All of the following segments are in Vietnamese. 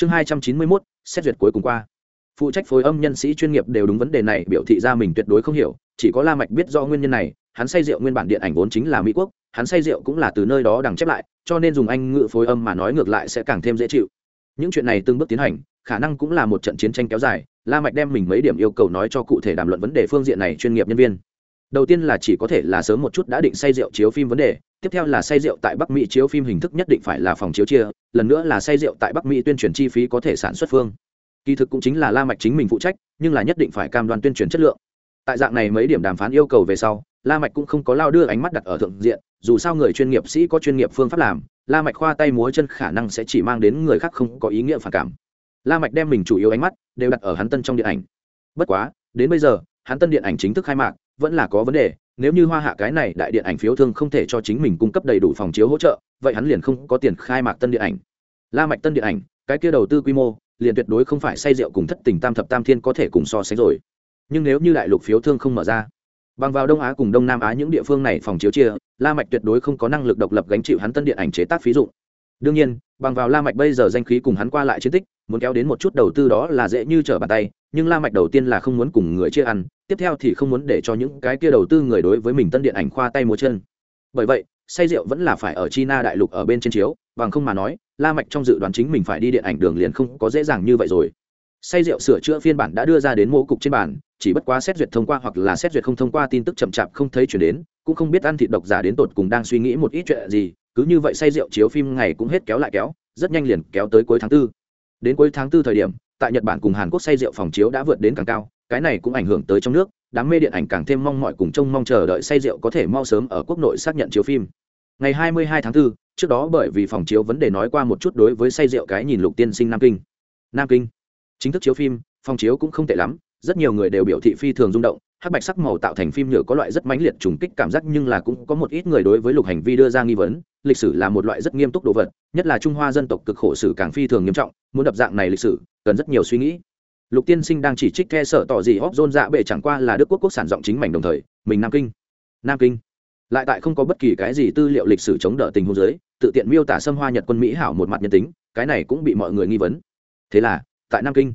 chương hai trăm chín mươi mốt, xét duyệt cuối cùng qua. Phụ trách phối âm nhân sĩ chuyên nghiệp đều đúng vấn đề này, biểu thị ra mình tuyệt đối không hiểu, chỉ có la mạch biết do nguyên nhân này, hắn say rượu nguyên bản điện ảnh vốn chính là mỹ quốc, hắn say rượu cũng là từ nơi đó đằng chép lại, cho nên dùng anh ngữ phối âm mà nói ngược lại sẽ càng thêm dễ chịu. Những chuyện này từng bước tiến hành, khả năng cũng là một trận chiến tranh kéo dài, la mạch đem mình mấy điểm yêu cầu nói cho cụ thể đàm luận vấn đề phương diện này chuyên nghiệp nhân viên đầu tiên là chỉ có thể là sớm một chút đã định say rượu chiếu phim vấn đề, tiếp theo là say rượu tại bắc mỹ chiếu phim hình thức nhất định phải là phòng chiếu chia, lần nữa là say rượu tại bắc mỹ tuyên truyền chi phí có thể sản xuất phương. Kỳ thực cũng chính là la mạch chính mình phụ trách, nhưng là nhất định phải cam đoan tuyên truyền chất lượng. Tại dạng này mấy điểm đàm phán yêu cầu về sau, la mạch cũng không có lao đưa ánh mắt đặt ở thượng diện, dù sao người chuyên nghiệp sĩ có chuyên nghiệp phương pháp làm, la mạch khoa tay múa chân khả năng sẽ chỉ mang đến người khác không có ý nghĩa phản cảm. La mạch đem mình chủ yếu ánh mắt đều đặt ở hắn tân trong điện ảnh. Bất quá, đến bây giờ, hắn tân điện ảnh chính thức khai mạc vẫn là có vấn đề, nếu như hoa hạ cái này đại điện ảnh phiếu thương không thể cho chính mình cung cấp đầy đủ phòng chiếu hỗ trợ, vậy hắn liền không có tiền khai mạc tân điện ảnh. La mạch tân điện ảnh, cái kia đầu tư quy mô, liền tuyệt đối không phải say rượu cùng thất tình tam thập tam thiên có thể cùng so sánh rồi. Nhưng nếu như đại lục phiếu thương không mở ra, bằng vào đông á cùng đông nam á những địa phương này phòng chiếu chia, la mạch tuyệt đối không có năng lực độc lập gánh chịu hắn tân điện ảnh chế tác phí dụng. Đương nhiên, bằng vào la mạch bây giờ danh khí cùng hắn qua lại chiến tích, muốn kéo đến một chút đầu tư đó là dễ như trở bàn tay nhưng la mạch đầu tiên là không muốn cùng người chia ăn, tiếp theo thì không muốn để cho những cái kia đầu tư người đối với mình tân điện ảnh khoa tay múa chân. Bởi vậy, say rượu vẫn là phải ở china đại lục ở bên trên chiếu, bằng không mà nói, la mạch trong dự đoán chính mình phải đi điện ảnh đường liền không có dễ dàng như vậy rồi. Say rượu sửa chữa phiên bản đã đưa ra đến mô cục trên bản chỉ bất quá xét duyệt thông qua hoặc là xét duyệt không thông qua tin tức chậm chạp không thấy chuyển đến, cũng không biết ăn thịt độc giả đến tột cùng đang suy nghĩ một ít chuyện gì, cứ như vậy say rượu chiếu phim ngày cũng hết kéo lại kéo, rất nhanh liền kéo tới cuối tháng tư. Đến cuối tháng tư thời điểm tại nhật bản cùng hàn quốc say rượu phòng chiếu đã vượt đến càng cao cái này cũng ảnh hưởng tới trong nước đám mê điện ảnh càng thêm mong mọi cùng trông mong chờ đợi say rượu có thể mau sớm ở quốc nội xác nhận chiếu phim. Ngày 22 tháng 4, trước đó bởi vì phòng chiếu vấn đề nói qua một chút đối với say rượu cái nhìn lục tiên sinh nam kinh. Nam kinh. Chính thức chiếu phim phòng chiếu cũng không tệ lắm rất nhiều người đều biểu thị phi thường rung động hắc bạch sắc màu tạo thành phim nhựa có loại rất mãnh liệt trùng kích cảm giác nhưng là cũng có một ít người đối với lục hành vi đưa ra nghi vấn, lịch sử là một loại rất nghiêm túc đồ vật, nhất là trung hoa dân tộc cực khổ sử càng phi thường nghiêm trọng, muốn đập dạng này lịch sử, cần rất nhiều suy nghĩ. Lục tiên sinh đang chỉ trích the sở tỏ gì hóc dôn dạ bệ chẳng qua là đức quốc quốc sản giọng chính mảnh đồng thời, mình nam kinh. Nam kinh. Lại tại không có bất kỳ cái gì tư liệu lịch sử chống đỡ tình huống giới tự tiện miêu tả xâm hoa nhật quân mỹ hảo một mặt nhân tính, cái này cũng bị mọi người nghi vấn. Thế là, tại nam kinh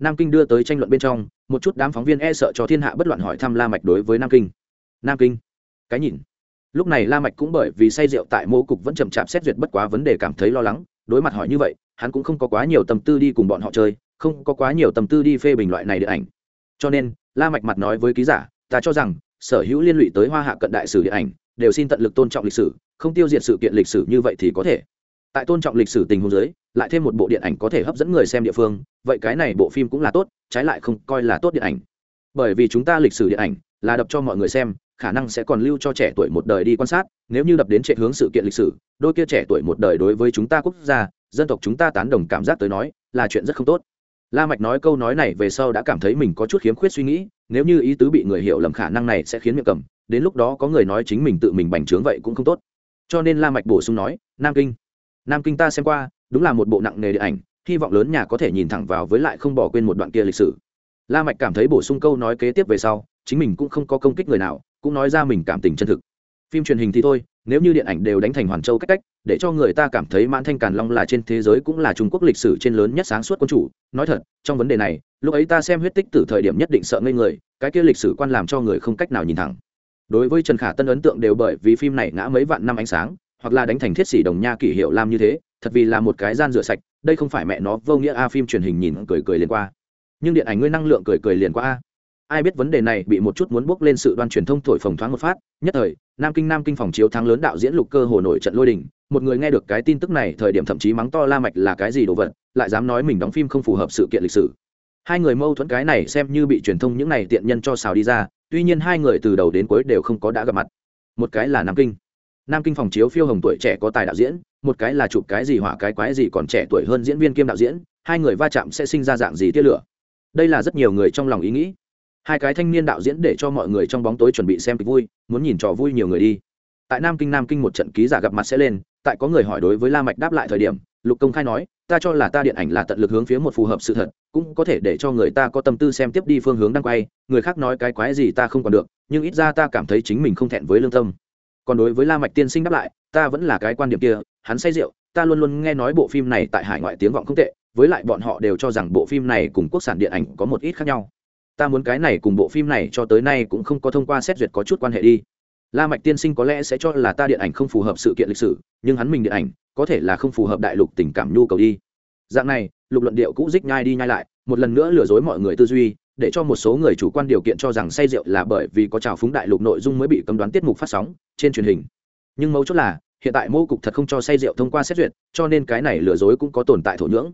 nam kinh đưa tới tranh luận bên trong một chút đám phóng viên e sợ cho thiên hạ bất loạn hỏi thăm la mạch đối với nam kinh. Nam kinh? Cái nhìn. Lúc này la mạch cũng bởi vì say rượu tại mô cục vẫn chậm chạp xét duyệt bất quá vấn đề cảm thấy lo lắng, đối mặt hỏi như vậy, hắn cũng không có quá nhiều tâm tư đi cùng bọn họ chơi, không có quá nhiều tâm tư đi phê bình loại này điện ảnh. Cho nên, la mạch mặt nói với ký giả, ta cho rằng, sở hữu liên lụy tới hoa hạ cận đại sử điện ảnh, đều xin tận lực tôn trọng lịch sử, không tiêu diệt sự kiện lịch sử như vậy thì có thể tại tôn trọng lịch sử tình huống giới lại thêm một bộ điện ảnh có thể hấp dẫn người xem địa phương, vậy cái này bộ phim cũng là tốt, trái lại không coi là tốt điện ảnh. Bởi vì chúng ta lịch sử điện ảnh là đập cho mọi người xem, khả năng sẽ còn lưu cho trẻ tuổi một đời đi quan sát, nếu như đập đến trệ hướng sự kiện lịch sử, đôi kia trẻ tuổi một đời đối với chúng ta quốc gia, dân tộc chúng ta tán đồng cảm giác tới nói, là chuyện rất không tốt. La mạch nói câu nói này về sau đã cảm thấy mình có chút khiếm khuyết suy nghĩ, nếu như ý tứ bị người hiểu lầm khả năng này sẽ khiến miệng cầm, đến lúc đó có người nói chính mình tự mình bành trướng vậy cũng không tốt. Cho nên la mạch bổ sung nói, nam kinh nam kinh ta xem qua, đúng là một bộ nặng nề điện ảnh, hy vọng lớn nhà có thể nhìn thẳng vào với lại không bỏ quên một đoạn kia lịch sử. La mạch cảm thấy bổ sung câu nói kế tiếp về sau, chính mình cũng không có công kích người nào, cũng nói ra mình cảm tình chân thực. Phim truyền hình thì thôi, nếu như điện ảnh đều đánh thành hoàn châu cách cách, để cho người ta cảm thấy mãn thanh càn long là trên thế giới cũng là trung quốc lịch sử trên lớn nhất sáng suốt quân chủ. Nói thật, trong vấn đề này, lúc ấy ta xem huyết tích từ thời điểm nhất định sợ ngây người, cái kia lịch sử quan làm cho người không cách nào nhìn thẳng. Đối với trần khả tân ấn tượng đều bởi vì phim này ngã mấy vạn năm ánh sáng hoặc là đánh thành thiết sĩ đồng nha kỷ hiệu lam như thế, thật vì là một cái gian rửa sạch, đây không phải mẹ nó, vô nghĩa a phim truyền hình nhìn cười cười liền qua. Nhưng điện ảnh ngươi năng lượng cười cười liền qua a. Ai biết vấn đề này bị một chút muốn bốc lên sự đoan truyền thông thổi phồng thoáng một phát, nhất thời, nam kinh nam kinh phòng chiếu thắng lớn đạo diễn lục cơ hồ nổi trận lôi đình, một người nghe được cái tin tức này, thời điểm thậm chí mắng to la mạch là cái gì đồ vật, lại dám nói mình đóng phim không phù hợp sự kiện lịch sử. Hai người mâu thuẫn cái này xem như bị truyền thông những này tiện nhân cho xào đi ra, tuy nhiên hai người từ đầu đến cuối đều không có đã gặp mặt. Một cái là nam kinh nam kinh phòng chiếu phiêu hồng tuổi trẻ có tài đạo diễn, một cái là chụp cái gì hỏa cái quái gì còn trẻ tuổi hơn diễn viên kiêm đạo diễn, hai người va chạm sẽ sinh ra dạng gì tia lửa. Đây là rất nhiều người trong lòng ý nghĩ. Hai cái thanh niên đạo diễn để cho mọi người trong bóng tối chuẩn bị xem kịch vui, muốn nhìn trò vui nhiều người đi. Tại nam kinh nam kinh một trận ký giả gặp mặt sẽ lên, tại có người hỏi đối với la mạch đáp lại thời điểm, lục công khai nói, ta cho là ta điện ảnh là tận lực hướng phía một phù hợp sự thật, cũng có thể để cho người ta có tâm tư xem tiếp đi phương hướng đang quay, người khác nói cái quái gì ta không còn được, nhưng ít ra ta cảm thấy chính mình không thẹn với lương tâm còn đối với la mạch tiên sinh đáp lại, ta vẫn là cái quan điểm kia, hắn say rượu, ta luôn luôn nghe nói bộ phim này tại hải ngoại tiếng vọng không tệ, với lại bọn họ đều cho rằng bộ phim này cùng quốc sản điện ảnh có một ít khác nhau. Ta muốn cái này cùng bộ phim này cho tới nay cũng không có thông qua xét duyệt có chút quan hệ đi. La mạch tiên sinh có lẽ sẽ cho là ta điện ảnh không phù hợp sự kiện lịch sử, nhưng hắn mình điện ảnh, có thể là không phù hợp đại lục tình cảm nhu cầu đi. Dạng này, lục luận điệu cũ dích nhai đi nhai lại, một lần nữa lừa dối mọi người tư duy để cho một số người chủ quan điều kiện cho rằng say rượu là bởi vì có trào phúng đại lục nội dung mới bị cấm đoán tiết mục phát sóng trên truyền hình. Nhưng mấu chốt là hiện tại mô cục thật không cho say rượu thông qua xét duyệt cho nên cái này lừa dối cũng có tồn tại thổ nhưỡng.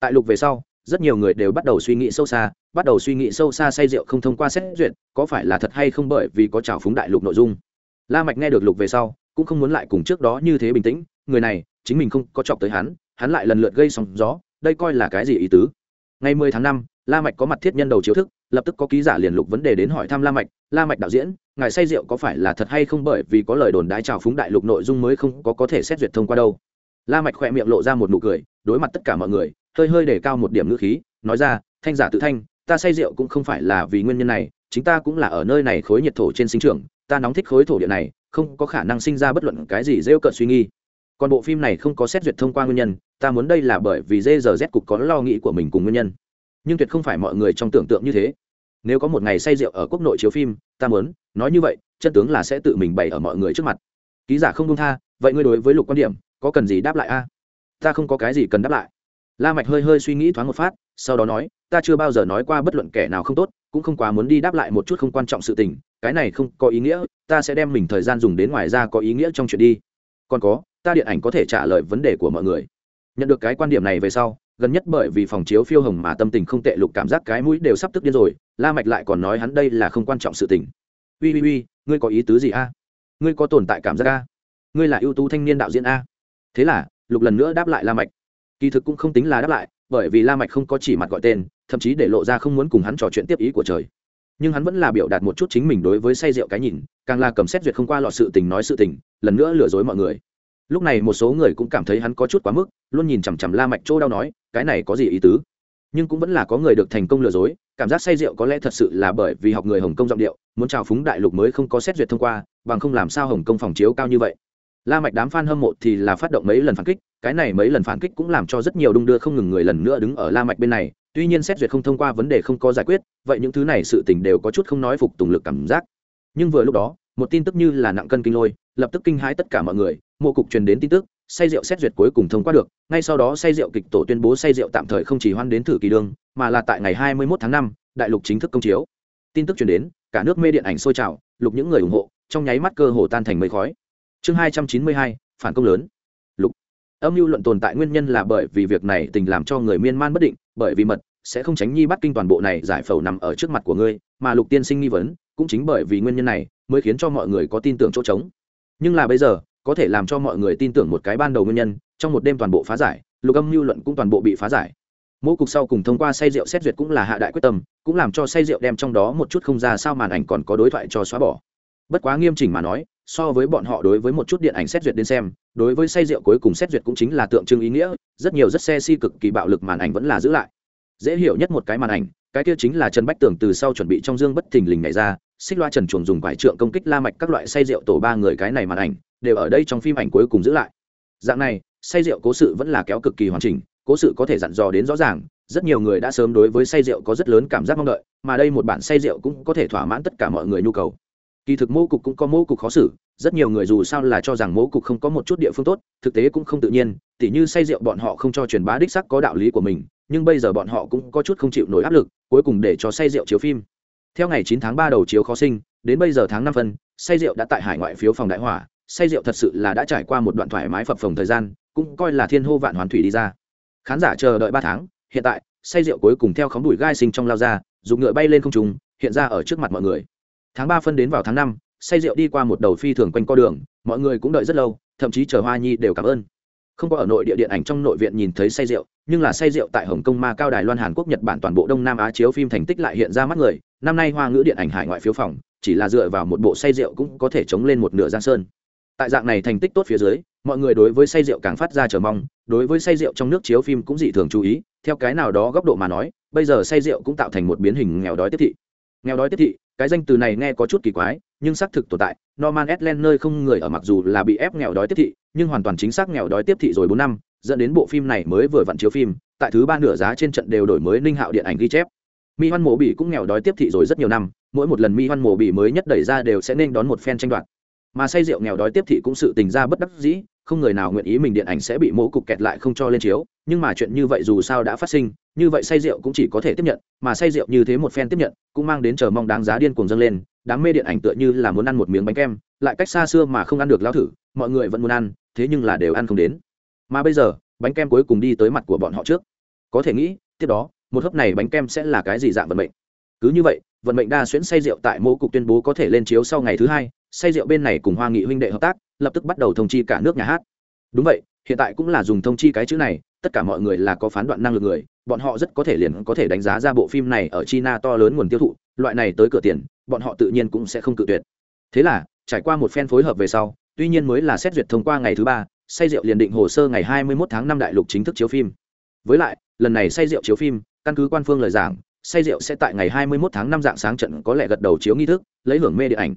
Tại lục về sau rất nhiều người đều bắt đầu suy nghĩ sâu xa bắt đầu suy nghĩ sâu xa say rượu không thông qua xét duyệt có phải là thật hay không bởi vì có trào phúng đại lục nội dung. La mạch nghe được lục về sau cũng không muốn lại cùng trước đó như thế bình tĩnh người này chính mình không có chọc tới hắn hắn lại lần lượt gây sóng gió đây coi là cái gì ý tứ? Ngày 10 tháng 5, la mạch có mặt thiết nhân đầu chiếu thức, lập tức có ký giả liền lục vấn đề đến hỏi thăm la mạch la mạch đạo diễn, ngài say rượu có phải là thật hay không bởi vì có lời đồn đái trào phúng đại lục nội dung mới không có có thể xét duyệt thông qua đâu. La mạch khoe miệng lộ ra một nụ cười, đối mặt tất cả mọi người, hơi hơi để cao một điểm ngữ khí, nói ra, thanh giả tự thanh, ta say rượu cũng không phải là vì nguyên nhân này, chính ta cũng là ở nơi này khối nhiệt thổ trên sinh trưởng, ta nóng thích khối thổ địa này, không có khả năng sinh ra bất luận cái gì rêu cợt suy nghi. Còn bộ phim này không có xét duyệt thông qua nguyên nhân, ta muốn đây là bởi vì dê giờ z cục có lo nghĩ của mình cùng nguyên nhân nhưng tuyệt không phải mọi người trong tưởng tượng như thế. Nếu có một ngày say rượu ở quốc nội chiếu phim, ta muốn, nói như vậy, chân tướng là sẽ tự mình bày ở mọi người trước mặt. Ký giả không công tha, vậy ngươi đối với lục quan điểm, có cần gì đáp lại a? Ta không có cái gì cần đáp lại. La mạch hơi hơi suy nghĩ thoáng một phát, sau đó nói, ta chưa bao giờ nói qua bất luận kẻ nào không tốt, cũng không quá muốn đi đáp lại một chút không quan trọng sự tình, cái này không có ý nghĩa, ta sẽ đem mình thời gian dùng đến ngoài ra có ý nghĩa trong chuyện đi. Còn có, ta điện ảnh có thể trả lời vấn đề của mọi người. Nhận được cái quan điểm này về sau gần nhất bởi vì phòng chiếu phiêu hồng mà tâm tình không tệ, lục cảm giác cái mũi đều sắp tức điên rồi. La mạch lại còn nói hắn đây là không quan trọng sự tình. Uy uy uy, ngươi có ý tứ gì a? Ngươi có tồn tại cảm giác a? Ngươi là ưu tú thanh niên đạo diễn a? Thế là, lục lần nữa đáp lại la mạch. Kỳ thực cũng không tính là đáp lại, bởi vì la mạch không có chỉ mặt gọi tên, thậm chí để lộ ra không muốn cùng hắn trò chuyện tiếp ý của trời. Nhưng hắn vẫn là biểu đạt một chút chính mình đối với say rượu cái nhìn, càng là cầm xét duyệt không qua lọ sự tình nói sự tình, lần nữa lừa dối mọi người. Lúc này một số người cũng cảm thấy hắn có chút quá mức, luôn nhìn chằm chằm la mạch chỗ đau nói cái này có gì ý tứ? Nhưng cũng vẫn là có người được thành công lừa dối, cảm giác say rượu có lẽ thật sự là bởi vì học người hồng kông giọng điệu, muốn chào phúng đại lục mới không có xét duyệt thông qua, bằng không làm sao hồng kông phòng chiếu cao như vậy. La mạch đám fan hâm mộ thì là phát động mấy lần phản kích, cái này mấy lần phản kích cũng làm cho rất nhiều đung đưa không ngừng người lần nữa đứng ở la mạch bên này, tuy nhiên xét duyệt không thông qua vấn đề không có giải quyết, vậy những thứ này sự tình đều có chút không nói phục tùng lực cảm giác. Nhưng vừa lúc đó, một tin tức như là nặng cân kinh lôi, lập tức kinh hãi tất cả mọi người, mộ cục truyền đến tin tức say rượu xét duyệt cuối cùng thông qua được ngay sau đó say rượu kịch tổ tuyên bố say rượu tạm thời không chỉ hoan đến thử kỳ đương mà là tại ngày 21 tháng 5, đại lục chính thức công chiếu. Tin tức truyền đến cả nước mê điện ảnh sôi trào lục những người ủng hộ trong nháy mắt cơ hồ tan thành mây khói. Chương 292, phản công lớn. Lục. Âm mưu luận tồn tại nguyên nhân là bởi vì việc này tình làm cho người miên man bất định bởi vì mật sẽ không tránh nhi bắt kinh toàn bộ này giải phẫu nằm ở trước mặt của ngươi mà lục tiên sinh nghi vấn cũng chính bởi vì nguyên nhân này mới khiến cho mọi người có tin tưởng chỗ trống. Nhưng là bây giờ có thể làm cho mọi người tin tưởng một cái ban đầu nguyên nhân, trong một đêm toàn bộ phá giải, lục âm mưu luận cũng toàn bộ bị phá giải. Mỗi cục sau cùng thông qua say rượu xét duyệt cũng là hạ đại quyết tâm, cũng làm cho say rượu đem trong đó một chút không ra sao màn ảnh còn có đối thoại cho xóa bỏ. Bất quá nghiêm chỉnh mà nói, so với bọn họ đối với một chút điện ảnh xét duyệt đến xem, đối với say rượu cuối cùng xét duyệt cũng chính là tượng trưng ý nghĩa, rất nhiều rất xe si cực kỳ bạo lực màn ảnh vẫn là giữ lại. Dễ hiểu nhất một cái màn ảnh, cái kia chính là trần bách tưởng từ sau chuẩn bị trong dương bất thình lình này ra xích loa trần chuồng dùng quải trượng công kích la mạch các loại say rượu tổ ba người cái này màn ảnh, đều ở đây trong phim ảnh cuối cùng giữ lại. Dạng này, say rượu cố sự vẫn là kéo cực kỳ hoàn chỉnh, cố sự có thể dặn dò đến rõ ràng, rất nhiều người đã sớm đối với say rượu có rất lớn cảm giác mong đợi, mà đây một bản say rượu cũng có thể thỏa mãn tất cả mọi người nhu cầu. Kỳ thực mô cục cũng có mô cục khó xử, rất nhiều người dù sao là cho rằng mô cục không có một chút địa phương tốt, thực tế cũng không tự nhiên, tỉ như say rượu bọn họ không cho truyền bá đích sắc có đạo lý của mình, nhưng bây giờ bọn họ cũng có chút không chịu nổi áp lực, cuối cùng để cho say rượu chiếu phim theo ngày 9 tháng 3 đầu chiếu khó sinh, đến bây giờ tháng 5 phân, say rượu đã tại hải ngoại phiếu phòng đại hỏa. Say rượu thật sự là đã trải qua một đoạn thoải mái phập phồng thời gian, cũng coi là thiên hô vạn hoàn thủy đi ra. Khán giả chờ đợi ba tháng, hiện tại, say rượu cuối cùng theo khóng đùi gai sinh trong lao ra, dùng ngựa bay lên không trùng hiện ra ở trước mặt mọi người. Tháng ba phân đến vào tháng năm, say rượu đi qua một đầu phi thường quanh co đường, mọi người cũng đợi rất lâu, thậm chí chờ hoa nhi đều cảm ơn không có ở nội địa điện ảnh trong nội viện nhìn thấy say rượu, nhưng là say rượu tại hồng kông, ma cao, đài loan, hàn quốc, nhật bản toàn bộ đông nam á chiếu phim thành tích lại hiện ra mắt người. Năm nay hoa ngữ điện ảnh hải ngoại phiếu phòng, chỉ là dựa vào một bộ say rượu cũng có thể chống lên một nửa giang sơn. Tại dạng này thành tích tốt phía dưới, mọi người đối với say rượu càng phát ra chờ mong, đối với say rượu trong nước chiếu phim cũng dị thường chú ý. Theo cái nào đó góc độ mà nói, bây giờ say rượu cũng tạo thành một biến hình nghèo đói tiếp thị. Nghèo đói tiếp thị cái danh từ này nghe có chút kỳ quái, nhưng xác thực tồn tại. Norman edlen nơi không người ở mặc dù là bị ép nghèo đói tiếp thị, nhưng hoàn toàn chính xác nghèo đói tiếp thị rồi bốn năm, dẫn đến bộ phim này mới vừa vặn chiếu phim, tại thứ ba nửa giá trên trận đều đổi mới ninh hạo điện ảnh ghi chép. Mi hoan mộ bị cũng nghèo đói tiếp thị rồi rất nhiều năm, mỗi một lần mi hoan mộ bị mới nhất đẩy ra đều sẽ nên đón một phen tranh đoạt. Mà say rượu nghèo đói tiếp thị cũng sự tình ra bất đắc dĩ, không người nào nguyện ý mình điện ảnh sẽ bị mỗ cục kẹt lại không cho lên chiếu, nhưng mà chuyện như vậy dù sao đã phát sinh như vậy say rượu cũng chỉ có thể tiếp nhận, mà say rượu như thế một phen tiếp nhận, cũng mang đến chờ mong đáng giá điên cuồng dâng lên. Đám mê điện ảnh tựa như là muốn ăn một miếng bánh kem, lại cách xa xưa mà không ăn được lao thử, mọi người vẫn muốn ăn, thế nhưng là đều ăn không đến. Mà bây giờ, bánh kem cuối cùng đi tới mặt của bọn họ trước. Có thể nghĩ, tiếp đó, một hớp này bánh kem sẽ là cái gì dạng vận mệnh? Cứ như vậy, vận mệnh đa xuyễn say rượu tại mô cục tuyên bố có thể lên chiếu sau ngày thứ hai, say rượu bên này cùng hoa nghị huynh đệ hợp tác, lập tức bắt đầu thông chi cả nước nhà hát. Đúng vậy, hiện tại cũng là dùng thông chi cái chữ này, tất cả mọi người là có phán đoạn năng lực người bọn họ rất có thể liền có thể đánh giá ra bộ phim này ở china to lớn nguồn tiêu thụ, loại này tới cửa tiền, bọn họ tự nhiên cũng sẽ không cự tuyệt. Thế là, trải qua một phen phối hợp về sau, tuy nhiên mới là xét duyệt thông qua ngày thứ ba, say rượu liền định hồ sơ ngày 21 tháng 5 đại lục chính thức chiếu phim. Với lại, lần này say rượu chiếu phim, căn cứ quan phương lời giảng, say rượu sẽ tại ngày 21 tháng 5 dạng sáng trận có lẽ gật đầu chiếu nghi thức, lấy hưởng mê điện ảnh.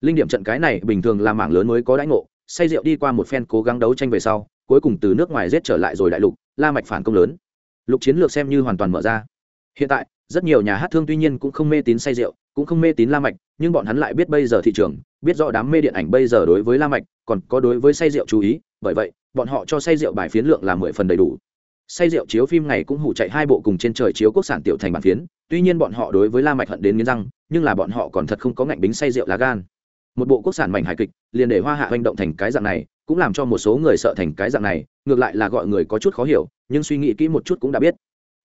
Linh điểm trận cái này bình thường là mảng lớn mới có đãi ngộ, say rượu đi qua một phen cố gắng đấu tranh về sau, cuối cùng từ nước ngoài giết trở lại rồi đại lục, la mạch phản công lớn lục chiến lược xem như hoàn toàn mở ra. Hiện tại, rất nhiều nhà hát thương tuy nhiên cũng không mê tín say rượu, cũng không mê tín la mạch, nhưng bọn hắn lại biết bây giờ thị trường, biết rõ đám mê điện ảnh bây giờ đối với la mạch còn có đối với say rượu chú ý, bởi vậy, bọn họ cho say rượu bài phiến lượng là mười phần đầy đủ. Say rượu chiếu phim ngày cũng hủ chạy hai bộ cùng trên trời chiếu quốc sản tiểu thành bản phiến, tuy nhiên bọn họ đối với la mạch hận đến nghiến răng, nhưng là bọn họ còn thật không có ngạnh bính say rượu lá gan. Một bộ quốc sản mảnh hài kịch, liền để hoa hạ hành động thành cái dạng này cũng làm cho một số người sợ thành cái dạng này ngược lại là gọi người có chút khó hiểu nhưng suy nghĩ kỹ một chút cũng đã biết.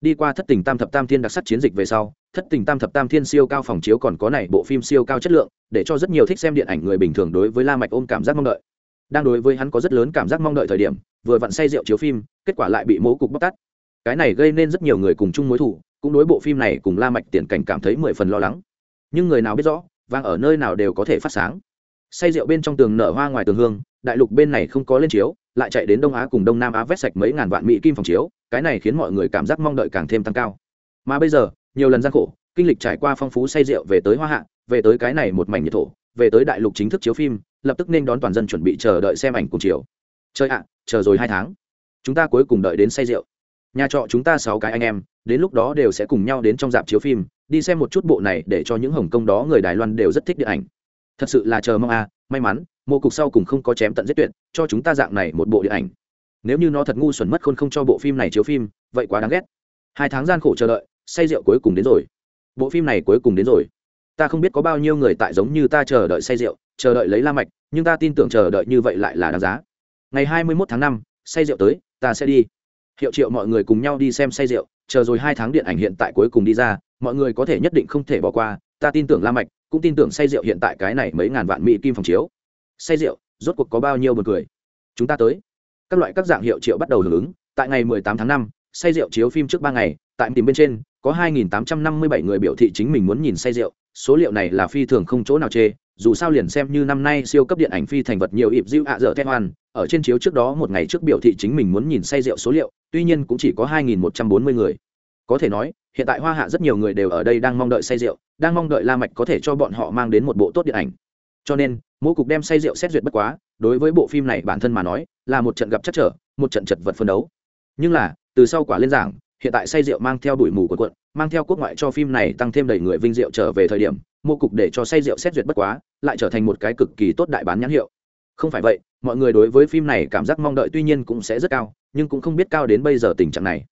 Đi qua thất tình tam thập tam thiên đặc sắc chiến dịch về sau thất tình tam thập tam thiên siêu cao phòng chiếu còn có này bộ phim siêu cao chất lượng để cho rất nhiều thích xem điện ảnh người bình thường đối với la mạch ôm cảm giác mong đợi. Đang đối với hắn có rất lớn cảm giác mong đợi thời điểm vừa vặn say rượu chiếu phim kết quả lại bị mố cục bóc tát. Cái này gây nên rất nhiều người cùng chung mối thù, cũng đối bộ phim này cùng la mạch tiền cảnh cảm thấy mười phần lo lắng. Nhưng người nào biết rõ vang ở nơi nào đều có thể phát sáng. Say rượu bên trong tường nở hoa ngoài tường hương đại lục bên này không có lên chiếu, lại chạy đến đông á cùng đông nam á vét sạch mấy ngàn vạn mỹ kim phòng chiếu, cái này khiến mọi người cảm giác mong đợi càng thêm tăng cao. Mà bây giờ, nhiều lần gian khổ, kinh lịch trải qua phong phú say rượu về tới hoa hạ, về tới cái này một mảnh nhiệt thổ, về tới đại lục chính thức chiếu phim, lập tức nên đón toàn dân chuẩn bị chờ đợi xem ảnh cùng chiều. Chơi ạ, chờ rồi hai tháng. Chúng ta cuối cùng đợi đến say rượu. Nhà trọ chúng ta sáu cái anh em, đến lúc đó đều sẽ cùng nhau đến trong dạp chiếu phim, đi xem một chút bộ này để cho những hồng kông đó người đài loan đều rất thích điện ảnh. Thật sự là chờ mong a, may mắn mộ cục sau cùng không có chém tận giết tuyệt, cho chúng ta dạng này một bộ điện ảnh. Nếu như nó thật ngu xuẩn mất khôn không cho bộ phim này chiếu phim, vậy quá đáng ghét. Hai tháng gian khổ chờ đợi, say rượu cuối cùng đến rồi. Bộ phim này cuối cùng đến rồi. Ta không biết có bao nhiêu người tại giống như ta chờ đợi say rượu, chờ đợi lấy la mạch, nhưng ta tin tưởng chờ đợi như vậy lại là đáng giá. Ngày hai mươi 21 tháng năm, say rượu tới, ta sẽ đi. Hiệu triệu mọi người cùng nhau đi xem say rượu, chờ rồi hai tháng điện ảnh hiện tại cuối cùng đi ra, mọi người có thể nhất định không thể bỏ qua. Ta tin tưởng la mạch, cũng tin tưởng say rượu hiện tại cái này mấy ngàn vạn mỹ kim phòng chiếu say rượu rốt cuộc có bao nhiêu buồn cười? Chúng ta tới. Các loại các dạng hiệu triệu bắt đầu hưởng ứng. Tại ngày 18 tháng 5, say rượu chiếu phim trước ba ngày. Tại tìm bên trên có 2.857 người biểu thị chính mình muốn nhìn say rượu. Số liệu này là phi thường không chỗ nào chê. Dù sao liền xem như năm nay siêu cấp điện ảnh phi thành vật nhiều ịp dịu ạ dở thét hoan ở trên chiếu trước đó một ngày trước biểu thị chính mình muốn nhìn say rượu số liệu tuy nhiên cũng chỉ có 2.140 người. Có thể nói hiện tại hoa hạ rất nhiều người đều ở đây đang mong đợi say rượu đang mong đợi la mạch có thể cho bọn họ mang đến một bộ tốt điện ảnh cho nên mỗi cục đem say rượu xét duyệt bất quá, đối với bộ phim này bản thân mà nói, là một trận gặp chắc trở, một trận chật vật phân đấu. Nhưng là, từ sau quả lên giảng, hiện tại say rượu mang theo đuổi mù của quận mang theo quốc ngoại cho phim này tăng thêm đầy người vinh rượu trở về thời điểm, mô cục để cho say rượu xét duyệt bất quá, lại trở thành một cái cực kỳ tốt đại bán nhãn hiệu. Không phải vậy, mọi người đối với phim này cảm giác mong đợi tuy nhiên cũng sẽ rất cao, nhưng cũng không biết cao đến bây giờ tình trạng này.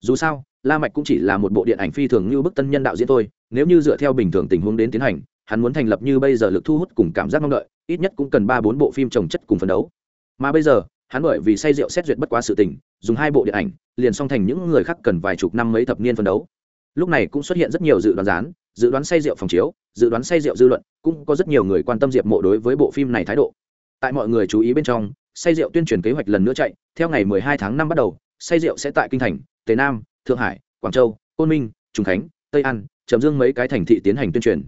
Dù sao, la mạch cũng chỉ là một bộ điện ảnh phi thường như bức tân nhân đạo diễn thôi, nếu như dựa theo bình thường tình huống đến tiến hành hắn muốn thành lập như bây giờ lực thu hút cùng cảm giác mong đợi, ít nhất cũng cần ba bốn bộ phim trồng chất cùng phấn đấu. Mà bây giờ, hắn bởi vì say rượu xét duyệt bất quá sự tình, dùng hai bộ điện ảnh, liền song thành những người khác cần vài chục năm mấy thập niên phấn đấu. Lúc này cũng xuất hiện rất nhiều dự đoán gián dự đoán say rượu phòng chiếu, dự đoán say rượu dư luận, cũng có rất nhiều người quan tâm diệp mộ đối với bộ phim này thái độ. Tại mọi người chú ý bên trong, say rượu tuyên truyền kế hoạch lần nữa chạy, theo ngày 12 tháng 5 bắt đầu, say rượu sẽ tại kinh thành, tề nam, thượng hải, quảng châu, côn minh, trùng khánh, tây an, trầm dương mấy cái thành thị tiến hành tuyên truyền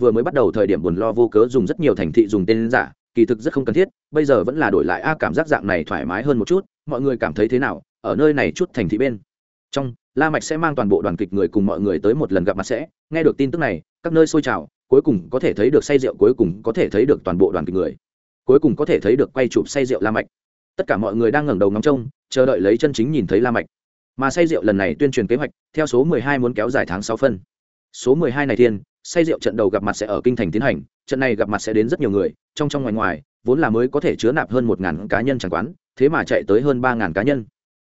vừa mới bắt đầu thời điểm buồn lo vô cớ dùng rất nhiều thành thị dùng tên giả, kỳ thực rất không cần thiết, bây giờ vẫn là đổi lại a cảm giác dạng này thoải mái hơn một chút, mọi người cảm thấy thế nào? Ở nơi này chút thành thị bên trong, la mạch sẽ mang toàn bộ đoàn kịch người cùng mọi người tới một lần gặp mặt sẽ. Nghe được tin tức này, các nơi sôi trào, cuối cùng có thể thấy được say rượu, cuối cùng có thể thấy được toàn bộ đoàn kịch người. Cuối cùng có thể thấy được quay chụp say rượu la mạch. Tất cả mọi người đang ngẩng đầu ngóng trông, chờ đợi lấy chân chính nhìn thấy la mạch. Mà say rượu lần này tuyên truyền kế hoạch, theo số 12 muốn kéo dài tháng 6 phân. Số 12 này thiên say rượu trận đầu gặp mặt sẽ ở kinh thành tiến hành, trận này gặp mặt sẽ đến rất nhiều người, trong trong ngoài ngoài, vốn là mới có thể chứa nạp hơn một ngàn cá nhân chẳng quán, thế mà chạy tới hơn ba ngàn cá nhân.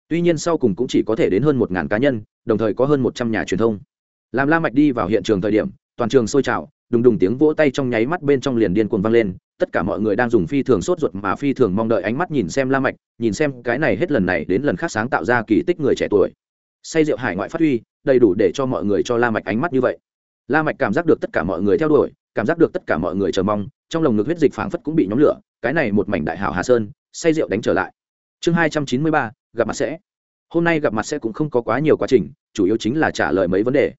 Tuy nhiên sau cùng cũng chỉ có thể đến hơn một ngàn cá nhân, đồng thời có hơn một trăm nhà truyền thông. Làm la mạch đi vào hiện trường thời điểm, toàn trường sôi trào, đùng đùng tiếng vỗ tay trong nháy mắt bên trong liền điên cuồng vang lên, tất cả mọi người đang dùng phi thường sốt ruột mà phi thường mong đợi ánh mắt nhìn xem la mạch, nhìn xem cái này hết lần này đến lần khác sáng tạo ra kỳ tích người trẻ tuổi. Say rượu hải ngoại phát huy, đầy đủ để cho mọi người cho la mạch ánh mắt như vậy la mạch cảm giác được tất cả mọi người theo đuổi, cảm giác được tất cả mọi người chờ mong, trong lồng ngực huyết dịch phảng phất cũng bị nhóm lửa, cái này một mảnh đại hảo hà sơn, say rượu đánh trở lại. Chương hai trăm chín mươi ba, gặp mặt sẽ. Hôm nay gặp mặt sẽ cũng không có quá nhiều quá trình, chủ yếu chính là trả lời mấy vấn đề.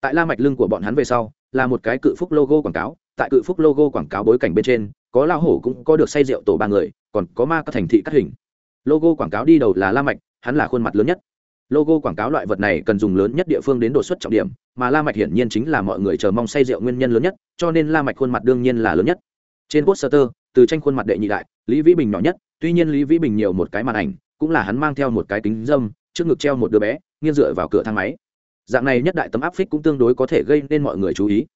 Tại la mạch lưng của bọn hắn về sau, là một cái cự phúc logo quảng cáo, tại cự phúc logo quảng cáo bối cảnh bên trên, có lao hổ cũng có được say rượu tổ ba người, còn có ma các thành thị cắt hình. Logo quảng cáo đi đầu là la mạch, hắn là khuôn mặt lớn nhất logo quảng cáo loại vật này cần dùng lớn nhất địa phương đến đột xuất trọng điểm, mà la mạch hiển nhiên chính là mọi người chờ mong say rượu nguyên nhân lớn nhất, cho nên la mạch khuôn mặt đương nhiên là lớn nhất. Trên poster, từ tranh khuôn mặt đệ nhị đại, lý vĩ bình nhỏ nhất, tuy nhiên lý vĩ bình nhiều một cái màn ảnh, cũng là hắn mang theo một cái kính dâm, trước ngực treo một đứa bé, nghiêng dựa vào cửa thang máy. Dạng này nhất đại tấm áp phích cũng tương đối có thể gây nên mọi người chú ý.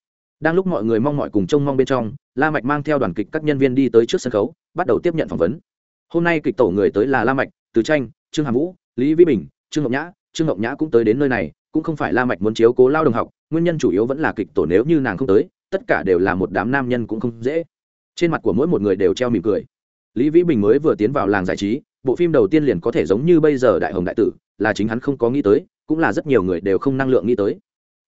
Đang lúc mọi người mong mọi cùng trông mong bên trong, la mạch mang theo đoàn kịch các nhân viên đi tới trước sân khấu, bắt đầu tiếp nhận phỏng vấn. Hôm nay kịch tổ người tới là la mạch, từ tranh, trương hàm vũ, lý vĩ bình trương ngọc nhã, trương ngọc nhã cũng tới đến nơi này, cũng không phải la mạch muốn chiếu cố lao đồng học, nguyên nhân chủ yếu vẫn là kịch tổ nếu như nàng không tới, tất cả đều là một đám nam nhân cũng không dễ. Trên mặt của mỗi một người đều treo mỉm cười. Lý vĩ bình mới vừa tiến vào làng giải trí, bộ phim đầu tiên liền có thể giống như bây giờ đại hồng đại tử, là chính hắn không có nghĩ tới, cũng là rất nhiều người đều không năng lượng nghĩ tới.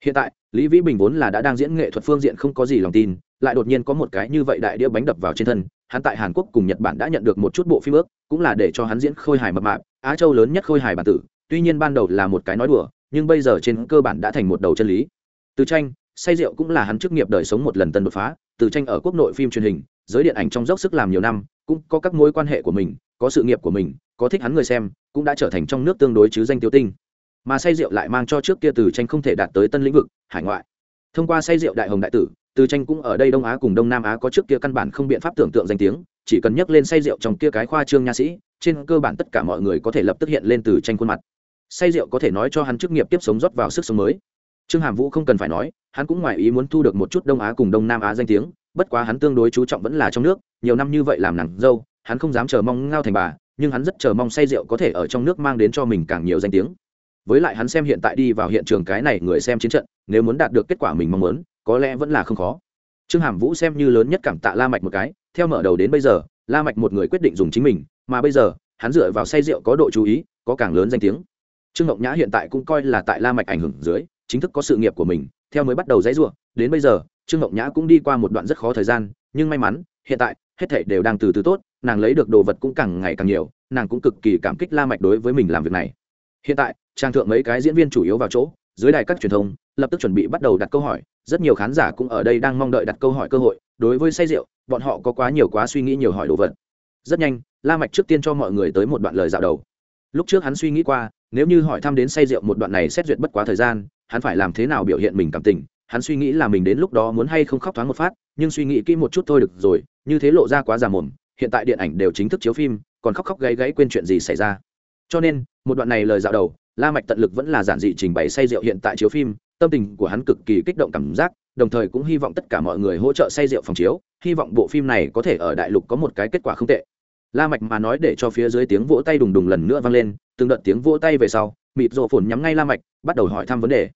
Hiện tại, lý vĩ bình vốn là đã đang diễn nghệ thuật phương diện không có gì lòng tin, lại đột nhiên có một cái như vậy đại đĩa bánh đập vào trên thân, hắn tại hàn quốc cùng nhật bản đã nhận được một chút bộ phim ước, cũng là để cho hắn diễn khôi hài mập mạp, á châu lớn nhất khôi hài bản tử tuy nhiên ban đầu là một cái nói đùa, nhưng bây giờ trên cơ bản đã thành một đầu chân lý. Từ tranh, say rượu cũng là hắn chức nghiệp đời sống một lần tân đột phá. Từ tranh ở quốc nội phim truyền hình, giới điện ảnh trong dốc sức làm nhiều năm, cũng có các mối quan hệ của mình, có sự nghiệp của mình, có thích hắn người xem, cũng đã trở thành trong nước tương đối chứ danh tiêu tinh. Mà say rượu lại mang cho trước kia từ tranh không thể đạt tới tân lĩnh vực, hải ngoại. Thông qua say rượu đại hồng đại tử, từ tranh cũng ở đây đông á cùng đông nam á có trước kia căn bản không biện pháp tưởng tượng danh tiếng, chỉ cần nhắc lên say rượu trong kia cái khoa trương nha sĩ, trên cơ bản tất cả mọi người có thể lập tức hiện lên từ tranh khuôn mặt say rượu có thể nói cho hắn chức nghiệp tiếp sống rót vào sức sống mới. Trương hàm vũ không cần phải nói, hắn cũng ngoài ý muốn thu được một chút đông á cùng đông nam á danh tiếng, bất quá hắn tương đối chú trọng vẫn là trong nước, nhiều năm như vậy làm nàng dâu, hắn không dám chờ mong ngao thành bà, nhưng hắn rất chờ mong say rượu có thể ở trong nước mang đến cho mình càng nhiều danh tiếng. Với lại hắn xem hiện tại đi vào hiện trường cái này người xem chiến trận, nếu muốn đạt được kết quả mình mong muốn, có lẽ vẫn là không khó. Trương hàm vũ xem như lớn nhất cảm tạ la mạch một cái, theo mở đầu đến bây giờ, la mạch một người quyết định dùng chính mình, mà bây giờ, hắn dựa vào say rượu có độ chú ý, có càng lớn danh tiếng trương ngọc nhã hiện tại cũng coi là tại la mạch ảnh hưởng dưới, chính thức có sự nghiệp của mình, theo mới bắt đầu dãy ruộng. Đến bây giờ, trương ngọc nhã cũng đi qua một đoạn rất khó thời gian, nhưng may mắn, hiện tại, hết thảy đều đang từ từ tốt, nàng lấy được đồ vật cũng càng ngày càng nhiều, nàng cũng cực kỳ cảm kích la mạch đối với mình làm việc này. Hiện tại, trang thượng mấy cái diễn viên chủ yếu vào chỗ, dưới đài các truyền thông, lập tức chuẩn bị bắt đầu đặt câu hỏi, rất nhiều khán giả cũng ở đây đang mong đợi đặt câu hỏi cơ hội, đối với say rượu, bọn họ có quá nhiều quá suy nghĩ nhiều hỏi đồ vật. Rất nhanh, la mạch trước tiên cho mọi người tới một đoạn lời dạo đầu lúc trước hắn suy nghĩ qua, nếu như hỏi thăm đến say rượu một đoạn này xét duyệt bất quá thời gian, hắn phải làm thế nào biểu hiện mình cảm tình? Hắn suy nghĩ là mình đến lúc đó muốn hay không khóc thoáng một phát, nhưng suy nghĩ kỹ một chút thôi được rồi, như thế lộ ra quá già mồm, hiện tại điện ảnh đều chính thức chiếu phim, còn khóc khóc gáy gáy quên chuyện gì xảy ra? Cho nên, một đoạn này lời dạo đầu, la mạch tận lực vẫn là giản dị trình bày say rượu hiện tại chiếu phim, tâm tình của hắn cực kỳ kích động cảm giác, đồng thời cũng hy vọng tất cả mọi người hỗ trợ say rượu phòng chiếu, hy vọng bộ phim này có thể ở đại lục có một cái kết quả không tệ la mạch mà nói để cho phía dưới tiếng vỗ tay đùng đùng lần nữa vang lên, từng đợt tiếng vỗ tay về sau, mịt rộ phồn nhắm ngay la mạch, bắt đầu hỏi thăm vấn đề.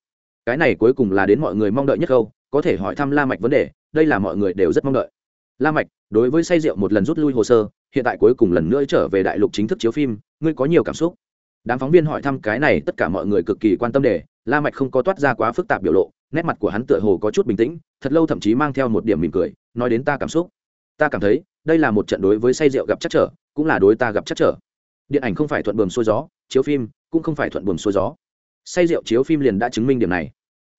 Cái này cuối cùng là đến mọi người mong đợi nhất câu, có thể hỏi thăm la mạch vấn đề, đây là mọi người đều rất mong đợi. La mạch, đối với say rượu một lần rút lui hồ sơ, hiện tại cuối cùng lần nữa trở về đại lục chính thức chiếu phim, ngươi có nhiều cảm xúc? Đám phóng viên hỏi thăm cái này tất cả mọi người cực kỳ quan tâm để la mạch không có toát ra quá phức tạp biểu lộ, nét mặt của hắn tựa hồ có chút bình tĩnh, thật lâu thậm chí mang theo một điểm mỉm cười, nói đến ta cảm xúc. Ta cảm thấy đây là một trận đối với say rượu gặp chắc trở, cũng là đối ta gặp chắc trở. Điện ảnh không phải thuận buồm xuôi gió, chiếu phim cũng không phải thuận buồm xuôi gió. Say rượu chiếu phim liền đã chứng minh điểm này.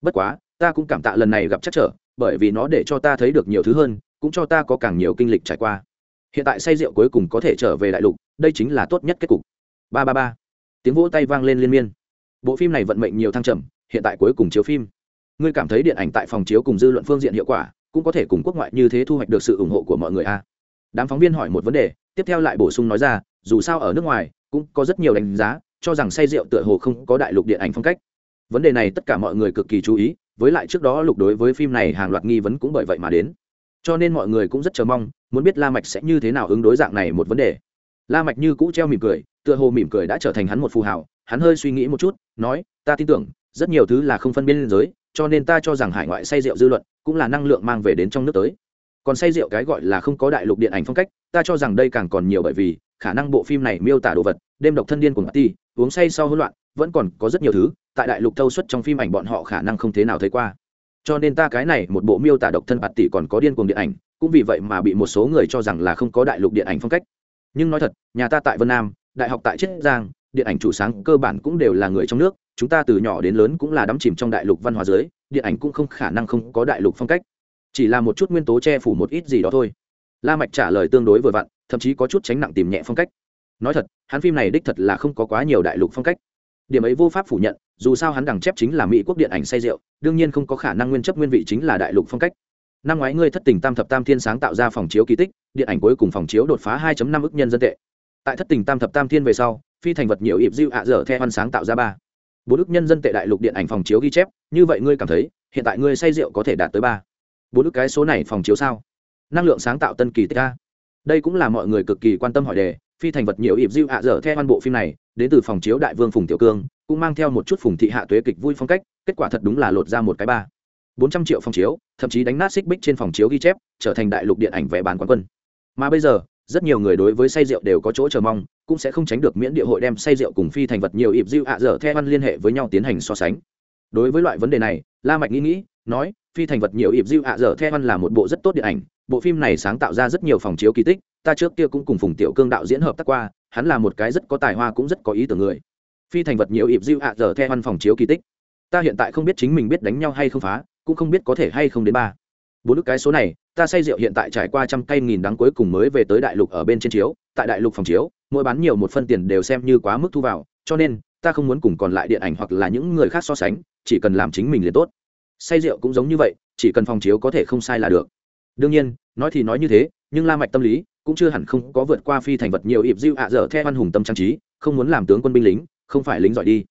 Bất quá, ta cũng cảm tạ lần này gặp chắc trở, bởi vì nó để cho ta thấy được nhiều thứ hơn, cũng cho ta có càng nhiều kinh lịch trải qua. Hiện tại say rượu cuối cùng có thể trở về đại lục, đây chính là tốt nhất kết cục. Ba ba ba. Tiếng vỗ tay vang lên liên miên. Bộ phim này vận mệnh nhiều thăng trầm, hiện tại cuối cùng chiếu phim. Ngươi cảm thấy điện ảnh tại phòng chiếu cùng dư luận phương diện hiệu quả, cũng có thể cùng quốc ngoại như thế thu hoạch được sự ủng hộ của mọi người a đám phóng viên hỏi một vấn đề, tiếp theo lại bổ sung nói ra, dù sao ở nước ngoài, cũng có rất nhiều đánh giá, cho rằng say rượu tựa hồ không có đại lục điện ảnh phong cách. Vấn đề này tất cả mọi người cực kỳ chú ý, với lại trước đó lục đối với phim này hàng loạt nghi vấn cũng bởi vậy mà đến. Cho nên mọi người cũng rất chờ mong, muốn biết la mạch sẽ như thế nào ứng đối dạng này một vấn đề. La mạch như cũ treo mỉm cười, tựa hồ mỉm cười đã trở thành hắn một phù hào, hắn hơi suy nghĩ một chút, nói, ta tin tưởng, rất nhiều thứ là không phân biên giới, cho nên ta cho rằng hải ngoại say rượu dư luận cũng là năng lượng mang về đến trong nước tới còn say rượu cái gọi là không có đại lục điện ảnh phong cách, ta cho rằng đây càng còn nhiều bởi vì, khả năng bộ phim này miêu tả đồ vật, đêm độc thân điên của ti uống say sau hỗn loạn, vẫn còn có rất nhiều thứ, tại đại lục thâu suất trong phim ảnh bọn họ khả năng không thế nào thấy qua. Cho nên ta cái này một bộ miêu tả độc thân bạt tỷ còn có điên cuồng điện ảnh, cũng vì vậy mà bị một số người cho rằng là không có đại lục điện ảnh phong cách. Nhưng nói thật, nhà ta tại vân nam, đại học tại chiết giang, điện ảnh chủ sáng cơ bản cũng đều là người trong nước, chúng ta từ nhỏ đến lớn cũng là đắm chìm trong đại lục văn hóa dưới, điện ảnh cũng không khả năng không có đại lục phong cách chỉ là một chút nguyên tố che phủ một ít gì đó thôi. La mạch trả lời tương đối vừa vặn, thậm chí có chút tránh nặng tìm nhẹ phong cách. Nói thật, hắn phim này đích thật là không có quá nhiều đại lục phong cách. Điểm ấy vô pháp phủ nhận, dù sao hắn đằng chép chính là mỹ quốc điện ảnh say rượu, đương nhiên không có khả năng nguyên chấp nguyên vị chính là đại lục phong cách. Năm ngoái ngươi thất tình tam thập tam thiên sáng tạo ra phòng chiếu kỳ tích, điện ảnh cuối cùng phòng chiếu đột phá 2.5 ức nhân dân tệ. Tại thất tình tam thập tam thiên về sau, phi thành vật nhiều ịp diệu ạ dở theo văn sáng tạo ra ba. Bốn ức nhân dân tệ đại lục điện ảnh phòng chiếu ghi chép, như vậy ngươi cảm thấy, hiện tại ngươi say rượu có thể đạt tới ba bốn cái số này phòng chiếu sao? Năng lượng sáng tạo tân kỳ tích a. Đây cũng là mọi người cực kỳ quan tâm hỏi đề, phi thành vật nhiều ịp diệu ạ dở theo toàn bộ phim này, đến từ phòng chiếu đại vương phùng tiểu cương, cũng mang theo một chút phùng thị hạ tuế kịch vui phong cách, kết quả thật đúng là lột ra một cái ba. Bốn trăm triệu phòng chiếu, thậm chí đánh nát xích bích trên phòng chiếu ghi chép, trở thành đại lục điện ảnh vẽ bán quán quân. Mà bây giờ, rất nhiều người đối với say rượu đều có chỗ chờ mong, cũng sẽ không tránh được miễn địa hội đem say rượu cùng phi thành vật nhiều ịp diệu ạ dở theo văn liên hệ với nhau tiến hành so sánh. Đối với loại vấn đề này, la mạch nghĩ nghĩ, nói phi thành vật nhiều ịp dịu ạ dở theo văn là một bộ rất tốt điện ảnh. Bộ phim này sáng tạo ra rất nhiều phòng chiếu kỳ tích. Ta trước kia cũng cùng phùng tiểu cương đạo diễn hợp tác qua. Hắn là một cái rất có tài hoa cũng rất có ý tưởng người. Phi thành vật nhiều ịp dịu ạ dở theo văn phòng chiếu kỳ tích. Ta hiện tại không biết chính mình biết đánh nhau hay không phá, cũng không biết có thể hay không đến ba. Bốn cái số này, ta say rượu hiện tại trải qua trăm cây nghìn đắng cuối cùng mới về tới đại lục ở bên trên chiếu. Tại đại lục phòng chiếu, mỗi bán nhiều một phân tiền đều xem như quá mức thu vào. Cho nên, ta không muốn cùng còn lại điện ảnh hoặc là những người khác so sánh, chỉ cần làm chính mình liền tốt say rượu cũng giống như vậy, chỉ cần phòng chiếu có thể không sai là được. Đương nhiên, nói thì nói như thế, nhưng la mạch tâm lý cũng chưa hẳn không có vượt qua phi thành vật nhiều ịp diệu ạ dở theo văn hùng tâm trang trí, không muốn làm tướng quân binh lính, không phải lính giỏi đi.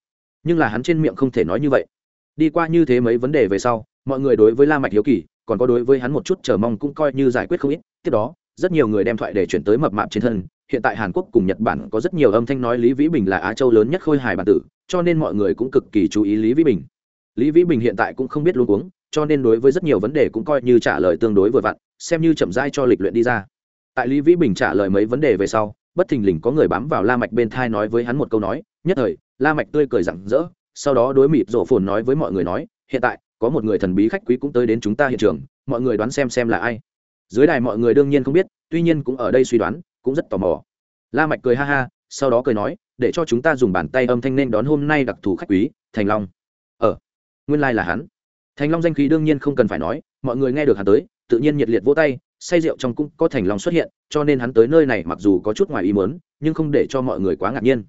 Nhưng là hắn trên miệng không thể nói như vậy. Đi qua như thế mấy vấn đề về sau, mọi người đối với la mạch hiếu kỳ, còn có đối với hắn một chút chờ mong cũng coi như giải quyết không ít. Tiếp đó, rất nhiều người đem thoại để chuyển tới mập mạp trên thân. Hiện tại hàn quốc cùng nhật bản có rất nhiều âm thanh nói lý vĩ bình là á châu lớn nhất khôi hài bản tử, cho nên mọi người cũng cực kỳ chú ý lý vĩ bình lý vĩ bình hiện tại cũng không biết luôn uống cho nên đối với rất nhiều vấn đề cũng coi như trả lời tương đối vừa vặn, xem như chậm rãi cho lịch luyện đi ra. Tại lý vĩ bình trả lời mấy vấn đề về sau, bất thình lình có người bám vào la mạch bên thai nói với hắn một câu nói, nhất thời, la mạch tươi cười rạng rỡ, sau đó đối mịt rổ phồn nói với mọi người nói, hiện tại, có một người thần bí khách quý cũng tới đến chúng ta hiện trường, mọi người đoán xem xem là ai. Dưới đài mọi người đương nhiên không biết, tuy nhiên cũng ở đây suy đoán, cũng rất tò mò. La mạch cười ha ha, sau đó cười nói, để cho chúng ta dùng bàn tay âm thanh nên đón hôm nay đặc thù khách quý, thành long nguyên lai like là hắn. Thành long danh khí đương nhiên không cần phải nói, mọi người nghe được hắn tới, tự nhiên nhiệt liệt vỗ tay, say rượu trong cũng có thành long xuất hiện, cho nên hắn tới nơi này mặc dù có chút ngoài ý muốn, nhưng không để cho mọi người quá ngạc nhiên.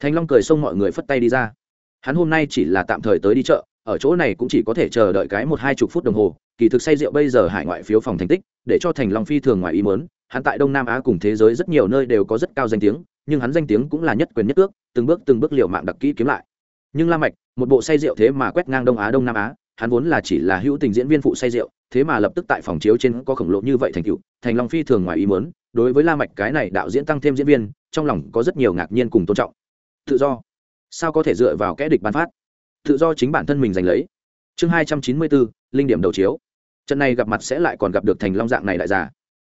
Thành long cười xông mọi người phất tay đi ra. Hắn hôm nay chỉ là tạm thời tới đi chợ, ở chỗ này cũng chỉ có thể chờ đợi cái một hai chục phút đồng hồ, kỳ thực say rượu bây giờ hải ngoại phiếu phòng thành tích, để cho thành long phi thường ngoài ý mớn hắn tại đông nam á cùng thế giới rất nhiều nơi đều có rất cao danh tiếng, nhưng hắn danh tiếng cũng là nhất quyền nhất ước, từng bước từng bước liệu mạng đặc kỹ kiếm lại nhưng la mạch một bộ say rượu thế mà quét ngang đông á đông nam á hắn vốn là chỉ là hữu tình diễn viên phụ say rượu thế mà lập tức tại phòng chiếu trên có khổng lồ như vậy thành cựu thành long phi thường ngoài ý muốn, đối với la mạch cái này đạo diễn tăng thêm diễn viên trong lòng có rất nhiều ngạc nhiên cùng tôn trọng. Tự do. Sao có thể dựa vào kẻ địch ban phát? Tự do chính bản thân mình giành lấy. Chương hai trăm chín mươi bốn linh điểm đầu chiếu. Trận này gặp mặt sẽ lại còn gặp được thành long dạng này đại giả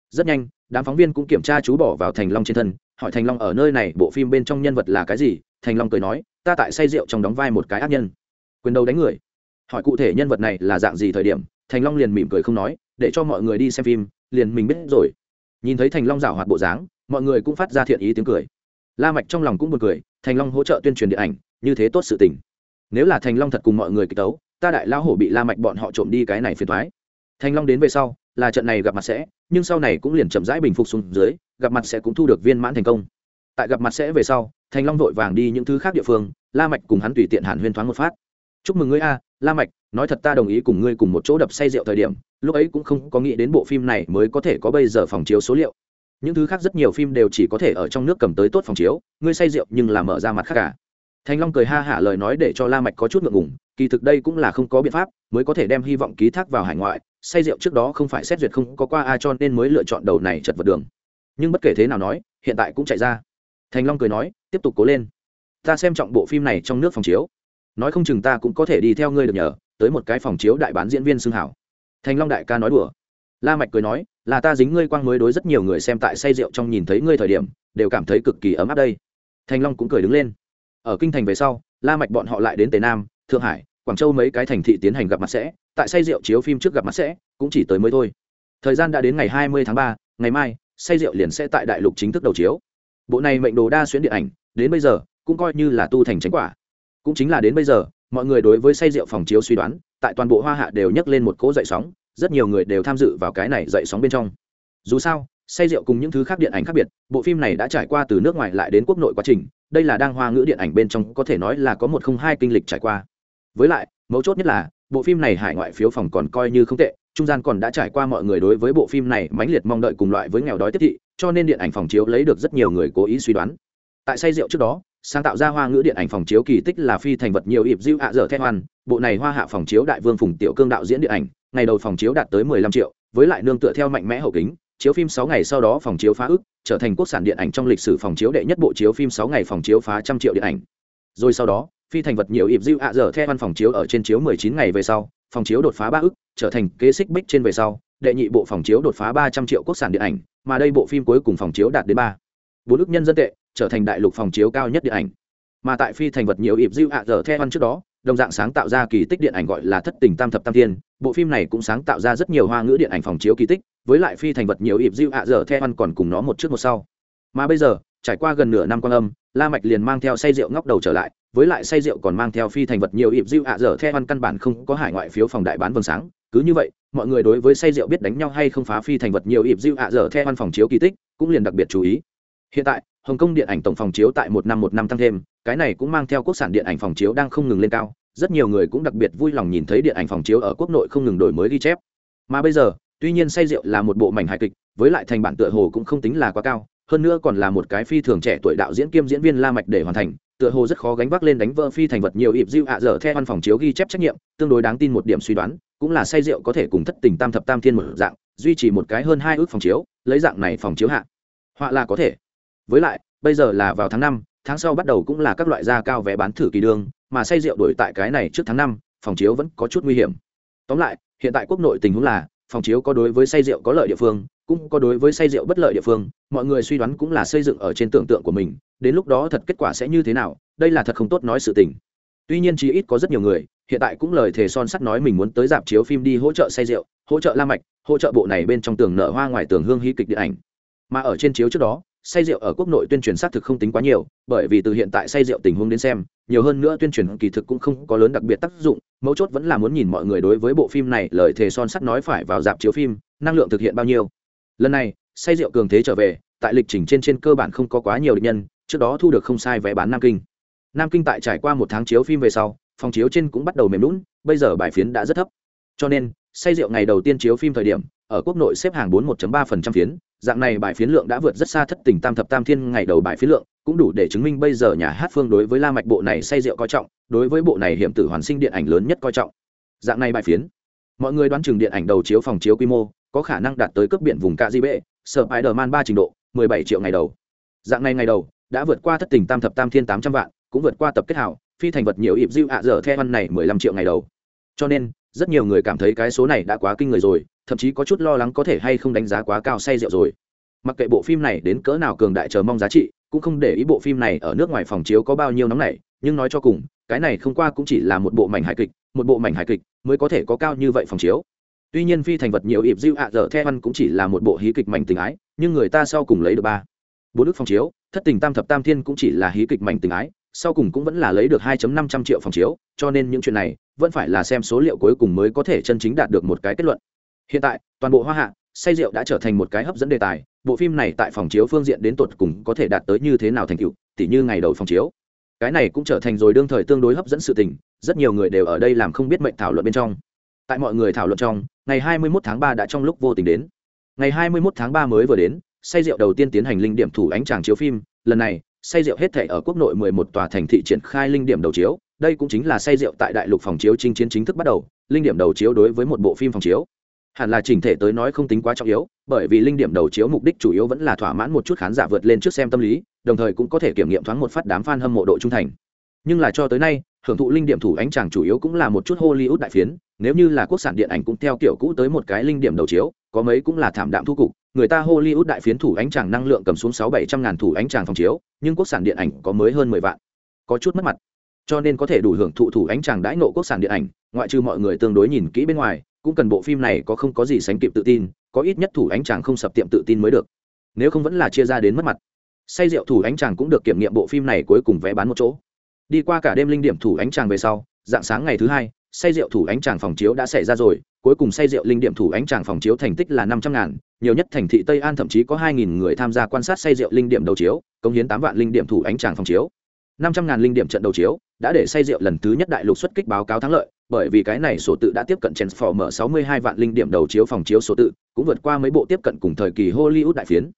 rất nhanh đám phóng viên cũng kiểm tra chú bỏ vào thành long trên thân hỏi thành long ở nơi này bộ phim bên trong nhân vật là cái gì thành long cười nói ta tại say rượu trong đóng vai một cái ác nhân. Quyền đầu đánh người. Hỏi cụ thể nhân vật này là dạng gì thời điểm, thành long liền mỉm cười không nói, để cho mọi người đi xem phim, liền mình biết rồi. Nhìn thấy thành long rảo hoạt bộ dáng, mọi người cũng phát ra thiện ý tiếng cười. La mạch trong lòng cũng buồn cười, thành long hỗ trợ tuyên truyền điện ảnh, như thế tốt sự tình. Nếu là thành long thật cùng mọi người kịch tấu, ta đại lao hổ bị la mạch bọn họ trộm đi cái này phiền toái. Thành long đến về sau, là trận này gặp mặt sẽ, nhưng sau này cũng liền chậm rãi bình phục xuống dưới, gặp mặt sẽ cũng thu được viên mãn thành công. Tại gặp mặt sẽ về sau, thành long vội vàng đi những thứ khác địa phương la mạch cùng hắn tùy tiện hàn huyên thoáng một phát. Chúc mừng ngươi a, la mạch, nói thật ta đồng ý cùng ngươi cùng một chỗ đập say rượu thời điểm, lúc ấy cũng không có nghĩ đến bộ phim này mới có thể có bây giờ phòng chiếu số liệu. Những thứ khác rất nhiều phim đều chỉ có thể ở trong nước cầm tới tốt phòng chiếu, ngươi say rượu nhưng là mở ra mặt khác cả thành long cười ha hả lời nói để cho la mạch có chút ngượng ngùng, kỳ thực đây cũng là không có biện pháp, mới có thể đem hy vọng ký thác vào hải ngoại, say rượu trước đó không phải xét duyệt không có qua ai cho nên mới lựa chọn đầu này chật vật đường. Nhưng bất kể thế nào nói, hiện tại cũng chạy ra. Thành long cười nói, tiếp tục cố lên ta xem trọng bộ phim này trong nước phòng chiếu. Nói không chừng ta cũng có thể đi theo ngươi được nhờ tới một cái phòng chiếu đại bán diễn viên xưng hảo. Thành long đại ca nói đùa. La mạch cười nói là ta dính ngươi quang mới đối rất nhiều người xem tại say rượu trong nhìn thấy ngươi thời điểm đều cảm thấy cực kỳ ấm áp đây. Thành long cũng cười đứng lên. Ở kinh thành về sau la mạch bọn họ lại đến tây nam thượng hải quảng châu mấy cái thành thị tiến hành gặp mặt sẽ tại say rượu chiếu phim trước gặp mặt sẽ cũng chỉ tới mới thôi. Thời gian đã đến ngày 20 tháng 3, ngày mai say rượu liền sẽ tại đại lục chính thức đầu chiếu. Bộ này mệnh đồ đa xuyên điện ảnh đến bây giờ cũng coi như là tu thành tránh quả. Cũng chính là đến bây giờ, mọi người đối với say rượu phòng chiếu suy đoán, tại toàn bộ hoa hạ đều nhấc lên một cỗ dậy sóng, rất nhiều người đều tham dự vào cái này dậy sóng bên trong. Dù sao, say rượu cùng những thứ khác điện ảnh khác biệt, bộ phim này đã trải qua từ nước ngoài lại đến quốc nội quá trình, đây là đang hoa ngữ điện ảnh bên trong có thể nói là có một không hai kinh lịch trải qua. Với lại, mấu chốt nhất là, bộ phim này hải ngoại phiếu phòng còn coi như không tệ, trung gian còn đã trải qua mọi người đối với bộ phim này mãnh liệt mong đợi cùng loại với nghèo đói tiếp thị, cho nên điện ảnh phòng chiếu lấy được rất nhiều người cố ý suy đoán. Tại say rượu trước đó sáng tạo ra hoa ngữ điện ảnh phòng chiếu kỳ tích là phi thành vật nhiều ịp diệu ạ dở thét hoan bộ này hoa hạ phòng chiếu đại vương phùng tiểu cương đạo diễn điện ảnh ngày đầu phòng chiếu đạt tới 15 triệu với lại nương tựa theo mạnh mẽ hậu kính chiếu phim sáu ngày sau đó phòng chiếu phá ức trở thành quốc sản điện ảnh trong lịch sử phòng chiếu đệ nhất bộ chiếu phim sáu ngày phòng chiếu phá trăm triệu điện ảnh rồi sau đó phi thành vật nhiều ịp diệu ạ dở thét hoan phòng chiếu ở trên chiếu 19 ngày về sau phòng chiếu đột phá ba ức trở thành kế xích bích trên về sau đệ nhị bộ phòng chiếu đột phá 300 triệu quốc sản điện ảnh mà đây bộ phim cuối cùng phòng chiếu đạt đến ba bốn ức nhân dân tệ trở thành đại lục phòng chiếu cao nhất điện ảnh. Mà tại phi thành vật nhiều ịp diệu ạ dở theo ăn trước đó, đồng dạng sáng tạo ra kỳ tích điện ảnh gọi là thất tình tam thập tam thiên. Bộ phim này cũng sáng tạo ra rất nhiều hoa ngữ điện ảnh phòng chiếu kỳ tích, với lại phi thành vật nhiều ịp diệu ạ dở theo ăn còn cùng nó một trước một sau. Mà bây giờ, trải qua gần nửa năm quan âm, la mạch liền mang theo say rượu ngóc đầu trở lại, với lại say rượu còn mang theo phi thành vật nhiều ịp diệu ạ dở theo ăn căn bản không có hải ngoại phiếu phòng đại bán vầng sáng. Cứ như vậy, mọi người đối với say rượu biết đánh nhau hay không phá phi thành vật nhiều ịp diệu ạ dở theo ăn phòng chiếu kỳ tích, cũng liền đặc biệt chú ý. Hiện tại hồng kông điện ảnh tổng phòng chiếu tại một năm một năm tăng thêm, cái này cũng mang theo quốc sản điện ảnh phòng chiếu đang không ngừng lên cao, rất nhiều người cũng đặc biệt vui lòng nhìn thấy điện ảnh phòng chiếu ở quốc nội không ngừng đổi mới ghi chép. Mà bây giờ, tuy nhiên say rượu là một bộ mảnh hài kịch, với lại thành bản tựa hồ cũng không tính là quá cao, hơn nữa còn là một cái phi thường trẻ tuổi đạo diễn kiêm diễn viên la mạch để hoàn thành, tựa hồ rất khó gánh vác lên đánh vỡ phi thành vật nhiều ịp diệu ạ dở theo văn phòng chiếu ghi chép trách nhiệm, tương đối đáng tin một điểm suy đoán, cũng là say rượu có thể cùng thất tình tam thập tam thiên một dạng, duy trì một cái hơn hai ước phòng chiếu, lấy dạng này phòng chiếu hạ. Họa là có thể với lại bây giờ là vào tháng năm tháng sau bắt đầu cũng là các loại da cao vé bán thử kỳ đường, mà say rượu đổi tại cái này trước tháng năm phòng chiếu vẫn có chút nguy hiểm. Tóm lại hiện tại quốc nội tình huống là phòng chiếu có đối với say rượu có lợi địa phương cũng có đối với say rượu bất lợi địa phương mọi người suy đoán cũng là xây dựng ở trên tưởng tượng của mình đến lúc đó thật kết quả sẽ như thế nào đây là thật không tốt nói sự tình. Tuy nhiên chí ít có rất nhiều người hiện tại cũng lời thề son sắt nói mình muốn tới dạp chiếu phim đi hỗ trợ say rượu hỗ trợ la mạch hỗ trợ bộ này bên trong tường nở hoa ngoài tường hương hí kịch điện ảnh. Mà ở trên chiếu trước đó say rượu ở quốc nội tuyên truyền xác thực không tính quá nhiều, bởi vì từ hiện tại say rượu tình huống đến xem, nhiều hơn nữa tuyên truyền kỳ thực cũng không có lớn đặc biệt tác dụng, mấu chốt vẫn là muốn nhìn mọi người đối với bộ phim này lời thề son sắt nói phải vào dạp chiếu phim, năng lượng thực hiện bao nhiêu. Lần này, say rượu cường thế trở về, tại lịch trình trên trên cơ bản không có quá nhiều định nhân, trước đó thu được không sai vé bán nam kinh. Nam kinh tại trải qua một tháng chiếu phim về sau, phòng chiếu trên cũng bắt đầu mềm lún bây giờ bài phiến đã rất thấp. Cho nên, say rượu ngày đầu tiên chiếu phim thời điểm, ở quốc nội xếp hàng 41.3% phiến dạng này bài phiến lượng đã vượt rất xa thất tình tam thập tam thiên ngày đầu bài phiến lượng cũng đủ để chứng minh bây giờ nhà hát phương đối với la mạch bộ này say rượu coi trọng đối với bộ này hiểm tử hoàn sinh điện ảnh lớn nhất coi trọng dạng này bài phiến mọi người đoán chừng điện ảnh đầu chiếu phòng chiếu quy mô có khả năng đạt tới cấp biển vùng cạ di bệ sở bài đờ man ba trình độ, 17 triệu ngày đầu. Dạng này ngày đầu, đã vượt qua thất tình tam thập tam thiên 800 vạn, cũng vượt qua tập kết hảo, phi thành vật nhiều ịp diệu ạ giờ theo văn này 15 triệu ngày đầu. Cho nên, rất nhiều người cảm thấy cái số này đã quá kinh người rồi, thậm chí có chút lo lắng có thể hay không đánh giá quá cao say rượu rồi. Mặc kệ bộ phim này đến cỡ nào cường đại chờ mong giá trị, cũng không để ý bộ phim này ở nước ngoài phòng chiếu có bao nhiêu nóng này, nhưng nói cho cùng, cái này không qua cũng chỉ là một bộ mảnh hài kịch, một bộ mảnh hài kịch mới có thể có cao như vậy phòng chiếu. Tuy nhiên phi thành vật nhiều ịp diệu ạ dở theo văn cũng chỉ là một bộ hí kịch mảnh tình ái nhưng người ta sau cùng lấy được ba. Bốn đức phòng chiếu thất tình tam thập tam thiên cũng chỉ là hí kịch mảnh tình ái sau cùng cũng vẫn là lấy được 2 năm trăm triệu phòng chiếu cho nên những chuyện này vẫn phải là xem số liệu cuối cùng mới có thể chân chính đạt được một cái kết luận hiện tại, toàn bộ hoa hạ, say rượu đã trở thành một cái hấp dẫn đề tài, bộ phim này tại phòng chiếu phương diện đến tột cùng có thể đạt tới như thế nào thành tựu, tỉ như ngày đầu phòng chiếu. Cái này cũng trở thành rồi đương thời tương đối hấp dẫn sự tình, rất nhiều người đều ở đây làm không biết mệnh thảo luận bên trong. Tại mọi người thảo luận trong, ngày 21 tháng 3 đã trong lúc vô tình đến. Ngày 21 tháng 3 mới vừa đến, say rượu đầu tiên tiến hành linh điểm thủ ánh tràng chiếu phim, lần này, say rượu hết thể ở quốc nội 11 tòa thành thị triển khai linh điểm đầu chiếu, đây cũng chính là say rượu tại đại lục phòng chiếu chinh chiến chính thức bắt đầu, linh điểm đầu chiếu đối với một bộ phim phòng chiếu hẳn là chỉnh thể tới nói không tính quá trọng yếu, bởi vì linh điểm đầu chiếu mục đích chủ yếu vẫn là thỏa mãn một chút khán giả vượt lên trước xem tâm lý, đồng thời cũng có thể kiểm nghiệm thoáng một phát đám fan hâm mộ độ trung thành. Nhưng là cho tới nay, hưởng thụ linh điểm thủ ánh chàng chủ yếu cũng là một chút hollywood đại phiến, nếu như là quốc sản điện ảnh cũng theo kiểu cũ tới một cái linh điểm đầu chiếu, có mấy cũng là thảm đạm thu cục, người ta hollywood đại phiến thủ ánh chàng năng lượng cầm xuống sáu bảy trăm ngàn thủ ánh chàng phòng chiếu, nhưng quốc sản điện ảnh có mới hơn mười vạn. Có chút mất mặt. Cho nên có thể đủ hưởng thụ thủ ánh chàng đãi nộ quốc sản điện ảnh, ngoại trừ mọi người tương đối nhìn kỹ bên ngoài cũng cần bộ phim này có không có gì sánh kịp tự tin, có ít nhất thủ ánh chàng không sập tiệm tự tin mới được. Nếu không vẫn là chia ra đến mất mặt. Say rượu thủ ánh chàng cũng được kiểm nghiệm bộ phim này cuối cùng vé bán một chỗ. Đi qua cả đêm linh điểm thủ ánh chàng về sau, dạng sáng ngày thứ hai, say rượu thủ ánh chàng phòng chiếu đã xảy ra rồi, cuối cùng say rượu linh điểm thủ ánh chàng phòng chiếu thành tích là năm trăm ngàn, nhiều nhất thành thị tây an thậm chí có hai nghìn người tham gia quan sát say rượu linh điểm đầu chiếu công hiến tám vạn linh điểm thủ ánh chàng phòng chiếu năm trăm ngàn linh điểm trận đầu chiếu đã để say rượu lần thứ nhất đại lục xuất kích báo cáo thắng lợi bởi vì cái này số tự đã tiếp cận Transformer 62 vạn linh điểm đầu chiếu phòng chiếu số tự, cũng vượt qua mấy bộ tiếp cận cùng thời kỳ Hollywood đại phiến.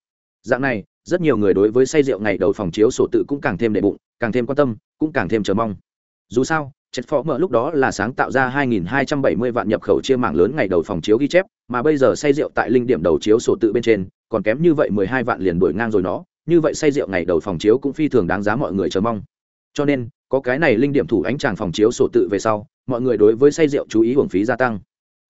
Dạng này, rất nhiều người đối với say rượu ngày đầu phòng chiếu số tự cũng càng thêm đệ bụng, càng thêm quan tâm, cũng càng thêm chờ mong. Dù sao, Transformer lúc đó là sáng tạo ra 2270 vạn nhập khẩu chia mạng lớn ngày đầu phòng chiếu ghi chép, mà bây giờ say rượu tại linh điểm đầu chiếu số tự bên trên, còn kém như vậy 12 vạn liền đuổi ngang rồi nó, như vậy say rượu ngày đầu phòng chiếu cũng phi thường đáng giá mọi người chờ mong. Cho nên, có cái này linh điểm thủ ánh tràng phòng chiếu sổ tự về sau mọi người đối với say rượu chú ý hưởng phí gia tăng.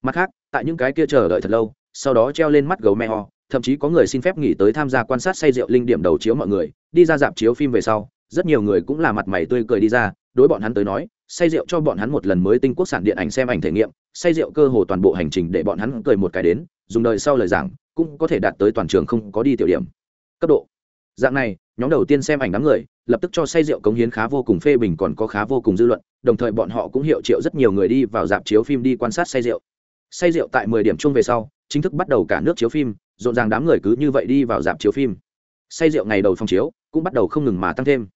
Mặt khác tại những cái kia chờ đợi thật lâu sau đó treo lên mắt gấu me ho thậm chí có người xin phép nghỉ tới tham gia quan sát say rượu linh điểm đầu chiếu mọi người đi ra dạp chiếu phim về sau rất nhiều người cũng là mặt mày tươi cười đi ra đối bọn hắn tới nói say rượu cho bọn hắn một lần mới tinh quốc sản điện ảnh xem ảnh thể nghiệm say rượu cơ hồ toàn bộ hành trình để bọn hắn cười một cái đến dùng đời sau lời giảng cũng có thể đạt tới toàn trường không có đi tiểu điểm. Cấp độ dạng này, nhóm đầu tiên xem ảnh đám người, lập tức cho say rượu cống hiến khá vô cùng phê bình còn có khá vô cùng dư luận, đồng thời bọn họ cũng hiệu triệu rất nhiều người đi vào dạp chiếu phim đi quan sát say rượu. Say rượu tại mười điểm chung về sau, chính thức bắt đầu cả nước chiếu phim, rộn ràng đám người cứ như vậy đi vào dạp chiếu phim. Say rượu ngày đầu phòng chiếu, cũng bắt đầu không ngừng mà tăng thêm.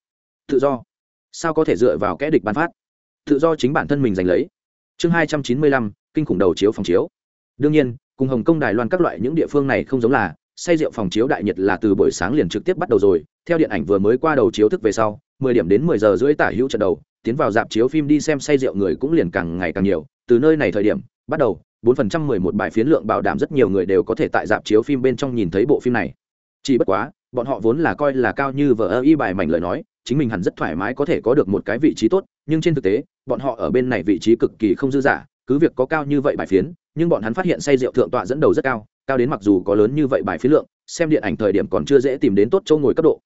Tự do. Sao có thể dựa vào kẽ địch bán phát? Tự do chính bản thân mình giành lấy. Chương hai trăm chín mươi lăm, kinh khủng đầu chiếu phòng chiếu. Đương nhiên, cùng hồng kông, đài loan các loại những địa phương này không giống là say rượu phòng chiếu đại nhiệt là từ buổi sáng liền trực tiếp bắt đầu rồi. Theo điện ảnh vừa mới qua đầu chiếu thức về sau, mười điểm đến mười giờ rưỡi tả hữu trận đầu, tiến vào dạp chiếu phim đi xem say rượu người cũng liền càng ngày càng nhiều. Từ nơi này thời điểm, bắt đầu, bốn phần trăm mười một bài phiến lượng bảo đảm rất nhiều người đều có thể tại dạp chiếu phim bên trong nhìn thấy bộ phim này. Chỉ bất quá, bọn họ vốn là coi là cao như vờ ơ y bài mảnh lời nói, chính mình hẳn rất thoải mái có thể có được một cái vị trí tốt, nhưng trên thực tế, bọn họ ở bên này vị trí cực kỳ không dư dả, cứ việc có cao như vậy bài phiến, nhưng bọn hắn phát hiện say rượu thượng tọa dẫn đầu rất cao cao đến mặc dù có lớn như vậy bài phiến lượng, xem điện ảnh thời điểm còn chưa dễ tìm đến tốt châu ngồi cấp độ.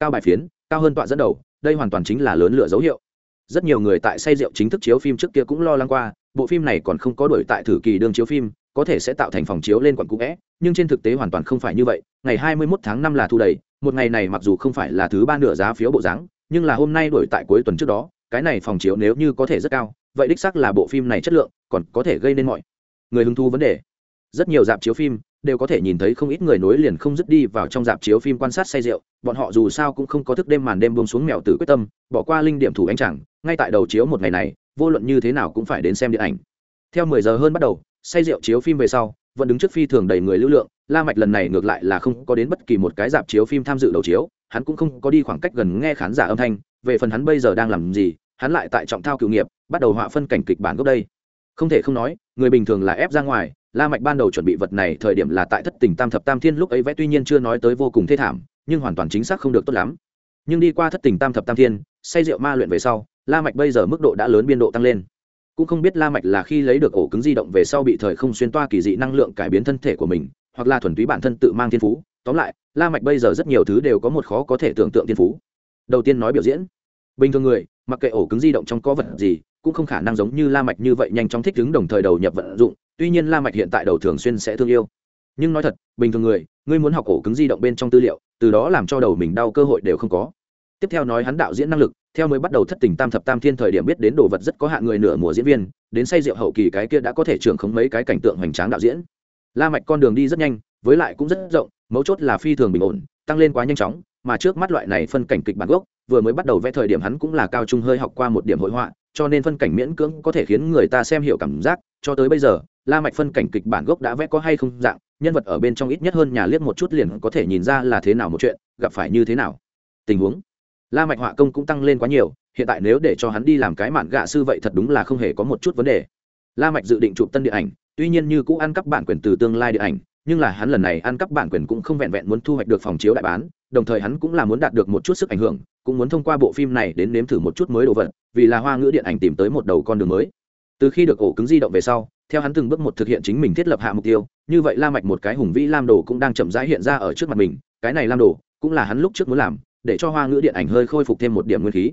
Cao bài phiến, cao hơn tọa dẫn đầu, đây hoàn toàn chính là lớn lựa dấu hiệu. Rất nhiều người tại say rượu chính thức chiếu phim trước kia cũng lo lắng qua, bộ phim này còn không có đổi tại thử kỳ đương chiếu phim, có thể sẽ tạo thành phòng chiếu lên quận cũ vẽ nhưng trên thực tế hoàn toàn không phải như vậy. Ngày 21 tháng 5 là thu đầy, một ngày này mặc dù không phải là thứ ba nửa giá phiếu bộ dáng, nhưng là hôm nay đổi tại cuối tuần trước đó, cái này phòng chiếu nếu như có thể rất cao, vậy đích xác là bộ phim này chất lượng, còn có thể gây nên mọi người hứng thú vấn đề rất nhiều dạp chiếu phim đều có thể nhìn thấy không ít người nối liền không dứt đi vào trong dạp chiếu phim quan sát say rượu. Bọn họ dù sao cũng không có thức đêm màn đêm buông xuống mèo tử quyết tâm, bỏ qua linh điểm thủ anh chẳng, ngay tại đầu chiếu một ngày này, vô luận như thế nào cũng phải đến xem điện ảnh. Theo mười giờ hơn bắt đầu, say rượu chiếu phim về sau, vẫn đứng trước phi thường đầy người lưu lượng, la mạch lần này ngược lại là không có đến bất kỳ một cái dạp chiếu phim tham dự đầu chiếu, hắn cũng không có đi khoảng cách gần nghe khán giả âm thanh, về phần hắn bây giờ đang làm gì, hắn lại tại trọng thao cựu nghiệp, bắt đầu họa phân cảnh kịch bản gốc đây. Không thể không nói, người bình thường là ép ra ngoài la mạch ban đầu chuẩn bị vật này thời điểm là tại thất tình tam thập tam thiên lúc ấy vẽ tuy nhiên chưa nói tới vô cùng thê thảm, nhưng hoàn toàn chính xác không được tốt lắm. Nhưng đi qua thất tình tam thập tam thiên, say rượu ma luyện về sau, la mạch bây giờ mức độ đã lớn biên độ tăng lên. Cũng không biết la mạch là khi lấy được ổ cứng di động về sau bị thời không xuyên toa kỳ dị năng lượng cải biến thân thể của mình, hoặc là thuần túy bản thân tự mang thiên phú. Tóm lại, la mạch bây giờ rất nhiều thứ đều có một khó có thể tưởng tượng thiên phú. Đầu tiên nói biểu diễn. Bình thường người, mặc kệ ổ cứng di động trong có vật gì, cũng không khả năng giống như la mạch như vậy nhanh chóng thích ứng đồng thời đầu nhập vận dụng tuy nhiên la mạch hiện tại đầu thường xuyên sẽ thương yêu. Nhưng nói thật, bình thường người, ngươi muốn học cổ cứng di động bên trong tư liệu, từ đó làm cho đầu mình đau cơ hội đều không có. Tiếp theo nói hắn đạo diễn năng lực, theo mới bắt đầu thất tình tam thập tam thiên thời điểm biết đến đồ vật rất có hạn người nửa mùa diễn viên, đến say rượu hậu kỳ cái kia đã có thể trưởng khống mấy cái cảnh tượng hoành tráng đạo diễn. La mạch con đường đi rất nhanh, với lại cũng rất rộng, mấu chốt là phi thường bình ổn, tăng lên quá nhanh chóng, mà trước mắt loại này phân cảnh kịch bản gốc, vừa mới bắt đầu vẽ thời điểm hắn cũng là cao trung hơi học qua một điểm hội họa, cho nên phân cảnh miễn cưỡng có thể khiến người ta xem hiểu cảm giác, cho tới bây giờ la mạch phân cảnh kịch bản gốc đã vẽ có hay không dạng, nhân vật ở bên trong ít nhất hơn nhà liếc một chút liền có thể nhìn ra là thế nào một chuyện, gặp phải như thế nào. Tình huống. La mạch họa công cũng tăng lên quá nhiều, hiện tại nếu để cho hắn đi làm cái mạn gạ sư vậy thật đúng là không hề có một chút vấn đề. La mạch dự định chụp tân điện ảnh, tuy nhiên như cũ ăn cắp bản quyền từ tương lai điện ảnh, nhưng là hắn lần này ăn cắp bản quyền cũng không vẹn vẹn muốn thu hoạch được phòng chiếu đại bán, đồng thời hắn cũng là muốn đạt được một chút sức ảnh hưởng, cũng muốn thông qua bộ phim này đến nếm thử một chút mới đồ vật, vì là hoa ngữ điện ảnh tìm tới một đầu con đường mới từ khi được ổ cứng di động về sau, theo hắn từng bước một thực hiện chính mình thiết lập hạ mục tiêu, như vậy la mạch một cái hùng vĩ lam đồ cũng đang chậm rãi hiện ra ở trước mặt mình, cái này lam đồ cũng là hắn lúc trước muốn làm, để cho hoa ngữ điện ảnh hơi khôi phục thêm một điểm nguyên khí.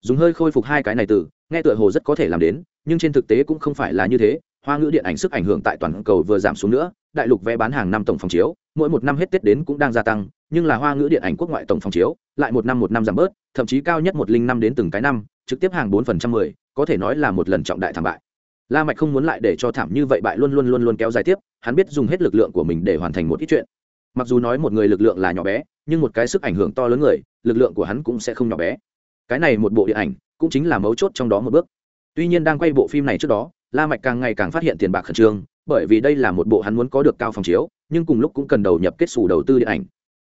Dùng hơi khôi phục hai cái này từ, nghe tựa hồ rất có thể làm đến, nhưng trên thực tế cũng không phải là như thế, hoa ngữ điện ảnh sức ảnh hưởng tại toàn cầu vừa giảm xuống nữa, đại lục vé bán hàng năm tổng phòng chiếu, mỗi một năm hết tết đến cũng đang gia tăng, nhưng là hoa ngữ điện ảnh quốc ngoại tổng phòng chiếu, lại một năm một năm giảm bớt, thậm chí cao nhất một linh năm đến từng cái năm, trực tiếp hàng bốn phần trăm mười có thể nói là một lần trọng đại thảm bại. La mạch không muốn lại để cho thảm như vậy bại luôn luôn luôn luôn kéo dài tiếp, hắn biết dùng hết lực lượng của mình để hoàn thành một ít chuyện. Mặc dù nói một người lực lượng là nhỏ bé, nhưng một cái sức ảnh hưởng to lớn người, lực lượng của hắn cũng sẽ không nhỏ bé. Cái này một bộ điện ảnh, cũng chính là mấu chốt trong đó một bước. Tuy nhiên đang quay bộ phim này trước đó, la mạch càng ngày càng phát hiện tiền bạc khẩn trương, bởi vì đây là một bộ hắn muốn có được cao phòng chiếu, nhưng cùng lúc cũng cần đầu nhập kết xù đầu tư điện ảnh.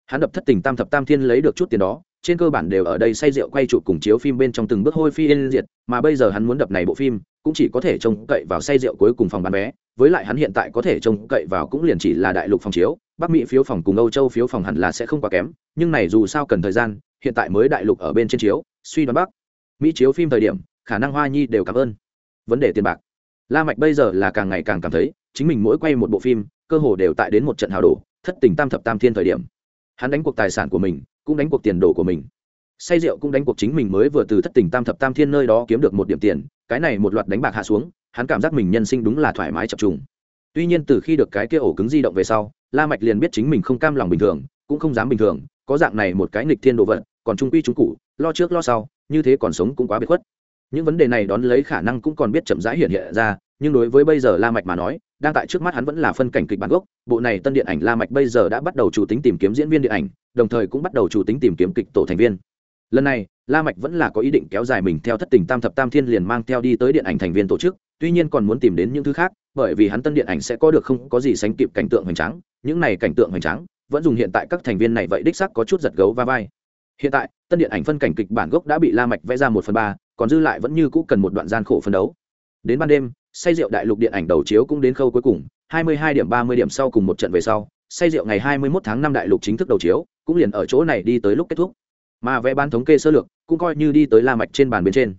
Hắn đập thất tình tam thập tam thiên lấy được chút tiền đó trên cơ bản đều ở đây say rượu quay chụp cùng chiếu phim bên trong từng bước hôi phi yên diệt, mà bây giờ hắn muốn đập này bộ phim, cũng chỉ có thể trông cậy vào say rượu cuối cùng phòng bán vé, với lại hắn hiện tại có thể trông cậy vào cũng liền chỉ là đại lục phòng chiếu, bắc mỹ phiếu phòng cùng âu châu phiếu phòng hẳn là sẽ không quá kém, nhưng này dù sao cần thời gian, hiện tại mới đại lục ở bên trên chiếu, suy đoán bắc mỹ chiếu phim thời điểm, khả năng hoa nhi đều cảm ơn. Vấn đề tiền bạc. La mạch bây giờ là càng ngày càng cảm thấy, chính mình mỗi quay một bộ phim, cơ hồ đều tại đến một trận hào đổ, thất tình tam thập tam thiên thời điểm. Hắn đánh cuộc tài sản của mình cũng đánh cuộc tiền đồ của mình. Say rượu cũng đánh cuộc chính mình mới vừa từ thất tình tam thập tam thiên nơi đó kiếm được một điểm tiền, cái này một loạt đánh bạc hạ xuống, hắn cảm giác mình nhân sinh đúng là thoải mái chập trùng. Tuy nhiên từ khi được cái kia ổ cứng di động về sau, la mạch liền biết chính mình không cam lòng bình thường, cũng không dám bình thường, có dạng này một cái nghịch thiên đồ vật, còn trung quy trung cụ, lo trước lo sau, như thế còn sống cũng quá biệt khuất. Những vấn đề này đón lấy khả năng cũng còn biết chậm rãi hiện hiện ra, nhưng đối với bây giờ la mạch mà nói đang tại trước mắt hắn vẫn là phân cảnh kịch bản gốc, bộ này tân điện ảnh la mạch bây giờ đã bắt đầu chủ tính tìm kiếm diễn viên điện ảnh, đồng thời cũng bắt đầu chủ tính tìm kiếm kịch tổ thành viên. Lần này, la mạch vẫn là có ý định kéo dài mình theo thất tình tam thập tam thiên liền mang theo đi tới điện ảnh thành viên tổ chức, tuy nhiên còn muốn tìm đến những thứ khác, bởi vì hắn tân điện ảnh sẽ có được không có gì sánh kịp cảnh tượng hoành tráng, những này cảnh tượng hoành tráng, vẫn dùng hiện tại các thành viên này vậy đích xác có chút giật gấu va vai. Hiện tại, tân điện ảnh phân cảnh kịch bản gốc đã bị la mạch vẽ ra một phần ba, còn dư lại vẫn như cũ cần một đoạn gian khổ phân đấu. Đến ban đêm say rượu đại lục điện ảnh đầu chiếu cũng đến khâu cuối cùng 22 điểm 30 điểm sau cùng một trận về sau, say rượu ngày 21 tháng 5 đại lục chính thức đầu chiếu, cũng liền ở chỗ này đi tới lúc kết thúc. Mà vẽ ban thống kê sơ lược cũng coi như đi tới la mạch trên bàn bên trên.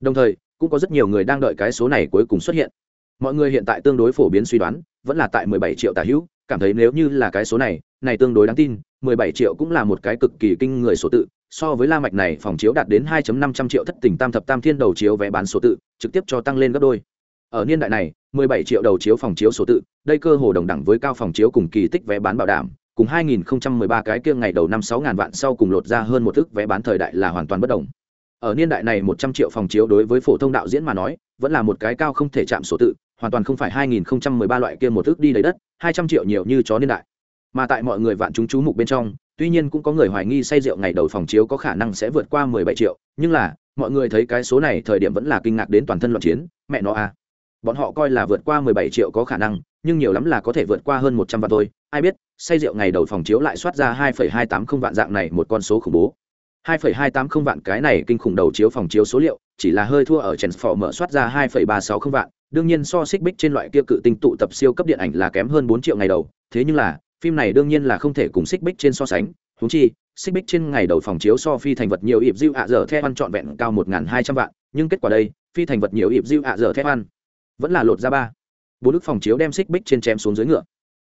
Đồng thời, cũng có rất nhiều người đang đợi cái số này cuối cùng xuất hiện. Mọi người hiện tại tương đối phổ biến suy đoán, vẫn là tại 17 triệu tả hữu, cảm thấy nếu như là cái số này này tương đối đáng tin 17 triệu cũng là một cái cực kỳ kinh người số tự, so với la mạch này phòng chiếu đạt đến 2.500 triệu thất tình tam thập tam thiên đầu chiếu vé bán số tự, trực tiếp cho tăng lên gấp đôi ở niên đại này 17 triệu đầu chiếu phòng chiếu số tự, đây cơ hồ đồng đẳng với cao phòng chiếu cùng kỳ tích vé bán bảo đảm, cùng 2013 cái kia ngày đầu năm 6 ngàn vạn sau cùng lột ra hơn một ức vé bán thời đại là hoàn toàn bất đồng. Ở niên đại này 100 triệu phòng chiếu đối với phổ thông đạo diễn mà nói, vẫn là một cái cao không thể chạm số tự, hoàn toàn không phải 2013 loại kia một ức đi đầy đất 200 triệu nhiều như chó niên đại. Mà tại mọi người vạn chúng chú mục bên trong, tuy nhiên cũng có người hoài nghi say rượu ngày đầu phòng chiếu có khả năng sẽ vượt qua 17 triệu, nhưng là, mọi người thấy cái số này thời điểm vẫn là kinh ngạc đến toàn thân loạn chiến, mẹ nó à bọn họ coi là vượt qua 17 triệu có khả năng nhưng nhiều lắm là có thể vượt qua hơn 100 vạn thôi. Ai biết say rượu ngày đầu phòng chiếu lại soát ra 2,280 vạn dạng này một con số khủng bố. 2,280 vạn cái này kinh khủng đầu chiếu phòng chiếu số liệu chỉ là hơi thua ở Transformer soát ra 2,360 vạn. Đương nhiên so xích bích trên loại kia cự tinh tụ tập siêu cấp điện ảnh là kém hơn 4 triệu ngày đầu. Thế nhưng là phim này đương nhiên là không thể cùng xích bích trên so sánh. Húng chi xích bích trên ngày đầu phòng chiếu so phi thành vật nhiều ịp dịu ạ dở theo ăn trọn vẹn cao một hai trăm vạn. Nhưng kết quả đây phi thành vật nhiều ịp dịu ạ dở theo ăn vẫn là lột ra ba. Bốn đức phòng chiếu đem xích bích trên chém xuống dưới ngựa.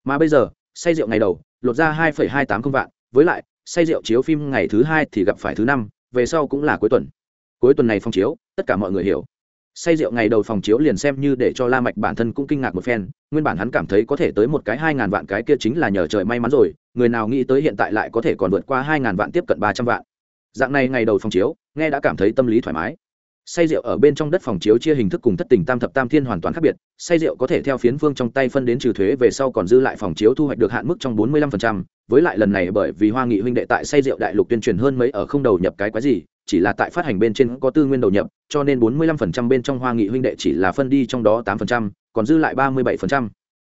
Mà bây giờ, say rượu ngày đầu, lột ra hai phẩy hai tám không vạn, với lại, say rượu chiếu phim ngày thứ hai thì gặp phải thứ năm, về sau cũng là cuối tuần. Cuối tuần này phòng chiếu, tất cả mọi người hiểu. Say rượu ngày đầu phòng chiếu liền xem như để cho la mạch bản thân cũng kinh ngạc một phen, nguyên bản hắn cảm thấy có thể tới một cái hai ngàn vạn cái kia chính là nhờ trời may mắn rồi, người nào nghĩ tới hiện tại lại có thể còn vượt qua hai ngàn vạn tiếp cận ba trăm vạn. Dạng này ngày đầu phòng chiếu, nghe đã cảm thấy tâm lý thoải mái say rượu ở bên trong đất phòng chiếu chia hình thức cùng thất tình tam thập tam thiên hoàn toàn khác biệt. Say rượu có thể theo phiến phương trong tay phân đến trừ thuế về sau còn dư lại phòng chiếu thu hoạch được hạn mức trong bốn mươi lăm phần trăm. Với lại lần này bởi vì hoa nghị huynh đệ tại say rượu đại lục tuyên truyền hơn mấy ở không đầu nhập cái quái gì, chỉ là tại phát hành bên trên có tư nguyên đầu nhập, cho nên bốn mươi lăm phần trăm bên trong hoa nghị huynh đệ chỉ là phân đi trong đó tám phần trăm, còn dư lại ba mươi bảy phần trăm.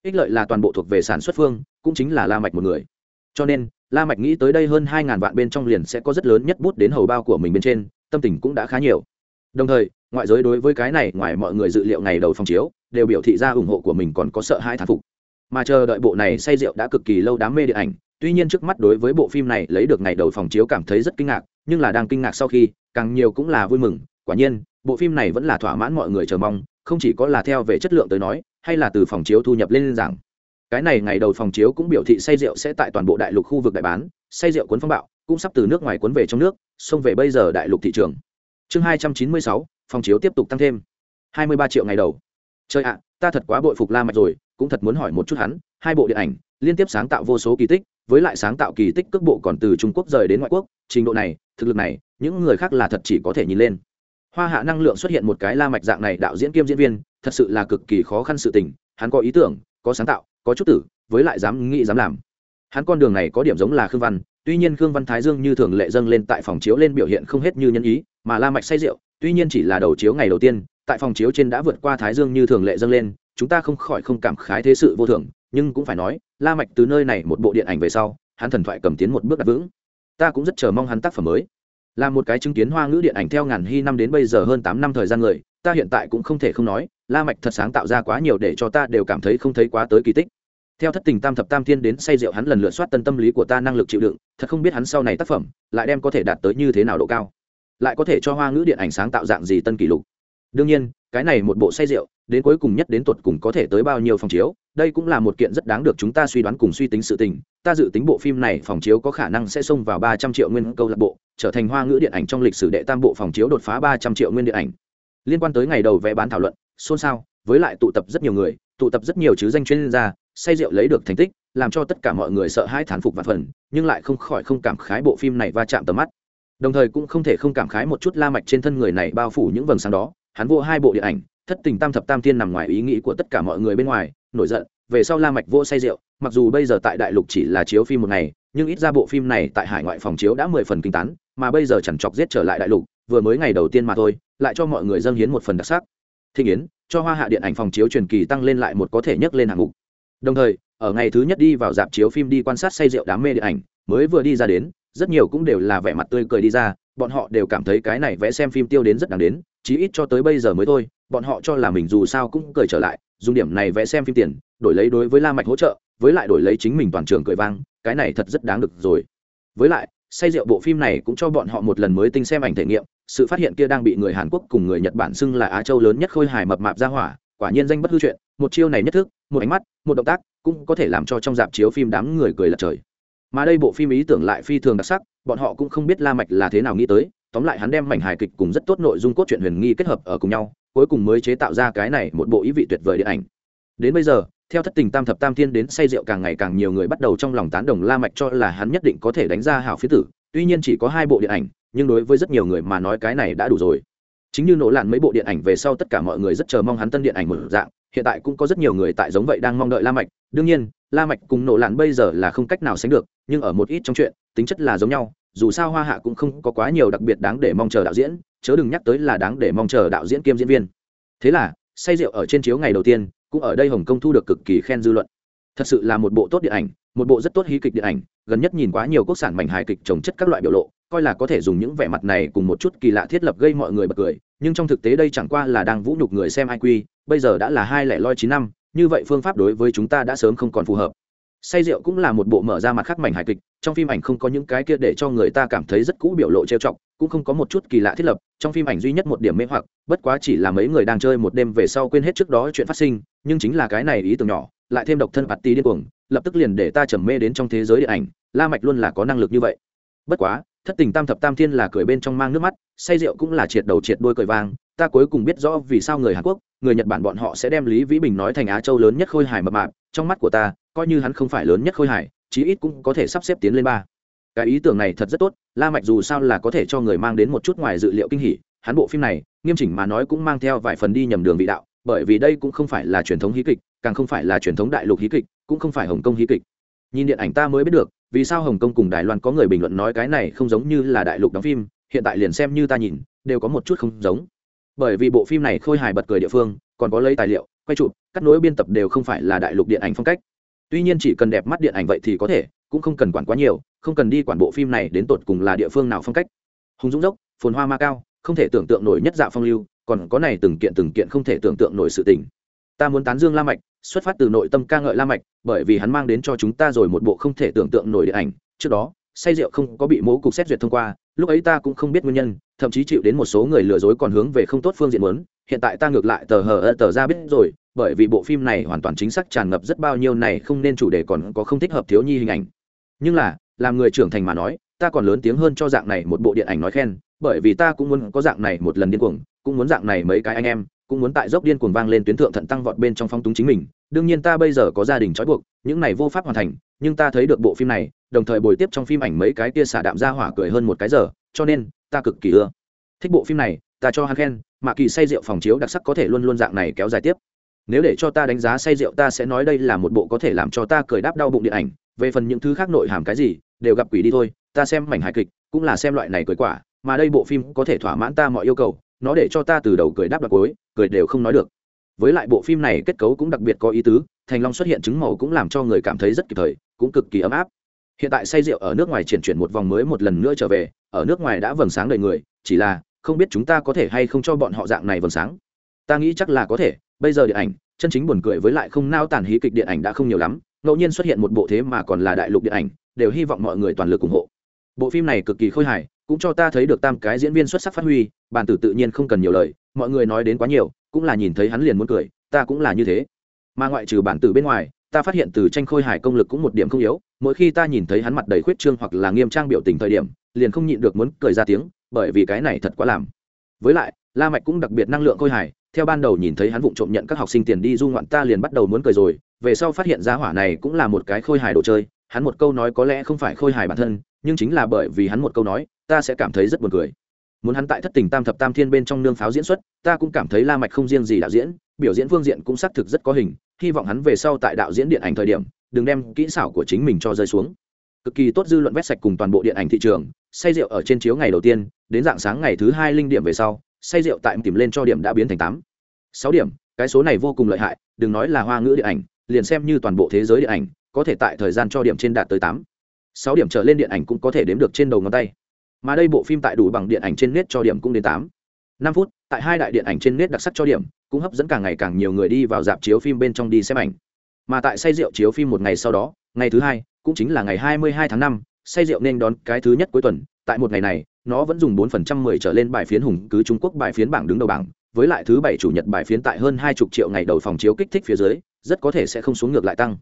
Ích lợi là toàn bộ thuộc về sản xuất phương, cũng chính là la mạch một người. Cho nên, la mạch nghĩ tới đây hơn hai ngàn vạn bên trong liền sẽ có rất lớn nhất bút đến hầu bao của mình bên trên, tâm tình cũng đã khá nhiều đồng thời, ngoại giới đối với cái này ngoài mọi người dự liệu ngày đầu phòng chiếu, đều biểu thị ra ủng hộ của mình còn có sợ hãi thán phục. Mà chờ đợi bộ này say rượu đã cực kỳ lâu đám mê điện ảnh, tuy nhiên trước mắt đối với bộ phim này lấy được ngày đầu phòng chiếu cảm thấy rất kinh ngạc, nhưng là đang kinh ngạc sau khi, càng nhiều cũng là vui mừng. Quả nhiên, bộ phim này vẫn là thỏa mãn mọi người chờ mong, không chỉ có là theo về chất lượng tới nói, hay là từ phòng chiếu thu nhập lên giảng cái này ngày đầu phòng chiếu cũng biểu thị say rượu sẽ tại toàn bộ đại lục khu vực đại bán, say rượu cuốn phong bạo, cũng sắp từ nước ngoài cuốn về trong nước, xông về bây giờ đại lục thị trường chương hai trăm chín mươi sáu, phòng chiếu tiếp tục tăng thêm. Hai mươi ba triệu ngày đầu. Trời ạ, ta thật quá bội phục la mạch rồi, cũng thật muốn hỏi một chút hắn, hai bộ điện ảnh, liên tiếp sáng tạo vô số kỳ tích, với lại sáng tạo kỳ tích cước bộ còn từ trung quốc rời đến ngoại quốc, trình độ này, thực lực này, những người khác là thật chỉ có thể nhìn lên. Hoa hạ năng lượng xuất hiện một cái la mạch dạng này đạo diễn kiêm diễn viên, thật sự là cực kỳ khó khăn sự tình, hắn có ý tưởng, có sáng tạo, có chút tử, với lại dám nghĩ dám làm. Hắn con đường này có điểm giống là khương văn tuy nhiên khương văn thái dương như thường lệ dâng lên tại phòng chiếu lên biểu hiện không hết như nhân ý, mà la mạch say rượu, tuy nhiên chỉ là đầu chiếu ngày đầu tiên, tại phòng chiếu trên đã vượt qua thái dương như thường lệ dâng lên, chúng ta không khỏi không cảm khái thế sự vô thường, nhưng cũng phải nói, la mạch từ nơi này một bộ điện ảnh về sau, hắn thần thoại cầm tiến một bước đặt vững. Ta cũng rất chờ mong hắn tác phẩm mới. Là một cái chứng kiến hoa ngữ điện ảnh theo ngàn hy năm đến bây giờ hơn tám năm thời gian người, ta hiện tại cũng không thể không nói, la mạch thật sáng tạo ra quá nhiều để cho ta đều cảm thấy không thấy quá tới kỳ tích theo thất tình tam thập tam thiên đến say rượu hắn lần lượt soát tân tâm lý của ta năng lực chịu đựng, thật không biết hắn sau này tác phẩm lại đem có thể đạt tới như thế nào độ cao, lại có thể cho hoa ngữ điện ảnh sáng tạo dạng gì tân kỷ lục. Đương nhiên, cái này một bộ say rượu, đến cuối cùng nhất đến tuột cùng có thể tới bao nhiêu phòng chiếu, đây cũng là một kiện rất đáng được chúng ta suy đoán cùng suy tính sự tình. Ta dự tính bộ phim này phòng chiếu có khả năng sẽ xông vào ba trăm triệu nguyên câu lạc bộ, trở thành hoa ngữ điện ảnh trong lịch sử đệ tam bộ phòng chiếu đột phá ba trăm triệu nguyên điện ảnh. Liên quan tới ngày đầu vẽ bán thảo luận, xôn xao, với lại tụ tập rất nhiều người, tụ tập rất nhiều chứ danh chuyên gia say rượu lấy được thành tích, làm cho tất cả mọi người sợ hãi thán phục và phần, nhưng lại không khỏi không cảm khái bộ phim này va chạm tầm mắt. Đồng thời cũng không thể không cảm khái một chút la mạch trên thân người này bao phủ những vầng sáng đó, hắn vô hai bộ điện ảnh, thất tình tam thập tam thiên nằm ngoài ý nghĩ của tất cả mọi người bên ngoài, nổi giận, về sau la mạch vô say rượu, mặc dù bây giờ tại đại lục chỉ là chiếu phim một ngày, nhưng ít ra bộ phim này tại hải ngoại phòng chiếu đã mười phần kinh tán, mà bây giờ chẳng chọc giết trở lại đại lục, vừa mới ngày đầu tiên mà thôi, lại cho mọi người dâng hiến một phần đặc sắc. Thịnh yến, cho hoa hạ điện ảnh phòng chiếu truyền kỳ tăng lên lại một có thể nhấc lên hạng mục đồng thời, ở ngày thứ nhất đi vào dạp chiếu phim đi quan sát say rượu đám mê điện ảnh, mới vừa đi ra đến, rất nhiều cũng đều là vẻ mặt tươi cười đi ra, bọn họ đều cảm thấy cái này vẽ xem phim tiêu đến rất đáng đến, chí ít cho tới bây giờ mới thôi, bọn họ cho là mình dù sao cũng cười trở lại, dùng điểm này vẽ xem phim tiền, đổi lấy đối với la mạch hỗ trợ, với lại đổi lấy chính mình toàn trường cười vang, cái này thật rất đáng được rồi. Với lại, say rượu bộ phim này cũng cho bọn họ một lần mới tinh xem ảnh thể nghiệm, sự phát hiện kia đang bị người hàn quốc cùng người nhật bản xưng là á châu lớn nhất khôi hài mập mạp ra hỏa, quả nhiên danh bất hư chuyện một chiêu này nhất thức một ánh mắt, một động tác cũng có thể làm cho trong dạp chiếu phim đám người cười lật trời. Mà đây bộ phim ý tưởng lại phi thường đặc sắc, bọn họ cũng không biết la mạch là thế nào nghĩ tới, tóm lại hắn đem mảnh hài kịch cùng rất tốt nội dung cốt truyện huyền nghi kết hợp ở cùng nhau, cuối cùng mới chế tạo ra cái này một bộ ý vị tuyệt vời điện ảnh. Đến bây giờ, theo thất tình tam thập tam thiên đến say rượu càng ngày càng nhiều người bắt đầu trong lòng tán đồng la mạch cho là hắn nhất định có thể đánh ra hảo phía tử, tuy nhiên chỉ có hai bộ điện ảnh, nhưng đối với rất nhiều người mà nói cái này đã đủ rồi chính như nổ lạn mấy bộ điện ảnh về sau tất cả mọi người rất chờ mong hắn tân điện ảnh một dạng, hiện tại cũng có rất nhiều người tại giống vậy đang mong đợi la mạch. Đương nhiên, la mạch cùng nổ lạn bây giờ là không cách nào sánh được, nhưng ở một ít trong chuyện, tính chất là giống nhau, dù sao hoa hạ cũng không có quá nhiều đặc biệt đáng để mong chờ đạo diễn, chớ đừng nhắc tới là đáng để mong chờ đạo diễn kiêm diễn viên. Thế là, say rượu ở trên chiếu ngày đầu tiên, cũng ở đây hồng kông thu được cực kỳ khen dư luận. Thật sự là một bộ tốt điện ảnh, một bộ rất tốt hí kịch điện ảnh, gần nhất nhìn quá nhiều quốc sản mảnh hài kịch trồng chất các loại biểu lộ coi là có thể dùng những vẻ mặt này cùng một chút kỳ lạ thiết lập gây mọi người bật cười, nhưng trong thực tế đây chẳng qua là đang vũ nhục người xem iq bây giờ đã là hai lẻ loi chín năm, như vậy phương pháp đối với chúng ta đã sớm không còn phù hợp. Say rượu cũng là một bộ mở ra mặt khác mảnh hài kịch, trong phim ảnh không có những cái kia để cho người ta cảm thấy rất cũ biểu lộ trêu chọc, cũng không có một chút kỳ lạ thiết lập, trong phim ảnh duy nhất một điểm mê hoặc, bất quá chỉ là mấy người đang chơi một đêm về sau quên hết trước đó chuyện phát sinh, nhưng chính là cái này ý tưởng nhỏ, lại thêm độc thân bạt tí điên cuồng, lập tức liền để ta trầm mê đến trong thế giới điện ảnh, la mạch luôn là có năng lực như vậy. Bất quá thất tình tam thập tam thiên là cười bên trong mang nước mắt, say rượu cũng là triệt đầu triệt đuôi cười vang, ta cuối cùng biết rõ vì sao người hàn quốc, người nhật bản bọn họ sẽ đem lý vĩ bình nói thành á châu lớn nhất khôi hài mập mạp, trong mắt của ta, coi như hắn không phải lớn nhất khôi hài, chí ít cũng có thể sắp xếp tiến lên ba. Cái ý tưởng này thật rất tốt, la mạch dù sao là có thể cho người mang đến một chút ngoài dự liệu kinh hỉ, hắn bộ phim này, nghiêm chỉnh mà nói cũng mang theo vài phần đi nhầm đường vị đạo, bởi vì đây cũng không phải là truyền thống hí kịch, càng không phải là truyền thống đại lục hí kịch, cũng không phải hồng kông hí kịch. Nhìn điện ảnh ta mới biết được vì sao hồng kông cùng đài loan có người bình luận nói cái này không giống như là đại lục đóng phim, hiện tại liền xem như ta nhìn, đều có một chút không giống. Bởi vì bộ phim này khôi hài bật cười địa phương, còn có lấy tài liệu, quay chụp, cắt nối biên tập đều không phải là đại lục điện ảnh phong cách. Tuy nhiên chỉ cần đẹp mắt điện ảnh vậy thì có thể, cũng không cần quản quá nhiều, không cần đi quản bộ phim này đến tột cùng là địa phương nào phong cách. Hùng dũng dốc phồn hoa ma cao, không thể tưởng tượng nổi nhất dạ phong lưu, còn có này từng kiện từng kiện không thể tưởng tượng nổi sự tình. Ta muốn tán dương la mạch xuất phát từ nội tâm ca ngợi la mạch, bởi vì hắn mang đến cho chúng ta rồi một bộ không thể tưởng tượng nổi điện ảnh. Trước đó, say rượu không có bị mố cục xét duyệt thông qua, lúc ấy ta cũng không biết nguyên nhân, thậm chí chịu đến một số người lừa dối còn hướng về không tốt phương diện muốn. Hiện tại ta ngược lại tờ hờ tờ ra biết rồi, bởi vì bộ phim này hoàn toàn chính xác tràn ngập rất bao nhiêu này không nên chủ đề còn có không thích hợp thiếu nhi hình ảnh. Nhưng là, làm người trưởng thành mà nói, ta còn lớn tiếng hơn cho dạng này một bộ điện ảnh nói khen, bởi vì ta cũng muốn có dạng này một lần điên cuồng, cũng muốn dạng này mấy cái anh em cũng muốn tại dốc điên cuồng vang lên tuyến thượng thận tăng vọt bên trong phong túng chính mình. Đương nhiên ta bây giờ có gia đình trói buộc, những này vô pháp hoàn thành, nhưng ta thấy được bộ phim này, đồng thời bồi tiếp trong phim ảnh mấy cái kia xả đạm ra hỏa cười hơn một cái giờ, cho nên, ta cực kỳ ưa. Thích bộ phim này, ta cho hắn khen mạ kỳ say rượu phòng chiếu đặc sắc có thể luôn luôn dạng này kéo dài tiếp. Nếu để cho ta đánh giá say rượu, ta sẽ nói đây là một bộ có thể làm cho ta cười đáp đau bụng điện ảnh. Về phần những thứ khác nội hàm cái gì, đều gặp quỷ đi thôi, ta xem mảnh hài kịch, cũng là xem loại này cười quả, mà đây bộ phim có thể thỏa mãn ta mọi yêu cầu nó để cho ta từ đầu cười đáp đặc cuối, cười đều không nói được. Với lại bộ phim này kết cấu cũng đặc biệt có ý tứ, thành long xuất hiện chứng màu cũng làm cho người cảm thấy rất kịp thời, cũng cực kỳ ấm áp. Hiện tại say rượu ở nước ngoài triển chuyển một vòng mới một lần nữa trở về, ở nước ngoài đã vầng sáng đầy người, chỉ là không biết chúng ta có thể hay không cho bọn họ dạng này vầng sáng. Ta nghĩ chắc là có thể, bây giờ điện ảnh, chân chính buồn cười với lại không nao tàn hí kịch điện ảnh đã không nhiều lắm, ngẫu nhiên xuất hiện một bộ thế mà còn là đại lục điện ảnh, đều hy vọng mọi người toàn lực ủng hộ. Bộ phim này cực kỳ khôi hài cũng cho ta thấy được tam cái diễn viên xuất sắc phát huy, bản tử tự nhiên không cần nhiều lời, mọi người nói đến quá nhiều, cũng là nhìn thấy hắn liền muốn cười, ta cũng là như thế. Mà ngoại trừ bản tử bên ngoài, ta phát hiện từ tranh khôi hải công lực cũng một điểm không yếu, mỗi khi ta nhìn thấy hắn mặt đầy khuyết trương hoặc là nghiêm trang biểu tình thời điểm, liền không nhịn được muốn cười ra tiếng, bởi vì cái này thật quá làm. Với lại, la mạch cũng đặc biệt năng lượng khôi hải theo ban đầu nhìn thấy hắn vụng trộm nhận các học sinh tiền đi du ngoạn ta liền bắt đầu muốn cười rồi, về sau phát hiện ra hỏa này cũng là một cái khôi hài đồ chơi, hắn một câu nói có lẽ không phải khôi hài bản thân nhưng chính là bởi vì hắn một câu nói, ta sẽ cảm thấy rất buồn cười. Muốn hắn tại thất tình tam thập tam thiên bên trong nương pháo diễn xuất, ta cũng cảm thấy la mạch không riêng gì đạo diễn, biểu diễn phương diện cũng xác thực rất có hình, hy vọng hắn về sau tại đạo diễn điện ảnh thời điểm, đừng đem kỹ xảo của chính mình cho rơi xuống. Cực kỳ tốt dư luận vét sạch cùng toàn bộ điện ảnh thị trường, say rượu ở trên chiếu ngày đầu tiên, đến dạng sáng ngày thứ hai linh điểm về sau, say rượu tại tìm lên cho điểm đã biến thành tám. Sáu điểm, cái số này vô cùng lợi hại, đừng nói là hoa ngữ điện ảnh, liền xem như toàn bộ thế giới điện ảnh, có thể tại thời gian cho điểm trên đạt tới tám sáu điểm trở lên điện ảnh cũng có thể đếm được trên đầu ngón tay. Mà đây bộ phim tại đủ bằng điện ảnh trên nét cho điểm cũng đến tám. Năm phút, tại hai đại điện ảnh trên nét đặc sắc cho điểm, cũng hấp dẫn càng ngày càng nhiều người đi vào dạp chiếu phim bên trong đi xem ảnh. Mà tại say rượu chiếu phim một ngày sau đó, ngày thứ hai, cũng chính là ngày hai mươi hai tháng năm, say rượu nên đón cái thứ nhất cuối tuần. Tại một ngày này, nó vẫn dùng bốn phần trăm mười trở lên bài phiến hùng cứ trung quốc bài phiến bảng đứng đầu bảng, với lại thứ bảy chủ nhật bài phiến tại hơn hai chục triệu ngày đầu phòng chiếu kích thích phía dưới, rất có thể sẽ không xuống ngược lại tăng.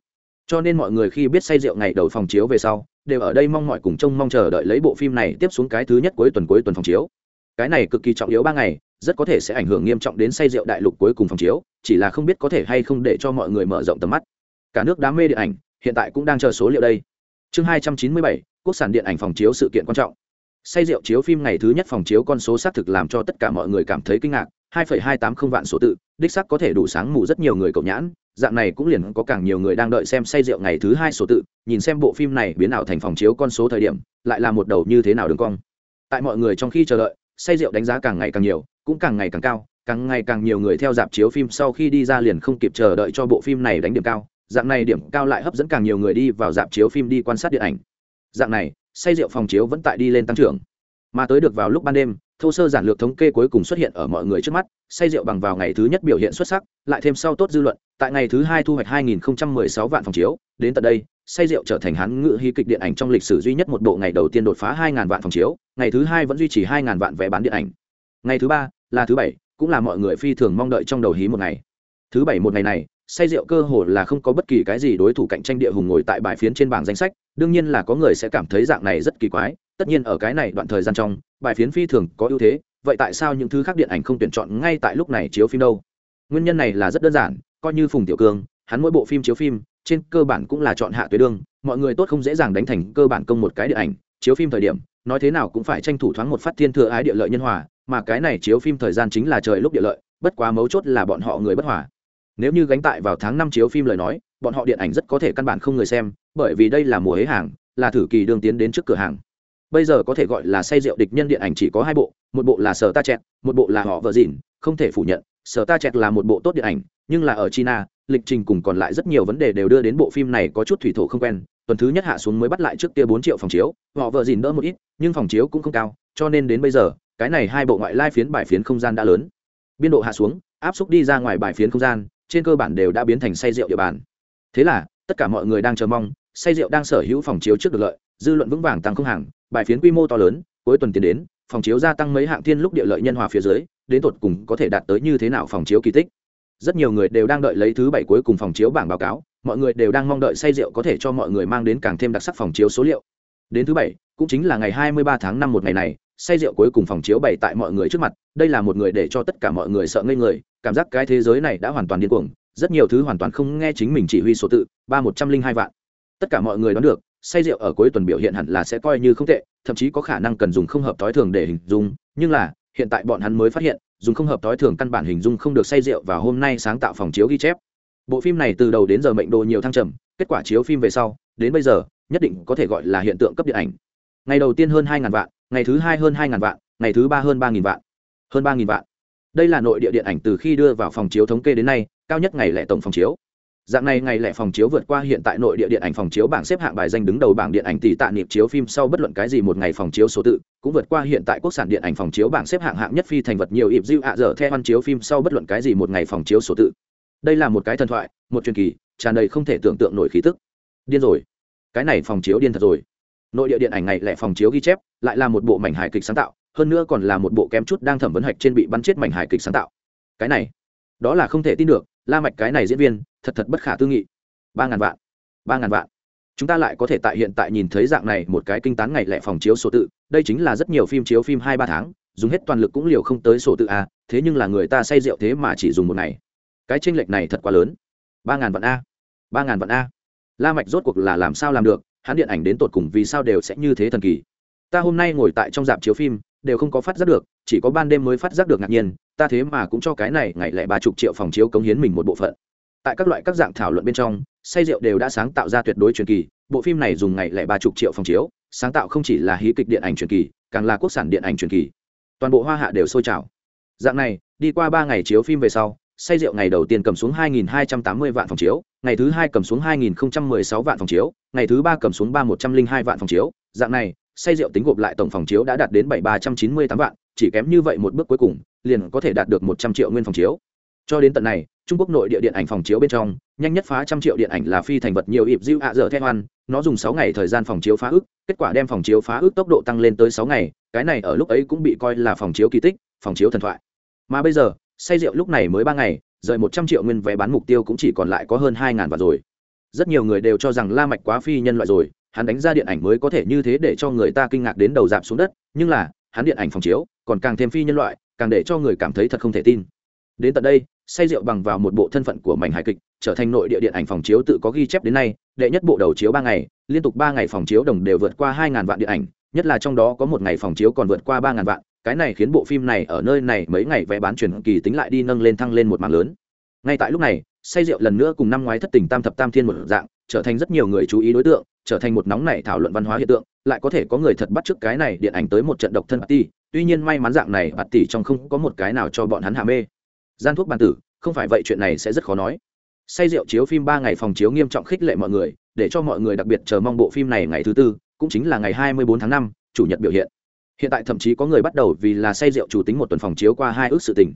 Cho nên mọi người khi biết say rượu ngày đầu phòng chiếu về sau đều ở đây mong mọi cùng trông mong chờ đợi lấy bộ phim này tiếp xuống cái thứ nhất cuối tuần cuối tuần phòng chiếu. Cái này cực kỳ trọng yếu ba ngày, rất có thể sẽ ảnh hưởng nghiêm trọng đến say rượu đại lục cuối cùng phòng chiếu, chỉ là không biết có thể hay không để cho mọi người mở rộng tầm mắt. Cả nước đám mê điện ảnh, hiện tại cũng đang chờ số liệu đây. Chương hai trăm chín mươi bảy, quốc sản điện ảnh phòng chiếu sự kiện quan trọng. Say rượu chiếu phim ngày thứ nhất phòng chiếu con số xác thực làm cho tất cả mọi người cảm thấy kinh ngạc, hai phẩy hai tám không vạn số tự, đích xác có thể đủ sáng mù rất nhiều người cậu nhãn dạng này cũng liền có càng nhiều người đang đợi xem say rượu ngày thứ hai số tự, nhìn xem bộ phim này biến ảo thành phòng chiếu con số thời điểm, lại là một đầu như thế nào đường cong. Tại mọi người trong khi chờ đợi, say rượu đánh giá càng ngày càng nhiều, cũng càng ngày càng cao, càng ngày càng nhiều người theo dạp chiếu phim sau khi đi ra liền không kịp chờ đợi cho bộ phim này đánh điểm cao. Dạng này điểm cao lại hấp dẫn càng nhiều người đi vào dạp chiếu phim đi quan sát điện ảnh. Dạng này, say rượu phòng chiếu vẫn tại đi lên tăng trưởng mà tới được vào lúc ban đêm, thô sơ giản lược thống kê cuối cùng xuất hiện ở mọi người trước mắt, say rượu bằng vào ngày thứ nhất biểu hiện xuất sắc, lại thêm sau tốt dư luận, tại ngày thứ hai thu hoạch 2016 vạn phòng chiếu, đến tận đây, say rượu trở thành hán ngự hy kịch điện ảnh trong lịch sử duy nhất một bộ ngày đầu tiên đột phá 2.000 vạn phòng chiếu, ngày thứ hai vẫn duy trì 2.000 vạn vé bán điện ảnh. Ngày thứ ba là thứ bảy, cũng là mọi người phi thường mong đợi trong đầu hí một ngày. Thứ bảy một ngày này say rượu cơ hồ là không có bất kỳ cái gì đối thủ cạnh tranh địa hùng ngồi tại bài phiến trên bảng danh sách, đương nhiên là có người sẽ cảm thấy dạng này rất kỳ quái, tất nhiên ở cái này đoạn thời gian trong, bài phiến phi thường có ưu thế, vậy tại sao những thứ khác điện ảnh không tuyển chọn ngay tại lúc này chiếu phim đâu? Nguyên nhân này là rất đơn giản, coi như phùng tiểu cương, hắn mỗi bộ phim chiếu phim, trên cơ bản cũng là chọn hạ tuyến đương, mọi người tốt không dễ dàng đánh thành cơ bản công một cái điện ảnh, chiếu phim thời điểm, nói thế nào cũng phải tranh thủ thoáng một phát thiên thừa ái địa lợi nhân hòa, mà cái này chiếu phim thời gian chính là trời lúc địa lợi, bất quá mấu chốt là bọn họ người bất hòa nếu như gánh tại vào tháng năm chiếu phim lời nói, bọn họ điện ảnh rất có thể căn bản không người xem, bởi vì đây là mùa hế hàng, là thử kỳ đường tiến đến trước cửa hàng. Bây giờ có thể gọi là say rượu địch nhân điện ảnh chỉ có hai bộ, một bộ là sở ta chẹt, một bộ là họ vợ dìn, không thể phủ nhận, sở ta chẹt là một bộ tốt điện ảnh, nhưng là ở china, lịch trình cùng còn lại rất nhiều vấn đề đều đưa đến bộ phim này có chút thủy thổ không quen, tuần thứ nhất hạ xuống mới bắt lại trước kia bốn triệu phòng chiếu, họ vợ dìn đỡ một ít, nhưng phòng chiếu cũng không cao, cho nên đến bây giờ, cái này hai bộ ngoại lai phiến bài phiến không gian đã lớn. Biên độ hạ xuống, áp xúc đi ra ngoài bài phiến không gian trên cơ bản đều đã biến thành say rượu địa bàn. Thế là, tất cả mọi người đang chờ mong, say rượu đang sở hữu phòng chiếu trước được lợi, dư luận vững vàng tăng không hàng, bài phiến quy mô to lớn, cuối tuần tiến đến, phòng chiếu gia tăng mấy hạng thiên lúc địa lợi nhân hòa phía dưới, đến tột cùng có thể đạt tới như thế nào phòng chiếu kỳ tích. Rất nhiều người đều đang đợi lấy thứ bảy cuối cùng phòng chiếu bảng báo cáo, mọi người đều đang mong đợi say rượu có thể cho mọi người mang đến càng thêm đặc sắc phòng chiếu số liệu. Đến thứ bảy, cũng chính là ngày hai mươi ba tháng năm một ngày này say rượu cuối cùng phòng chiếu bày tại mọi người trước mặt, đây là một người để cho tất cả mọi người sợ ngây người, cảm giác cái thế giới này đã hoàn toàn điên cuồng, rất nhiều thứ hoàn toàn không nghe chính mình chỉ huy số tự, ba một trăm linh hai vạn. Tất cả mọi người đoán được, say rượu ở cuối tuần biểu hiện hẳn là sẽ coi như không tệ, thậm chí có khả năng cần dùng không hợp thói thường để hình dung, nhưng là, hiện tại bọn hắn mới phát hiện, dùng không hợp thói thường căn bản hình dung không được say rượu và hôm nay sáng tạo phòng chiếu ghi chép. Bộ phim này từ đầu đến giờ mệnh đồ nhiều thăng trầm, kết quả chiếu phim về sau, đến bây giờ, nhất định có thể gọi là hiện tượng cấp điện ảnh. Ngày đầu tiên hơn hai ngàn vạn ngày thứ hai hơn hai ngàn vạn, ngày thứ ba hơn ba nghìn vạn. Hơn ba nghìn vạn. Đây là nội địa điện ảnh từ khi đưa vào phòng chiếu thống kê đến nay, cao nhất ngày lẻ tổng phòng chiếu. Dạng này ngày lẻ phòng chiếu vượt qua hiện tại nội địa điện ảnh phòng chiếu bảng xếp hạng bài danh đứng đầu bảng điện ảnh tỷ tạ niệm chiếu phim sau bất luận cái gì một ngày phòng chiếu số tự, cũng vượt qua hiện tại quốc sản điện ảnh phòng chiếu bảng xếp hạng hạng nhất phi thành vật nhiều ịp dư ạ dở theo văn chiếu phim sau bất luận cái gì một ngày phòng chiếu số tự. Đây là một cái thần thoại, một truyền kỳ, tràn đầy không thể tưởng tượng nổi khí tức. Điên rồi. Cái này phòng chiếu điên thật rồi nội địa điện ảnh ngày lẻ phòng chiếu ghi chép, lại là một bộ mảnh hài kịch sáng tạo, hơn nữa còn là một bộ kém chút đang thẩm vấn hạch trên bị bắn chết mảnh hài kịch sáng tạo. Cái này, đó là không thể tin được, la mạch cái này diễn viên, thật thật bất khả tư nghị. Ba ngàn vạn, ba ngàn vạn. Chúng ta lại có thể tại hiện tại nhìn thấy dạng này một cái kinh tán ngày lẻ phòng chiếu sổ tự, đây chính là rất nhiều phim chiếu phim hai ba tháng, dùng hết toàn lực cũng liều không tới sổ tự a, thế nhưng là người ta say rượu thế mà chỉ dùng một ngày. Cái tranh lệch này thật quá lớn. Ba ngàn vạn a, ba ngàn vạn a. La mạch rốt cuộc là làm sao làm được hắn điện ảnh đến tột cùng vì sao đều sẽ như thế thần kỳ. Ta hôm nay ngồi tại trong dạp chiếu phim, đều không có phát giác được, chỉ có ban đêm mới phát giác được ngạc nhiên, ta thế mà cũng cho cái này ngày lẻ ba chục triệu phòng chiếu cống hiến mình một bộ phận. Tại các loại các dạng thảo luận bên trong, say rượu đều đã sáng tạo ra tuyệt đối truyền kỳ, bộ phim này dùng ngày lẻ ba chục triệu phòng chiếu, sáng tạo không chỉ là hí kịch điện ảnh truyền kỳ, càng là quốc sản điện ảnh truyền kỳ. Toàn bộ hoa hạ đều sôi trào. Dạng này, đi qua ba ngày chiếu phim về sau say rượu ngày đầu tiên cầm xuống 2.280 vạn phòng chiếu, ngày thứ hai cầm xuống 2.016 vạn phòng chiếu, ngày thứ ba cầm xuống 3.102 vạn phòng chiếu. Dạng này, say rượu tính gộp lại tổng phòng chiếu đã đạt đến 7.398 vạn, chỉ kém như vậy một bước cuối cùng, liền có thể đạt được 100 triệu nguyên phòng chiếu. Cho đến tận này, trung quốc nội địa điện ảnh phòng chiếu bên trong, nhanh nhất phá trăm triệu điện ảnh là phi thành vật nhiều ịp diêu ạ dở theo hoan, nó dùng sáu ngày thời gian phòng chiếu phá ước, kết quả đem phòng chiếu phá ước tốc độ tăng lên tới sáu ngày, cái này ở lúc ấy cũng bị coi là phòng chiếu kỳ tích, phòng chiếu thần thoại. Mà bây giờ say rượu lúc này mới ba ngày, rời một trăm triệu nguyên vé bán mục tiêu cũng chỉ còn lại có hơn hai ngàn vạn rồi. Rất nhiều người đều cho rằng la mạch quá phi nhân loại rồi, hắn đánh ra điện ảnh mới có thể như thế để cho người ta kinh ngạc đến đầu dạp xuống đất, nhưng là, hắn điện ảnh phòng chiếu, còn càng thêm phi nhân loại, càng để cho người cảm thấy thật không thể tin. Đến tận đây, say rượu bằng vào một bộ thân phận của mảnh hài kịch, trở thành nội địa điện ảnh phòng chiếu tự có ghi chép đến nay, đệ nhất bộ đầu chiếu ba ngày, liên tục ba ngày phòng chiếu đồng đều vượt qua hai ngàn vạn điện ảnh, nhất là trong đó có một ngày phòng chiếu còn vượt qua ba ngàn vạn cái này khiến bộ phim này ở nơi này mấy ngày vé bán truyền kỳ tính lại đi nâng lên thăng lên một mảng lớn. Ngay tại lúc này, say rượu lần nữa cùng năm ngoái thất tình tam thập tam thiên một dạng, trở thành rất nhiều người chú ý đối tượng, trở thành một nóng này thảo luận văn hóa hiện tượng, lại có thể có người thật bắt trước cái này điện ảnh tới một trận độc thân party, tuy nhiên may mắn dạng này bà tỷ trong không có một cái nào cho bọn hắn hạ mê. Gian thuốc bàn tử, không phải vậy chuyện này sẽ rất khó nói. Say rượu chiếu phim ba ngày phòng chiếu nghiêm trọng khích lệ mọi người, để cho mọi người đặc biệt chờ mong bộ phim này ngày thứ tư, cũng chính là ngày hai mươi bốn tháng năm, chủ nhật biểu hiện hiện tại thậm chí có người bắt đầu vì là say rượu chủ tính một tuần phòng chiếu qua hai ước sự tình.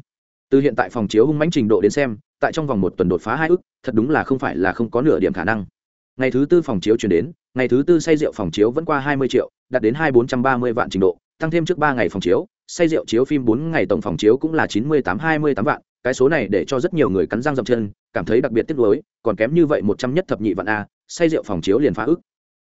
Từ hiện tại phòng chiếu hung mãnh trình độ đến xem, tại trong vòng một tuần đột phá hai ước, thật đúng là không phải là không có nửa điểm khả năng. Ngày thứ tư phòng chiếu chuyển đến, ngày thứ tư say rượu phòng chiếu vẫn qua hai mươi triệu, đạt đến hai bốn trăm ba mươi vạn trình độ, tăng thêm trước ba ngày phòng chiếu, say rượu chiếu phim bốn ngày tổng phòng chiếu cũng là chín mươi tám hai mươi tám vạn, cái số này để cho rất nhiều người cắn răng dậm chân, cảm thấy đặc biệt tiếc nuối, còn kém như vậy một trăm nhất thập nhị vạn a, say rượu phòng chiếu liền phá ức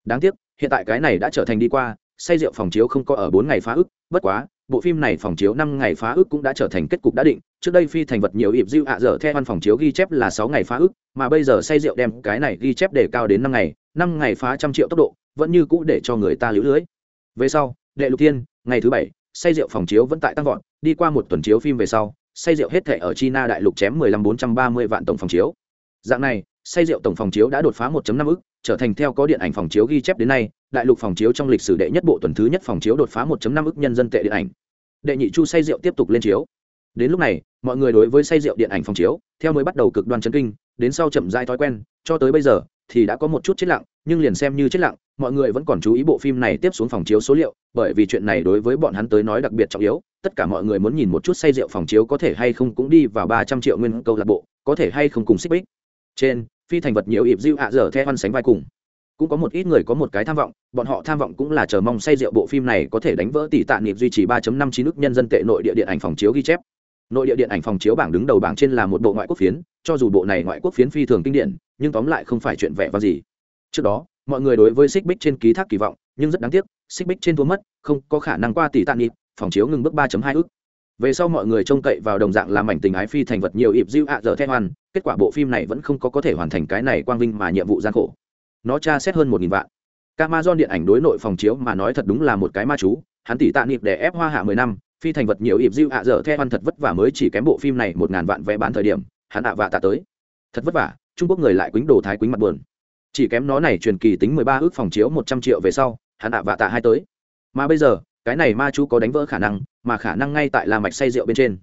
đáng tiếc, hiện tại cái này đã trở thành đi qua say rượu phòng chiếu không có ở bốn ngày phá ức, bất quá, bộ phim này phòng chiếu năm ngày phá ức cũng đã trở thành kết cục đã định. Trước đây phi thành vật nhiều ịp diêu ạ dở theo văn phòng chiếu ghi chép là sáu ngày phá ức, mà bây giờ say rượu đem cái này ghi chép để cao đến năm ngày năm ngày phá trăm triệu tốc độ, vẫn như cũ để cho người ta lưỡi lưới. Về sau đệ lục thiên, ngày thứ bảy, say rượu phòng chiếu vẫn tại tăng vọt, đi qua một tuần chiếu phim về sau, say rượu hết thể ở china đại lục chém 15.430 vạn tổng phòng chiếu. Dạng này, say rượu tổng phòng chiếu đã đột phá 1.5 ức trở thành theo có điện ảnh phòng chiếu ghi chép đến nay, đại lục phòng chiếu trong lịch sử đệ nhất bộ tuần thứ nhất phòng chiếu đột phá 1.5 ức nhân dân tệ điện ảnh. Đệ nhị chu say rượu tiếp tục lên chiếu. Đến lúc này, mọi người đối với say rượu điện ảnh phòng chiếu, theo mới bắt đầu cực đoan chấn kinh, đến sau chậm dai thói quen, cho tới bây giờ, thì đã có một chút chết lặng, nhưng liền xem như chết lặng, mọi người vẫn còn chú ý bộ phim này tiếp xuống phòng chiếu số liệu, bởi vì chuyện này đối với bọn hắn tới nói đặc biệt trọng yếu, tất cả mọi người muốn nhìn một chút say rượu phòng chiếu có thể hay không cũng đi vào ba trăm triệu nguyên câu lạc bộ, có thể hay không cùng xích bích. Trên phi thành vật nhiều ịp diệu ạ dở theo ăn sánh vai cùng. Cũng có một ít người có một cái tham vọng, bọn họ tham vọng cũng là chờ mong say rượu bộ phim này có thể đánh vỡ tỷ tạ niệm duy trì 3.59 nước nhân dân tệ nội địa điện ảnh phòng chiếu ghi chép. Nội địa điện ảnh phòng chiếu bảng đứng đầu bảng trên là một bộ ngoại quốc phiến, cho dù bộ này ngoại quốc phiến phi thường kinh điển, nhưng tóm lại không phải chuyện vẻ vang gì. Trước đó, mọi người đối với xích bích trên ký thác kỳ vọng, nhưng rất đáng tiếc, xích bích trên thua mất, không có khả năng qua tỷ tạ niệm, phòng chiếu ngừng bước 3.2 ức về sau mọi người trông cậy vào đồng dạng làm mảnh tình ái phi thành vật nhiều ịp diêu ạ giờ theo hoan, kết quả bộ phim này vẫn không có có thể hoàn thành cái này quang vinh mà nhiệm vụ gian khổ. Nó tra xét hơn một nghìn vạn. Amazon điện ảnh đối nội phòng chiếu mà nói thật đúng là một cái ma chú, hắn tỷ tạ niệm để ép hoa hạ mười năm, phi thành vật nhiều ịp diêu ạ giờ theo văn thật vất vả mới chỉ kém bộ phim này một ngàn vạn vé bán thời điểm, hắn ạ vạ tạ tới. Thật vất vả, trung quốc người lại quýnh đồ thái quýnh mặt buồn. Chỉ kém nó này truyền kỳ tính mười ba ước phòng chiếu một trăm triệu về sau, hắn ạ vạ tạ hai tới. Mà bây giờ cái này ma chú có đánh vỡ khả năng, mà khả năng ngay tại la mạch say rượu bên trên.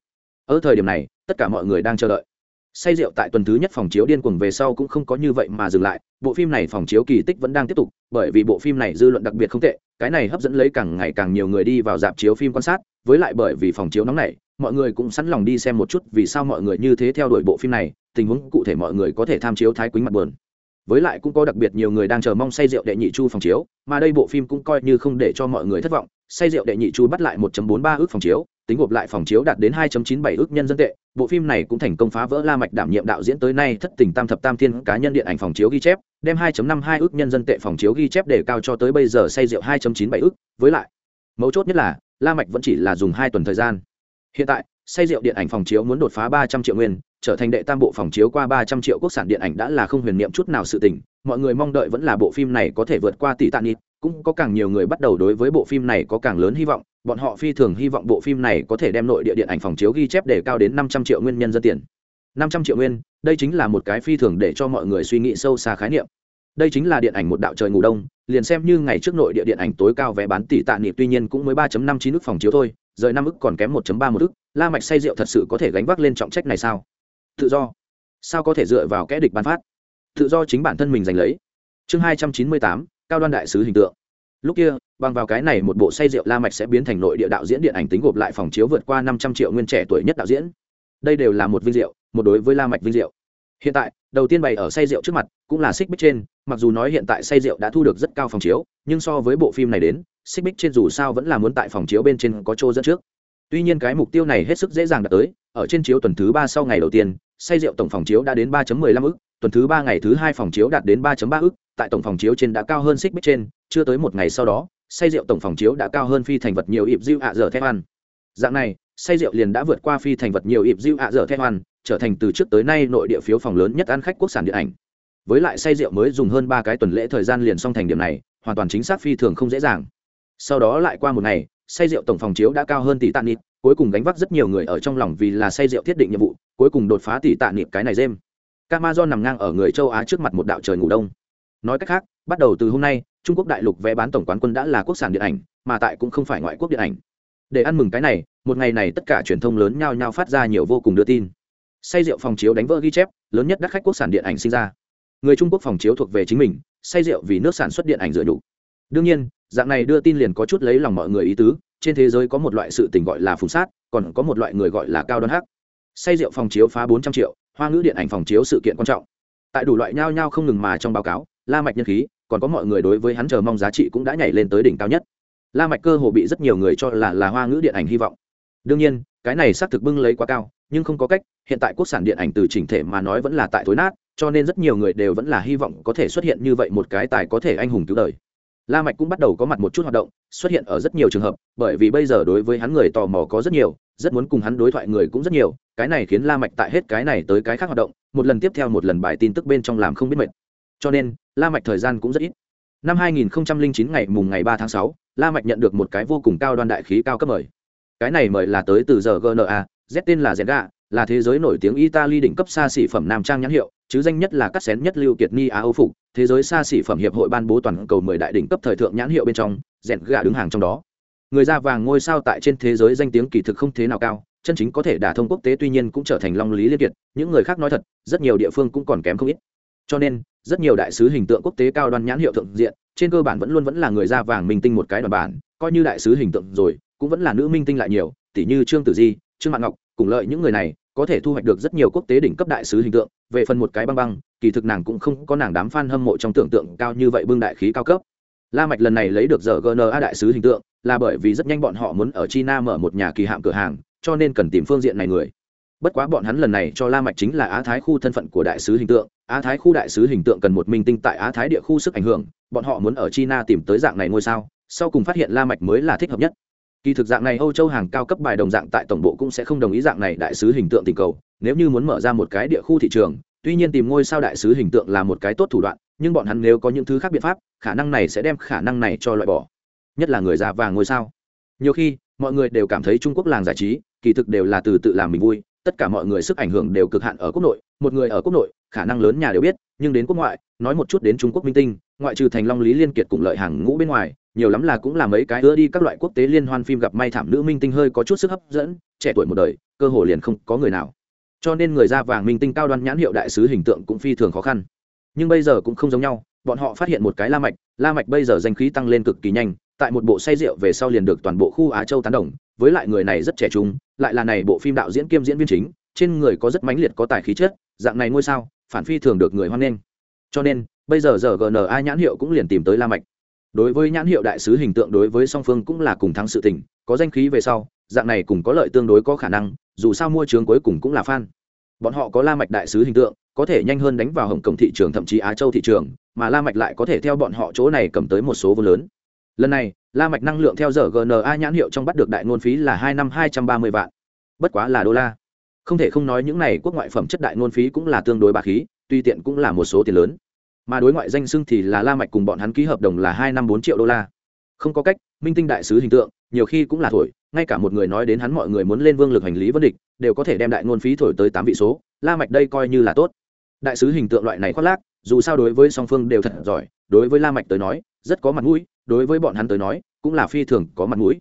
Ở thời điểm này, tất cả mọi người đang chờ đợi. Say rượu tại tuần thứ nhất phòng chiếu điên cuồng về sau cũng không có như vậy mà dừng lại, bộ phim này phòng chiếu kỳ tích vẫn đang tiếp tục, bởi vì bộ phim này dư luận đặc biệt không tệ, cái này hấp dẫn lấy càng ngày càng nhiều người đi vào dạp chiếu phim quan sát, với lại bởi vì phòng chiếu nóng này, mọi người cũng sẵn lòng đi xem một chút vì sao mọi người như thế theo đuổi bộ phim này, tình huống cụ thể mọi người có thể tham chiếu thái quýnh mặt buồn. Với lại cũng có đặc biệt nhiều người đang chờ mong say rượu đệ nhị chu phòng chiếu, mà đây bộ phim cũng coi như không để cho mọi người thất vọng say rượu đệ nhị chu bắt lại 1.43 ước phòng chiếu, tính gộp lại phòng chiếu đạt đến 2.97 ước nhân dân tệ. Bộ phim này cũng thành công phá vỡ la mạch đảm nhiệm đạo diễn tới nay thất tình tam thập tam thiên cá nhân điện ảnh phòng chiếu ghi chép, đem 2.52 ước nhân dân tệ phòng chiếu ghi chép để cao cho tới bây giờ say rượu 2.97 ước. Với lại, mấu chốt nhất là, la mạch vẫn chỉ là dùng hai tuần thời gian. Hiện tại, say rượu điện ảnh phòng chiếu muốn đột phá 300 triệu nguyên, trở thành đệ tam bộ phòng chiếu qua 300 triệu quốc sản điện ảnh đã là không huyền niệm chút nào sự tình. Mọi người mong đợi vẫn là bộ phim này có thể vượt qua tỷ tạ nịt cũng có càng nhiều người bắt đầu đối với bộ phim này có càng lớn hy vọng bọn họ phi thường hy vọng bộ phim này có thể đem nội địa điện ảnh phòng chiếu ghi chép để cao đến 500 triệu nguyên nhân dân tiền. 500 triệu nguyên đây chính là một cái phi thường để cho mọi người suy nghĩ sâu xa khái niệm. Đây chính là điện ảnh một đạo trời ngủ đông liền xem như ngày trước nội địa điện ảnh tối cao vé bán tỷ tạ niệm tuy nhiên cũng mới 3.59 ức phòng chiếu thôi rời năm ức còn kém 1.3 một ức la mạch say rượu thật sự có thể gánh vác lên trọng trách này sao? Tự do. Sao có thể dựa vào kẽ địch ban phát? Tự do chính bản thân mình giành lấy. Chương 298, cao đoan đại sứ hình tượng. Lúc kia, bằng vào cái này một bộ say rượu la mạch sẽ biến thành nội địa đạo diễn điện ảnh tính gộp lại phòng chiếu vượt qua 500 triệu nguyên trẻ tuổi nhất đạo diễn. Đây đều là một vinh diệu, một đối với la mạch vinh diệu. Hiện tại, đầu tiên bày ở say rượu trước mặt, cũng là xích bích trên, mặc dù nói hiện tại say rượu đã thu được rất cao phòng chiếu, nhưng so với bộ phim này đến, xích bích trên dù sao vẫn là muốn tại phòng chiếu bên trên có chỗ dẫn trước. Tuy nhiên cái mục tiêu này hết sức dễ dàng đạt tới, ở trên chiếu tuần thứ ba sau ngày đầu tiên, say rượu tổng phòng chiếu đã đến 3.15 ức, tuần thứ ba ngày thứ hai phòng chiếu đạt đến 3.3 ức tại tổng phòng chiếu trên đã cao hơn xích bích trên, chưa tới một ngày sau đó, say rượu tổng phòng chiếu đã cao hơn phi thành vật nhiều ịp diêu ạ dở thép ăn. Dạng này, say rượu liền đã vượt qua phi thành vật nhiều ịp diêu ạ dở thép ăn, trở thành từ trước tới nay nội địa phiếu phòng lớn nhất ăn khách quốc sản điện ảnh. Với lại say rượu mới dùng hơn ba cái tuần lễ thời gian liền xong thành điểm này, hoàn toàn chính xác phi thường không dễ dàng. Sau đó lại qua một ngày, say rượu tổng phòng chiếu đã cao hơn tỷ tạ nịt cuối cùng gánh vác rất nhiều người ở trong lòng vì là say rượu thiết định nhiệm vụ, cuối cùng đột phá tỷ tạ nịt cái này dêm. Amazon nằm ngang ở người châu Á trước mặt một đạo trời ngủ đông. Nói cách khác, bắt đầu từ hôm nay, Trung Quốc đại lục vé bán tổng quán quân đã là quốc sản điện ảnh, mà tại cũng không phải ngoại quốc điện ảnh. Để ăn mừng cái này, một ngày này tất cả truyền thông lớn nhao nhao phát ra nhiều vô cùng đưa tin. Say rượu phòng chiếu đánh vỡ ghi chép, lớn nhất đắt khách quốc sản điện ảnh sinh ra. Người Trung Quốc phòng chiếu thuộc về chính mình, say rượu vì nước sản xuất điện ảnh dựa đủ. Đương nhiên, dạng này đưa tin liền có chút lấy lòng mọi người ý tứ, trên thế giới có một loại sự tình gọi là phùng sát, còn có một loại người gọi là cao đoan hắc. Say rượu phòng chiếu phá 400 triệu, hoa ngữ điện ảnh phòng chiếu sự kiện quan trọng tại đủ loại nhao nhao không ngừng mà trong báo cáo la mạch nhân khí, còn có mọi người đối với hắn chờ mong giá trị cũng đã nhảy lên tới đỉnh cao nhất. La mạch cơ hồ bị rất nhiều người cho là là hoa ngữ điện ảnh hy vọng. Đương nhiên, cái này xác thực bưng lấy quá cao, nhưng không có cách, hiện tại quốc sản điện ảnh từ chỉnh thể mà nói vẫn là tại tối nát, cho nên rất nhiều người đều vẫn là hy vọng có thể xuất hiện như vậy một cái tài có thể anh hùng cứu đời. La mạch cũng bắt đầu có mặt một chút hoạt động, xuất hiện ở rất nhiều trường hợp, bởi vì bây giờ đối với hắn người tò mò có rất nhiều, rất muốn cùng hắn đối thoại người cũng rất nhiều, cái này khiến la mạch tại hết cái này tới cái khác hoạt động, một lần tiếp theo một lần bài tin tức bên trong làm không biết mệt cho nên la mạch thời gian cũng rất ít. Năm 2009 ngày mùng ngày 3 tháng 6, la mạch nhận được một cái vô cùng cao đoan đại khí cao cấp mời. Cái này mời là tới từ giờ gna z tên là zenga là thế giới nổi tiếng italy đỉnh cấp xa xỉ phẩm nam trang nhãn hiệu chứ danh nhất là cắt xén nhất lưu kiệt ni á âu phục thế giới xa xỉ phẩm hiệp hội ban bố toàn cầu 10 đại đỉnh cấp thời thượng nhãn hiệu bên trong rèn gà đứng hàng trong đó. Người da vàng ngôi sao tại trên thế giới danh tiếng kỳ thực không thế nào cao chân chính có thể đả thông quốc tế tuy nhiên cũng trở thành long lý liên kiệt những người khác nói thật rất nhiều địa phương cũng còn kém không ít cho nên, rất nhiều đại sứ hình tượng quốc tế cao đoan nhãn hiệu thượng diện, trên cơ bản vẫn luôn vẫn là người da vàng minh tinh một cái đoàn bản, coi như đại sứ hình tượng rồi, cũng vẫn là nữ minh tinh lại nhiều tỷ như trương tử di, trương mạng ngọc, cùng lợi những người này, có thể thu hoạch được rất nhiều quốc tế đỉnh cấp đại sứ hình tượng, về phần một cái băng băng, kỳ thực nàng cũng không có nàng đám f a n hâm mộ trong tưởng tượng cao như vậy bưng đại khí cao cấp. La mạch lần này lấy được giờ gna đại sứ hình tượng, là bởi vì rất nhanh bọn họ muốn ở china mở một nhà kỳ hạm cửa hàng, cho nên cần tìm phương diện này người bất quá bọn hắn lần này cho la mạch chính là á thái khu thân phận của đại sứ hình tượng. Á thái khu đại sứ hình tượng cần một minh tinh tại á thái địa khu sức ảnh hưởng. Bọn họ muốn ở china tìm tới dạng này ngôi sao, sau cùng phát hiện la mạch mới là thích hợp nhất. Kỳ thực dạng này âu châu hàng cao cấp bài đồng dạng tại tổng bộ cũng sẽ không đồng ý dạng này đại sứ hình tượng tình cầu, nếu như muốn mở ra một cái địa khu thị trường, tuy nhiên tìm ngôi sao đại sứ hình tượng là một cái tốt thủ đoạn, nhưng bọn hắn nếu có những thứ khác biện pháp, khả năng này sẽ đem khả năng này cho loại bỏ. Nhất là người già và ngôi sao. Nhiều khi, mọi người đều cảm thấy trung quốc làng giải trí, kỳ thực đều là từ tự làm mình vui tất cả mọi người sức ảnh hưởng đều cực hạn ở quốc nội, một người ở quốc nội, khả năng lớn nhà đều biết, nhưng đến quốc ngoại, nói một chút đến trung quốc minh tinh, ngoại trừ thành long lý liên kiệt cùng lợi hàng ngũ bên ngoài, nhiều lắm là cũng là mấy cái ưa đi các loại quốc tế liên hoan phim gặp may thảm nữ minh tinh hơi có chút sức hấp dẫn, trẻ tuổi một đời, cơ hội liền không có người nào. Cho nên người da vàng minh tinh cao đoan nhãn hiệu đại sứ hình tượng cũng phi thường khó khăn. Nhưng bây giờ cũng không giống nhau, bọn họ phát hiện một cái la mạch la mạch bây giờ danh khí tăng lên cực kỳ nhanh, tại một bộ say rượu về sau liền được toàn bộ khu á châu tán đồng với lại người này rất trẻ trung, lại là này bộ phim đạo diễn kiêm diễn viên chính, trên người có rất mãnh liệt có tài khí chất, dạng này ngôi sao, phản phi thường được người hoan nghênh. Cho nên, bây giờ giờ gna nhãn hiệu cũng liền tìm tới la mạch. Đối với nhãn hiệu đại sứ hình tượng đối với song phương cũng là cùng thắng sự tình, có danh khí về sau, dạng này cùng có lợi tương đối có khả năng, dù sao mua trường cuối cùng cũng là fan. Bọn họ có la mạch đại sứ hình tượng, có thể nhanh hơn đánh vào hồng cổng thị trường thậm chí á châu thị trường, mà la mạch lại có thể theo bọn họ chỗ này cầm tới một số vốn lớn. Lần này la mạch năng lượng theo giờ gna nhãn hiệu trong bắt được đại ngôn phí là hai năm hai trăm ba mươi vạn. Bất quá là đô la. Không thể không nói những này quốc ngoại phẩm chất đại ngôn phí cũng là tương đối bà khí, tuy tiện cũng là một số tiền lớn. Mà đối ngoại danh xưng thì là la mạch cùng bọn hắn ký hợp đồng là hai năm bốn triệu đô la. Không có cách, minh tinh đại sứ hình tượng, nhiều khi cũng là thổi, ngay cả một người nói đến hắn mọi người muốn lên vương lực hành lý vân địch, đều có thể đem đại ngôn phí thổi tới tám vị số, la mạch đây coi như là tốt. Đại sứ hình tượng loại này khoác lác, dù sao đối với song phương đều thật giỏi, đối với la mạch tới nói, rất có mặt mũi đối với bọn hắn tới nói, cũng là phi thường có mặt mũi.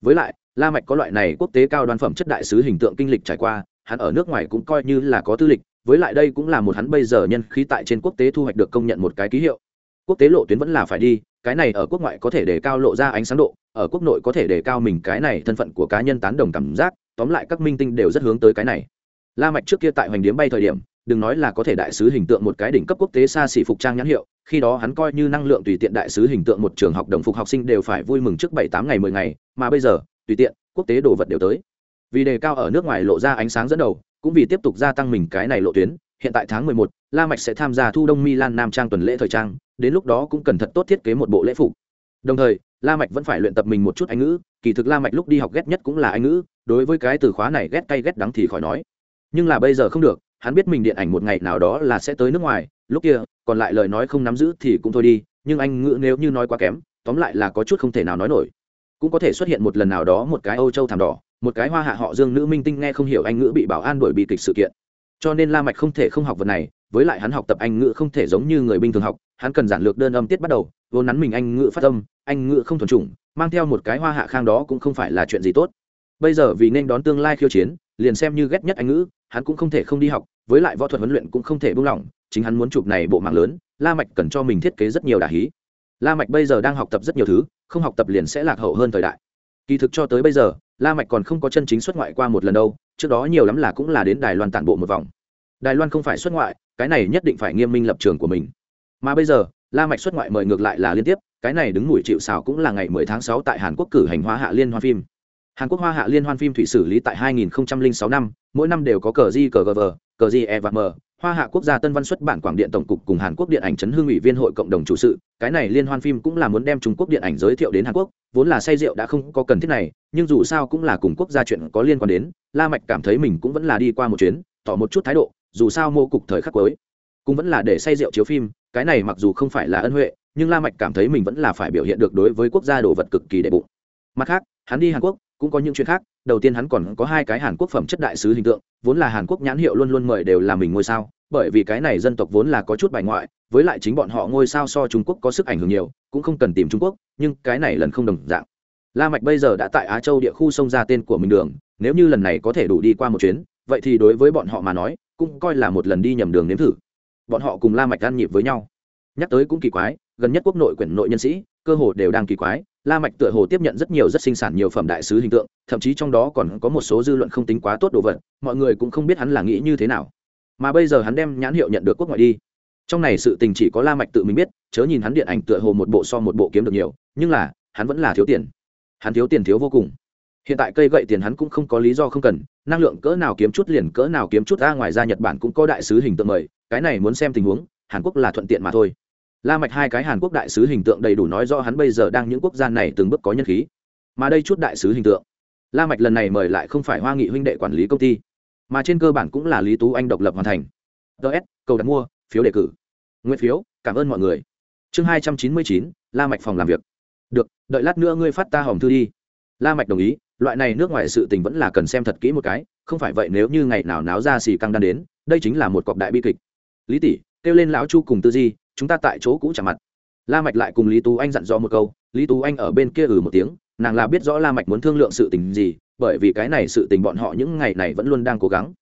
Với lại, la mạch có loại này quốc tế cao đoan phẩm chất đại sứ hình tượng kinh lịch trải qua, hắn ở nước ngoài cũng coi như là có tư lịch, với lại đây cũng là một hắn bây giờ nhân khí tại trên quốc tế thu hoạch được công nhận một cái ký hiệu. Quốc tế lộ tuyến vẫn là phải đi, cái này ở quốc ngoại có thể để cao lộ ra ánh sáng độ, ở quốc nội có thể để cao mình cái này thân phận của cá nhân tán đồng cảm giác, tóm lại các minh tinh đều rất hướng tới cái này. La mạch trước kia tại hoành điếm bay thời điểm, đừng nói là có thể đại sứ hình tượng một cái đỉnh cấp quốc tế xa xỉ phục trang nhãn hiệu khi đó hắn coi như năng lượng tùy tiện đại sứ hình tượng một trường học đồng phục học sinh đều phải vui mừng trước bảy tám ngày mười ngày mà bây giờ tùy tiện quốc tế đồ vật đều tới vì đề cao ở nước ngoài lộ ra ánh sáng dẫn đầu cũng vì tiếp tục gia tăng mình cái này lộ tuyến hiện tại tháng mười một, La Mạch sẽ tham gia thu đông Milan Nam trang tuần lễ thời trang, đến lúc đó cũng cần thật tốt thiết kế một bộ lễ phục. Đồng thời, La Mạch vẫn phải luyện tập mình một chút Anh ngữ, kỳ thực La Mạch lúc đi học ghét nhất cũng là Anh ngữ, đối với cái từ khóa này ghét cay ghét đắng thì khỏi nói. Nhưng là bây giờ không được, hắn biết mình điện ảnh một ngày nào đó là sẽ tới nước ngoài, lúc kia, còn lại lời nói không nắm giữ thì cũng thôi đi, nhưng Anh ngữ nếu như nói quá kém, tóm lại là có chút không thể nào nói nổi. Cũng có thể xuất hiện một lần nào đó một cái Âu Châu thảm đỏ, một cái hoa hạ họ Dương nữ minh tinh nghe không hiểu Anh ngữ bị bảo an đổi bị kịch sự kiện cho nên la mạch không thể không học vật này với lại hắn học tập anh ngữ không thể giống như người bình thường học hắn cần giản lược đơn âm tiết bắt đầu vốn nắn mình anh ngữ phát âm anh ngữ không thuần chủng mang theo một cái hoa hạ khang đó cũng không phải là chuyện gì tốt bây giờ vì nên đón tương lai khiêu chiến liền xem như ghét nhất anh ngữ hắn cũng không thể không đi học với lại võ thuật huấn luyện cũng không thể buông lỏng chính hắn muốn chụp này bộ mạng lớn, la mạch cần cho mình thiết kế rất nhiều đả hí. La mạch bây giờ đang học tập rất nhiều thứ, không học tập liền sẽ lạc hậu hơn thời đại. Kỳ thực cho tới bây giờ, la mạch còn không có chân chính xuất ngoại qua một lần đâu, trước đó nhiều lắm là cũng là đến đài loan tản bộ một vòng. Đài loan không phải xuất ngoại, cái này nhất định phải nghiêm minh lập trường của mình. Mà bây giờ, la mạch xuất ngoại mời ngược lại là liên tiếp, cái này đứng mũi chịu sào cũng là ngày 10 tháng 6 tại hàn quốc cử hành hoa hạ liên hoan phim. Hàn quốc hoa hạ liên hoan phim thủy xử lý tại 2006 năm, mỗi năm đều có cờ di cờ gờ cờ di e và m hoa hạ quốc gia tân văn xuất bản quảng điện tổng cục cùng hàn quốc điện ảnh chấn hương ủy viên hội cộng đồng chủ sự, cái này liên hoan phim cũng là muốn đem trung quốc điện ảnh giới thiệu đến hàn quốc, vốn là say rượu đã không có cần thiết này, nhưng dù sao cũng là cùng quốc gia chuyện có liên quan đến, la mạch cảm thấy mình cũng vẫn là đi qua một chuyến, tỏ một chút thái độ, dù sao mô cục thời khắc cuối, cũng vẫn là để say rượu chiếu phim, cái này mặc dù không phải là ân huệ, nhưng la mạch cảm thấy mình vẫn là phải biểu hiện được đối với quốc gia đồ vật cực kỳ đệ bụng. Mặt khác, hắn đi hàn quốc, cũng có những chuyện khác đầu tiên hắn còn có hai cái hàn quốc phẩm chất đại sứ hình tượng, vốn là hàn quốc nhãn hiệu luôn luôn mời đều là mình ngôi sao, bởi vì cái này dân tộc vốn là có chút bài ngoại, với lại chính bọn họ ngôi sao so trung quốc có sức ảnh hưởng nhiều, cũng không cần tìm trung quốc, nhưng cái này lần không đồng dạng. La mạch bây giờ đã tại á châu địa khu sông ra tên của mình đường, nếu như lần này có thể đủ đi qua một chuyến, vậy thì đối với bọn họ mà nói, cũng coi là một lần đi nhầm đường nếm thử. Bọn họ cùng la mạch ăn nhịp với nhau. Nhắc tới cũng kỳ quái, gần nhất quốc nội quyển nội nhân sĩ, cơ hồ đều đang kỳ quái la mạch tựa hồ tiếp nhận rất nhiều rất sinh sản nhiều phẩm đại sứ hình tượng, thậm chí trong đó còn có một số dư luận không tính quá tốt đồ vật, mọi người cũng không biết hắn là nghĩ như thế nào. Mà bây giờ hắn đem nhãn hiệu nhận được quốc ngoại đi. Trong này sự tình chỉ có la mạch tự mình biết, chớ nhìn hắn điện ảnh tựa hồ một bộ so một bộ kiếm được nhiều, nhưng là, hắn vẫn là thiếu tiền. Hắn thiếu tiền thiếu vô cùng. Hiện tại cây gậy tiền hắn cũng không có lý do không cần, năng lượng cỡ nào kiếm chút liền cỡ nào kiếm chút ra ngoài ra nhật bản cũng có đại sứ hình tượng mời, cái này muốn xem tình huống, hàn quốc là thuận tiện mà thôi la mạch hai cái hàn quốc đại sứ hình tượng đầy đủ nói rõ hắn bây giờ đang những quốc gia này từng bước có nhân khí. Mà đây chút đại sứ hình tượng, la mạch lần này mời lại không phải hoa nghị huynh đệ quản lý công ty, mà trên cơ bản cũng là lý tú anh độc lập hoàn thành. Ts cầu đặt mua, phiếu đề cử. Nguyên phiếu, cảm ơn mọi người. Chương hai trăm chín mươi chín, la mạch phòng làm việc. Được, đợi lát nữa ngươi phát ta hòm thư đi. La mạch đồng ý, loại này nước ngoài sự tình vẫn là cần xem thật kỹ một cái, không phải vậy nếu như ngày nào náo ra xì căng đan đến, đây chính là một cọc đại bi kịch. Lý tỷ, kêu lên lão chu cùng tư di chúng ta tại chỗ cũ chạm mặt. La mạch lại cùng lý tú anh dặn dò một câu, lý tú anh ở bên kia ừ một tiếng, nàng là biết rõ la mạch muốn thương lượng sự tình gì, bởi vì cái này sự tình bọn họ những ngày này vẫn luôn đang cố gắng.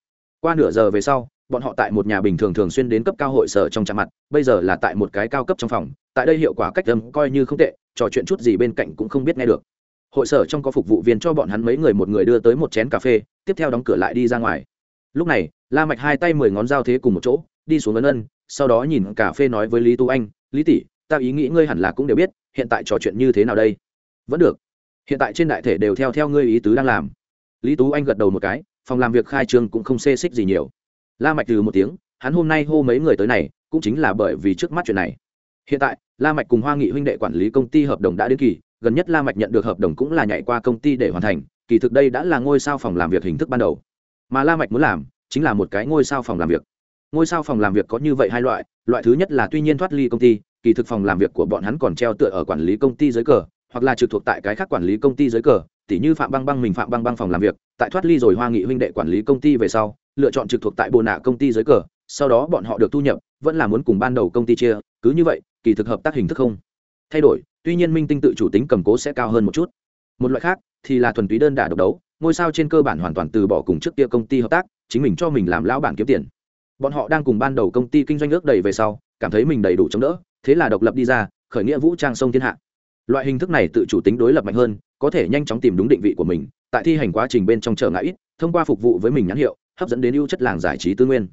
Qua nửa giờ về sau, bọn họ tại một nhà bình thường thường xuyên đến cấp cao hội sở trong chạm mặt, bây giờ là tại một cái cao cấp trong phòng, tại đây hiệu quả cách âm coi như không tệ, trò chuyện chút gì bên cạnh cũng không biết nghe được. Hội sở trong có phục vụ viên cho bọn hắn mấy người một người đưa tới một chén cà phê, tiếp theo đóng cửa lại đi ra ngoài. Lúc này, la mạch hai tay mười ngón dao thế cùng một chỗ, đi xuống ấn ân sau đó nhìn cà phê nói với lý tu anh, lý tỷ, ta ý nghĩ ngươi hẳn là cũng đều biết, hiện tại trò chuyện như thế nào đây? Vẫn được. Hiện tại trên đại thể đều theo theo ngươi ý tứ đang làm. Lý tú anh gật đầu một cái, phòng làm việc khai trương cũng không xê xích gì nhiều. La mạch từ một tiếng, hắn hôm nay hô mấy người tới này, cũng chính là bởi vì trước mắt chuyện này. Hiện tại, la mạch cùng hoa nghị huynh đệ quản lý công ty hợp đồng đã đến kỳ, gần nhất la mạch nhận được hợp đồng cũng là nhảy qua công ty để hoàn thành, kỳ thực đây đã là ngôi sao phòng làm việc hình thức ban đầu. Mà la mạch muốn làm, chính là một cái ngôi sao phòng làm việc ngôi sao phòng làm việc có như vậy hai loại loại thứ nhất là tuy nhiên thoát ly công ty, kỳ thực phòng làm việc của bọn hắn còn treo tựa ở quản lý công ty dưới cờ, hoặc là trực thuộc tại cái khác quản lý công ty dưới cờ, tỉ như phạm băng băng mình phạm băng băng phòng làm việc, tại thoát ly rồi hoa nghị huynh đệ quản lý công ty về sau, lựa chọn trực thuộc tại bộ nạ công ty dưới cờ, sau đó bọn họ được thu nhập, vẫn là muốn cùng ban đầu công ty chia, cứ như vậy, kỳ thực hợp tác hình thức không thay đổi, tuy nhiên minh tinh tự chủ tính cầm cố sẽ cao hơn một chút. Một loại khác thì là thuần túy đơn đả độc đấu, ngôi sao trên cơ bản hoàn toàn từ bỏ cùng trước kia công ty hợp tác, chính mình cho mình làm lão bản kiếm tiền bọn họ đang cùng ban đầu công ty kinh doanh ước đầy về sau, cảm thấy mình đầy đủ chống đỡ, thế là độc lập đi ra, khởi nghĩa vũ trang sông thiên hạ. Loại hình thức này tự chủ tính đối lập mạnh hơn, có thể nhanh chóng tìm đúng định vị của mình, tại thi hành quá trình bên trong trở ngại ít, thông qua phục vụ với mình nhãn hiệu, hấp dẫn đến ưu chất làng giải trí tư nguyên.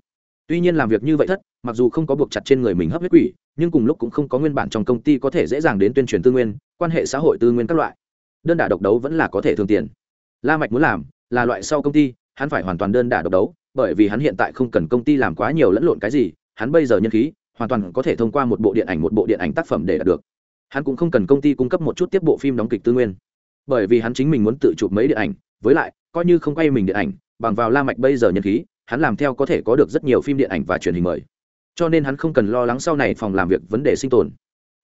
Tuy nhiên làm việc như vậy thất, mặc dù không có buộc chặt trên người mình hấp huyết quỷ, nhưng cùng lúc cũng không có nguyên bản trong công ty có thể dễ dàng đến tuyên truyền tư nguyên, quan hệ xã hội tư nguyên các loại. Đơn đả độc đấu vẫn là có thể thường tiền. La mạch muốn làm là loại sau công ty, hắn phải hoàn toàn đơn đả độc đấu bởi vì hắn hiện tại không cần công ty làm quá nhiều lẫn lộn cái gì, hắn bây giờ nhân khí, hoàn toàn có thể thông qua một bộ điện ảnh, một bộ điện ảnh tác phẩm để đạt được. Hắn cũng không cần công ty cung cấp một chút tiếp bộ phim đóng kịch tư nguyên. Bởi vì hắn chính mình muốn tự chụp mấy điện ảnh, với lại, coi như không quay mình điện ảnh, bằng vào la mạch bây giờ nhân khí, hắn làm theo có thể có được rất nhiều phim điện ảnh và truyền hình mời. Cho nên hắn không cần lo lắng sau này phòng làm việc vấn đề sinh tồn.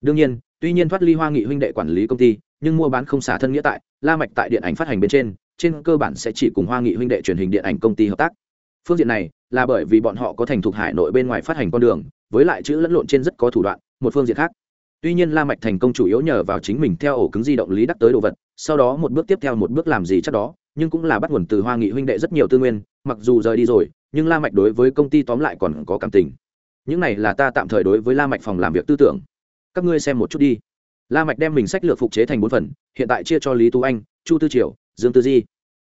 Đương nhiên, tuy nhiên thoát ly hoa nghị huynh đệ quản lý công ty, nhưng mua bán không xả thân nghĩa tại, la mạch tại điện ảnh phát hành bên trên trên cơ bản sẽ chỉ cùng hoa nghị huynh đệ truyền hình điện ảnh công ty hợp tác phương diện này là bởi vì bọn họ có thành thục hải nội bên ngoài phát hành con đường, với lại chữ lẫn lộn trên rất có thủ đoạn, một phương diện khác. Tuy nhiên la mạch thành công chủ yếu nhờ vào chính mình theo ổ cứng di động lý đắc tới đồ vật, sau đó một bước tiếp theo một bước làm gì chắc đó, nhưng cũng là bắt nguồn từ hoa nghị huynh đệ rất nhiều tư nguyên, mặc dù rời đi rồi, nhưng la mạch đối với công ty tóm lại còn có cảm tình. Những này là ta tạm thời đối với la mạch phòng làm việc tư tưởng. Các ngươi xem một chút đi. La mạch đem mình sách lược phục chế thành bốn phần, hiện tại chia cho lý tú anh, chu tư triều, dương tư di.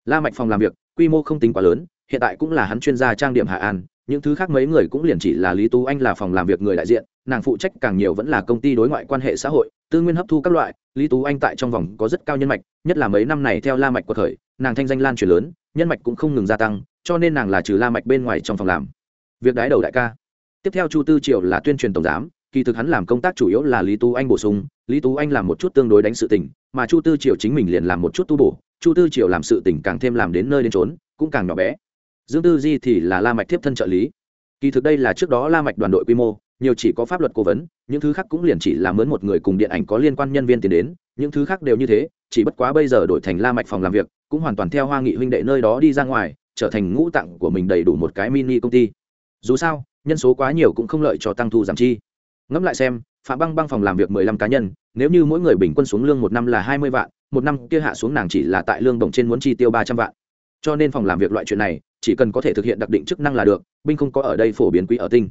La mạch phòng làm việc, quy mô không tính quá lớn hiện tại cũng là hắn chuyên gia trang điểm hạ an, những thứ khác mấy người cũng liền chỉ là lý tú anh là phòng làm việc người đại diện, nàng phụ trách càng nhiều vẫn là công ty đối ngoại quan hệ xã hội, tư nguyên hấp thu các loại, lý tú anh tại trong vòng có rất cao nhân mạch, nhất là mấy năm này theo la mạch của thời nàng thanh danh lan truyền lớn, nhân mạch cũng không ngừng gia tăng, cho nên nàng là trừ la mạch bên ngoài trong phòng làm việc đái đầu đại ca. Tiếp theo chu tư triều là tuyên truyền tổng giám, kỳ thực hắn làm công tác chủ yếu là lý tú anh bổ sung, lý tú anh làm một chút tương đối đánh sự tình, mà chu tư triều chính mình liền làm một chút tu bổ, chu tư triều làm sự tình càng thêm làm đến nơi đến trốn cũng càng nhỏ bé dương tư di thì là la mạch tiếp thân trợ lý. Kỳ thực đây là trước đó la mạch đoàn đội quy mô, nhiều chỉ có pháp luật cố vấn, những thứ khác cũng liền chỉ là mướn một người cùng điện ảnh có liên quan nhân viên tiền đến, những thứ khác đều như thế, chỉ bất quá bây giờ đổi thành la mạch phòng làm việc, cũng hoàn toàn theo hoa nghị huynh đệ nơi đó đi ra ngoài, trở thành ngũ tặng của mình đầy đủ một cái mini công ty. Dù sao, nhân số quá nhiều cũng không lợi cho tăng thu giảm chi. Ngẫm lại xem, phạm băng băng phòng làm việc mười lăm cá nhân, nếu như mỗi người bình quân xuống lương một năm là hai mươi vạn, một năm kia hạ xuống nàng chỉ là tại lương đồng trên muốn chi tiêu ba trăm vạn cho nên phòng làm việc loại chuyện này, chỉ cần có thể thực hiện đặc định chức năng là được, binh không có ở đây phổ biến quý ở tinh.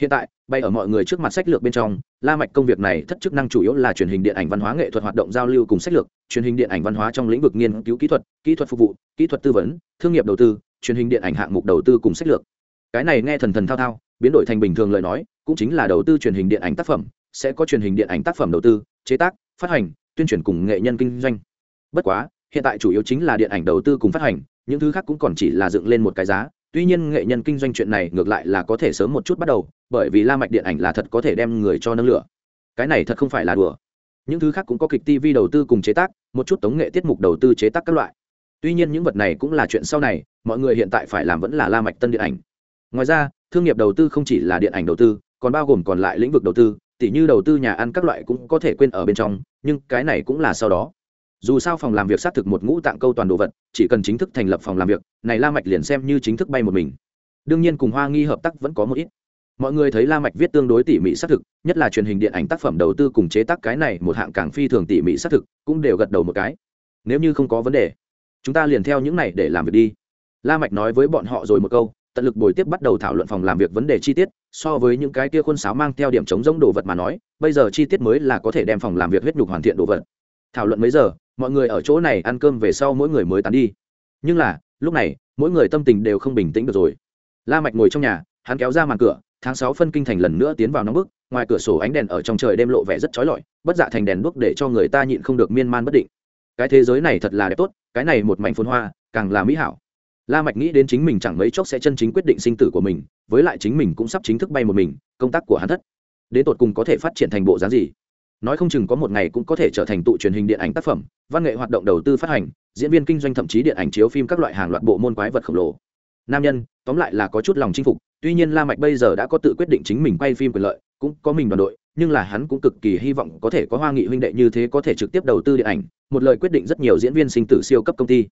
Hiện tại, bay ở mọi người trước mặt sách lược bên trong, la mạch công việc này thất chức năng chủ yếu là truyền hình điện ảnh văn hóa nghệ thuật hoạt động giao lưu cùng sách lược, truyền hình điện ảnh văn hóa trong lĩnh vực nghiên cứu kỹ thuật kỹ thuật phục vụ, kỹ thuật tư vấn, thương nghiệp đầu tư, truyền hình điện ảnh hạng mục đầu tư cùng sách lược. Cái này nghe thần thần thao thao, biến đổi thành bình thường lời nói, cũng chính là đầu tư truyền hình điện ảnh tác phẩm, sẽ có truyền hình điện ảnh tác phẩm đầu tư, chế tác, phát hành, tuyên truyền cùng nghệ nhân kinh doanh. Bất quá, hiện tại chủ yếu chính là điện ảnh đầu tư cùng phát hành những thứ khác cũng còn chỉ là dựng lên một cái giá. Tuy nhiên nghệ nhân kinh doanh chuyện này ngược lại là có thể sớm một chút bắt đầu, bởi vì la mạch điện ảnh là thật có thể đem người cho nâng lửa. Cái này thật không phải là đùa. Những thứ khác cũng có kịch tv đầu tư cùng chế tác, một chút tống nghệ tiết mục đầu tư chế tác các loại. Tuy nhiên những vật này cũng là chuyện sau này, mọi người hiện tại phải làm vẫn là la mạch tân điện ảnh. Ngoài ra, thương nghiệp đầu tư không chỉ là điện ảnh đầu tư, còn bao gồm còn lại lĩnh vực đầu tư, tỉ như đầu tư nhà ăn các loại cũng có thể quên ở bên trong, nhưng cái này cũng là sau đó dù sao phòng làm việc xác thực một ngũ tạng câu toàn đồ vật, chỉ cần chính thức thành lập phòng làm việc, này la mạch liền xem như chính thức bay một mình. Đương nhiên cùng hoa nghi hợp tác vẫn có một ít. Mọi người thấy la mạch viết tương đối tỉ mỉ xác thực, nhất là truyền hình điện ảnh tác phẩm đầu tư cùng chế tác cái này một hạng càng phi thường tỉ mỉ xác thực, cũng đều gật đầu một cái. Nếu như không có vấn đề, chúng ta liền theo những này để làm việc đi. La mạch nói với bọn họ rồi một câu, tận lực bồi tiếp bắt đầu thảo luận phòng làm việc vấn đề chi tiết, so với những cái kia khuôn sáo mang theo điểm chống rỗng đồ vật mà nói, bây giờ chi tiết mới là có thể đem phòng làm việc huyết nhục hoàn thiện đồ vật thảo luận mấy giờ, mọi người ở chỗ này ăn cơm về sau mỗi người mới tán đi. Nhưng là, lúc này, mỗi người tâm tình đều không bình tĩnh được rồi. La mạch ngồi trong nhà, hắn kéo ra màn cửa, tháng sáu phân kinh thành lần nữa tiến vào nóng bức, ngoài cửa sổ ánh đèn ở trong trời đêm lộ vẻ rất chói lọi, bất dạ thành đèn đuốc để cho người ta nhịn không được miên man bất định. Cái thế giới này thật là đẹp tốt, cái này một mảnh phồn hoa, càng là mỹ hảo. La mạch nghĩ đến chính mình chẳng mấy chốc sẽ chân chính quyết định sinh tử của mình, với lại chính mình cũng sắp chính thức bay một mình, công tác của hắn thất. Đến tột cùng có thể phát triển thành bộ dáng gì? Nói không chừng có một ngày cũng có thể trở thành tụ truyền hình điện ảnh tác phẩm, văn nghệ hoạt động đầu tư phát hành, diễn viên kinh doanh thậm chí điện ảnh chiếu phim các loại hàng loạt bộ môn quái vật khổng lồ. Nam nhân, tóm lại là có chút lòng chinh phục, tuy nhiên la mạch bây giờ đã có tự quyết định chính mình quay phim quyền lợi, cũng có mình đoàn đội, nhưng là hắn cũng cực kỳ hy vọng có thể có hoa nghị huynh đệ như thế có thể trực tiếp đầu tư điện ảnh, một lời quyết định rất nhiều diễn viên sinh tử siêu cấp công ty.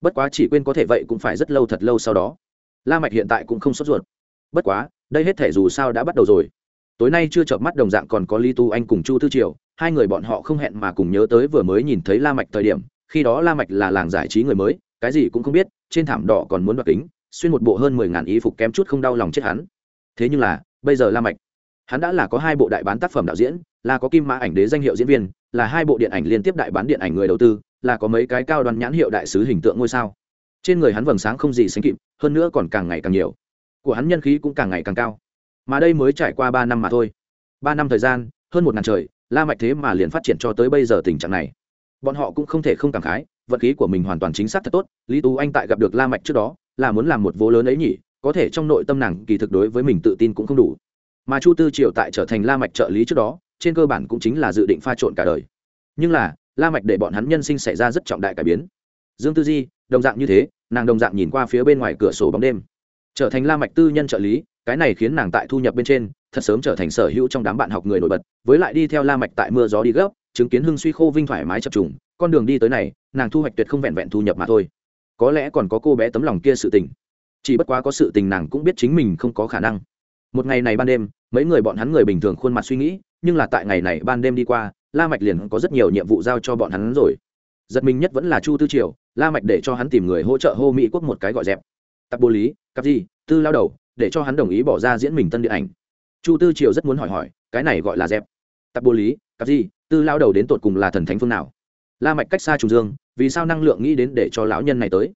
Bất quá chỉ quên có thể vậy cũng phải rất lâu thật lâu sau đó. La mạch hiện tại cũng không sốt ruột. Bất quá, đây hết thể dù sao đã bắt đầu rồi tối nay chưa chợp mắt đồng dạng còn có lý tu anh cùng chu tư triều, hai người bọn họ không hẹn mà cùng nhớ tới vừa mới nhìn thấy la mạch thời điểm, khi đó la mạch là làng giải trí người mới, cái gì cũng không biết, trên thảm đỏ còn muốn đoạt kính, xuyên một bộ hơn mười ngàn y phục kém chút không đau lòng chết hắn. Thế nhưng là, bây giờ la mạch, hắn đã là có hai bộ đại bán tác phẩm đạo diễn, là có kim mã ảnh đế danh hiệu diễn viên, là hai bộ điện ảnh liên tiếp đại bán điện ảnh người đầu tư, là có mấy cái cao đoàn nhãn hiệu đại sứ hình tượng ngôi sao. Trên người hắn vầng sáng không gì sánh kịp, hơn nữa còn càng ngày càng nhiều. Của hắn nhân khí cũng càng ngày càng cao mà đây mới trải qua ba năm mà thôi. Ba năm thời gian, hơn một ngàn trời, la mạch thế mà liền phát triển cho tới bây giờ tình trạng này. Bọn họ cũng không thể không cảm khái vật khí của mình hoàn toàn chính xác thật tốt, lý tú anh tại gặp được la mạch trước đó, là muốn làm một vố lớn ấy nhỉ, có thể trong nội tâm nàng kỳ thực đối với mình tự tin cũng không đủ. Mà chu tư triều tại trở thành la mạch trợ lý trước đó, trên cơ bản cũng chính là dự định pha trộn cả đời. Nhưng là, la mạch để bọn hắn nhân sinh xảy ra rất trọng đại cải biến. Dương tư di, đồng dạng như thế, nàng đồng dạng nhìn qua phía bên ngoài cửa sổ bóng đêm. Trở thành la mạch tư nhân trợ lý cái này khiến nàng tại thu nhập bên trên, thật sớm trở thành sở hữu trong đám bạn học người nổi bật, với lại đi theo la mạch tại mưa gió đi gấp, chứng kiến hưng suy khô vinh thoải mái chập trùng, con đường đi tới này, nàng thu hoạch tuyệt không vẹn vẹn thu nhập mà thôi. Có lẽ còn có cô bé tấm lòng kia sự tình. Chỉ bất quá có sự tình nàng cũng biết chính mình không có khả năng. Một ngày này ban đêm, mấy người bọn hắn người bình thường khuôn mặt suy nghĩ, nhưng là tại ngày này ban đêm đi qua, la mạch liền có rất nhiều nhiệm vụ giao cho bọn hắn rồi. Giật mình nhất vẫn là chu tư triều, la mạch để cho hắn tìm người hỗ trợ hô mỹ quốc một cái gọi dẹp. Tập bố lý cặp gì tư lao đầu để cho hắn đồng ý bỏ ra diễn mình tân điện ảnh. Chu tư triều rất muốn hỏi hỏi, cái này gọi là dẹp. Tập bố lý cặp gì, tư lao đầu đến tột cùng là thần thánh phương nào? La mạch cách xa trùng dương, vì sao năng lượng nghĩ đến để cho lão nhân này tới?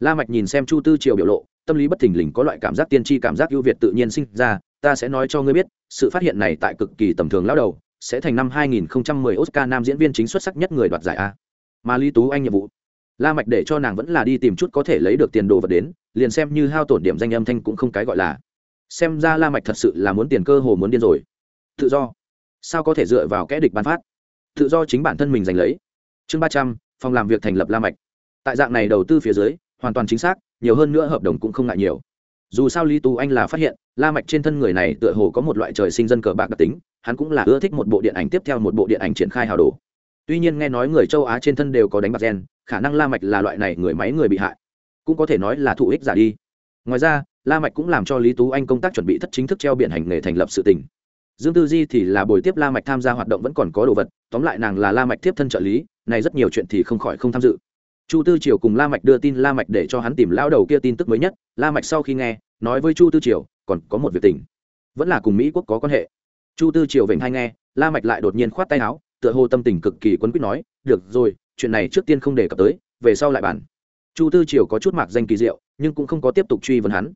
La mạch nhìn xem chu tư triều biểu lộ, tâm lý bất thình lình có loại cảm giác tiên tri, cảm giác ưu việt tự nhiên sinh ra, ta sẽ nói cho ngươi biết, sự phát hiện này tại cực kỳ tầm thường lão đầu, sẽ thành năm 2010 Oscar nam diễn viên chính xuất sắc nhất người đoạt giải a. Mà lý tú anh nhiệm vụ la mạch để cho nàng vẫn là đi tìm chút có thể lấy được tiền đồ vật đến, liền xem như hao tổn điểm danh âm thanh cũng không cái gọi là. Xem ra la mạch thật sự là muốn tiền cơ hồ muốn điên rồi. Tự do. Sao có thể dựa vào kẻ địch ban phát? Tự do chính bản thân mình giành lấy. Chương ba trăm, phòng làm việc thành lập la mạch. Tại dạng này đầu tư phía dưới, hoàn toàn chính xác, nhiều hơn nữa hợp đồng cũng không ngại nhiều. Dù sao lý tú anh là phát hiện, la mạch trên thân người này tựa hồ có một loại trời sinh dân cờ bạc đặc tính, hắn cũng là ưa thích một bộ điện ảnh tiếp theo một bộ điện ảnh triển khai hào đồ tuy nhiên nghe nói người châu á trên thân đều có đánh bạc gen, khả năng la mạch là loại này người máy người bị hại. Cũng có thể nói là thụ ích giả đi. Ngoài ra, la mạch cũng làm cho lý tú anh công tác chuẩn bị thất chính thức treo biển hành nghề thành lập sự tình dương tư di thì là buổi tiếp la mạch tham gia hoạt động vẫn còn có đồ vật, tóm lại nàng là la mạch tiếp thân trợ lý, này rất nhiều chuyện thì không khỏi không tham dự. Chu tư triều cùng la mạch đưa tin la mạch để cho hắn tìm lão đầu kia tin tức mới nhất, la mạch sau khi nghe, nói với chu tư triều, còn có một việc tình. Vẫn là cùng mỹ quốc có quan hệ. Chu tư triều vểnh hai nghe, la mạch lại đột nhiên khoát tay áo tựa hồ tâm tình cực kỳ quấn quýt nói được rồi chuyện này trước tiên không đề cập tới về sau lại bàn. Chu tư triều có chút mạc danh kỳ diệu nhưng cũng không có tiếp tục truy vấn hắn.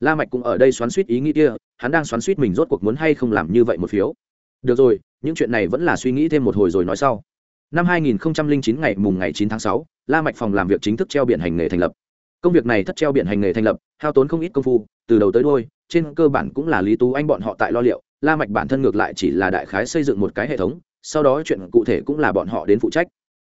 La mạch cũng ở đây xoắn xuýt ý nghĩ kia hắn đang xoắn xuýt mình rốt cuộc muốn hay không làm như vậy một phiếu. Được rồi những chuyện này vẫn là suy nghĩ thêm một hồi rồi nói sau. Năm 2009 ngày mùng ngày 9 tháng 6, la mạch phòng làm việc chính thức treo biển hành nghề thành lập. Công việc này thất treo biển hành nghề thành lập hao tốn không ít công phu từ đầu tới đuôi trên cơ bản cũng là lý tú anh bọn họ tại lo liệu la mạch bản thân ngược lại chỉ là đại khái xây dựng một cái hệ thống sau đó chuyện cụ thể cũng là bọn họ đến phụ trách.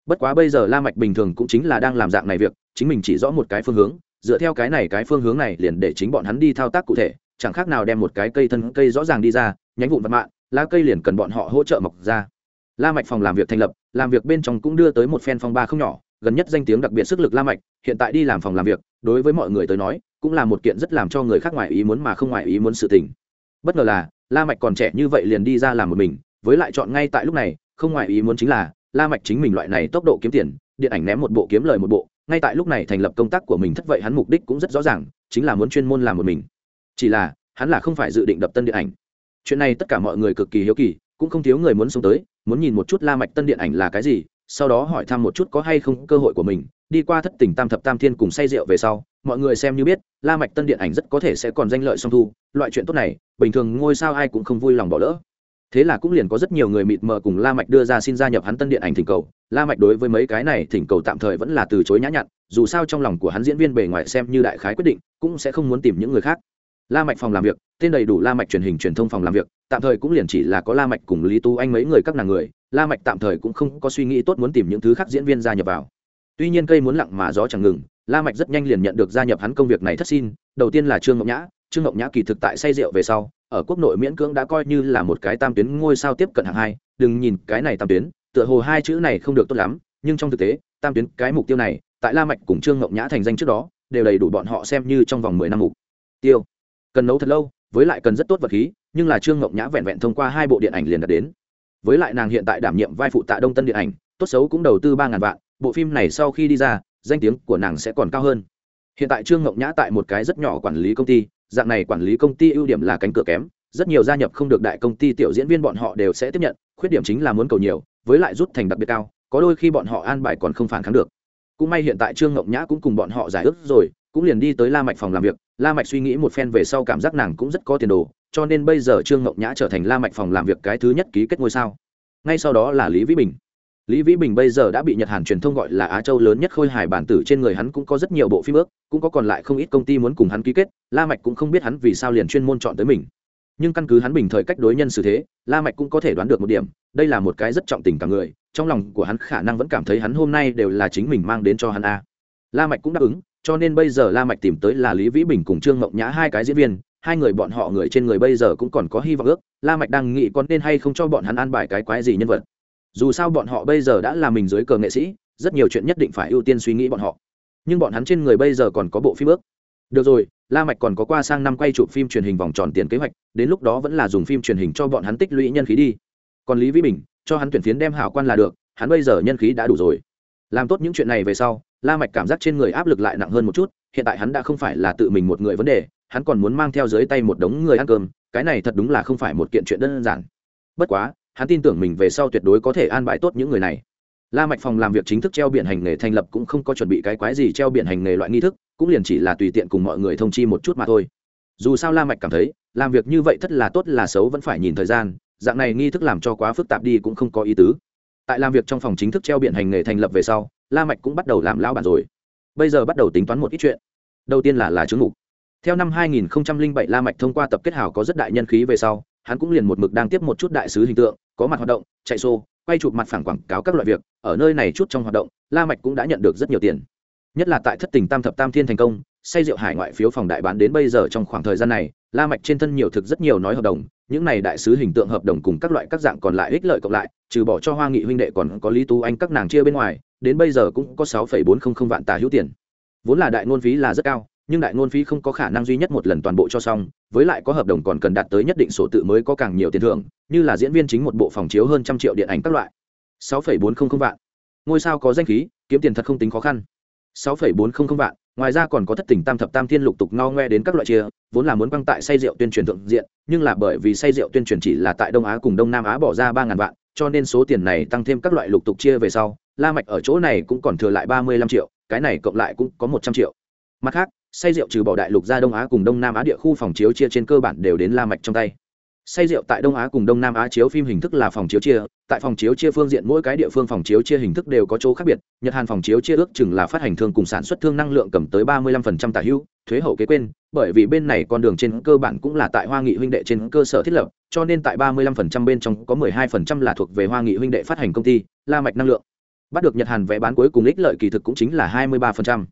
Bất quá bây giờ la mạch bình thường cũng chính là đang làm dạng này việc, chính mình chỉ rõ một cái phương hướng, dựa theo cái này cái phương hướng này liền để chính bọn hắn đi thao tác cụ thể, chẳng khác nào đem một cái cây thân cây rõ ràng đi ra, nhánh vụn vật mạng lá cây liền cần bọn họ hỗ trợ mọc ra. La mạch phòng làm việc thành lập, làm việc bên trong cũng đưa tới một phen phong ba không nhỏ, gần nhất danh tiếng đặc biệt sức lực la mạch, hiện tại đi làm phòng làm việc, đối với mọi người tới nói, cũng là một kiện rất làm cho người khác ngoài ý muốn mà không ngoài ý muốn sự tình. Bất ngờ là, la mạch còn trẻ như vậy liền đi ra làm một mình với lại chọn ngay tại lúc này, không ngoài ý muốn chính là, la mạch chính mình loại này tốc độ kiếm tiền, điện ảnh ném một bộ kiếm lời một bộ, ngay tại lúc này thành lập công tác của mình thất vậy hắn mục đích cũng rất rõ ràng, chính là muốn chuyên môn làm một mình. Chỉ là, hắn là không phải dự định đập tân điện ảnh. Chuyện này tất cả mọi người cực kỳ hiếu kỳ, cũng không thiếu người muốn sống tới, muốn nhìn một chút la mạch tân điện ảnh là cái gì, sau đó hỏi thăm một chút có hay không cơ hội của mình, đi qua thất tình tam thập tam thiên cùng say rượu về sau, mọi người xem như biết, la mạch tân điện ảnh rất có thể sẽ còn danh lợi song thu, loại chuyện tốt này, bình thường ngôi sao ai cũng không vui lòng bỏ lỡ thế là cũng liền có rất nhiều người mịt mờ cùng la mạch đưa ra xin gia nhập hắn tân điện ảnh thỉnh cầu. La mạch đối với mấy cái này thỉnh cầu tạm thời vẫn là từ chối nhã nhặn, dù sao trong lòng của hắn diễn viên bề ngoài xem như đại khái quyết định, cũng sẽ không muốn tìm những người khác. La mạch phòng làm việc, tên đầy đủ la mạch truyền hình truyền thông phòng làm việc, tạm thời cũng liền chỉ là có la mạch cùng lý tu anh mấy người các nàng người, la mạch tạm thời cũng không có suy nghĩ tốt muốn tìm những thứ khác diễn viên gia nhập vào. Tuy nhiên cây muốn lặng mà gió chẳng ngừng, la mạch rất nhanh liền nhận được gia nhập hắn công việc này thất xin, đầu tiên là trương ngọc nhã trương ngọc nhã kỳ thực tại say rượu về sau, ở quốc nội miễn cưỡng đã coi như là một cái tam tuyến ngôi sao tiếp cận hạng hai. Đừng nhìn cái này tam tuyến, tựa hồ hai chữ này không được tốt lắm, nhưng trong thực tế, tam tuyến cái mục tiêu này, tại la mạch cùng trương ngọc nhã thành danh trước đó, đều đầy đủ bọn họ xem như trong vòng mười năm mục tiêu. Cần nấu thật lâu, với lại cần rất tốt vật khí, nhưng là trương ngọc nhã vẹn vẹn thông qua hai bộ điện ảnh liền đạt đến. Với lại nàng hiện tại đảm nhiệm vai phụ tạ đông tân điện ảnh, tốt xấu cũng đầu tư ba ngàn vạn, bộ phim này sau khi đi ra, danh tiếng của nàng sẽ còn cao hơn. Hiện tại trương ngọc nhã tại một cái rất nhỏ quản lý công ty dạng này quản lý công ty ưu điểm là cánh cửa kém, rất nhiều gia nhập không được đại công ty tiểu diễn viên bọn họ đều sẽ tiếp nhận, khuyết điểm chính là muốn cầu nhiều, với lại rút thành đặc biệt cao, có đôi khi bọn họ an bài còn không phản kháng được. Cũng may hiện tại trương ngọc nhã cũng cùng bọn họ giải ước rồi, cũng liền đi tới la mạch phòng làm việc, la mạch suy nghĩ một phen về sau cảm giác nàng cũng rất có tiền đồ, cho nên bây giờ trương ngọc nhã trở thành la mạch phòng làm việc cái thứ nhất ký kết ngôi sao. Ngay sau đó là lý vĩ bình lý vĩ bình bây giờ đã bị nhật hàn truyền thông gọi là á châu lớn nhất khôi hài bản tử trên người hắn cũng có rất nhiều bộ phim ước, cũng có còn lại không ít công ty muốn cùng hắn ký kết, la mạch cũng không biết hắn vì sao liền chuyên môn chọn tới mình. Nhưng căn cứ hắn bình thời cách đối nhân xử thế, la mạch cũng có thể đoán được một điểm, đây là một cái rất trọng tình cả người, trong lòng của hắn khả năng vẫn cảm thấy hắn hôm nay đều là chính mình mang đến cho hắn a. La mạch cũng đáp ứng, cho nên bây giờ la mạch tìm tới là lý vĩ bình cùng trương ngọc nhã hai cái diễn viên, hai người bọn họ người trên người bây giờ cũng còn có hy vọng ước, la mạch đang nghĩ còn nên hay không cho bọn hắn an bài cái quái gì nhân vật dù sao bọn họ bây giờ đã là mình dưới cờ nghệ sĩ, rất nhiều chuyện nhất định phải ưu tiên suy nghĩ bọn họ. Nhưng bọn hắn trên người bây giờ còn có bộ phim ước. Được rồi, la mạch còn có qua sang năm quay chụp phim truyền hình vòng tròn tiền kế hoạch, đến lúc đó vẫn là dùng phim truyền hình cho bọn hắn tích lũy nhân khí đi. Còn lý vĩ bình, cho hắn tuyển phiến đem hảo quan là được, hắn bây giờ nhân khí đã đủ rồi. Làm tốt những chuyện này về sau, la mạch cảm giác trên người áp lực lại nặng hơn một chút, hiện tại hắn đã không phải là tự mình một người vấn đề, hắn còn muốn mang theo dưới tay một đống người ăn cơm, cái này thật đúng là không phải một kiện chuyện đơn giản. Bất quá hắn tin tưởng mình về sau tuyệt đối có thể an bài tốt những người này. La mạch phòng làm việc chính thức treo biển hành nghề thành lập cũng không có chuẩn bị cái quái gì treo biển hành nghề loại nghi thức, cũng liền chỉ là tùy tiện cùng mọi người thông chi một chút mà thôi. Dù sao la mạch cảm thấy, làm việc như vậy thật là tốt là xấu vẫn phải nhìn thời gian, dạng này nghi thức làm cho quá phức tạp đi cũng không có ý tứ. Tại làm việc trong phòng chính thức treo biển hành nghề thành lập về sau, la mạch cũng bắt đầu làm lão bản rồi. Bây giờ bắt đầu tính toán một ít chuyện. Đầu tiên là là chứng ngục. Theo năm 2007 la mạch thông qua tập kết hảo có rất đại nhân khí về sau hắn cũng liền một mực đang tiếp một chút đại sứ hình tượng, có mặt hoạt động, chạy xô quay chụp mặt phẳng quảng cáo các loại việc, ở nơi này chút trong hoạt động, la mạch cũng đã nhận được rất nhiều tiền. Nhất là tại thất tình tam thập tam thiên thành công xây rượu hải ngoại phiếu phòng đại bán đến bây giờ trong khoảng thời gian này, la mạch trên thân nhiều thực rất nhiều nói hợp đồng, những này đại sứ hình tượng hợp đồng cùng các loại các dạng còn lại ích lợi cộng lại, trừ bỏ cho hoa nghị huynh đệ còn có lý tú anh các nàng chia bên ngoài, đến bây giờ cũng có sáu bốn trăm linh vạn tà hữu tiền. Vốn là đại ngôn phí là rất cao nhưng đại ngôn phí không có khả năng duy nhất một lần toàn bộ cho xong, với lại có hợp đồng còn cần đạt tới nhất định sổ tự mới có càng nhiều tiền thưởng, như là diễn viên chính một bộ phòng chiếu hơn trăm triệu điện ảnh các loại. sáu bốn trăm linh vạn. Ngôi sao có danh khí, kiếm tiền thật không tính khó khăn. sáu phẩy bốn không không vạn, ngoài ra còn có thất tình tam thập tam thiên lục tục ngao ngoe đến các loại chia, vốn là muốn băng tại say rượu tuyên truyền thượng diện, nhưng là bởi vì say rượu tuyên truyền chỉ là tại đông á cùng đông nam á bỏ ra ba ngàn vạn, cho nên số tiền này tăng thêm các loại lục tục chia về sau, la mạch ở chỗ này cũng còn thừa lại ba mươi lăm triệu, cái này cộng lại cũng có một trăm triệu mặt khác, say rượu trừ bỏ đại lục ra đông á cùng đông nam á địa khu phòng chiếu chia trên cơ bản đều đến la mạch trong tay. Say rượu tại đông á cùng đông nam á chiếu phim hình thức là phòng chiếu chia, tại phòng chiếu chia phương diện mỗi cái địa phương phòng chiếu chia hình thức đều có chỗ khác biệt, nhật hàn phòng chiếu chia ước chừng là phát hành thương cùng sản xuất thương năng lượng cầm tới ba mươi lăm phần trăm tả hữu, thuế hậu kế quên, bởi vì bên này con đường trên cơ bản cũng là tại hoa nghị huynh đệ trên cơ sở thiết lập, cho nên tại ba mươi lăm phần trăm bên trong có mười hai phần trăm là thuộc về hoa nghị huynh đệ phát hành công ty, la mạch năng lượng. Bắt được nhật hàn vé bán cuối cùng ích lợi kỳ thực cũng chính là hai mươi ba phần trăm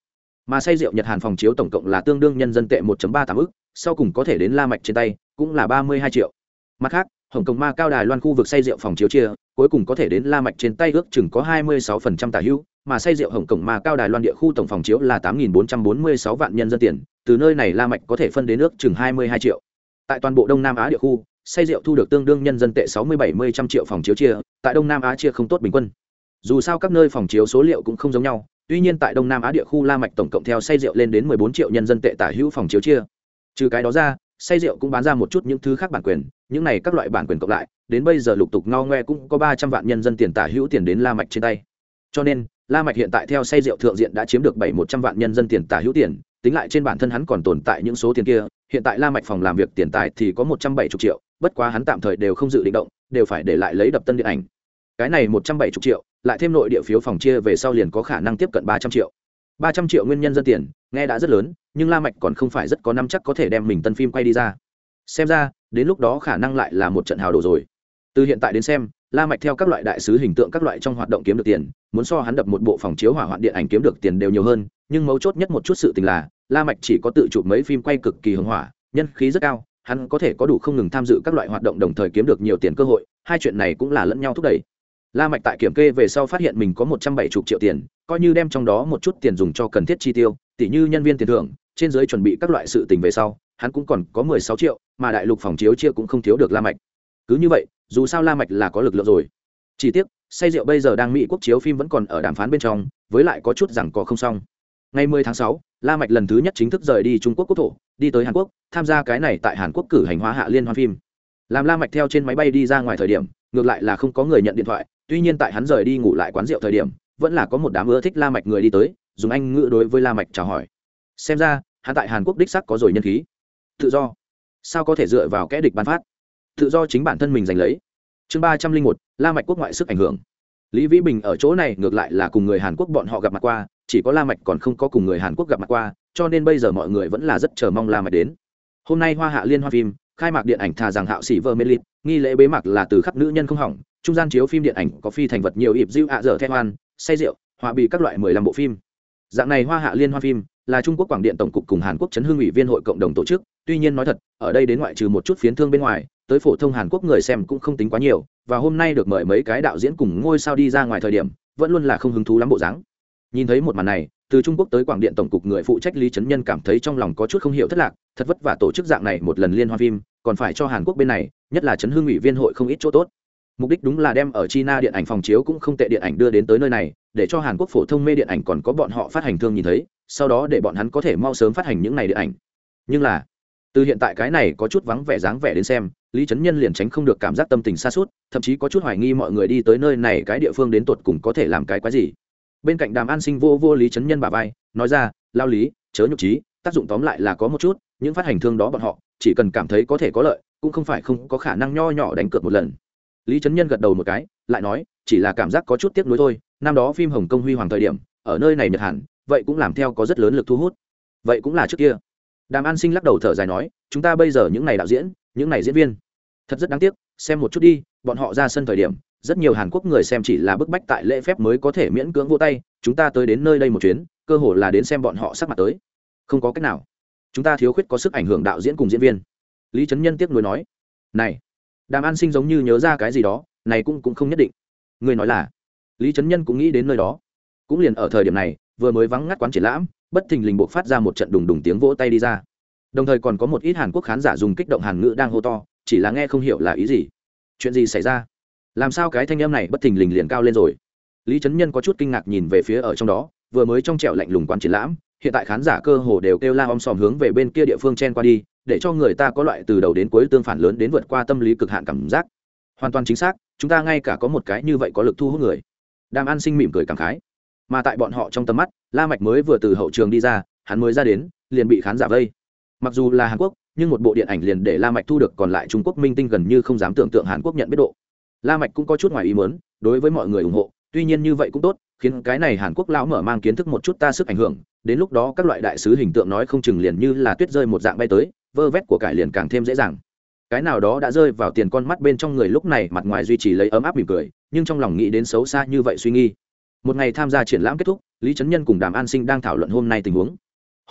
mà say rượu nhật hàn phòng chiếu tổng cộng là tương đương nhân dân tệ 1 ba tám ức, sau cùng có thể đến la mạch trên tay, cũng là ba mươi hai triệu. Mặt khác, hồng kông ma cao đài loan khu vực say rượu phòng chiếu chia, cuối cùng có thể đến la mạch trên tay ước chừng có hai mươi sáu phần trăm tả hữu, mà say rượu hồng kông ma cao đài loan địa khu tổng phòng chiếu là tám nghìn bốn trăm bốn mươi sáu vạn nhân dân tiền, từ nơi này la mạch có thể phân đến ước chừng hai mươi hai triệu. Tại toàn bộ đông nam á địa khu, say rượu thu được tương đương nhân dân tệ sáu mươi bảy mươi trăm triệu phòng chiếu chia, tại đông nam á chia không tốt bình quân. Dù sao các nơi phòng chiếu số liệu cũng không giống nhau tuy nhiên tại đông nam á địa khu la mạch tổng cộng theo say rượu lên đến 14 triệu nhân dân tệ tả hữu phòng chiếu chia. Trừ cái đó ra, say rượu cũng bán ra một chút những thứ khác bản quyền, những này các loại bản quyền cộng lại, đến bây giờ lục tục ngao ngoe cũng có 300 vạn nhân dân tiền tả hữu tiền đến la mạch trên tay. Cho nên, la mạch hiện tại theo say rượu thượng diện đã chiếm được bảy một trăm vạn nhân dân tiền tả hữu tiền, tính lại trên bản thân hắn còn tồn tại những số tiền kia, hiện tại la mạch phòng làm việc tiền tài thì có một trăm bảy mươi triệu, bất quá hắn tạm thời đều không dự định động, đều phải để lại lấy đập tân điện ảnh cái này một trăm bảy mươi triệu, lại thêm nội địa phiếu phòng chia về sau liền có khả năng tiếp cận ba trăm triệu. ba trăm triệu nguyên nhân dân tiền, nghe đã rất lớn, nhưng la mạch còn không phải rất có năm chắc có thể đem mình tân phim quay đi ra. Xem ra, đến lúc đó khả năng lại là một trận hào đồ rồi. Từ hiện tại đến xem, la mạch theo các loại đại sứ hình tượng các loại trong hoạt động kiếm được tiền, muốn so hắn đập một bộ phòng chiếu hỏa hoạn điện ảnh kiếm được tiền đều nhiều hơn, nhưng mấu chốt nhất một chút sự tình là, la mạch chỉ có tự chụp mấy phim quay cực kỳ hưng hỏa, nhân khí rất cao, hắn có thể có đủ không ngừng tham dự các loại hoạt động đồng thời kiếm được nhiều tiền cơ hội, hai chuyện này cũng là lẫn nhau thúc đẩy la mạch tại kiểm kê về sau phát hiện mình có một trăm bảy mươi triệu tiền coi như đem trong đó một chút tiền dùng cho cần thiết chi tiêu tỷ như nhân viên tiền thưởng trên dưới chuẩn bị các loại sự tình về sau hắn cũng còn có mười sáu triệu mà đại lục phòng chiếu chia cũng không thiếu được la mạch. Cứ như vậy dù sao la mạch là có lực lượng rồi. Chỉ tiếc say rượu bây giờ đang mỹ quốc chiếu phim vẫn còn ở đàm phán bên trong với lại có chút rằng có không xong. Ngày 10 tháng 6, la mạch lần thứ nhất chính thức rời đi trung quốc quốc thổ đi tới hàn quốc tham gia cái này tại hàn quốc cử hành hóa hạ liên hoan phim. Làm la mạch theo trên máy bay đi ra ngoài thời điểm ngược lại là không có người nhận điện thoại tuy nhiên tại hắn rời đi ngủ lại quán rượu thời điểm, vẫn là có một đám ưa thích la mạch người đi tới, dùng anh ngữ đối với la mạch chào hỏi. Xem ra, hắn tại hàn quốc đích sắc có rồi nhân khí. Tự do. Sao có thể dựa vào kẽ địch ban phát? Tự do chính bản thân mình giành lấy. Chương ba trăm linh một, la mạch quốc ngoại sức ảnh hưởng. Lý vĩ bình ở chỗ này ngược lại là cùng người hàn quốc bọn họ gặp mặt qua, chỉ có la mạch còn không có cùng người hàn quốc gặp mặt qua, cho nên bây giờ mọi người vẫn là rất chờ mong la mạch đến. Hôm nay hoa hạ liên hoa phim, khai mạc điện ảnh thà rằng hạo sĩ vơ mê lịt, nghi lễ bế mạc là từ khắp nữ nhân không hỏng trung gian chiếu phim điện ảnh có phi thành vật nhiều ịp dịu ạ dở theo hoan, say rượu họa bị các loại mười lăm bộ phim. Dạng này hoa hạ liên hoa phim, là trung quốc quảng điện tổng cục cùng hàn quốc chấn hương ủy viên hội cộng đồng tổ chức, tuy nhiên nói thật, ở đây đến ngoại trừ một chút phiến thương bên ngoài, tới phổ thông hàn quốc người xem cũng không tính quá nhiều, và hôm nay được mời mấy cái đạo diễn cùng ngôi sao đi ra ngoài thời điểm, vẫn luôn là không hứng thú lắm bộ dáng. Nhìn thấy một màn này, từ trung quốc tới quảng điện tổng cục người phụ trách lý trấn nhân cảm thấy trong lòng có chút không hiểu thất lạc, thật vất vả tổ chức dạng này một lần liên hoa phim, còn phải cho hàn quốc bên này, nhất là chấn hương ủy viên hội không ít chỗ tốt mục đích đúng là đem ở china điện ảnh phòng chiếu cũng không tệ điện ảnh đưa đến tới nơi này, để cho hàn quốc phổ thông mê điện ảnh còn có bọn họ phát hành thương nhìn thấy, sau đó để bọn hắn có thể mau sớm phát hành những này điện ảnh. Nhưng là, từ hiện tại cái này có chút vắng vẻ dáng vẻ đến xem, lý trấn nhân liền tránh không được cảm giác tâm tình xa suốt, thậm chí có chút hoài nghi mọi người đi tới nơi này cái địa phương đến tột cùng có thể làm cái quái gì. Bên cạnh đàm an sinh vô vô lý trấn nhân bà vai, nói ra, lao lý, chớ nhục trí tác dụng tóm lại là có một chút, những phát hành thương đó bọn họ, chỉ cần cảm thấy có thể có lợi, cũng không phải không có khả năng nho nhỏ đánh cược một lần lý trấn nhân gật đầu một cái lại nói chỉ là cảm giác có chút tiếc nuối thôi năm đó phim hồng kông huy hoàng thời điểm ở nơi này nhật hẳn, vậy cũng làm theo có rất lớn lực thu hút. Vậy cũng là trước kia. Đàm an sinh lắc đầu thở dài nói chúng ta bây giờ những này đạo diễn những này diễn viên thật rất đáng tiếc xem một chút đi bọn họ ra sân thời điểm rất nhiều hàn quốc người xem chỉ là bức bách tại lễ phép mới có thể miễn cưỡng vô tay chúng ta tới đến nơi đây một chuyến cơ hồ là đến xem bọn họ sắc mặt tới. Không có cách nào. Chúng ta thiếu khuyết có sức ảnh hưởng đạo diễn cùng diễn viên. Lý trấn nhân tiếc nuối nói này đàm an sinh giống như nhớ ra cái gì đó, này cũng cũng không nhất định. Người nói là, lý trấn nhân cũng nghĩ đến nơi đó. Cũng liền ở thời điểm này, vừa mới vắng ngắt quán triển lãm, bất thình lình buộc phát ra một trận đùng đùng tiếng vỗ tay đi ra. Đồng thời còn có một ít hàn quốc khán giả dùng kích động hàn ngữ đang hô to, chỉ là nghe không hiểu là ý gì. Chuyện gì xảy ra? Làm sao cái thanh em này bất thình lình liền cao lên rồi? Lý trấn nhân có chút kinh ngạc nhìn về phía ở trong đó, vừa mới trong trẻo lạnh lùng quán triển lãm hiện tại khán giả cơ hồ đều kêu la om sòm hướng về bên kia địa phương chen qua đi, để cho người ta có loại từ đầu đến cuối tương phản lớn đến vượt qua tâm lý cực hạn cảm giác. Hoàn toàn chính xác, chúng ta ngay cả có một cái như vậy có lực thu hút người. Đàm an sinh mỉm cười cảm khái. Mà tại bọn họ trong tầm mắt, la mạch mới vừa từ hậu trường đi ra, hắn mới ra đến, liền bị khán giả vây. Mặc dù là hàn quốc, nhưng một bộ điện ảnh liền để la mạch thu được còn lại trung quốc minh tinh gần như không dám tưởng tượng hàn quốc nhận biết độ. La mạch cũng có chút ngoài ý muốn, đối với mọi người ủng hộ, tuy nhiên như vậy cũng tốt, khiến cái này hàn quốc lão mở mang kiến thức một chút ta sức ảnh hưởng đến lúc đó các loại đại sứ hình tượng nói không chừng liền như là tuyết rơi một dạng bay tới, vơ vét của cải liền càng thêm dễ dàng. Cái nào đó đã rơi vào tiền con mắt bên trong người lúc này mặt ngoài duy trì lấy ấm áp mỉm cười, nhưng trong lòng nghĩ đến xấu xa như vậy suy nghi một ngày tham gia triển lãm kết thúc, lý trấn nhân cùng đàm an sinh đang thảo luận hôm nay tình huống.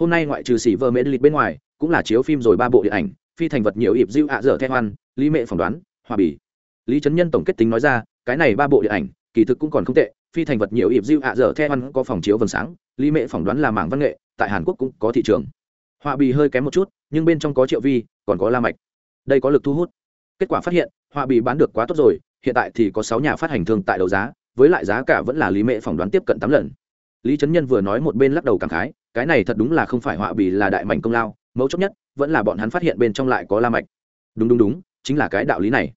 Hôm nay ngoại trừ xỉ vơ mễ lịch bên ngoài, cũng là chiếu phim rồi ba bộ điện ảnh, phi thành vật nhiều ịp dịu ạ dở theo hoan, lý mệ phỏng đoán, hòa bỉ. Lý trấn nhân tổng kết tính nói ra, cái này ba bộ điện ảnh, kỳ thực cũng còn không tệ phi thành vật nhiều ịp diêu ạ dở theo ăn có phòng chiếu vầng sáng, lý mệ phỏng đoán là mảng văn nghệ, tại hàn quốc cũng có thị trường. Họa bì hơi kém một chút, nhưng bên trong có triệu vi, còn có la mạch. Đây có lực thu hút. Kết quả phát hiện, họa bì bán được quá tốt rồi, hiện tại thì có sáu nhà phát hành thương tại đấu giá, với lại giá cả vẫn là lý mệ phỏng đoán tiếp cận tám lần. Lý trấn nhân vừa nói một bên lắc đầu cảm khái, cái này thật đúng là không phải họa bì là đại mảnh công lao, mấu chốt nhất, vẫn là bọn hắn phát hiện bên trong lại có la mạch. Đúng đúng đúng, chính là cái đạo lý này.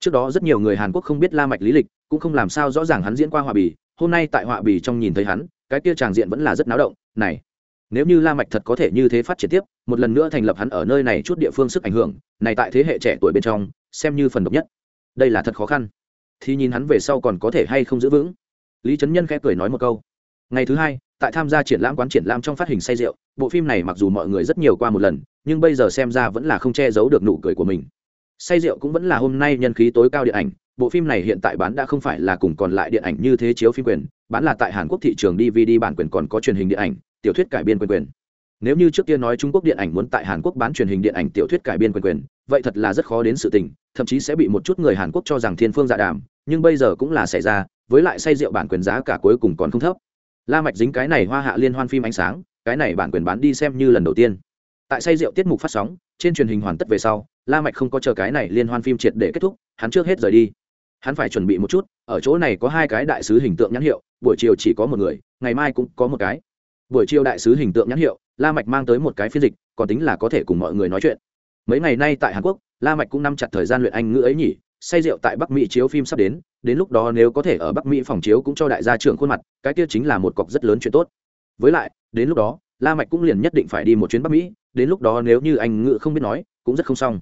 Trước đó rất nhiều người hàn quốc không biết la mạch lý lịch cũng không làm sao rõ ràng hắn diễn qua họa bì, hôm nay tại họa bì trong nhìn thấy hắn, cái kia tràng diện vẫn là rất náo động, này, nếu như la mạch thật có thể như thế phát triển tiếp, một lần nữa thành lập hắn ở nơi này chút địa phương sức ảnh hưởng, này tại thế hệ trẻ tuổi bên trong, xem như phần độc nhất. Đây là thật khó khăn. Thì nhìn hắn về sau còn có thể hay không giữ vững. Lý trấn nhân khẽ cười nói một câu. Ngày thứ hai, tại tham gia triển lãm quán triển lãm trong phát hình say rượu, bộ phim này mặc dù mọi người rất nhiều qua một lần, nhưng bây giờ xem ra vẫn là không che giấu được nụ cười của mình. Say rượu cũng vẫn là hôm nay nhân khí tối cao điện ảnh bộ phim này hiện tại bán đã không phải là cùng còn lại điện ảnh như thế chiếu phim quyền, bán là tại hàn quốc thị trường dvd bản quyền còn có truyền hình điện ảnh, tiểu thuyết cải biên quyền quyền. Nếu như trước kia nói trung quốc điện ảnh muốn tại hàn quốc bán truyền hình điện ảnh tiểu thuyết cải biên quyền quyền, vậy thật là rất khó đến sự tình, thậm chí sẽ bị một chút người hàn quốc cho rằng thiên phương dạ đàm, nhưng bây giờ cũng là xảy ra, với lại say rượu bản quyền giá cả cuối cùng còn không thấp. La mạch dính cái này hoa hạ liên hoan phim ánh sáng, cái này bản quyền bán đi xem như lần đầu tiên. Tại say rượu tiết mục phát sóng, trên truyền hình hoàn tất về sau, la mạch không có chờ cái này liên hoan phim triệt để kết thúc, hắn trước hết rời đi hắn phải chuẩn bị một chút, ở chỗ này có hai cái đại sứ hình tượng nhãn hiệu, buổi chiều chỉ có một người, ngày mai cũng có một cái. Buổi chiều đại sứ hình tượng nhãn hiệu, la mạch mang tới một cái phiên dịch, còn tính là có thể cùng mọi người nói chuyện. Mấy ngày nay tại hàn quốc, la mạch cũng nắm chặt thời gian luyện anh ngữ ấy nhỉ, say rượu tại bắc mỹ chiếu phim sắp đến đến lúc đó nếu có thể ở bắc mỹ phòng chiếu cũng cho đại gia trưởng khuôn mặt, cái kia chính là một cọc rất lớn chuyện tốt. Với lại, đến lúc đó, la mạch cũng liền nhất định phải đi một chuyến bắc mỹ, đến lúc đó nếu như anh ngữ không biết nói, cũng rất không xong.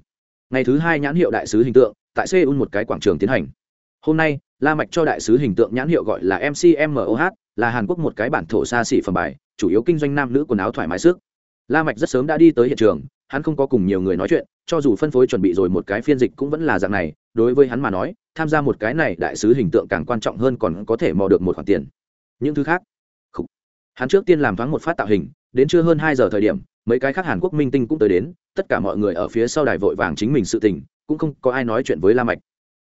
Ngày thứ hai nhãn hiệu đại sứ hình tượng, tại seoul một cái quảng trường tiến hành hôm nay, la mạch cho đại sứ hình tượng nhãn hiệu gọi là mcmoh là hàn quốc một cái bản thổ xa xỉ phẩm bài, chủ yếu kinh doanh nam nữ quần áo thoải mái sức. La mạch rất sớm đã đi tới hiện trường, hắn không có cùng nhiều người nói chuyện, cho dù phân phối chuẩn bị rồi một cái phiên dịch cũng vẫn là dạng này, đối với hắn mà nói, tham gia một cái này đại sứ hình tượng càng quan trọng hơn còn có thể mò được một khoản tiền. Những thứ khác Khủ. hắn trước tiên làm thoáng một phát tạo hình, đến trưa hơn hai giờ thời điểm, mấy cái khác hàn quốc minh tinh cũng tới đến, tất cả mọi người ở phía sau đài vội vàng chính mình sự tình, cũng không có ai nói chuyện với la mạch.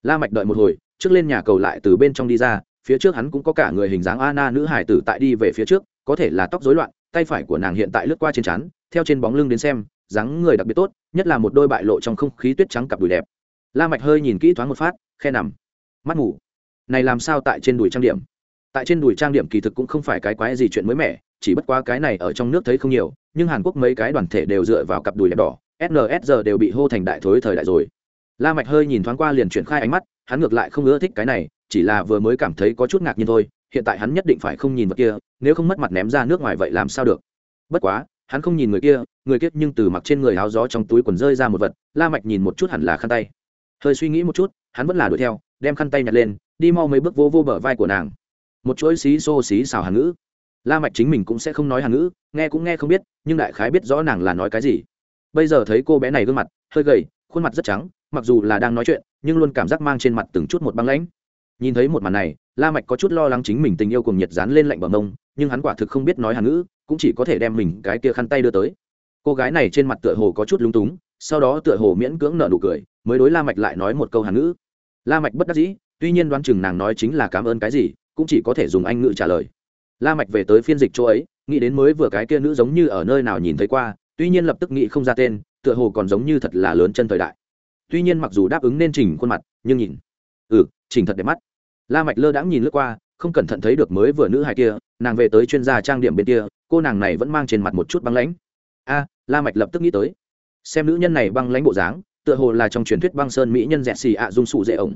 La mạch đợi một hồi trước lên nhà cầu lại từ bên trong đi ra, phía trước hắn cũng có cả người hình dáng Anna nữ hải tử tại đi về phía trước, có thể là tóc rối loạn, tay phải của nàng hiện tại lướt qua trên trán, theo trên bóng lưng đến xem, dáng người đặc biệt tốt, nhất là một đôi bại lộ trong không khí tuyết trắng cặp đùi đẹp. La mạch hơi nhìn kỹ thoáng một phát, khe nằm, mắt ngủ. Này làm sao tại trên đùi trang điểm? Tại trên đùi trang điểm kỳ thực cũng không phải cái quái gì chuyện mới mẻ, chỉ bất quá cái này ở trong nước thấy không nhiều, nhưng hàn quốc mấy cái đoàn thể đều dựa vào cặp đùi đẹp đỏ sns đều bị hô thành đại thối thời đại rồi. La mạch hơi nhìn thoáng qua liền chuyển khai ánh mắt hắn ngược lại không ưa thích cái này, chỉ là vừa mới cảm thấy có chút ngạc nhiên thôi, hiện tại hắn nhất định phải không nhìn vật kia, nếu không mất mặt ném ra nước ngoài vậy làm sao được. Bất quá, hắn không nhìn người kia người kia nhưng từ mặc trên người áo gió trong túi quần rơi ra một vật, la mạch nhìn một chút hẳn là khăn tay. Hơi suy nghĩ một chút, hắn vẫn là đuổi theo, đem khăn tay nhặt lên, đi mau mấy bước vô vô bờ vai của nàng. Một chuỗi xí xô xí xào hàn ngữ. La mạch chính mình cũng sẽ không nói hàn ngữ, nghe cũng nghe không biết, nhưng đại khái biết rõ nàng là nói cái gì. Bây giờ thấy cô bé này gương mặt, hơi gầy, khuôn mặt rất trắng, mặc dù là đang nói chuyện nhưng luôn cảm giác mang trên mặt từng chút một băng lãnh. Nhìn thấy một màn này, la mạch có chút lo lắng chính mình tình yêu cùng nhiệt dán lên lạnh bờ mông, nhưng hắn quả thực không biết nói hàn ngữ, cũng chỉ có thể đem mình cái kia khăn tay đưa tới. Cô gái này trên mặt tựa hồ có chút lúng túng, sau đó tựa hồ miễn cưỡng nở nụ cười, mới đối la mạch lại nói một câu hàn ngữ. La mạch bất đắc dĩ, tuy nhiên đoán chừng nàng nói chính là cảm ơn cái gì, cũng chỉ có thể dùng anh ngữ trả lời. La mạch về tới phiên dịch chỗ ấy, nghĩ đến mới vừa cái kia nữ giống như ở nơi nào nhìn thấy qua, tuy nhiên lập tức nghĩ không ra tên, tựa hồ còn giống như thật là lớn chân thời đại tuy nhiên mặc dù đáp ứng nên chỉnh khuôn mặt, nhưng nhìn. Ừ chỉnh thật đẹp mắt. La mạch lơ đãng nhìn lướt qua, không cẩn thận thấy được mới vừa nữ hài kia, nàng về tới chuyên gia trang điểm bên kia, cô nàng này vẫn mang trên mặt một chút băng lãnh. A, la mạch lập tức nghĩ tới. Xem nữ nhân này băng lãnh bộ dáng, tựa hồ là trong truyền thuyết băng sơn mỹ nhân dẹt xì ạ dung sụ dễ ổng.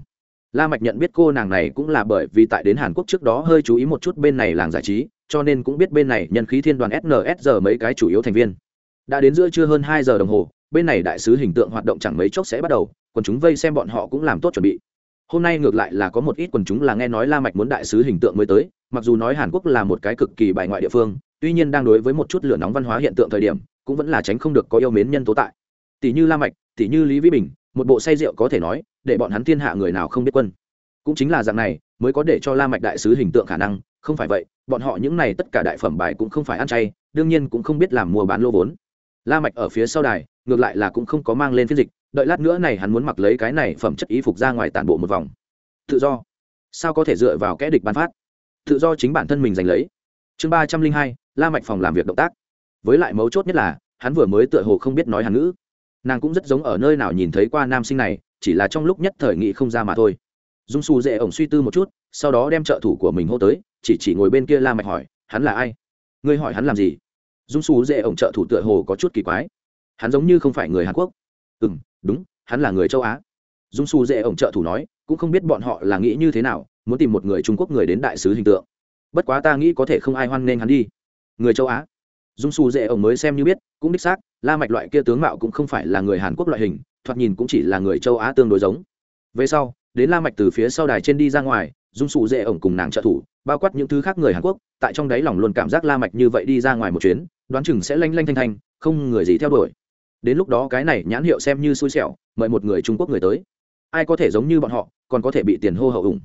La mạch nhận biết cô nàng này cũng là bởi vì tại đến hàn quốc trước đó hơi chú ý một chút bên này làng giải trí, cho nên cũng biết bên này nhân khí thiên đoàn snsr mấy cái chủ yếu thành viên. Đã đến giữa trưa hơn hai giờ đồng hồ bên này đại sứ hình tượng hoạt động chẳng mấy chốc sẽ bắt đầu, quần chúng vây xem bọn họ cũng làm tốt chuẩn bị. Hôm nay ngược lại là có một ít quần chúng là nghe nói la mạch muốn đại sứ hình tượng mới tới, mặc dù nói hàn quốc là một cái cực kỳ bài ngoại địa phương, tuy nhiên đang đối với một chút lửa nóng văn hóa hiện tượng thời điểm, cũng vẫn là tránh không được có yêu mến nhân tố tại. Tỷ như la mạch, tỷ như lý vĩ bình, một bộ say rượu có thể nói, để bọn hắn thiên hạ người nào không biết quân. Cũng chính là dạng này, mới có để cho la mạch đại sứ hình tượng khả năng, không phải vậy, bọn họ những này tất cả đại phẩm bài cũng không phải ăn chay, đương nhiên cũng không biết làm mua bán lô vốn. La mạch ở phía sau đài ngược lại là cũng không có mang lên phiên dịch, đợi lát nữa này hắn muốn mặc lấy cái này phẩm chất ý phục ra ngoài tản bộ một vòng. Tự do. Sao có thể dựa vào kẽ địch bán phát? Tự do chính bản thân mình giành lấy. Chương ba trăm linh hai, la mạch phòng làm việc động tác. Với lại mấu chốt nhất là, hắn vừa mới tựa hồ không biết nói hàn ngữ. Nàng cũng rất giống ở nơi nào nhìn thấy qua nam sinh này, chỉ là trong lúc nhất thời nghị không ra mà thôi. Dung su dễ ổng suy tư một chút, sau đó đem trợ thủ của mình hô tới, chỉ chỉ ngồi bên kia la mạch hỏi, hắn là ai? Ngươi hỏi hắn làm gì? Dung su dễ ổng trợ thủ tựa hồ có chút kỳ quái hắn giống như không phải người hàn quốc. Ừ m đúng, hắn là người châu á. Dung su dễ ổng trợ thủ nói, cũng không biết bọn họ là nghĩ như thế nào, muốn tìm một người trung quốc người đến đại sứ hình tượng. Bất quá ta nghĩ có thể không ai hoan nghênh hắn đi. Người châu á. Dung su dễ ổng mới xem như biết, cũng đích xác, la mạch loại kia tướng mạo cũng không phải là người hàn quốc loại hình, thoạt nhìn cũng chỉ là người châu á tương đối giống. Về sau, đến la mạch từ phía sau đài trên đi ra ngoài, dung su dễ ổng cùng nàng trợ thủ, bao quát những thứ khác người hàn quốc, tại trong đáy lòng luôn cảm giác la mạch như vậy đi ra ngoài một chuyến, đoán chừng sẽ lanh lanh thanh thanh, không người gì theo đuổi đến lúc đó cái này nhãn hiệu xem như xui xẻo, mời một người trung quốc người tới. Ai có thể giống như bọn họ, còn có thể bị tiền hô hậu ủng.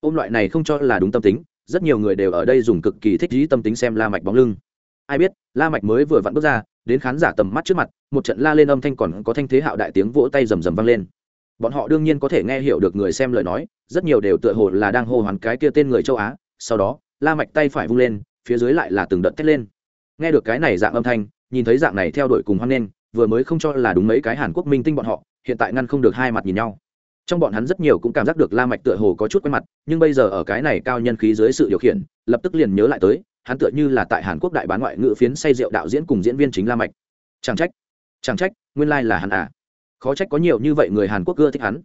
Ôm loại này không cho là đúng tâm tính, rất nhiều người đều ở đây dùng cực kỳ thích dí tâm tính xem la mạch bóng lưng. Ai biết, la mạch mới vừa vặn bước ra, đến khán giả tầm mắt trước mặt, một trận la lên âm thanh còn có thanh thế hạo đại tiếng vỗ tay rầm rầm vang lên. Bọn họ đương nhiên có thể nghe hiểu được người xem lời nói, rất nhiều đều tựa hồ là đang hô hoán cái kia tên người châu á, sau đó, la mạch tay phải vung lên, phía dưới lại là từng đợt thét lên. Nghe được cái này dạng âm thanh, nhìn thấy dạng này theo đuổi cùng hoan nghênh vừa mới không cho là đúng mấy cái hàn quốc minh tinh bọn họ, hiện tại ngăn không được hai mặt nhìn nhau. Trong bọn hắn rất nhiều cũng cảm giác được la mạch tựa hồ có chút quen mặt, nhưng bây giờ ở cái này cao nhân khí dưới sự điều khiển, lập tức liền nhớ lại tới, hắn tựa như là tại hàn quốc đại bán ngoại ngữ phiến say rượu đạo diễn cùng diễn viên chính la mạch. Chẳng trách chẳng trách, nguyên lai like là hắn à. Khó trách có nhiều như vậy người hàn quốc ưa thích hắn.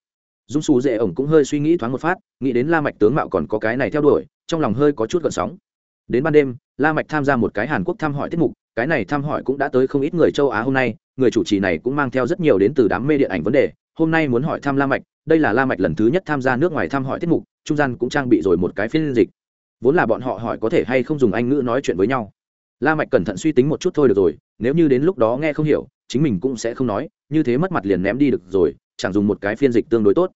Dung xù dễ ổng cũng hơi suy nghĩ thoáng một phát, nghĩ đến la mạch tướng mạo còn có cái này theo đuổi, trong lòng hơi có chút gợn sóng. Đến ban đêm, la mạch tham gia một cái hàn quốc thăm hỏi tiết mục cái này thăm hỏi cũng đã tới không ít người châu á hôm nay, người chủ trì này cũng mang theo rất nhiều đến từ đám mê điện ảnh vấn đề. Hôm nay muốn hỏi thăm la mạch, đây là la mạch lần thứ nhất tham gia nước ngoài thăm hỏi tiết mục, trung gian cũng trang bị rồi một cái phiên dịch. Vốn là bọn họ hỏi có thể hay không dùng anh ngữ nói chuyện với nhau. La mạch cẩn thận suy tính một chút thôi được rồi, nếu như đến lúc đó nghe không hiểu, chính mình cũng sẽ không nói, như thế mất mặt liền ném đi được rồi, chẳng dùng một cái phiên dịch tương đối tốt.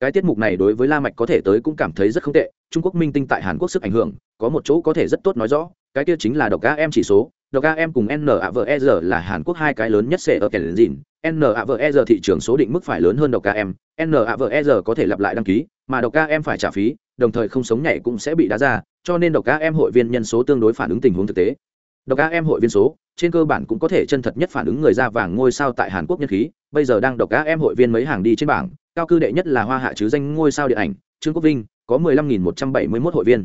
Cái tiết mục này đối với la mạch có thể tới cũng cảm thấy rất không tệ, trung quốc minh tinh tại hàn quốc sức ảnh hưởng, có một chỗ có thể rất tốt nói rõ, cái kia chính là độc ca em chỉ số độc am cùng navr là hàn quốc hai cái lớn nhất sẽ ở kẻ lớn dìn navr thị trường số định mức phải lớn hơn độc am navr có thể lặp lại đăng ký, mà độc am phải trả phí, đồng thời không sống nhảy cũng sẽ bị đá ra, cho nên độc am hội viên nhân số tương đối phản ứng tình huống thực tế. Độc am hội viên số, trên cơ bản cũng có thể chân thật nhất phản ứng người ra vàng ngôi sao tại hàn quốc nhân khí. Bây giờ đang độc am hội viên mấy hàng đi trên bảng, cao cư đệ nhất là hoa hạ chứ danh ngôi sao điện ảnh, trương quốc vinh, có 15.171 hội viên.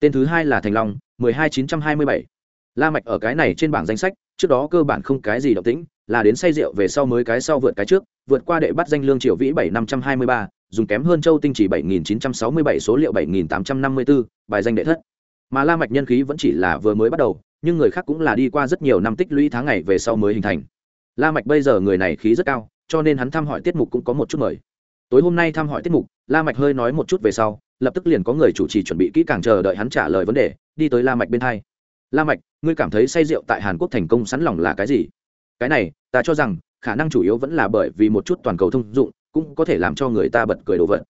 Tên thứ hai là thành long 12.927 la mạch ở cái này trên bảng danh sách trước đó cơ bản không cái gì động tĩnh là đến say rượu về sau mới cái sau vượt cái trước vượt qua đệ bắt danh lương triệu vĩ 7523, dùng kém hơn châu tinh chỉ 7967 số liệu 7854, bài danh đệ thất. Mà la mạch nhân khí vẫn chỉ là vừa mới bắt đầu nhưng người khác cũng là đi qua rất nhiều năm tích lũy tháng ngày về sau mới hình thành. La mạch bây giờ người này khí rất cao cho nên hắn thăm hỏi tiết mục cũng có một chút mời. Tối hôm nay thăm hỏi tiết mục la mạch hơi nói một chút về sau lập tức liền có người chủ trì chuẩn bị kỹ càng chờ đợi hắn trả lời vấn đề đi tới la mạch bên hai la mạch, ngươi cảm thấy say rượu tại hàn quốc thành công sẵn lòng là cái gì? Cái này, ta cho rằng, khả năng chủ yếu vẫn là bởi vì một chút toàn cầu thông dụng, cũng có thể làm cho người ta bật cười đồ vật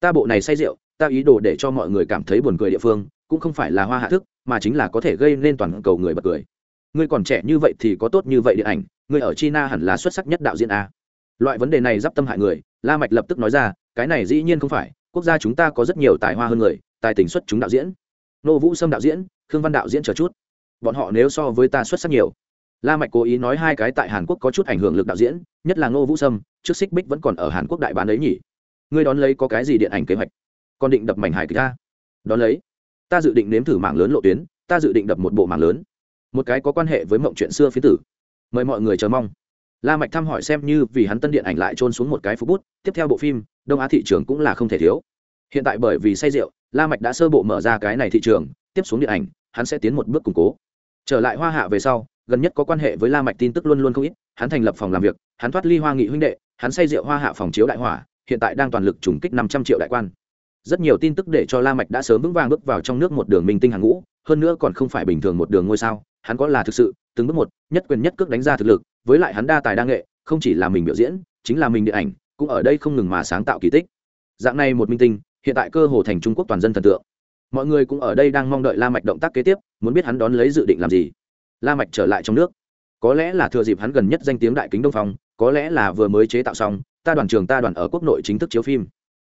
ta bộ này say rượu, ta ý đồ để cho mọi người cảm thấy buồn cười địa phương, cũng không phải là hoa hạ thức, mà chính là có thể gây nên toàn cầu người bật cười. Ngươi còn trẻ như vậy thì có tốt như vậy điện ảnh, ngươi ở china hẳn là xuất sắc nhất đạo diễn a. Loại vấn đề này d i p tâm hại người, la mạch lập tức nói ra, cái này dĩ nhiên không phải, quốc gia chúng ta có rất nhiều tài hoa hơn người, tài tình xuất chúng đạo diễn. Nô vũ sâm đạo diễn, khương văn đạo diễn chờ chút bọn họ nếu so với ta xuất sắc nhiều. La mạch cố ý nói hai cái tại hàn quốc có chút ảnh hưởng lực đạo diễn, nhất là ngô vũ sâm, trước xích bích vẫn còn ở hàn quốc đại bán ấy nhỉ. Ngươi đón lấy có cái gì điện ảnh kế hoạch? Còn định đập mảnh hài kịch ta đón lấy. Ta dự định nếm thử mảng lớn lộ tuyến, ta dự định đập một bộ mảng lớn. Một cái có quan hệ với mộng chuyện xưa phía tử. Mời mọi người chờ mong. La mạch thăm hỏi xem như vì hắn tân điện ảnh lại trôn xuống một cái phú bút, tiếp theo bộ phim, đông á thị trường cũng là không thể thiếu. Hiện tại bởi vì say rượu, la mạch đã sơ bộ mở ra cái này thị trường, tiếp xuống điện ảnh, hắn sẽ tiến một bước củng cố trở lại hoa hạ về sau, gần nhất có quan hệ với la mạch tin tức luôn luôn không ít, hắn thành lập phòng làm việc, hắn thoát ly hoa nghị huynh đệ, hắn say rượu hoa hạ phòng chiếu đại hỏa, hiện tại đang toàn lực trùng kích năm trăm triệu đại quan. Rất nhiều tin tức để cho la mạch đã sớm vững vàng bước vào trong nước một đường minh tinh hàng ngũ, hơn nữa còn không phải bình thường một đường ngôi sao, hắn có là thực sự, từng bước một, nhất quyền nhất cước đánh ra thực lực, với lại hắn đa tài đa nghệ, không chỉ là mình biểu diễn, chính là mình điện ảnh, cũng ở đây không ngừng mà sáng tạo kỳ tích. Dạng này một minh tinh, hiện tại cơ hồ thành trung quốc toàn dân thần tượng mọi người cũng ở đây đang mong đợi la mạch động tác kế tiếp, muốn biết hắn đón lấy dự định làm gì. La mạch trở lại trong nước. Có lẽ là thừa dịp hắn gần nhất danh tiếng đại kính đông phong, có lẽ là vừa mới chế tạo xong, ta đoàn trường ta đoàn ở quốc nội chính thức chiếu phim.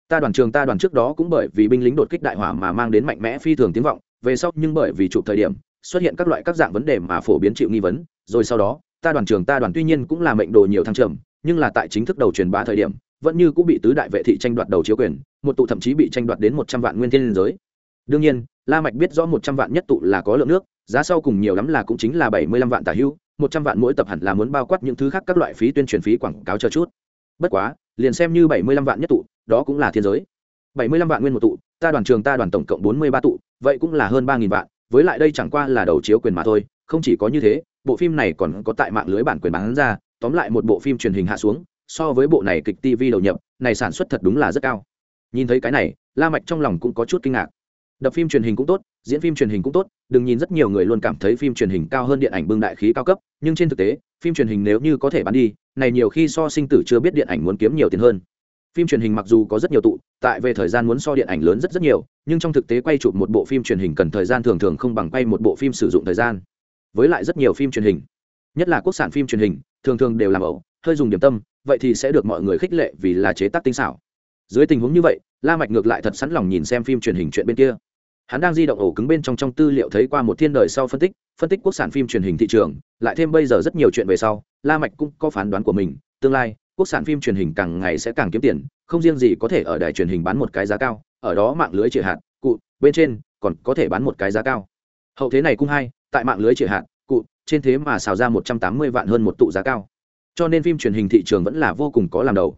Ta đoàn trường ta đoàn trước đó cũng bởi vì binh lính đột kích đại hỏa mà mang đến mạnh mẽ phi thường tiếng vọng, về sau nhưng bởi vì chụp thời điểm, xuất hiện các loại các dạng vấn đề mà phổ biến chịu nghi vấn, rồi sau đó, ta đoàn trường ta đoàn tuy nhiên cũng là mệnh đồ nhiều thăng trầm, nhưng là tại chính thức đầu truyền bá thời điểm, vẫn như cũng bị tứ đại vệ thị tranh đoạt đầu chiếu quyền, một tụ thậm chí bị tranh đoạt đến một trăm vạn nguyên thiên liên giới đương nhiên, la mạch biết rõ một trăm vạn nhất tụ là có lượng nước, giá sau cùng nhiều lắm là cũng chính là bảy mươi lăm vạn tả hữu một trăm vạn mỗi tập hẳn là muốn bao quát những thứ khác các loại phí tuyên truyền phí quảng cáo chờ chút. Bất quá, liền xem như bảy mươi lăm vạn nhất tụ, đó cũng là thiên giới. bảy mươi lăm vạn nguyên một tụ, ta đoàn trường ta đoàn tổng cộng bốn mươi ba tụ, vậy cũng là hơn ba nghìn vạn, với lại đây chẳng qua là đầu chiếu quyền mà thôi, không chỉ có như thế, bộ phim này còn có tại mạng lưới bản quyền bán ra, tóm lại một bộ phim truyền hình hạ xuống, so với bộ này kịch tv đầu nhập, này sản xuất thật đúng là rất cao. Nhìn thấy cái này, la mạch trong lòng cũng có chút kinh ngạc đập phim truyền hình cũng tốt, diễn phim truyền hình cũng tốt, đừng nhìn rất nhiều người luôn cảm thấy phim truyền hình cao hơn điện ảnh bưng đại khí cao cấp, nhưng trên thực tế, phim truyền hình nếu như có thể bán đi, này nhiều khi so sinh tử chưa biết điện ảnh muốn kiếm nhiều tiền hơn. Phim truyền hình mặc dù có rất nhiều tụ, tại về thời gian muốn so điện ảnh lớn rất rất nhiều, nhưng trong thực tế quay chụp một bộ phim truyền hình cần thời gian thường thường không bằng quay một bộ phim sử dụng thời gian. Với lại rất nhiều phim truyền hình, nhất là quốc sản phim truyền hình, thường thường đều làm ẩu, hơi dùng điểm tâm, vậy thì sẽ được mọi người khích lệ vì là chế tác tinh xảo. Dưới tình huống như vậy, la mạch ngược lại thật sẵn lòng nhìn xem phim truyền hình chuyện bên kia hắn đang di động ổ cứng bên trong trong tư liệu thấy qua một thiên đời sau phân tích phân tích quốc sản phim truyền hình thị trường, lại thêm bây giờ rất nhiều chuyện về sau, la mạch cũng có phán đoán của mình, tương lai, quốc sản phim truyền hình càng ngày sẽ càng kiếm tiền, không riêng gì có thể ở đài truyền hình bán một cái giá cao, ở đó mạng lưới trịa hạt, cụ, bên trên, còn có thể bán một cái giá cao. Hậu thế này cũng hay, tại mạng lưới trịa hạt, cụ, trên thế mà xào ra một trăm tám mươi vạn hơn một tụ giá cao. Cho nên phim truyền hình thị trường vẫn là vô cùng có làm đầu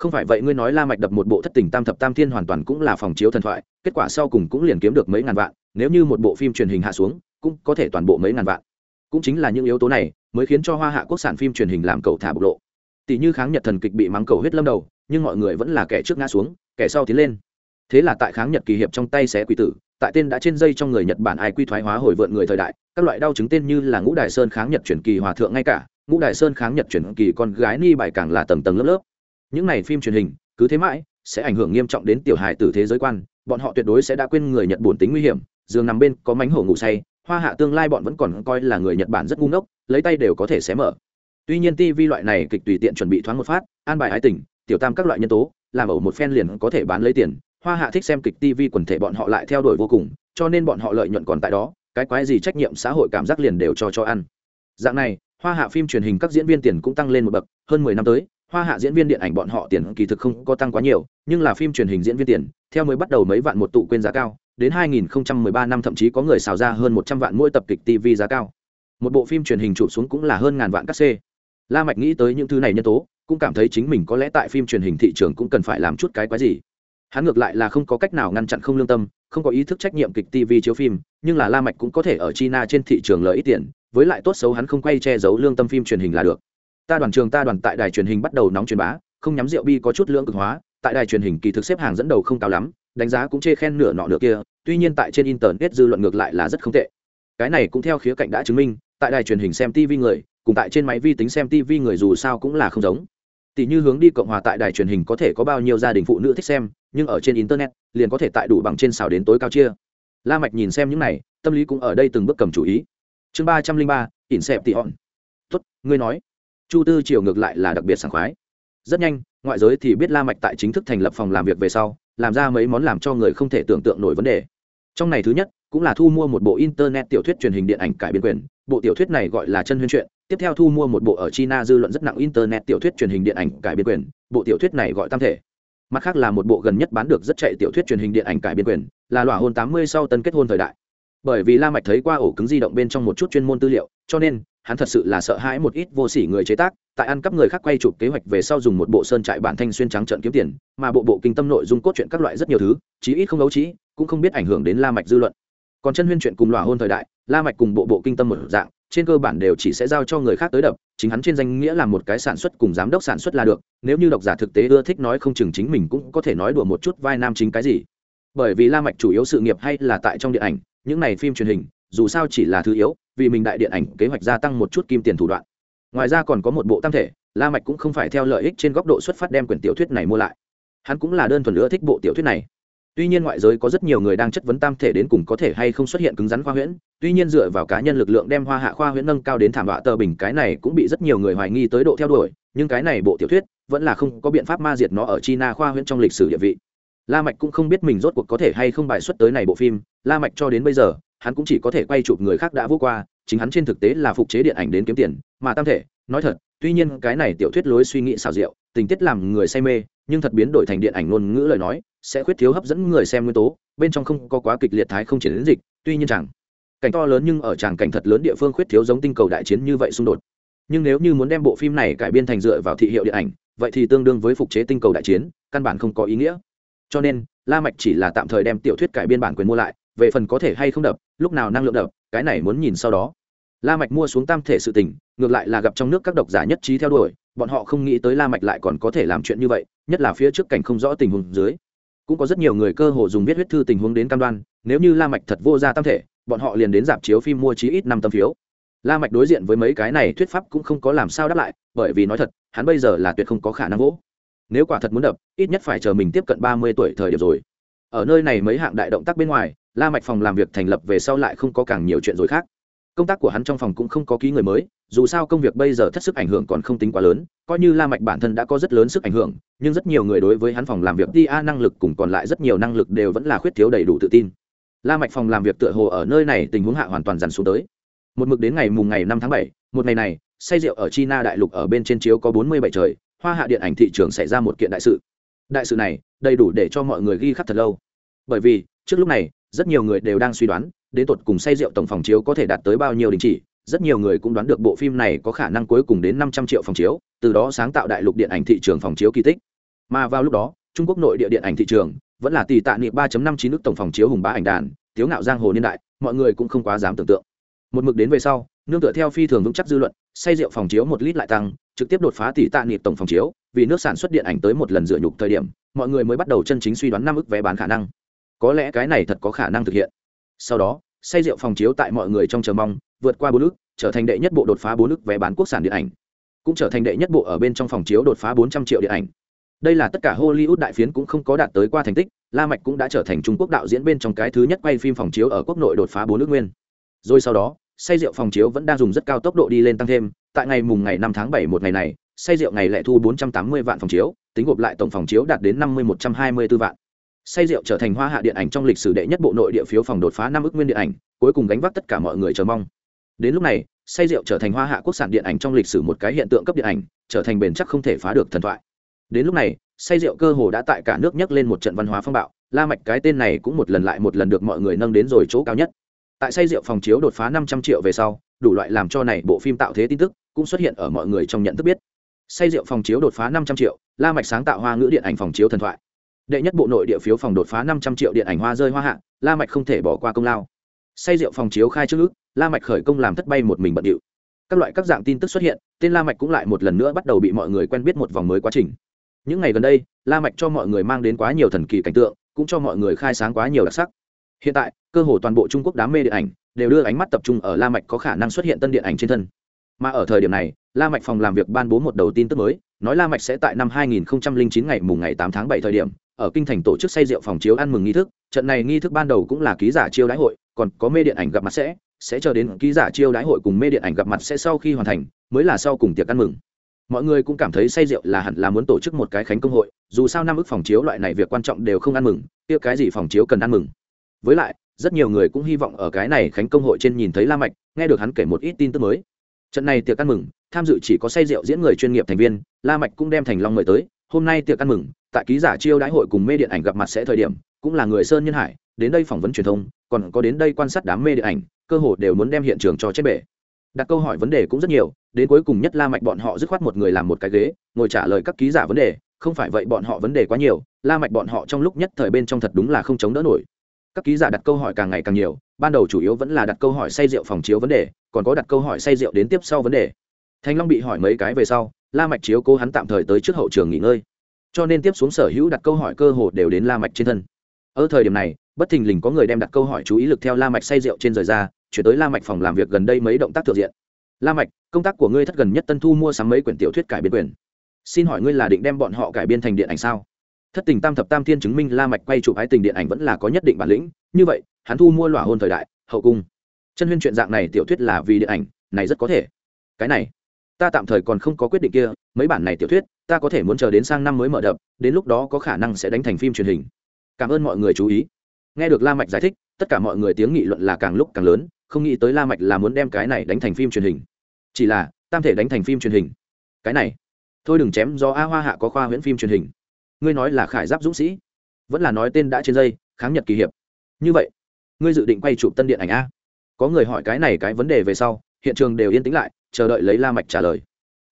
không phải vậy ngươi nói la mạch đập một bộ thất tình tam thập tam thiên hoàn toàn cũng là phòng chiếu thần thoại, kết quả sau cùng cũng liền kiếm được mấy ngàn vạn, nếu như một bộ phim truyền hình hạ xuống, cũng có thể toàn bộ mấy ngàn vạn. Cũng chính là những yếu tố này, mới khiến cho hoa hạ quốc sản phim truyền hình làm cầu thả bộc lộ. Tỷ như kháng nhật thần kịch bị mắng cầu huyết lâm đầu, nhưng mọi người vẫn là kẻ trước ngã xuống, kẻ sau tiến lên. Thế là tại kháng nhật kỳ hiệp trong tay xé quỷ tử, tại tên đã trên dây trong người nhật bản ai quy thoái hóa hồi vượn người thời đại, các loại đau chứng tên như là ngũ đài sơn kháng nhật chuyển kỳ hòa thượng ngay cả, ngũ đài sơn kháng nhật chuyển kỳ con gái ni bài càng là tầng tầng lớp lớp những này phim truyền hình, cứ thế mãi, sẽ ảnh hưởng nghiêm trọng đến tiểu hài tử thế giới quan, bọn họ tuyệt đối sẽ đã quên người nhật buồn tính nguy hiểm, giường nằm bên có mánh hổ ngủ say, hoa hạ tương lai bọn vẫn còn coi là người nhật bản rất ngu ngốc, lấy tay đều có thể xé mở. Tuy nhiên tv loại này kịch tùy tiện chuẩn bị thoáng một phát, an bài ái tình, tiểu tam các loại nhân tố, làm ẩu một phen liền có thể bán lấy tiền, hoa hạ thích xem kịch tv quần thể bọn họ lại theo đuổi vô cùng, cho nên bọn họ lợi nhuận còn tại đó, cái quái gì trách nhiệm xã hội cảm giác liền đều cho cho ăn. Dạng này, hoa hạ phim truyền hình các diễn viên tiền cũng tăng lên một bậc, hơn mười năm tới hoa hạ diễn viên điện ảnh bọn họ tiền kỳ thực không có tăng quá nhiều, nhưng là phim truyền hình diễn viên tiền, theo mới bắt đầu mấy vạn một tụ quên giá cao, đến 2013 năm thậm chí có người xào ra hơn 100 vạn mỗi tập kịch tv giá cao. Một bộ phim truyền hình chụp xuống cũng là hơn ngàn vạn các c la mạch nghĩ tới những thứ này nhân tố, cũng cảm thấy chính mình có lẽ tại phim truyền hình thị trường cũng cần phải làm chút cái quái gì. Hắn ngược lại là không có cách nào ngăn chặn không lương tâm, không có ý thức trách nhiệm kịch tv chiếu phim, nhưng là la mạch cũng có thể ở china trên thị trường lợi ít tiền, với lại tốt xấu hắn không quay che giấu lương tâm phim truyền hình là được ta đoàn trường ta đoàn tại đài truyền hình bắt đầu nóng truyền bá, không nhắm rượu bi có chút lưỡng cực hóa, tại đài truyền hình kỳ thực xếp hàng dẫn đầu không cao lắm, đánh giá cũng chê khen nửa nọ nửa kia, tuy nhiên tại trên internet dư luận ngược lại là rất không tệ. Cái này cũng theo khía cạnh đã chứng minh, tại đài truyền hình xem tv người, cùng tại trên máy vi tính xem tv người dù sao cũng là không giống. Tỷ như hướng đi cộng hòa tại đài truyền hình có thể có bao nhiêu gia đình phụ nữ thích xem, nhưng ở trên internet, liền có thể tại đủ bằng trên xào đến tối cao chia. La mạch nhìn xem những này, tâm lý cũng ở đây từng bước cầm chủ ý. Chương ba trăm linh ba, ỉn xẹp tị hòn. Tốt, ngươi nói chu tư triều ngược lại là đặc biệt sảng khoái. Rất nhanh, ngoại giới thì biết la mạch tại chính thức thành lập phòng làm việc về sau, làm ra mấy món làm cho người không thể tưởng tượng nổi vấn đề. Trong này thứ nhất, cũng là thu mua một bộ internet tiểu thuyết truyền hình điện ảnh cải biên quyền. Bộ tiểu thuyết này gọi là chân huyên truyện, tiếp theo thu mua một bộ ở china dư luận rất nặng internet tiểu thuyết truyền hình điện ảnh cải biên quyền. Bộ tiểu thuyết này gọi tam thể. Mặt khác là một bộ gần nhất bán được rất chạy tiểu thuyết truyền hình điện ảnh cải biên quyền, là lọa hôn tám mươi sau tân kết hôn thời đại. Bởi vì la mạch thấy qua ổ cứng di động bên trong một chút chuyên môn tư liệu, cho nên hắn thật sự là sợ hãi một ít vô sỉ người chế tác, tại ăn cắp người khác quay chụp kế hoạch về sau dùng một bộ sơn trại bản thanh xuyên trắng trận kiếm tiền, mà bộ bộ kinh tâm nội dung cốt truyện các loại rất nhiều thứ, chí ít không đấu trí cũng không biết ảnh hưởng đến la mạch dư luận. Còn chân huyên chuyện cùng lòa hôn thời đại, la mạch cùng bộ bộ kinh tâm một dạng, trên cơ bản đều chỉ sẽ giao cho người khác tới đập, chính hắn trên danh nghĩa là một cái sản xuất cùng giám đốc sản xuất là được, nếu như độc giả thực tế ưa thích nói không chừng chính mình cũng có thể nói đùa một chút vai nam chính cái gì. Bởi vì la mạch chủ yếu sự nghiệp hay là tại trong điện ảnh, những này phim truyền hình, dù sao chỉ là thứ yếu vì mình đại điện ảnh kế hoạch gia tăng một chút kim tiền thủ đoạn. Ngoài ra còn có một bộ tam thể, la mạch cũng không phải theo lợi ích trên góc độ xuất phát đem quyển tiểu thuyết này mua lại. Hắn cũng là đơn thuần ưa thích bộ tiểu thuyết này. Tuy nhiên ngoại giới có rất nhiều người đang chất vấn tam thể đến cùng có thể hay không xuất hiện cứng rắn khoa huyễn, tuy nhiên dựa vào cá nhân lực lượng đem hoa hạ khoa huyễn nâng cao đến thảm họa tờ bình cái này cũng bị rất nhiều người hoài nghi tới độ theo đuổi, nhưng cái này bộ tiểu thuyết vẫn là không có biện pháp ma diệt nó ở china khoa huyễn trong lịch sử địa vị. La mạch cũng không biết mình rốt cuộc có thể hay không bài xuất tới này bộ phim, la mạch cho đến bây giờ hắn cũng chỉ có thể quay chụp người khác đã vô qua, chính hắn trên thực tế là phục chế điện ảnh đến kiếm tiền, mà tam thể, nói thật, tuy nhiên cái này tiểu thuyết lối suy nghĩ xảo diệu, tình tiết làm người say mê, nhưng thật biến đổi thành điện ảnh ngôn ngữ lời nói, sẽ khuyết thiếu hấp dẫn người xem nguyên tố, bên trong không có quá kịch liệt thái không triển đến dịch, tuy nhiên chẳng, cảnh to lớn nhưng ở tràng cảnh thật lớn địa phương khuyết thiếu giống tinh cầu đại chiến như vậy xung đột. Nhưng nếu như muốn đem bộ phim này cải biên thành dựa vào thị hiệu điện ảnh, vậy thì tương đương với phục chế tinh cầu đại chiến, căn bản không có ý nghĩa. Cho nên, la mạch chỉ là tạm thời đem tiểu thuyết cải biên bản quyền mua lại về phần có thể hay không đập, lúc nào năng lượng đập, cái này muốn nhìn sau đó. La mạch mua xuống tam thể sự tình, ngược lại là gặp trong nước các độc giả nhất trí theo đuổi, bọn họ không nghĩ tới la mạch lại còn có thể làm chuyện như vậy, nhất là phía trước cảnh không rõ tình huống dưới. Cũng có rất nhiều người cơ hồ dùng viết huyết thư tình huống đến cam đoan, nếu như la mạch thật vô ra tam thể, bọn họ liền đến giảm chiếu phim mua chí ít năm tấm phiếu. La mạch đối diện với mấy cái này thuyết pháp cũng không có làm sao đáp lại, bởi vì nói thật, hắn bây giờ là tuyệt không có khả năng vỗ. Nếu quả thật muốn đập, ít nhất phải chờ mình tiếp cận ba mươi tuổi thời điểm rồi. Ở nơi này mấy hạng đại động tác bên ngoài la mạch phòng làm việc thành lập về sau lại không có càng nhiều chuyện rồi khác. Công tác của hắn trong phòng cũng không có ký người mới, dù sao công việc bây giờ thất sức ảnh hưởng còn không tính quá lớn, coi như la mạch bản thân đã có rất lớn sức ảnh hưởng, nhưng rất nhiều người đối với hắn phòng làm việc đi a à, năng lực cùng còn lại rất nhiều năng lực đều vẫn là khuyết thiếu đầy đủ tự tin. La mạch phòng làm việc tựa hồ ở nơi này tình huống hạ hoàn toàn dần xuống tới. Một mực đến ngày mùng ngày năm tháng bảy, một ngày này, say rượu ở china đại lục ở bên trên chiếu có bốn mươi bảy trời, hoa hạ điện ảnh thị trường xảy ra một kiện đại sự. Đại sự này, đầy đủ để cho mọi người ghi khắc thật lâu. Bởi vì, trước lúc này rất nhiều người đều đang suy đoán, đến tột cùng say rượu tổng phòng chiếu có thể đạt tới bao nhiêu đình chỉ, rất nhiều người cũng đoán được bộ phim này có khả năng cuối cùng đến năm trăm triệu phòng chiếu, từ đó sáng tạo đại lục điện ảnh thị trường phòng chiếu kỳ tích. Mà vào lúc đó, trung quốc nội địa điện ảnh thị trường vẫn là tỷ tạ niệm ba năm chín nước tổng phòng chiếu hùng bá ảnh đàn, tiếu ngạo giang hồ niên đại, mọi người cũng không quá dám tưởng tượng. Một mực đến về sau, nương tựa theo phi thường vững chắc dư luận, say rượu phòng chiếu một lít lại tăng, trực tiếp đột phá tỷ tạ niệm tổng phòng chiếu, vì nước sản xuất điện ảnh tới một lần dựa nhục thời điểm, mọi người mới bắt đầu chân chính suy đoán năm ức vé bán khả năng có lẽ cái này thật có khả năng thực hiện. Sau đó, say rượu phòng chiếu tại mọi người trong chờ mong, vượt qua bốn ước trở thành đệ nhất bộ đột phá bốn ước vé bán quốc sản điện ảnh. Cũng trở thành đệ nhất bộ ở bên trong phòng chiếu đột phá bốn trăm triệu điện ảnh. Đây là tất cả hollywood đại phiến cũng không có đạt tới qua thành tích, la mạch cũng đã trở thành trung quốc đạo diễn bên trong cái thứ nhất quay phim phòng chiếu ở quốc nội đột phá bốn nước nguyên. Rồi sau đó, say rượu phòng chiếu vẫn đang dùng rất cao tốc độ đi lên tăng thêm, tại ngày mùng ngày năm tháng bảy một ngày này, say rượu ngày lệ thu bốn trăm tám mươi vạn phòng chiếu, tính gộp lại tổng phòng chiếu đạt đến năm mươi một trăm hai mươi 5124 vạn say rượu trở thành hoa hạ điện ảnh trong lịch sử đệ nhất bộ nội địa phiếu phòng đột phá năm ước nguyên điện ảnh, cuối cùng gánh vác tất cả mọi người chờ mong. Đến lúc này, say rượu trở thành hoa hạ quốc sản điện ảnh trong lịch sử một cái hiện tượng cấp điện ảnh, trở thành bền chắc không thể phá được thần thoại. Đến lúc này, say rượu cơ hồ đã tại cả nước nhấc lên một trận văn hóa phong bạo, la mạch cái tên này cũng một lần lại một lần được mọi người nâng đến rồi chỗ cao nhất. Tại say rượu phòng chiếu đột phá năm trăm triệu về sau, đủ loại làm cho này bộ phim tạo thế tin tức cũng xuất hiện ở mọi người trong nhận thức biết. Say rượu phòng chiếu đột phá năm trăm triệu, la mạch sáng tạo hoa ngữ điện ảnh phòng chiếu thần thoại đệ nhất bộ nội địa phiếu phòng đột phá năm trăm triệu điện ảnh hoa rơi hoa hạ, la mạch không thể bỏ qua công lao. Say rượu phòng chiếu khai trước ước, la mạch khởi công làm thất bay một mình bận điệu. Các loại các dạng tin tức xuất hiện, tên la mạch cũng lại một lần nữa bắt đầu bị mọi người quen biết một vòng mới quá trình. Những ngày gần đây, la mạch cho mọi người mang đến quá nhiều thần kỳ cảnh tượng, cũng cho mọi người khai sáng quá nhiều đặc sắc. Hiện tại, cơ hồ toàn bộ trung quốc đám mê điện ảnh đều đưa ánh mắt tập trung ở la mạch có khả năng xuất hiện tân điện ảnh trên thân. Mà ở thời điểm này, la mạch phòng làm việc ban bố một đầu tin tức mới, nói la mạch sẽ tại năm 2009 ngày mùng ngày 8 tháng 7 thời điểm ở kinh thành tổ chức say rượu phòng chiếu ăn mừng nghi thức, trận này nghi thức ban đầu cũng là ký giả chiêu đãi hội, còn có mê điện ảnh gặp mặt sẽ sẽ chờ đến ký giả chiêu đãi hội cùng mê điện ảnh gặp mặt sẽ sau khi hoàn thành, mới là sau cùng tiệc ăn mừng. Mọi người cũng cảm thấy say rượu là hẳn là muốn tổ chức một cái khánh công hội, dù sao năm ức phòng chiếu loại này việc quan trọng đều không ăn mừng, kia cái gì phòng chiếu cần ăn mừng. Với lại, rất nhiều người cũng hy vọng ở cái này khánh công hội trên nhìn thấy la mạch, nghe được hắn kể một ít tin tức mới. Trận này tiệc ăn mừng, tham dự chỉ có say rượu diễn người chuyên nghiệp thành viên, la mạch cũng đem thành long mời tới hôm nay tiệc ăn mừng, tại ký giả chiêu đãi hội cùng mê điện ảnh gặp mặt sẽ thời điểm, cũng là người sơn nhân hải, đến đây phỏng vấn truyền thông, còn có đến đây quan sát đám mê điện ảnh, cơ hội đều muốn đem hiện trường cho chết bể. Đặt câu hỏi vấn đề cũng rất nhiều, đến cuối cùng nhất la mạch bọn họ dứt khoát một người làm một cái ghế, ngồi trả lời các ký giả vấn đề, không phải vậy bọn họ vấn đề quá nhiều, la mạch bọn họ trong lúc nhất thời bên trong thật đúng là không chống đỡ nổi. Các ký giả đặt câu hỏi càng ngày càng nhiều, ban đầu chủ yếu vẫn là đặt câu hỏi say rượu phòng chiếu vấn đề, còn có đặt câu hỏi say rượu đến tiếp sau vấn đề thanh long bị hỏi mấy cái về sau, la mạch chiếu cố hắn tạm thời tới trước hậu trường nghỉ ngơi. Cho nên tiếp xuống sở hữu đặt câu hỏi cơ hồ đều đến la mạch trên thân. Ở thời điểm này, bất thình lình có người đem đặt câu hỏi chú ý lực theo la mạch say rượu trên rời ra, chuyển tới la mạch phòng làm việc gần đây mấy động tác thượng diện. La mạch, công tác của ngươi thất gần nhất tân thu mua sắm mấy quyển tiểu thuyết cải biên quyền. Xin hỏi ngươi là định đem bọn họ cải biên thành điện ảnh sao? Thất tình tam thập tam thiên chứng minh la mạch quay chụp ái tình điện ảnh vẫn là có nhất định bản lĩnh, như vậy, hắn thu mua lỏa hôn thời đại, hậu cung. Chân huyên chuyện dạng này tiểu thuyết là vì điện ảnh, này rất có thể. Cái này ta tạm thời còn không có quyết định kia, mấy bản này tiểu thuyết, ta có thể muốn chờ đến sang năm mới mở đập, đến lúc đó có khả năng sẽ đánh thành phim truyền hình. Cảm ơn mọi người chú ý. Nghe được la mạch giải thích, tất cả mọi người tiếng nghị luận là càng lúc càng lớn, không nghĩ tới la mạch là muốn đem cái này đánh thành phim truyền hình. Chỉ là, tam thể đánh thành phim truyền hình. Cái này, thôi đừng chém do a hoa hạ có khoa huyễn phim truyền hình. Ngươi nói là khải giáp dũng sĩ, vẫn là nói tên đã trên dây, kháng nhật kỳ hiệp. Như vậy, ngươi dự định quay chụp tân điện ảnh a? Có người hỏi cái này cái vấn đề về sau, hiện trường đều yên tĩnh lại chờ đợi lấy la mạch trả lời.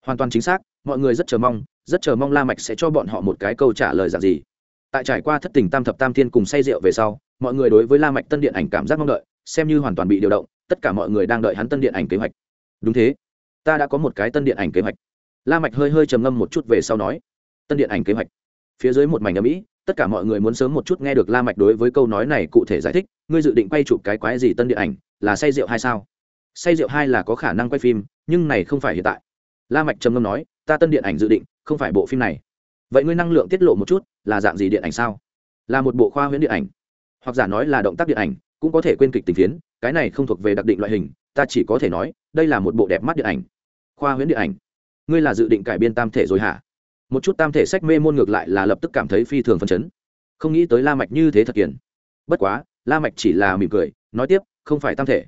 Hoàn toàn chính xác, mọi người rất chờ mong, rất chờ mong la mạch sẽ cho bọn họ một cái câu trả lời dạng gì. Tại trải qua thất tình tam thập tam thiên cùng say rượu về sau, mọi người đối với la mạch tân điện ảnh cảm giác mong đợi, xem như hoàn toàn bị điều động, tất cả mọi người đang đợi hắn tân điện ảnh kế hoạch. Đúng thế. Ta đã có một cái tân điện ảnh kế hoạch. La mạch hơi hơi trầm ngâm một chút về sau nói. Tân điện ảnh kế hoạch. Phía dưới một mảnh ở mỹ tất cả mọi người muốn sớm một chút nghe được la mạch đối với câu nói này cụ thể giải thích, ngươi dự định quay chụp cái quái gì tân điện ảnh, là say rượu hay sao? Say rượu hai là có khả năng quay phim nhưng này không phải hiện tại. La mạch trầm ngâm nói, ta tân điện ảnh dự định, không phải bộ phim này. Vậy ngươi năng lượng tiết lộ một chút, là dạng gì điện ảnh sao? Là một bộ khoa huyễn điện ảnh. Hoặc giả nói là động tác điện ảnh, cũng có thể quên kịch tình phiến, cái này không thuộc về đặc định loại hình, ta chỉ có thể nói, đây là một bộ đẹp mắt điện ảnh. Khoa huyễn điện ảnh? Ngươi là dự định cải biên tam thể rồi hả? Một chút tam thể sách mê môn ngược lại là lập tức cảm thấy phi thường phân chấn. Không nghĩ tới la mạch như thế thật kiển bất quá, la mạch chỉ là mỉm cười, nói tiếp, không phải tam thể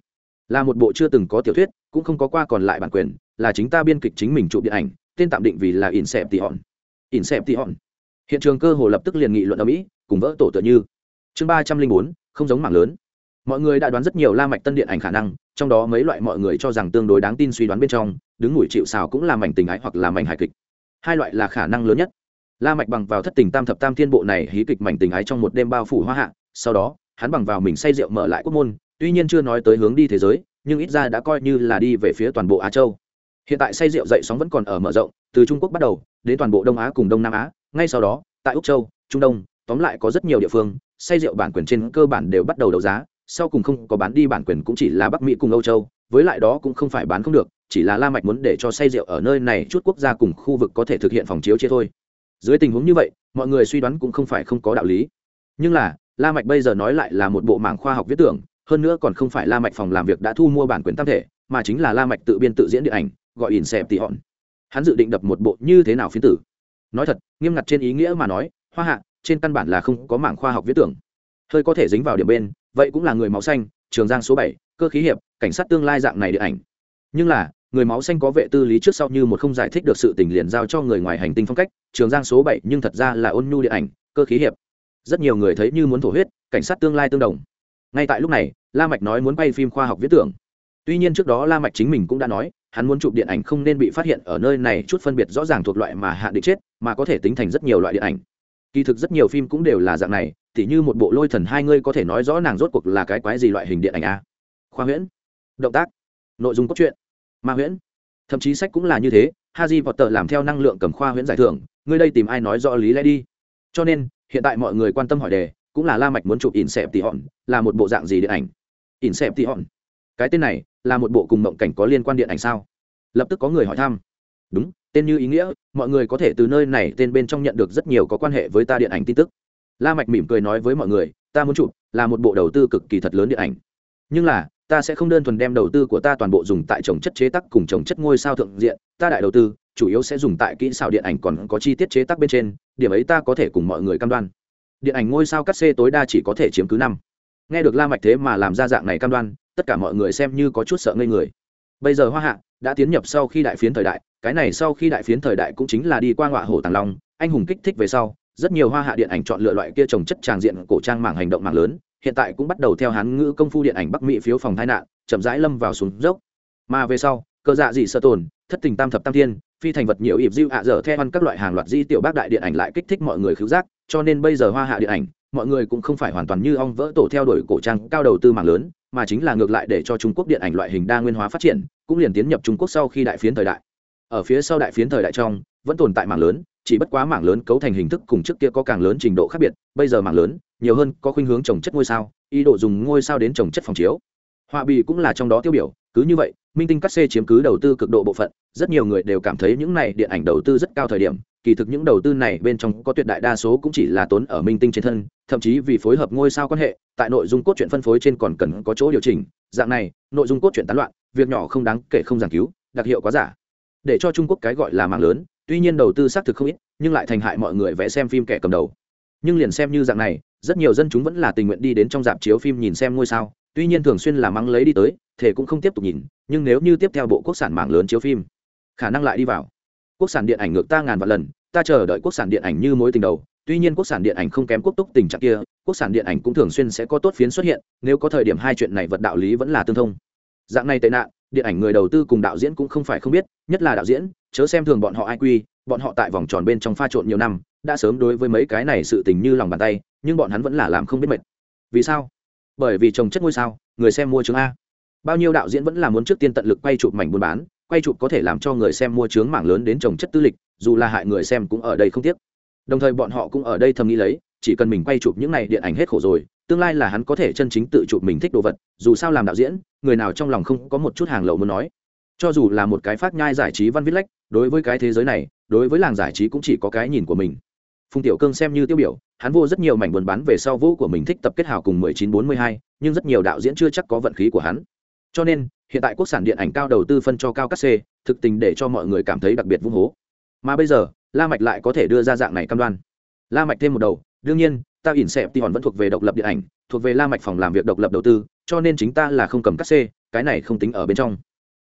là một bộ chưa từng có tiểu thuyết, cũng không có qua còn lại bản quyền, là chính ta biên kịch chính mình chụp điện ảnh, tên tạm định vì là in xẹp tỉ hòn. In xẹp tỉ hòn. Hiện trường cơ hồ lập tức liền nghị luận ở mỹ, cùng vỡ tổ tựa như. Chương ba trăm linh bốn, không giống mảng lớn. Mọi người đã đoán rất nhiều la mạch tân điện ảnh khả năng, trong đó mấy loại mọi người cho rằng tương đối đáng tin suy đoán bên trong, đứng mũi chịu xào cũng là mảnh tình ái hoặc là mảnh hài kịch. Hai loại là khả năng lớn nhất. La mạch bằng vào thất tình tam thập tam thiên bộ này hí kịch mảnh tình ái trong một đêm bao phủ hoa hạ, sau đó, hắn bằng vào mình say rượu mở lại quốc môn tuy nhiên chưa nói tới hướng đi thế giới, nhưng ít ra đã coi như là đi về phía toàn bộ á châu. Hiện tại say rượu dậy sóng vẫn còn ở mở rộng, từ trung quốc bắt đầu, đến toàn bộ đông á cùng đông nam á. Ngay sau đó, tại úc châu, trung đông, tóm lại có rất nhiều địa phương, say rượu bản quyền trên cơ bản đều bắt đầu đấu giá. Sau cùng không có bán đi bản quyền cũng chỉ là bắc mỹ cùng âu châu, với lại đó cũng không phải bán không được, chỉ là la mạch muốn để cho say rượu ở nơi này chút quốc gia cùng khu vực có thể thực hiện phòng chiếu chia thôi. Dưới tình huống như vậy, mọi người suy đoán cũng không phải không có đạo lý. Nhưng là, la mạch bây giờ nói lại là một bộ mảng khoa học viết tưởng hơn nữa còn không phải la mạch phòng làm việc đã thu mua bản quyền tam thể, mà chính là la mạch tự biên tự diễn điện ảnh, gọi ỉn xẹp tỉ hòn. Hắn dự định đập một bộ như thế nào phiến tử? Nói thật, nghiêm ngặt trên ý nghĩa mà nói, hoa hạ, trên căn bản là không có mảng khoa học viết tưởng. Hơi có thể dính vào điểm bên, vậy cũng là người máu xanh, trường giang số bảy, cơ khí hiệp, cảnh sát tương lai dạng này điện ảnh. Nhưng là, người máu xanh có vệ tư lý trước sau như một không giải thích được sự tình liền giao cho người ngoài hành tinh phong cách, trường giang số bảy nhưng thật ra là ôn nhu điện ảnh, cơ khí hiệp. Rất nhiều người thấy như muốn thổ huyết, cảnh sát tương lai tương đồng. Ngay tại lúc này la mạch nói muốn quay phim khoa học viết tưởng. Tuy nhiên trước đó la mạch chính mình cũng đã nói, hắn muốn chụp điện ảnh không nên bị phát hiện ở nơi này chút phân biệt rõ ràng thuộc loại mà hạ định chết, mà có thể tính thành rất nhiều loại điện ảnh. Kỳ thực rất nhiều phim cũng đều là dạng này, tỉ như một bộ lôi thần hai ngươi có thể nói rõ nàng rốt cuộc là cái quái gì loại hình điện ảnh a? Khoa huyễn. Động tác. Nội dung cốt truyện. Ma huyễn. Thậm chí sách cũng là như thế haji potter làm theo năng lượng cầm khoa huyễn giải thưởng, ngươi đây tìm ai nói rõ lý lẽ đi? Cho nên, hiện tại mọi người quan tâm hỏi đề, cũng là la mạch muốn chụp ỉn xẹp tỉ hòn, là một bộ dạng gì điện ảnh? In xẹp thì hòn cái tên này là một bộ cùng mộng cảnh có liên quan điện ảnh sao? Lập tức có người hỏi thăm. Đúng, tên như ý nghĩa, mọi người có thể từ nơi này tên bên trong nhận được rất nhiều có quan hệ với ta điện ảnh tin tức. La mạch mỉm cười nói với mọi người, ta muốn chụp, là một bộ đầu tư cực kỳ thật lớn điện ảnh. Nhưng là, ta sẽ không đơn thuần đem đầu tư của ta toàn bộ dùng tại trồng chất chế tác cùng trồng chất ngôi sao thượng diện. Ta đại đầu tư, chủ yếu sẽ dùng tại kỹ xảo điện ảnh còn có chi tiết chế tác bên trên, điểm ấy ta có thể cùng mọi người cam đoan. Điện ảnh ngôi sao cắt xê tối đa chỉ có thể chiếm cứ năm nghe được la mạch thế mà làm ra dạng này cam đoan, tất cả mọi người xem như có chút sợ ngây người. Bây giờ hoa hạ đã tiến nhập sau khi đại phiến thời đại, cái này sau khi đại phiến thời đại cũng chính là đi qua ngọa hổ tàng long, anh hùng kích thích về sau, rất nhiều hoa hạ điện ảnh chọn lựa loại kia trồng chất tràng diện cổ trang mảng hành động mảng lớn, hiện tại cũng bắt đầu theo hán ngữ công phu điện ảnh bắc mỹ phiếu phòng tai nạn, chậm rãi lâm vào xuống dốc. Mà về sau cơ dạ dị sơ tồn, thất tình tam thập tam thiên, phi thành vật nhiều ịp diêu hạ dở theo ăn các loại hàng loạt di tiểu bác đại điện ảnh lại kích thích mọi người khứu giác, cho nên bây giờ hoa hạ điện ảnh mọi người cũng không phải hoàn toàn như ong vỡ tổ theo đuổi cổ trang cao đầu tư mạng lớn, mà chính là ngược lại để cho trung quốc điện ảnh loại hình đa nguyên hóa phát triển, cũng liền tiến nhập trung quốc sau khi đại phiến thời đại. Ở phía sau đại phiến thời đại trong, vẫn tồn tại mạng lớn, chỉ bất quá mảng lớn cấu thành hình thức cùng trước kia có càng lớn trình độ khác biệt, bây giờ mảng lớn, nhiều hơn có khuynh hướng trồng chất ngôi sao, ý đồ dùng ngôi sao đến trồng chất phòng chiếu. Họa bì cũng là trong đó tiêu biểu, cứ như vậy, minh tinh cắt xê chiếm cứ đầu tư cực độ bộ phận, rất nhiều người đều cảm thấy những này điện ảnh đầu tư rất cao thời điểm kỳ thực những đầu tư này bên trong có tuyệt đại đa số cũng chỉ là tốn ở minh tinh trên thân, thậm chí vì phối hợp ngôi sao quan hệ, tại nội dung cốt truyện phân phối trên còn cần có chỗ điều chỉnh. Dạng này, nội dung cốt truyện tán loạn, việc nhỏ không đáng kể không giảng cứu, đặc hiệu quá giả. Để cho trung quốc cái gọi là mạng lớn, tuy nhiên đầu tư xác thực không ít, nhưng lại thành hại mọi người vẽ xem phim kẻ cầm đầu. Nhưng liền xem như dạng này, rất nhiều dân chúng vẫn là tình nguyện đi đến trong dạp chiếu phim nhìn xem ngôi sao, tuy nhiên thường xuyên là mắng lấy đi tới thể cũng không tiếp tục nhìn, nhưng nếu như tiếp theo bộ quốc sản mạng lớn chiếu phim, khả năng lại đi vào quốc sản điện ảnh ngược ta ngàn vạn lần, ta chờ đợi quốc sản điện ảnh như mối tình đầu. Tuy nhiên quốc sản điện ảnh không kém quốc túc tình trạng kia, quốc sản điện ảnh cũng thường xuyên sẽ có tốt phiến xuất hiện, nếu có thời điểm hai chuyện này vật đạo lý vẫn là tương thông. Dạng này tệ nạn, điện ảnh người đầu tư cùng đạo diễn cũng không phải không biết, nhất là đạo diễn, chớ xem thường bọn họ ai quy, bọn họ tại vòng tròn bên trong pha trộn nhiều năm, đã sớm đối với mấy cái này sự tình như lòng bàn tay, nhưng bọn hắn vẫn là làm không biết mệt. Vì sao? Bởi vì trồng chất ngôi sao, người xem mua chứng a. Bao nhiêu đạo diễn vẫn là muốn trước tiên tận lực quay chụp mảnh buôn bán quay chụp có thể làm cho người xem mua chướng mảng lớn đến trồng chất tư lịch dù là hại người xem cũng ở đây không tiếc. Đồng thời bọn họ cũng ở đây thầm nghĩ lấy chỉ cần mình quay chụp những này điện ảnh hết khổ rồi tương lai là hắn có thể chân chính tự chụp mình thích đồ vật dù sao làm đạo diễn người nào trong lòng không có một chút hàng lậu muốn nói. Cho dù là một cái phát nhai giải trí văn viết lách đối với cái thế giới này đối với làng giải trí cũng chỉ có cái nhìn của mình. Phùng tiểu cương xem như tiêu biểu hắn vô rất nhiều mảnh buồn bán về sau vũ của mình thích tập kết hào cùng 1942, nhưng rất nhiều đạo diễn chưa chắc có vận khí của hắn. Cho nên hiện tại quốc sản điện ảnh cao đầu tư phân cho cao cắt c thực tình để cho mọi người cảm thấy đặc biệt vung hố. Mà bây giờ, la mạch lại có thể đưa ra dạng này cam đoan. La mạch thêm một đầu, đương nhiên, ta ỉn xẹp thì hòn vẫn thuộc về độc lập điện ảnh, thuộc về la mạch phòng làm việc độc lập đầu tư, cho nên chính ta là không cầm cắt c cái này không tính ở bên trong.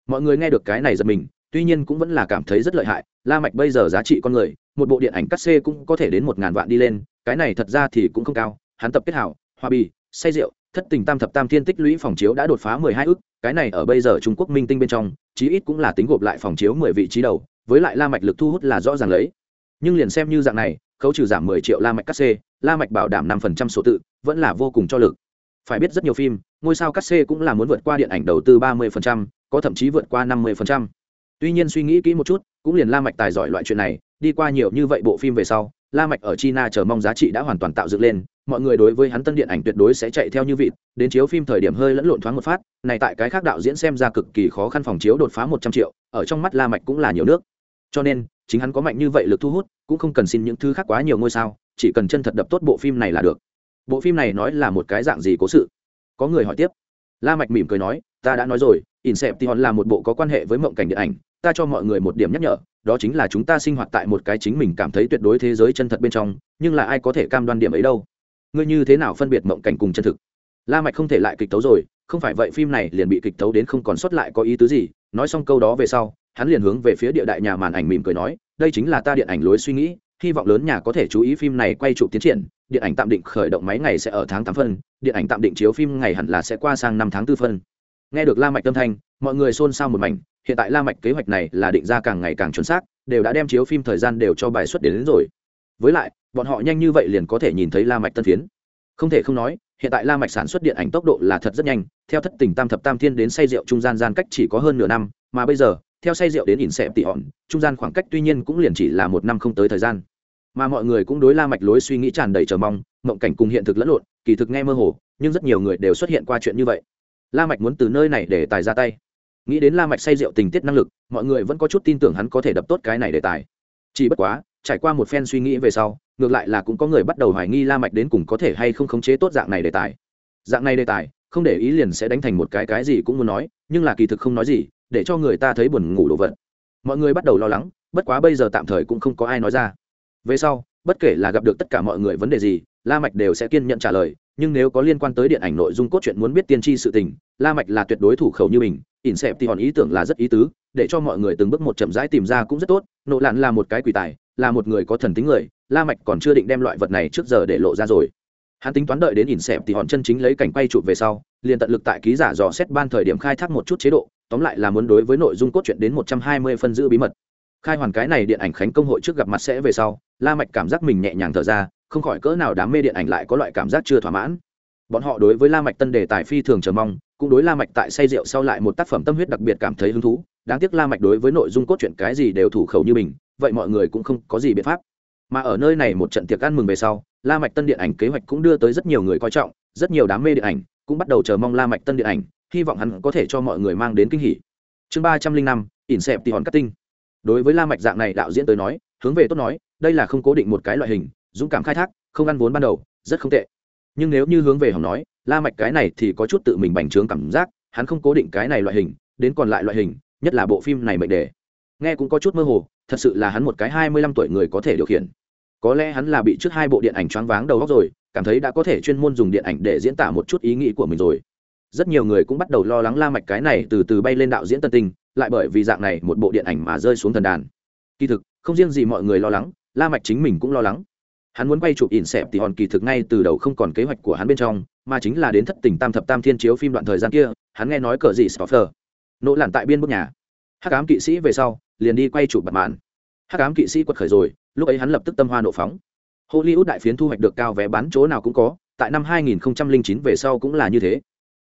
Mọi người nghe được cái này giật mình, tuy nhiên cũng vẫn là cảm thấy rất lợi hại, la mạch bây giờ giá trị con người, một bộ điện ảnh cắt xê cũng có thể đến một ngàn vạn đi lên, cái này thật ra thì cũng không cao, hắn tập kết hảo hoa bì, say rượu thất tình tam thập tam thiên tích lũy phòng chiếu đã đột phá mười hai ước cái này ở bây giờ trung quốc minh tinh bên trong, chí ít cũng là tính gộp lại phòng chiếu mười vị trí đầu, với lại la mạch lực thu hút là rõ ràng lấy. Nhưng liền xem như dạng này, khấu trừ giảm mười triệu la mạch cắt xê, la mạch bảo đảm năm phần trăm số tự, vẫn là vô cùng cho lực. Phải biết rất nhiều phim, ngôi sao cắt xê cũng là muốn vượt qua điện ảnh đầu tư ba mươi phần trăm, có thậm chí vượt qua năm mươi phần trăm. Tuy nhiên suy nghĩ kỹ một chút, cũng liền la mạch tài giỏi loại chuyện này, đi qua nhiều như vậy bộ phim về sau, la mạch ở china chờ mong giá trị đã hoàn toàn tạo dựng lên mọi người đối với hắn tân điện ảnh tuyệt đối sẽ chạy theo như vịt, đến chiếu phim thời điểm hơi lẫn lộn thoáng một phát, này tại cái khác đạo diễn xem ra cực kỳ khó khăn phòng chiếu đột phá một trăm triệu, ở trong mắt la mạch cũng là nhiều nước. Cho nên, chính hắn có mạnh như vậy lực thu hút, cũng không cần xin những thứ khác quá nhiều ngôi sao, chỉ cần chân thật đập tốt bộ phim này là được. Bộ phim này nói là một cái dạng gì cố sự? Có người hỏi tiếp. La mạch mỉm cười nói, ta đã nói rồi, inception là một bộ có quan hệ với mộng cảnh điện ảnh, ta cho mọi người một điểm nhắc nhở, đó chính là chúng ta sinh hoạt tại một cái chính mình cảm thấy tuyệt đối thế giới chân thật bên trong, nhưng là ai có thể cam đoan điểm ấy đâu? Ngươi như thế nào phân biệt mộng cảnh cùng chân thực? La mạch không thể lại kịch tấu rồi không phải vậy phim này liền bị kịch tấu đến không còn sót lại có ý tứ gì. Nói xong câu đó về sau hắn liền hướng về phía địa đại nhà màn ảnh mỉm cười nói đây chính là ta điện ảnh lối suy nghĩ hy vọng lớn nhà có thể chú ý phim này quay chụp tiến triển. Điện ảnh tạm định khởi động máy ngày sẽ ở tháng tám phân điện ảnh tạm định chiếu phim ngày hẳn là sẽ qua sang năm tháng tư phân. Nghe được la mạch tâm thanh mọi người xôn xao một mảnh hiện tại la mạch kế hoạch này là định ra càng ngày càng chuẩn xác đều đã đem chiếu phim thời gian đều cho bài xuất đến, đến rồi với lại, bọn họ nhanh như vậy liền có thể nhìn thấy la mạch tân phiến. Không thể không nói, hiện tại la mạch sản xuất điện ảnh tốc độ là thật rất nhanh. Theo thất tình tam thập tam thiên đến say rượu trung gian gian cách chỉ có hơn nửa năm, mà bây giờ, theo say rượu đến ỉn xẹp tỉ hòn trung gian khoảng cách tuy nhiên cũng liền chỉ là một năm không tới thời gian. Mà mọi người cũng đối la mạch lối suy nghĩ tràn đầy chờ mong, mộng cảnh cùng hiện thực lẫn lộn, kỳ thực nghe mơ hồ, nhưng rất nhiều người đều xuất hiện qua chuyện như vậy. La mạch muốn từ nơi này để tài ra tay. Nghĩ đến la mạch say rượu tình tiết năng lực, mọi người vẫn có chút tin tưởng hắn có thể đập tốt cái này để tài. Chỉ bất quá trải qua một phen suy nghĩ về sau, ngược lại là cũng có người bắt đầu hoài nghi la mạch đến cùng có thể hay không khống chế tốt dạng này đề tài. Dạng này đề tài, không để ý liền sẽ đánh thành một cái cái gì cũng muốn nói, nhưng là kỳ thực không nói gì, để cho người ta thấy buồn ngủ đồ vật. Mọi người bắt đầu lo lắng, bất quá bây giờ tạm thời cũng không có ai nói ra. Về sau, bất kể là gặp được tất cả mọi người vấn đề gì, la mạch đều sẽ kiên nhận trả lời, nhưng nếu có liên quan tới điện ảnh nội dung cốt truyện muốn biết tiên tri sự tình, la mạch là tuyệt đối thủ khẩu như mình, ỉn xẹp thì hòn ý tưởng là rất ý tứ, để cho mọi người từng bước một chậm rãi tìm ra cũng rất tốt, nộ lạn là một cái quỷ tài là một người có thần tính người, la mạch còn chưa định đem loại vật này trước giờ để lộ ra rồi. Hắn tính toán đợi đến ỉn xẹp thì hòn chân chính lấy cảnh quay chụp về sau, liền tận lực tại ký giả dò xét ban thời điểm khai thác một chút chế độ, tóm lại là muốn đối với nội dung cốt truyện đến một trăm hai mươi phân giữ bí mật. Khai hoàn cái này điện ảnh khánh công hội trước gặp mặt sẽ về sau, la mạch cảm giác mình nhẹ nhàng thở ra, không khỏi cỡ nào đám mê điện ảnh lại có loại cảm giác chưa thỏa mãn. Bọn họ đối với la mạch tân đề tài phi thường chờ mong, cũng đối la mạch tại say rượu sau lại một tác phẩm tâm huyết đặc biệt cảm thấy hứng thú. Đáng tiếc la mạch đối với nội dung cốt truyện cái gì đều thủ khẩu như mình vậy mọi người cũng không có gì biện pháp. Mà ở nơi này một trận tiệc ăn mừng về sau, la mạch tân điện ảnh kế hoạch cũng đưa tới rất nhiều người coi trọng, rất nhiều đám mê điện ảnh cũng bắt đầu chờ mong la mạch tân điện ảnh, hy vọng hắn có thể cho mọi người mang đến kinh hỉ. Chương ba trăm linh năm, ỉn xẹp thì hòn cắt tinh. Đối với la mạch dạng này đạo diễn tới nói, hướng về tốt nói, đây là không cố định một cái loại hình, dũng cảm khai thác, không ăn vốn ban đầu, rất không tệ. Nhưng nếu như hướng về hỏng nói, la mạch cái này thì có chút tự mình bành trướng cảm giác, hắn không cố định cái này loại hình, đến còn lại loại hình, nhất là bộ phim này mệnh đề nghe cũng có chút mơ hồ, thật sự là hắn một cái hai mươi lăm tuổi người có thể điều khiển. Có lẽ hắn là bị trước hai bộ điện ảnh choáng váng đầu óc rồi, cảm thấy đã có thể chuyên môn dùng điện ảnh để diễn tả một chút ý nghĩ của mình rồi. Rất nhiều người cũng bắt đầu lo lắng la mạch cái này từ từ bay lên đạo diễn tân tinh lại bởi vì dạng này một bộ điện ảnh mà rơi xuống thần đàn. Kỳ thực, không riêng gì mọi người lo lắng, la mạch chính mình cũng lo lắng. Hắn muốn quay chụp ỉn xẹp thì hòn kỳ thực ngay từ đầu không còn kế hoạch của hắn bên trong, mà chính là đến thất tình tam thập tam thiên chiếu phim đoạn thời gian kia, hắn nghe nói cờ gì stoffer nỗ lặn tại biên bức nhà. Hắc ám kỵ sĩ về sau liền đi quay chụp bật màn hắc ám kỵ sĩ quật khởi rồi, lúc ấy hắn lập tức tâm hoa nộ phóng. Hollywood đại phiến thu hoạch được cao vé bán chỗ nào cũng có, tại năm 2009 về sau cũng là như thế.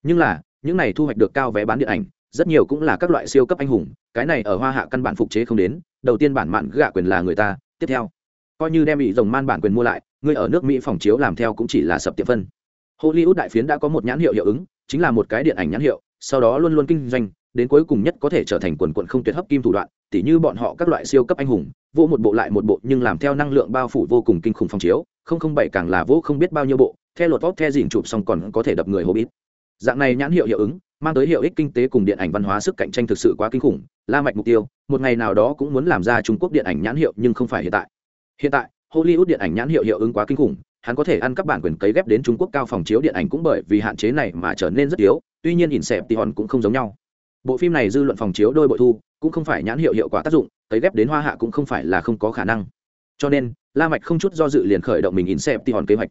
Nhưng là, những này thu hoạch được cao vé bán điện ảnh, rất nhiều cũng là các loại siêu cấp anh hùng, cái này ở hoa hạ căn bản phục chế không đến, đầu tiên bản mạn gạ quyền là người ta, tiếp theo, coi như đem bị rồng man bản quyền mua lại, người ở nước mỹ phòng chiếu làm theo cũng chỉ là sập tiệm phân. Hollywood đại phiến đã có một nhãn hiệu hiệu ứng, chính là một cái điện ảnh nhãn hiệu, sau đó luôn luôn kinh doanh đến cuối cùng nhất có thể trở thành quần quận không tuyệt hấp kim thủ đoạn, tỉ như bọn họ các loại siêu cấp anh hùng vô một bộ lại một bộ nhưng làm theo năng lượng bao phủ vô cùng kinh khủng phong chiếu, không không bảy càng là vô không biết bao nhiêu bộ, theo lột vóc theo dìn chụp xong còn có thể đập người hô bít dạng này nhãn hiệu hiệu ứng, mang tới hiệu ích kinh tế cùng điện ảnh văn hóa sức cạnh tranh thực sự quá kinh khủng, la mạch mục tiêu, một ngày nào đó cũng muốn làm ra trung quốc điện ảnh nhãn hiệu nhưng không phải hiện tại. Hiện tại, hollywood điện ảnh nhãn hiệu hiệu ứng quá kinh khủng, hắn có thể ăn các bản quyền cấy ghép đến trung quốc cao phòng chiếu điện ảnh cũng bởi vì hạn chế này mà trở nên rất yếu, tuy nhiên nhìn xẹp thì hòn cũng không giống nhau bộ phim này dư luận phòng chiếu đôi bội thu cũng không phải nhãn hiệu hiệu quả tác dụng tới ghép đến hoa hạ cũng không phải là không có khả năng. Cho nên la mạch không chút do dự liền khởi động mình in xem ti hòn kế hoạch.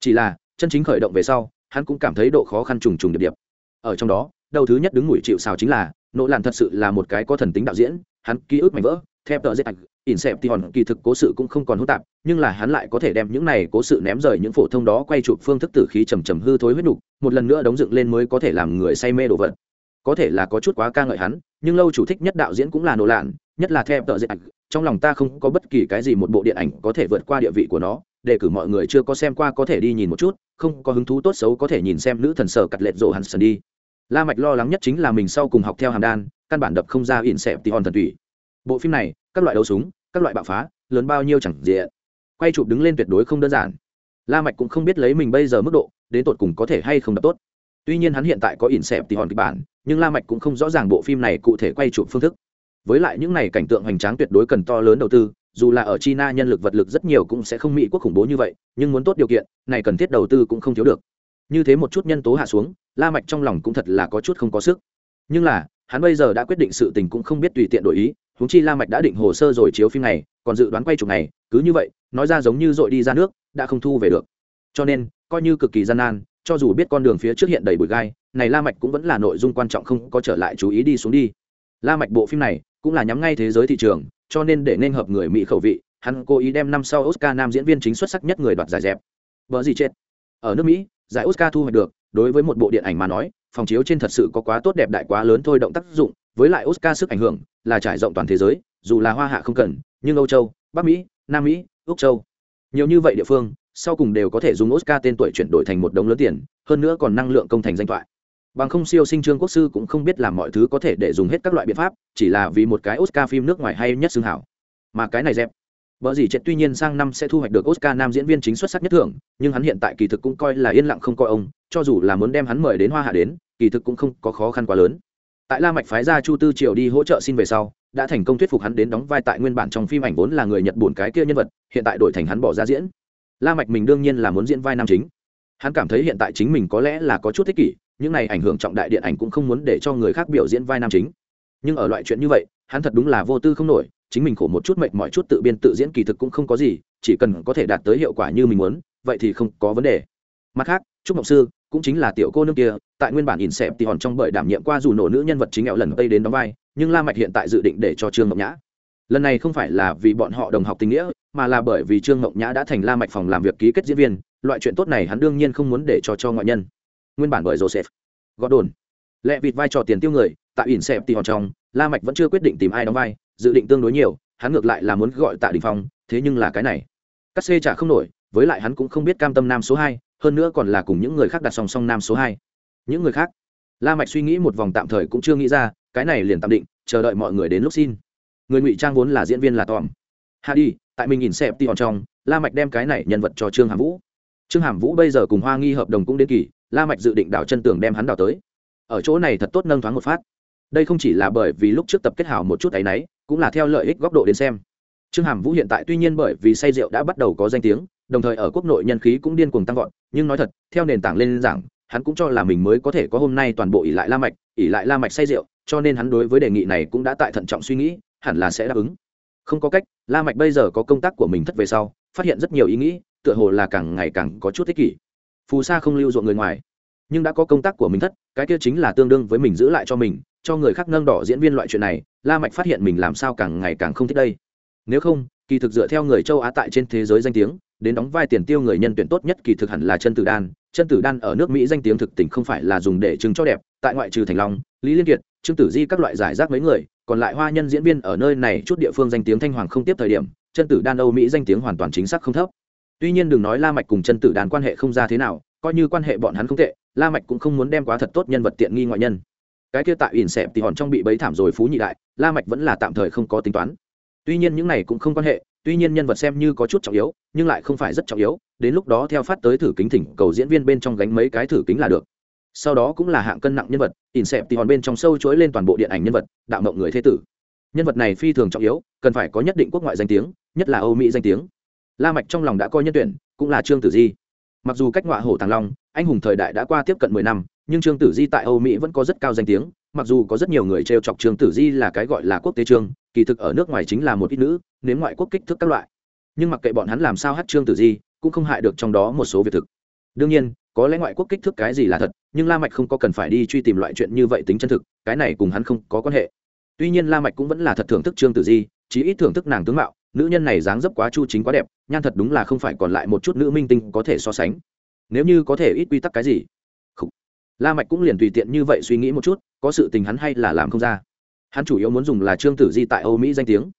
Chỉ là chân chính khởi động về sau hắn cũng cảm thấy độ khó khăn trùng trùng điệp điệp. Ở trong đó đầu thứ nhất đứng mũi chịu sào chính là nỗ làn thật sự là một cái có thần tính đạo diễn hắn ký ức mảnh vỡ theo tờ giết ảnh in xem ti hòn kỳ thực cố sự cũng không còn hỗn tạp nhưng là hắn lại có thể đem những này cố sự ném rời những phổ thông đó quay chụp phương thức tử khí trầm trầm hư thối huyết đủ, một lần nữa đóng dựng lên mới có thể làm người say mê đồ vật có thể là có chút quá ca ngợi hắn, nhưng lâu chủ thích nhất đạo diễn cũng là nổ lạn, nhất là theo tờ diễn ảnh, trong lòng ta không có bất kỳ cái gì một bộ điện ảnh có thể vượt qua địa vị của nó, để cử mọi người chưa có xem qua có thể đi nhìn một chút, không có hứng thú tốt xấu có thể nhìn xem nữ thần sở cặt lệch rộ hẳn sần đi. La mạch lo lắng nhất chính là mình sau cùng học theo hàm đan, căn bản đập không ra ỉn xẹp tí hòn thần thủy bộ phim này, các loại đấu súng, các loại bạo phá, lớn bao nhiêu chẳng dịa quay chụp đứng lên tuyệt đối không đơn giản. La mạch cũng không biết lấy mình bây giờ mức độ, đến tột cùng có thể hay không đập tốt tuy nhiên hắn hiện tại có ỉn xẹp thì hòn kịch bản, nhưng la mạch cũng không rõ ràng bộ phim này cụ thể quay chụp phương thức. Với lại những này cảnh tượng hoành tráng tuyệt đối cần to lớn đầu tư, dù là ở china nhân lực vật lực rất nhiều cũng sẽ không mỹ quốc khủng bố như vậy, nhưng muốn tốt điều kiện, này cần thiết đầu tư cũng không thiếu được. Như thế một chút nhân tố hạ xuống, la mạch trong lòng cũng thật là có chút không có sức. Nhưng là, hắn bây giờ đã quyết định sự tình cũng không biết tùy tiện đổi ý, huống chi la mạch đã định hồ sơ rồi chiếu phim này, còn dự đoán quay chụp này, cứ như vậy, nói ra giống như dội đi ra nước, đã không thu về được. Cho nên, coi như cực kỳ gian nan cho dù biết con đường phía trước hiện đầy bụi gai, này la mạch cũng vẫn là nội dung quan trọng không có trở lại chú ý đi xuống đi. La mạch bộ phim này cũng là nhắm ngay thế giới thị trường, cho nên để nên hợp người mỹ khẩu vị, hắn cố ý đem năm sau oscar nam diễn viên chính xuất sắc nhất người đoạt giải dẹp. Vợ gì chết? Ở nước mỹ, giải oscar thu hoạch được, đối với một bộ điện ảnh mà nói, phòng chiếu trên thật sự có quá tốt đẹp đại quá lớn thôi động tác dụng, với lại oscar sức ảnh hưởng là trải rộng toàn thế giới, dù là hoa hạ không cần, nhưng âu châu, bắc mỹ, nam mỹ, úc châu, nhiều như vậy địa phương sau cùng đều có thể dùng oscar tên tuổi chuyển đổi thành một đống lớn tiền hơn nữa còn năng lượng công thành danh thoại bằng không siêu sinh trương quốc sư cũng không biết làm mọi thứ có thể để dùng hết các loại biện pháp chỉ là vì một cái oscar phim nước ngoài hay nhất xương hảo mà cái này dẹp Bở gì chuyện tuy nhiên sang năm sẽ thu hoạch được Oscar nam diễn viên chính xuất sắc nhất thưởng, nhưng hắn hiện tại kỳ thực cũng coi là yên lặng không coi ông, cho dù là muốn đem hắn mời đến Hoa Hạ đến, kỳ thực cũng không có khó khăn quá lớn. Tại La Mạch phái ra Chu Tư Triều đi hỗ trợ xin về sau, đã thành công thuyết phục hắn đến đóng vai tại nguyên bản trong phim ảnh vốn là người Nhật buồn cái kia nhân vật, hiện tại đổi thành hắn bỏ ra diễn. La Mạch mình đương nhiên là muốn diễn vai nam chính. Hắn cảm thấy hiện tại chính mình có lẽ là có chút thích kỷ, những này ảnh hưởng trọng đại điện ảnh cũng không muốn để cho người khác biểu diễn vai nam chính. Nhưng ở loại chuyện như vậy hắn thật đúng là vô tư không nổi chính mình khổ một chút mệnh mọi chút tự biên tự diễn kỳ thực cũng không có gì chỉ cần có thể đạt tới hiệu quả như mình muốn vậy thì không có vấn đề. Mặt khác trúc ngọc sư cũng chính là tiểu cô nương kia tại nguyên bản ỉn xẹp thì hòn trong bởi đảm nhiệm qua dù nổ nữ nhân vật chính nghèo lần tây đến đóng vai nhưng la mạch hiện tại dự định để cho trương ngọc nhã. Lần này không phải là vì bọn họ đồng học tình nghĩa mà là bởi vì trương ngọc nhã đã thành la mạch phòng làm việc ký kết diễn viên, loại chuyện tốt này hắn đương nhiên không muốn để cho cho ngoại nhân. Nguyên bản bởi joseph gordon lẽ vịt vai trò tiền tiêu người tại ỉn xẹp thì hòn trong, la mạch vẫn chưa quyết định tìm ai đóng vai, dự định tương đối nhiều, hắn ngược lại là muốn gọi tạ đình phong, thế nhưng là cái này cắt xê trả không nổi, với lại hắn cũng không biết cam tâm nam số hai, hơn nữa còn là cùng những người khác đặt song song nam số hai. Những người khác? La mạch suy nghĩ một vòng tạm thời cũng chưa nghĩ ra, cái này liền tạm định, chờ đợi mọi người đến lúc xin. Người ngụy trang vốn là diễn viên là tòm hà đi tại mình nhìn xem tion trong, la mạch đem cái này nhân vật cho trương hàm vũ. Trương hàm vũ bây giờ cùng hoa nghi hợp đồng cũng đến kỳ, la mạch dự định đảo chân tường đem hắn đảo tới. Ở chỗ này thật tốt nâng thoáng một phát. Đây không chỉ là bởi vì lúc trước tập kết hảo một chút ấy nấy, cũng là theo lợi ích góc độ đến xem. Trương hàm vũ hiện tại tuy nhiên bởi vì say rượu đã bắt đầu có danh tiếng, đồng thời ở quốc nội nhân khí cũng điên cuồng tăng vọt, nhưng nói thật, theo nền tảng lên giảng, hắn cũng cho là mình mới có thể có hôm nay toàn bộ ỉ lại la mạch ỉ lại la mạch say rượu, cho nên hắn đối với đề nghị này cũng đã tại thận trọng suy nghĩ, hẳn là sẽ đáp ứng không có cách, la mạch bây giờ có công tác của mình thất về sau, phát hiện rất nhiều ý nghĩ, tựa hồ là càng ngày càng có chút thích kỷ. Phù sa không lưu ruộng người ngoài, nhưng đã có công tác của mình thất, cái kia chính là tương đương với mình giữ lại cho mình, cho người khác nâng đỏ diễn viên loại chuyện này, la mạch phát hiện mình làm sao càng ngày càng không thích đây. Nếu không, kỳ thực dựa theo người châu á tại trên thế giới danh tiếng, đến đóng vai tiền tiêu người nhân tuyển tốt nhất kỳ thực hẳn là chân tử đan. Chân tử đan ở nước mỹ danh tiếng thực tình không phải là dùng để chứng cho đẹp, tại ngoại trừ thành long, lý liên kiệt trương tử di các loại giải rác mấy người, còn lại hoa nhân diễn viên ở nơi này chút địa phương danh tiếng thanh hoàng không tiếp thời điểm, chân tử đan âu mỹ danh tiếng hoàn toàn chính xác không thấp. Tuy nhiên đừng nói la mạch cùng chân tử đan quan hệ không ra thế nào, coi như quan hệ bọn hắn không tệ, la mạch cũng không muốn đem quá thật tốt nhân vật tiện nghi ngoại nhân. Cái kia tại ỉn xẹp thì hòn trong bị bấy thảm rồi phú nhị đại, la mạch vẫn là tạm thời không có tính toán. Tuy nhiên những này cũng không quan hệ, tuy nhiên nhân vật xem như có chút trọng yếu, nhưng lại không phải rất trọng yếu, đến lúc đó theo phát tới thử kính thỉnh cầu diễn viên bên trong gánh mấy cái thử kính là được sau đó cũng là hạng cân nặng nhân vật ỉn xẹp thì hòn bên trong sâu chuỗi lên toàn bộ điện ảnh nhân vật, đạo mộng người thế tử. Nhân vật này phi thường trọng yếu, cần phải có nhất định quốc ngoại danh tiếng, nhất là âu mỹ danh tiếng. La mạch trong lòng đã coi nhân tuyển, cũng là trương tử di. Mặc dù cách ngọa hổ tàng long, anh hùng thời đại đã qua tiếp cận mười năm, nhưng trương tử di tại âu mỹ vẫn có rất cao danh tiếng, mặc dù có rất nhiều người trêu chọc trương tử di là cái gọi là quốc tế trương, kỳ thực ở nước ngoài chính là một ít nữ, nếm ngoại quốc kích thước các loại. Nhưng mặc kệ bọn hắn làm sao hát trương tử di, cũng không hại được trong đó một số việc thực. Đương nhiên có lẽ ngoại quốc kích thước cái gì là thật, nhưng la mạch không có cần phải đi truy tìm loại chuyện như vậy tính chân thực, cái này cùng hắn không có quan hệ. Tuy nhiên la mạch cũng vẫn là thật thưởng thức trương tử di, chí ít thưởng thức nàng tướng mạo, nữ nhân này dáng dấp quá chu chính quá đẹp, nhan thật đúng là không phải còn lại một chút nữ minh tinh có thể so sánh. Nếu như có thể ít quy tắc cái gì? Không. la mạch cũng liền tùy tiện như vậy suy nghĩ một chút, có sự tình hắn hay là làm không ra. Hắn chủ yếu muốn dùng là trương tử di tại âu mỹ danh tiếng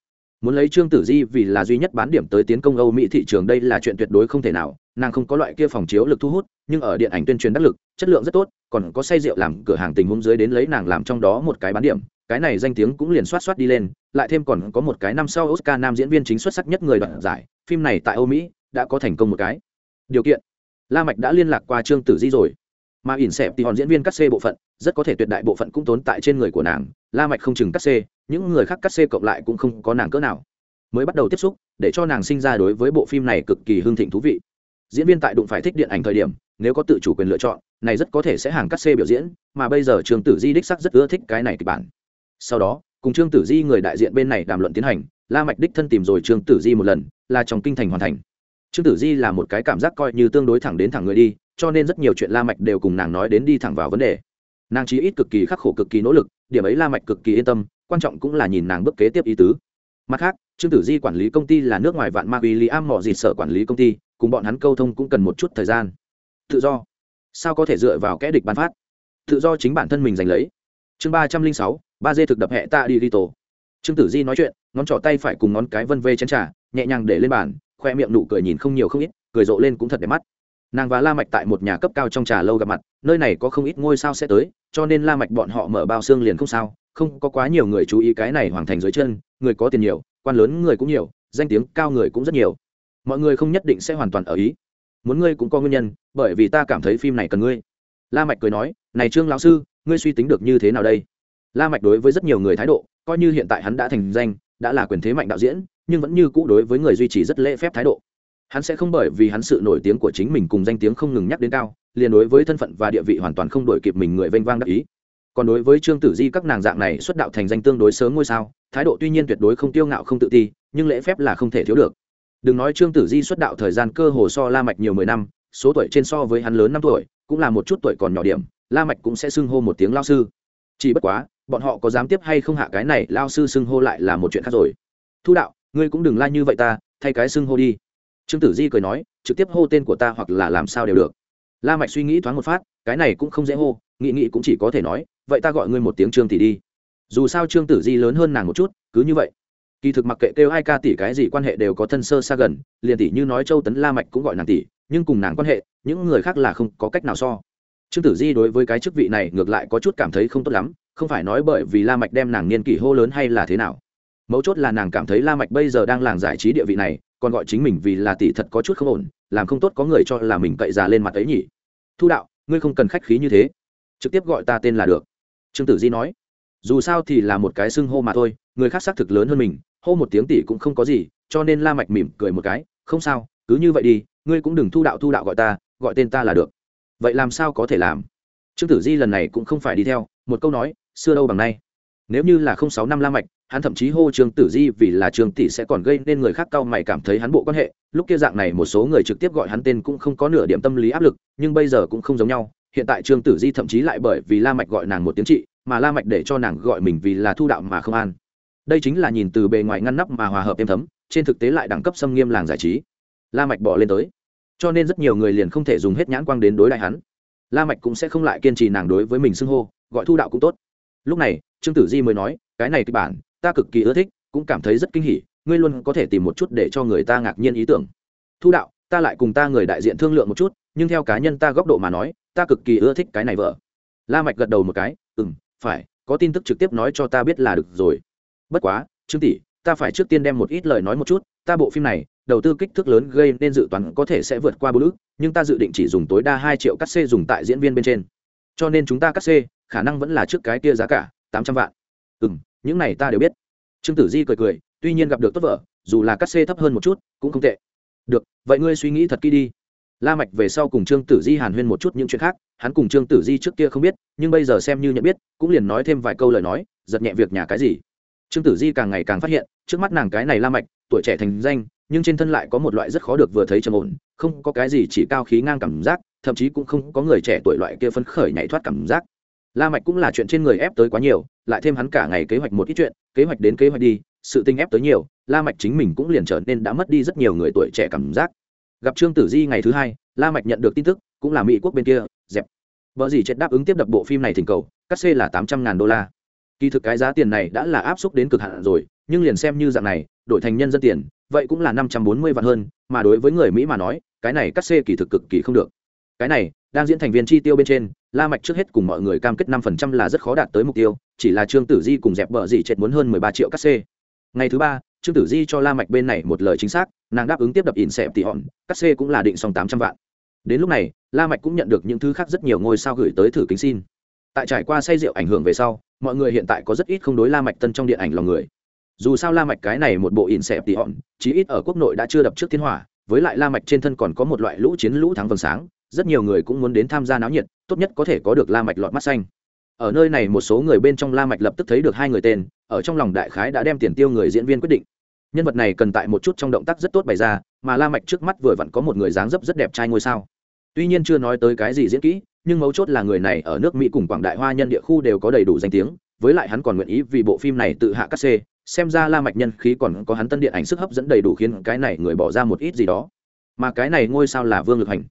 muốn lấy trương tử di vì là duy nhất bán điểm tới tiến công âu mỹ thị trường đây là chuyện tuyệt đối không thể nào. Nàng không có loại kia phòng chiếu lực thu hút, nhưng ở điện ảnh tuyên truyền đắc lực, chất lượng rất tốt, còn có say rượu làm cửa hàng tình huống dưới đến lấy nàng làm trong đó một cái bán điểm. Cái này danh tiếng cũng liền soát soát đi lên, lại thêm còn có một cái năm sau oscar nam diễn viên chính xuất sắc nhất người đoạt giải, phim này tại âu mỹ đã có thành công một cái. Điều kiện, la mạch đã liên lạc qua trương tử di rồi mà ỉn xẹp thì hòn diễn viên cắt xê bộ phận, rất có thể tuyệt đại bộ phận cũng tốn tại trên người của nàng, la mạch không chừng cắt xê, những người khác cắt xê cộng lại cũng không có nàng cỡ nào. Mới bắt đầu tiếp xúc, để cho nàng sinh ra đối với bộ phim này cực kỳ hưng thịnh thú vị. Diễn viên tại đụng phải thích điện ảnh thời điểm, nếu có tự chủ quyền lựa chọn, này rất có thể sẽ hàng cắt xê biểu diễn, mà bây giờ trương tử di đích sắc rất ưa thích cái này kịch bản. Sau đó, cùng trương tử di người đại diện bên này đàm luận tiến hành, la mạch đích thân tìm rồi trương tử di một lần, là trong kinh thành hoàn thành. Trương tử di là một cái cảm giác coi như tương đối thẳng đến thẳng người đi cho nên rất nhiều chuyện la mạch đều cùng nàng nói đến đi thẳng vào vấn đề. Nàng chỉ ít cực kỳ khắc khổ, cực kỳ nỗ lực, điểm ấy la mạch cực kỳ yên tâm, quan trọng cũng là nhìn nàng bước kế tiếp ý tứ. Mặt khác, trương tử di quản lý công ty là nước ngoài vạn ma uy lý am mỏ dịt sở quản lý công ty, cùng bọn hắn câu thông cũng cần một chút thời gian. Tự do. Sao có thể dựa vào kẽ địch bán phát? Tự do chính bản thân mình giành lấy. Chương ba trăm linh sáu, ba dê thực đập hệ tạ đi đi tổ. Trương tử di nói chuyện, ngón trỏ tay phải cùng ngón cái vân vê chén trà, nhẹ nhàng để lên bàn, khoe miệng nụ cười nhìn không nhiều không ít, cười rộ lên cũng thật đẹp mắt nàng và la mạch tại một nhà cấp cao trong trà lâu gặp mặt, nơi này có không ít ngôi sao sẽ tới, cho nên la mạch bọn họ mở bao xương liền không sao, không có quá nhiều người chú ý cái này hoàng thành dưới chân, người có tiền nhiều, quan lớn người cũng nhiều, danh tiếng cao người cũng rất nhiều. Mọi người không nhất định sẽ hoàn toàn ở ý. Muốn ngươi cũng có nguyên nhân, bởi vì ta cảm thấy phim này cần ngươi. La mạch cười nói, này trương lão sư, ngươi suy tính được như thế nào đây? La mạch đối với rất nhiều người thái độ, coi như hiện tại hắn đã thành danh, đã là quyền thế mạnh đạo diễn, nhưng vẫn như cũ đối với người duy trì rất lễ phép thái độ hắn sẽ không bởi vì hắn sự nổi tiếng của chính mình cùng danh tiếng không ngừng nhắc đến cao, liền đối với thân phận và địa vị hoàn toàn không đổi kịp mình người vênh vang đắc ý. Còn đối với trương tử di các nàng dạng này xuất đạo thành danh tương đối sớm ngôi sao, thái độ tuy nhiên tuyệt đối không tiêu ngạo không tự ti, nhưng lễ phép là không thể thiếu được. Đừng nói trương tử di xuất đạo thời gian cơ hồ so la mạch nhiều mười năm, số tuổi trên so với hắn lớn năm tuổi, cũng là một chút tuổi còn nhỏ điểm, la mạch cũng sẽ xưng hô một tiếng lao sư. Chỉ bất quá, bọn họ có dám tiếp hay không hạ cái này, lao sư xưng hô lại là một chuyện khác rồi. Thu đạo, ngươi cũng đừng la như vậy ta, thay cái xưng hô đi trương tử di cười nói, trực tiếp hô tên của ta hoặc là làm sao đều được. La mạch suy nghĩ thoáng một phát, cái này cũng không dễ hô, nghĩ nghĩ cũng chỉ có thể nói, vậy ta gọi ngươi một tiếng trương tỷ đi. Dù sao trương tử di lớn hơn nàng một chút, cứ như vậy. Kỳ thực mặc kệ kêu hai ca tỷ cái gì quan hệ đều có thân sơ xa gần, liền tỷ như nói châu tấn la mạch cũng gọi nàng tỷ, nhưng cùng nàng quan hệ, những người khác là không có cách nào so. Trương tử di đối với cái chức vị này ngược lại có chút cảm thấy không tốt lắm, không phải nói bởi vì la mạch đem nàng niên kỷ hô lớn hay là thế nào. Mấu chốt là nàng cảm thấy la mạch bây giờ đang làng giải trí địa vị này còn gọi chính mình vì là tỷ thật có chút không ổn, làm không tốt có người cho là mình cậy già lên mặt ấy nhỉ? Thu đạo, ngươi không cần khách khí như thế. Trực tiếp gọi ta tên là được. Trương tử di nói. Dù sao thì là một cái xưng hô mà thôi, người khác xác thực lớn hơn mình, hô một tiếng tỷ cũng không có gì, cho nên la mạch mỉm cười một cái. Không sao, cứ như vậy đi, ngươi cũng đừng thu đạo thu đạo gọi ta, gọi tên ta là được. Vậy làm sao có thể làm? Trương tử di lần này cũng không phải đi theo, một câu nói, xưa đâu bằng nay. Nếu như là không sáu năm la mạch hắn thậm chí hô trương tử di vì là trương tỷ sẽ còn gây nên người khác cao mày cảm thấy hắn bộ quan hệ. Lúc kia dạng này một số người trực tiếp gọi hắn tên cũng không có nửa điểm tâm lý áp lực, nhưng bây giờ cũng không giống nhau. Hiện tại trương tử di thậm chí lại bởi vì la mạch gọi nàng một tiếng chị, mà la mạch để cho nàng gọi mình vì là thu đạo mà không an. Đây chính là nhìn từ bề ngoài ngăn nắp mà hòa hợp êm thấm, trên thực tế lại đẳng cấp xâm nghiêm làng giải trí. La mạch bỏ lên tới. Cho nên rất nhiều người liền không thể dùng hết nhãn quang đến đối đại hắn. La mạch cũng sẽ không lại kiên trì nàng đối với mình xưng hô, gọi thu đạo cũng tốt. Lúc này, trương tử di mới nói, cái này kịch bản ta cực kỳ ưa thích, cũng cảm thấy rất kinh hỉ, ngươi luôn có thể tìm một chút để cho người ta ngạc nhiên ý tưởng. Thu đạo, ta lại cùng ta người đại diện thương lượng một chút, nhưng theo cá nhân ta góc độ mà nói, ta cực kỳ ưa thích cái này vợ. La mạch gật đầu một cái ừ phải, có tin tức trực tiếp nói cho ta biết là được rồi. Bất quá, trương tỷ, ta phải trước tiên đem một ít lời nói một chút, ta bộ phim này, đầu tư kích thước lớn gây nên dự toán có thể sẽ vượt qua bốn ước nhưng ta dự định chỉ dùng tối đa hai triệu cắt xê dùng tại diễn viên bên trên. Cho nên chúng ta cắt xê, khả năng vẫn là trước cái kia giá cả, tám trăm vạn. Ừ m những này ta đều biết. Trương tử di cười cười, tuy nhiên gặp được tốt vợ, dù là cắt xê thấp hơn một chút, cũng không tệ. Được, vậy ngươi suy nghĩ thật kỹ đi. La mạch về sau cùng trương tử di hàn huyên một chút những chuyện khác, hắn cùng trương tử di trước kia không biết, nhưng bây giờ xem như nhận biết, cũng liền nói thêm vài câu lời nói, giật nhẹ việc nhà cái gì. Trương tử di càng ngày càng phát hiện, trước mắt nàng cái này la mạch, tuổi trẻ thành danh, nhưng trên thân lại có một loại rất khó được vừa thấy trầm ổn, không có cái gì chỉ cao khí ngang cảm giác, thậm chí cũng không có người trẻ tuổi loại kia phấn khởi nhảy thoát cảm giác la mạch cũng là chuyện trên người ép tới quá nhiều, lại thêm hắn cả ngày kế hoạch một ít chuyện, kế hoạch đến kế hoạch đi, sự tinh ép tới nhiều, la mạch chính mình cũng liền trở nên đã mất đi rất nhiều người tuổi trẻ cảm giác. Gặp trương tử di ngày thứ hai, la mạch nhận được tin tức, cũng là mỹ quốc bên kia, dẹp. Vợ gì chết đáp ứng tiếp đập bộ phim này thỉnh cầu, cắt xê là tám trăm ngàn đô la. Kỳ thực cái giá tiền này đã là áp suất đến cực hạn rồi, nhưng liền xem như dạng này, đổi thành nhân dân tiền, vậy cũng là năm trăm bốn mươi vạn hơn, mà đối với người mỹ mà nói, cái này cắt xê kỳ thực cực kỳ không được. Cái này đang diễn thành viên chi tiêu bên trên, la mạch trước hết cùng mọi người cam kết năm phần trăm là rất khó đạt tới mục tiêu, chỉ là trương tử di cùng dẹp bờ gì chết muốn hơn mười ba triệu cắt xê. Ngày thứ ba, trương tử di cho la mạch bên này một lời chính xác, nàng đáp ứng tiếp đập ỉn xẹp tỷ hòn cắt xê cũng là định xong tám trăm vạn. Đến lúc này, la mạch cũng nhận được những thứ khác rất nhiều ngôi sao gửi tới thử kính xin. Tại trải qua say rượu ảnh hưởng về sau, mọi người hiện tại có rất ít không đối la mạch tân trong điện ảnh lòng người. Dù sao la mạch cái này một bộ ỉn xẹp tỷ hòn, chí ít ở quốc nội đã chưa đập trước thiên hỏa, với lại la mạch trên thân còn có một loại lũ chiến lũ thắng vầng sáng rất nhiều người cũng muốn đến tham gia náo nhiệt, tốt nhất có thể có được la mạch lọt mắt xanh. Ở nơi này một số người bên trong la mạch lập tức thấy được hai người tên, ở trong lòng đại khái đã đem tiền tiêu người diễn viên quyết định. Nhân vật này cần tại một chút trong động tác rất tốt bày ra, mà la mạch trước mắt vừa vặn có một người dáng dấp rất đẹp trai ngôi sao. Tuy nhiên chưa nói tới cái gì diễn kỹ, nhưng mấu chốt là người này ở nước mỹ cùng quảng đại hoa nhân địa khu đều có đầy đủ danh tiếng, với lại hắn còn nguyện ý vì bộ phim này tự hạ cát xê xem ra la mạch nhân khí còn có hắn tân điện ảnh sức hấp dẫn đầy đủ khiến cái này người bỏ ra một ít gì đó. Mà cái này ngôi sao là vương lực hành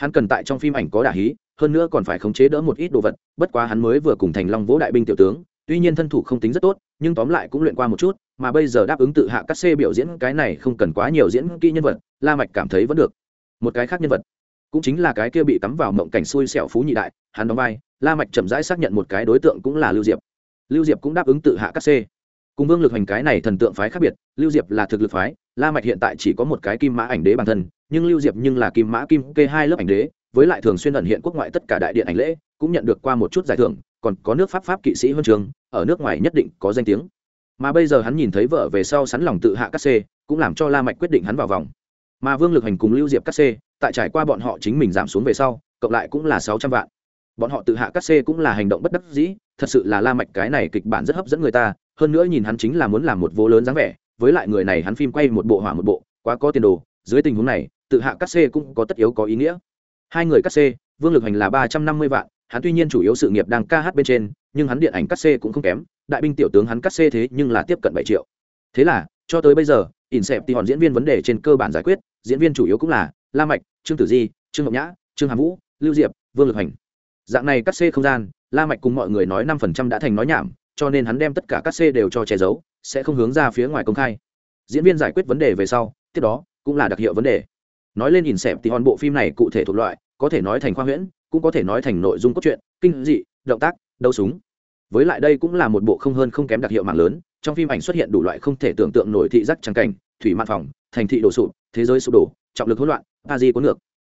hắn cần tại trong phim ảnh có đả hí, hơn nữa còn phải khống chế đỡ một ít đồ vật, bất quá hắn mới vừa cùng thành long vỗ đại binh tiểu tướng, tuy nhiên thân thủ không tính rất tốt, nhưng tóm lại cũng luyện qua một chút, mà bây giờ đáp ứng tự hạ các xê biểu diễn, cái này không cần quá nhiều diễn kỹ nhân vật, la mạch cảm thấy vẫn được. Một cái khác nhân vật, cũng chính là cái kia bị cắm vào mộng cảnh xui xẻo phú nhị đại, hắn đóng vai, la mạch chậm rãi xác nhận một cái đối tượng cũng là lưu diệp. Lưu diệp cũng đáp ứng tự hạ các xê cùng vương lực hành cái này thần tượng phái khác biệt, lưu diệp là thực lực phái, la mạch hiện tại chỉ có một cái kim mã ảnh đế bản thân nhưng lưu diệp nhưng là kim mã kim kê hai lớp ảnh đế, với lại thường xuyên ẩn hiện quốc ngoại tất cả đại điện ảnh lễ, cũng nhận được qua một chút giải thưởng, còn có nước pháp pháp kỵ sĩ huân trường, ở nước ngoài nhất định có danh tiếng. Mà bây giờ hắn nhìn thấy vợ về sau sắn lòng tự hạ cắt xê cũng làm cho la mạch quyết định hắn vào vòng. Mà vương lực hành cùng lưu diệp cắt xê tại trải qua bọn họ chính mình giảm xuống về sau, cộng lại cũng là sáu trăm vạn. Bọn họ tự hạ cắt xê cũng là hành động bất đắc dĩ, thật sự là la mạch cái này kịch bản rất hấp dẫn người ta, hơn nữa nhìn hắn chính là muốn làm một vô lớn dáng vẻ, với lại người này hắn phim quay một bộ hỏa một bộ, quá có tiền đồ, dưới tình huống này tự hạ cắt xê cũng có tất yếu có ý nghĩa. Hai người cắt xê vương lực hành là ba trăm năm mươi vạn, hắn tuy nhiên chủ yếu sự nghiệp đang ca hát bên trên, nhưng hắn điện ảnh cắt xê cũng không kém, đại binh tiểu tướng hắn cắt xê thế nhưng là tiếp cận bảy triệu. Thế là, cho tới bây giờ ỉn xẹp thì hòn diễn viên vấn đề trên cơ bản giải quyết, diễn viên chủ yếu cũng là la mạch, trương tử di, trương ngọc nhã, trương hà vũ, lưu diệp, vương lực hành. Dạng này cắt xê không gian, la mạch cùng mọi người nói năm phần trăm đã thành nói nhảm, cho nên hắn đem tất cả cắt xê đều cho che giấu, sẽ không hướng ra phía ngoài công khai. Diễn viên giải quyết vấn đề về sau, tiếp đó cũng là đặc hiệu vấn đề nói lên ỉn xẹp thì hòn bộ phim này cụ thể thuộc loại, có thể nói thành khoa huyễn, cũng có thể nói thành nội dung cốt truyện, kinh dị, động tác, đấu súng. Với lại đây cũng là một bộ không hơn không kém đặc hiệu mạng lớn, trong phim ảnh xuất hiện đủ loại không thể tưởng tượng nổi thị giác trắng cảnh, thủy mạn phòng, thành thị đổ sụp, thế giới sụp đổ, trọng lực hỗn loạn, pa di có ngược.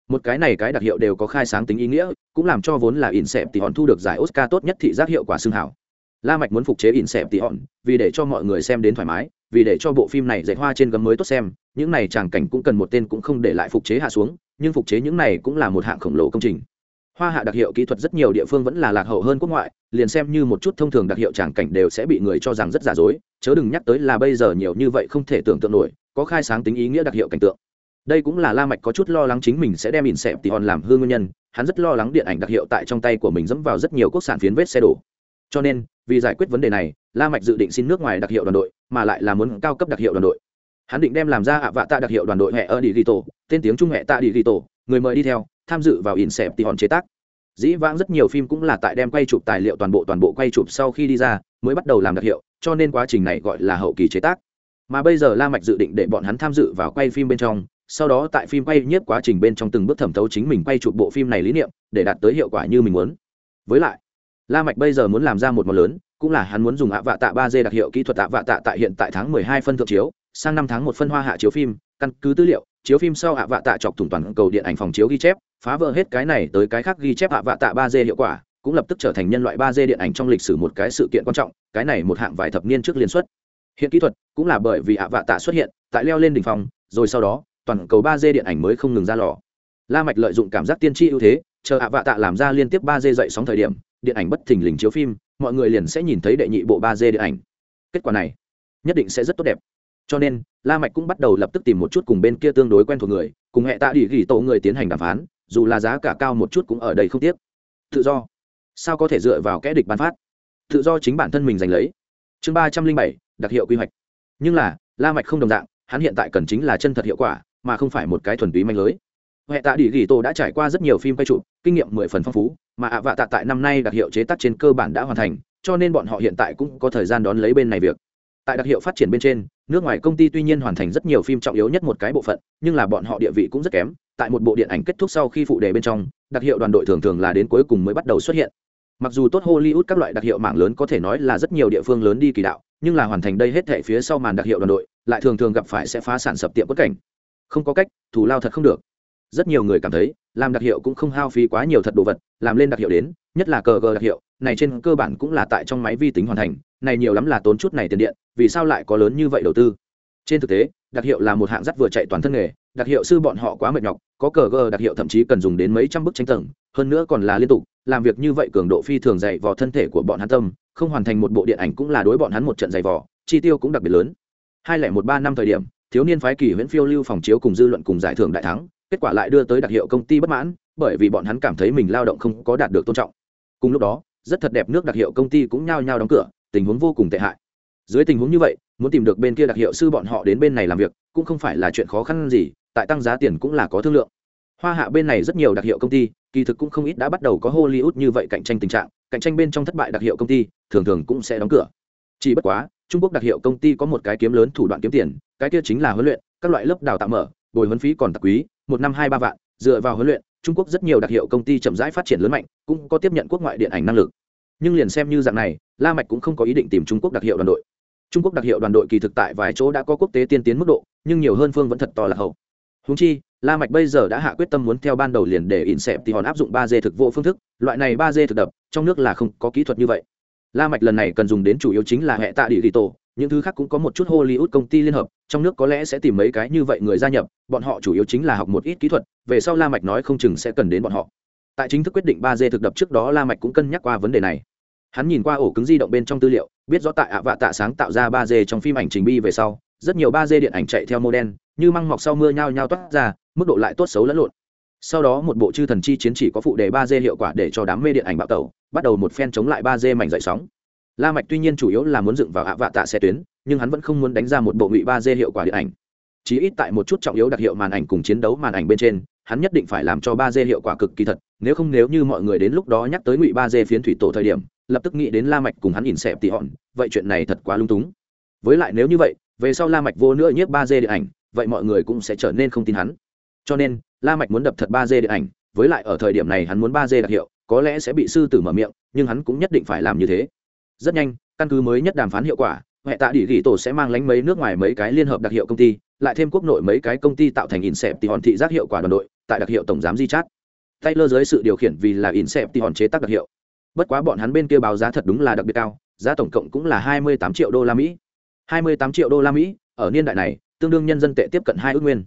Một cái này cái đặc hiệu đều có khai sáng tính ý nghĩa, cũng làm cho vốn là ỉn xẹp thì hòn thu được giải oscar tốt nhất thị giác hiệu quả xương hảo la mạch muốn phục chế ỉn xẹp thì hòn, vì để cho mọi người xem đến thoải mái vì để cho bộ phim này dạy hoa trên gấm mới tốt xem, những này tràng cảnh cũng cần một tên cũng không để lại phục chế hạ xuống, nhưng phục chế những này cũng là một hạng khổng lồ công trình. Hoa hạ đặc hiệu kỹ thuật rất nhiều địa phương vẫn là lạc hậu hơn quốc ngoại, liền xem như một chút thông thường đặc hiệu tràng cảnh đều sẽ bị người cho rằng rất giả dối, chớ đừng nhắc tới là bây giờ nhiều như vậy không thể tưởng tượng nổi, có khai sáng tính ý nghĩa đặc hiệu cảnh tượng. Đây cũng là la mạch có chút lo lắng chính mình sẽ đem ỉn xẹp tỉ hòn làm hư nguyên nhân, hắn rất lo lắng điện ảnh đặc hiệu tại trong tay của mình dẫm vào rất nhiều quốc sản phiến vết xe đổ. Cho nên vì giải quyết vấn đề này, la mạch dự định xin nước ngoài đặc hiệu đoàn đội, mà lại là muốn cao cấp đặc hiệu đoàn đội. Hắn định đem làm ra ạ vạ tạ đặc hiệu đoàn đội hệ ở đi ghi tổ tên tiếng trung hệ tạ đi ghi tổ người mời đi theo, tham dự vào in sẹp tỉ hòn chế tác. Dĩ vãng rất nhiều phim cũng là tại đem quay chụp tài liệu toàn bộ toàn bộ quay chụp sau khi đi ra, mới bắt đầu làm đặc hiệu, cho nên quá trình này gọi là hậu kỳ chế tác. Mà bây giờ la mạch dự định để bọn hắn tham dự vào quay phim bên trong, sau đó tại phim quay nhiếp quá trình bên trong từng bước thẩm thấu chính mình quay chụp bộ phim này lý niệm, để đạt tới hiệu quả như mình muốn. Với lại la mạch bây giờ muốn làm ra một món lớn, cũng là hắn muốn dùng ạ vạ tạ ba d đặc hiệu kỹ thuật ạ vạ tạ tại hiện tại tháng 12 phân thượng chiếu, sang năm tháng một phân hoa hạ chiếu phim, căn cứ tư liệu, chiếu phim sau ạ vạ tạ chọc thủng toàn cầu điện ảnh phòng chiếu ghi chép, phá vỡ hết cái này tới cái khác ghi chép ạ vạ tạ ba d hiệu quả, cũng lập tức trở thành nhân loại ba d điện ảnh trong lịch sử một cái sự kiện quan trọng, cái này một hạng vài thập niên trước liên xuất. Hiện kỹ thuật cũng là bởi vì ạ vạ tạ xuất hiện, tại leo lên đỉnh phòng rồi sau đó, toàn cầu ba d điện ảnh mới không ngừng ra lò. La mạch lợi dụng cảm giác tiên tri ưu thế, chờ ạ vạ tạ làm ra liên tiếp ba d dậy sóng thời điểm điện ảnh bất thình lình chiếu phim, mọi người liền sẽ nhìn thấy đệ nhị bộ ba d điện ảnh. Kết quả này, nhất định sẽ rất tốt đẹp. Cho nên, la mạch cũng bắt đầu lập tức tìm một chút cùng bên kia tương đối quen thuộc người, cùng hệ tạ đi gỉ tổ người tiến hành đàm phán, dù là giá cả cao một chút cũng ở đây không tiếc. Tự do. Sao có thể dựa vào kẻ địch ban phát? Tự do chính bản thân mình giành lấy. Chương ba trăm linh bảy, đặc hiệu quy hoạch. Nhưng là, la mạch không đồng dạng, hắn hiện tại cần chính là chân thật hiệu quả, mà không phải một cái thuần túy manh lưới hệ tạ đi ghi tô đã trải qua rất nhiều phim quay chụp, kinh nghiệm mười phần phong phú, mà ạ vạ tạ tại năm nay đặc hiệu chế tác trên cơ bản đã hoàn thành, cho nên bọn họ hiện tại cũng có thời gian đón lấy bên này việc. Tại đặc hiệu phát triển bên trên, nước ngoài công ty tuy nhiên hoàn thành rất nhiều phim trọng yếu nhất một cái bộ phận, nhưng là bọn họ địa vị cũng rất kém, tại một bộ điện ảnh kết thúc sau khi phụ đề bên trong, đặc hiệu đoàn đội thường thường là đến cuối cùng mới bắt đầu xuất hiện. Mặc dù tốt hollywood các loại đặc hiệu mạng lớn có thể nói là rất nhiều địa phương lớn đi kỳ đạo, nhưng là hoàn thành đây hết thể phía sau màn đặc hiệu đoàn đội, lại thường thường gặp phải sẽ phá sản sập tiệm bất cảnh. Không có cách thủ lao thật không được rất nhiều người cảm thấy, làm đặc hiệu cũng không hao phí quá nhiều thật đồ vật, làm lên đặc hiệu đến, nhất là cờ gờ đặc hiệu, này trên cơ bản cũng là tại trong máy vi tính hoàn thành, này nhiều lắm là tốn chút này tiền điện, vì sao lại có lớn như vậy đầu tư? Trên thực tế, đặc hiệu là một hạng dắt vừa chạy toàn thân nghề, đặc hiệu sư bọn họ quá mệt nhọc, có cờ gờ đặc hiệu thậm chí cần dùng đến mấy trăm bức tranh tầng, hơn nữa còn là liên tục, làm việc như vậy cường độ phi thường dày vò thân thể của bọn hắn tâm, không hoàn thành một bộ điện ảnh cũng là đối bọn hắn một trận dày vò, chi tiêu cũng đặc biệt lớn. Hai lẻ một ba năm thời điểm, thiếu niên phái kỳ huyễn phiêu lưu phòng chiếu cùng dư luận cùng giải thưởng đại thắng kết quả lại đưa tới đặc hiệu công ty bất mãn, bởi vì bọn hắn cảm thấy mình lao động không có đạt được tôn trọng. Cùng lúc đó, rất thật đẹp nước đặc hiệu công ty cũng nhao nhao đóng cửa, tình huống vô cùng tệ hại. Dưới tình huống như vậy, muốn tìm được bên kia đặc hiệu sư bọn họ đến bên này làm việc, cũng không phải là chuyện khó khăn gì, tại tăng giá tiền cũng là có thương lượng. Hoa hạ bên này rất nhiều đặc hiệu công ty, kỳ thực cũng không ít đã bắt đầu có hollywood như vậy cạnh tranh tình trạng, cạnh tranh bên trong thất bại đặc hiệu công ty, thường thường cũng sẽ đóng cửa. Chỉ bất quá, trung quốc đặc hiệu công ty có một cái kiếm lớn thủ đoạn kiếm tiền, cái kia chính là huấn luyện, các loại lớp đào tạo mở, bồi huấn phí còn tạc quý một năm hai ba vạn, dựa vào huấn luyện, trung quốc rất nhiều đặc hiệu công ty chậm rãi phát triển lớn mạnh, cũng có tiếp nhận quốc ngoại điện ảnh năng lực. Nhưng liền xem như dạng này, la mạch cũng không có ý định tìm trung quốc đặc hiệu đoàn đội. Trung quốc đặc hiệu đoàn đội kỳ thực tại vài chỗ đã có quốc tế tiên tiến mức độ, nhưng nhiều hơn phương vẫn thật to là hậu. Húng chi, la mạch bây giờ đã hạ quyết tâm muốn theo ban đầu liền để in sẹp thì hòn áp dụng ba d thực vô phương thức, loại này ba d thực đập, trong nước là không có kỹ thuật như vậy. La mạch lần này cần dùng đến chủ yếu chính là hệ tạ địa tổ, những thứ khác cũng có một chút hollywood công ty liên hợp trong nước có lẽ sẽ tìm mấy cái như vậy người gia nhập, bọn họ chủ yếu chính là học một ít kỹ thuật, về sau la mạch nói không chừng sẽ cần đến bọn họ. Tại chính thức quyết định ba d thực đập trước đó la mạch cũng cân nhắc qua vấn đề này. Hắn nhìn qua ổ cứng di động bên trong tư liệu, biết rõ tại ạ vạ tạ sáng tạo ra ba d trong phim ảnh trình bi về sau, rất nhiều ba d điện ảnh chạy theo mô đen, như măng mọc sau mưa nhao nhao toát ra, mức độ lại tốt xấu lẫn lộn. Sau đó một bộ chư thần chi chiến chỉ có phụ đề ba d hiệu quả để cho đám mê điện ảnh bạo tẩu, bắt đầu một phen chống lại ba d mảnh dậy sóng. La mạch tuy nhiên chủ yếu là muốn dựng vào ạ vạ tạ xe tuyến nhưng hắn vẫn không muốn đánh ra một bộ ngụy ba d hiệu quả điện ảnh. Chỉ ít tại một chút trọng yếu đặc hiệu màn ảnh cùng chiến đấu màn ảnh bên trên, hắn nhất định phải làm cho ba d hiệu quả cực kỳ thật, nếu không nếu như mọi người đến lúc đó nhắc tới ngụy ba d phiến thủy tổ thời điểm, lập tức nghĩ đến la mạch cùng hắn ỉn xẹp tỉ hòn, vậy chuyện này thật quá lung túng. Với lại nếu như vậy, về sau la mạch vô nữa nhiếp ba d điện ảnh, vậy mọi người cũng sẽ trở nên không tin hắn. Cho nên, la mạch muốn đập thật ba d điện ảnh, với lại ở thời điểm này hắn muốn ba d đặc hiệu, có lẽ sẽ bị sư tử mở miệng, nhưng hắn cũng nhất định phải làm như thế. Rất nhanh, căn cứ mới nhất đàm phán hiệu quả hệ tạ đỉ ghi tổ sẽ mang lánh mấy nước ngoài mấy cái liên hợp đặc hiệu công ty, lại thêm quốc nội mấy cái công ty tạo thành in xẹp thì hòn thị giác hiệu quả đoàn đội, tại đặc hiệu tổng giám di chát taylor dưới sự điều khiển vì là in xẹp thì hòn chế tác đặc hiệu. Bất quá bọn hắn bên kia báo giá thật đúng là đặc biệt cao, giá tổng cộng cũng là hai mươi tám triệu đô la mỹ. hai mươi tám triệu đô la mỹ, ở niên đại này, tương đương nhân dân tệ tiếp cận hai ước nguyên.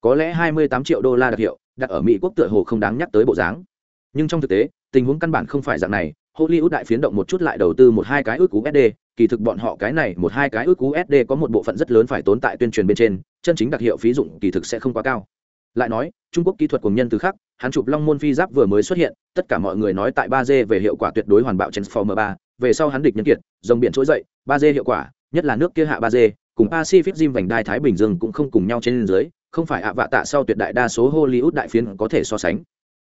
Có lẽ hai mươi tám triệu đô la đặc hiệu, đặt ở mỹ quốc tựa hồ không đáng nhắc tới bộ dáng. Nhưng trong thực tế, tình huống căn bản không phải dạng này hollywood đại phiến động một chút lại đầu tư một hai cái ước cú sd kỳ thực bọn họ cái này một hai cái ước cú sd có một bộ phận rất lớn phải tốn tại tuyên truyền bên trên chân chính đặc hiệu phí dụng kỳ thực sẽ không quá cao. Lại nói trung quốc kỹ thuật cùng nhân từ khác hắn chụp long môn phi giáp vừa mới xuất hiện tất cả mọi người nói tại ba d về hiệu quả tuyệt đối hoàn bạo transformer 3, về sau hắn địch nhân kiệt dòng biển trỗi dậy ba d hiệu quả nhất là nước kia hạ ba d cùng pacific rim vành đai thái bình dương cũng không cùng nhau trên dưới không phải ạ vạ tạ sau tuyệt đại đa số hollywood đại phiến có thể so sánh.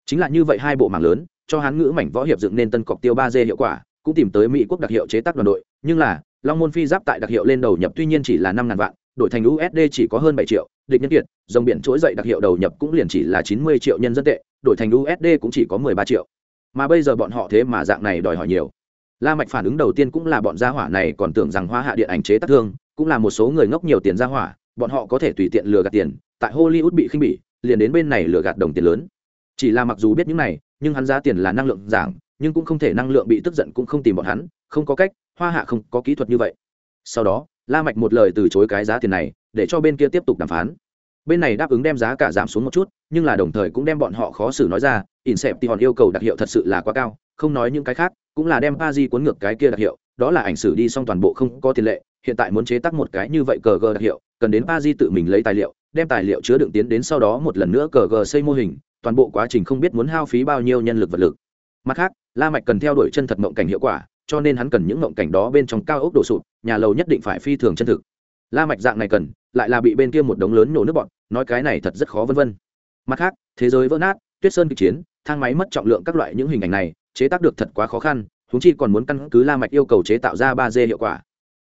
Chính là như vậy hai bộ mảng lớn cho hắn ngữ mảnh võ hiệp dựng nên tân cọc tiêu ba d hiệu quả, cũng tìm tới mỹ quốc đặc hiệu chế tác đoàn đội. Nhưng là, long môn phi giáp tại đặc hiệu lên đầu nhập tuy nhiên chỉ là năm ngàn vạn đổi thành usd chỉ có hơn bảy triệu, địch nhân kiệt, dòng biển trỗi dậy đặc hiệu đầu nhập cũng liền chỉ là chín mươi triệu nhân dân tệ đổi thành usd cũng chỉ có mười ba triệu. Mà bây giờ bọn họ thế mà dạng này đòi hỏi nhiều. La mạch phản ứng đầu tiên cũng là bọn gia hỏa này còn tưởng rằng hoa hạ điện ảnh chế tác thương, cũng là một số người ngốc nhiều tiền gia hỏa, bọn họ có thể tùy tiện lừa gạt tiền, tại hollywood bị khinh bỉ, liền đến bên này lừa gạt đồng tiền lớn. Chỉ là mặc dù biết những này nhưng hắn giá tiền là năng lượng giảm nhưng cũng không thể năng lượng bị tức giận cũng không tìm bọn hắn, không có cách, hoa hạ không có kỹ thuật như vậy. Sau đó, la mạch một lời từ chối cái giá tiền này, để cho bên kia tiếp tục đàm phán. Bên này đáp ứng đem giá cả giảm xuống một chút, nhưng là đồng thời cũng đem bọn họ khó xử nói ra in xẹp thì còn yêu cầu đặc hiệu thật sự là quá cao, không nói những cái khác, cũng là đem pa di cuốn ngược cái kia đặc hiệu, đó là ảnh sử đi xong toàn bộ không có tiền lệ, hiện tại muốn chế tác một cái như vậy cờ gờ đặc hiệu, cần đến pa di tự mình lấy tài liệu, đem tài liệu chứa đựng tiến đến sau đó một lần nữa cờ gờ xây mô hình toàn bộ quá trình không biết muốn hao phí bao nhiêu nhân lực vật lực. Mặt khác, la mạch cần theo đuổi chân thật mộng cảnh hiệu quả, cho nên hắn cần những mộng cảnh đó bên trong cao ốc đổ sụp, nhà lầu nhất định phải phi thường chân thực. La mạch dạng này cần, lại là bị bên kia một đống lớn nổ nước bọn, nói cái này thật rất khó vân vân. Mặt khác, thế giới vỡ nát, tuyết sơn kịch chiến, thang máy mất trọng lượng các loại những hình ảnh này, chế tác được thật quá khó khăn chúng chi còn muốn căn cứ la mạch yêu cầu chế tạo ra ba d hiệu quả.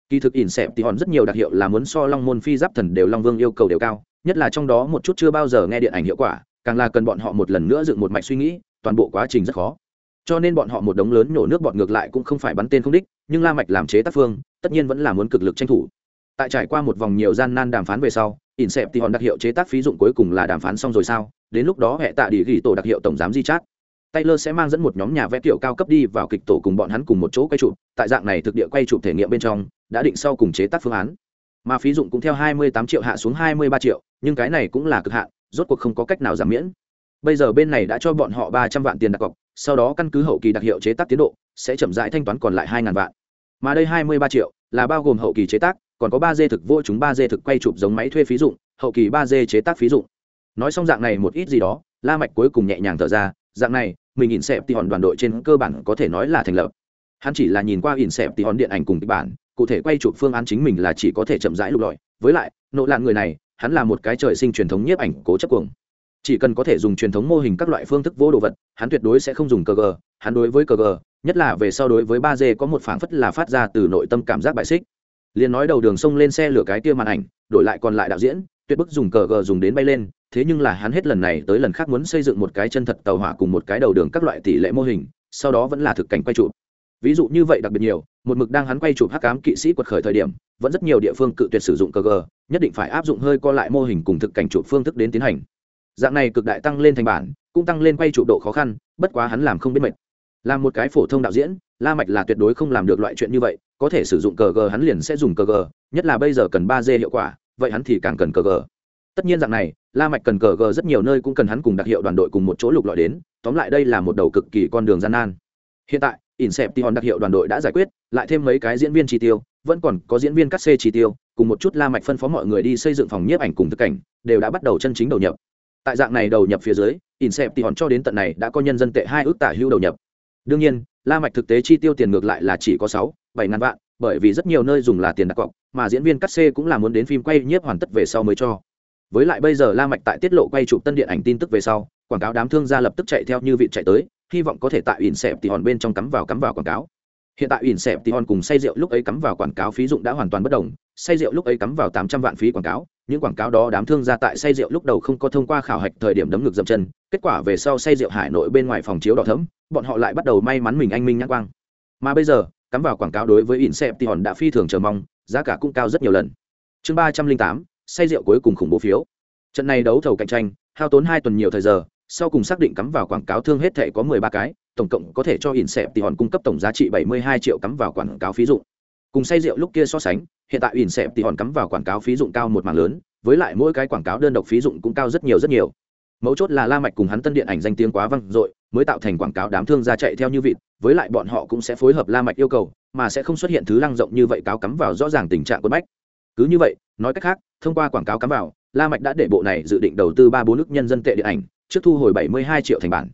Kỳ thực ỉn xẹp thì hòn rất nhiều đặc hiệu là muốn so long môn phi giáp thần đều long vương yêu cầu đều cao, nhất là trong đó một chút chưa bao giờ nghe điện ảnh hiệu quả càng là cần bọn họ một lần nữa dựng một mạch suy nghĩ toàn bộ quá trình rất khó. Cho nên bọn họ một đống lớn nhổ nước bọn ngược lại cũng không phải bắn tên không đích nhưng la mạch làm chế tác phương tất nhiên vẫn là muốn cực lực tranh thủ. Tại trải qua một vòng nhiều gian nan đàm phán về sau ỉn xẹp thì hòn đặc hiệu chế tác phí dụng cuối cùng là đàm phán xong rồi sao? Đến lúc đó hệ tạ địa ghi tổ đặc hiệu tổng giám di chát. Taylor sẽ mang dẫn một nhóm nhà vẽ tiểu cao cấp đi vào kịch tổ cùng bọn hắn cùng một chỗ quay chụp, tại dạng này thực địa quay chụp thể nghiệm bên trong, đã định sau cùng chế tác phương án. Mà phí dụng cũng theo 28 triệu hạ xuống 23 triệu, nhưng cái này cũng là cực hạn, rốt cuộc không có cách nào giảm miễn. Bây giờ bên này đã cho bọn họ 300 vạn tiền đặt cọc, sau đó căn cứ hậu kỳ đặc hiệu chế tác tiến độ, sẽ chậm rãi thanh toán còn lại 2000 vạn. Mà đây 23 triệu là bao gồm hậu kỳ chế tác, còn có 3D thực vô chúng 3D thực quay chụp giống máy thuê phí dụng, hậu kỳ 3D chế tác phí dụng. Nói xong dạng này một ít gì đó, La Mạch cuối cùng nhẹ nhàng thở ra, dạng này, mình nhìn xẹp thì hòn đoàn đội trên cơ bản có thể nói là thành lập hắn chỉ là nhìn qua ỉn xẹp thì hòn điện ảnh cùng kịch bản cụ thể quay chụp phương án chính mình là chỉ có thể chậm rãi lục lọi với lại nộ lạn người này hắn là một cái trời sinh truyền thống nhiếp ảnh cố chấp cuồng. Chỉ cần có thể dùng truyền thống mô hình các loại phương thức vô đồ vật, hắn tuyệt đối sẽ không dùng cờ gờ. Hắn đối với cờ gờ, nhất là về sau đối với ba d có một phảng phất là phát ra từ nội tâm cảm giác bại xích. Liền nói đầu đường sông lên xe lửa cái tia màn ảnh, đổi lại còn lại đạo diễn, tuyệt bức dùng cờ gờ dùng đến bay lên, thế nhưng là hắn hết lần này tới lần khác muốn xây dựng một cái chân thật tàu hỏa cùng một cái đầu đường các loại tỷ lệ mô hình, sau đó vẫn là thực cảnh quay chụp. Ví dụ như vậy đặc biệt nhiều, một mực đang hắn quay chụp hắc cám kỵ sĩ quật khởi thời điểm vẫn rất nhiều địa phương cự tuyệt sử dụng cơ gờ, nhất định phải áp dụng hơi co lại mô hình cùng thực cảnh chụp phương thức đến tiến hành. Dạng này cực đại tăng lên thành bản, cũng tăng lên quay chụp độ khó khăn, bất quá hắn làm không biết mệt. Làm một cái phổ thông đạo diễn, la mạch là tuyệt đối không làm được loại chuyện như vậy, có thể sử dụng cờ gờ hắn liền sẽ dùng cờ gờ, nhất là bây giờ cần ba d hiệu quả, vậy hắn thì càng cần cờ gờ. Tất nhiên dạng này, la mạch cần cờ gờ rất nhiều nơi cũng cần hắn cùng đặc hiệu đoàn đội cùng một chỗ lục lọi đến, tóm lại đây là một đầu cực kỳ con đường gian nan. Hiện tại Inception đặc hiệu đoàn đội đã giải quyết, lại thêm mấy cái diễn viên chi tiêu, vẫn còn có diễn viên cắt xê chi tiêu, cùng một chút La Mạch phân phó mọi người đi xây dựng phòng nhiếp ảnh cùng thực cảnh, đều đã bắt đầu chân chính đầu nhập. Tại dạng này đầu nhập phía dưới, Inception cho đến tận này đã có nhân dân tệ hai ước tả hữu đầu nhập. Đương nhiên, La Mạch thực tế chi tiêu tiền ngược lại là chỉ có sáu, bảy ngàn vạn, bởi vì rất nhiều nơi dùng là tiền đặt cọc, mà diễn viên cắt xê cũng là muốn đến phim quay nhiếp hoàn tất về sau mới cho. Với lại bây giờ La Mạch tại tiết lộ quay chụp tân điện ảnh tin tức về sau, quảng cáo đám thương gia lập tức chạy theo như vị chạy tới, hy vọng có thể tại ỉn xẹp tỉ hòn bên trong cắm vào cắm vào quảng cáo. Hiện tại ỉn xẹp tỉ hòn cùng say rượu lúc ấy cắm vào quảng cáo phí dụng đã hoàn toàn bất đồng. Say rượu lúc ấy cắm vào tám trăm vạn phí quảng cáo. Những quảng cáo đó đám thương gia tại say rượu lúc đầu không có thông qua khảo hạch thời điểm đấm ngược dậm chân. Kết quả về sau say rượu hải nội bên ngoài phòng chiếu đỏ thấm bọn họ lại bắt đầu may mắn mình anh minh nhắc quang. Mà bây giờ, cắm vào quảng cáo đối với ỉn xẹp tỉ hòn đã phi thường chờ mong, giá cả cũng cao rất nhiều lần. Chương ba trăm linh tám, say rượu cuối cùng khủng bố phiếu. Trận này đấu thầu cạnh tranh, hao tốn hai tuần nhiều thời giờ sau cùng xác định cắm vào quảng cáo thương hết thể có mười ba cái, tổng cộng có thể cho ỉn xẹp thì hòn cung cấp tổng giá trị bảy mươi hai triệu cắm vào quảng cáo phí dụng. Cùng say rượu lúc kia so sánh, hiện tại ỉn xẹp thì hòn cắm vào quảng cáo phí dụng cao một mảng lớn, với lại mỗi cái quảng cáo đơn độc phí dụng cũng cao rất nhiều rất nhiều. Mấu chốt là la mạch cùng hắn tân điện ảnh danh tiếng quá vang dội, mới tạo thành quảng cáo đám thương ra chạy theo như vịt, với lại bọn họ cũng sẽ phối hợp la mạch yêu cầu, mà sẽ không xuất hiện thứ lăng rộng như vậy cáo cắm vào rõ ràng tình trạng quân bách. Cứ như vậy, nói cách khác, thông qua quảng cáo cắm vào, la mạch đã để bộ này dự định đầu tư ba bốn nước nhân dân tệ điện ảnh trước thu hồi bảy mươi hai triệu thành bản.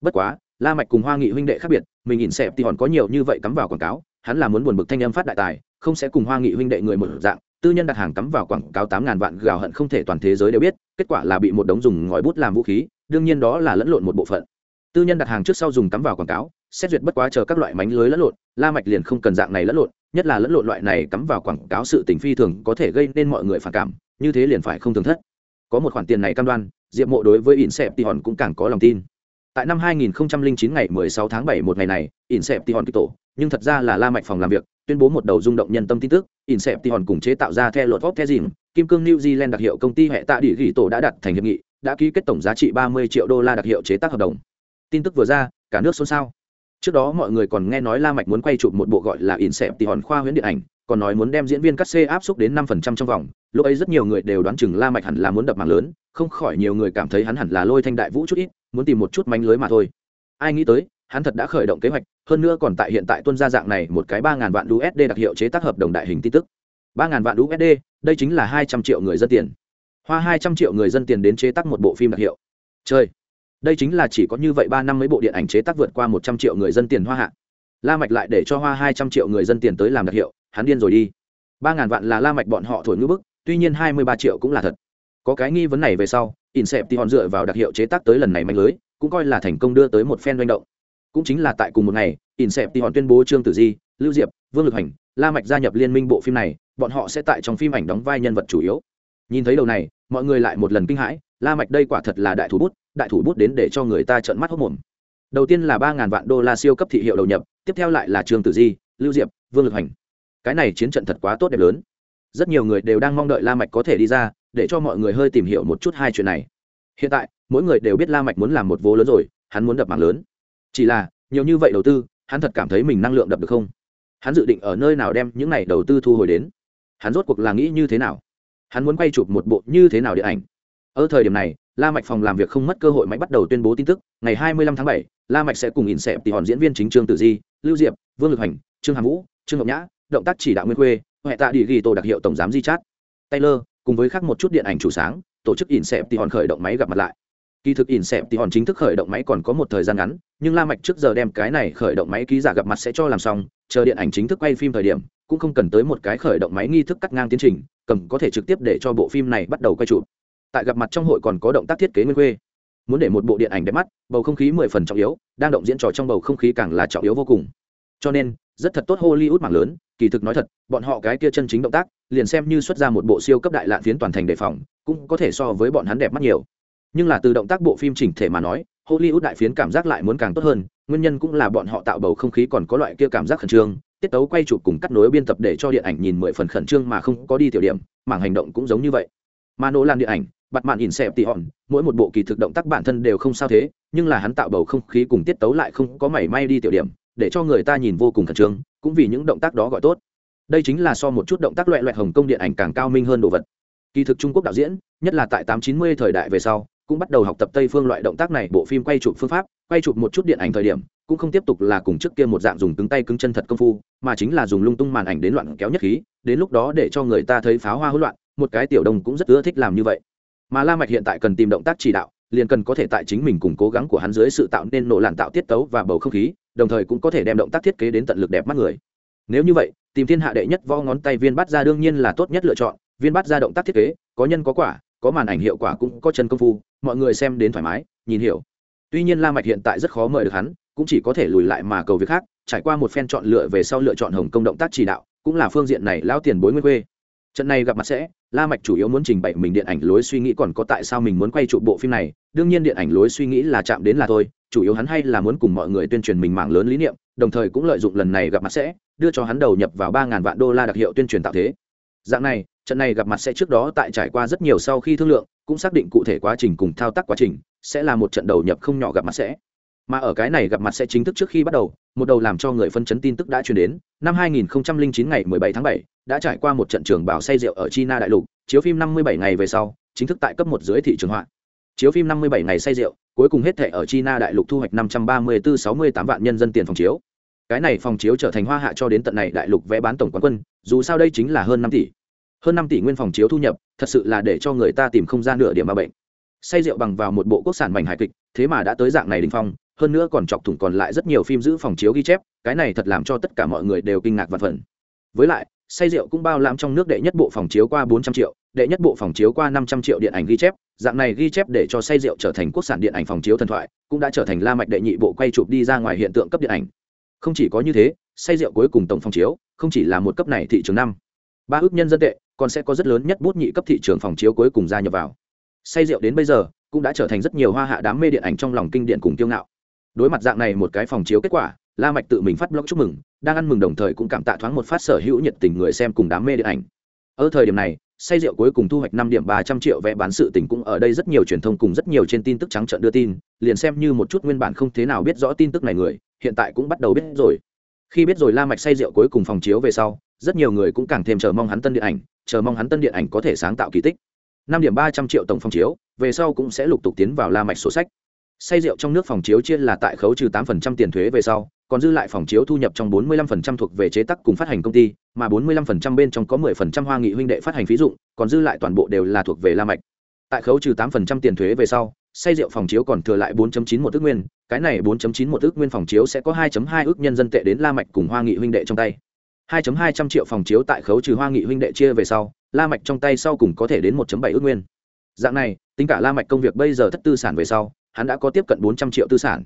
Bất quá, la mạch cùng hoa nghị huynh đệ khác biệt, mình nhìn xẹp thì hòn có nhiều như vậy cắm vào quảng cáo, hắn là muốn buồn bực thanh âm phát đại tài, không sẽ cùng hoa nghị huynh đệ người một dạng, tư nhân đặt hàng cắm vào quảng cáo tám ngàn vạn gào hận không thể toàn thế giới đều biết, kết quả là bị một đống dùng ngòi bút làm vũ khí, đương nhiên đó là lẫn lộn một bộ phận. Tư nhân đặt hàng trước sau dùng cắm vào quảng cáo, xét duyệt bất quá chờ các loại mánh lưới lẫn lộn, la mạch liền không cần dạng này lẫn lộn, nhất là lẫn lộn loại này cắm vào quảng cáo sự tình phi thường có thể gây nên mọi người phản cảm, như thế liền phải không thường thất. Có một khoản tiền này cam đoan diệp mộ đối với Inception cũng càng có lòng tin. Tại năm 2009 ngày 16 tháng 7 một ngày này, Inception kích tổ, nhưng thật ra là La Mạch phòng làm việc, tuyên bố một đầu rung động nhân tâm tin tức, Inception cùng chế tạo ra theo luật the Tezin, Kim Cương New Zealand đặc hiệu công ty hệ tạ địa ghi tổ đã đặt thành hiệp nghị, đã ký kết tổng giá trị 30 triệu đô la đặc hiệu chế tác hợp đồng. Tin tức vừa ra, cả nước xôn xao. Trước đó mọi người còn nghe nói La Mạch muốn quay chụp một bộ gọi là Inception khoa huyễn điện ảnh, còn nói muốn đem diễn viên cắt xê áp xúc đến 5% trong vòng, lúc ấy rất nhiều người đều đoán chừng La Mạch hẳn là muốn đập mảng lớn, không khỏi nhiều người cảm thấy hắn hẳn là lôi thanh đại vũ chút ít muốn tìm một chút mánh lưới mà thôi. Ai nghĩ tới hắn thật đã khởi động kế hoạch hơn nữa còn tại hiện tại tuân gia dạng này một cái ba ngàn vạn usd đặc hiệu chế tác hợp đồng đại hình tin tức. ba ngàn vạn usd đây chính là hai trăm triệu người dân tiền. Hoa hai trăm triệu người dân tiền đến chế tác một bộ phim đặc hiệu. Chơi đây chính là chỉ có như vậy ba năm mấy bộ điện ảnh chế tác vượt qua một trăm triệu người dân tiền hoa hạ. La mạch lại để cho hoa hai trăm triệu người dân tiền tới làm đặc hiệu, hắn điên rồi đi. Ba ngàn vạn là la mạch bọn họ thổi ngữ bức, tuy nhiên hai mươi ba triệu cũng là thật. Có cái nghi vấn này về sau Inception dựa vào đặc hiệu chế tác tới lần này mạnh lưới, cũng coi là thành công đưa tới một phen doanh động. Cũng chính là tại cùng một ngày Inception tuyên bố trương tử di, lưu diệp, vương lực hành, la mạch gia nhập liên minh bộ phim này, bọn họ sẽ tại trong phim ảnh đóng vai nhân vật chủ yếu. Nhìn thấy đầu này, mọi người lại một lần kinh hãi, la mạch đây quả thật là đại thủ bút đại thủ bút đến để cho người ta trợn mắt hốt mồm. Đầu tiên là ba ngàn vạn đô la siêu cấp thị hiệu đầu nhập, tiếp theo lại là trương tử di, lưu diệp, vương lực hành. Cái này chiến trận thật quá tốt đẹp lớn. Rất nhiều người đều đang mong đợi la mạch có thể đi ra, để cho mọi người hơi tìm hiểu một chút hai chuyện này. Hiện tại, mỗi người đều biết la mạch muốn làm một vô lớn rồi, hắn muốn đập mạng lớn. Chỉ là, nhiều như vậy đầu tư, hắn thật cảm thấy mình năng lượng đập được không? Hắn dự định ở nơi nào đem những này đầu tư thu hồi đến? Hắn rốt cuộc là nghĩ như thế nào? Hắn muốn quay chụp một bộ như thế nào điện ảnh? Ở thời điểm này la mạch phòng làm việc không mất cơ hội máy bắt đầu tuyên bố tin tức ngày 25 tháng 7, la mạch sẽ cùng ỉn xẹp tỷ hòn diễn viên chính trương tử di lưu diệp vương lực hành trương hàm vũ trương ngọc nhã động tác chỉ đạo nguyên khuê hệ tạ địa ghi tổ đặc hiệu tổng giám di chát taylor cùng với khác một chút điện ảnh chủ sáng tổ chức ỉn xẹp tỷ hòn khởi động máy gặp mặt lại. Kỳ thực ỉn xẹp tỷ hòn chính thức khởi động máy còn có một thời gian ngắn nhưng la mạch trước giờ đem cái này khởi động máy ký giả gặp mặt sẽ cho làm xong chờ điện ảnh chính thức quay phim thời điểm cũng không cần tới một cái khởi động máy nghi thức cắt ngang tiến trình cầm có thể trực tiếp để cho bộ phim này bắt đầu quay chụp tại gặp mặt trong hội còn có động tác thiết kế nguyên quê muốn để một bộ điện ảnh đẹp mắt, bầu không khí mười phần trọng yếu, đang động diễn trò trong bầu không khí càng là trọng yếu vô cùng. Cho nên, rất thật tốt hollywood mạng lớn, kỳ thực nói thật, bọn họ cái kia chân chính động tác, liền xem như xuất ra một bộ siêu cấp đại lạn phiến toàn thành đề phòng, cũng có thể so với bọn hắn đẹp mắt nhiều. Nhưng là từ động tác bộ phim chỉnh thể mà nói, hollywood đại phiến cảm giác lại muốn càng tốt hơn, nguyên nhân cũng là bọn họ tạo bầu không khí còn có loại kia cảm giác khẩn trương, tiết tấu quay chụp cùng cắt nối biên tập để cho điện ảnh nhìn mười phần khẩn trương mà không có đi tiểu điểm, mảng hành động cũng giống như vậy. Mà nỗ lan điện ảnh bặt mạn in xẹp tỉ hòn, mỗi một bộ kỳ thực động tác bản thân đều không sao thế, nhưng là hắn tạo bầu không khí cùng tiết tấu lại không có mảy may đi tiểu điểm, để cho người ta nhìn vô cùng khẩn trương, cũng vì những động tác đó gọi tốt. Đây chính là so một chút động tác loại loẹt hồng công điện ảnh càng cao minh hơn đồ vật. Kỳ thực trung quốc đạo diễn, nhất là tại tám chín mươi thời đại về sau, cũng bắt đầu học tập tây phương loại động tác này, bộ phim quay chụp phương pháp, quay chụp một chút điện ảnh thời điểm, cũng không tiếp tục là cùng trước kia một dạng dùng cứng tay cứng chân thật công phu, mà chính là dùng lung tung màn ảnh đến loạn kéo nhất khí, đến lúc đó để cho người ta thấy pháo hoa hỗn loạn, một cái tiểu đông cũng rất ưa thích làm như vậy mà la mạch hiện tại cần tìm động tác chỉ đạo, liền cần có thể tại chính mình cùng cố gắng của hắn dưới sự tạo nên nổ làn tạo tiết tấu và bầu không khí, đồng thời cũng có thể đem động tác thiết kế đến tận lực đẹp mắt người. Nếu như vậy, tìm thiên hạ đệ nhất vo ngón tay viên bắt ra đương nhiên là tốt nhất lựa chọn, viên bắt ra động tác thiết kế, có nhân có quả, có màn ảnh hiệu quả cũng có chân công phu, mọi người xem đến thoải mái, nhìn hiểu. Tuy nhiên la mạch hiện tại rất khó mời được hắn, cũng chỉ có thể lùi lại mà cầu việc khác, trải qua một phen chọn lựa về sau lựa chọn hồng công động tác chỉ đạo, cũng là phương diện này lao tiền bối nguyên quê trận này gặp mặt sẽ, la mạch chủ yếu muốn trình bày mình điện ảnh lối suy nghĩ còn có tại sao mình muốn quay trụ bộ phim này. Đương nhiên điện ảnh lối suy nghĩ là chạm đến là thôi, chủ yếu hắn hay là muốn cùng mọi người tuyên truyền mình mảng lớn lý niệm, đồng thời cũng lợi dụng lần này gặp mặt sẽ, đưa cho hắn đầu nhập vào ba ngàn vạn đô la đặc hiệu tuyên truyền tạo thế. Dạng này, trận này gặp mặt sẽ trước đó tại trải qua rất nhiều sau khi thương lượng, cũng xác định cụ thể quá trình cùng thao tác quá trình sẽ là một trận đầu nhập không nhỏ gặp mặt sẽ mà ở cái này gặp mặt sẽ chính thức trước khi bắt đầu một đầu làm cho người phân chấn tin tức đã truyền đến năm 2009 ngày 17 tháng 7, đã trải qua một trận trường bảo say rượu ở china đại lục chiếu phim 57 ngày về sau chính thức tại cấp một dưới thị trường họa. Chiếu phim 57 ngày say rượu cuối cùng hết thể ở china đại lục thu hoạch 534-68 vạn nhân dân tiền phòng chiếu. Cái này phòng chiếu trở thành hoa hạ cho đến tận này đại lục vẽ bán tổng quán quân dù sao đây chính là hơn năm tỷ. Hơn năm tỷ nguyên phòng chiếu thu nhập thật sự là để cho người ta tìm không gian nửa điểm mà bệnh. Say rượu bằng vào một bộ quốc sản mảnh hài kịch thế mà đã tới dạng này đình phong hơn nữa còn chọc thủng còn lại rất nhiều phim giữ phòng chiếu ghi chép, cái này thật làm cho tất cả mọi người đều kinh ngạc và phần với lại, say rượu cũng bao lãm trong nước đệ nhất bộ phòng chiếu qua bốn trăm triệu, đệ nhất bộ phòng chiếu qua năm trăm triệu điện ảnh ghi chép, dạng này ghi chép để cho say rượu trở thành quốc sản điện ảnh phòng chiếu thần thoại, cũng đã trở thành la mạch đệ nhị bộ quay chụp đi ra ngoài hiện tượng cấp điện ảnh. Không chỉ có như thế, say rượu cuối cùng tổng phòng chiếu, không chỉ là một cấp này thị trường năm. Ba ước nhân dân tệ, còn sẽ có rất lớn nhất bút nhị cấp thị trường phòng chiếu cuối cùng gia nhập vào. Say rượu đến bây giờ, cũng đã trở thành rất nhiều hoa hạ đám mê điện ảnh trong lòng kinh điển cùng kiêu ngạo đối mặt dạng này một cái phòng chiếu kết quả, la mạch tự mình phát blog chúc mừng, đang ăn mừng đồng thời cũng cảm tạ thoáng một phát sở hữu nhiệt tình người xem cùng đám mê điện ảnh. Ở thời điểm này, say rượu cuối cùng thu hoạch năm điểm ba trăm triệu vé bán sự tình cũng ở đây rất nhiều truyền thông cùng rất nhiều trên tin tức trắng trợn đưa tin, liền xem như một chút nguyên bản không thế nào biết rõ tin tức này người, hiện tại cũng bắt đầu biết rồi. Khi biết rồi la mạch say rượu cuối cùng phòng chiếu về sau, rất nhiều người cũng càng thêm chờ mong hắn tân điện ảnh, chờ mong hắn tân điện ảnh có thể sáng tạo kỳ tích. Năm điểm ba trăm triệu tổng phòng chiếu, về sau cũng sẽ lục tục tiến vào la mạch sổ sách say rượu trong nước phòng chiếu chia là tại khấu trừ 8% tiền thuế về sau còn dư lại phòng chiếu thu nhập trong bốn mươi lăm phần trăm thuộc về chế tác cùng phát hành công ty mà bốn mươi lăm phần trăm bên trong có mười phần trăm hoa nghị huynh đệ phát hành phí dụng còn dư lại toàn bộ đều là thuộc về la mạch tại khấu trừ 8% tiền thuế về sau say rượu phòng chiếu còn thừa lại 4.91 ức nguyên, cái này 4.91 ức nguyên phòng chiếu sẽ có 2.2 ước nhân dân tệ đến La Mạch cùng Hoa Nghị huynh đệ trong tay. 2.200 triệu phòng chiếu tại khấu trừ Hoa Nghị huynh đệ chia về sau, La Mạch trong tay sau cùng có thể đến 1.7 ước nguyên. Dạng này, tính cả La Mạch công việc bây giờ thất tư sản về sau, hắn đã có tiếp cận 400 triệu tư sản.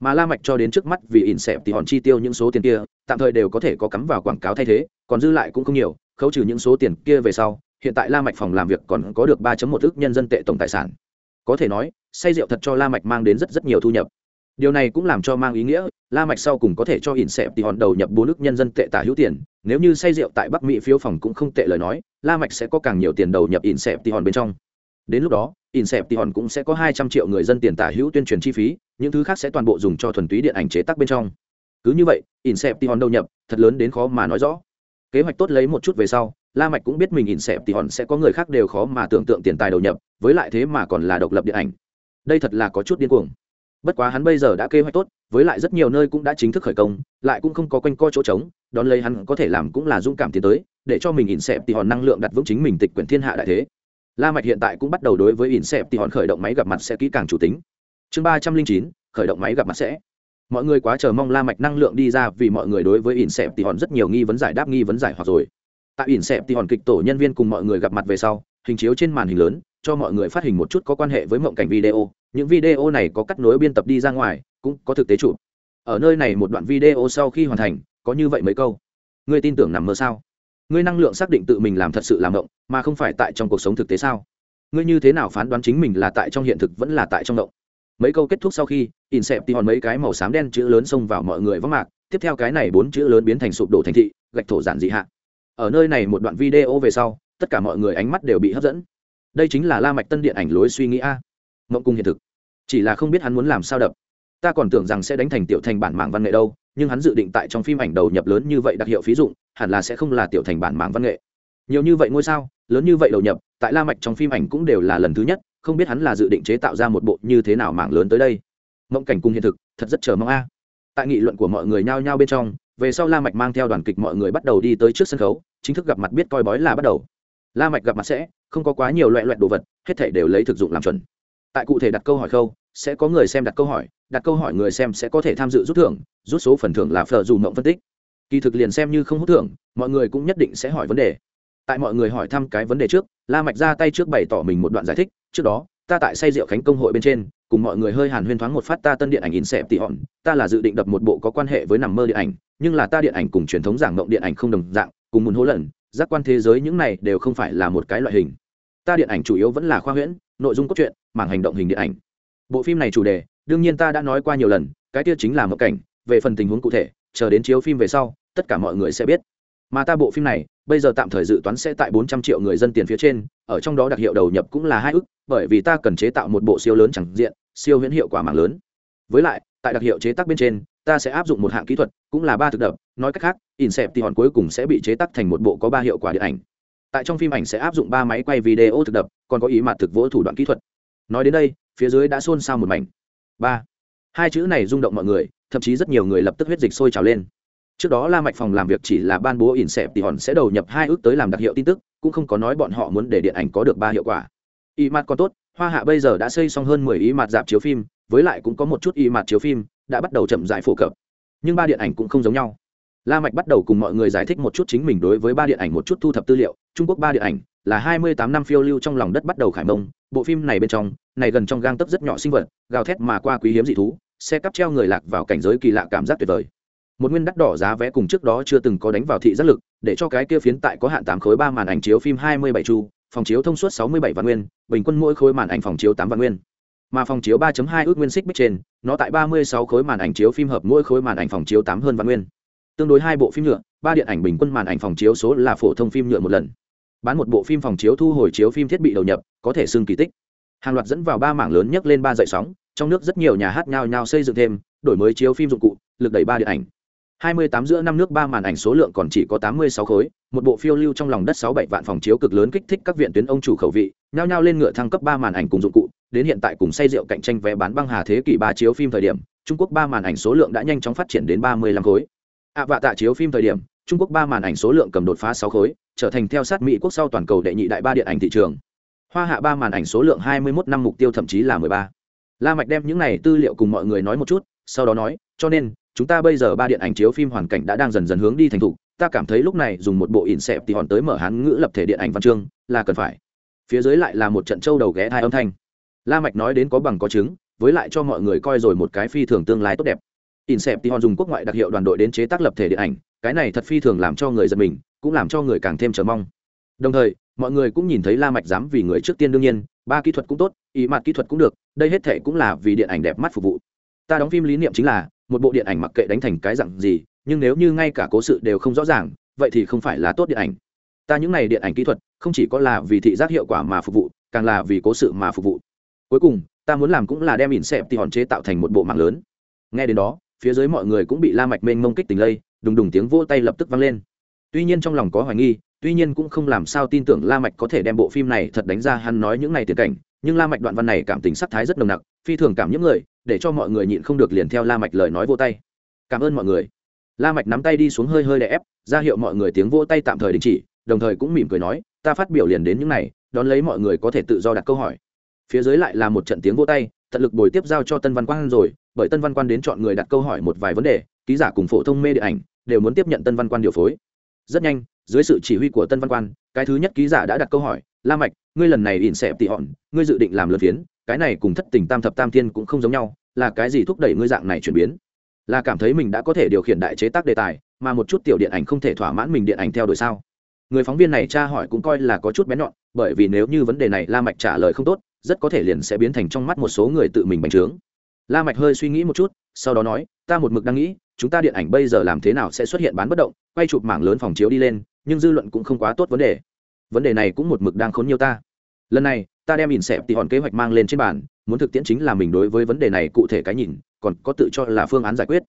Mà La Mạch cho đến trước mắt vì ỉn xẹp thì hòn chi tiêu những số tiền kia, tạm thời đều có thể có cắm vào quảng cáo thay thế, còn dư lại cũng không nhiều, khấu trừ những số tiền kia về sau, hiện tại La Mạch phòng làm việc còn có được 3.1 ức nhân dân tệ tổng tài sản. Có thể nói, say rượu thật cho La Mạch mang đến rất rất nhiều thu nhập. Điều này cũng làm cho mang ý nghĩa, La Mạch sau cùng có thể cho ỉn xẹp thì hòn đầu nhập bốn ức nhân dân tệ tả hữu tiền, nếu như say rượu tại Bắc Mỹ phiếu phòng cũng không tệ lời nói, La Mạch sẽ có càng nhiều tiền đầu nhập ỉn xẹp thì hòn bên trong. Đến lúc đó, ỉn sẹp thì hòn cũng sẽ có hai trăm triệu người dân tiền tả hữu tuyên truyền chi phí, những thứ khác sẽ toàn bộ dùng cho thuần túy điện ảnh chế tác bên trong. Cứ như vậy, ỉn sẹp thì hòn đầu nhập, thật lớn đến khó mà nói rõ. Kế hoạch tốt lấy một chút về sau, La Mạch cũng biết mình ỉn sẹp thì hòn sẽ có người khác đều khó mà tưởng tượng tiền tài đầu nhập, với lại thế mà còn là độc lập điện ảnh đây thật là có chút điên cuồng bất quá hắn bây giờ đã kế hoạch tốt với lại rất nhiều nơi cũng đã chính thức khởi công lại cũng không có quanh co chỗ trống đón lấy hắn có thể làm cũng là dũng cảm tiến tới để cho mình ỉn sẹp thì hòn năng lượng đặt vững chính mình tịch quyển thiên hạ đại thế la mạch hiện tại cũng bắt đầu đối với ỉn xẹp thì hòn khởi động máy gặp mặt sẽ kỹ càng chủ tính. Chương ba trăm linh chín, khởi động máy gặp mặt sẽ. Mọi người quá chờ mong la mạch năng lượng đi ra vì mọi người đối với ỉn xẹp thì hòn rất nhiều nghi vấn giải đáp nghi vấn giải hoặc rồi. Tại ỉn xẹp thì hòn kịch tổ nhân viên cùng mọi người gặp mặt về sau, hình chiếu trên màn hình lớn, cho mọi người phát hình một chút có quan hệ với mộng cảnh video. Những video này có cắt nối biên tập đi ra ngoài, cũng có thực tế chụp ở nơi này một đoạn video sau khi hoàn thành, có như vậy mấy câu. Ngươi tin tưởng nằm mơ sao? Ngươi năng lượng xác định tự mình làm thật sự làm động, mà không phải tại trong cuộc sống thực tế sao? Ngươi như thế nào phán đoán chính mình là tại trong hiện thực vẫn là tại trong động? Mấy câu kết thúc sau khi, in xẹp thì hòn mấy cái màu xám đen chữ lớn xông vào mọi người vắng mạc, tiếp theo cái này bốn chữ lớn biến thành sụp đổ thành thị, gạch thổ giản dị hạ. Ở nơi này một đoạn video về sau, tất cả mọi người ánh mắt đều bị hấp dẫn. Đây chính là la mạch tân điện ảnh lối suy nghĩ a. Mộng cung hiện thực. Chỉ là không biết hắn muốn làm sao đập. Ta còn tưởng rằng sẽ đánh thành tiểu thành bản mạng văn nghệ đâu nhưng hắn dự định tại trong phim ảnh đầu nhập lớn như vậy đặc hiệu phí dụng, hẳn là sẽ không là tiểu thành bản mảng văn nghệ. Nhiều như vậy ngôi sao, lớn như vậy đầu nhập, tại la mạch trong phim ảnh cũng đều là lần thứ nhất, không biết hắn là dự định chế tạo ra một bộ như thế nào mảng lớn tới đây. Mộng cảnh cùng hiện thực, thật rất chờ mong a. À. Tại nghị luận của mọi người nhao nhao bên trong, về sau la mạch mang theo đoàn kịch mọi người bắt đầu đi tới trước sân khấu, chính thức gặp mặt biết coi bói là bắt đầu. La mạch gặp mặt sẽ, không có quá nhiều loại loại đồ vật, hết thảy đều lấy thực dụng làm chuẩn. Tại cụ thể đặt câu hỏi khâu, sẽ có người xem đặt câu hỏi đặt câu hỏi người xem sẽ có thể tham dự rút thưởng, rút số phần thưởng là phở dù mộng phân tích. Kỳ thực liền xem như không hút thưởng, mọi người cũng nhất định sẽ hỏi vấn đề. Tại mọi người hỏi thăm cái vấn đề trước, la mạch ra tay trước bày tỏ mình một đoạn giải thích, trước đó, ta tại say rượu khánh công hội bên trên, cùng mọi người hơi hàn huyên thoáng một phát ta tân điện ảnh in xẹp tỉ hòn, ta là dự định đập một bộ có quan hệ với nằm mơ điện ảnh, nhưng là ta điện ảnh cùng truyền thống giảng mộng điện ảnh không đồng dạng, cùng muốn hố lần giác quan thế giới những này đều không phải là một cái loại hình. Ta điện ảnh chủ yếu vẫn là khoa huyễn, nội dung cốt truyện, mảng hành động hình điện ảnh. Bộ phim này chủ đề đương nhiên ta đã nói qua nhiều lần, cái kia chính là mộng cảnh, về phần tình huống cụ thể, chờ đến chiếu phim về sau, tất cả mọi người sẽ biết. Mà ta bộ phim này, bây giờ tạm thời dự toán sẽ tại bốn trăm triệu người dân tiền phía trên, ở trong đó đặc hiệu đầu nhập cũng là hai ức, bởi vì ta cần chế tạo một bộ siêu lớn chẳng diện, siêu huyễn hiệu quả mạng lớn. Với lại, tại đặc hiệu chế tác bên trên, ta sẽ áp dụng một hạng kỹ thuật, cũng là ba thực đập, nói cách khác insep thì hòn cuối cùng sẽ bị chế tác thành một bộ có ba hiệu quả điện ảnh. Tại trong phim ảnh sẽ áp dụng ba máy quay video thực đập, còn có ý mặt thực vỗ thủ đoạn kỹ thuật. Nói đến đây, phía dưới đã xôn xao một mảnh ba hai chữ này rung động mọi người thậm chí rất nhiều người lập tức huyết dịch sôi trào lên trước đó la mạch phòng làm việc chỉ là ban bố ỉn xẹp thì hòn sẽ đầu nhập hai ước tới làm đặc hiệu tin tức cũng không có nói bọn họ muốn để điện ảnh có được ba hiệu quả y mặt còn tốt hoa hạ bây giờ đã xây xong hơn mười ý mặt dạp chiếu phim với lại cũng có một chút y mặt chiếu phim đã bắt đầu chậm rãi phổ cập nhưng ba điện ảnh cũng không giống nhau la mạch bắt đầu cùng mọi người giải thích một chút chính mình đối với ba điện ảnh một chút thu thập tư liệu trung quốc ba điện ảnh là hai mươi tám năm phiêu lưu trong lòng đất bắt đầu khải mông. Bộ phim này bên trong, này gần trong gang tấc rất nhỏ sinh vật, gào thét mà qua quý hiếm dị thú, xe cắp treo người lạc vào cảnh giới kỳ lạ cảm giác tuyệt vời. Một nguyên đắt đỏ giá vé cùng trước đó chưa từng có đánh vào thị giác lực, để cho cái kia phiến tại có hạn tám khối ba màn ảnh chiếu phim hai mươi bảy chu, phòng chiếu thông suốt sáu mươi bảy vạn nguyên, bình quân mỗi khối màn ảnh phòng chiếu tám vạn nguyên. Mà phòng chiếu 3.2 ước nguyên xích bích trên, nó tại ba mươi sáu khối màn ảnh chiếu phim hợp mỗi khối màn ảnh phòng chiếu 8 hơn vạn nguyên. Tương đối hai bộ phim nhựa, ba điện ảnh bình quân màn ảnh phòng chiếu số là phổ thông phim nhựa một lần bán một bộ phim phòng chiếu thu hồi chiếu phim thiết bị đầu nhập có thể xưng kỳ tích hàng loạt dẫn vào ba mảng lớn nhất lên ba dậy sóng trong nước rất nhiều nhà hát nhao nhao xây dựng thêm đổi mới chiếu phim dụng cụ lực đẩy ba điện ảnh 28 giữa năm nước ba màn ảnh số lượng còn chỉ có 86 khối, một bộ phiêu lưu trong lòng đất 67 vạn phòng chiếu cực lớn kích thích các viện tuyến ông chủ khẩu vị, nhao nhao lên ngựa thăng cấp ba màn ảnh cùng dụng cụ, đến hiện tại cùng say rượu cạnh tranh vé bán băng hà thế kỷ ba chiếu phim thời điểm, Trung Quốc ba màn ảnh số lượng đã nhanh chóng phát triển đến 35 khối. À vạ tạ chiếu phim thời điểm, Trung Quốc ba màn ảnh số lượng cầm đột phá 6 khối, trở thành theo sát Mỹ quốc sau toàn cầu đệ nhị đại ba điện ảnh thị trường. Hoa hạ ba màn ảnh số lượng 21 năm mục tiêu thậm chí là 13. La Mạch đem những này tư liệu cùng mọi người nói một chút, sau đó nói, cho nên chúng ta bây giờ ba điện ảnh chiếu phim hoàn cảnh đã đang dần dần hướng đi thành thục ta cảm thấy lúc này dùng một bộ in xẹp thì hòn tới mở hán ngữ lập thể điện ảnh văn chương là cần phải phía dưới lại là một trận châu đầu ghé thai âm thanh la mạch nói đến có bằng có chứng với lại cho mọi người coi rồi một cái phi thường tương lai tốt đẹp in xẹp thì hòn dùng quốc ngoại đặc hiệu đoàn đội đến chế tác lập thể điện ảnh cái này thật phi thường làm cho người giật mình, cũng làm cho người càng thêm chờ mong. Đồng thời, mọi người cũng nhìn thấy la mạch dám vì người trước tiên đương nhiên, ba kỹ thuật cũng tốt ý mặt kỹ thuật cũng được, đây hết thể cũng là vì điện ảnh đẹp mắt phục vụ. Ta đóng phim lý niệm chính là, một bộ điện ảnh mặc kệ đánh thành cái dạng gì, nhưng nếu như ngay cả cố sự đều không rõ ràng, vậy thì không phải là tốt điện ảnh. Ta những này điện ảnh kỹ thuật, không chỉ có là vì thị giác hiệu quả mà phục vụ, càng là vì cố sự mà phục vụ. Cuối cùng, ta muốn làm cũng là đem ỉn xẹp thì hòn chế tạo thành một bộ mạng lớn. Nghe đến đó, phía dưới mọi người cũng bị la mạch mênh mông kích tình lây đùng đùng tiếng vỗ tay lập tức vang lên. Tuy nhiên trong lòng có hoài nghi, tuy nhiên cũng không làm sao tin tưởng la mạch có thể đem bộ phim này thật đánh ra hắn nói những này tiền cảnh, nhưng la mạch đoạn văn này cảm tình sắc thái rất nồng nặc, phi thường cảm những người, để cho mọi người nhịn không được liền theo la mạch lời nói vỗ tay. Cảm ơn mọi người. La mạch nắm tay đi xuống hơi hơi để ép, ra hiệu mọi người tiếng vỗ tay tạm thời đình chỉ, đồng thời cũng mỉm cười nói, ta phát biểu liền đến những này, đón lấy mọi người có thể tự do đặt câu hỏi. Phía dưới lại là một trận tiếng vỗ tay, tận lực bồi tiếp giao cho tân văn quan rồi, bởi tân văn quan đến chọn người đặt câu hỏi một vài vấn đề, ký giả cùng phổ thông mê điện ảnh đều muốn tiếp nhận tân văn quan điều phối. Rất nhanh, dưới sự chỉ huy của tân văn quan, cái thứ nhất ký giả đã đặt câu hỏi, la mạch, ngươi lần này ỉn xẹp tị hòn, ngươi dự định làm lớn phiến, cái này cùng thất tình tam thập tam thiên cũng không giống nhau, là cái gì thúc đẩy ngươi dạng này chuyển biến? Là cảm thấy mình đã có thể điều khiển đại chế tác đề tài, mà một chút tiểu điện ảnh không thể thỏa mãn mình điện ảnh theo đuổi sao? Người phóng viên này tra hỏi cũng coi là có chút bén nhọn, bởi vì nếu như vấn đề này la mạch trả lời không tốt, rất có thể liền sẽ biến thành trong mắt một số người tự mình bành trướng. La mạch hơi suy nghĩ một chút, sau đó nói, ta một mực đang nghĩ chúng ta điện ảnh bây giờ làm thế nào sẽ xuất hiện bán bất động, quay chụp mảng lớn phòng chiếu đi lên, nhưng dư luận cũng không quá tốt vấn đề. Vấn đề này cũng một mực đang khốn nhiều ta. Lần này, ta đem ỉn xẹp thì hòn kế hoạch mang lên trên bàn, muốn thực tiễn chính là mình đối với vấn đề này cụ thể cái nhìn, còn có tự cho là phương án giải quyết.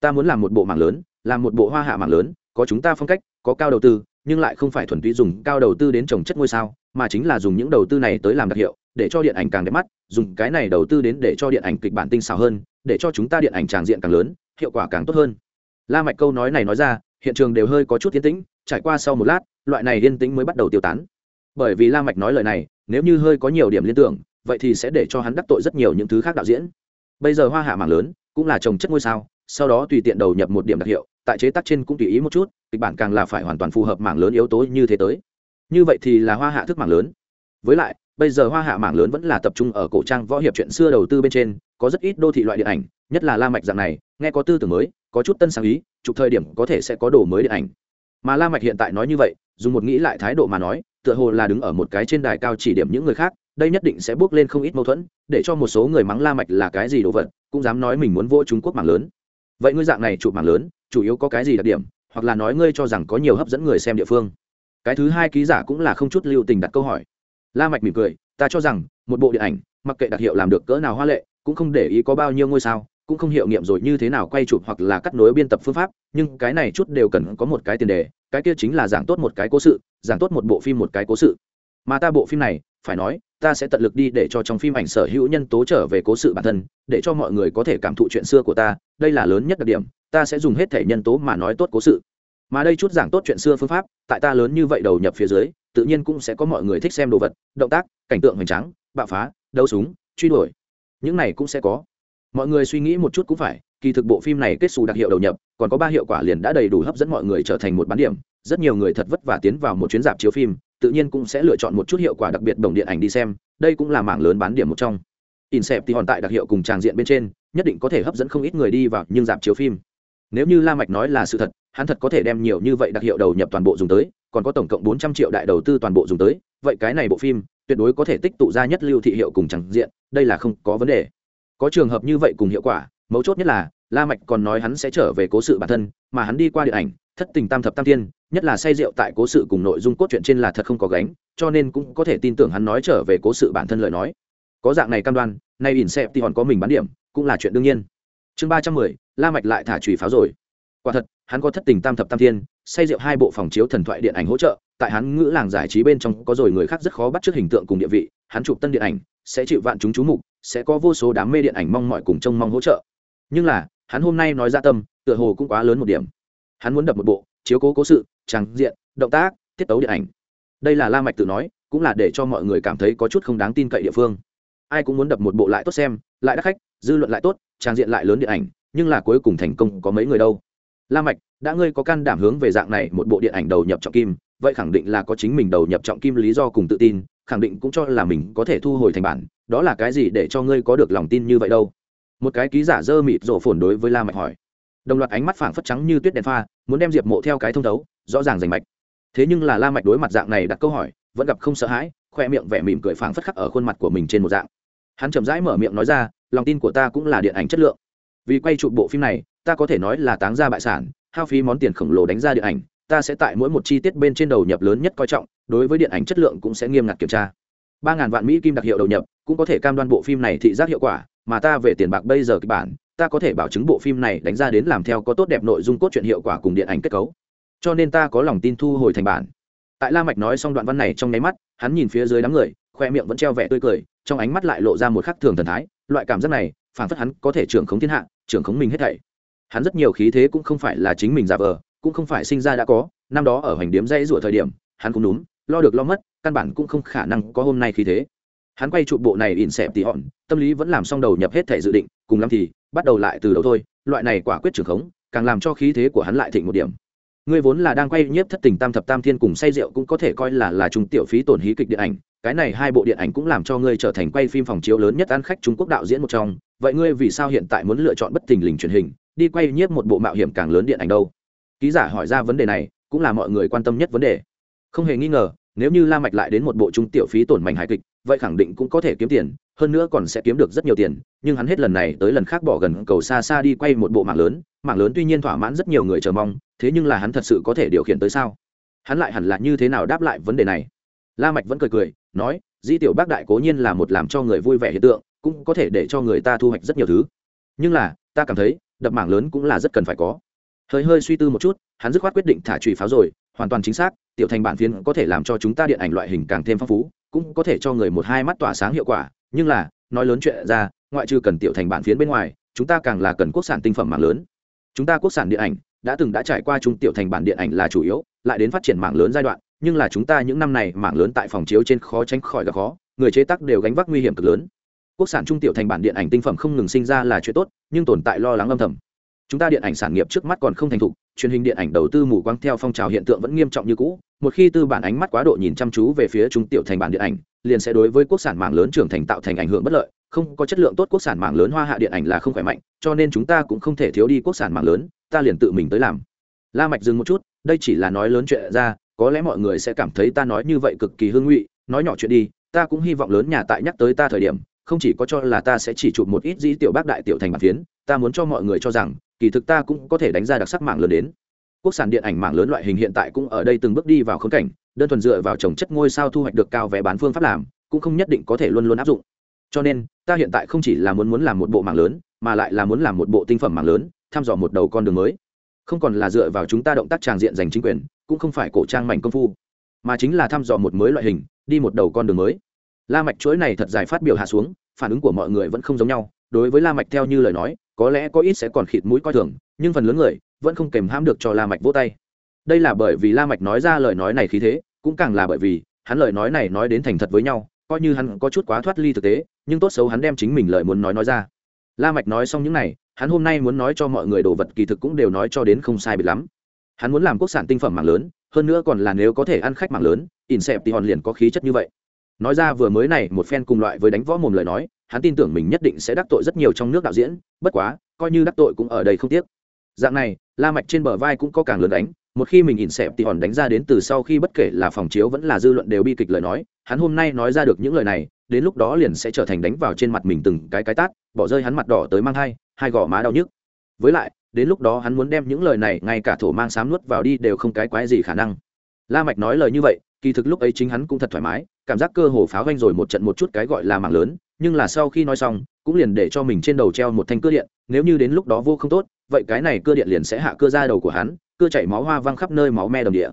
Ta muốn làm một bộ mảng lớn, làm một bộ hoa hạ mảng lớn, có chúng ta phong cách, có cao đầu tư, nhưng lại không phải thuần túy dùng cao đầu tư đến trồng chất ngôi sao, mà chính là dùng những đầu tư này tới làm đặc hiệu, để cho điện ảnh càng đẹp mắt, dùng cái này đầu tư đến để cho điện ảnh kịch bản tinh xảo hơn, để cho chúng ta điện ảnh tràng diện càng lớn hiệu quả càng tốt hơn. La mạch câu nói này nói ra, hiện trường đều hơi có chút yên tĩnh, trải qua sau một lát, loại này yên tĩnh mới bắt đầu tiêu tán. Bởi vì la mạch nói lời này, nếu như hơi có nhiều điểm liên tưởng, vậy thì sẽ để cho hắn đắc tội rất nhiều những thứ khác đạo diễn. Bây giờ hoa hạ mạng lớn, cũng là trồng chất ngôi sao, sau đó tùy tiện đầu nhập một điểm đặc hiệu, tại chế tác trên cũng tùy ý một chút, kịch bản càng là phải hoàn toàn phù hợp mạng lớn yếu tố như thế tới. Như vậy thì là hoa hạ thức mạng lớn. Với lại, bây giờ hoa hạ mạng lớn vẫn là tập trung ở cổ trang võ hiệp chuyện xưa đầu tư bên trên, có rất ít đô thị loại điện ảnh nhất là la mạch dạng này, nghe có tư tưởng mới, có chút tân sáng ý, chụp thời điểm có thể sẽ có đồ mới điện ảnh. Mà la mạch hiện tại nói như vậy, dùng một nghĩ lại thái độ mà nói, tựa hồ là đứng ở một cái trên đài cao chỉ điểm những người khác, đây nhất định sẽ bước lên không ít mâu thuẫn, để cho một số người mắng la mạch là cái gì đồ vật, cũng dám nói mình muốn vô trung quốc mảng lớn. Vậy ngươi dạng này chụp mảng lớn, chủ yếu có cái gì đặc điểm, hoặc là nói ngươi cho rằng có nhiều hấp dẫn người xem địa phương? Cái thứ hai ký giả cũng là không chút lưu tình đặt câu hỏi. La mạch mỉm cười, ta cho rằng, một bộ điện ảnh, mặc kệ đặc hiệu làm được cỡ nào hoa lệ, cũng không để ý có bao nhiêu ngôi sao cũng không hiệu nghiệm rồi như thế nào quay chụp hoặc là cắt nối biên tập phương pháp, nhưng cái này chút đều cần có một cái tiền đề, cái kia chính là giảng tốt một cái cố sự, giảng tốt một bộ phim một cái cố sự. Mà ta bộ phim này, phải nói, ta sẽ tận lực đi để cho trong phim ảnh sở hữu nhân tố trở về cố sự bản thân, để cho mọi người có thể cảm thụ chuyện xưa của ta, đây là lớn nhất đặc điểm, ta sẽ dùng hết thể nhân tố mà nói tốt cố sự. Mà đây chút giảng tốt chuyện xưa phương pháp, tại ta lớn như vậy đầu nhập phía dưới, tự nhiên cũng sẽ có mọi người thích xem đồ vật, động tác, cảnh tượng hoành tráng, bạo phá, đấu súng, truy đuổi. Những này cũng sẽ có mọi người suy nghĩ một chút cũng phải, kỳ thực bộ phim này kết xù đặc hiệu đầu nhập, còn có ba hiệu quả liền đã đầy đủ hấp dẫn mọi người trở thành một bán điểm. Rất nhiều người thật vất vả tiến vào một chuyến dạp chiếu phim, tự nhiên cũng sẽ lựa chọn một chút hiệu quả đặc biệt đồng điện ảnh đi xem, đây cũng là mảng lớn bán điểm một trong. Insep thì hòn tại đặc hiệu cùng tràng diện bên trên, nhất định có thể hấp dẫn không ít người đi vào, nhưng dạp chiếu phim, nếu như la mạch nói là sự thật, hắn thật có thể đem nhiều như vậy đặc hiệu đầu nhập toàn bộ dùng tới, còn có tổng cộng bốn trăm triệu đại đầu tư toàn bộ dùng tới, vậy cái này bộ phim, tuyệt đối có thể tích tụ ra nhất lưu thị hiệu cùng tràng diện, đây là không có vấn đề có trường hợp như vậy cùng hiệu quả, mấu chốt nhất là, la mạch còn nói hắn sẽ trở về cố sự bản thân, mà hắn đi qua điện ảnh, thất tình tam thập tam tiên nhất là say rượu tại cố sự cùng nội dung cốt truyện trên là thật không có gánh, cho nên cũng có thể tin tưởng hắn nói trở về cố sự bản thân lời nói. Có dạng này cam đoan, nay ỉn xẹp thì còn có mình bán điểm, cũng là chuyện đương nhiên. Chương ba trăm mười, la mạch lại thả chùy pháo rồi. Quả thật, hắn có thất tình tam thập tam thiên, say rượu hai bộ phòng chiếu thần thoại điện ảnh hỗ trợ, tại hắn ngữ làng giải trí bên trong có rồi người khác rất khó bắt trước hình tượng cùng địa vị, hắn chụp tân điện ảnh, sẽ chịu vạn chúng chú mục sẽ có vô số đám mê điện ảnh mong mọi cùng trông mong hỗ trợ. Nhưng là, hắn hôm nay nói ra tâm, tựa hồ cũng quá lớn một điểm. Hắn muốn đập một bộ, chiếu cố cố sự trang diện, động tác, tiết tấu điện ảnh. Đây là la mạch tự nói, cũng là để cho mọi người cảm thấy có chút không đáng tin cậy địa phương. Ai cũng muốn đập một bộ lại tốt xem, lại đắt khách, dư luận lại tốt trang diện lại lớn điện ảnh, nhưng là cuối cùng thành công có mấy người đâu. La mạch, đã ngươi có can đảm hướng về dạng này một bộ điện ảnh đầu nhập trọng kim, vậy khẳng định là có chính mình đầu nhập trọng kim lý do cùng tự tin, khẳng định cũng cho là mình có thể thu hồi thành bản đó là cái gì để cho ngươi có được lòng tin như vậy đâu? Một cái ký giả dơ mịt rổ phồn đối với la mạch hỏi. Đồng loạt ánh mắt phảng phất trắng như tuyết đèn pha, muốn đem diệp mộ theo cái thông thấu, rõ ràng rành mạch. Thế nhưng là la mạch đối mặt dạng này đặt câu hỏi, vẫn gặp không sợ hãi, khoe miệng vẻ mỉm cười phảng phất khắc ở khuôn mặt của mình trên một dạng. Hắn chậm rãi mở miệng nói ra, lòng tin của ta cũng là điện ảnh chất lượng. Vì quay chụp bộ phim này, ta có thể nói là táng ra bại sản, hao phí món tiền khổng lồ đánh ra điện ảnh, ta sẽ tại mỗi một chi tiết bên trên đầu nhập lớn nhất coi trọng, đối với điện ảnh chất lượng cũng sẽ nghiêm ngặt kiểm tra ba ngàn vạn mỹ kim đặc hiệu đầu nhập, cũng có thể cam đoan bộ phim này thị giác hiệu quả, mà ta về tiền bạc bây giờ kịch bản, ta có thể bảo chứng bộ phim này đánh ra đến làm theo có tốt đẹp nội dung cốt truyện hiệu quả cùng điện ảnh kết cấu. Cho nên ta có lòng tin thu hồi thành bản. Tại la mạch nói xong đoạn văn này trong nháy mắt, hắn nhìn phía dưới đám người, khoe miệng vẫn treo vẻ tươi cười, trong ánh mắt lại lộ ra một khắc thường thần thái, loại cảm giác này phản phất hắn có thể trưởng khống thiên hạ, trưởng khống mình hết thảy. Hắn rất nhiều khí thế cũng không phải là chính mình giả vờ, cũng không phải sinh ra đã có, năm đó ở hoành điếm dây rủa thời điểm, hắn cũng đúng lo được lo mất, căn bản cũng không khả năng có hôm nay khí thế. Hắn quay trụ bộ này ỉn xẹp tỉ hòn, tâm lý vẫn làm xong đầu nhập hết thể dự định, cùng lắm thì bắt đầu lại từ đầu thôi. Loại này quả quyết trưởng khống, càng làm cho khí thế của hắn lại thịnh một điểm. Ngươi vốn là đang quay nhiếp thất tình tam thập tam thiên cùng say rượu cũng có thể coi là là trung tiểu phí tổn hí kịch điện ảnh, cái này hai bộ điện ảnh cũng làm cho ngươi trở thành quay phim phòng chiếu lớn nhất ăn khách trung quốc đạo diễn một trong. Vậy ngươi vì sao hiện tại muốn lựa chọn bất tình lình truyền hình, đi quay nhiếp một bộ mạo hiểm càng lớn điện ảnh đâu? Ký giả hỏi ra vấn đề này, cũng là mọi người quan tâm nhất vấn đề không hề nghi ngờ, nếu như la mạch lại đến một bộ trung tiểu phí tổn mảnh hài kịch, vậy khẳng định cũng có thể kiếm tiền, hơn nữa còn sẽ kiếm được rất nhiều tiền, nhưng hắn hết lần này tới lần khác bỏ gần cầu xa xa đi quay một bộ mạng lớn mạng lớn tuy nhiên thỏa mãn rất nhiều người chờ mong, thế nhưng là hắn thật sự có thể điều khiển tới sao? Hắn lại hẳn là như thế nào đáp lại vấn đề này? La mạch vẫn cười cười, nói, di tiểu bác đại cố nhiên là một làm cho người vui vẻ hiện tượng, cũng có thể để cho người ta thu hoạch rất nhiều thứ. Nhưng là, ta cảm thấy, đập mảng lớn cũng là rất cần phải có. Hơi hơi suy tư một chút, hắn dứt khoát quyết định thả trùy pháo rồi hoàn toàn chính xác, tiểu thành bản phiến có thể làm cho chúng ta điện ảnh loại hình càng thêm phong phú, cũng có thể cho người một hai mắt tỏa sáng hiệu quả. Nhưng là, nói lớn chuyện ra, ngoại trừ cần tiểu thành bản phiến bên ngoài, chúng ta càng là cần quốc sản tinh phẩm mạng lớn. Chúng ta quốc sản điện ảnh đã từng đã trải qua trung tiểu thành bản điện ảnh là chủ yếu, lại đến phát triển mạng lớn giai đoạn, nhưng là chúng ta những năm này mạng lớn tại phòng chiếu trên khó tránh khỏi gặp khó, người chế tác đều gánh vác nguy hiểm cực lớn. Quốc sản trung tiểu thành bản điện ảnh tinh phẩm không ngừng sinh ra là chuyện tốt, nhưng tồn tại lo lắng âm thầm. Chúng ta điện ảnh sản nghiệp trước mắt còn không thành thục truyền hình điện ảnh đầu tư mù quáng theo phong trào hiện tượng vẫn nghiêm trọng như cũ, một khi tư bản ánh mắt quá độ nhìn chăm chú về phía trung tiểu thành bản điện ảnh, liền sẽ đối với quốc sản mạng lớn trưởng thành tạo thành ảnh hưởng bất lợi, không có chất lượng tốt quốc sản mạng lớn hoa hạ điện ảnh là không khỏe mạnh, cho nên chúng ta cũng không thể thiếu đi quốc sản mạng lớn, ta liền tự mình tới làm. La mạch dừng một chút, đây chỉ là nói lớn chuyện ra, có lẽ mọi người sẽ cảm thấy ta nói như vậy cực kỳ hương ngụy, nói nhỏ chuyện đi, ta cũng hy vọng lớn nhà tại nhắc tới ta thời điểm, không chỉ có cho là ta sẽ chỉ chụp một ít dĩ tiểu bác đại tiểu thành bản phiến, ta muốn cho mọi người cho rằng kỳ thực ta cũng có thể đánh ra đặc sắc mạng lớn đến. Quốc sản điện ảnh mạng lớn loại hình hiện tại cũng ở đây từng bước đi vào khống cảnh, đơn thuần dựa vào trồng chất ngôi sao thu hoạch được cao vé bán phương pháp làm, cũng không nhất định có thể luôn luôn áp dụng. Cho nên, ta hiện tại không chỉ là muốn muốn làm một bộ mạng lớn, mà lại là muốn làm một bộ tinh phẩm mạng lớn, thăm dò một đầu con đường mới. Không còn là dựa vào chúng ta động tác tràng diện giành chính quyền, cũng không phải cổ trang mảnh công phu, mà chính là thăm dò một mới loại hình, đi một đầu con đường mới. La mạch chuỗi này thật dài phát biểu hạ xuống, phản ứng của mọi người vẫn không giống nhau, đối với la mạch theo như lời nói có lẽ có ít sẽ còn khịt mũi coi thường, nhưng phần lớn người vẫn không kềm hãm được cho la mạch vỗ tay. Đây là bởi vì la mạch nói ra lời nói này khí thế, cũng càng là bởi vì hắn lời nói này nói đến thành thật với nhau, coi như hắn có chút quá thoát ly thực tế, nhưng tốt xấu hắn đem chính mình lời muốn nói nói ra. La mạch nói xong những này, hắn hôm nay muốn nói cho mọi người đồ vật kỳ thực cũng đều nói cho đến không sai biệt lắm. Hắn muốn làm quốc sản tinh phẩm mạng lớn, hơn nữa còn là nếu có thể ăn khách mạng lớn in xẹp thì hòn liền có khí chất như vậy. Nói ra vừa mới này một phen cùng loại với đánh võ mồm lời nói hắn tin tưởng mình nhất định sẽ đắc tội rất nhiều trong nước đạo diễn, bất quá, coi như đắc tội cũng ở đây không tiếc. Dạng này, la mạch trên bờ vai cũng có càng lớn đánh, một khi mình ỉn xẹp thì hòn đánh ra đến từ sau khi bất kể là phòng chiếu vẫn là dư luận đều bi kịch lời nói, hắn hôm nay nói ra được những lời này, đến lúc đó liền sẽ trở thành đánh vào trên mặt mình từng cái cái tát, bỏ rơi hắn mặt đỏ tới mang hai hai gò má đau nhức. Với lại, đến lúc đó hắn muốn đem những lời này ngay cả thổ mang sám nuốt vào đi đều không cái quái gì khả năng. La mạch nói lời như vậy, kỳ thực lúc ấy chính hắn cũng thật thoải mái, cảm giác cơ hồ pháo vanh rồi một trận một chút cái gọi là mạng lớn nhưng là sau khi nói xong, cũng liền để cho mình trên đầu treo một thanh cưa điện, nếu như đến lúc đó vô không tốt, vậy cái này cưa điện liền sẽ hạ cưa ra đầu của hắn, cưa chảy máu hoa văng khắp nơi máu me đồng địa.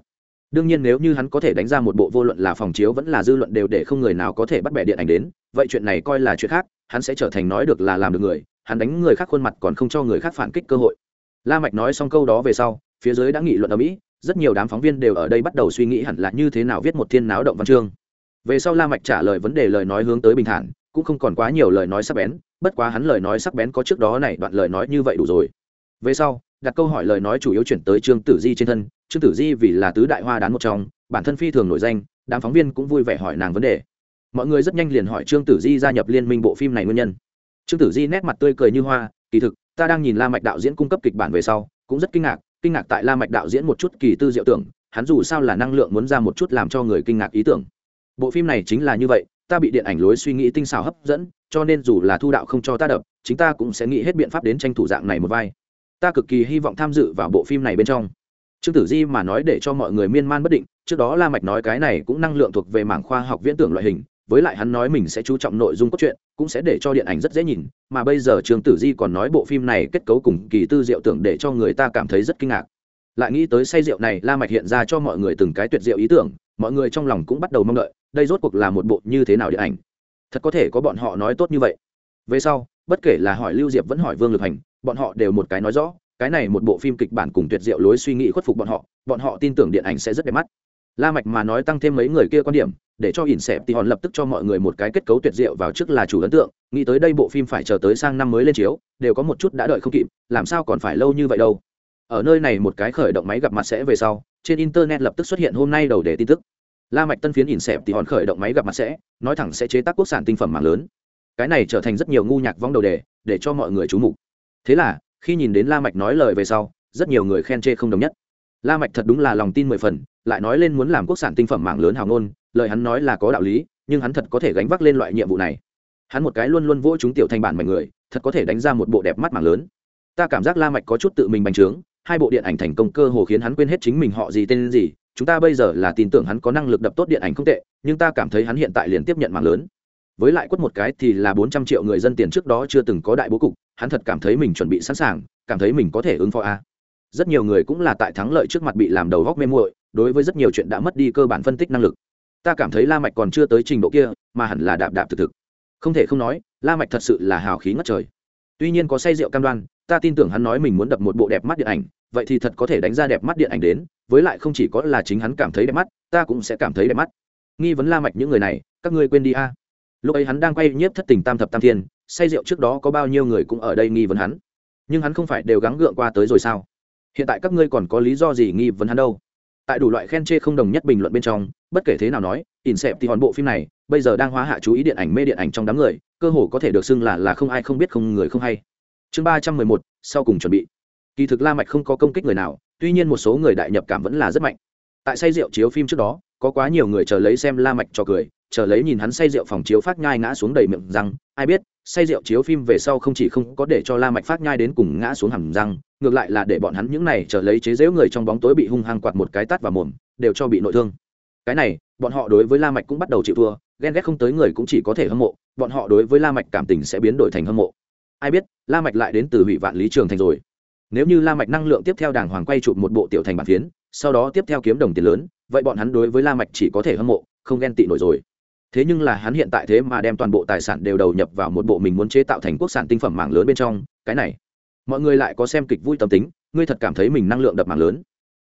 Đương nhiên nếu như hắn có thể đánh ra một bộ vô luận là phòng chiếu vẫn là dư luận đều để không người nào có thể bắt bẻ điện ảnh đến, vậy chuyện này coi là chuyện khác, hắn sẽ trở thành nói được là làm được người, hắn đánh người khác khuôn mặt còn không cho người khác phản kích cơ hội. La mạch nói xong câu đó về sau, phía dưới đã nghị luận ở mỹ, rất nhiều đám phóng viên đều ở đây bắt đầu suy nghĩ hẳn là như thế nào viết một thiên náo động văn chương. Về sau la mạch trả lời vấn đề lời nói hướng tới bình thản cũng không còn quá nhiều lời nói sắc bén, bất quá hắn lời nói sắc bén có trước đó này đoạn lời nói như vậy đủ rồi. Về sau, đặt câu hỏi lời nói chủ yếu chuyển tới trương tử di trên thân, trương tử di vì là tứ đại hoa đán một trong, bản thân phi thường nổi danh, đám phóng viên cũng vui vẻ hỏi nàng vấn đề. Mọi người rất nhanh liền hỏi trương tử di gia nhập liên minh bộ phim này nguyên nhân. Trương tử di nét mặt tươi cười như hoa, kỳ thực, ta đang nhìn la mạch đạo diễn cung cấp kịch bản về sau, cũng rất kinh ngạc kinh ngạc tại la mạch đạo diễn một chút kỳ tư diệu tưởng, hắn dù sao là năng lượng muốn ra một chút làm cho người kinh ngạc ý tưởng. Bộ phim này chính là như vậy ta bị điện ảnh lối suy nghĩ tinh xảo hấp dẫn, cho nên dù là thu đạo không cho ta đập, chính ta cũng sẽ nghĩ hết biện pháp đến tranh thủ dạng này một vai. Ta cực kỳ hy vọng tham dự vào bộ phim này bên trong. Trương tử di mà nói để cho mọi người miên man bất định, trước đó la mạch nói cái này cũng năng lượng thuộc về mảng khoa học viễn tưởng loại hình, với lại hắn nói mình sẽ chú trọng nội dung cốt truyện, cũng sẽ để cho điện ảnh rất dễ nhìn, mà bây giờ trương tử di còn nói bộ phim này kết cấu cùng kỳ tư diệu tưởng để cho người ta cảm thấy rất kinh ngạc. Lại nghĩ tới say rượu này, la mạch hiện ra cho mọi người từng cái tuyệt diệu ý tưởng mọi người trong lòng cũng bắt đầu mong đợi, đây rốt cuộc là một bộ như thế nào điện ảnh? Thật có thể có bọn họ nói tốt như vậy. Về sau, bất kể là hỏi lưu diệp vẫn hỏi vương lực hành, bọn họ đều một cái nói rõ, cái này một bộ phim kịch bản cùng tuyệt diệu lối suy nghĩ khuất phục bọn họ bọn họ tin tưởng điện ảnh sẽ rất đẹp mắt. La mạch mà nói tăng thêm mấy người kia quan điểm, để cho ỉn xẹp thì hòn lập tức cho mọi người một cái kết cấu tuyệt diệu vào trước là chủ ấn tượng, nghĩ tới đây bộ phim phải chờ tới sang năm mới lên chiếu, đều có một chút đã đợi không kịp, làm sao còn phải lâu như vậy đâu. Ở nơi này một cái khởi động máy gặp mặt sẽ về sau, trên internet lập tức xuất hiện hôm nay đầu để tin tức la mạch tân phiến ỉn xẹp thì hòn khởi động máy gặp mặt sẽ, nói thẳng sẽ chế tác quốc sản tinh phẩm mạng lớn. Cái này trở thành rất nhiều ngu nhạc vong đầu đề, để cho mọi người chú mục. Thế là, khi nhìn đến la mạch nói lời về sau, rất nhiều người khen chê không đồng nhất. La mạch thật đúng là lòng tin mười phần, lại nói lên muốn làm quốc sản tinh phẩm mạng lớn hào ngôn, lời hắn nói là có đạo lý, nhưng hắn thật có thể gánh vác lên loại nhiệm vụ này. Hắn một cái luôn luôn vỗ chúng tiểu thành bản mảnh người, thật có thể đánh ra một bộ đẹp mắt mạng lớn. Ta cảm giác la mạch có chút tự mình bành trướng, hai bộ điện ảnh thành công cơ hồ khiến hắn quên hết chính mình họ gì tên gì chúng ta bây giờ là tin tưởng hắn có năng lực đập tốt điện ảnh không tệ, nhưng ta cảm thấy hắn hiện tại liền tiếp nhận mạng lớn. Với lại quất một cái thì là bốn trăm triệu người dân tiền trước đó chưa từng có đại bố cục, hắn thật cảm thấy mình chuẩn bị sẵn sàng, cảm thấy mình có thể ứng phó a. Rất nhiều người cũng là tại thắng lợi trước mặt bị làm đầu góc mê muội, đối với rất nhiều chuyện đã mất đi cơ bản phân tích năng lực. Ta cảm thấy la mạch còn chưa tới trình độ kia, mà hẳn là đạp đạp thực thực. Không thể không nói, la mạch thật sự là hào khí ngất trời. Tuy nhiên có say rượu cam đoan ta tin tưởng hắn nói mình muốn đập một bộ đẹp mắt điện ảnh, vậy thì thật có thể đánh ra đẹp mắt điện ảnh đến, với lại không chỉ có là chính hắn cảm thấy đẹp mắt, ta cũng sẽ cảm thấy đẹp mắt. Nghi vấn la mạch những người này, các ngươi quên đi a. Lúc ấy hắn đang quay nhiếp thất tình tam thập tam thiên, say rượu trước đó có bao nhiêu người cũng ở đây nghi vấn hắn. Nhưng hắn không phải đều gắng gượng qua tới rồi sao? Hiện tại các ngươi còn có lý do gì nghi vấn hắn đâu? Tại đủ loại khen chê không đồng nhất bình luận bên trong, bất kể thế nào nói ỉn xẹp thì hòn bộ phim này, bây giờ đang hóa hạ chú ý điện ảnh mê điện ảnh trong đám người, cơ hồ có thể được xưng là là không ai không biết không người không hay chương ba trăm mười một, sau cùng chuẩn bị. Kỳ thực la mạch không có công kích người nào, tuy nhiên một số người đại nhập cảm vẫn là rất mạnh. Tại say rượu chiếu phim trước đó, có quá nhiều người chờ lấy xem la mạch cho cười, chờ lấy nhìn hắn say rượu phòng chiếu phát nhai ngã xuống đầy miệng răng. Ai biết, say rượu chiếu phim về sau không chỉ không có để cho la mạch phát nhai đến cùng ngã xuống hầm răng, ngược lại là để bọn hắn những này chờ lấy chế giễu người trong bóng tối bị hung hăng quạt một cái tát vào mồm, đều cho bị nội thương. Cái này, bọn họ đối với la mạch cũng bắt đầu chịu thua, ghen ghét không tới người cũng chỉ có thể hâm mộ, bọn họ đối với la mạch cảm tình sẽ biến đổi thành hâm mộ ai biết, la mạch lại đến từ hủy vạn lý trường thành rồi. Nếu như la mạch năng lượng tiếp theo đàng hoàng quay chụp một bộ tiểu thành bản phiến, sau đó tiếp theo kiếm đồng tiền lớn, vậy bọn hắn đối với la mạch chỉ có thể hâm mộ, không ghen tị nổi rồi. Thế nhưng là hắn hiện tại thế mà đem toàn bộ tài sản đều đầu nhập vào một bộ mình muốn chế tạo thành quốc sản tinh phẩm mảng lớn bên trong, cái này. Mọi người lại có xem kịch vui tâm tính, ngươi thật cảm thấy mình năng lượng đập mảng lớn.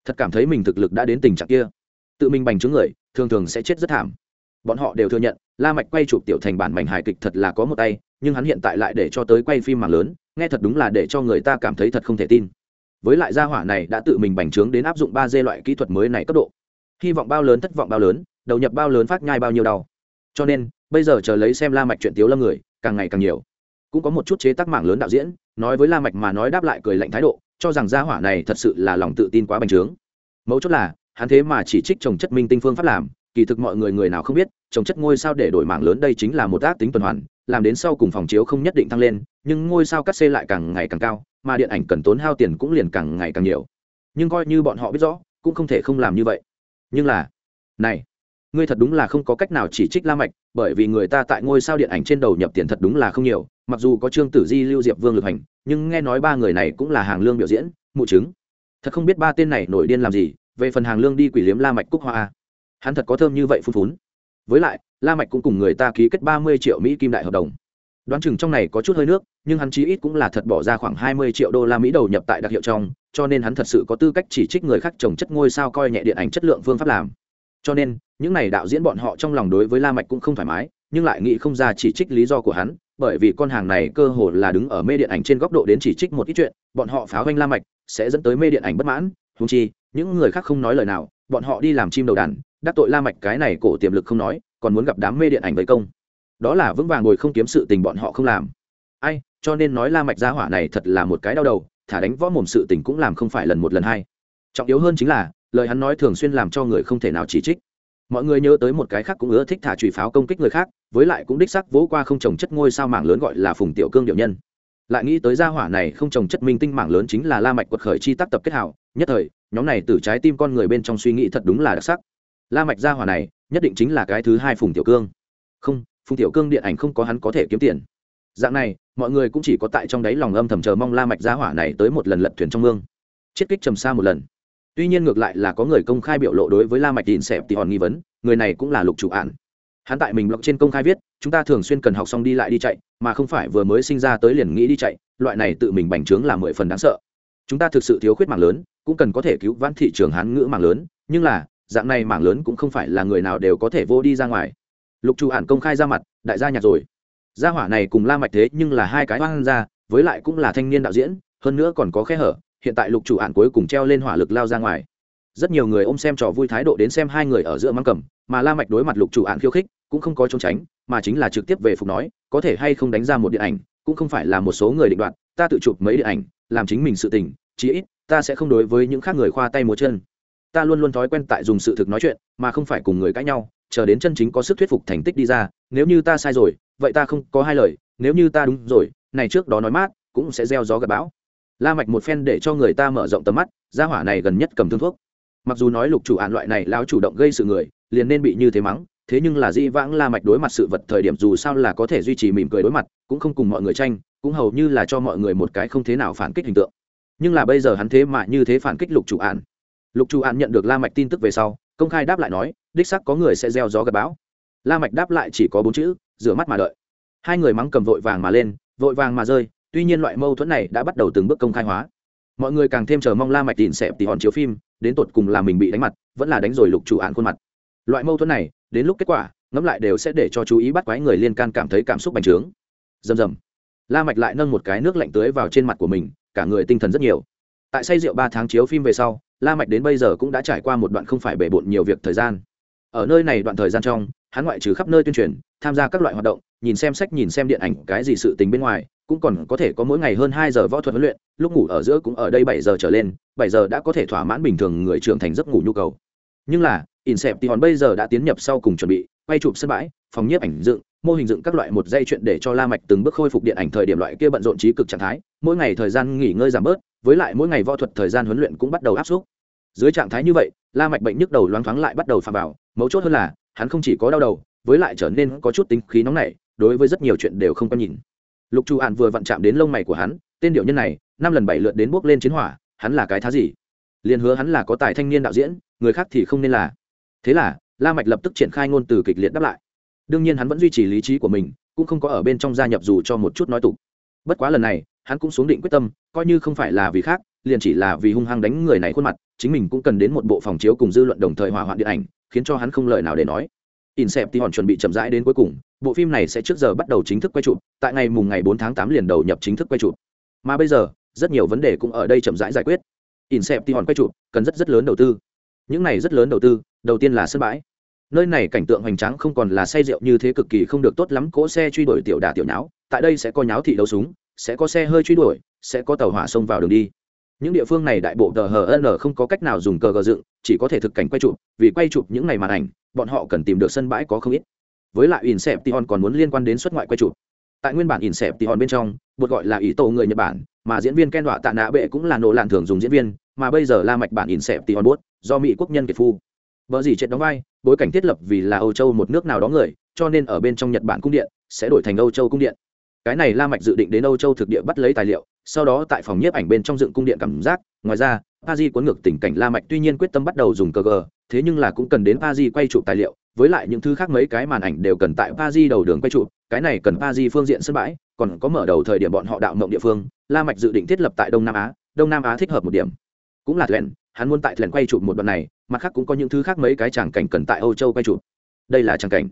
Thật cảm thấy mình thực lực đã đến tình trạng kia. Tự mình bành trướng người, thường thường sẽ chết rất thảm. Bọn họ đều thừa nhận, la mạch quay chụp tiểu thành bản mảnh hài kịch thật là có một tay nhưng hắn hiện tại lại để cho tới quay phim mạng lớn, nghe thật đúng là để cho người ta cảm thấy thật không thể tin. Với lại gia hỏa này đã tự mình bành trướng đến áp dụng ba d loại kỹ thuật mới này cấp độ. Hy vọng bao lớn thất vọng bao lớn, đầu nhập bao lớn phát nhai bao nhiêu đau. Cho nên, bây giờ chờ lấy xem la mạch chuyện tiếu lâm người, càng ngày càng nhiều. Cũng có một chút chế tác mạng lớn đạo diễn, nói với la mạch mà nói đáp lại cười lạnh thái độ, cho rằng gia hỏa này thật sự là lòng tự tin quá bành trướng. Mấu chốt là, hắn thế mà chỉ trích trồng chất minh tinh phương pháp làm, kỳ thực mọi người người nào không biết, trồng chất ngôi sao để đổi mạng lớn đây chính là một ác tính tuần hoàn làm đến sau cùng phòng chiếu không nhất định tăng lên, nhưng ngôi sao cắt xê lại càng ngày càng cao, mà điện ảnh cần tốn hao tiền cũng liền càng ngày càng nhiều. Nhưng coi như bọn họ biết rõ, cũng không thể không làm như vậy. Nhưng là, này, ngươi thật đúng là không có cách nào chỉ trích la mạch, bởi vì người ta tại ngôi sao điện ảnh trên đầu nhập tiền thật đúng là không nhiều, mặc dù có trương tử di, lưu diệp, vương lực hành, nhưng nghe nói ba người này cũng là hàng lương biểu diễn, mụ chứng. Thật không biết ba tên này nổi điên làm gì, về phần hàng lương đi quỷ liếm la mạch cúc hoa hắn thật có thơm như vậy phun phún. Với lại la mạch cũng cùng người ta ký kết ba mươi triệu mỹ kim đại hợp đồng. Đoán chừng trong này có chút hơi nước, nhưng hắn chí ít cũng là thật bỏ ra khoảng hai mươi triệu đô la mỹ đầu nhập tại đặc hiệu trong, cho nên hắn thật sự có tư cách chỉ trích người khác trồng chất ngôi sao coi nhẹ điện ảnh chất lượng phương pháp làm. Cho nên, những này đạo diễn bọn họ trong lòng đối với la mạch cũng không thoải mái, nhưng lại nghĩ không ra chỉ trích lý do của hắn, bởi vì con hàng này cơ hồ là đứng ở mê điện ảnh trên góc độ đến chỉ trích một ít chuyện, bọn họ pháo vanh la mạch, sẽ dẫn tới mê điện ảnh bất mãn húng chi, những người khác không nói lời nào, bọn họ đi làm chim đầu đàn, đắc tội la mạch cái này cổ tiềm lực không nói còn muốn gặp đám mê điện ảnh với công. Đó là vững vàng ngồi không kiếm sự tình bọn họ không làm. Ai, cho nên nói la mạch gia hỏa này thật là một cái đau đầu, thả đánh võ mồm sự tình cũng làm không phải lần một lần hai. Trọng yếu hơn chính là, lời hắn nói thường xuyên làm cho người không thể nào chỉ trích. Mọi người nhớ tới một cái khác cũng ưa thích thả trùy pháo công kích người khác, với lại cũng đích sắc vỗ qua không trồng chất ngôi sao mảng lớn gọi là phùng tiểu cương điệu nhân. Lại nghĩ tới gia hỏa này không trồng chất minh tinh mảng lớn chính là la mạch quật khởi chi tác tập kết hảo, nhất thời, nhóm này từ trái tim con người bên trong suy nghĩ thật đúng là đặc sắc la mạch gia hỏa này, nhất định chính là cái thứ hai phùng tiểu cương. Không, phùng tiểu cương điện ảnh không có hắn có thể kiếm tiền. Dạng này, mọi người cũng chỉ có tại trong đáy lòng âm thầm chờ mong la mạch gia hỏa này tới một lần lật thuyền trong mương. Chiết kích trầm xa một lần. Tuy nhiên ngược lại là có người công khai biểu lộ đối với la mạch tin xẹp thì hòn nghi vấn, người này cũng là lục chủ án hắn tại mình blog trên công khai viết, chúng ta thường xuyên cần học xong đi lại đi chạy, mà không phải vừa mới sinh ra tới liền nghĩ đi chạy, loại này tự mình bành trướng là mười phần đáng sợ. Chúng ta thực sự thiếu khuyết mảng lớn, cũng cần có thể cứu vãn thị trường hán ngữ mảng lớn, nhưng là dạng này mảng lớn cũng không phải là người nào đều có thể vô đi ra ngoài. Lục chủ hạn công khai ra mặt, đại gia nhạc rồi. Gia hỏa này cùng la mạch thế nhưng là hai cái hoang ra với lại cũng là thanh niên đạo diễn, hơn nữa còn có khe hở, hiện tại lục chủ hạn cuối cùng treo lên hỏa lực lao ra ngoài. Rất nhiều người ôm xem trò vui thái độ đến xem hai người ở giữa mắng cầm, mà la mạch đối mặt lục chủ hạn khiêu khích, cũng không có trốn tránh, mà chính là trực tiếp về phục nói, có thể hay không đánh ra một điện ảnh, cũng không phải là một số người định đoạt, ta tự chụp mấy điện ảnh, làm chính mình sự tình, chí ít, ta sẽ không đối với những khác người khoa tay múa chân ta luôn luôn thói quen tại dùng sự thực nói chuyện, mà không phải cùng người cãi nhau, chờ đến chân chính có sức thuyết phục thành tích đi ra, nếu như ta sai rồi, vậy ta không có hai lời, nếu như ta đúng rồi, này trước đó nói mát, cũng sẽ gieo gió gặp bão. La mạch một phen để cho người ta mở rộng tầm mắt, gia hỏa này gần nhất cầm thương thuốc. Mặc dù nói lục chủ án loại này lão chủ động gây sự người, liền nên bị như thế mắng, thế nhưng là di vãng la mạch đối mặt sự vật thời điểm dù sao là có thể duy trì mỉm cười đối mặt, cũng không cùng mọi người tranh, cũng hầu như là cho mọi người một cái không thế nào phản kích hình tượng. Nhưng là bây giờ hắn thế mà như thế phản kích lục chủ án lục chu an nhận được la mạch tin tức về sau, công khai đáp lại nói, đích xác có người sẽ gieo gió gặp bão. La mạch đáp lại chỉ có bốn chữ, rửa mắt mà đợi. Hai người mắng cầm vội vàng mà lên, vội vàng mà rơi, tuy nhiên loại mâu thuẫn này đã bắt đầu từng bước công khai hóa. Mọi người càng thêm chờ mong la mạch tìm xẹp tỉ hòn chiếu phim, đến tột cùng là mình bị đánh mặt, vẫn là đánh rồi lục chủ án khuôn mặt. Loại mâu thuẫn này, đến lúc kết quả, ngẫm lại đều sẽ để cho chú ý bắt quái người liên can cảm thấy cảm xúc bành trướng. Rầm rầm. La mạch lại nâng một cái nước lạnh tưới vào trên mặt của mình, cả người tinh thần rất nhiều tại say rượu ba tháng chiếu phim về sau, la mạch đến bây giờ cũng đã trải qua một đoạn không phải bể bộn nhiều việc thời gian. Ở nơi này đoạn thời gian trong, hắn ngoại trừ khắp nơi tuyên truyền, tham gia các loại hoạt động, nhìn xem sách, nhìn xem điện ảnh, cái gì sự tình bên ngoài, cũng còn có thể có mỗi ngày hơn hai giờ võ thuật huấn luyện, lúc ngủ ở giữa cũng ở đây bảy giờ trở lên, bảy giờ đã có thể thỏa mãn bình thường người trưởng thành giấc ngủ nhu cầu. Nhưng là insep thì hòn bây giờ đã tiến nhập sau cùng chuẩn bị, quay chụp sân bãi, phòng nhiếp ảnh dựng, mô hình dựng các loại một dây chuyện để cho la mạch từng bước khôi phục điện ảnh thời điểm loại kia bận rộn trí cực trạng thái, mỗi ngày thời gian nghỉ ngơi giảm bớt với lại mỗi ngày võ thuật thời gian huấn luyện cũng bắt đầu áp suất. Dưới trạng thái như vậy, la mạch bệnh nhức đầu loáng thoáng lại bắt đầu phạm vào, mấu chốt hơn là, hắn không chỉ có đau đầu, với lại trở nên có chút tính khí nóng nảy, đối với rất nhiều chuyện đều không quan nhìn. Lục chu an vừa vặn chạm đến lông mày của hắn, tên điệu nhân này, năm lần bảy lượt đến bước lên chiến hỏa, hắn là cái thá gì? Liền hứa hắn là có tài thanh niên đạo diễn, người khác thì không nên là. Thế là, la mạch lập tức triển khai ngôn từ kịch liệt đáp lại. Đương nhiên hắn vẫn duy trì lý trí của mình, cũng không có ở bên trong gia nhập dù cho một chút nói tục. Bất quá lần này hắn cũng xuống định quyết tâm coi như không phải là vì khác liền chỉ là vì hung hăng đánh người này khuôn mặt chính mình cũng cần đến một bộ phòng chiếu cùng dư luận đồng thời hỏa hoạn điện ảnh khiến cho hắn không lời nào để nói Inception chuẩn bị chậm rãi đến cuối cùng, bộ phim này sẽ trước giờ bắt đầu chính thức quay chụp, tại ngày mùng ngày 4 tháng 8 liền đầu nhập chính thức quay chụp. Mà bây giờ, rất nhiều vấn đề cũng ở đây chậm rãi giải quyết. Inception quay chụp cần rất rất lớn đầu tư. Những này rất lớn đầu tư, đầu tiên là sân bãi. Nơi này cảnh tượng hoành tráng không còn là say rượu như thế cực kỳ không được tốt lắm, cỗ xe truy đuổi tiểu đả tiểu nháo, tại đây sẽ có nháo thị đấu súng, sẽ có xe hơi truy đuổi, sẽ có tàu hỏa xông vào đường đi. Những địa phương này đại bộ tờ HN không có cách nào dùng cờ gờ dựng, chỉ có thể thực cảnh quay chụp, vì quay chụp những này màn ảnh, bọn họ cần tìm được sân bãi có không ít. Với lại Inception còn muốn liên quan đến xuất ngoại quay chụp. Tại nguyên bản Inception bên trong bột gọi là ý tổ người nhật bản mà diễn viên ken đọa tạ nạ bệ cũng là nổ làn thường dùng diễn viên mà bây giờ la mạch bản Inception bốt do mỹ quốc nhân kiệt phu. Vợ gì chết đóng vai bối cảnh thiết lập vì là âu châu một nước nào đó người cho nên ở bên trong nhật bản cung điện sẽ đổi thành âu châu cung điện cái này la mạch dự định đến âu châu thực địa bắt lấy tài liệu, sau đó tại phòng nhiếp ảnh bên trong dựng cung điện cảm giác. Ngoài ra pa di cuốn ngược tình cảnh la mạch tuy nhiên quyết tâm bắt đầu dùng cơ gờ, thế nhưng là cũng cần đến pa di quay chụp tài liệu, với lại những thứ khác mấy cái màn ảnh đều cần tại pa di đầu đường quay chụp. Cái này cần pa di phương diện sân bãi, còn có mở đầu thời điểm bọn họ đạo mộng địa phương. La mạch dự định thiết lập tại đông nam á, đông nam á thích hợp một điểm. Cũng là thuyền, hắn muốn tại thuyền quay chụp một đoạn này, mặt khác cũng có những thứ khác mấy cái tràng cảnh cần tại âu châu quay chụp. Đây là tràng cảnh.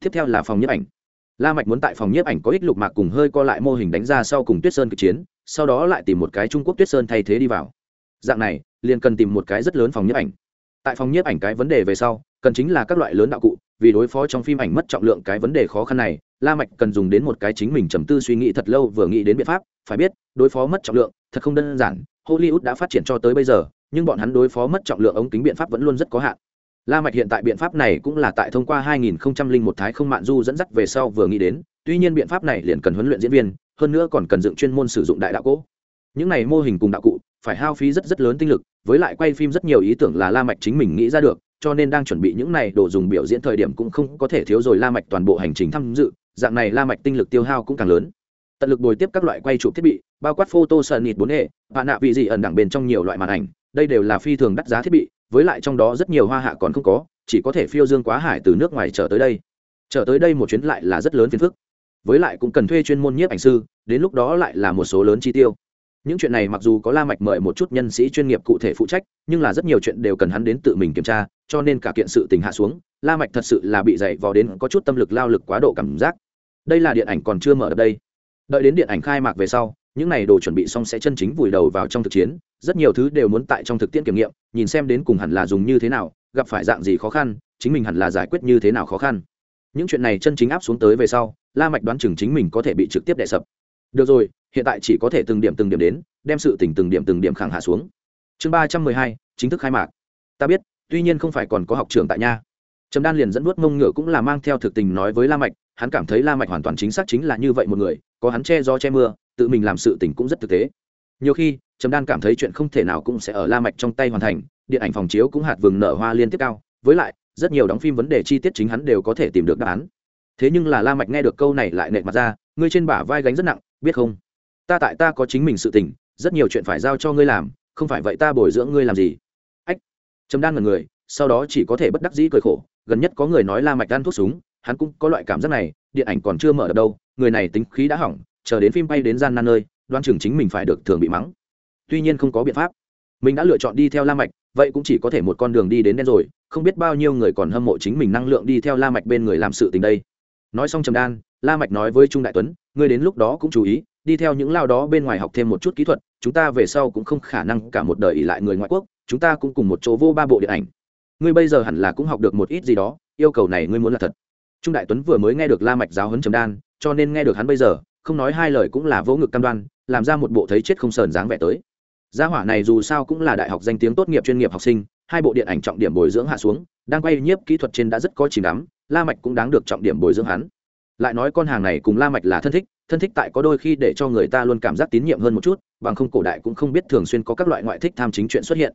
Tiếp theo là phòng nhiếp ảnh la mạch muốn tại phòng nhiếp ảnh có ích lục mạc cùng hơi co lại mô hình đánh ra sau cùng tuyết sơn kịch chiến, sau đó lại tìm một cái trung quốc tuyết sơn thay thế đi vào. Dạng này, liền cần tìm một cái rất lớn phòng nhiếp ảnh. Tại phòng nhiếp ảnh cái vấn đề về sau, cần chính là các loại lớn đạo cụ, vì đối phó trong phim ảnh mất trọng lượng cái vấn đề khó khăn này, la mạch cần dùng đến một cái chính mình trầm tư suy nghĩ thật lâu vừa nghĩ đến biện pháp, phải biết, đối phó mất trọng lượng, thật không đơn giản, hollywood đã phát triển cho tới bây giờ, nhưng bọn hắn đối phó mất trọng lượng ống kính biện pháp vẫn luôn rất có hạn la mạch hiện tại biện pháp này cũng là tại thông qua 2001 thái không mạn du dẫn dắt về sau vừa nghĩ đến, tuy nhiên biện pháp này liền cần huấn luyện diễn viên, hơn nữa còn cần dựng chuyên môn sử dụng đại đạo cỗ. Những này mô hình cùng đạo cụ, phải hao phí rất rất lớn tinh lực, với lại quay phim rất nhiều ý tưởng là la mạch chính mình nghĩ ra được, cho nên đang chuẩn bị những này đồ dùng biểu diễn thời điểm cũng không có thể thiếu rồi la mạch toàn bộ hành trình tham dự, dạng này la mạch tinh lực tiêu hao cũng càng lớn. Tận lực bồi tiếp các loại quay chụp thiết bị, bao quát photo sunit 4 hệ bạn nạ vị gì ẩn đẳng bên trong nhiều loại màn ảnh, đây đều là phi thường đắt giá thiết bị với lại trong đó rất nhiều hoa hạ còn không có, chỉ có thể phiêu dương quá hải từ nước ngoài trở tới đây. Trở tới đây một chuyến lại là rất lớn phiền phức. Với lại cũng cần thuê chuyên môn nhiếp ảnh sư, đến lúc đó lại là một số lớn chi tiêu. Những chuyện này mặc dù có la mạch mời một chút nhân sĩ chuyên nghiệp cụ thể phụ trách, nhưng là rất nhiều chuyện đều cần hắn đến tự mình kiểm tra, cho nên cả kiện sự tình hạ xuống, la mạch thật sự là bị dày vò đến có chút tâm lực lao lực quá độ cảm giác. Đây là điện ảnh còn chưa mở đây. Đợi đến điện ảnh khai mạc về sau, những này đồ chuẩn bị xong sẽ chân chính vùi đầu vào trong thực chiến rất nhiều thứ đều muốn tại trong thực tiễn kiểm nghiệm, nhìn xem đến cùng hẳn là dùng như thế nào, gặp phải dạng gì khó khăn, chính mình hẳn là giải quyết như thế nào khó khăn. Những chuyện này chân chính áp xuống tới về sau, la mạch đoán chừng chính mình có thể bị trực tiếp đè sập. Được rồi, hiện tại chỉ có thể từng điểm từng điểm đến, đem sự tỉnh từng điểm từng điểm khẳng hạ xuống. Chương ba trăm mười hai, chính thức khai mạc. Ta biết, tuy nhiên không phải còn có học trường tại nha trầm đan liền dẫn nuốt mông ngựa cũng là mang theo thực tình nói với la mạch, hắn cảm thấy la mạch hoàn toàn chính xác chính là như vậy một người, có hắn che gió che mưa, tự mình làm sự tình cũng rất thực tế. Nhiều khi trầm đan cảm thấy chuyện không thể nào cũng sẽ ở la mạch trong tay hoàn thành, điện ảnh phòng chiếu cũng hạt vừng nở hoa liên tiếp cao, với lại, rất nhiều đóng phim vấn đề chi tiết chính hắn đều có thể tìm được đáp án. Thế nhưng là la mạch nghe được câu này lại nệ mặt ra, ngươi trên bả vai gánh rất nặng, biết không? Ta tại ta có chính mình sự tình, rất nhiều chuyện phải giao cho ngươi làm, không phải vậy ta bồi dưỡng ngươi làm gì? Ách! Trầm đan ngẩn người, sau đó chỉ có thể bất đắc dĩ cười khổ, gần nhất có người nói la mạch ăn thuốc súng, hắn cũng có loại cảm giác này, điện ảnh còn chưa mở được đâu, người này tính khí đã hỏng, chờ đến phim bay đến gian nan nơi, đoan trưởng chính mình phải được thường bị mắng tuy nhiên không có biện pháp. Mình đã lựa chọn đi theo la mạch, vậy cũng chỉ có thể một con đường đi đến đen rồi, không biết bao nhiêu người còn hâm mộ chính mình năng lượng đi theo la mạch bên người làm sự tình đây. Nói xong trầm đan, la mạch nói với trung đại tuấn, ngươi đến lúc đó cũng chú ý, đi theo những lao đó bên ngoài học thêm một chút kỹ thuật, chúng ta về sau cũng không khả năng cả một đời ỉ lại người ngoại quốc, chúng ta cũng cùng một chỗ vô ba bộ điện ảnh. Ngươi bây giờ hẳn là cũng học được một ít gì đó, yêu cầu này ngươi muốn là thật. Trung đại tuấn vừa mới nghe được la mạch giáo huấn trầm đan, cho nên nghe được hắn bây giờ, không nói hai lời cũng là vỗ ngực cam đoan, làm ra một bộ thấy chết không sờn dáng vẻ tới gia hỏa này dù sao cũng là đại học danh tiếng tốt nghiệp chuyên nghiệp học sinh, hai bộ điện ảnh trọng điểm bồi dưỡng hạ xuống, đang quay nhiếp kỹ thuật trên đã rất có chìm đắm, la mạch cũng đáng được trọng điểm bồi dưỡng hắn. Lại nói con hàng này cùng la mạch là thân thích thân thích tại có đôi khi để cho người ta luôn cảm giác tín nhiệm hơn một chút, bằng không cổ đại cũng không biết thường xuyên có các loại ngoại thích tham chính chuyện xuất hiện.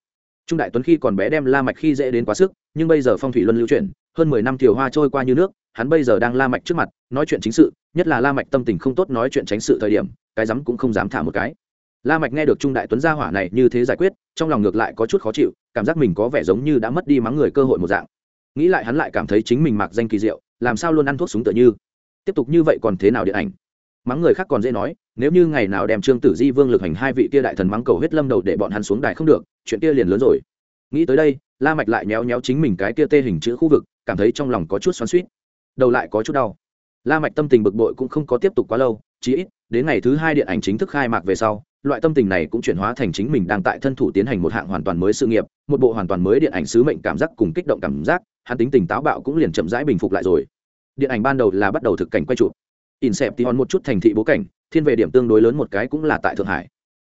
Trung đại tuấn khi còn bé đem la mạch khi dễ đến quá sức, nhưng bây giờ phong thủy luân lưu chuyển, hơn mười năm thiều hoa trôi qua như nước, hắn bây giờ đang la mạch trước mặt, nói chuyện chính sự, nhất là la mạch tâm tình không tốt nói chuyện tránh sự thời điểm, cái dám cũng không dám thả một cái la mạch nghe được trung đại tuấn gia hỏa này như thế giải quyết, trong lòng ngược lại có chút khó chịu, cảm giác mình có vẻ giống như đã mất đi mắng người cơ hội một dạng. Nghĩ lại hắn lại cảm thấy chính mình mặc danh kỳ diệu, làm sao luôn ăn thuốc súng tựa như. Tiếp tục như vậy còn thế nào điện ảnh? Mắng người khác còn dễ nói, nếu như ngày nào đem trương tử di, vương lực hành hai vị kia đại thần mắng cầu huyết lâm đầu để bọn hắn xuống đài không được, chuyện kia liền lớn rồi. Nghĩ tới đây, la mạch lại nhéo nhéo chính mình cái kia tê hình chữ khu vực, cảm thấy trong lòng có chút xoắn xuýt. Đầu lại có chút đau. La mạch tâm tình bực bội cũng không có tiếp tục quá lâu chỉ ít, đến ngày thứ hai điện ảnh chính thức khai mạc về sau loại tâm tình này cũng chuyển hóa thành chính mình đang tại thân thủ tiến hành một hạng hoàn toàn mới sự nghiệp một bộ hoàn toàn mới điện ảnh sứ mệnh cảm giác cùng kích động cảm giác hắn tính tình táo bạo cũng liền chậm rãi bình phục lại rồi điện ảnh ban đầu là bắt đầu thực cảnh quay chụp hòn một chút thành thị bố cảnh, thiên về điểm tương đối lớn một cái cũng là tại Thượng Hải.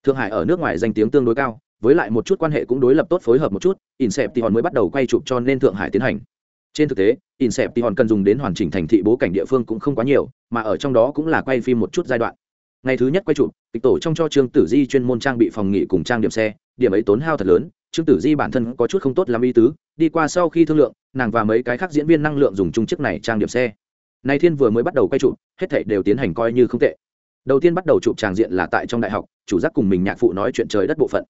Thượng Hải ở nước ngoài danh tiếng tương đối cao, với lại một chút quan hệ cũng đối lập tốt phối hợp một chút, Inception mới bắt đầu quay chụp cho nên Thượng Hải tiến hành. Trên thực tế, Inception cần dùng đến hoàn chỉnh thành thị bố cảnh địa phương cũng không quá nhiều, mà ở trong đó cũng là quay phim một chút giai đoạn. Ngày thứ nhất quay chụp, kịch tổ trong cho Trương Tử Di chuyên môn trang bị phòng nghỉ cùng trang điểm xe, điểm ấy tốn hao thật lớn, Trương Tử Di bản thân có chút không tốt làm ý tứ, đi qua sau khi thương lượng, nàng và mấy cái khác diễn viên năng lượng dùng chung chiếc này trang điểm xe. Nay thiên vừa mới bắt đầu quay chụp hết thảy đều tiến hành coi như không tệ. Đầu tiên bắt đầu chụp tràng diện là tại trong đại học chủ giác cùng mình nhạc phụ nói chuyện trời đất bộ phận.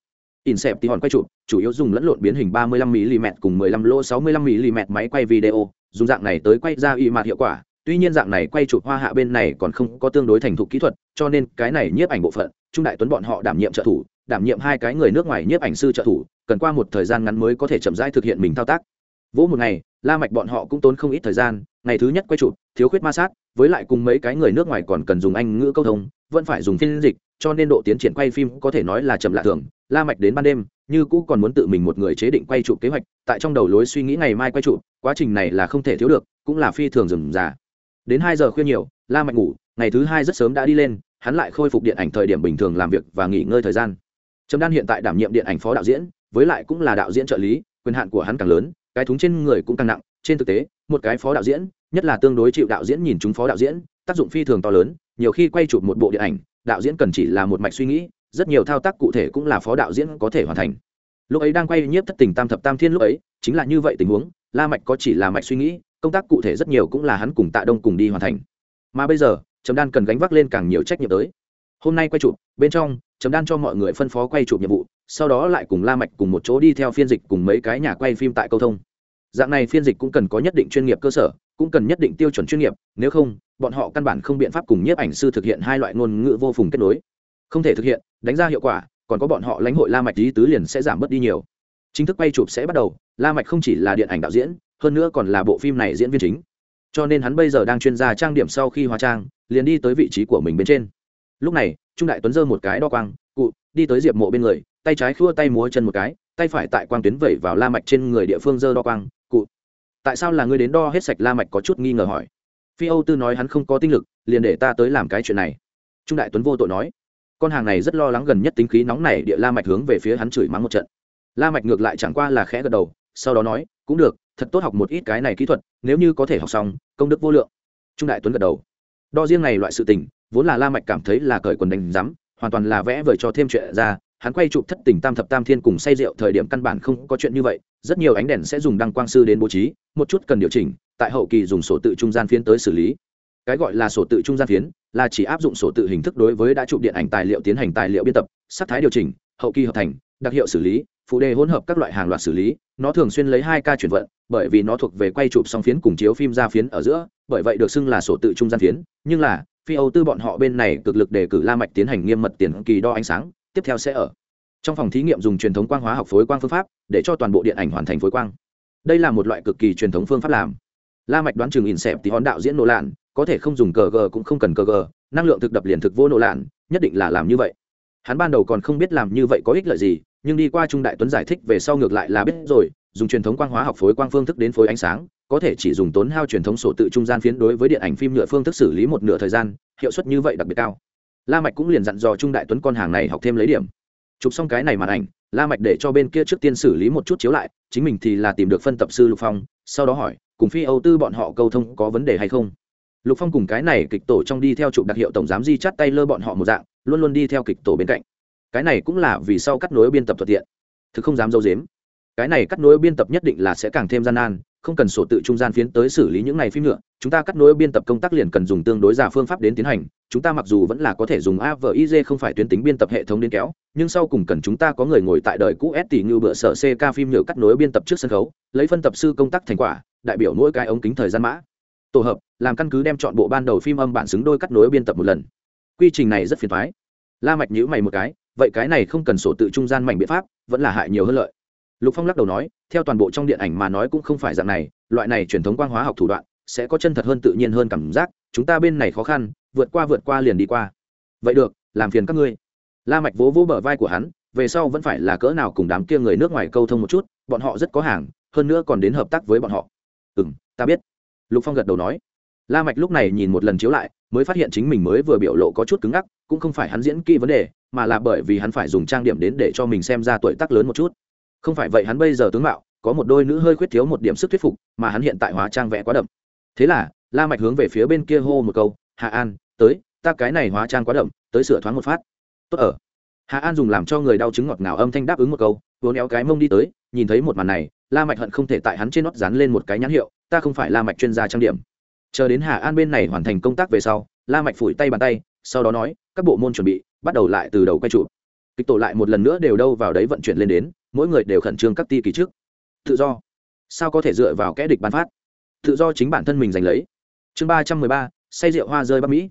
In xẹp tí hòn quay chụp, chủ yếu dùng lẫn lộn biến hình 35mm cùng 15 lô 65mm máy quay video, dùng dạng này tới quay ra y mạt hiệu quả. Tuy nhiên dạng này quay chụp hoa hạ bên này còn không có tương đối thành thục kỹ thuật, cho nên cái này nhiếp ảnh bộ phận, Trung đại tuấn bọn họ đảm nhiệm trợ thủ, đảm nhiệm hai cái người nước ngoài nhiếp ảnh sư trợ thủ, cần qua một thời gian ngắn mới có thể chậm rãi thực hiện mình thao tác. Vỗ một ngày, La Mạch bọn họ cũng tốn không ít thời gian, ngày thứ nhất quay chụp thiếu khuyết ma sát với lại cùng mấy cái người nước ngoài còn cần dùng anh ngữ câu thông vẫn phải dùng phiên dịch cho nên độ tiến triển quay phim có thể nói là chậm lạ thường la mạch đến ban đêm như cũ còn muốn tự mình một người chế định quay chụp kế hoạch tại trong đầu lối suy nghĩ ngày mai quay chụp quá trình này là không thể thiếu được cũng là phi thường rườm rà. đến hai giờ khuya nhiều la mạch ngủ ngày thứ hai rất sớm đã đi lên hắn lại khôi phục điện ảnh thời điểm bình thường làm việc và nghỉ ngơi thời gian. Trầm đan hiện tại đảm nhiệm điện ảnh phó đạo diễn, với lại cũng là đạo diễn trợ lý, quyền hạn của hắn càng lớn, cái thúng trên người cũng càng nặng. Trên thực tế, một cái phó đạo diễn, nhất là tương đối chịu đạo diễn nhìn chúng phó đạo diễn, tác dụng phi thường to lớn, nhiều khi quay chụp một bộ điện ảnh, đạo diễn cần chỉ là một mạch suy nghĩ, rất nhiều thao tác cụ thể cũng là phó đạo diễn có thể hoàn thành. Lúc ấy đang quay nhiếp thất tình tam thập tam thiên lúc ấy, chính là như vậy tình huống, la mạch có chỉ là mạch suy nghĩ, công tác cụ thể rất nhiều cũng là hắn cùng tạ đông cùng đi hoàn thành. Mà bây giờ Chấm đan cần gánh vác lên càng nhiều trách nhiệm tới. Hôm nay quay chụp, bên trong, Chấm đan cho mọi người phân phó quay chụp nhiệm vụ, sau đó lại cùng la mạch cùng một chỗ đi theo phiên dịch cùng mấy cái nhà quay phim tại câu thông. Dạng này phiên dịch cũng cần có nhất định chuyên nghiệp cơ sở, cũng cần nhất định tiêu chuẩn chuyên nghiệp, nếu không, bọn họ căn bản không biện pháp cùng nhiếp ảnh sư thực hiện hai loại ngôn ngữ vô phùng kết nối. Không thể thực hiện, đánh ra hiệu quả, còn có bọn họ lãnh hội la mạch lý tứ liền sẽ giảm bớt đi nhiều. Chính thức quay chụp sẽ bắt đầu, la mạch không chỉ là điện ảnh đạo diễn, hơn nữa còn là bộ phim này diễn viên chính cho nên hắn bây giờ đang chuyên gia trang điểm sau khi hóa trang, liền đi tới vị trí của mình bên trên. Lúc này, trung đại tuấn giơ một cái đo quang, cụ, đi tới diệp mộ bên người, tay trái khua tay múa chân một cái, tay phải tại quang tuyến vẩy vào la mạch trên người địa phương giơ đo quang, cụ. Tại sao là ngươi đến đo hết sạch la mạch có chút nghi ngờ hỏi. Phi âu tư nói hắn không có tinh lực, liền để ta tới làm cái chuyện này. Trung đại tuấn vô tội nói. Con hàng này rất lo lắng gần nhất tính khí nóng này địa la mạch hướng về phía hắn chửi mắng một trận. La mạch ngược lại chẳng qua là khẽ gật đầu, sau đó nói, cũng được thật tốt học một ít cái này kỹ thuật, nếu như có thể học xong, công đức vô lượng. Trung đại tuấn gật đầu. Đo riêng này loại sự tình, vốn là la mạch cảm thấy là cởi quần đánh rắm hoàn toàn là vẽ vời cho thêm chuyện ra, hắn quay chụp thất tình tam thập tam thiên cùng say rượu thời điểm căn bản không có chuyện như vậy, rất nhiều ánh đèn sẽ dùng đăng quang sư đến bố trí, một chút cần điều chỉnh, tại hậu kỳ dùng sổ tự trung gian phiến tới xử lý. Cái gọi là sổ tự trung gian phiến, là chỉ áp dụng sổ tự hình thức đối với đã chụp điện ảnh tài liệu tiến hành tài liệu biên tập, sắc thái điều chỉnh, hậu kỳ hợp thành, đặc hiệu xử lý phụ đề hỗn hợp các loại hàng loạt xử lý, nó thường xuyên lấy hai ca chuyển vận, bởi vì nó thuộc về quay chụp song phiến cùng chiếu phim ra phiến ở giữa, bởi vậy được xưng là sổ tự trung gian phiến. Nhưng là, phi âu tư bọn họ bên này cực lực đề cử la mạch tiến hành nghiêm mật tiền kỳ đo ánh sáng, tiếp theo sẽ ở. Trong phòng thí nghiệm dùng truyền thống quang hóa học phối quang phương pháp, để cho toàn bộ điện ảnh hoàn thành phối quang. Đây là một loại cực kỳ truyền thống phương pháp làm. La mạch đoán chừng in sẹp thì hòn đạo diễn nổ lạn, có thể không dùng cờ gờ cũng không cần cờ gờ, năng lượng thực đập liền thực vô nổ lạn, nhất định là làm như vậy. Hắn ban đầu còn không biết làm như vậy có ích lợi gì nhưng đi qua trung đại tuấn giải thích về sau ngược lại là biết rồi, dùng truyền thống quang hóa học phối quang phương thức đến phối ánh sáng, có thể chỉ dùng tốn hao truyền thống sổ tự trung gian phiến đối với điện ảnh phim nhựa phương thức xử lý một nửa thời gian, hiệu suất như vậy đặc biệt cao. La mạch cũng liền dặn dò trung đại tuấn con hàng này học thêm lấy điểm. Chụp xong cái này màn ảnh, la mạch để cho bên kia trước tiên xử lý một chút chiếu lại, chính mình thì là tìm được phân tập sư lục phong, sau đó hỏi, cùng phi âu tư bọn họ câu thông có vấn đề hay không? Lục phong cùng cái này kịch tổ trong đi theo chụp đặc hiệu tổng giám di chắt tay lơ bọn họ một dạng, luôn luôn đi theo kịch tổ bên cạnh cái này cũng là vì sau cắt nối biên tập thuận tiện. Thực không dám dâu dếm. Cái này cắt nối biên tập nhất định là sẽ càng thêm gian nan, không cần sổ tự trung gian phiến tới xử lý những này phim nữa. Chúng ta cắt nối biên tập công tác liền cần dùng tương đối giả phương pháp đến tiến hành. Chúng ta mặc dù vẫn là có thể dùng aviz không phải tuyến tính biên tập hệ thống đến kéo, nhưng sau cùng cần chúng ta có người ngồi tại đời cũ s tỷ như bữa sở ck phim nhựa cắt nối biên tập trước sân khấu, lấy phân tập sư công tác thành quả, đại biểu mỗi cái ống kính thời gian mã. Tổ hợp, làm căn cứ đem chọn bộ ban đầu phim âm bản xứng đôi cắt nối biên tập một lần. Quy trình này rất phiền thoái. La mạch nhữ mày một cái vậy cái này không cần sổ tự trung gian mảnh biện pháp, vẫn là hại nhiều hơn lợi. Lục phong lắc đầu nói, theo toàn bộ trong điện ảnh mà nói cũng không phải dạng này, loại này truyền thống quang hóa học thủ đoạn sẽ có chân thật hơn tự nhiên hơn cảm giác, chúng ta bên này khó khăn, vượt qua vượt qua liền đi qua. Vậy được, làm phiền các ngươi. La mạch vỗ vỗ bờ vai của hắn, về sau vẫn phải là cỡ nào cùng đám kia người nước ngoài câu thông một chút, bọn họ rất có hàng, hơn nữa còn đến hợp tác với bọn họ. Ừm, ta biết. Lục phong gật đầu nói. La mạch lúc này nhìn một lần chiếu lại, mới phát hiện chính mình mới vừa biểu lộ có chút cứng ngắc, cũng không phải hắn diễn kỹ vấn đề mà là bởi vì hắn phải dùng trang điểm đến để cho mình xem ra tuổi tác lớn một chút. Không phải vậy hắn bây giờ tướng mạo, có một đôi nữ hơi khuyết thiếu một điểm sức thuyết phục, mà hắn hiện tại hóa trang vẽ quá đậm. Thế là, la mạch hướng về phía bên kia hô một câu hạ an, tới, ta cái này hóa trang quá đậm, tới sửa thoáng một phát. Tốt ở. Hạ an dùng làm cho người đau chứng ngọt ngào âm thanh đáp ứng một câu vốn éo cái mông đi tới, nhìn thấy một màn này, la mạch hận không thể tại hắn trên nót dán lên một cái nhãn hiệu, ta không phải la mạch chuyên gia trang điểm. Chờ đến hà an bên này hoàn thành công tác về sau, la mạch phủi tay bàn tay, sau đó nói, các bộ môn chuẩn bị bắt đầu lại từ đầu quay trụ kịch tổ lại một lần nữa đều đâu vào đấy vận chuyển lên đến mỗi người đều khẩn trương các ti kỳ trước. Tự do. Sao có thể dựa vào kẽ địch ban phát? Tự do chính bản thân mình giành lấy. Chương ba trăm mười ba say rượu hoa rơi bắc mỹ.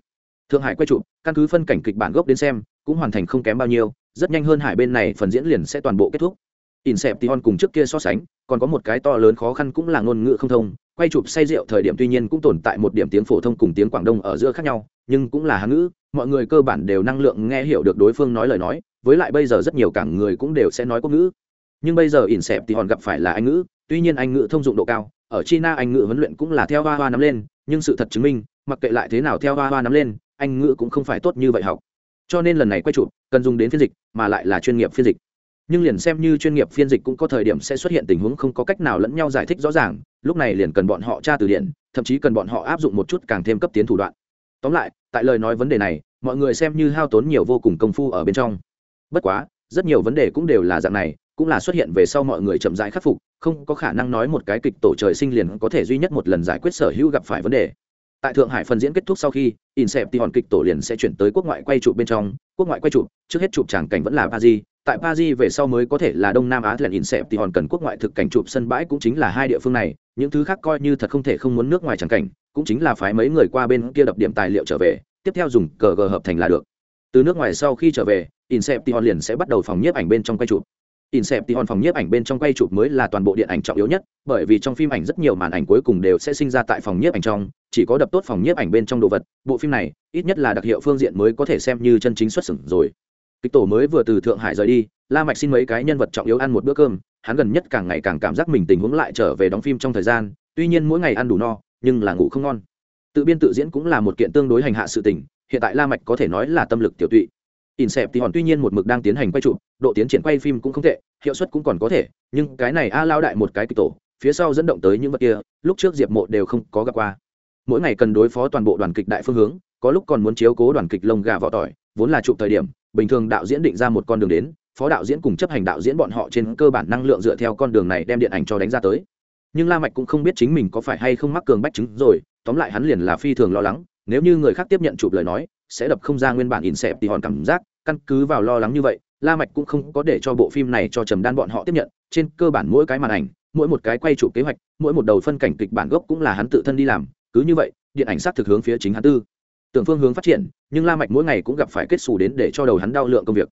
Thượng hải quay trụ căn cứ phân cảnh kịch bản gốc đến xem cũng hoàn thành không kém bao nhiêu rất nhanh hơn hải bên này phần diễn liền sẽ toàn bộ kết thúc. Inception cùng trước kia so sánh, còn có một cái to lớn khó khăn cũng là ngôn ngữ không thông, quay chụp say rượu thời điểm tuy nhiên cũng tồn tại một điểm tiếng phổ thông cùng tiếng Quảng Đông ở giữa khác nhau, nhưng cũng là Hán ngữ, mọi người cơ bản đều năng lượng nghe hiểu được đối phương nói lời nói, với lại bây giờ rất nhiều cảng người cũng đều sẽ nói quốc ngữ. Nhưng bây giờ ỉn xẹp thì hòn gặp phải là Anh ngữ, tuy nhiên Anh ngữ thông dụng độ cao, ở China Anh ngữ huấn luyện cũng là theo hoa hoa nắm lên, nhưng sự thật chứng minh, mặc kệ lại thế nào theo hoa hoa nắm lên, Anh ngữ cũng không phải tốt như vậy học. Cho nên lần này quay chụp, cần dùng đến phiên dịch, mà lại là chuyên nghiệp phiên dịch nhưng liền xem như chuyên nghiệp phiên dịch cũng có thời điểm sẽ xuất hiện tình huống không có cách nào lẫn nhau giải thích rõ ràng lúc này liền cần bọn họ tra từ điển thậm chí cần bọn họ áp dụng một chút càng thêm cấp tiến thủ đoạn tóm lại, tại lời nói vấn đề này, mọi người xem như hao tốn nhiều vô cùng công phu ở bên trong. Bất quá, rất nhiều vấn đề cũng đều là dạng này, cũng là xuất hiện về sau mọi người chậm rãi khắc phục, không có khả năng nói một cái kịch tổ trời sinh liền có thể duy nhất một lần giải quyết sở hữu gặp phải vấn đề. Tại thượng hải phần diễn kết thúc sau khi insep thì hòn kịch tổ liền sẽ chuyển tới quốc ngoại quay chụp bên trong. Quốc ngoại quay chụp, trước hết chụp tràng cảnh vẫn là paris. Tại paris về sau mới có thể là đông nam á Thuyền insep thì hòn cần quốc ngoại thực cảnh chụp sân bãi cũng chính là hai địa phương này. Những thứ khác coi như thật không thể không muốn nước ngoài tràng cảnh cũng chính là phái mấy người qua bên kia đập điểm tài liệu trở về tiếp theo dùng cờ gờ hợp thành là được. Từ nước ngoài sau khi trở về insep liền sẽ bắt đầu phòng nhiếp ảnh bên trong quay chụp. Inception phòng nhiếp ảnh bên trong quay chụp mới là toàn bộ điện ảnh trọng yếu nhất, bởi vì trong phim ảnh rất nhiều màn ảnh cuối cùng đều sẽ sinh ra tại phòng nhiếp ảnh trong, chỉ có đập tốt phòng nhiếp ảnh bên trong đồ vật, bộ phim này ít nhất là đặc hiệu phương diện mới có thể xem như chân chính xuất xưởng rồi. Kịch tổ mới vừa từ Thượng Hải rời đi, La Mạch xin mấy cái nhân vật trọng yếu ăn một bữa cơm, hắn gần nhất càng ngày càng cảm giác mình tình huống lại trở về đóng phim trong thời gian, tuy nhiên mỗi ngày ăn đủ no, nhưng là ngủ không ngon. Tự biên tự diễn cũng là một kiện tương đối hành hạ sự tình, hiện tại La Mạch có thể nói là tâm lực tiểu tụy. ịn sẹp thì hòn tuy nhiên một mực đang tiến hành quay chụp, độ tiến triển quay phim cũng không tệ, hiệu suất cũng còn có thể nhưng cái này a lao đại một cái kịch tổ phía sau dẫn động tới những vật kia lúc trước diệp mộ đều không có gặp qua mỗi ngày cần đối phó toàn bộ đoàn kịch đại phương hướng có lúc còn muốn chiếu cố đoàn kịch lông gà vỏ tỏi vốn là chụp thời điểm bình thường đạo diễn định ra một con đường đến phó đạo diễn cùng chấp hành đạo diễn bọn họ trên cơ bản năng lượng dựa theo con đường này đem điện ảnh cho đánh ra tới nhưng la mạch cũng không biết chính mình có phải hay không mắc cường bách chứng rồi, tóm lại hắn liền là phi thường lo lắng, nếu như người khác tiếp nhận chụp lời nói, sẽ đập không ra nguyên bản in xẹp thì hòn cảm giác, căn cứ vào lo lắng như vậy, la mạch cũng không có để cho bộ phim này cho trầm đan bọn họ tiếp nhận, trên cơ bản mỗi cái màn ảnh, mỗi một cái quay chụp kế hoạch, mỗi một đầu phân cảnh kịch bản gốc cũng là hắn tự thân đi làm, cứ như vậy, điện ảnh sát thực hướng phía chính hắn tư, tưởng phương hướng phát triển, nhưng la mạch mỗi ngày cũng gặp phải kết xù đến để cho đầu hắn đau lượng công việc.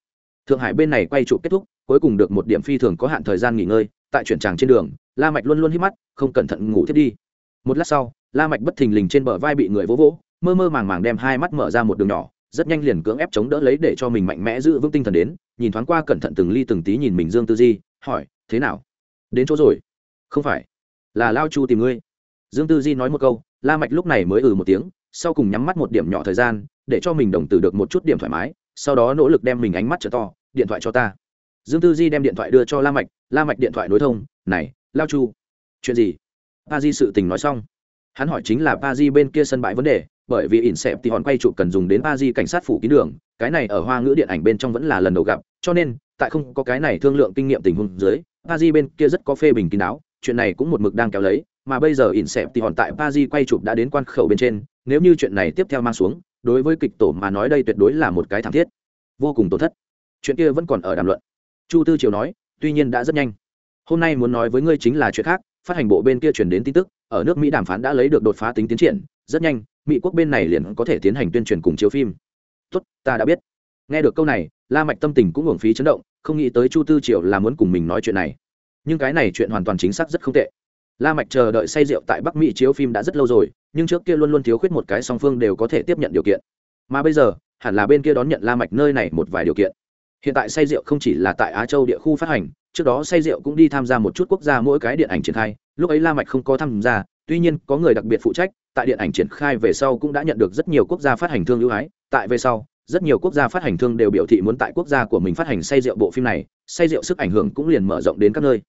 Thượng hải bên này quay chụp kết thúc, cuối cùng được một điểm phi thường có hạn thời gian nghỉ ngơi, tại chuyển tràng trên đường la mạch luôn luôn hít mắt, không cẩn thận ngủ thiết đi. Một lát sau, la mạch bất thình lình trên bờ vai bị người vỗ vỗ, mơ mơ màng màng đem hai mắt mở ra một đường nhỏ, rất nhanh liền cưỡng ép chống đỡ lấy để cho mình mạnh mẽ giữ vững tinh thần đến, nhìn thoáng qua cẩn thận từng ly từng tí nhìn mình dương tư di, hỏi, thế nào? Đến chỗ rồi? Không phải, là lao chu tìm ngươi. Dương tư di nói một câu, la mạch lúc này mới ừ một tiếng, sau cùng nhắm mắt một điểm nhỏ thời gian, để cho mình đồng tử được một chút điểm thoải mái, sau đó nỗ lực đem mình ánh mắt trở to, điện thoại cho ta. Dương tư di đem điện thoại đưa cho la mạch la mạch điện thoại nối thông, này lao chu. Chuyện gì? Pa di sự tình nói xong. Hắn hỏi chính là pa di bên kia sân bãi vấn đề, bởi vì ỉn xẹp thì hòn quay chụp cần dùng đến pa di cảnh sát phủ kín đường, cái này ở hoa ngữ điện ảnh bên trong vẫn là lần đầu gặp, cho nên, tại không có cái này thương lượng kinh nghiệm tình huống dưới pa di bên kia rất có phê bình kín đáo, chuyện này cũng một mực đang kéo lấy, mà bây giờ ỉn xẹp thì hòn tại pa di quay chụp đã đến quan khẩu bên trên, nếu như chuyện này tiếp theo mang xuống, đối với kịch tổ mà nói đây tuyệt đối là một cái thảm thiết. Vô cùng tổn thất. Chuyện kia vẫn còn ở đàm luận. Chu tư triều nói, tuy nhiên đã rất nhanh hôm nay muốn nói với ngươi chính là chuyện khác, phát hành bộ bên kia chuyển đến tin tức, ở nước mỹ đàm phán đã lấy được đột phá tính tiến triển, rất nhanh, mỹ quốc bên này liền có thể tiến hành tuyên truyền cùng chiếu phim. Tốt, ta đã biết. Nghe được câu này, la mạch tâm tình cũng hưởng phí chấn động, không nghĩ tới chu tư Triệu là muốn cùng mình nói chuyện này. Nhưng cái này chuyện hoàn toàn chính xác rất không tệ. La mạch chờ đợi say rượu tại bắc mỹ chiếu phim đã rất lâu rồi, nhưng trước kia luôn luôn thiếu khuyết một cái song phương đều có thể tiếp nhận điều kiện. Mà bây giờ, hẳn là bên kia đón nhận la mạch nơi này một vài điều kiện. Hiện tại say rượu không chỉ là tại á châu địa khu phát hành trước đó say rượu cũng đi tham gia một chút quốc gia mỗi cái điện ảnh triển khai, lúc ấy la mạch không có tham gia, tuy nhiên có người đặc biệt phụ trách, tại điện ảnh triển khai về sau cũng đã nhận được rất nhiều quốc gia phát hành thương ưu ái, tại về sau, rất nhiều quốc gia phát hành thương đều biểu thị muốn tại quốc gia của mình phát hành say rượu bộ phim này, say rượu sức ảnh hưởng cũng liền mở rộng đến các nơi.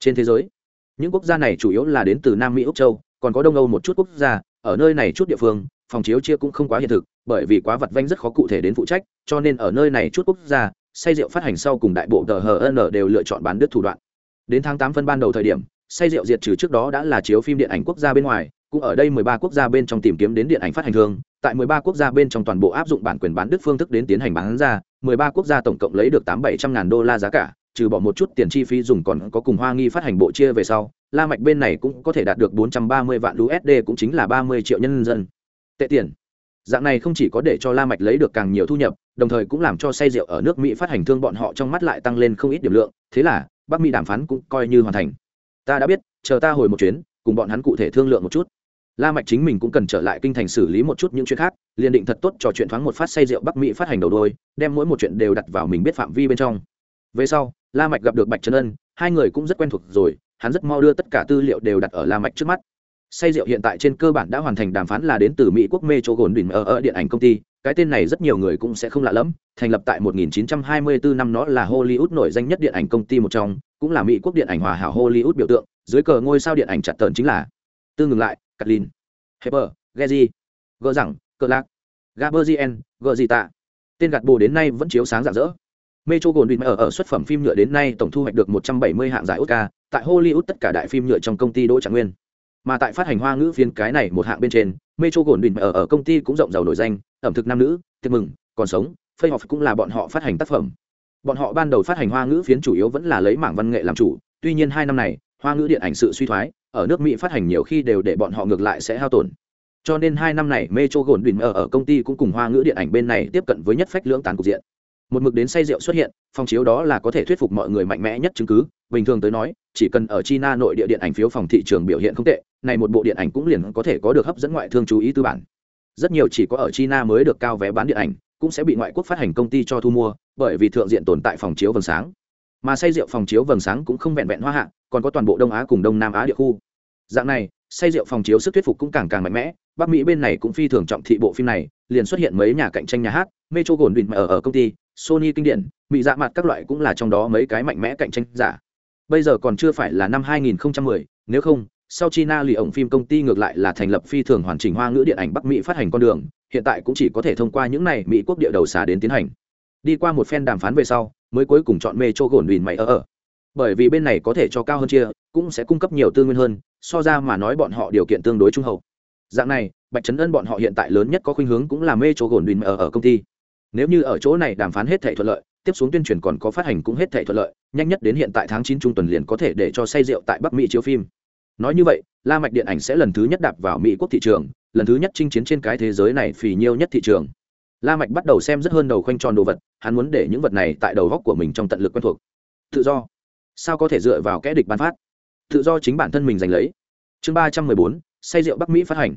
Trên thế giới, những quốc gia này chủ yếu là đến từ nam mỹ, úc châu, còn có đông âu một chút quốc gia, ở nơi này chút địa phương, phòng chiếu chia cũng không quá hiện thực, bởi vì quá vật vanh rất khó cụ thể đến phụ trách, cho nên ở nơi này chút quốc gia say rượu phát hành sau cùng đại bộ tờ hn đều lựa chọn bán đứt thủ đoạn. Đến tháng tám phân ban đầu thời điểm, say rượu diệt trừ trước đó đã là chiếu phim điện ảnh quốc gia bên ngoài, cũng ở đây 13 quốc gia bên trong tìm kiếm đến điện ảnh phát hành thương tại 13 quốc gia bên trong toàn bộ áp dụng bản quyền bán đứt phương thức đến tiến hành bán ra 13 quốc gia tổng cộng lấy được tám bảy trăm ngàn đô la giá cả, trừ bỏ một chút tiền chi phí dùng còn có cùng hoa nghi phát hành bộ chia về sau, la mạch bên này cũng có thể đạt được 430 vạn usd cũng chính là 30 triệu nhân dân. Tệ tiền dạng này không chỉ có để cho la mạch lấy được càng nhiều thu nhập, đồng thời cũng làm cho say rượu ở nước mỹ phát hành thương bọn họ trong mắt lại tăng lên không ít điểm lượng, thế là, bắc mỹ đàm phán cũng coi như hoàn thành. Ta đã biết, chờ ta hồi một chuyến, cùng bọn hắn cụ thể thương lượng một chút. La mạch chính mình cũng cần trở lại kinh thành xử lý một chút những chuyện khác, liền định thật tốt trò chuyện thoáng một phát say rượu bắc mỹ phát hành đầu đôi, đem mỗi một chuyện đều đặt vào mình biết phạm vi bên trong. Về sau, la mạch gặp được bạch trấn ân, hai người cũng rất quen thuộc rồi, hắn rất mau đưa tất cả tư liệu đều đặt ở la mạch trước mắt say rượu hiện tại trên cơ bản đã hoàn thành đàm phán là đến từ mỹ quốc mê chỗ gồn đỉnh ở, ở điện ảnh công ty cái tên này rất nhiều người cũng sẽ không lạ lẫm thành lập tại 1924 năm nó là hollywood nổi danh nhất điện ảnh công ty một trong cũng là mỹ quốc điện ảnh hòa hảo hollywood biểu tượng dưới cờ ngôi sao điện ảnh chặt tờn chính là tương ngừng lại Kathleen, Heber, Gezi, gờ rằng, Cờ Lạc, Gaberzien, gờ gì tạ. Tên gạt bồ đến nay vẫn chiếu sáng rạng rỡ. Metro Goldwyn Mayer ờ, ở ờ, xuất phẩm phim nhựa đến nay tổng thu hoạch được 170 hạng giải Oscar, tại Hollywood tất cả đại phim nhựa trong công ty Đỗ Trạng Nguyên. Mà tại phát hành hoa ngữ phiên cái này một hạng bên trên, Metro Goldwyn ở ở công ty cũng rộng giàu nổi danh, ẩm thực nam nữ, tiệc mừng, còn sống, Phây họp cũng là bọn họ phát hành tác phẩm. Bọn họ ban đầu phát hành hoa ngữ phiến chủ yếu vẫn là lấy mảng văn nghệ làm chủ, tuy nhiên hai năm này, hoa ngữ điện ảnh sự suy thoái, ở nước mỹ phát hành nhiều khi đều để bọn họ ngược lại sẽ hao tổn cho nên hai năm này metro gồn đình ở ở công ty cũng cùng hoa ngữ điện ảnh bên này tiếp cận với nhất phách lưỡng tàn cục diện một mực đến say rượu xuất hiện phòng chiếu đó là có thể thuyết phục mọi người mạnh mẽ nhất chứng cứ bình thường tới nói chỉ cần ở china nội địa điện ảnh phiếu phòng thị trường biểu hiện không tệ, này một bộ điện ảnh cũng liền có thể có được hấp dẫn ngoại thương chú ý tư bản. Rất nhiều chỉ có ở china mới được cao vé bán điện ảnh, cũng sẽ bị ngoại quốc phát hành công ty cho thu mua, bởi vì thượng diện tồn tại phòng chiếu vầng sáng. Mà say rượu phòng chiếu vầng sáng cũng không vẹn vẹn hoa hạ, còn có toàn bộ đông á cùng đông nam á địa khu. Dạng này, say rượu phòng chiếu sức thuyết phục cũng càng càng mạnh mẽ, bắc mỹ bên này cũng phi thường trọng thị bộ phim này, liền xuất hiện mấy nhà cạnh tranh nhà hát, metro gồn ở ở công ty, sony kinh điển, mỹ dạ mặt các loại cũng là trong đó mấy cái mạnh mẽ cạnh tranh giả bây giờ còn chưa phải là năm 2010, nếu không sau china lì ổng phim công ty ngược lại là thành lập phi thường hoàn chỉnh hoa ngữ điện ảnh bắc mỹ phát hành con đường hiện tại cũng chỉ có thể thông qua những này mỹ quốc địa đầu xà đến tiến hành. Đi qua một phen đàm phán về sau mới cuối cùng chọn metro gồn vịt mày ở ở bởi vì bên này có thể cho cao hơn chia cũng sẽ cung cấp nhiều tư nguyên hơn so ra mà nói bọn họ điều kiện tương đối trung hậu. Dạng này bạch trấn ân bọn họ hiện tại lớn nhất có khuynh hướng cũng là mê chỗ gồn đùn ở ở công ty. Nếu như ở chỗ này đàm phán hết thể thuận lợi tiếp xuống tuyên truyền còn có phát hành cũng hết thể thuận lợi, nhanh nhất đến hiện tại tháng chín trung tuần liền có thể để cho say rượu tại bắc mỹ chiếu phim. Nói như vậy, la mạch điện ảnh sẽ lần thứ nhất đạp vào mỹ quốc thị trường, lần thứ nhất chinh chiến trên cái thế giới này phì nhiêu nhất thị trường. La mạch bắt đầu xem rất hơn đầu khoanh tròn đồ vật, hắn muốn để những vật này tại đầu góc của mình trong tận lực quen thuộc. Tự do. Sao có thể dựa vào kẽ địch ban phát? Tự do chính bản thân mình giành lấy. Chương ba trăm mười bốn, say rượu bắc mỹ phát hành.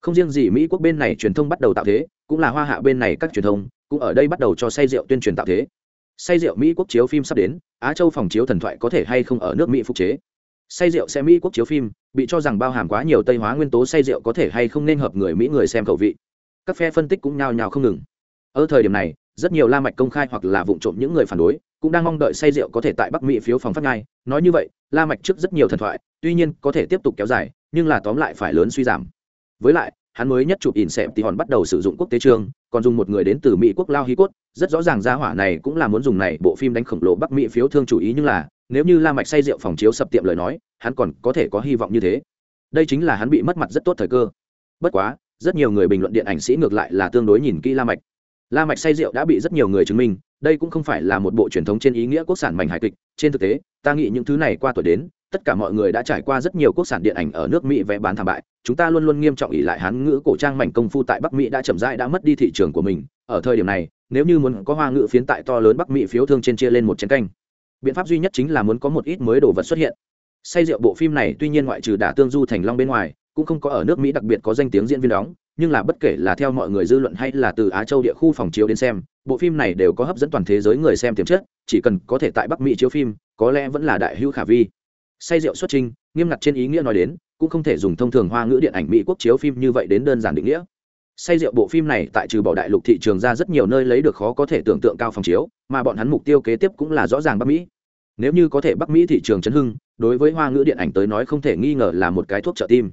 Không riêng gì mỹ quốc bên này truyền thông bắt đầu tạo thế, cũng là hoa hạ bên này các truyền thông, cũng ở đây bắt đầu cho say rượu tuyên truyền tạo thế say rượu mỹ quốc chiếu phim sắp đến, á châu phòng chiếu thần thoại có thể hay không ở nước mỹ phục chế? Say rượu xe mỹ quốc chiếu phim, bị cho rằng bao hàm quá nhiều tây hóa nguyên tố say rượu có thể hay không nên hợp người mỹ người xem khẩu vị. Các phe phân tích cũng nhao nhao không ngừng. Ở thời điểm này, rất nhiều la mạch công khai hoặc là vụng trộm những người phản đối, cũng đang mong đợi say rượu có thể tại bắc mỹ phiếu phòng phát ngay. Nói như vậy, la mạch trước rất nhiều thần thoại, tuy nhiên có thể tiếp tục kéo dài, nhưng là tóm lại phải lớn suy giảm. Với lại hắn mới nhất chụp ỉn xẹp thì hòn bắt đầu sử dụng quốc tế trường còn dùng một người đến từ mỹ quốc lao hi cốt. Rất rõ ràng ra hỏa này cũng là muốn dùng này bộ phim đánh khổng lồ bắc mỹ phiếu thương chủ ý nhưng là, nếu như la mạch say rượu phòng chiếu sập tiệm lời nói, hắn còn có thể có hy vọng như thế. Đây chính là hắn bị mất mặt rất tốt thời cơ. Bất quá, rất nhiều người bình luận điện ảnh sĩ ngược lại là tương đối nhìn kỹ la mạch. La mạch say rượu đã bị rất nhiều người chứng minh, đây cũng không phải là một bộ truyền thống trên ý nghĩa quốc sản mảnh hài kịch. Trên thực tế, ta nghĩ những thứ này qua tuổi đến tất cả mọi người đã trải qua rất nhiều quốc sản điện ảnh ở nước mỹ vẽ bán thảm bại. Chúng ta luôn luôn nghiêm trọng ý lại hán ngữ cổ trang mảnh công phu tại bắc mỹ đã chậm rãi đã mất đi thị trường của mình. Ở thời điểm này, nếu như muốn có hoa ngữ phiến tại to lớn bắc mỹ phiếu thương trên chia lên một chén canh, biện pháp duy nhất chính là muốn có một ít mới đồ vật xuất hiện. Say rượu bộ phim này tuy nhiên ngoại trừ đả tương du thành long bên ngoài, cũng không có ở nước mỹ đặc biệt có danh tiếng diễn viên đóng, nhưng là bất kể là theo mọi người dư luận hay là từ á châu địa khu phòng chiếu đến xem, bộ phim này đều có hấp dẫn toàn thế giới người xem tiềm chất, chỉ cần có thể tại bắc mỹ chiếu phim, có lẽ vẫn là đại hữu khả vi say rượu xuất trình, nghiêm ngặt trên ý nghĩa nói đến, cũng không thể dùng thông thường hoa ngữ điện ảnh mỹ quốc chiếu phim như vậy đến đơn giản định nghĩa. Say rượu bộ phim này tại trừ bỏ đại lục thị trường ra rất nhiều nơi lấy được khó có thể tưởng tượng cao phòng chiếu, mà bọn hắn mục tiêu kế tiếp cũng là rõ ràng bắc mỹ. Nếu như có thể bắc mỹ thị trường chấn hưng, đối với hoa ngữ điện ảnh tới nói không thể nghi ngờ là một cái thuốc trợ tim.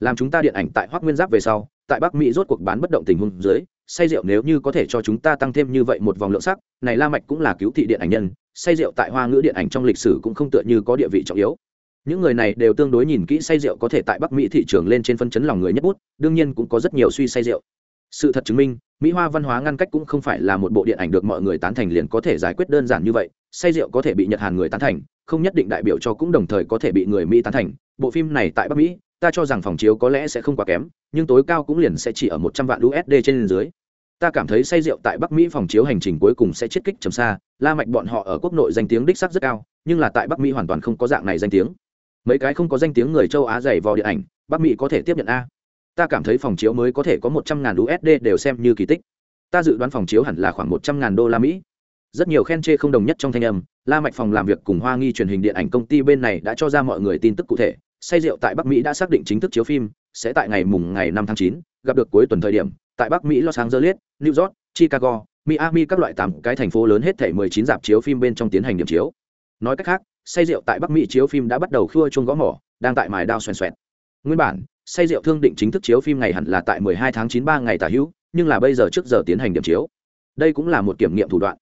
Làm chúng ta điện ảnh tại hoác nguyên giáp về sau, tại bắc mỹ rốt cuộc bán bất động tình huống dưới, say rượu nếu như có thể cho chúng ta tăng thêm như vậy một vòng lượng sắc, này la mạch cũng là cứu thị điện ảnh nhân say rượu tại hoa ngữ điện ảnh trong lịch sử cũng không tựa như có địa vị trọng yếu. Những người này đều tương đối nhìn kỹ say rượu có thể tại bắc mỹ thị trường lên trên phân chấn lòng người nhất bút, đương nhiên cũng có rất nhiều suy say rượu. Sự thật chứng minh, mỹ hoa văn hóa ngăn cách cũng không phải là một bộ điện ảnh được mọi người tán thành liền có thể giải quyết đơn giản như vậy. Say rượu có thể bị nhật hàn người tán thành, không nhất định đại biểu cho cũng đồng thời có thể bị người mỹ tán thành. Bộ phim này tại bắc mỹ, ta cho rằng phòng chiếu có lẽ sẽ không quá kém, nhưng tối cao cũng liền sẽ chỉ ở một trăm vạn usd trên dưới ta cảm thấy say rượu tại bắc mỹ phòng chiếu hành trình cuối cùng sẽ chiết kích trầm xa, la mạch bọn họ ở quốc nội danh tiếng đích xác rất cao, nhưng là tại bắc mỹ hoàn toàn không có dạng này danh tiếng. Mấy cái không có danh tiếng người châu á dày vò điện ảnh, bắc mỹ có thể tiếp nhận a. Ta cảm thấy phòng chiếu mới có thể có một trăm ngàn usd đều xem như kỳ tích. Ta dự đoán phòng chiếu hẳn là khoảng một trăm ngàn đô la mỹ. Rất nhiều khen chê không đồng nhất trong thanh âm, la mạch phòng làm việc cùng hoa nghi truyền hình điện ảnh công ty bên này đã cho ra mọi người tin tức cụ thể. Say rượu tại bắc mỹ đã xác định chính thức chiếu phim, sẽ tại ngày mùng ngày năm tháng chín, gặp được cuối tuần thời điểm tại bắc mỹ, los angeles, new york, chicago, miami, các loại tám cái thành phố lớn hết thể mười chín dạp chiếu phim bên trong tiến hành điểm chiếu. Nói cách khác, say rượu tại bắc mỹ chiếu phim đã bắt đầu khua chuông gõ mỏ, đang tại mài đao xoèn xoẹt. Nguyên bản, say rượu thương định chính thức chiếu phim ngày hẳn là tại mười hai tháng chín ba ngày tả hữu, nhưng là bây giờ trước giờ tiến hành điểm chiếu. Đây cũng là một kiểm nghiệm thủ đoạn.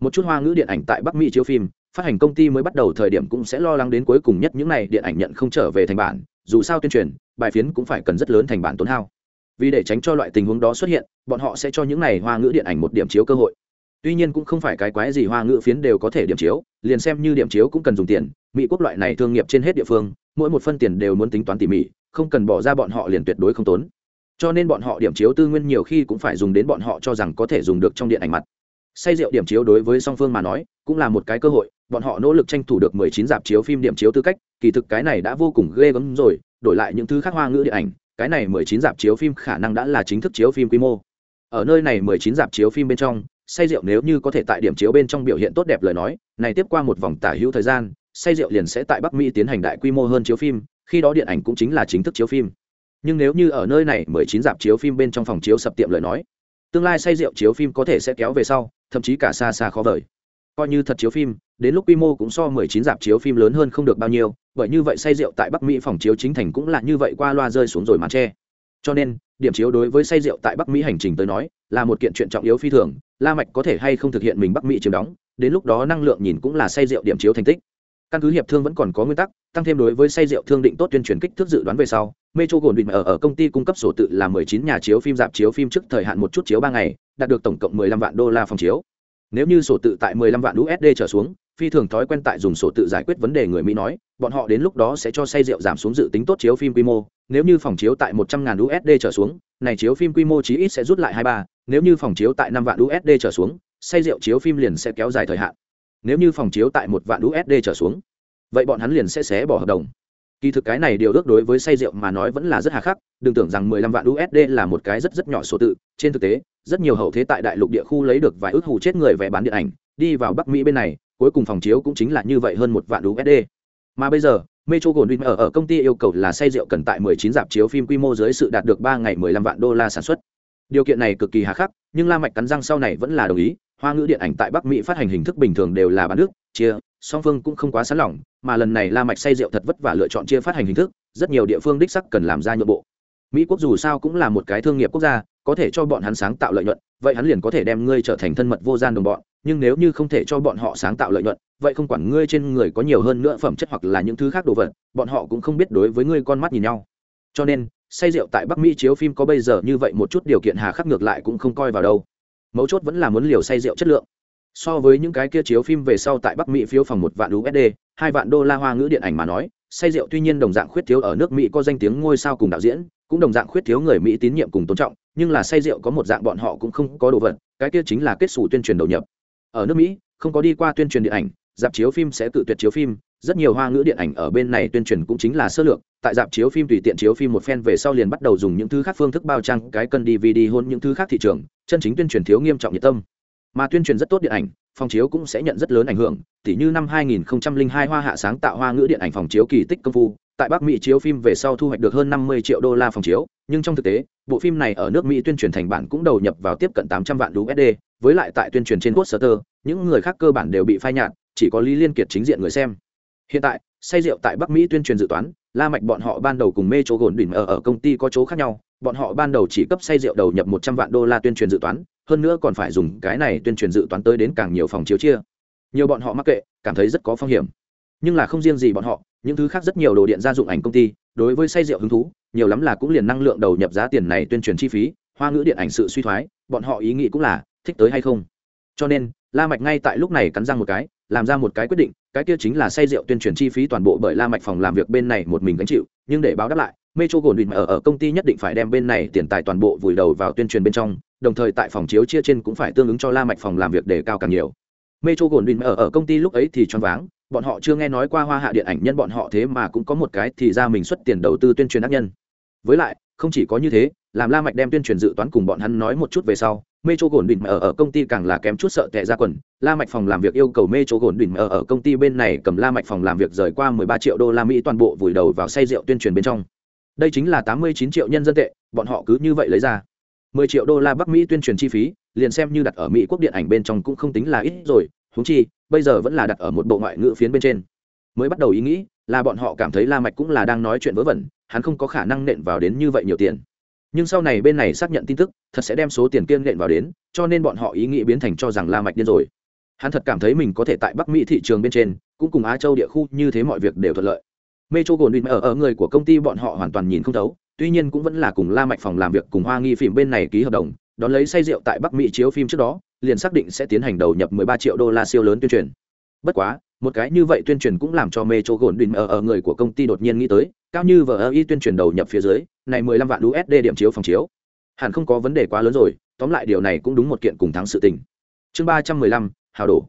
Một chút hoa ngữ điện ảnh tại bắc mỹ chiếu phim, phát hành công ty mới bắt đầu thời điểm cũng sẽ lo lắng đến cuối cùng nhất những này điện ảnh nhận không trở về thành bản, dù sao tuyên truyền, bài phiến cũng phải cần rất lớn thành bản tốn hao vì để tránh cho loại tình huống đó xuất hiện, bọn họ sẽ cho những này hoa ngữ điện ảnh một điểm chiếu cơ hội. Tuy nhiên cũng không phải cái quái gì hoa ngữ phiến đều có thể điểm chiếu, liền xem như điểm chiếu cũng cần dùng tiền, mỹ quốc loại này thương nghiệp trên hết địa phương, mỗi một phân tiền đều muốn tính toán tỉ mỉ, không cần bỏ ra bọn họ liền tuyệt đối không tốn. Cho nên bọn họ điểm chiếu tư nguyên nhiều khi cũng phải dùng đến bọn họ cho rằng có thể dùng được trong điện ảnh mặt. Say rượu điểm chiếu đối với song phương mà nói, cũng là một cái cơ hội, bọn họ nỗ lực tranh thủ được 19 dạp chiếu phim điểm chiếu tư cách, kỳ thực cái này đã vô cùng ghê gớm rồi, đổi lại những thứ khác hoa ngữ điện ảnh cái này 19 dạp chiếu phim khả năng đã là chính thức chiếu phim quy mô. Ở nơi này 19 dạp chiếu phim bên trong, say rượu nếu như có thể tại điểm chiếu bên trong biểu hiện tốt đẹp lời nói, này tiếp qua một vòng tả hữu thời gian, say rượu liền sẽ tại bắc mỹ tiến hành đại quy mô hơn chiếu phim, khi đó điện ảnh cũng chính là chính thức chiếu phim. Nhưng nếu như ở nơi này 19 dạp chiếu phim bên trong phòng chiếu sập tiệm lời nói, tương lai say rượu chiếu phim có thể sẽ kéo về sau, thậm chí cả xa xa khó vời. Coi như thật chiếu phim, đến lúc quy mô cũng so 19 dạp chiếu phim lớn hơn không được bao nhiêu bởi như vậy say rượu tại bắc mỹ phòng chiếu chính thành cũng là như vậy qua loa rơi xuống rồi màn che. Cho nên, điểm chiếu đối với say rượu tại bắc mỹ hành trình tới nói, là một kiện chuyện trọng yếu phi thường, la mạch có thể hay không thực hiện mình bắc mỹ chiếm đóng, đến lúc đó năng lượng nhìn cũng là say rượu điểm chiếu thành tích. Căn cứ hiệp thương vẫn còn có nguyên tắc, tăng thêm đối với say rượu thương định tốt tuyên truyền kích thước dự đoán về sau, metro gồn định ở ở công ty cung cấp sổ tự là 19 nhà chiếu phim dạp chiếu phim trước thời hạn một chút chiếu ba ngày, đạt được tổng cộng 15 vạn đô la phòng chiếu. Nếu như sổ tự tại 15 vạn usd trở xuống phi thường thói quen tại dùng sổ tự giải quyết vấn đề người mỹ nói bọn họ đến lúc đó sẽ cho say rượu giảm xuống dự tính tốt chiếu phim quy mô nếu như phòng chiếu tại 100 ngàn usd trở xuống này chiếu phim quy mô chí ít sẽ rút lại 23, nếu như phòng chiếu tại năm vạn usd trở xuống say rượu chiếu phim liền sẽ kéo dài thời hạn. Nếu như phòng chiếu tại một vạn usd trở xuống vậy bọn hắn liền sẽ xé bỏ hợp đồng. Kỳ thực cái này điều ước đối với say rượu mà nói vẫn là rất hà khắc đừng tưởng rằng 15 vạn usd là một cái rất rất nhỏ số tự trên thực tế rất nhiều hậu thế tại đại lục địa khu lấy được vài ước hù chết người vẽ bán điện ảnh đi vào bắc mỹ bên này cuối cùng phòng chiếu cũng chính là như vậy hơn một vạn usd mà bây giờ Metro Goldwyn ở ở công ty yêu cầu là say rượu cần tại 19 dạp chiếu phim quy mô dưới sự đạt được 3 ngày 15 vạn đô la sản xuất. Điều kiện này cực kỳ hà khắc, nhưng La Mạch cắn răng sau này vẫn là đồng ý, hoa ngữ điện ảnh tại Bắc Mỹ phát hành hình thức bình thường đều là bán nước, chia, song phương cũng không quá sẵn lòng, mà lần này La Mạch say rượu thật vất vả lựa chọn chia phát hành hình thức, rất nhiều địa phương đích sắc cần làm ra nhượng bộ. Mỹ quốc dù sao cũng là một cái thương nghiệp quốc gia, có thể cho bọn hắn sáng tạo lợi nhuận, vậy hắn liền có thể đem ngươi trở thành thân mật vô gian đồng bọn, nhưng nếu như không thể cho bọn họ sáng tạo lợi nhuận vậy không quản ngươi trên người có nhiều hơn nữa phẩm chất hoặc là những thứ khác đồ vật bọn họ cũng không biết đối với ngươi con mắt nhìn nhau. Cho nên say rượu tại bắc mỹ chiếu phim có bây giờ như vậy một chút điều kiện hà khắc ngược lại cũng không coi vào đâu. Mấu chốt vẫn là muốn liều say rượu chất lượng. So với những cái kia chiếu phim về sau tại bắc mỹ phiếu phòng một vạn usd hai vạn đô la hoa ngữ điện ảnh mà nói say rượu tuy nhiên đồng dạng khuyết thiếu ở nước mỹ có danh tiếng ngôi sao cùng đạo diễn cũng đồng dạng khuyết thiếu người mỹ tín nhiệm cùng tôn trọng, nhưng là say rượu có một dạng bọn họ cũng không có đồ vật, cái kia chính là kết xù tuyên truyền đầu nhập. Ở nước mỹ, không có đi qua tuyên truyền điện ảnh, dạp chiếu phim sẽ tự tuyệt chiếu phim, rất nhiều hoa ngữ điện ảnh ở bên này tuyên truyền cũng chính là sơ lược, tại dạp chiếu phim tùy tiện chiếu phim một phen về sau liền bắt đầu dùng những thứ khác phương thức bao trang cái cân dvd hôn những thứ khác thị trường, chân chính tuyên truyền thiếu nghiêm trọng nhiệt tâm. Mà tuyên truyền rất tốt điện ảnh, phòng chiếu cũng sẽ nhận rất lớn ảnh hưởng, tỉ như năm 2002 hoa hạ sáng tạo hoa ngữ điện ảnh phòng chiếu kỳ tích công phu tại Bắc Mỹ chiếu phim về sau thu hoạch được hơn 50 triệu đô la phòng chiếu, nhưng trong thực tế, bộ phim này ở nước Mỹ tuyên truyền thành bản cũng đầu nhập vào tiếp cận 800 vạn USD, với lại tại tuyên truyền trên poster, những người khác cơ bản đều bị phai nhạt, chỉ có Lý Liên Kiệt chính diện người xem. Hiện tại, say rượu tại Bắc Mỹ tuyên truyền dự toán, La Mạch bọn họ ban đầu cùng mê chỗ gồn đỉnh ở ở công ty có chỗ khác nhau, bọn họ ban đầu chỉ cấp say rượu đầu nhập 100 vạn đô la tuyên truyền dự toán, hơn nữa còn phải dùng cái này tuyên truyền dự toán tới đến càng nhiều phòng chiếu chia. Nhiều bọn họ mắc kệ, cảm thấy rất có phong hiểm. Nhưng là không riêng gì bọn họ, những thứ khác rất nhiều đồ điện gia dụng ảnh công ty, đối với say rượu hứng thú, nhiều lắm là cũng liền năng lượng đầu nhập giá tiền này tuyên truyền chi phí, hoa ngữ điện ảnh sự suy thoái, bọn họ ý nghĩ cũng là, thích tới hay không. Cho nên, la mạch ngay tại lúc này cắn răng một cái, làm ra một cái quyết định, cái kia chính là say rượu tuyên truyền chi phí toàn bộ bởi la mạch phòng làm việc bên này một mình gánh chịu, nhưng để báo đáp lại, metro gồn định ở ở công ty nhất định phải đem bên này tiền tài toàn bộ vùi đầu vào tuyên truyền bên trong, đồng thời tại phòng chiếu chia trên cũng phải tương ứng cho la mạch phòng làm việc để cao càng nhiều. Metro gồn định ở ở công ty lúc ấy thì choáng váng bọn họ chưa nghe nói qua hoa hạ điện ảnh nhân bọn họ thế mà cũng có một cái thì ra mình xuất tiền đầu tư tuyên truyền ác nhân. Với lại, không chỉ có như thế, làm la mạch đem tuyên truyền dự toán cùng bọn hắn nói một chút về sau, metro gồn đỉnh ở ở công ty càng là kém chút sợ tệ ra quần. La mạch phòng làm việc yêu cầu metro gồn đỉnh ở ở công ty bên này cầm la mạch phòng làm việc rời qua 13 triệu đô la mỹ toàn bộ vùi đầu vào say rượu tuyên truyền bên trong. Đây chính là 89 triệu nhân dân tệ, bọn họ cứ như vậy lấy ra. 10 triệu đô la bắc mỹ tuyên truyền chi phí, liền xem như đặt ở mỹ quốc điện ảnh bên trong cũng không tính là ít rồi húng chi, bây giờ vẫn là đặt ở một bộ ngoại ngữ phiến bên trên. Mới bắt đầu ý nghĩ là bọn họ cảm thấy la mạch cũng là đang nói chuyện vớ vẩn, hắn không có khả năng nện vào đến như vậy nhiều tiền. Nhưng sau này bên này xác nhận tin tức, thật sẽ đem số tiền kiên nện vào đến, cho nên bọn họ ý nghĩ biến thành cho rằng la mạch điên rồi. Hắn thật cảm thấy mình có thể tại bắc mỹ thị trường bên trên, cũng cùng á châu địa khu như thế mọi việc đều thuận lợi. Metro goldwyn ở ở người của công ty bọn họ hoàn toàn nhìn không thấu, tuy nhiên cũng vẫn là cùng la mạch phòng làm việc cùng hoa nghi phim bên này ký hợp đồng, đón lấy say rượu tại bắc mỹ chiếu phim trước đó liền xác định sẽ tiến hành đầu nhập 13 triệu đô la siêu lớn tuyên truyền. Bất quá, một cái như vậy tuyên truyền cũng làm cho Metro Goldwyn ở ở ờ, ờ, người của công ty đột nhiên nghĩ tới, cao như vở y tuyên truyền đầu nhập phía dưới, này 15 vạn USD điểm chiếu phòng chiếu. Hẳn không có vấn đề quá lớn rồi, tóm lại điều này cũng đúng một kiện cùng thắng sự tình. Chương 315, hào đổ.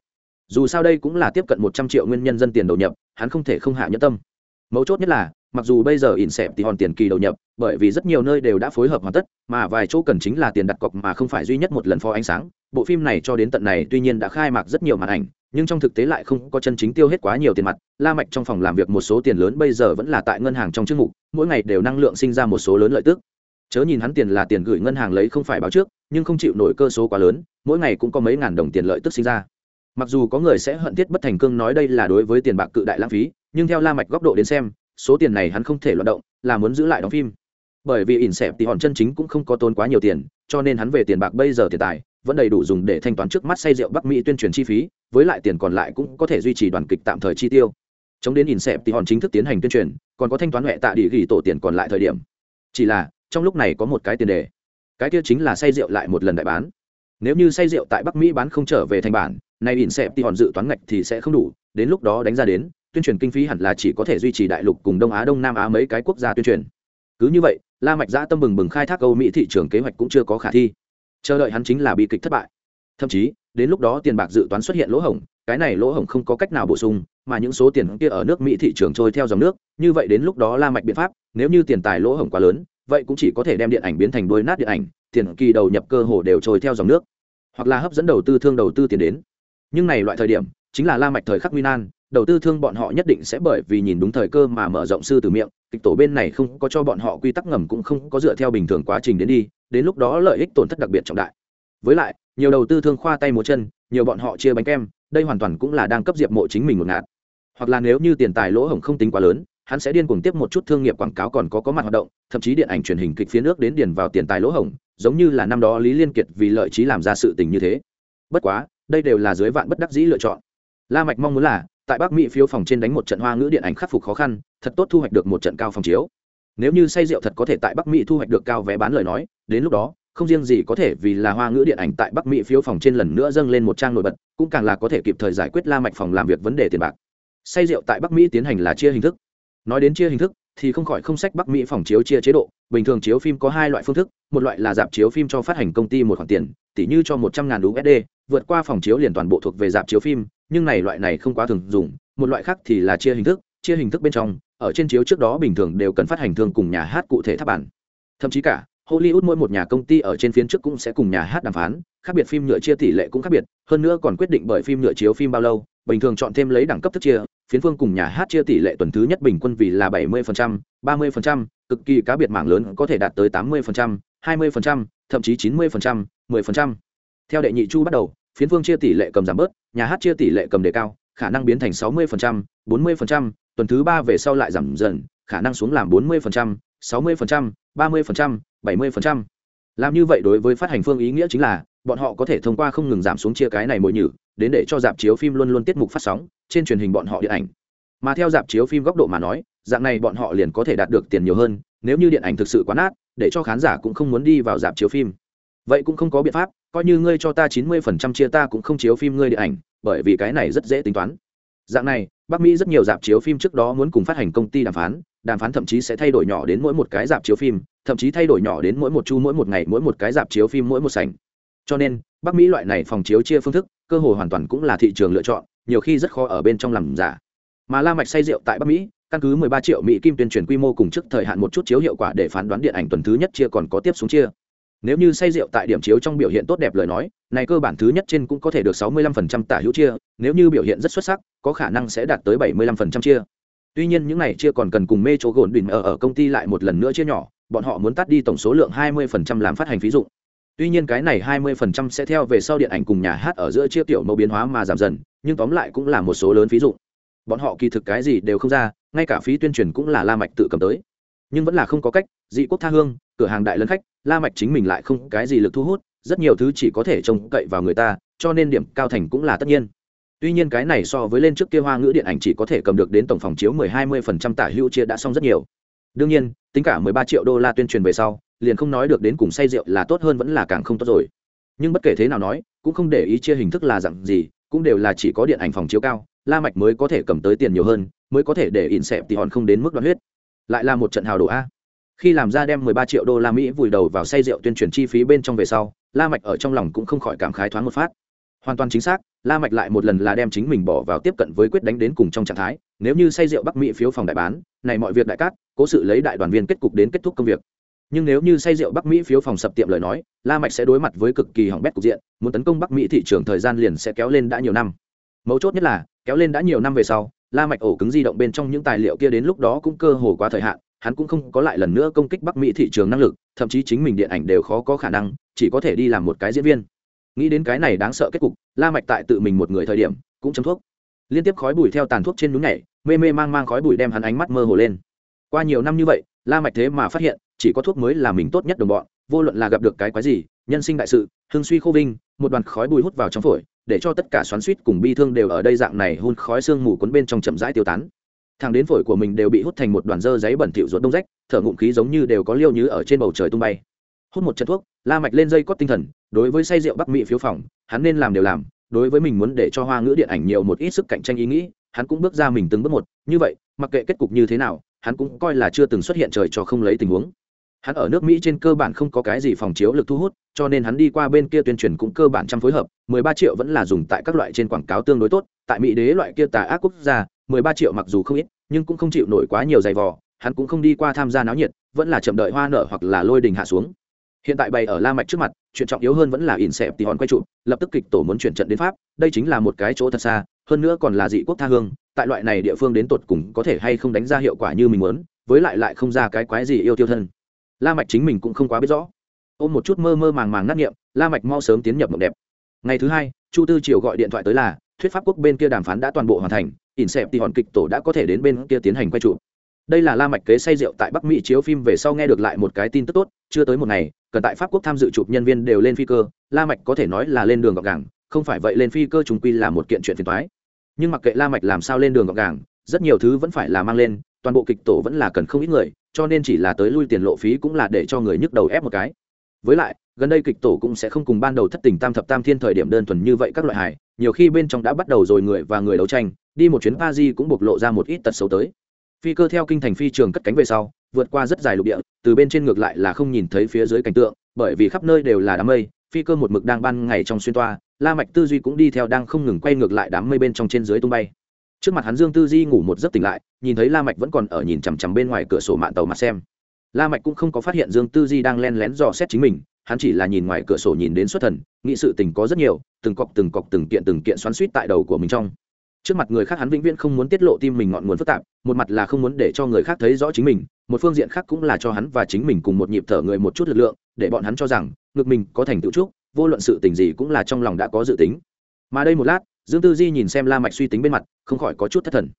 Dù sao đây cũng là tiếp cận 100 triệu nguyên nhân dân tiền đầu nhập, hắn không thể không hạ nhẫn tâm. Mấu chốt nhất là, mặc dù bây giờ in sẹp thì hòn tiền kỳ đầu nhập, bởi vì rất nhiều nơi đều đã phối hợp hoàn tất, mà vài chỗ cần chính là tiền đặt cọc mà không phải duy nhất một lần phó ánh sáng. Bộ phim này cho đến tận này tuy nhiên đã khai mạc rất nhiều màn ảnh, nhưng trong thực tế lại không có chân chính tiêu hết quá nhiều tiền mặt. La mạch trong phòng làm việc một số tiền lớn bây giờ vẫn là tại ngân hàng trong chức mục, mỗi ngày đều năng lượng sinh ra một số lớn lợi tức. Chớ nhìn hắn tiền là tiền gửi ngân hàng lấy không phải báo trước, nhưng không chịu nổi cơ số quá lớn, mỗi ngày cũng có mấy ngàn đồng tiền lợi tức sinh ra. Mặc dù có người sẽ hận thiết bất thành cương nói đây là đối với tiền bạc cự đại lãng phí, nhưng theo la mạch góc độ đến xem số tiền này hắn không thể loạt động, là muốn giữ lại đóng phim. Bởi vì ỉn xẹp thì hòn chân chính cũng không có tốn quá nhiều tiền, cho nên hắn về tiền bạc bây giờ tiền tài, vẫn đầy đủ dùng để thanh toán trước mắt say rượu bắc mỹ tuyên truyền chi phí, với lại tiền còn lại cũng có thể duy trì đoàn kịch tạm thời chi tiêu. Chống đến ỉn xẹp thì hòn chính thức tiến hành tuyên truyền, còn có thanh toán huệ tạ địa ghi tổ tiền còn lại thời điểm. Chỉ là, trong lúc này có một cái tiền đề. Cái kia chính là say rượu lại một lần đại bán. Nếu như say rượu tại bắc mỹ bán không trở về thành bản, nay in xẹp thì hòn dự toán ngạch thì sẽ không đủ, đến lúc đó đánh ra đến tuyên truyền kinh phí hẳn là chỉ có thể duy trì đại lục cùng đông á, đông nam á mấy cái quốc gia tuyên truyền. Cứ như vậy, la mạch giã tâm bừng bừng khai thác âu mỹ thị trường kế hoạch cũng chưa có khả thi. Chờ đợi hắn chính là bi kịch thất bại. Thậm chí, đến lúc đó tiền bạc dự toán xuất hiện lỗ hổng, cái này lỗ hổng không có cách nào bổ sung, mà những số tiền kia ở nước mỹ thị trường trôi theo dòng nước, như vậy đến lúc đó la mạch biện pháp, nếu như tiền tài lỗ hổng quá lớn, vậy cũng chỉ có thể đem điện ảnh biến thành đôi nát điện ảnh, tiền kỳ đầu nhập cơ hồ đều trôi theo dòng nước. Hoặc là hấp dẫn đầu tư, thương đầu tư tiền đến. Nhưng này loại thời điểm, chính là la mạch thời khắc nguy nan đầu tư thương bọn họ nhất định sẽ bởi vì nhìn đúng thời cơ mà mở rộng sư từ miệng, kịch tổ bên này không có cho bọn họ quy tắc ngầm cũng không có dựa theo bình thường quá trình đến đi, đến lúc đó lợi ích tổn thất đặc biệt trọng đại. Với lại, nhiều đầu tư thương khoa tay múa chân, nhiều bọn họ chia bánh kem, đây hoàn toàn cũng là đang cấp diệp mộ chính mình một ngạt. Hoặc là nếu như tiền tài lỗ hổng không tính quá lớn, hắn sẽ điên cuồng tiếp một chút thương nghiệp quảng cáo còn có có mặt hoạt động, thậm chí điện ảnh truyền hình kịch phía nước đến điền vào tiền tài lỗ hổng, giống như là năm đó lý liên kiệt vì lợi trí làm ra sự tình như thế. Bất quá, đây đều là dưới vạn bất đắc dĩ lựa chọn. La mạch mong muốn là tại bắc mỹ phiếu phòng trên đánh một trận hoa ngữ điện ảnh khắc phục khó khăn, thật tốt thu hoạch được một trận cao phòng chiếu. Nếu như say rượu thật có thể tại bắc mỹ thu hoạch được cao vé bán lời nói, đến lúc đó, không riêng gì có thể vì là hoa ngữ điện ảnh tại bắc mỹ phiếu phòng trên lần nữa dâng lên một trang nổi bật, cũng càng là có thể kịp thời giải quyết la mạch phòng làm việc vấn đề tiền bạc. Say rượu tại bắc mỹ tiến hành là chia hình thức. Nói đến chia hình thức thì không khỏi không sách bắc mỹ phòng chiếu chia chế độ, bình thường chiếu phim có hai loại phương thức, một loại là dạp chiếu phim cho phát hành công ty một khoản tiền tỷ như cho một trăm ngàn usd vượt qua phòng chiếu liền toàn bộ thuộc về dạp chiếu phim, nhưng này loại này không quá thường dùng, một loại khác thì là chia hình thức, chia hình thức bên trong, ở trên chiếu trước đó bình thường đều cần phát hành thương cùng nhà hát cụ thể tháp bản. Thậm chí cả hollywood mỗi một nhà công ty ở trên phiến trước cũng sẽ cùng nhà hát đàm phán khác biệt phim nhựa chia tỷ lệ cũng khác biệt hơn nữa còn quyết định bởi phim nhựa chiếu phim bao lâu bình thường chọn thêm lấy đẳng cấp thức chia phiến phương cùng nhà hát chia tỷ lệ tuần thứ nhất bình quân vì là 70%, 30%, cực kỳ cá biệt mảng lớn có thể đạt tới 80%, 20%, thậm chí 90%, 10%. Theo đệ nhị chu bắt đầu, phiến phương chia tỷ lệ cầm giảm bớt, nhà hát chia tỷ lệ cầm đề cao, khả năng biến thành 60%, 40%, tuần thứ ba về sau lại giảm dần, khả năng xuống làm 40%, 60%, 30%, 70%. Làm như vậy đối với phát hành phương ý nghĩa chính là bọn họ có thể thông qua không ngừng giảm xuống chia cái này mỗi nhử, đến để cho dạp chiếu phim luôn luôn tiết mục phát sóng trên truyền hình bọn họ điện ảnh. Mà theo dạp chiếu phim góc độ mà nói, dạng này bọn họ liền có thể đạt được tiền nhiều hơn, nếu như điện ảnh thực sự quá nát, để cho khán giả cũng không muốn đi vào dạp chiếu phim. Vậy cũng không có biện pháp, coi như ngươi cho ta 90% chia ta cũng không chiếu phim ngươi điện ảnh, bởi vì cái này rất dễ tính toán. Dạng này, Bắc Mỹ rất nhiều dạp chiếu phim trước đó muốn cùng phát hành công ty đàm phán, đàm phán thậm chí sẽ thay đổi nhỏ đến mỗi một cái dạp chiếu phim, thậm chí thay đổi nhỏ đến mỗi một chu mỗi một ngày mỗi một cái dạp chiếu phim mỗi một sảnh. Cho nên, Bắc Mỹ loại này phòng chiếu chia phương thức, cơ hội hoàn toàn cũng là thị trường lựa chọn, nhiều khi rất khó ở bên trong làm giả. Mà La Mạch say rượu tại Bắc Mỹ, căn cứ 13 triệu Mỹ kim tuyên truyền quy mô cùng trước thời hạn một chút chiếu hiệu quả để phán đoán điện ảnh tuần thứ nhất chia còn có tiếp xuống chia. Nếu như say rượu tại điểm chiếu trong biểu hiện tốt đẹp lời nói, này cơ bản thứ nhất trên cũng có thể được 65% tả hữu chia, nếu như biểu hiện rất xuất sắc, có khả năng sẽ đạt tới 75% chia. Tuy nhiên những này chia còn cần cùng mê chỗ gồn đỉnh ở ở công ty lại một lần nữa chia nhỏ, bọn họ muốn tắt đi tổng số lượng 20% làm phát hành phí dụng. Tuy nhiên cái này 20% sẽ theo về sau điện ảnh cùng nhà hát ở giữa chia tiểu mẫu biến hóa mà giảm dần, nhưng tóm lại cũng là một số lớn phí dụng. Bọn họ kỳ thực cái gì đều không ra, ngay cả phí tuyên truyền cũng là La Mạch tự cầm tới. Nhưng vẫn là không có cách, dị quốc tha hương, cửa hàng đại lớn khách, La Mạch chính mình lại không cái gì lực thu hút, rất nhiều thứ chỉ có thể trông cậy vào người ta, cho nên điểm cao thành cũng là tất nhiên. Tuy nhiên cái này so với lên trước kia hoa ngữ điện ảnh chỉ có thể cầm được đến tổng phòng chiếu 10-20% tả hữu chia đã xong rất nhiều. Đương nhiên, tính cả 13 triệu đô la tuyên truyền về sau, liền không nói được đến cùng say rượu là tốt hơn vẫn là càng không tốt rồi. Nhưng bất kể thế nào nói, cũng không để ý chia hình thức là dạng gì, cũng đều là chỉ có điện ảnh phòng chiếu cao, La Mạch mới có thể cầm tới tiền nhiều hơn, mới có thể để in xẹp thì hòn không đến mức đoạn huyết. Lại là một trận hào đồ a. Khi làm ra đem 13 triệu đô la Mỹ vùi đầu vào say rượu tuyên truyền chi phí bên trong về sau, La Mạch ở trong lòng cũng không khỏi cảm khái thoáng một phát. Hoàn toàn chính xác, La Mạch lại một lần là đem chính mình bỏ vào tiếp cận với quyết đánh đến cùng trong trạng thái, nếu như say rượu Bắc Mỹ phiếu phòng đại bán, này mọi việc đại cát, cố sự lấy đại đoàn viên kết cục đến kết thúc công việc. Nhưng nếu như say rượu Bắc Mỹ phiếu phòng sập tiệm lời nói, La Mạch sẽ đối mặt với cực kỳ hỏng bét cục diện, muốn tấn công Bắc Mỹ thị trường thời gian liền sẽ kéo lên đã nhiều năm. Mấu chốt nhất là, kéo lên đã nhiều năm về sau, La Mạch ổ cứng di động bên trong những tài liệu kia đến lúc đó cũng cơ hồ quá thời hạn, hắn cũng không có lại lần nữa công kích Bắc Mỹ thị trường năng lực, thậm chí chính mình điện ảnh đều khó có khả năng, chỉ có thể đi làm một cái diễn viên. Nghĩ đến cái này đáng sợ kết cục, La Mạch tại tự mình một người thời điểm, cũng chấm thuốc. Liên tiếp khói bụi theo tàn thuốc trên núi nhảy, mê mê mang mang khói bụi đem hắn ánh mắt mơ hồ lên. Qua nhiều năm như vậy, La Mạch thế mà phát hiện, chỉ có thuốc mới là mình tốt nhất đồng bọn, vô luận là gặp được cái quái gì, nhân sinh đại sự, hưng suy khô vinh, một đoàn khói bụi hút vào trong phổi, để cho tất cả xoắn xuýt cùng bi thương đều ở đây dạng này hun khói xương mù cuốn bên trong chậm rãi tiêu tán thằng đến phổi của mình đều bị hút thành một đoàn dơ giấy bẩn thỉu ruột đông rách thở ngụm khí giống như đều có liêu như ở trên bầu trời tung bay hút một trận thuốc la mạch lên dây cót tinh thần đối với say rượu bắc mỹ phiếu phòng, hắn nên làm đều làm, đối với mình muốn để cho hoa ngữ điện ảnh nhiều một ít sức cạnh tranh ý nghĩ, hắn cũng bước ra mình từng bước một. Như vậy, mặc kệ kết cục như thế nào, hắn cũng coi là chưa từng xuất hiện trời cho không lấy tình huống. Hắn ở nước mỹ trên cơ bản không có cái gì phòng chiếu lực thu hút, cho nên hắn đi qua bên kia tuyên truyền cũng cơ bản trăm phối hợp 13 triệu vẫn là dùng tại các loại trên quảng cáo tương đối tốt, tại mỹ đế loại kia tà ác quốc gia 13 triệu mặc dù không ít, nhưng cũng không chịu nổi quá nhiều giày vò, hắn cũng không đi qua tham gia náo nhiệt, vẫn là chậm đợi hoa nở hoặc là lôi đình hạ xuống. Hiện tại bày ở la mạch trước mặt chuyện trọng yếu hơn vẫn là in xẹp tỷ hòn quay trụ, lập tức kịch tổ muốn chuyển trận đến pháp, đây chính là một cái chỗ thật xa, hơn nữa còn là dị quốc tha hương, tại loại này địa phương đến tột cùng có thể hay không đánh ra hiệu quả như mình muốn, với lại lại không ra cái quái gì yêu tiêu thân. La mạch chính mình cũng không quá biết rõ. Ôm một chút mơ mơ màng màng nát nghiệm, la mạch mau sớm tiến nhập mộng đẹp. Ngày thứ hai, chu tư triều gọi điện thoại tới là, thuyết pháp quốc bên kia đàm phán đã toàn bộ hoàn thành, ỉn xẹp thì hòn kịch tổ đã có thể đến bên kia tiến hành quay trụ đây là la mạch kế say rượu tại bắc mỹ chiếu phim về sau nghe được lại một cái tin tức tốt, chưa tới một ngày, cần tại pháp quốc tham dự chụp nhân viên đều lên phi cơ, la mạch có thể nói là lên đường gọn gàng, không phải vậy lên phi cơ trùng quy là một kiện chuyện phiền toái. Nhưng mặc kệ la mạch làm sao lên đường gọn gàng, rất nhiều thứ vẫn phải là mang lên, toàn bộ kịch tổ vẫn là cần không ít người, cho nên chỉ là tới lui tiền lộ phí cũng là để cho người nhức đầu ép một cái. Với lại, gần đây kịch tổ cũng sẽ không cùng ban đầu thất tình tam thập tam thiên thời điểm đơn thuần như vậy các loại hài, nhiều khi bên trong đã bắt đầu rồi người và người đấu tranh, đi một chuyến pa di cũng bộc lộ ra một ít tật xấu tới phi cơ theo kinh thành phi trường cất cánh về sau, vượt qua rất dài lục địa, từ bên trên ngược lại là không nhìn thấy phía dưới cảnh tượng, bởi vì khắp nơi đều là đám mây, phi cơ một mực đang ban ngày trong xuyên toa, la mạch tư duy cũng đi theo đang không ngừng quay ngược lại đám mây bên trong trên dưới tung bay. Trước mặt hắn dương tư di ngủ một giấc tỉnh lại, nhìn thấy la mạch vẫn còn ở nhìn chằm chằm bên ngoài cửa sổ mạn tàu mà xem. La mạch cũng không có phát hiện dương tư di đang len lén dò xét chính mình, hắn chỉ là nhìn ngoài cửa sổ nhìn đến xuất thần, nghĩ sự tình có rất nhiều, từng cọc từng cọc từng kiện từng kiện xoắn xuýt tại đầu của mình trong trước mặt người khác hắn vĩnh viễn không muốn tiết lộ tim mình ngọn nguồn phức tạp, một mặt là không muốn để cho người khác thấy rõ chính mình, một phương diện khác cũng là cho hắn và chính mình cùng một nhịp thở người một chút lực lượng, để bọn hắn cho rằng, ngực mình có thành tựu trúc, vô luận sự tình gì cũng là trong lòng đã có dự tính. Mà đây một lát, dương tư di nhìn xem la mạch suy tính bên mặt, không khỏi có chút thất thần.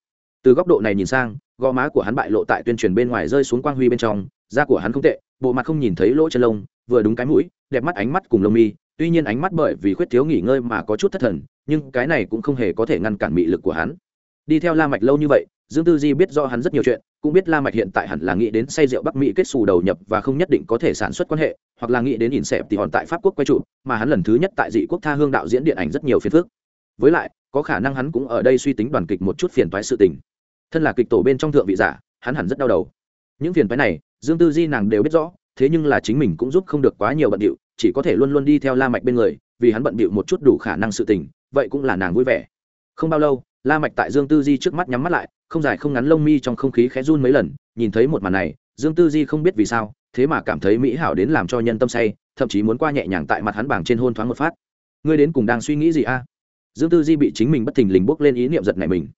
Từ góc độ này nhìn sang, gò má của hắn bại lộ tại tuyên truyền bên ngoài rơi xuống quang huy bên trong, da của hắn không tệ, bộ mặt không nhìn thấy lỗ chân lông, vừa đúng cái mũi, đẹp mắt ánh mắt cùng lông mi, tuy nhiên ánh mắt bởi vì khuyết thiếu nghỉ ngơi mà có chút thất thần nhưng cái này cũng không hề có thể ngăn cản mị lực của hắn. Đi theo la mạch lâu như vậy, dương tư di biết do hắn rất nhiều chuyện, cũng biết la mạch hiện tại hẳn là nghĩ đến say rượu bắc mỹ kết xù đầu nhập và không nhất định có thể sản xuất quan hệ, hoặc là nghĩ đến ỉn xẹp thì hòn tại pháp quốc quay trụ, mà hắn lần thứ nhất tại dị quốc tha hương đạo diễn điện ảnh rất nhiều phiền phức. Với lại, có khả năng hắn cũng ở đây suy tính đoàn kịch một chút phiền toái sự tình. Thân là kịch tổ bên trong thượng vị giả, hắn hẳn rất đau đầu. Những phiền toái này, dương tư di nàng đều biết rõ, thế nhưng là chính mình cũng giúp không được quá nhiều bận điệu chỉ có thể luôn luôn đi theo la mạch bên người, vì hắn bận bịu một chút đủ khả năng sự tình vậy cũng là nàng vui vẻ. Không bao lâu, la mạch tại dương tư di trước mắt nhắm mắt lại, không dài không ngắn lông mi trong không khí khẽ run mấy lần, nhìn thấy một màn này, dương tư di không biết vì sao, thế mà cảm thấy mỹ hảo đến làm cho nhân tâm say, thậm chí muốn qua nhẹ nhàng tại mặt hắn bảng trên hôn thoáng một phát. Ngươi đến cùng đang suy nghĩ gì a? Dương tư di bị chính mình bất thình lình bước lên ý niệm giật này mình.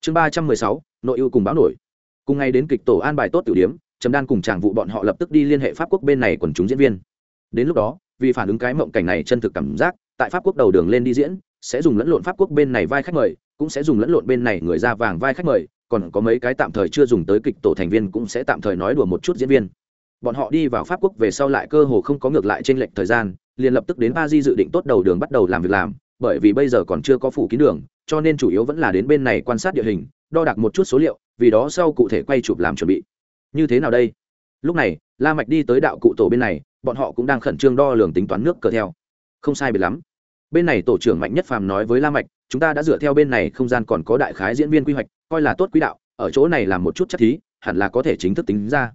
Chương ba trăm mười sáu, nội ưu cùng báo nổi. Cùng ngày đến kịch tổ an bài tốt tiểu điếm trầm đan cùng chàng vụ bọn họ lập tức đi liên hệ pháp quốc bên này quần chúng diễn viên. Đến lúc đó, vì phản ứng cái mộng cảnh này chân thực cảm giác, tại pháp quốc đầu đường lên đi diễn sẽ dùng lẫn lộn pháp quốc bên này vai khách mời, cũng sẽ dùng lẫn lộn bên này người ra vàng vai khách mời, còn có mấy cái tạm thời chưa dùng tới kịch tổ thành viên cũng sẽ tạm thời nói đùa một chút diễn viên. Bọn họ đi vào pháp quốc về sau lại cơ hồ không có ngược lại trên lệch thời gian, liền lập tức đến ba di dự định tốt đầu đường bắt đầu làm việc làm, bởi vì bây giờ còn chưa có phủ kín đường, cho nên chủ yếu vẫn là đến bên này quan sát địa hình, đo đạc một chút số liệu, vì đó sau cụ thể quay chụp làm chuẩn bị. Như thế nào đây? Lúc này, la mạch đi tới đạo cụ tổ bên này, bọn họ cũng đang khẩn trương đo lường tính toán nước cờ theo. Không sai biệt lắm bên này tổ trưởng mạnh nhất phàm nói với la mạch, chúng ta đã dựa theo bên này không gian còn có đại khái diễn viên quy hoạch, coi là tốt quỹ đạo, ở chỗ này làm một chút chất thí, hẳn là có thể chính thức tính ra.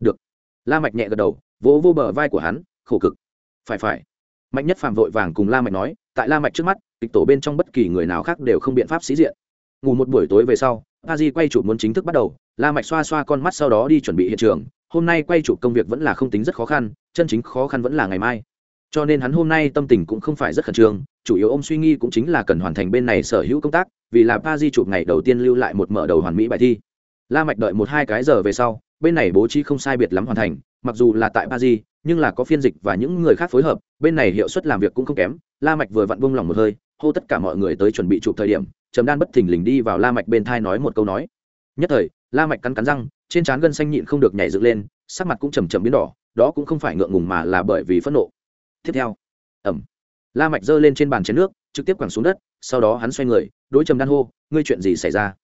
Được. La mạch nhẹ gật đầu, vỗ vô bờ vai của hắn, khổ cực. Phải phải. Mạnh nhất phàm vội vàng cùng la mạch nói, tại la mạch trước mắt, kịch tổ bên trong bất kỳ người nào khác đều không biện pháp sĩ diện. Ngủ một buổi tối về sau, a di quay chụp muốn chính thức bắt đầu, la mạch xoa xoa con mắt sau đó đi chuẩn bị hiện trường, hôm nay quay chụp công việc vẫn là không tính rất khó khăn, chân chính khó khăn vẫn là ngày mai cho nên hắn hôm nay tâm tình cũng không phải rất khẩn trương, chủ yếu ông suy nghĩ cũng chính là cần hoàn thành bên này sở hữu công tác, vì là pa di chụp ngày đầu tiên lưu lại một mở đầu hoàn mỹ bài thi. La mạch đợi một hai cái giờ về sau, bên này bố trí không sai biệt lắm hoàn thành, mặc dù là tại pa di, nhưng là có phiên dịch và những người khác phối hợp, bên này hiệu suất làm việc cũng không kém, la mạch vừa vặn buông lòng một hơi, hô tất cả mọi người tới chuẩn bị chụp thời điểm, trầm đan bất thình lình đi vào la mạch bên thai nói một câu nói. Nhất thời, la mạch cắn cắn răng, trên trán gân xanh nhịn không được nhảy dựng lên, sắc mặt cũng chầm chậm biến đỏ, đó cũng không phải ngượng ngùng mà là bởi vì phẫn nộ tiếp theo. Ẩm. La mạch giơ lên trên bàn chén nước, trực tiếp quẳng xuống đất, sau đó hắn xoay người, đối trầm đan hô, ngươi chuyện gì xảy ra?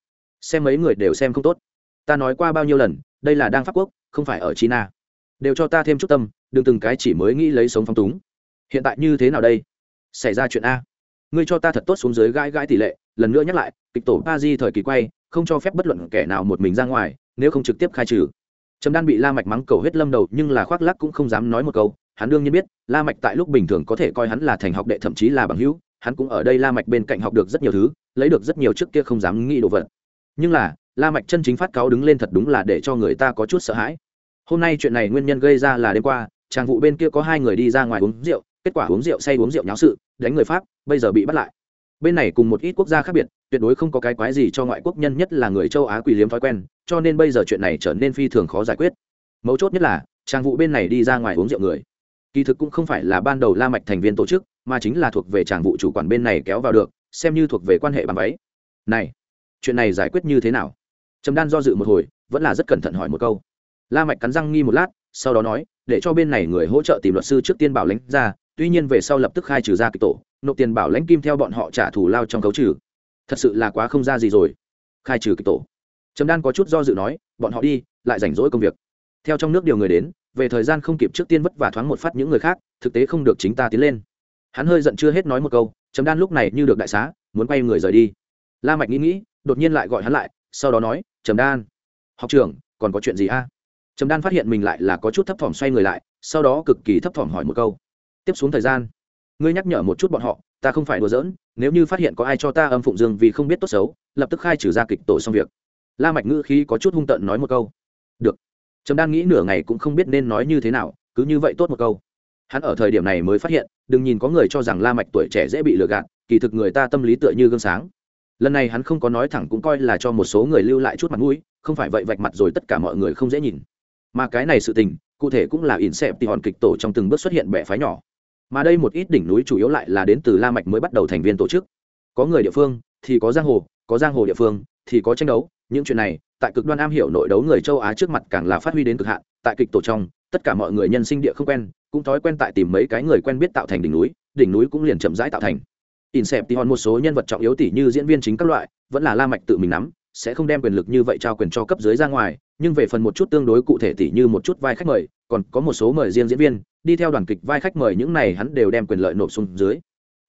Xem mấy người đều xem không tốt. Ta nói qua bao nhiêu lần, đây là đang pháp quốc, không phải ở china. Đều cho ta thêm chút tâm, đừng từng cái chỉ mới nghĩ lấy sống phong túng. Hiện tại như thế nào đây? Xảy ra chuyện a. Ngươi cho ta thật tốt xuống dưới gãi gãi tỷ lệ, lần nữa nhắc lại, kịch tổ pa di thời kỳ quay, không cho phép bất luận kẻ nào một mình ra ngoài, nếu không trực tiếp khai trừ. Trầm đan bị la mạch mắng cầu hết lâm đầu, nhưng là khoác lắc cũng không dám nói một câu hắn đương nhiên biết, la mạch tại lúc bình thường có thể coi hắn là thành học đệ thậm chí là bằng hữu, hắn cũng ở đây la mạch bên cạnh học được rất nhiều thứ, lấy được rất nhiều trước kia không dám nghĩ đồ vật. Nhưng là, la mạch chân chính phát cáo đứng lên thật đúng là để cho người ta có chút sợ hãi. Hôm nay chuyện này nguyên nhân gây ra là đêm qua trang vụ bên kia có hai người đi ra ngoài uống rượu, kết quả uống rượu say uống rượu nháo sự, đánh người pháp, bây giờ bị bắt lại. Bên này cùng một ít quốc gia khác biệt, tuyệt đối không có cái quái gì cho ngoại quốc nhân nhất là người châu á quỷ liếm thói quen, cho nên bây giờ chuyện này trở nên phi thường khó giải quyết. Mấu chốt nhất là trang vụ bên này đi ra ngoài uống rượu người kỳ thực cũng không phải là ban đầu la mạch thành viên tổ chức, mà chính là thuộc về tràng vụ chủ quản bên này kéo vào được, xem như thuộc về quan hệ bằng váy. Này, chuyện này giải quyết như thế nào? Trầm đan do dự một hồi, vẫn là rất cẩn thận hỏi một câu. La mạch cắn răng nghi một lát, sau đó nói, để cho bên này người hỗ trợ tìm luật sư trước tiên bảo lãnh ra, tuy nhiên về sau lập tức khai trừ ra kịch tổ, nộp tiền bảo lãnh kim theo bọn họ trả thù lao trong cấu trừ. Thật sự là quá không ra gì rồi. Khai trừ kịch tổ. Trầm đan có chút do dự nói, bọn họ đi, lại rảnh rỗi công việc. Theo trong nước điều người đến về thời gian không kịp trước tiên vất vả thoáng một phát những người khác, thực tế không được chính ta tiến lên. Hắn hơi giận chưa hết nói một câu, trầm đan lúc này như được đại xá, muốn quay người rời đi. La mạch nghĩ nghĩ, đột nhiên lại gọi hắn lại, sau đó nói, trầm đan, học trưởng, còn có chuyện gì a? Trầm đan phát hiện mình lại là có chút thấp thỏm xoay người lại, sau đó cực kỳ thấp thỏm hỏi một câu. Tiếp xuống thời gian, ngươi nhắc nhở một chút bọn họ, ta không phải đùa giỡn, nếu như phát hiện có ai cho ta âm phụng dương vì không biết tốt xấu, lập tức khai trừ ra kịch tổ xong việc. La mạch ngữ khí có chút hung tợn nói một câu trầm đan nghĩ nửa ngày cũng không biết nên nói như thế nào, cứ như vậy tốt một câu. Hắn ở thời điểm này mới phát hiện, đừng nhìn có người cho rằng la mạch tuổi trẻ dễ bị lừa gạt, kỳ thực người ta tâm lý tựa như gương sáng. Lần này hắn không có nói thẳng cũng coi là cho một số người lưu lại chút mặt mũi, không phải vậy vạch mặt rồi tất cả mọi người không dễ nhìn. Mà cái này sự tình, cụ thể cũng là ỉn xẹp thì hòn kịch tổ trong từng bước xuất hiện bẻ phái nhỏ. Mà đây một ít đỉnh núi chủ yếu lại là đến từ la mạch mới bắt đầu thành viên tổ chức. Có người địa phương thì có giang hồ, có giang hồ địa phương thì có tranh đấu, những chuyện này tại cực đoan am hiểu nội đấu người châu á trước mặt càng là phát huy đến cực hạn, tại kịch tổ trong, tất cả mọi người nhân sinh địa không quen, cũng thói quen tại tìm mấy cái người quen biết tạo thành đỉnh núi đỉnh núi cũng liền chậm rãi tạo thành. Insep thì hòn một số nhân vật trọng yếu tỷ như diễn viên chính các loại, vẫn là la mạch tự mình nắm, sẽ không đem quyền lực như vậy trao quyền cho cấp dưới ra ngoài, nhưng về phần một chút tương đối cụ thể tỷ như một chút vai khách mời, còn có một số mời riêng diễn viên, đi theo đoàn kịch vai khách mời những này hắn đều đem quyền lợi nộp xuống dưới.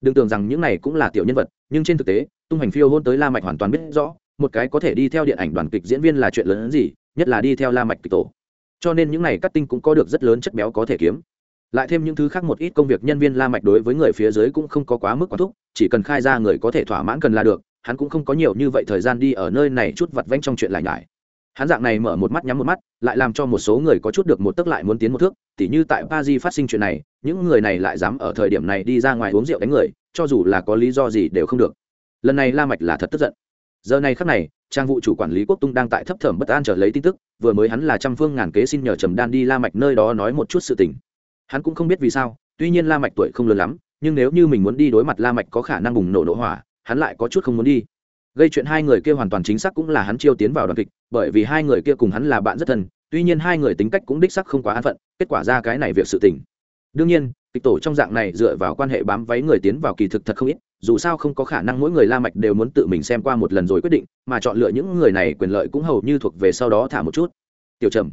Đừng tưởng rằng những này cũng là tiểu nhân vật, nhưng trên thực tế, tung hành phiêu hôn tới la mạch hoàn toàn biết rõ một cái có thể đi theo điện ảnh đoàn kịch diễn viên là chuyện lớn hơn gì, nhất là đi theo la mạch kịch tổ. Cho nên những này cắt tinh cũng có được rất lớn chất béo có thể kiếm. Lại thêm những thứ khác một ít công việc nhân viên la mạch đối với người phía dưới cũng không có quá mức quá thúc, chỉ cần khai ra người có thể thỏa mãn cần là được, hắn cũng không có nhiều như vậy thời gian đi ở nơi này chút vặt vãnh trong chuyện lải nhải. Hắn dạng này mở một mắt nhắm một mắt, lại làm cho một số người có chút được một tức lại muốn tiến một thước, tỉ như tại paris phát sinh chuyện này, những người này lại dám ở thời điểm này đi ra ngoài uống rượu đánh người, cho dù là có lý do gì đều không được. Lần này la mạch là thật tức giận giờ này khắc này, trang vụ chủ quản lý quốc tung đang tại thấp thởm bất an trở lấy tin tức, vừa mới hắn là trăm phương ngàn kế xin nhờ trầm đan đi la mạch nơi đó nói một chút sự tình. Hắn cũng không biết vì sao, tuy nhiên la mạch tuổi không lớn lắm, nhưng nếu như mình muốn đi đối mặt la mạch có khả năng bùng nổ nổ hỏa, hắn lại có chút không muốn đi. Gây chuyện hai người kia hoàn toàn chính xác cũng là hắn chiêu tiến vào đoàn kịch, bởi vì hai người kia cùng hắn là bạn rất thân, tuy nhiên hai người tính cách cũng đích sắc không quá an phận, kết quả ra cái này việc sự tình. Đương nhiên, kịch tổ trong dạng này dựa vào quan hệ bám váy người tiến vào kỳ thực thật không ít dù sao không có khả năng mỗi người la mạch đều muốn tự mình xem qua một lần rồi quyết định, mà chọn lựa những người này quyền lợi cũng hầu như thuộc về sau đó thả một chút. Tiểu trầm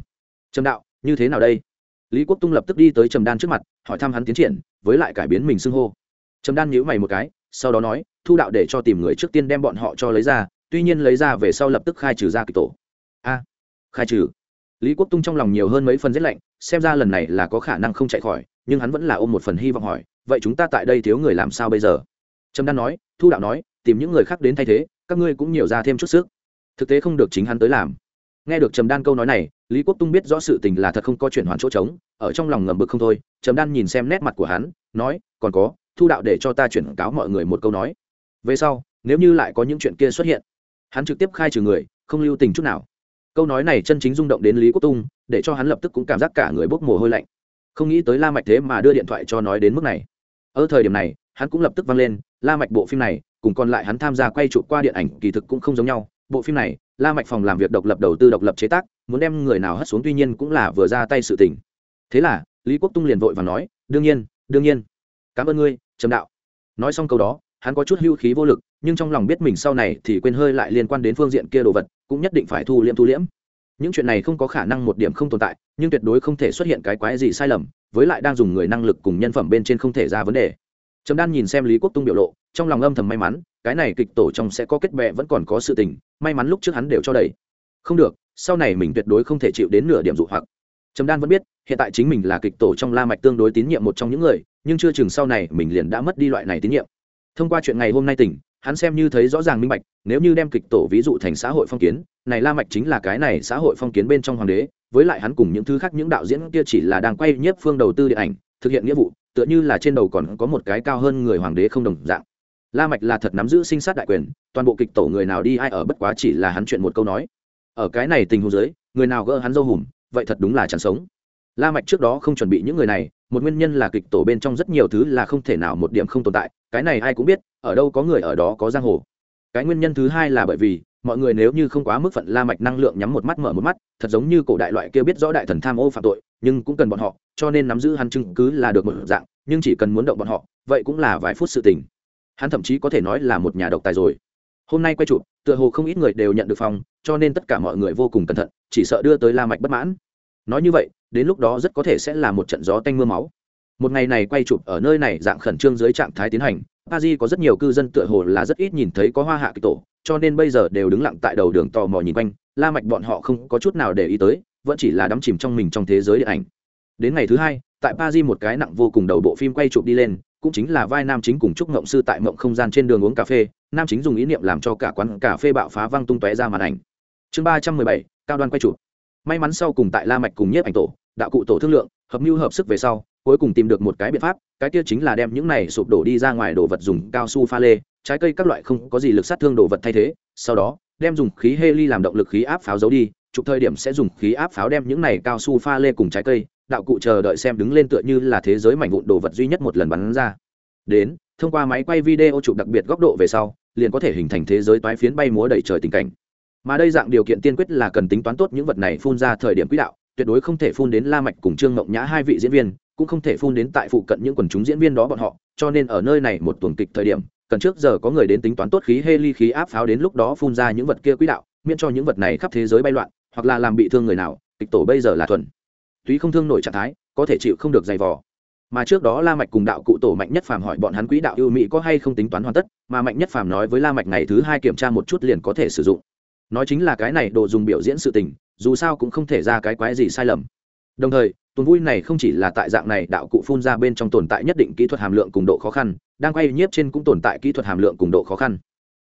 trầm đạo, như thế nào đây? Lý quốc tung lập tức đi tới trầm đan trước mặt, hỏi thăm hắn tiến triển, với lại cải biến mình xưng hô. Trầm đan nhíu mày một cái, sau đó nói, thu đạo để cho tìm người trước tiên đem bọn họ cho lấy ra, tuy nhiên lấy ra về sau lập tức khai trừ ra kịch tổ. A, khai trừ. Lý quốc tung trong lòng nhiều hơn mấy phần rét lạnh, xem ra lần này là có khả năng không chạy khỏi, nhưng hắn vẫn là ôm một phần hy vọng hỏi, vậy chúng ta tại đây thiếu người làm sao bây giờ? Trầm đan nói, thu đạo nói, tìm những người khác đến thay thế, các ngươi cũng nhiều ra thêm chút sức. Thực tế không được chính hắn tới làm. Nghe được trầm đan câu nói này, lý quốc tung biết rõ sự tình là thật không có chuyển hoàn chỗ trống, ở trong lòng ngầm bực không thôi, trầm đan nhìn xem nét mặt của hắn, nói, còn có, thu đạo để cho ta chuyển cáo mọi người một câu nói. Về sau, nếu như lại có những chuyện kia xuất hiện, hắn trực tiếp khai trừ người, không lưu tình chút nào. Câu nói này chân chính rung động đến lý quốc tung, để cho hắn lập tức cũng cảm giác cả người bốc mồ hôi lạnh. Không nghĩ tới la mạch thế mà đưa điện thoại cho nói đến mức này. Ở thời điểm này hắn cũng lập tức vang lên, la mạch bộ phim này, cùng còn lại hắn tham gia quay chụp qua điện ảnh kỳ thực cũng không giống nhau. Bộ phim này, la mạch phòng làm việc độc lập đầu tư độc lập chế tác, muốn đem người nào hất xuống tuy nhiên cũng là vừa ra tay sự tình. Thế là, lý quốc tung liền vội và nói, đương nhiên đương nhiên. Cảm ơn ngươi, trầm đạo. Nói xong câu đó, hắn có chút hưu khí vô lực, nhưng trong lòng biết mình sau này thì quên hơi lại liên quan đến phương diện kia đồ vật, cũng nhất định phải thu liễm thu liễm. Những chuyện này không có khả năng một điểm không tồn tại, nhưng tuyệt đối không thể xuất hiện cái quái gì sai lầm, với lại đang dùng người năng lực cùng nhân phẩm bên trên không thể ra vấn đề trầm đan nhìn xem lý quốc tung biểu lộ, trong lòng âm thầm may mắn, cái này kịch tổ trong sẽ có kết bệ vẫn còn có sự tình, may mắn lúc trước hắn đều cho đầy không được, sau này mình tuyệt đối không thể chịu đến nửa điểm dụ hoặc. Trầm đan vẫn biết, hiện tại chính mình là kịch tổ trong la mạch tương đối tín nhiệm một trong những người, nhưng chưa chừng sau này mình liền đã mất đi loại này tín nhiệm. Thông qua chuyện ngày hôm nay tỉnh, hắn xem như thấy rõ ràng minh bạch, nếu như đem kịch tổ ví dụ thành xã hội phong kiến, này la mạch chính là cái này xã hội phong kiến bên trong hoàng đế, với lại hắn cùng những thứ khác những đạo diễn kia chỉ là đang quay nhiếp phương đầu tư điện ảnh thực hiện nghĩa vụ, tựa như là trên đầu còn có một cái cao hơn người hoàng đế không đồng dạng. La mạch là thật nắm giữ sinh sát đại quyền, toàn bộ kịch tổ người nào đi ai ở bất quá chỉ là hắn chuyện một câu nói. Ở cái này tình huống dưới, người nào gỡ hắn dâu hùm, vậy thật đúng là chẳng sống. La mạch trước đó không chuẩn bị những người này, một nguyên nhân là kịch tổ bên trong rất nhiều thứ là không thể nào một điểm không tồn tại, cái này ai cũng biết, ở đâu có người ở đó có giang hồ. Cái nguyên nhân thứ hai là bởi vì mọi người nếu như không quá mức phận la mạch năng lượng nhắm một mắt mở một mắt, thật giống như cổ đại loại kia biết rõ đại thần tham ô phạm tội, nhưng cũng cần bọn họ, cho nên nắm giữ hắn chứng cứ là được một dạng, nhưng chỉ cần muốn động bọn họ, vậy cũng là vài phút sự tình. Hắn thậm chí có thể nói là một nhà độc tài rồi. Hôm nay quay chụp, tựa hồ không ít người đều nhận được phòng cho nên tất cả mọi người vô cùng cẩn thận, chỉ sợ đưa tới la mạch bất mãn. Nói như vậy, đến lúc đó rất có thể sẽ là một trận gió tanh mưa máu. Một ngày này quay chụp ở nơi này dạng khẩn trương dưới trạng thái tiến hành paris có rất nhiều cư dân tựa hồ là rất ít nhìn thấy có hoa hạ kịch tổ cho nên bây giờ đều đứng lặng tại đầu đường tò mò nhìn quanh, la mạch bọn họ không có chút nào để ý tới, vẫn chỉ là đắm chìm trong mình trong thế giới điện ảnh. Đến ngày thứ hai, tại paris một cái nặng vô cùng đầu bộ phim quay chụp đi lên, cũng chính là vai nam chính cùng trúc ngộng sư tại mộng không gian trên đường uống cà phê, nam chính dùng ý niệm làm cho cả quán cà phê bạo phá văng tung tóe ra màn ảnh. Chương ba trăm mười bảy, cao đoan quay chụp. May mắn sau cùng tại la mạch cùng nhiếp ảnh tổ, đạo cụ tổ thương lượng, hợp mưu hợp sức về sau, cuối cùng tìm được một cái biện pháp, cái kia chính là đem những này sụp đổ đi ra ngoài đồ vật dùng cao su pha lê trái cây các loại không có gì lực sát thương đồ vật thay thế, sau đó, đem dùng khí heli làm động lực khí áp pháo giấu đi, chụp thời điểm sẽ dùng khí áp pháo đem những này cao su pha lê cùng trái cây, đạo cụ chờ đợi xem đứng lên tựa như là thế giới mảnh vụn đồ vật duy nhất một lần bắn ra. Đến, thông qua máy quay video chụp đặc biệt góc độ về sau, liền có thể hình thành thế giới toái phiến bay múa đầy trời tình cảnh. Mà đây dạng điều kiện tiên quyết là cần tính toán tốt những vật này phun ra thời điểm quỹ đạo, tuyệt đối không thể phun đến la mạch cùng trương ngọc nhã hai vị diễn viên, cũng không thể phun đến tại phụ cận những quần chúng diễn viên đó bọn họ, cho nên ở nơi này một tuần kịch thời điểm cần trước giờ có người đến tính toán tốt khí heli khí áp pháo đến lúc đó phun ra những vật kia quỹ đạo, miễn cho những vật này khắp thế giới bay loạn, hoặc là làm bị thương người nào, kịch tổ bây giờ là thuần. Túy không thương nổi trạng thái, có thể chịu không được dày vò. Mà trước đó la mạch cùng đạo cụ tổ mạnh nhất phàm hỏi bọn hắn quỹ đạo ưu mỹ có hay không tính toán hoàn tất, mà mạnh nhất phàm nói với la mạch ngày thứ hai kiểm tra một chút liền có thể sử dụng. Nói chính là cái này đồ dùng biểu diễn sự tình, dù sao cũng không thể ra cái quái gì sai lầm. Đồng thời tuần vui này không chỉ là tại dạng này, đạo cụ phun ra bên trong tồn tại nhất định kỹ thuật hàm lượng cùng độ khó khăn, đang quay nhiếp trên cũng tồn tại kỹ thuật hàm lượng cùng độ khó khăn.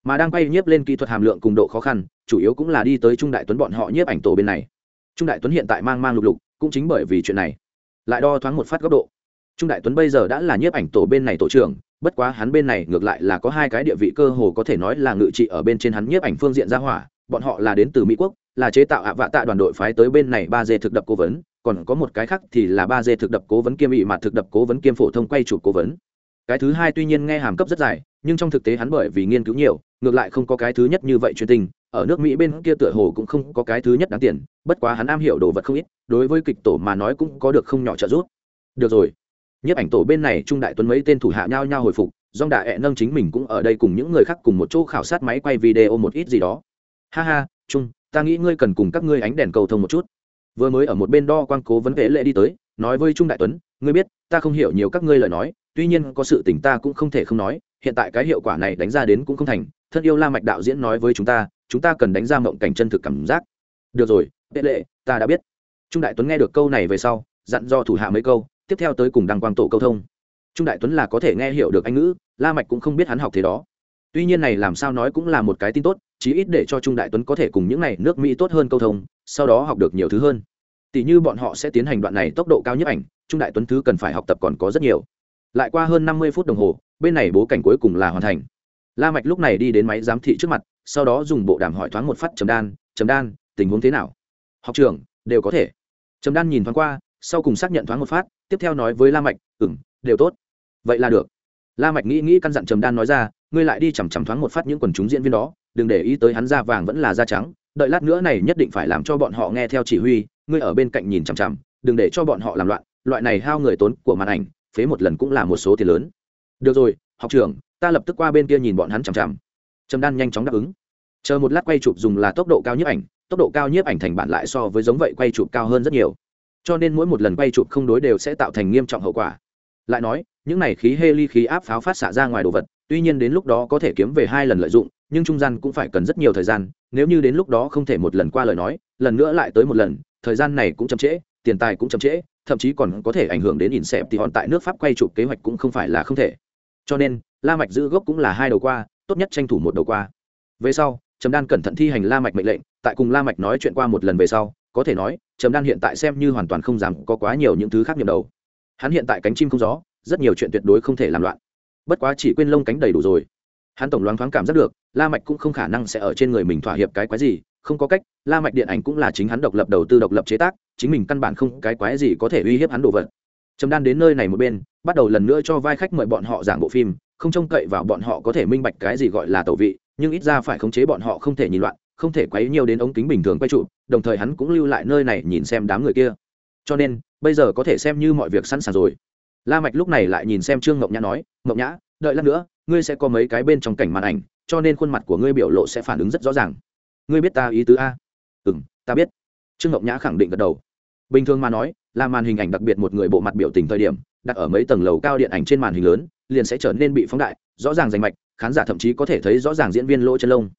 Mà đang quay nhiếp lên kỹ thuật hàm lượng cùng độ khó khăn, chủ yếu cũng là đi tới trung đại tuấn bọn họ nhiếp ảnh tổ bên này. Trung đại tuấn hiện tại mang mang lục lục, cũng chính bởi vì chuyện này, lại đo thoáng một phát góc độ. Trung đại tuấn bây giờ đã là nhiếp ảnh tổ bên này tổ trưởng, bất quá hắn bên này ngược lại là có hai cái địa vị cơ hồ có thể nói là ngự trị ở bên trên hắn nhiếp ảnh phương diện ra hỏa, bọn họ là đến từ mỹ quốc, là chế tạo ạ vạ tạ đoàn đội phái tới bên này ba dê thực đập cố vấn còn có một cái khác thì là ba dê thực đập cố vấn kiêm bị mặt thực đập cố vấn kiêm phổ thông quay chụp cố vấn. Cái thứ hai tuy nhiên nghe hàm cấp rất dài, nhưng trong thực tế hắn bởi vì nghiên cứu nhiều, ngược lại không có cái thứ nhất như vậy chuyên tình. Ở nước mỹ bên kia tựa hồ cũng không có cái thứ nhất đáng tiền, bất quá hắn am hiểu đồ vật không ít, đối với kịch tổ mà nói cũng có được không nhỏ trợ giúp. Được rồi. Nhiếp ảnh tổ bên này trung đại tuấn mấy tên thủ hạ nhau nhau hồi phục, dong đại ẹ nâng chính mình cũng ở đây cùng những người khác cùng một chỗ khảo sát máy quay video một ít gì đó. Ha ha, trung, ta nghĩ ngươi cần cùng các ngươi ánh đèn cầu thông một chút vừa mới ở một bên đo quang cố vấn vệ lệ đi tới, nói với trung đại tuấn, ngươi biết, ta không hiểu nhiều các ngươi lời nói, tuy nhiên có sự tình ta cũng không thể không nói, hiện tại cái hiệu quả này đánh ra đến cũng không thành, thân yêu la mạch đạo diễn nói với chúng ta chúng ta cần đánh ra mộng cảnh chân thực cảm giác. Được rồi, vệ lệ, ta đã biết. Trung đại tuấn nghe được câu này về sau, dặn do thủ hạ mấy câu, tiếp theo tới cùng đăng quang tổ câu thông. Trung đại tuấn là có thể nghe hiểu được anh ngữ, la mạch cũng không biết hắn học thế đó. Tuy nhiên này làm sao nói cũng là một cái tin tốt, chí ít để cho trung đại tuấn có thể cùng những này nước mỹ tốt hơn câu thông sau đó học được nhiều thứ hơn. Tỷ như bọn họ sẽ tiến hành đoạn này tốc độ cao nhất ảnh, trung đại tuấn thứ cần phải học tập còn có rất nhiều. Lại qua hơn năm mươi phút đồng hồ, bên này bố cảnh cuối cùng là hoàn thành. La mạch lúc này đi đến máy giám thị trước mặt, sau đó dùng bộ đàm hỏi thoáng một phát, trầm đan trầm đan, tình huống thế nào? Học trưởng, đều có thể. Trầm đan nhìn thoáng qua, sau cùng xác nhận thoáng một phát, tiếp theo nói với la mạch, ừm, đều tốt. Vậy là được. La mạch nghĩ nghĩ căn dặn trầm đan nói ra, ngươi lại đi chằm chằm thoáng một phát những quần chúng diễn viên đó, đừng để ý tới hắn da vàng vẫn là da trắng đợi lát nữa này nhất định phải làm cho bọn họ nghe theo chỉ huy, ngươi ở bên cạnh nhìn chằm chằm, đừng để cho bọn họ làm loạn, loại này hao người tốn của màn ảnh, phế một lần cũng là một số tiền lớn. Được rồi, học trưởng, ta lập tức qua bên kia nhìn bọn hắn chằm chằm. Trầm đan nhanh chóng đáp ứng. Chờ một lát quay chụp dùng là tốc độ cao nhiếp ảnh, tốc độ cao nhiếp ảnh thành bản lại so với giống vậy quay chụp cao hơn rất nhiều. Cho nên mỗi một lần quay chụp không đối đều sẽ tạo thành nghiêm trọng hậu quả lại nói, những này khí heli khí áp pháo phát xạ ra ngoài đồ vật, tuy nhiên đến lúc đó có thể kiếm về hai lần lợi dụng, nhưng trung gian cũng phải cần rất nhiều thời gian, nếu như đến lúc đó không thể một lần qua lời nói, lần nữa lại tới một lần, thời gian này cũng chậm trễ, tiền tài cũng chậm trễ, thậm chí còn có thể ảnh hưởng đến ỉn xẹp thì hòn tại nước pháp quay chụp kế hoạch cũng không phải là không thể. Cho nên, la mạch giữ gốc cũng là hai đầu qua, tốt nhất tranh thủ một đầu qua. Về sau, trầm đan cẩn thận thi hành la mạch mệnh lệnh, tại cùng la mạch nói chuyện qua một lần về sau, có thể nói, trầm đan hiện tại xem như hoàn toàn không dám có quá nhiều những thứ khác nhầm đầu hắn hiện tại cánh chim không gió, rất nhiều chuyện tuyệt đối không thể làm loạn. Bất quá chỉ quên lông cánh đầy đủ rồi. Hắn tổng loáng thoáng cảm giác được, la mạch cũng không khả năng sẽ ở trên người mình thỏa hiệp cái quái gì, không có cách, la mạch điện ảnh cũng là chính hắn độc lập đầu tư độc lập chế tác, chính mình căn bản không cái quái gì có thể uy hiếp hắn đồ vật. Trầm đan đến nơi này một bên, bắt đầu lần nữa cho vai khách mời bọn họ giảng bộ phim, không trông cậy vào bọn họ có thể minh bạch cái gì gọi là tẩu vị, nhưng ít ra phải khống chế bọn họ không thể nhìn loạn, không thể quấy nhiều đến ống kính bình thường quay trụ, đồng thời hắn cũng lưu lại nơi này nhìn xem đám người kia. Cho nên bây giờ có thể xem như mọi việc sẵn sàng rồi. La mạch lúc này lại nhìn xem trương ngọc nhã nói, ngọc nhã, đợi lát nữa, ngươi sẽ có mấy cái bên trong cảnh màn ảnh, cho nên khuôn mặt của ngươi biểu lộ sẽ phản ứng rất rõ ràng. Ngươi biết ta ý tứ a? Ừm, ta biết. Trương ngọc nhã khẳng định gật đầu. Bình thường mà nói, là màn hình ảnh đặc biệt một người bộ mặt biểu tình thời điểm, đặt ở mấy tầng lầu cao điện ảnh trên màn hình lớn, liền sẽ trở nên bị phóng đại, rõ ràng rành mạch, khán giả thậm chí có thể thấy rõ ràng diễn viên lỗ chân lông.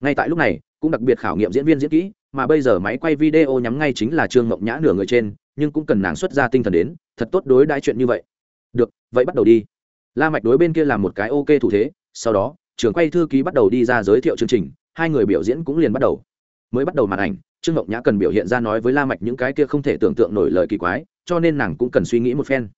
Ngay tại lúc này, cũng đặc biệt khảo nghiệm diễn viên diễn kỹ, mà bây giờ máy quay video nhắm ngay chính là trương ngọc nhã nửa người trên nhưng cũng cần nàng xuất ra tinh thần đến, thật tốt đối đãi chuyện như vậy. Được, vậy bắt đầu đi. La mạch đối bên kia làm một cái ok thủ thế, sau đó trường quay thư ký bắt đầu đi ra giới thiệu chương trình, hai người biểu diễn cũng liền bắt đầu. Mới bắt đầu màn ảnh, trương ngọc nhã cần biểu hiện ra nói với la mạch những cái kia không thể tưởng tượng nổi lời kỳ quái, cho nên nàng cũng cần suy nghĩ một phen.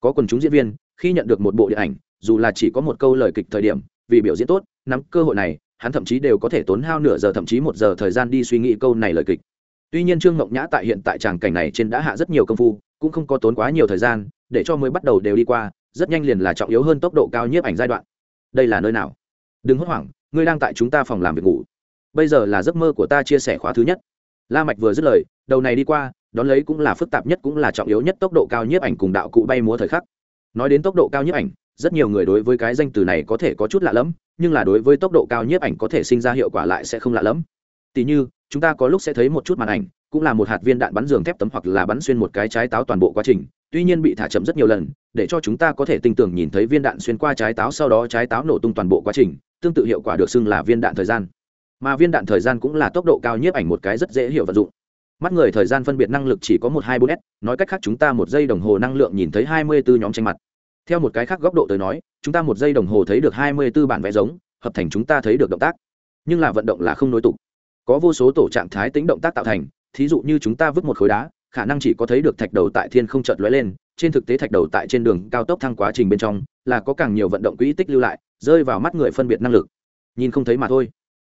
Có quần chúng diễn viên, khi nhận được một bộ điện ảnh, dù là chỉ có một câu lời kịch thời điểm, vì biểu diễn tốt, nắm cơ hội này, hắn thậm chí đều có thể tốn hao nửa giờ, thậm chí một giờ thời gian đi suy nghĩ câu này lời kịch tuy nhiên trương ngọc nhã tại hiện tại tràng cảnh này trên đã hạ rất nhiều công phu, cũng không có tốn quá nhiều thời gian, để cho mới bắt đầu đều đi qua, rất nhanh liền là trọng yếu hơn tốc độ cao nhiếp ảnh giai đoạn. Đây là nơi nào? Đừng hốt hoảng, ngươi đang tại chúng ta phòng làm việc ngủ. Bây giờ là giấc mơ của ta chia sẻ khóa thứ nhất. La mạch vừa dứt lời, đầu này đi qua, đón lấy cũng là phức tạp nhất cũng là trọng yếu nhất tốc độ cao nhiếp ảnh cùng đạo cụ bay múa thời khắc. Nói đến tốc độ cao nhiếp ảnh, rất nhiều người đối với cái danh từ này có thể có chút lạ lẫm, nhưng là đối với tốc độ cao nhiếp ảnh có thể sinh ra hiệu quả lại sẽ không lạ lẫm. Tỷ như chúng ta có lúc sẽ thấy một chút màn ảnh, cũng là một hạt viên đạn bắn giường thép tấm hoặc là bắn xuyên một cái trái táo toàn bộ quá trình, tuy nhiên bị thả chậm rất nhiều lần, để cho chúng ta có thể tinh tưởng nhìn thấy viên đạn xuyên qua trái táo sau đó trái táo nổ tung toàn bộ quá trình, tương tự hiệu quả được xưng là viên đạn thời gian. Mà viên đạn thời gian cũng là tốc độ cao nhiếp ảnh một cái rất dễ hiểu vận dụng. Mắt người thời gian phân biệt năng lực chỉ có một hai bốn s, nói cách khác chúng ta một giây đồng hồ năng lượng nhìn thấy hai mươi bốn nhóm tranh mặt. Theo một cái khác góc độ tới nói, chúng ta một giây đồng hồ thấy được hai mươi b ố bản vẽ giống, hợp thành chúng ta thấy được động tác. Nhưng là vận động là không nối tục có vô số tổ trạng thái tính động tác tạo thành, thí dụ như chúng ta vứt một khối đá, khả năng chỉ có thấy được thạch đầu tại thiên không chợt lóe lên, trên thực tế thạch đầu tại trên đường cao tốc thăng quá trình bên trong, là có càng nhiều vận động quỹ tích lưu lại, rơi vào mắt người phân biệt năng lực. Nhìn không thấy mà thôi.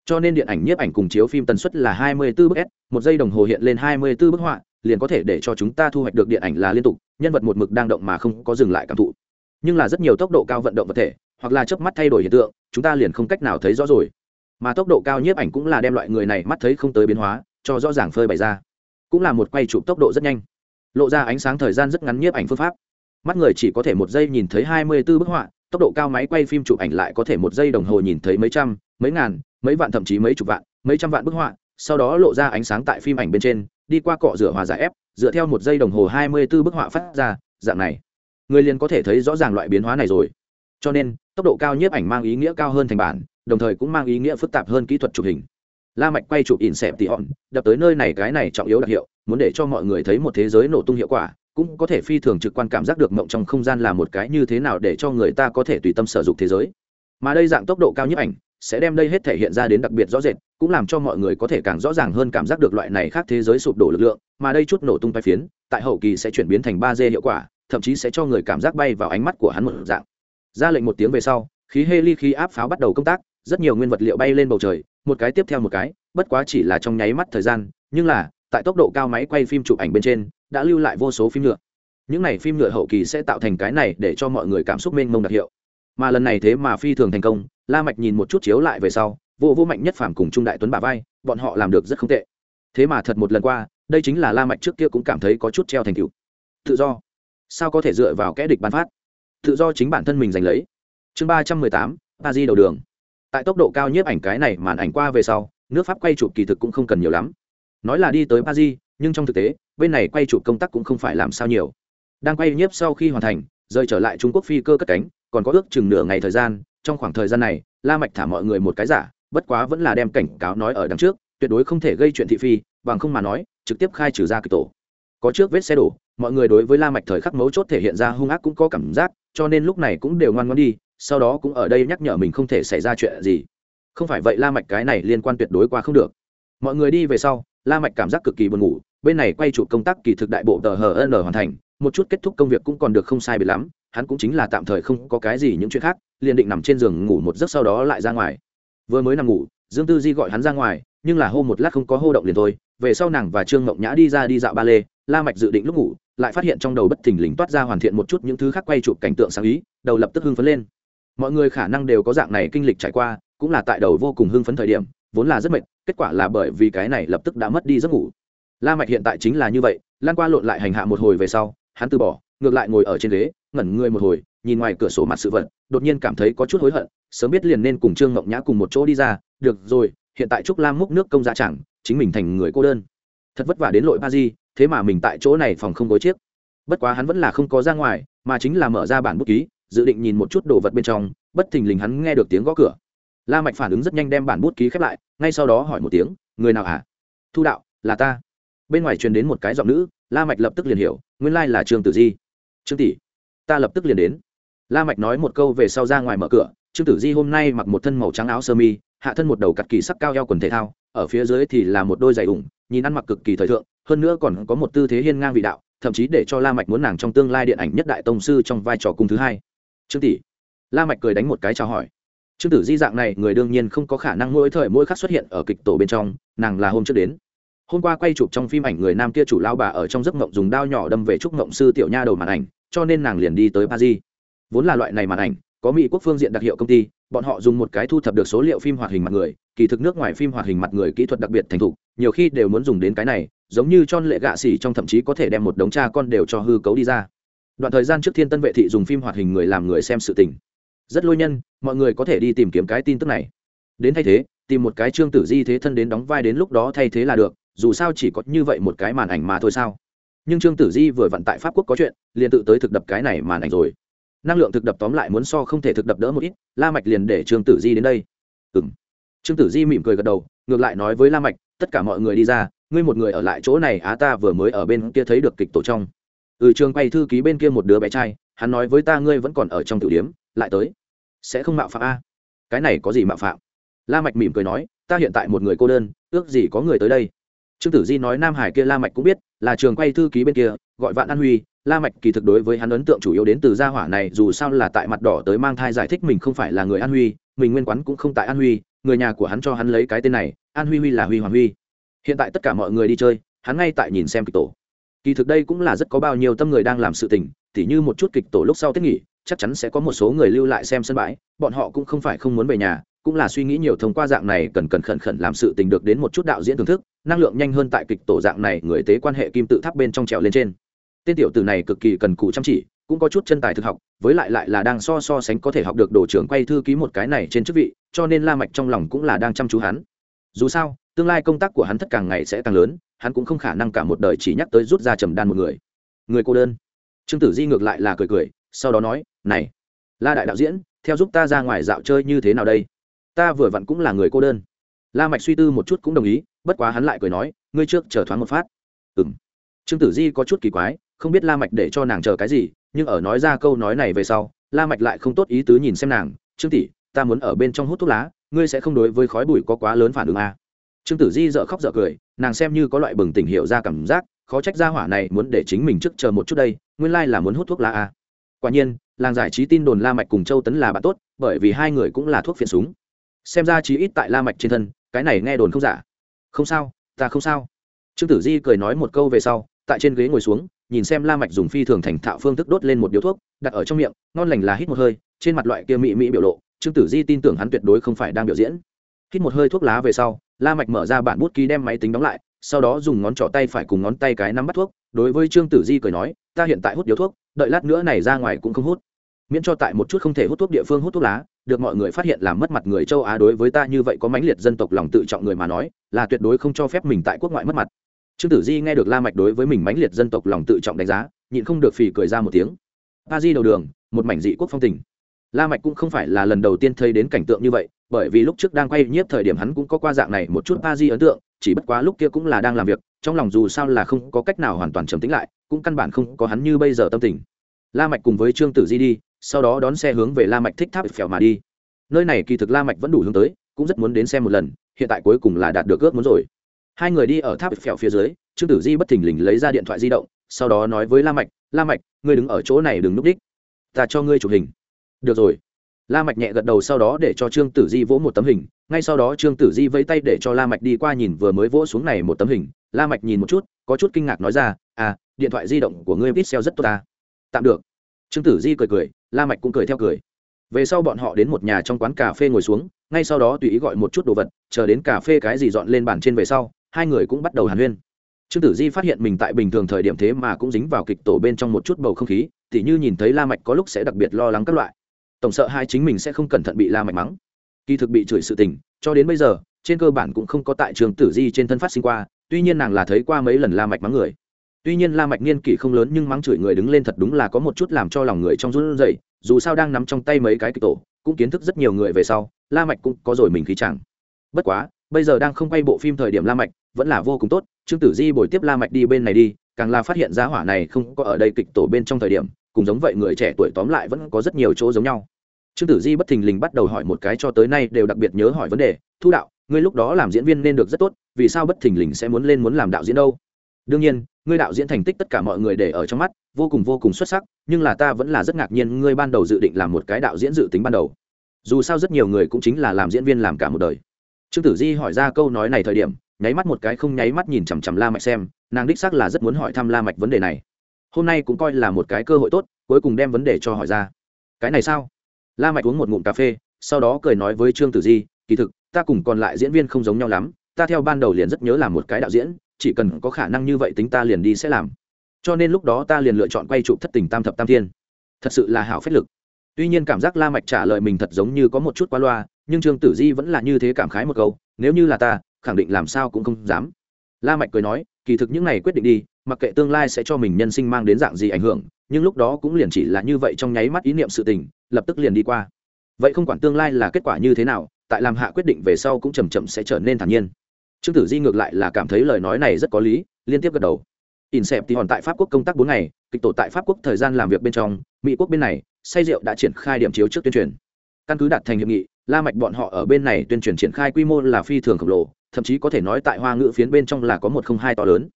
Cho nên điện ảnh nhiếp ảnh cùng chiếu phim tần suất là 24 bức s, một giây đồng hồ hiện lên 24 bức họa, liền có thể để cho chúng ta thu hoạch được điện ảnh là liên tục, nhân vật một mực đang động mà không có dừng lại cảm thụ. Nhưng là rất nhiều tốc độ cao vận động vật thể, hoặc là chớp mắt thay đổi hiện tượng, chúng ta liền không cách nào thấy rõ rồi mà tốc độ cao nhiếp ảnh cũng là đem loại người này mắt thấy không tới biến hóa, cho rõ ràng phơi bày ra. Cũng là một quay chụp tốc độ rất nhanh. Lộ ra ánh sáng thời gian rất ngắn nhiếp ảnh phương pháp. Mắt người chỉ có thể một giây nhìn thấy hai mươi 24 bức họa, tốc độ cao máy quay phim chụp ảnh lại có thể một giây đồng hồ nhìn thấy mấy trăm, mấy ngàn, mấy vạn thậm chí mấy chục vạn, mấy trăm vạn bức họa, sau đó lộ ra ánh sáng tại phim ảnh bên trên, đi qua cọ rửa hòa giải ép, dựa theo một giây đồng hồ hai mươi 24 bức họa phát ra, dạng này. Người liền có thể thấy rõ ràng loại biến hóa này rồi. Cho nên, tốc độ cao nhiếp ảnh mang ý nghĩa cao hơn thành bản đồng thời cũng mang ý nghĩa phức tạp hơn kỹ thuật chụp hình. La mạch quay chụp in xẹp tỉ hòn đập tới nơi này cái này trọng yếu đặc hiệu, muốn để cho mọi người thấy một thế giới nổ tung hiệu quả, cũng có thể phi thường trực quan cảm giác được mộng trong không gian là một cái như thế nào để cho người ta có thể tùy tâm sở dụng thế giới. Mà đây dạng tốc độ cao nhất ảnh, sẽ đem đây hết thể hiện ra đến đặc biệt rõ rệt, cũng làm cho mọi người có thể càng rõ ràng hơn cảm giác được loại này khác thế giới sụp đổ lực lượng, mà đây chút nổ tung bay phiến, tại hậu kỳ sẽ chuyển biến thành ba d hiệu quả, thậm chí sẽ cho người cảm giác bay vào ánh mắt của hắn một dạng. Ra lệnh một tiếng về sau, khí heli khí áp pháo bắt đầu công tác rất nhiều nguyên vật liệu bay lên bầu trời một cái tiếp theo một cái bất quá chỉ là trong nháy mắt thời gian nhưng là tại tốc độ cao máy quay phim chụp ảnh bên trên đã lưu lại vô số phim nhựa. Những này phim nhựa hậu kỳ sẽ tạo thành cái này để cho mọi người cảm xúc mênh mông đặc hiệu. Mà lần này thế mà phi thường thành công la mạch nhìn một chút chiếu lại về sau vô vô mạnh nhất phàm cùng trung đại tuấn bà vai bọn họ làm được rất không tệ. Thế mà thật một lần qua đây chính là la mạch trước kia cũng cảm thấy có chút treo thành kiểu, tự do. Sao có thể dựa vào kẽ địch ban phát? Tự do chính bản thân mình giành lấy. Chương ba trăm mười tám ba di đầu đường tại tốc độ cao nhiếp ảnh cái này màn ảnh qua về sau, nước pháp quay chụp kỳ thực cũng không cần nhiều lắm. Nói là đi tới pa di nhưng trong thực tế, bên này quay chụp công tác cũng không phải làm sao nhiều. Đang quay nhiếp sau khi hoàn thành, rời trở lại trung quốc phi cơ cất cánh, còn có ước chừng nửa ngày thời gian, trong khoảng thời gian này, la mạch thả mọi người một cái giả, bất quá vẫn là đem cảnh cáo nói ở đằng trước, tuyệt đối không thể gây chuyện thị phi, bằng không mà nói, trực tiếp khai trừ ra kịch tổ. Có trước vết xe đổ, mọi người đối với la mạch thời khắc mấu chốt thể hiện ra hung ác cũng có cảm giác, cho nên lúc này cũng đều ngoan ngoãn đi sau đó cũng ở đây nhắc nhở mình không thể xảy ra chuyện gì. Không phải vậy la mạch cái này liên quan tuyệt đối qua không được. Mọi người đi về sau, la mạch cảm giác cực kỳ buồn ngủ, bên này quay trụ công tác kỳ thực đại bộ tờ hn hoàn thành, một chút kết thúc công việc cũng còn được không sai biệt lắm, hắn cũng chính là tạm thời không có cái gì những chuyện khác, liền định nằm trên giường ngủ một giấc sau đó lại ra ngoài. Vừa mới nằm ngủ, dương tư di gọi hắn ra ngoài, nhưng là hô một lát không có hô động liền thôi, về sau nàng và trương ngọc nhã đi ra đi dạo ba lê, la mạch dự định lúc ngủ, lại phát hiện trong đầu bất thình lình toát ra hoàn thiện một chút những thứ khác quay chụp cảnh tượng sáng ý, đầu lập tức hưng phấn lên mọi người khả năng đều có dạng này kinh lịch trải qua, cũng là tại đầu vô cùng hưng phấn thời điểm, vốn là rất mệt, kết quả là bởi vì cái này lập tức đã mất đi giấc ngủ. La mạch hiện tại chính là như vậy, lan qua lộn lại hành hạ một hồi về sau, hắn từ bỏ, ngược lại ngồi ở trên ghế, ngẩn người một hồi, nhìn ngoài cửa sổ mặt sự vật, đột nhiên cảm thấy có chút hối hận, sớm biết liền nên cùng trương ngọc nhã cùng một chỗ đi ra, được rồi, hiện tại trúc lam múc nước công dạ chẳng, chính mình thành người cô đơn. Thật vất vả đến lội ba di, thế mà mình tại chỗ này phòng không gối chiếc. Bất quá hắn vẫn là không có ra ngoài, mà chính là mở ra bản bút ký dự định nhìn một chút đồ vật bên trong, bất thình lình hắn nghe được tiếng gõ cửa. La mạch phản ứng rất nhanh đem bản bút ký khép lại, ngay sau đó hỏi một tiếng, người nào hả? Thu đạo, là ta. Bên ngoài truyền đến một cái giọng nữ, la mạch lập tức liền hiểu, nguyên lai là trương tử di. Trương tỷ, ta lập tức liền đến. La mạch nói một câu về sau ra ngoài mở cửa, trương tử di hôm nay mặc một thân màu trắng áo sơ mi, hạ thân một đầu cặt kỳ sắc cao eo quần thể thao, ở phía dưới thì là một đôi giày ủng, nhìn ăn mặc cực kỳ thời thượng, hơn nữa còn có một tư thế hiên ngang vị đạo, thậm chí để cho la mạch muốn nàng trong tương lai điện ảnh nhất đại tông sư trong vai trò cung thứ hai trương tỷ. La mạch cười đánh một cái chào hỏi. Trương tử di dạng này, người đương nhiên không có khả năng mỗi thời mỗi khắc xuất hiện ở kịch tổ bên trong, nàng là hôm trước đến. Hôm qua quay chụp trong phim ảnh người nam kia chủ lao bà ở trong giấc mộng dùng đao nhỏ đâm về trúc mộng sư tiểu nha đầu màn ảnh, cho nên nàng liền đi tới paris. Vốn là loại này màn ảnh, có mỹ quốc phương diện đặc hiệu công ty, bọn họ dùng một cái thu thập được số liệu phim hoạt hình mặt người, kỳ thực nước ngoài phim hoạt hình mặt người kỹ thuật đặc biệt thành thục, nhiều khi đều muốn dùng đến cái này, giống như cho lệ gạ xỉ trong thậm chí có thể đem một đống cha con đều cho hư cấu đi ra đoạn thời gian trước thiên tân vệ thị dùng phim hoạt hình người làm người xem sự tình. Rất lôi nhân, mọi người có thể đi tìm kiếm cái tin tức này. Đến thay thế, tìm một cái trương tử di thế thân đến đóng vai đến lúc đó thay thế là được, dù sao chỉ có như vậy một cái màn ảnh mà thôi sao? Nhưng trương tử di vừa vặn tại pháp quốc có chuyện, liền tự tới thực đập cái này màn ảnh rồi. Năng lượng thực đập tóm lại muốn so không thể thực đập đỡ một ít, la mạch liền để trương tử di đến đây. Ừ m trương tử di mỉm cười gật đầu, ngược lại nói với la mạch, tất cả mọi người đi ra, ngươi một người ở lại chỗ này á, ta vừa mới ở bên kia thấy được kịch tổ trong ừ trường quay thư ký bên kia một đứa bé trai, hắn nói với ta ngươi vẫn còn ở trong tử điếm, lại tới. Sẽ không mạo phạm a. Cái này có gì mạo phạm? La mạch mỉm cười nói, ta hiện tại một người cô đơn, ước gì có người tới đây. Trương tử di nói nam hải kia la mạch cũng biết, là trường quay thư ký bên kia, gọi vạn an huy, la mạch kỳ thực đối với hắn ấn tượng chủ yếu đến từ gia hỏa này, dù sao là tại mặt đỏ tới mang thai giải thích mình không phải là người an huy, mình nguyên quán cũng không tại an huy, người nhà của hắn cho hắn lấy cái tên này, an huy huy là huy hoàng huy. Hiện tại tất cả mọi người đi chơi, hắn ngay tại nhìn xem kịch tổ kỳ thực đây cũng là rất có bao nhiêu tâm người đang làm sự tình, tỉ như một chút kịch tổ lúc sau tết nghỉ, chắc chắn sẽ có một số người lưu lại xem sân bãi, bọn họ cũng không phải không muốn về nhà, cũng là suy nghĩ nhiều thông qua dạng này cần cần khẩn khẩn làm sự tình được đến một chút đạo diễn thưởng thức, năng lượng nhanh hơn tại kịch tổ dạng này, người tế quan hệ kim tự tháp bên trong trèo lên trên. Tên tiểu tử này cực kỳ cần cù chăm chỉ, cũng có chút chân tài thực học, với lại lại là đang so so sánh có thể học được đồ trưởng quay thư ký một cái này trên chức vị, cho nên la mạch trong lòng cũng là đang chăm chú hắn. Dù sao, tương lai công tác của hắn thất càng ngày sẽ càng lớn hắn cũng không khả năng cả một đời chỉ nhắc tới rút ra trầm đan một người. Người cô đơn. Trương tử di ngược lại là cười cười, sau đó nói, này, la đại đạo diễn, theo giúp ta ra ngoài dạo chơi như thế nào đây? Ta vừa vặn cũng là người cô đơn. La mạch suy tư một chút cũng đồng ý, bất quá hắn lại cười nói, ngươi trước chờ thoáng một phát. Ừm. Trương tử di có chút kỳ quái, không biết la mạch để cho nàng chờ cái gì, nhưng ở nói ra câu nói này về sau, la mạch lại không tốt ý tứ nhìn xem nàng, trương tỷ, ta muốn ở bên trong hút thuốc lá, ngươi sẽ không đối với khói bụi có quá lớn phản ứng à trương tử di dở khóc dở cười, nàng xem như có loại bừng tỉnh hiểu ra cảm giác, khó trách gia hỏa này muốn để chính mình trước chờ một chút đây, nguyên lai là muốn hút thuốc lá à. quả nhiên, làng giải trí tin đồn la mạch cùng châu tấn là bạn tốt, bởi vì hai người cũng là thuốc phiện súng. Xem ra chí ít tại la mạch trên thân, cái này nghe đồn không giả. Không sao, ta không sao. Trương tử di cười nói một câu về sau, tại trên ghế ngồi xuống, nhìn xem la mạch dùng phi thường thành thạo phương thức đốt lên một điếu thuốc, đặt ở trong miệng, ngon lành là hít một hơi, trên mặt loại kia mỹ mỹ biểu lộ, trương tử di tin tưởng hắn tuyệt đối không phải đang biểu diễn. Hít một hơi thuốc lá về sau la mạch mở ra bản bút ký đem máy tính đóng lại, sau đó dùng ngón trỏ tay phải cùng ngón tay cái nắm bắt thuốc, đối với trương tử di cười nói, ta hiện tại hút điếu thuốc, đợi lát nữa này ra ngoài cũng không hút. Miễn cho tại một chút không thể hút thuốc địa phương hút thuốc lá, được mọi người phát hiện làm mất mặt người châu á đối với ta như vậy có mãnh liệt dân tộc lòng tự trọng người mà nói, là tuyệt đối không cho phép mình tại quốc ngoại mất mặt. Trương tử di nghe được la mạch đối với mình mãnh liệt dân tộc lòng tự trọng đánh giá, nhịn không được phì cười ra một tiếng. Pa di đầu đường, một mảnh dị quốc phong tình. La mạch cũng không phải là lần đầu tiên thấy đến cảnh tượng như vậy bởi vì lúc trước đang quay nhiếp thời điểm hắn cũng có qua dạng này một chút pa di ấn tượng, chỉ bất quá lúc kia cũng là đang làm việc, trong lòng dù sao là không có cách nào hoàn toàn trầm tĩnh lại, cũng căn bản không có hắn như bây giờ tâm tình. La mạch cùng với trương tử di đi, sau đó đón xe hướng về la mạch thích tháp phèo mà đi. Nơi này kỳ thực la mạch vẫn đủ hướng tới, cũng rất muốn đến xem một lần, hiện tại cuối cùng là đạt được ước muốn rồi. Hai người đi ở tháp phèo phía dưới, trương tử di bất thình lình lấy ra điện thoại di động, sau đó nói với la mạch la mạch, ngươi đứng ở chỗ này đừng núp đích. Ta cho ngươi chụp hình. Được rồi la mạch nhẹ gật đầu sau đó để cho trương tử di vỗ một tấm hình. Ngay sau đó trương tử di vẫy tay để cho la mạch đi qua nhìn vừa mới vỗ xuống này một tấm hình. La mạch nhìn một chút, có chút kinh ngạc nói ra à điện thoại di động của ngươi pixel rất tốt ta. Tạm được. Trương tử di cười cười, la mạch cũng cười theo cười. Về sau bọn họ đến một nhà trong quán cà phê ngồi xuống, ngay sau đó tùy ý gọi một chút đồ vật, chờ đến cà phê cái gì dọn lên bàn trên về sau, hai người cũng bắt đầu hàn huyên. Trương tử di phát hiện mình tại bình thường thời điểm thế mà cũng dính vào kịch tổ bên trong một chút bầu không khí, tỉ như nhìn thấy la mạch có lúc sẽ đặc biệt lo lắng các loại tổng sợ hai chính mình sẽ không cẩn thận bị la mạch mắng. Kỳ thực bị chửi sự tình, cho đến bây giờ, trên cơ bản cũng không có tại trường tử di trên thân phát sinh qua, tuy nhiên nàng là thấy qua mấy lần la mạch mắng người. Tuy nhiên la mạch niên kỷ không lớn nhưng mắng chửi người đứng lên thật đúng là có một chút làm cho lòng người trong run rẩy, dù sao đang nắm trong tay mấy cái kịch tổ, cũng kiến thức rất nhiều người về sau, la mạch cũng có rồi mình khí chẳng. Bất quá, bây giờ đang không quay bộ phim thời điểm la mạch, vẫn là vô cùng tốt, trương tử di bồi tiếp la mạch đi bên này đi, càng là phát hiện ra hỏa này không có ở đây kịch tổ bên trong thời điểm cùng giống vậy người trẻ tuổi tóm lại vẫn có rất nhiều chỗ giống nhau. Trương tử di bất thình lình bắt đầu hỏi một cái cho tới nay đều đặc biệt nhớ hỏi vấn đề, thu đạo, ngươi lúc đó làm diễn viên nên được rất tốt, vì sao bất thình lình sẽ muốn lên muốn làm đạo diễn đâu? Đương nhiên, ngươi đạo diễn thành tích tất cả mọi người để ở trong mắt, vô cùng vô cùng xuất sắc, nhưng là ta vẫn là rất ngạc nhiên ngươi ban đầu dự định làm một cái đạo diễn dự tính ban đầu. Dù sao rất nhiều người cũng chính là làm diễn viên làm cả một đời. Trương tử di hỏi ra câu nói này thời điểm, nháy mắt một cái không nháy mắt nhìn chằm chằm la mạch xem, nàng đích xác là rất muốn hỏi thăm la mạch vấn đề này hôm nay cũng coi là một cái cơ hội tốt, cuối cùng đem vấn đề cho hỏi ra. Cái này sao? La mạch uống một ngụm cà phê, sau đó cười nói với trương tử di, kỳ thực, ta cùng còn lại diễn viên không giống nhau lắm, ta theo ban đầu liền rất nhớ làm một cái đạo diễn, chỉ cần có khả năng như vậy tính ta liền đi sẽ làm. Cho nên lúc đó ta liền lựa chọn quay chụp thất tình tam thập tam thiên. Thật sự là hảo phách lực. Tuy nhiên cảm giác la mạch trả lời mình thật giống như có một chút quá loa, nhưng trương tử di vẫn là như thế cảm khái một câu, nếu như là ta, khẳng định làm sao cũng không dám. La mạch cười nói, kỳ thực những này quyết định đi mặc kệ tương lai sẽ cho mình nhân sinh mang đến dạng gì ảnh hưởng, nhưng lúc đó cũng liền chỉ là như vậy trong nháy mắt ý niệm sự tình, lập tức liền đi qua. Vậy không quản tương lai là kết quả như thế nào, tại làm hạ quyết định về sau cũng chậm chậm sẽ trở nên thản nhiên. Trương tử di ngược lại là cảm thấy lời nói này rất có lý, liên tiếp gật đầu. In xẹp thì hòn tại pháp quốc công tác bốn ngày, kịch tổ tại pháp quốc thời gian làm việc bên trong, mỹ quốc bên này, say rượu đã triển khai điểm chiếu trước tuyên truyền. Căn cứ đạt thành hiệp nghị, la mạch bọn họ ở bên này tuyên truyền triển khai quy mô là phi thường khổng lồ, thậm chí có thể nói tại hoa ngữ phiến bên trong là có một không hai to lớn.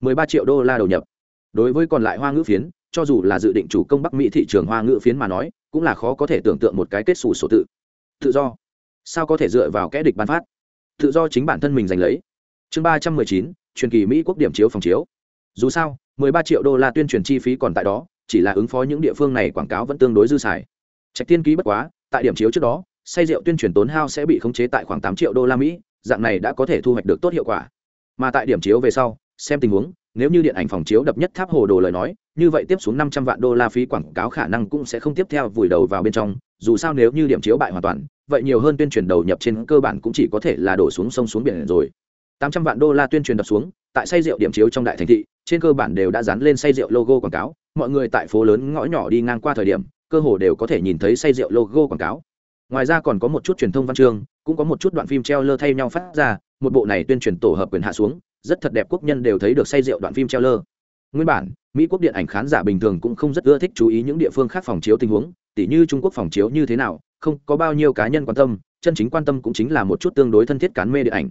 13 triệu đô la đầu nhập. Đối với còn lại hoa ngữ phiến, cho dù là dự định chủ công bắc mỹ thị trường hoa ngữ phiến mà nói, cũng là khó có thể tưởng tượng một cái kết sủ sổ tự. Tự do. Sao có thể dựa vào kẽ địch ban phát? Tự do chính bản thân mình giành lấy. Chương ba trăm mười chín, truyền kỳ mỹ quốc điểm chiếu phòng chiếu. Dù sao, mười ba triệu đô la tuyên truyền chi phí còn tại đó, chỉ là ứng phó những địa phương này quảng cáo vẫn tương đối dư xài. Trạch tiên ký bất quá, tại điểm chiếu trước đó, say rượu tuyên truyền tốn hao sẽ bị khống chế tại khoảng 8 triệu đô la mỹ, dạng này đã có thể thu hoạch được tốt hiệu quả. Mà tại điểm chiếu về sau xem tình huống, nếu như điện ảnh phòng chiếu đập nhất tháp hồ đồ lời nói, như vậy tiếp xuống năm trăm vạn đô la phí quảng cáo khả năng cũng sẽ không tiếp theo vùi đầu vào bên trong. Dù sao nếu như điểm chiếu bại hoàn toàn, vậy nhiều hơn tuyên truyền đầu nhập trên cơ bản cũng chỉ có thể là đổ xuống sông xuống biển rồi. Tám trăm vạn đô la tuyên truyền đập xuống, tại say rượu điểm chiếu trong đại thành thị, trên cơ bản đều đã dán lên say rượu logo quảng cáo. Mọi người tại phố lớn ngõ nhỏ đi ngang qua thời điểm, cơ hồ đều có thể nhìn thấy say rượu logo quảng cáo. Ngoài ra còn có một chút truyền thông văn chương, cũng có một chút đoạn phim treo lơ thay nhau phát ra, một bộ này tuyên truyền tổ hợp quyền hạ xuống rất thật đẹp quốc nhân đều thấy được say rượu đoạn phim treo lơ nguyên bản, mỹ quốc điện ảnh khán giả bình thường cũng không rất ưa thích chú ý những địa phương khác phòng chiếu tình huống, tỉ như trung quốc phòng chiếu như thế nào, không có bao nhiêu cá nhân quan tâm, chân chính quan tâm cũng chính là một chút tương đối thân thiết cán mê điện ảnh.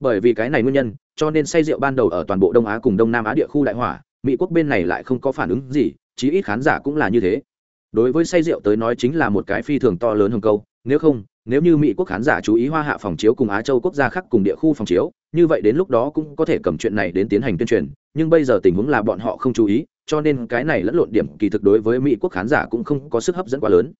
Bởi vì cái này nguyên nhân, cho nên say rượu ban đầu ở toàn bộ đông á cùng đông nam á địa khu đại hỏa, mỹ quốc bên này lại không có phản ứng gì, chí ít khán giả cũng là như thế đối với say rượu tới nói chính là một cái phi thường to lớn hơn câu, nếu không, nếu như mỹ quốc khán giả chú ý hoa hạ phòng chiếu cùng á châu quốc gia khác cùng địa khu phòng chiếu, như vậy đến lúc đó cũng có thể cầm chuyện này đến tiến hành tuyên truyền, nhưng bây giờ tình huống là bọn họ không chú ý, cho nên cái này lẫn lộn điểm kỳ thực đối với mỹ quốc khán giả cũng không có sức hấp dẫn quá lớn.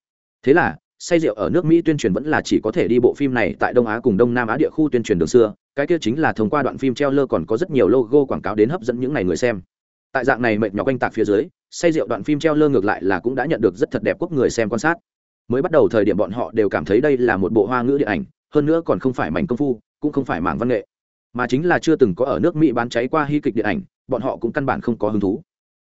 Thế là, say rượu ở nước mỹ tuyên truyền vẫn là chỉ có thể đi bộ phim này tại đông á cùng đông nam á địa khu tuyên truyền đường xưa, cái kia chính là thông qua đoạn phim treo lơ còn có rất nhiều logo quảng cáo đến hấp dẫn những n à y người xem tại dạng này mệt nhọc quanh tạc phía dưới, say rượu đoạn phim treo lơ ngược lại là cũng đã nhận được rất thật đẹp quốc người xem quan sát. Mới bắt đầu thời điểm bọn họ đều cảm thấy đây là một bộ hoa ngữ điện ảnh, hơn nữa còn không phải mảnh công phu, cũng không phải mảng văn nghệ. Mà chính là chưa từng có ở nước mỹ bán cháy qua hy kịch điện ảnh, bọn họ cũng căn bản không có hứng thú.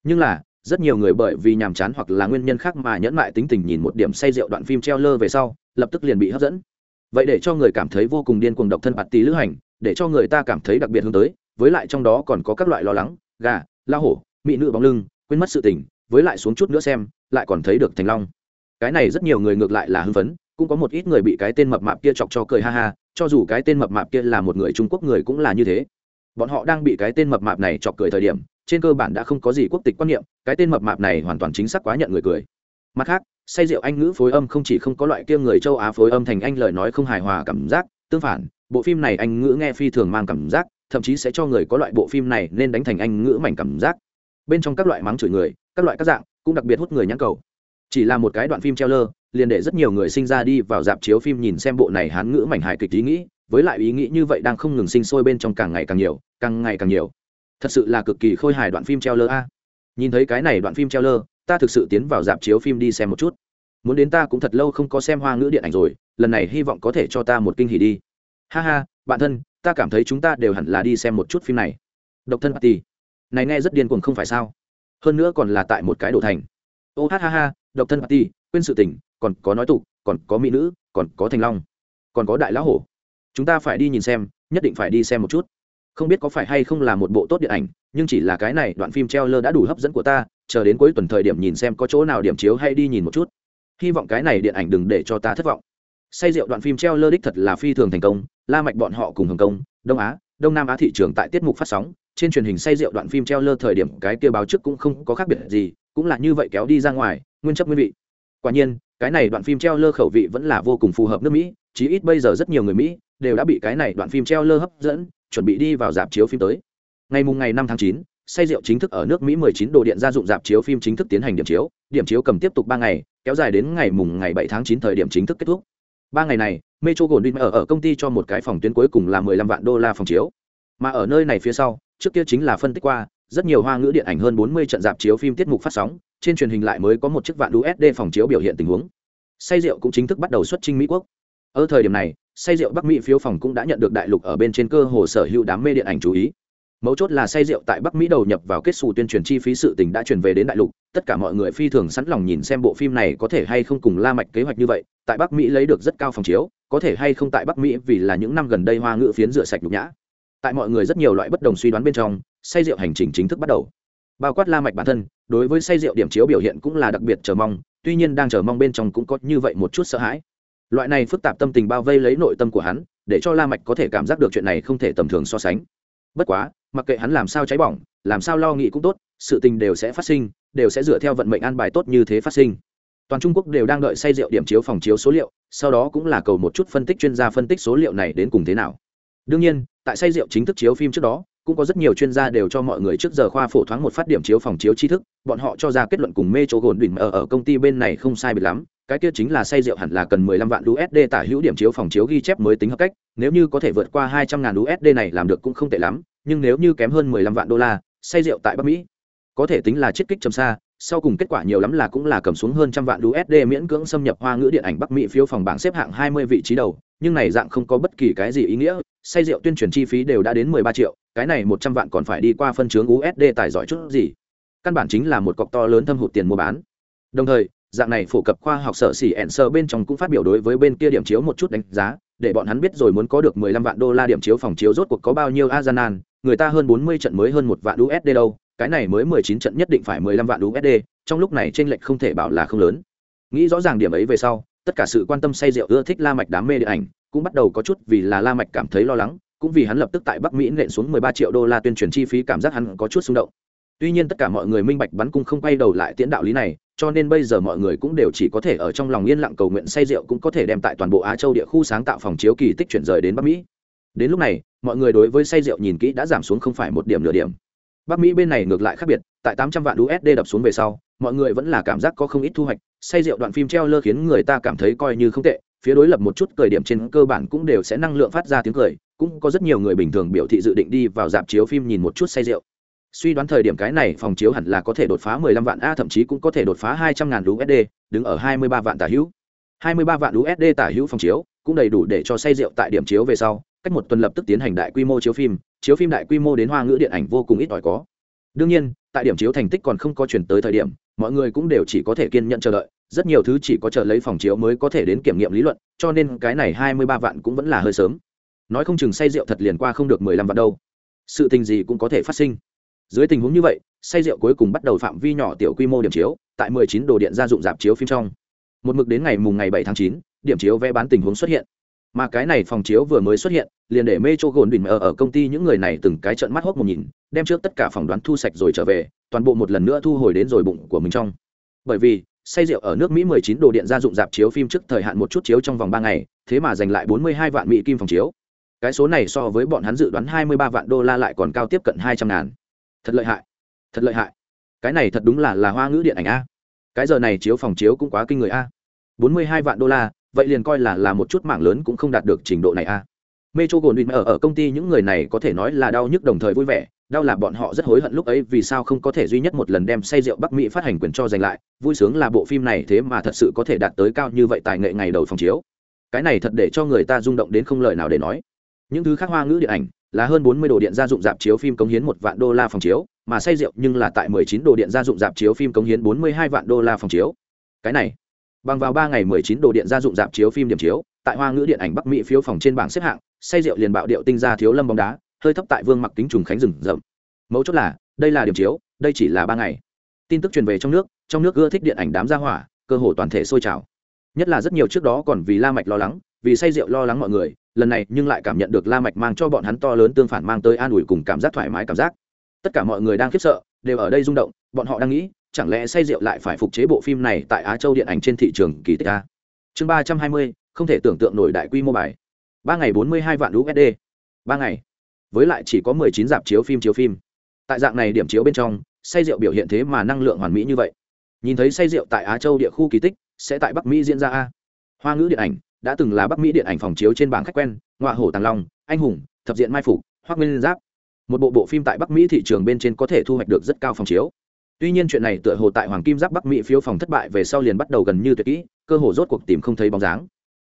Nhưng là, rất nhiều người bởi vì nhàm chán hoặc là nguyên nhân khác mà nhẫn mại tính tình nhìn một điểm say rượu đoạn phim treo lơ về sau, lập tức liền bị hấp dẫn. Vậy để cho người cảm thấy vô cùng điên cuồng độc thân bạt tí lữ hành, để cho người ta cảm thấy đặc biệt hướng tới, với lại trong đó còn có các loại lo lắng, gà la hổ, mỹ nữ bóng lưng, quên mất sự tình, với lại xuống chút nữa xem, lại còn thấy được thành long. Cái này rất nhiều người ngược lại là hưng phấn, cũng có một ít người bị cái tên mập mạp kia chọc cho cười ha ha, cho dù cái tên mập mạp kia là một người trung quốc người cũng là như thế. Bọn họ đang bị cái tên mập mạp này chọc cười thời điểm, trên cơ bản đã không có gì quốc tịch quan niệm, cái tên mập mạp này hoàn toàn chính xác quá nhận người cười. Mặt khác, say rượu anh ngữ phối âm không chỉ không có loại kia người châu á phối âm thành anh lời nói không hài hòa cảm giác, tương phản, bộ phim này anh ngữ nghe phi thường mang cảm giác thậm chí sẽ cho người có loại bộ phim này nên đánh thành anh ngữ mảnh cảm giác. Bên trong các loại mắng chửi người, các loại các dạng, cũng đặc biệt hút người nhãn cầu. Chỉ là một cái đoạn phim treo lơ liền để rất nhiều người sinh ra đi vào dạp chiếu phim nhìn xem bộ này hán ngữ mảnh hài kịch ý nghĩ, với lại ý nghĩ như vậy đang không ngừng sinh sôi bên trong càng ngày càng nhiều, càng ngày càng nhiều. Thật sự là cực kỳ khôi hài đoạn phim treo lơ a. Nhìn thấy cái này đoạn phim treo lơ ta thực sự tiến vào dạp chiếu phim đi xem một chút. Muốn đến ta cũng thật lâu không có xem hoa ngữ điện ảnh rồi, lần này hy vọng có thể cho ta một kinh hỉ đi. Ha ha, bạn thân ta cảm thấy chúng ta đều hẳn là đi xem một chút phim này. Độc thân party này nghe rất điên cuồng không phải sao? Hơn nữa còn là tại một cái đồ thành. Ô hát ha ha, độc thân party quên sự tình, còn có nói tục, còn có mỹ nữ, còn có thành long, còn có đại lão hổ. Chúng ta phải đi nhìn xem, nhất định phải đi xem một chút. Không biết có phải hay không là một bộ tốt điện ảnh, nhưng chỉ là cái này đoạn phim treo lơ đã đủ hấp dẫn của ta, chờ đến cuối tuần thời điểm nhìn xem có chỗ nào điểm chiếu hay đi nhìn một chút. Hy vọng cái này điện ảnh đừng để cho ta thất vọng say rượu đoạn phim treo lơ đích thật là phi thường thành công, la mạch bọn họ cùng hồng kông, đông á, đông nam á thị trường tại tiết mục phát sóng, trên truyền hình say rượu đoạn phim treo lơ thời điểm cái kia báo trước cũng không có khác biệt gì, cũng là như vậy kéo đi ra ngoài, nguyên chấp nguyên vị. Quả nhiên, cái này đoạn phim treo lơ khẩu vị vẫn là vô cùng phù hợp nước mỹ, chí ít bây giờ rất nhiều người mỹ đều đã bị cái này đoạn phim treo lơ hấp dẫn, chuẩn bị đi vào dạp chiếu phim tới. Ngày mùng ngày năm tháng chín, say rượu chính thức ở nước mỹ 19 đồ điện gia dụng dạp chiếu phim chính thức tiến hành điểm chiếu điểm chiếu cầm tiếp tục ba ngày, kéo dài đến ngày mùng ngày 7 tháng 9 thời điểm chính thức kết thúc ba ngày này metro goldwyn ở ở công ty cho một cái phòng tuyến cuối cùng là 15 vạn đô la phòng chiếu. Mà ở nơi này phía sau, trước kia chính là phân tích qua, rất nhiều hoa ngữ điện ảnh hơn 40 trận dạp chiếu phim tiết mục phát sóng, trên truyền hình lại mới có một chiếc vạn usd phòng chiếu biểu hiện tình huống. Say rượu cũng chính thức bắt đầu xuất trình mỹ quốc. Ở thời điểm này, say rượu bắc mỹ phiếu phòng cũng đã nhận được đại lục ở bên trên cơ hồ sở hữu đám mê điện ảnh chú ý mấu chốt là say rượu tại bắc mỹ đầu nhập vào kết xù tuyên truyền chi phí sự tình đã truyền về đến đại lục, tất cả mọi người phi thường sẵn lòng nhìn xem bộ phim này có thể hay không cùng la mạch kế hoạch như vậy, tại bắc mỹ lấy được rất cao phòng chiếu, có thể hay không tại bắc mỹ vì là những năm gần đây hoa ngữ phiến rửa sạch nhục nhã. Tại mọi người rất nhiều loại bất đồng suy đoán bên trong, say rượu hành trình chính thức bắt đầu. Bao quát la mạch bản thân, đối với say rượu điểm chiếu biểu hiện cũng là đặc biệt chờ mong, tuy nhiên đang chờ mong bên trong cũng có như vậy một chút sợ hãi. Loại này phức tạp tâm tình bao vây lấy nội tâm của hắn, để cho la mạch có thể cảm giác được chuyện này không thể tầm thường so sánh. Bất quá mặc kệ hắn làm sao cháy bỏng, làm sao lo nghĩ cũng tốt, sự tình đều sẽ phát sinh, đều sẽ dựa theo vận mệnh an bài tốt như thế phát sinh. Toàn trung quốc đều đang đợi say rượu điểm chiếu phòng chiếu số liệu, sau đó cũng là cầu một chút phân tích chuyên gia phân tích số liệu này đến cùng thế nào. Đương nhiên, tại say rượu chính thức chiếu phim trước đó, cũng có rất nhiều chuyên gia đều cho mọi người trước giờ khoa phổ thoáng một phát điểm chiếu phòng chiếu tri thức, bọn họ cho ra kết luận cùng mê chỗ gồn đỉnh ở ở công ty bên này không sai biệt lắm cái kia chính là say rượu hẳn là cần 15 vạn USD tả hữu điểm chiếu phòng chiếu ghi chép mới tính hợp cách, nếu như có thể vượt qua 200 ngàn USD này làm được cũng không tệ lắm, nhưng nếu như kém hơn 15 vạn đô la, say rượu tại Bắc Mỹ, có thể tính là chiết kích trầm xa, sau cùng kết quả nhiều lắm là cũng là cầm xuống hơn trăm vạn USD miễn cưỡng xâm nhập hoa ngữ điện ảnh Bắc Mỹ phiếu phòng bảng xếp hạng 20 vị trí đầu, nhưng này dạng không có bất kỳ cái gì ý nghĩa, say rượu tuyên truyền chi phí đều đã đến 13 triệu, cái này 100 vạn còn phải đi qua phân chướng USD tài giỏi chút gì. Căn bản chính là một cọc to lớn thâm hụt tiền mua bán. Đồng thời, dạng này phổ cập khoa học sở xỉ ẹn sơ bên trong cũng phát biểu đối với bên kia điểm chiếu một chút đánh giá để bọn hắn biết rồi muốn có được 15 vạn đô la điểm chiếu phòng chiếu rốt cuộc có bao nhiêu Azanan, người ta hơn 40 trận mới hơn một vạn USD đâu, cái này mới 19 trận nhất định phải 15 vạn USD, trong lúc này trên lệch không thể bảo là không lớn. Nghĩ rõ ràng điểm ấy về sau, tất cả sự quan tâm say rượu ưa thích La Mạch đám mê điện ảnh, cũng bắt đầu có chút vì là La Mạch cảm thấy lo lắng, cũng vì hắn lập tức tại Bắc Mỹ nện xuống 13 triệu đô la tuyên truyền chi phí cảm giác hắn có chút xung động. Tuy nhiên tất cả mọi người minh bạch bắn cung không quay đầu lại tiễn đạo lý này, cho nên bây giờ mọi người cũng đều chỉ có thể ở trong lòng yên lặng cầu nguyện say rượu cũng có thể đem tại toàn bộ á châu địa khu sáng tạo phòng chiếu kỳ tích chuyển rời đến bắc mỹ. Đến lúc này mọi người đối với say rượu nhìn kỹ đã giảm xuống không phải một điểm nửa điểm. Bắc mỹ bên này ngược lại khác biệt tại tám trăm vạn usd đập xuống về sau mọi người vẫn là cảm giác có không ít thu hoạch say rượu đoạn phim treo lơ khiến người ta cảm thấy coi như không tệ phía đối lập một chút cười điểm trên cơ bản cũng đều sẽ năng lượng phát ra tiếng cười cũng có rất nhiều người bình thường biểu thị dự định đi vào dạp chiếu phim nhìn một chút say rượu suy đoán thời điểm cái này phòng chiếu hẳn là có thể đột phá 15 vạn a thậm chí cũng có thể đột phá 200 ngàn USD, đứng ở 23 vạn tả hữu. 23 vạn USD tả hữu phòng chiếu, cũng đầy đủ để cho say rượu tại điểm chiếu về sau, cách một tuần lập tức tiến hành đại quy mô chiếu phim chiếu phim đại quy mô đến hoa ngữ điện ảnh vô cùng ít ỏi có. Đương nhiên tại điểm chiếu thành tích còn không có chuyển tới thời điểm mọi người cũng đều chỉ có thể kiên nhận chờ đợi rất nhiều thứ chỉ có chờ lấy phòng chiếu mới có thể đến kiểm nghiệm lý luận cho nên cái này hai mươi ba vạn cũng vẫn là hơi sớm. Nói không chừng say rượu thật liền qua không được mười lăm vạn đâu. Sự tình gì cũng có thể phát sinh dưới tình huống như vậy say rượu cuối cùng bắt đầu phạm vi nhỏ tiểu quy mô điểm chiếu tại mười chín đồ điện gia dụng dạp chiếu phim trong. Một mực đến ngày mùng ngày 7 tháng 9, điểm chiếu vé bán tình huống xuất hiện. Mà cái này phòng chiếu vừa mới xuất hiện liền để mê cho gồn đỉnh ở ở công ty những người này từng cái trận mắt hốc một nhìn đem trước tất cả phòng đoán thu sạch rồi trở về toàn bộ một lần nữa thu hồi đến rồi bụng của mình trong. Bởi vì say rượu ở nước mỹ 19 đồ điện gia dụng dạp chiếu phim trước thời hạn một chút chiếu trong vòng ba ngày thế mà giành lại 42 vạn mỹ kim phòng chiếu. Cái số này so với bọn hắn dự đoán 23 vạn đô la lại còn cao tiếp cận 200 ngàn thật lợi hại. Thật lợi hại. Cái này thật đúng là là hoa ngữ điện ảnh a. Cái giờ này chiếu phòng chiếu cũng quá kinh người a. 42 vạn đô la, vậy liền coi là là một chút mạng lớn cũng không đạt được trình độ này a. Metro goldwyn ở ở công ty những người này có thể nói là đau nhức đồng thời vui vẻ. Đau là bọn họ rất hối hận lúc ấy vì sao không có thể duy nhất một lần đem say rượu bắc mỹ phát hành quyền cho giành lại. Vui sướng là bộ phim này thế mà thật sự có thể đạt tới cao như vậy tài nghệ ngày đầu phòng chiếu. Cái này thật để cho người ta rung động đến không lời nào để nói. Những thứ khác hoa ngữ điện ảnh là hơn 40 đồ điện gia dụng dạp chiếu phim cống hiến một vạn đô la phòng chiếu, mà say rượu nhưng là tại 19 đồ điện gia dụng dạp chiếu phim cống hiến 42 vạn đô la phòng chiếu. Cái này, bằng vào ba ngày 19 đồ điện gia dụng dạp chiếu phim điểm chiếu, tại hoa ngữ điện ảnh bắc mỹ phiếu phòng trên bảng xếp hạng, say rượu liền bạo điệu tinh ra thiếu lâm bóng đá, hơi thấp tại vương mặc kính trùng khánh rừng rậm. Mấu chốt là, đây là điểm chiếu, đây chỉ là ba ngày. Tin tức truyền về trong nước trong nước ưa thích điện ảnh đám gia hỏa, cơ hồ toàn thể sôi trào. Nhất là rất nhiều trước đó còn vì la mạch lo lắng, vì say rượu lo lắng mọi người lần này nhưng lại cảm nhận được la mạch mang cho bọn hắn to lớn tương phản mang tới an ủi cùng cảm giác thoải mái cảm giác. Tất cả mọi người đang khiếp sợ, đều ở đây rung động, bọn họ đang nghĩ, chẳng lẽ say rượu lại phải phục chế bộ phim này tại á châu điện ảnh trên thị trường kỳ tích a? Chương ba trăm hai mươi, không thể tưởng tượng nổi đại quy mô bài. Ba ngày bốn mươi hai vạn usd ba ngày. Với lại chỉ có mười chín dạp chiếu phim chiếu phim. Tại dạng này điểm chiếu bên trong, say rượu biểu hiện thế mà năng lượng hoàn mỹ như vậy. Nhìn thấy say rượu tại á châu địa khu kỳ tích, sẽ tại bắc mỹ diễn ra a? Hoa ngữ điện ảnh đã từng là bắc mỹ điện ảnh phòng chiếu trên bảng khách quen ngoại hổ tàng long, anh hùng, thập diện mai phục, hoác nguyên giáp. Một bộ bộ phim tại bắc mỹ thị trường bên trên có thể thu hoạch được rất cao phòng chiếu. Tuy nhiên chuyện này tựa hồ tại hoàng kim giáp bắc mỹ phiếu phòng thất bại về sau liền bắt đầu gần như tuyệt kỹ, cơ hồ rốt cuộc tìm không thấy bóng dáng.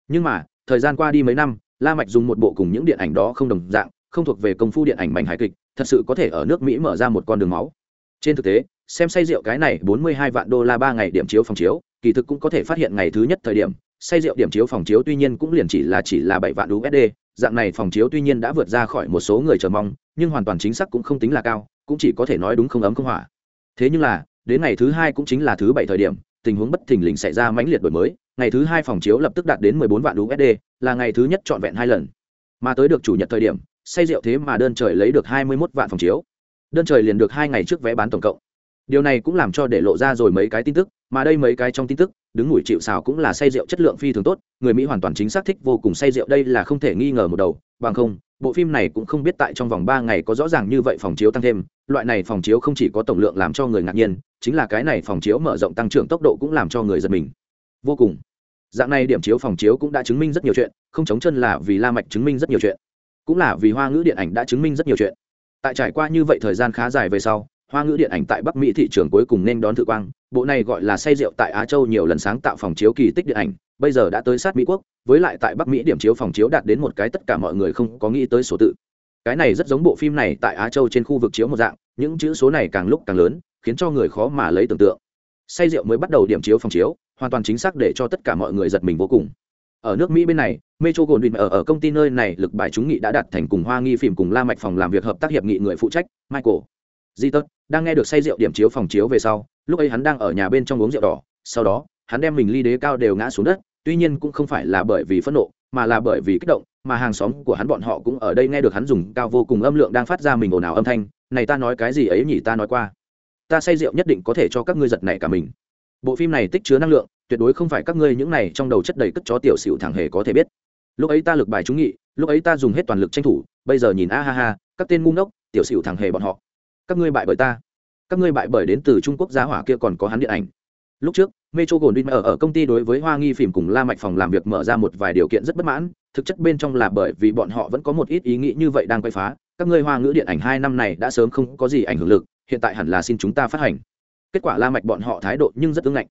Nhưng mà, thời gian qua đi mấy năm, la mạch dùng một bộ cùng những điện ảnh đó không đồng dạng, không thuộc về công phu điện ảnh mảnh hài kịch, thật sự có thể ở nước mỹ mở ra một con đường máu. Trên thực tế, xem say rượu cái này 42 vạn đô la ba ngày điểm chiếu phòng chiếu, kỳ thực cũng có thể phát hiện ngày thứ nhất thời điểm say rượu điểm chiếu phòng chiếu tuy nhiên cũng liền chỉ là chỉ là bảy vạn usd dạng này phòng chiếu tuy nhiên đã vượt ra khỏi một số người chờ mong, nhưng hoàn toàn chính xác cũng không tính là cao, cũng chỉ có thể nói đúng không ấm không hỏa thế nhưng là, đến ngày thứ hai cũng chính là thứ bảy thời điểm, tình huống bất thình lình xảy ra mãnh liệt đổi mới, ngày thứ hai phòng chiếu lập tức đạt đến 14 vạn usd là ngày thứ nhất trọn vẹn hai lần. Mà tới được chủ nhật thời điểm, say rượu thế mà đơn trời lấy được 21 vạn phòng chiếu. Đơn trời liền được hai ngày trước vé bán tổng cộng điều này cũng làm cho để lộ ra rồi mấy cái tin tức, mà đây mấy cái trong tin tức, đứng ngủi chịu xào cũng là say rượu chất lượng phi thường tốt, người mỹ hoàn toàn chính xác thích vô cùng say rượu, đây là không thể nghi ngờ một đầu, bằng không, bộ phim này cũng không biết tại trong vòng ba ngày có rõ ràng như vậy phòng chiếu tăng thêm, loại này phòng chiếu không chỉ có tổng lượng làm cho người ngạc nhiên, chính là cái này phòng chiếu mở rộng tăng trưởng tốc độ cũng làm cho người giật mình. Vô cùng. Dạng này điểm chiếu phòng chiếu cũng đã chứng minh rất nhiều chuyện, không chống chân là vì la mạch chứng minh rất nhiều chuyện, cũng là vì hoa ngữ điện ảnh đã chứng minh rất nhiều chuyện. Tại trải qua như vậy thời gian khá dài về sau hoa ngữ điện ảnh tại bắc mỹ thị trường cuối cùng nên đón thự quang. Bộ này gọi là say rượu tại á châu nhiều lần sáng tạo phòng chiếu kỳ tích điện ảnh, bây giờ đã tới sát mỹ quốc, với lại tại bắc mỹ điểm chiếu phòng chiếu đạt đến một cái tất cả mọi người không có nghĩ tới số tự. Cái này rất giống bộ phim này tại á châu trên khu vực chiếu một dạng, những chữ số này càng lúc càng lớn, khiến cho người khó mà lấy tưởng tượng. Say rượu mới bắt đầu điểm chiếu phòng chiếu, hoàn toàn chính xác để cho tất cả mọi người giật mình vô cùng. Ở nước mỹ bên này metro goldwyn ở ở công ty nơi này lực bài chúng nghị đã đặt thành cùng hoa nghi phim cùng la mạch phòng làm việc hợp tác hiệp nghị người phụ trách, michael di tớt, đang nghe được say rượu điểm chiếu phòng chiếu về sau, lúc ấy hắn đang ở nhà bên trong uống rượu đỏ, sau đó, hắn đem mình ly đế cao đều ngã xuống đất, tuy nhiên cũng không phải là bởi vì phẫn nộ, mà là bởi vì kích động, mà hàng xóm của hắn bọn họ cũng ở đây nghe được hắn dùng cao vô cùng âm lượng đang phát ra mình ồn ào âm thanh, này ta nói cái gì ấy nhỉ, ta nói qua. Ta say rượu nhất định có thể cho các ngươi giật này cả mình. Bộ phim này tích chứa năng lượng, tuyệt đối không phải các ngươi những này trong đầu chất đầy cất chó tiểu xỉu thẳng hề có thể biết. Lúc ấy ta lực bài trúng nghị, lúc ấy ta dùng hết toàn lực tranh thủ, bây giờ nhìn a ha ha, các tên ngu ngốc, tiểu xỉu thẳng hề bọn họ các ngươi bại bởi ta. Các ngươi bại bởi đến từ trung quốc giá hỏa kia còn có hắn điện ảnh. Lúc trước, metro goldwyn ở ở công ty đối với hoa nghi phìm cùng la mạch phòng làm việc mở ra một vài điều kiện rất bất mãn, thực chất bên trong là bởi vì bọn họ vẫn có một ít ý nghĩ như vậy đang quay phá. Các ngươi hoa ngữ điện ảnh hai năm này đã sớm không có gì ảnh hưởng lực, hiện tại hẳn là xin chúng ta phát hành. Kết quả la mạch bọn họ thái độ nhưng rất ứng ngạnh.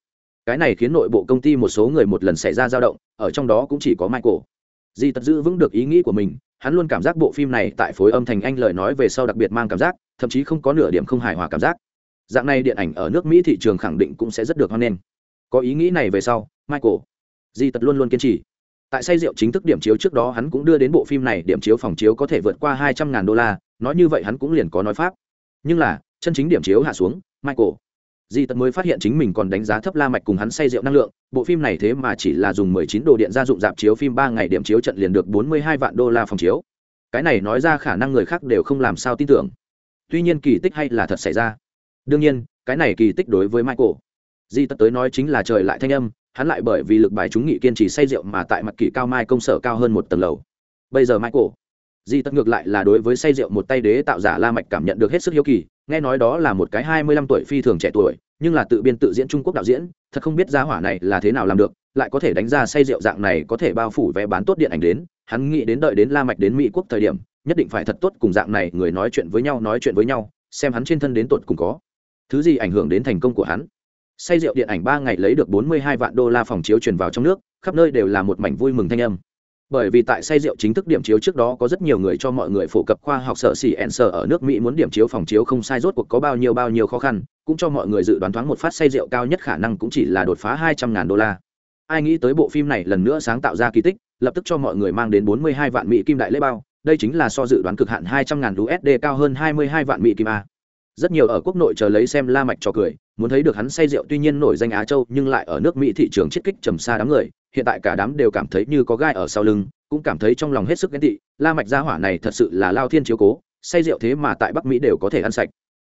Cái này khiến nội bộ công ty một số người một lần xảy ra dao động, ở trong đó cũng chỉ có michael. Di tật giữ vững được ý nghĩ của mình, hắn luôn cảm giác bộ phim này tại phối âm thành anh lời nói về sau đặc biệt mang cảm giác thậm chí không có nửa điểm không hài hòa cảm giác. Dạng này điện ảnh ở nước mỹ thị trường khẳng định cũng sẽ rất được hoan nghênh. Có ý nghĩ này về sau, michael di tật luôn luôn kiên trì. Tại say rượu chính thức điểm chiếu trước đó hắn cũng đưa đến bộ phim này, điểm chiếu phòng chiếu có thể vượt qua hai trăm ngàn đô la, nói như vậy hắn cũng liền có nói pháp. Nhưng là, chân chính điểm chiếu hạ xuống, michael di tật mới phát hiện chính mình còn đánh giá thấp la mạch cùng hắn say rượu năng lượng, bộ phim này thế mà chỉ là dùng 19 đồ điện gia dụng dạp chiếu phim ba ngày điểm chiếu trận liền được 42 vạn đô la phòng chiếu. Cái này nói ra khả năng người khác đều không làm sao tin tưởng tuy nhiên kỳ tích hay là thật xảy ra. Đương nhiên, cái này kỳ tích đối với michael. Di tật tới nói chính là trời lại thanh âm, hắn lại bởi vì lực bài chúng nghị kiên trì say rượu mà tại mặt kỳ cao mai công sở cao hơn một tầng lầu. Bây giờ michael, di tật ngược lại là đối với say rượu một tay đế tạo giả la mạch cảm nhận được hết sức hiếu kỳ, nghe nói đó là một cái hai mươi lăm tuổi phi thường trẻ tuổi, nhưng là tự biên tự diễn trung quốc đạo diễn, thật không biết gia hỏa này là thế nào làm được, lại có thể đánh ra say rượu dạng này có thể bao phủ vé bán tốt điện ảnh đến, hắn nghĩ đến đợi đến la mạch đến mỹ quốc thời điểm nhất định phải thật tốt cùng dạng này người nói chuyện với nhau, nói chuyện với nhau, xem hắn trên thân đến tột cùng có thứ gì ảnh hưởng đến thành công của hắn. Say rượu điện ảnh ba ngày lấy được bốn mươi hai vạn đô la phòng chiếu truyền vào trong nước, khắp nơi đều là một mảnh vui mừng thanh âm. Bởi vì tại say rượu chính thức điểm chiếu trước đó có rất nhiều người cho mọi người phổ cập khoa học sở xỉ ẹn sở ở nước mỹ muốn điểm chiếu phòng chiếu không sai, rốt cuộc có bao nhiêu bao nhiêu khó khăn, cũng cho mọi người dự đoán thoáng một phát say rượu cao nhất khả năng cũng chỉ là đột phá hai trăm ngàn đô la. Ai nghĩ tới bộ phim này lần nữa sáng tạo ra kỳ tích, lập tức cho mọi người mang đến bốn mươi hai vạn mỹ kim đại lễ bao đây chính là so dự đoán cực hạn hai trăm ngàn usd cao hơn hai mươi hai vạn mỹ kim a. Rất nhiều ở quốc nội chờ lấy xem la mạch trò cười, muốn thấy được hắn say rượu tuy nhiên nổi danh á châu, nhưng lại ở nước mỹ thị trường chiết kích trầm xa đám người, hiện tại cả đám đều cảm thấy như có gai ở sau lưng, cũng cảm thấy trong lòng hết sức ghen tị, la mạch gia hỏa này thật sự là lao thiên chiếu cố, say rượu thế mà tại bắc mỹ đều có thể ăn sạch.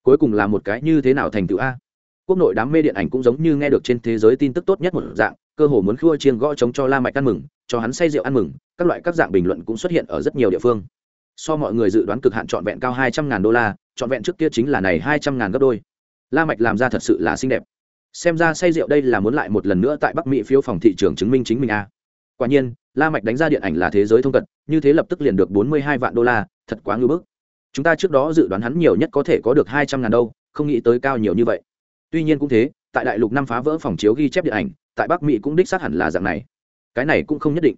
Cuối cùng là một cái như thế nào thành tựu a? Quốc nội đám mê điện ảnh cũng giống như nghe được trên thế giới tin tức tốt nhất một dạng, cơ hồ muốn khua chiêng gõ chống cho la mạch ăn mừng cho hắn say rượu ăn mừng, các loại các dạng bình luận cũng xuất hiện ở rất nhiều địa phương. So mọi người dự đoán cực hạn trọn vẹn cao hai trăm ngàn đô la, trọn vẹn trước kia chính là này hai trăm ngàn gấp đôi. La mạch làm ra thật sự là xinh đẹp. Xem ra say rượu đây là muốn lại một lần nữa tại bắc mỹ phiếu phòng thị trường chứng minh chính mình a. Quả nhiên, la mạch đánh ra điện ảnh là thế giới thông cận, như thế lập tức liền được bốn mươi hai vạn đô la, thật quá ngưỡng bức. Chúng ta trước đó dự đoán hắn nhiều nhất có thể có được hai trăm ngàn đâu, không nghĩ tới cao nhiều như vậy. Tuy nhiên cũng thế, tại đại lục năm phá vỡ phòng chiếu ghi chép điện ảnh, tại bắc mỹ cũng đích xác hẳn là dạng này cái này cũng không nhất định.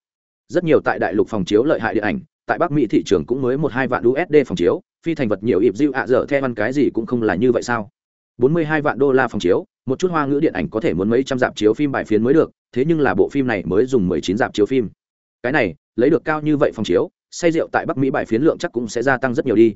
Rất nhiều tại đại lục phòng chiếu lợi hại điện ảnh, tại bắc mỹ thị trường cũng mới một hai vạn usd phòng chiếu, phi thành vật nhiều ịp dịu ạ dở theo ăn cái gì cũng không là như vậy sao? Bốn mươi hai vạn đô la phòng chiếu, một chút hoa ngữ điện ảnh có thể muốn mấy trăm dạp chiếu phim bài phiến mới được, thế nhưng là bộ phim này mới dùng mười chín dạp chiếu phim. Cái này, lấy được cao như vậy phòng chiếu, say rượu tại bắc mỹ bài phiến lượng chắc cũng sẽ gia tăng rất nhiều đi.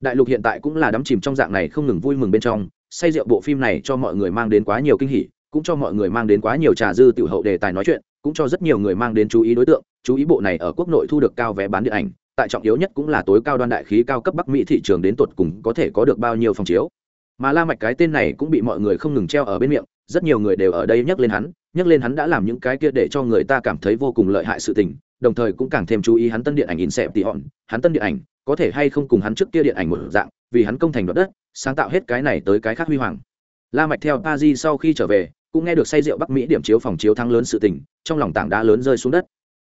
Đại lục hiện tại cũng là đắm chìm trong dạng này không ngừng vui mừng bên trong, say rượu bộ phim này cho mọi người mang đến quá nhiều kinh hỉ cũng cho mọi người mang đến quá nhiều trà dư tiểu hậu đề tài nói chuyện, cũng cho rất nhiều người mang đến chú ý đối tượng, chú ý bộ này ở quốc nội thu được cao vé bán điện ảnh, tại trọng yếu nhất cũng là tối cao đoan đại khí cao cấp bắc mỹ thị trường đến tuột cùng có thể có được bao nhiêu phòng chiếu. Mà la mạch cái tên này cũng bị mọi người không ngừng treo ở bên miệng, rất nhiều người đều ở đây nhắc lên hắn, nhắc lên hắn đã làm những cái kia để cho người ta cảm thấy vô cùng lợi hại sự tình, đồng thời cũng càng thêm chú ý hắn tân điện ảnh in xẹp tỉ hòn, hắn tân điện ảnh, có thể hay không cùng hắn trước kia điện ảnh một dạng, vì hắn công thành đoạt đất, sáng tạo hết cái này tới cái khác huy hoàng. La mạch theo paris sau khi trở về cũng nghe được say rượu bắc mỹ điểm chiếu phòng chiếu thắng lớn sự tình, trong lòng tảng đá lớn rơi xuống đất.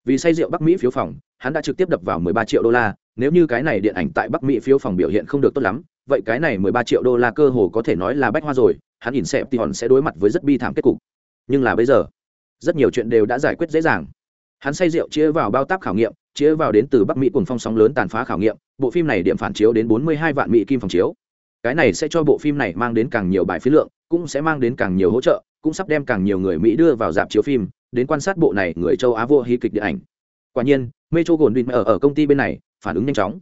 Vì say rượu bắc mỹ phiếu phòng, hắn đã trực tiếp đập vào 13 triệu đô la, nếu như cái này điện ảnh tại bắc mỹ phiếu phòng biểu hiện không được tốt lắm, vậy cái này 13 triệu đô la cơ hồ có thể nói là bách hoa rồi, hắn nhìn xem thì hòn sẽ đối mặt với rất bi thảm kết cục. Nhưng là bây giờ, rất nhiều chuyện đều đã giải quyết dễ dàng. Hắn say rượu chia vào bao táp khảo nghiệm chia vào đến từ bắc mỹ cùng phong sóng lớn tàn phá khảo nghiệm, bộ phim này điểm phản chiếu đến 42 vạn mỹ kim phòng chiếu. Cái này sẽ cho bộ phim này mang đến càng nhiều bài phí lượng, cũng sẽ mang đến càng nhiều hỗ trợ cũng sắp đem càng nhiều người mỹ đưa vào dạp chiếu phim, đến quan sát bộ này người châu á vô hí kịch điện ảnh. Quả nhiên, metro goldwyn ở ở công ty bên này, phản ứng nhanh chóng.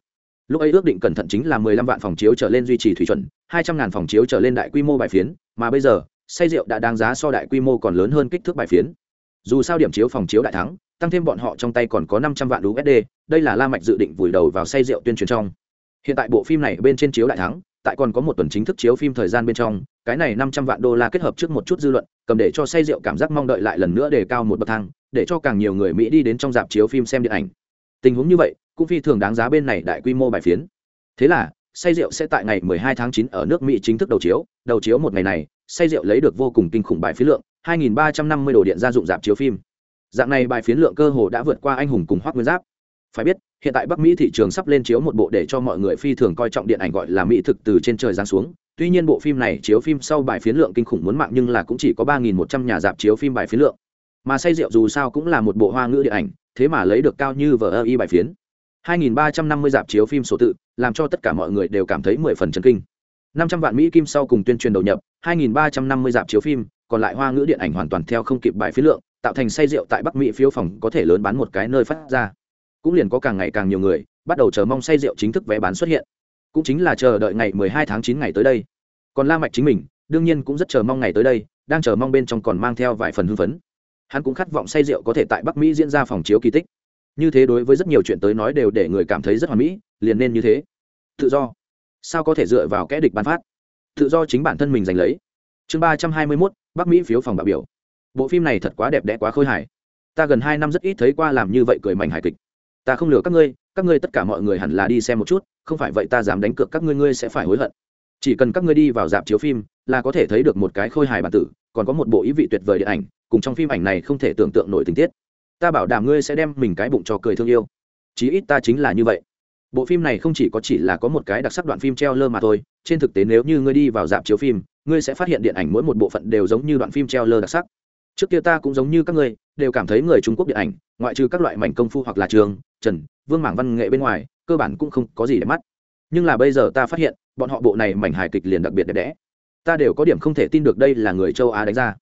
Lúc ấy ước định cẩn thận chính là 15 vạn phòng chiếu trở lên duy trì thủy chuẩn 200 ngàn phòng chiếu trở lên đại quy mô bài phiến, mà bây giờ, say rượu đã đáng giá so đại quy mô còn lớn hơn kích thước bài phiến. Dù sao điểm chiếu phòng chiếu đại thắng, tăng thêm bọn họ trong tay còn có 500 vạn usd đây là la mạch dự định vùi đầu vào say rượu tuyên truyền trong. Hiện tại bộ phim này bên trên chiếu đại thắng tại còn có một tuần chính thức chiếu phim thời gian bên trong, cái này 500 vạn đô la kết hợp trước một chút dư luận, cầm để cho say rượu cảm giác mong đợi lại lần nữa để cao một bậc thang, để cho càng nhiều người mỹ đi đến trong dạp chiếu phim xem điện ảnh. Tình huống như vậy, cũng phi thường đáng giá bên này đại quy mô bài phiến. Thế là, say rượu sẽ tại ngày 12 tháng 9 ở nước mỹ chính thức đầu chiếu đầu chiếu một ngày này, say rượu lấy được vô cùng kinh khủng bài phiến lượng 2.350 đồ điện gia dụng dạp chiếu phim. Dạng này bài phiến lượng cơ hồ đã vượt qua anh hùng cùng hoác nguyên giáp phải biết, hiện tại bắc mỹ thị trường sắp lên chiếu một bộ để cho mọi người phi thường coi trọng điện ảnh gọi là mỹ thực từ trên trời giáng xuống. Tuy nhiên bộ phim này chiếu phim sau bài phiến lượng kinh khủng muốn mạng nhưng là cũng chỉ có 3.100 nhà dạp chiếu phim bài phiến lượng. Mà say rượu dù sao cũng là một bộ hoa ngữ điện ảnh, thế mà lấy được cao như vờ ơ y bài phiến. 2.350 dạp chiếu phim số tự, làm cho tất cả mọi người đều cảm thấy mười phần chấn kinh. 500 vạn mỹ kim sau cùng tuyên truyền đầu nhập 2.350 dạp chiếu phim, còn lại hoa ngữ điện ảnh hoàn toàn theo không kịp bài phiến lượng, tạo thành say rượu tại bắc mỹ phiếu phòng có thể lớn bán một cái nơi phát ra cũng liền có càng ngày càng nhiều người bắt đầu chờ mong say rượu chính thức vé bán xuất hiện. Cũng chính là chờ đợi ngày 12 tháng 9 ngày tới đây. Còn la mạch chính mình, đương nhiên cũng rất chờ mong ngày tới đây, đang chờ mong bên trong còn mang theo vài phần hưng phấn. Hắn cũng khát vọng say rượu có thể tại bắc mỹ diễn ra phòng chiếu kỳ tích. Như thế đối với rất nhiều chuyện tới nói đều để người cảm thấy rất hoàn mỹ, liền nên như thế. Tự do. Sao có thể dựa vào kẽ địch bán phát? Tự do chính bản thân mình giành lấy. Chương ba trăm hai mươi mốt, bắc mỹ phiếu phòng bạo biểu. Bộ phim này thật quá đẹp đẽ quá khôi hài. Ta gần hai năm rất ít thấy qua làm như vậy cười mảnh hài kịch ta không lừa các ngươi các ngươi tất cả mọi người hẳn là đi xem một chút, không phải vậy ta dám đánh cược các ngươi ngươi sẽ phải hối hận. Chỉ cần các ngươi đi vào dạp chiếu phim, là có thể thấy được một cái khôi hài bản tử, còn có một bộ ý vị tuyệt vời điện ảnh, cùng trong phim ảnh này không thể tưởng tượng nổi tình tiết. Ta bảo đảm ngươi sẽ đem mình cái bụng cho cười thương yêu. Chí ít ta chính là như vậy. Bộ phim này không chỉ có chỉ là có một cái đặc sắc đoạn phim treo lơ mà thôi, trên thực tế nếu như ngươi đi vào dạp chiếu phim, ngươi sẽ phát hiện điện ảnh mỗi một bộ phận đều giống như đoạn phim treo lơ đặc sắc. Trước kia ta cũng giống như các ngươi, đều cảm thấy người trung quốc điện ảnh, ngoại trừ các loại mảnh công phu hoặc là trường trần, vương mảng văn nghệ bên ngoài, cơ bản cũng không có gì để mắt. Nhưng là bây giờ ta phát hiện, bọn họ bộ này mảnh hài kịch liền đặc biệt đẹp đẽ. Ta đều có điểm không thể tin được đây là người châu á đánh ra.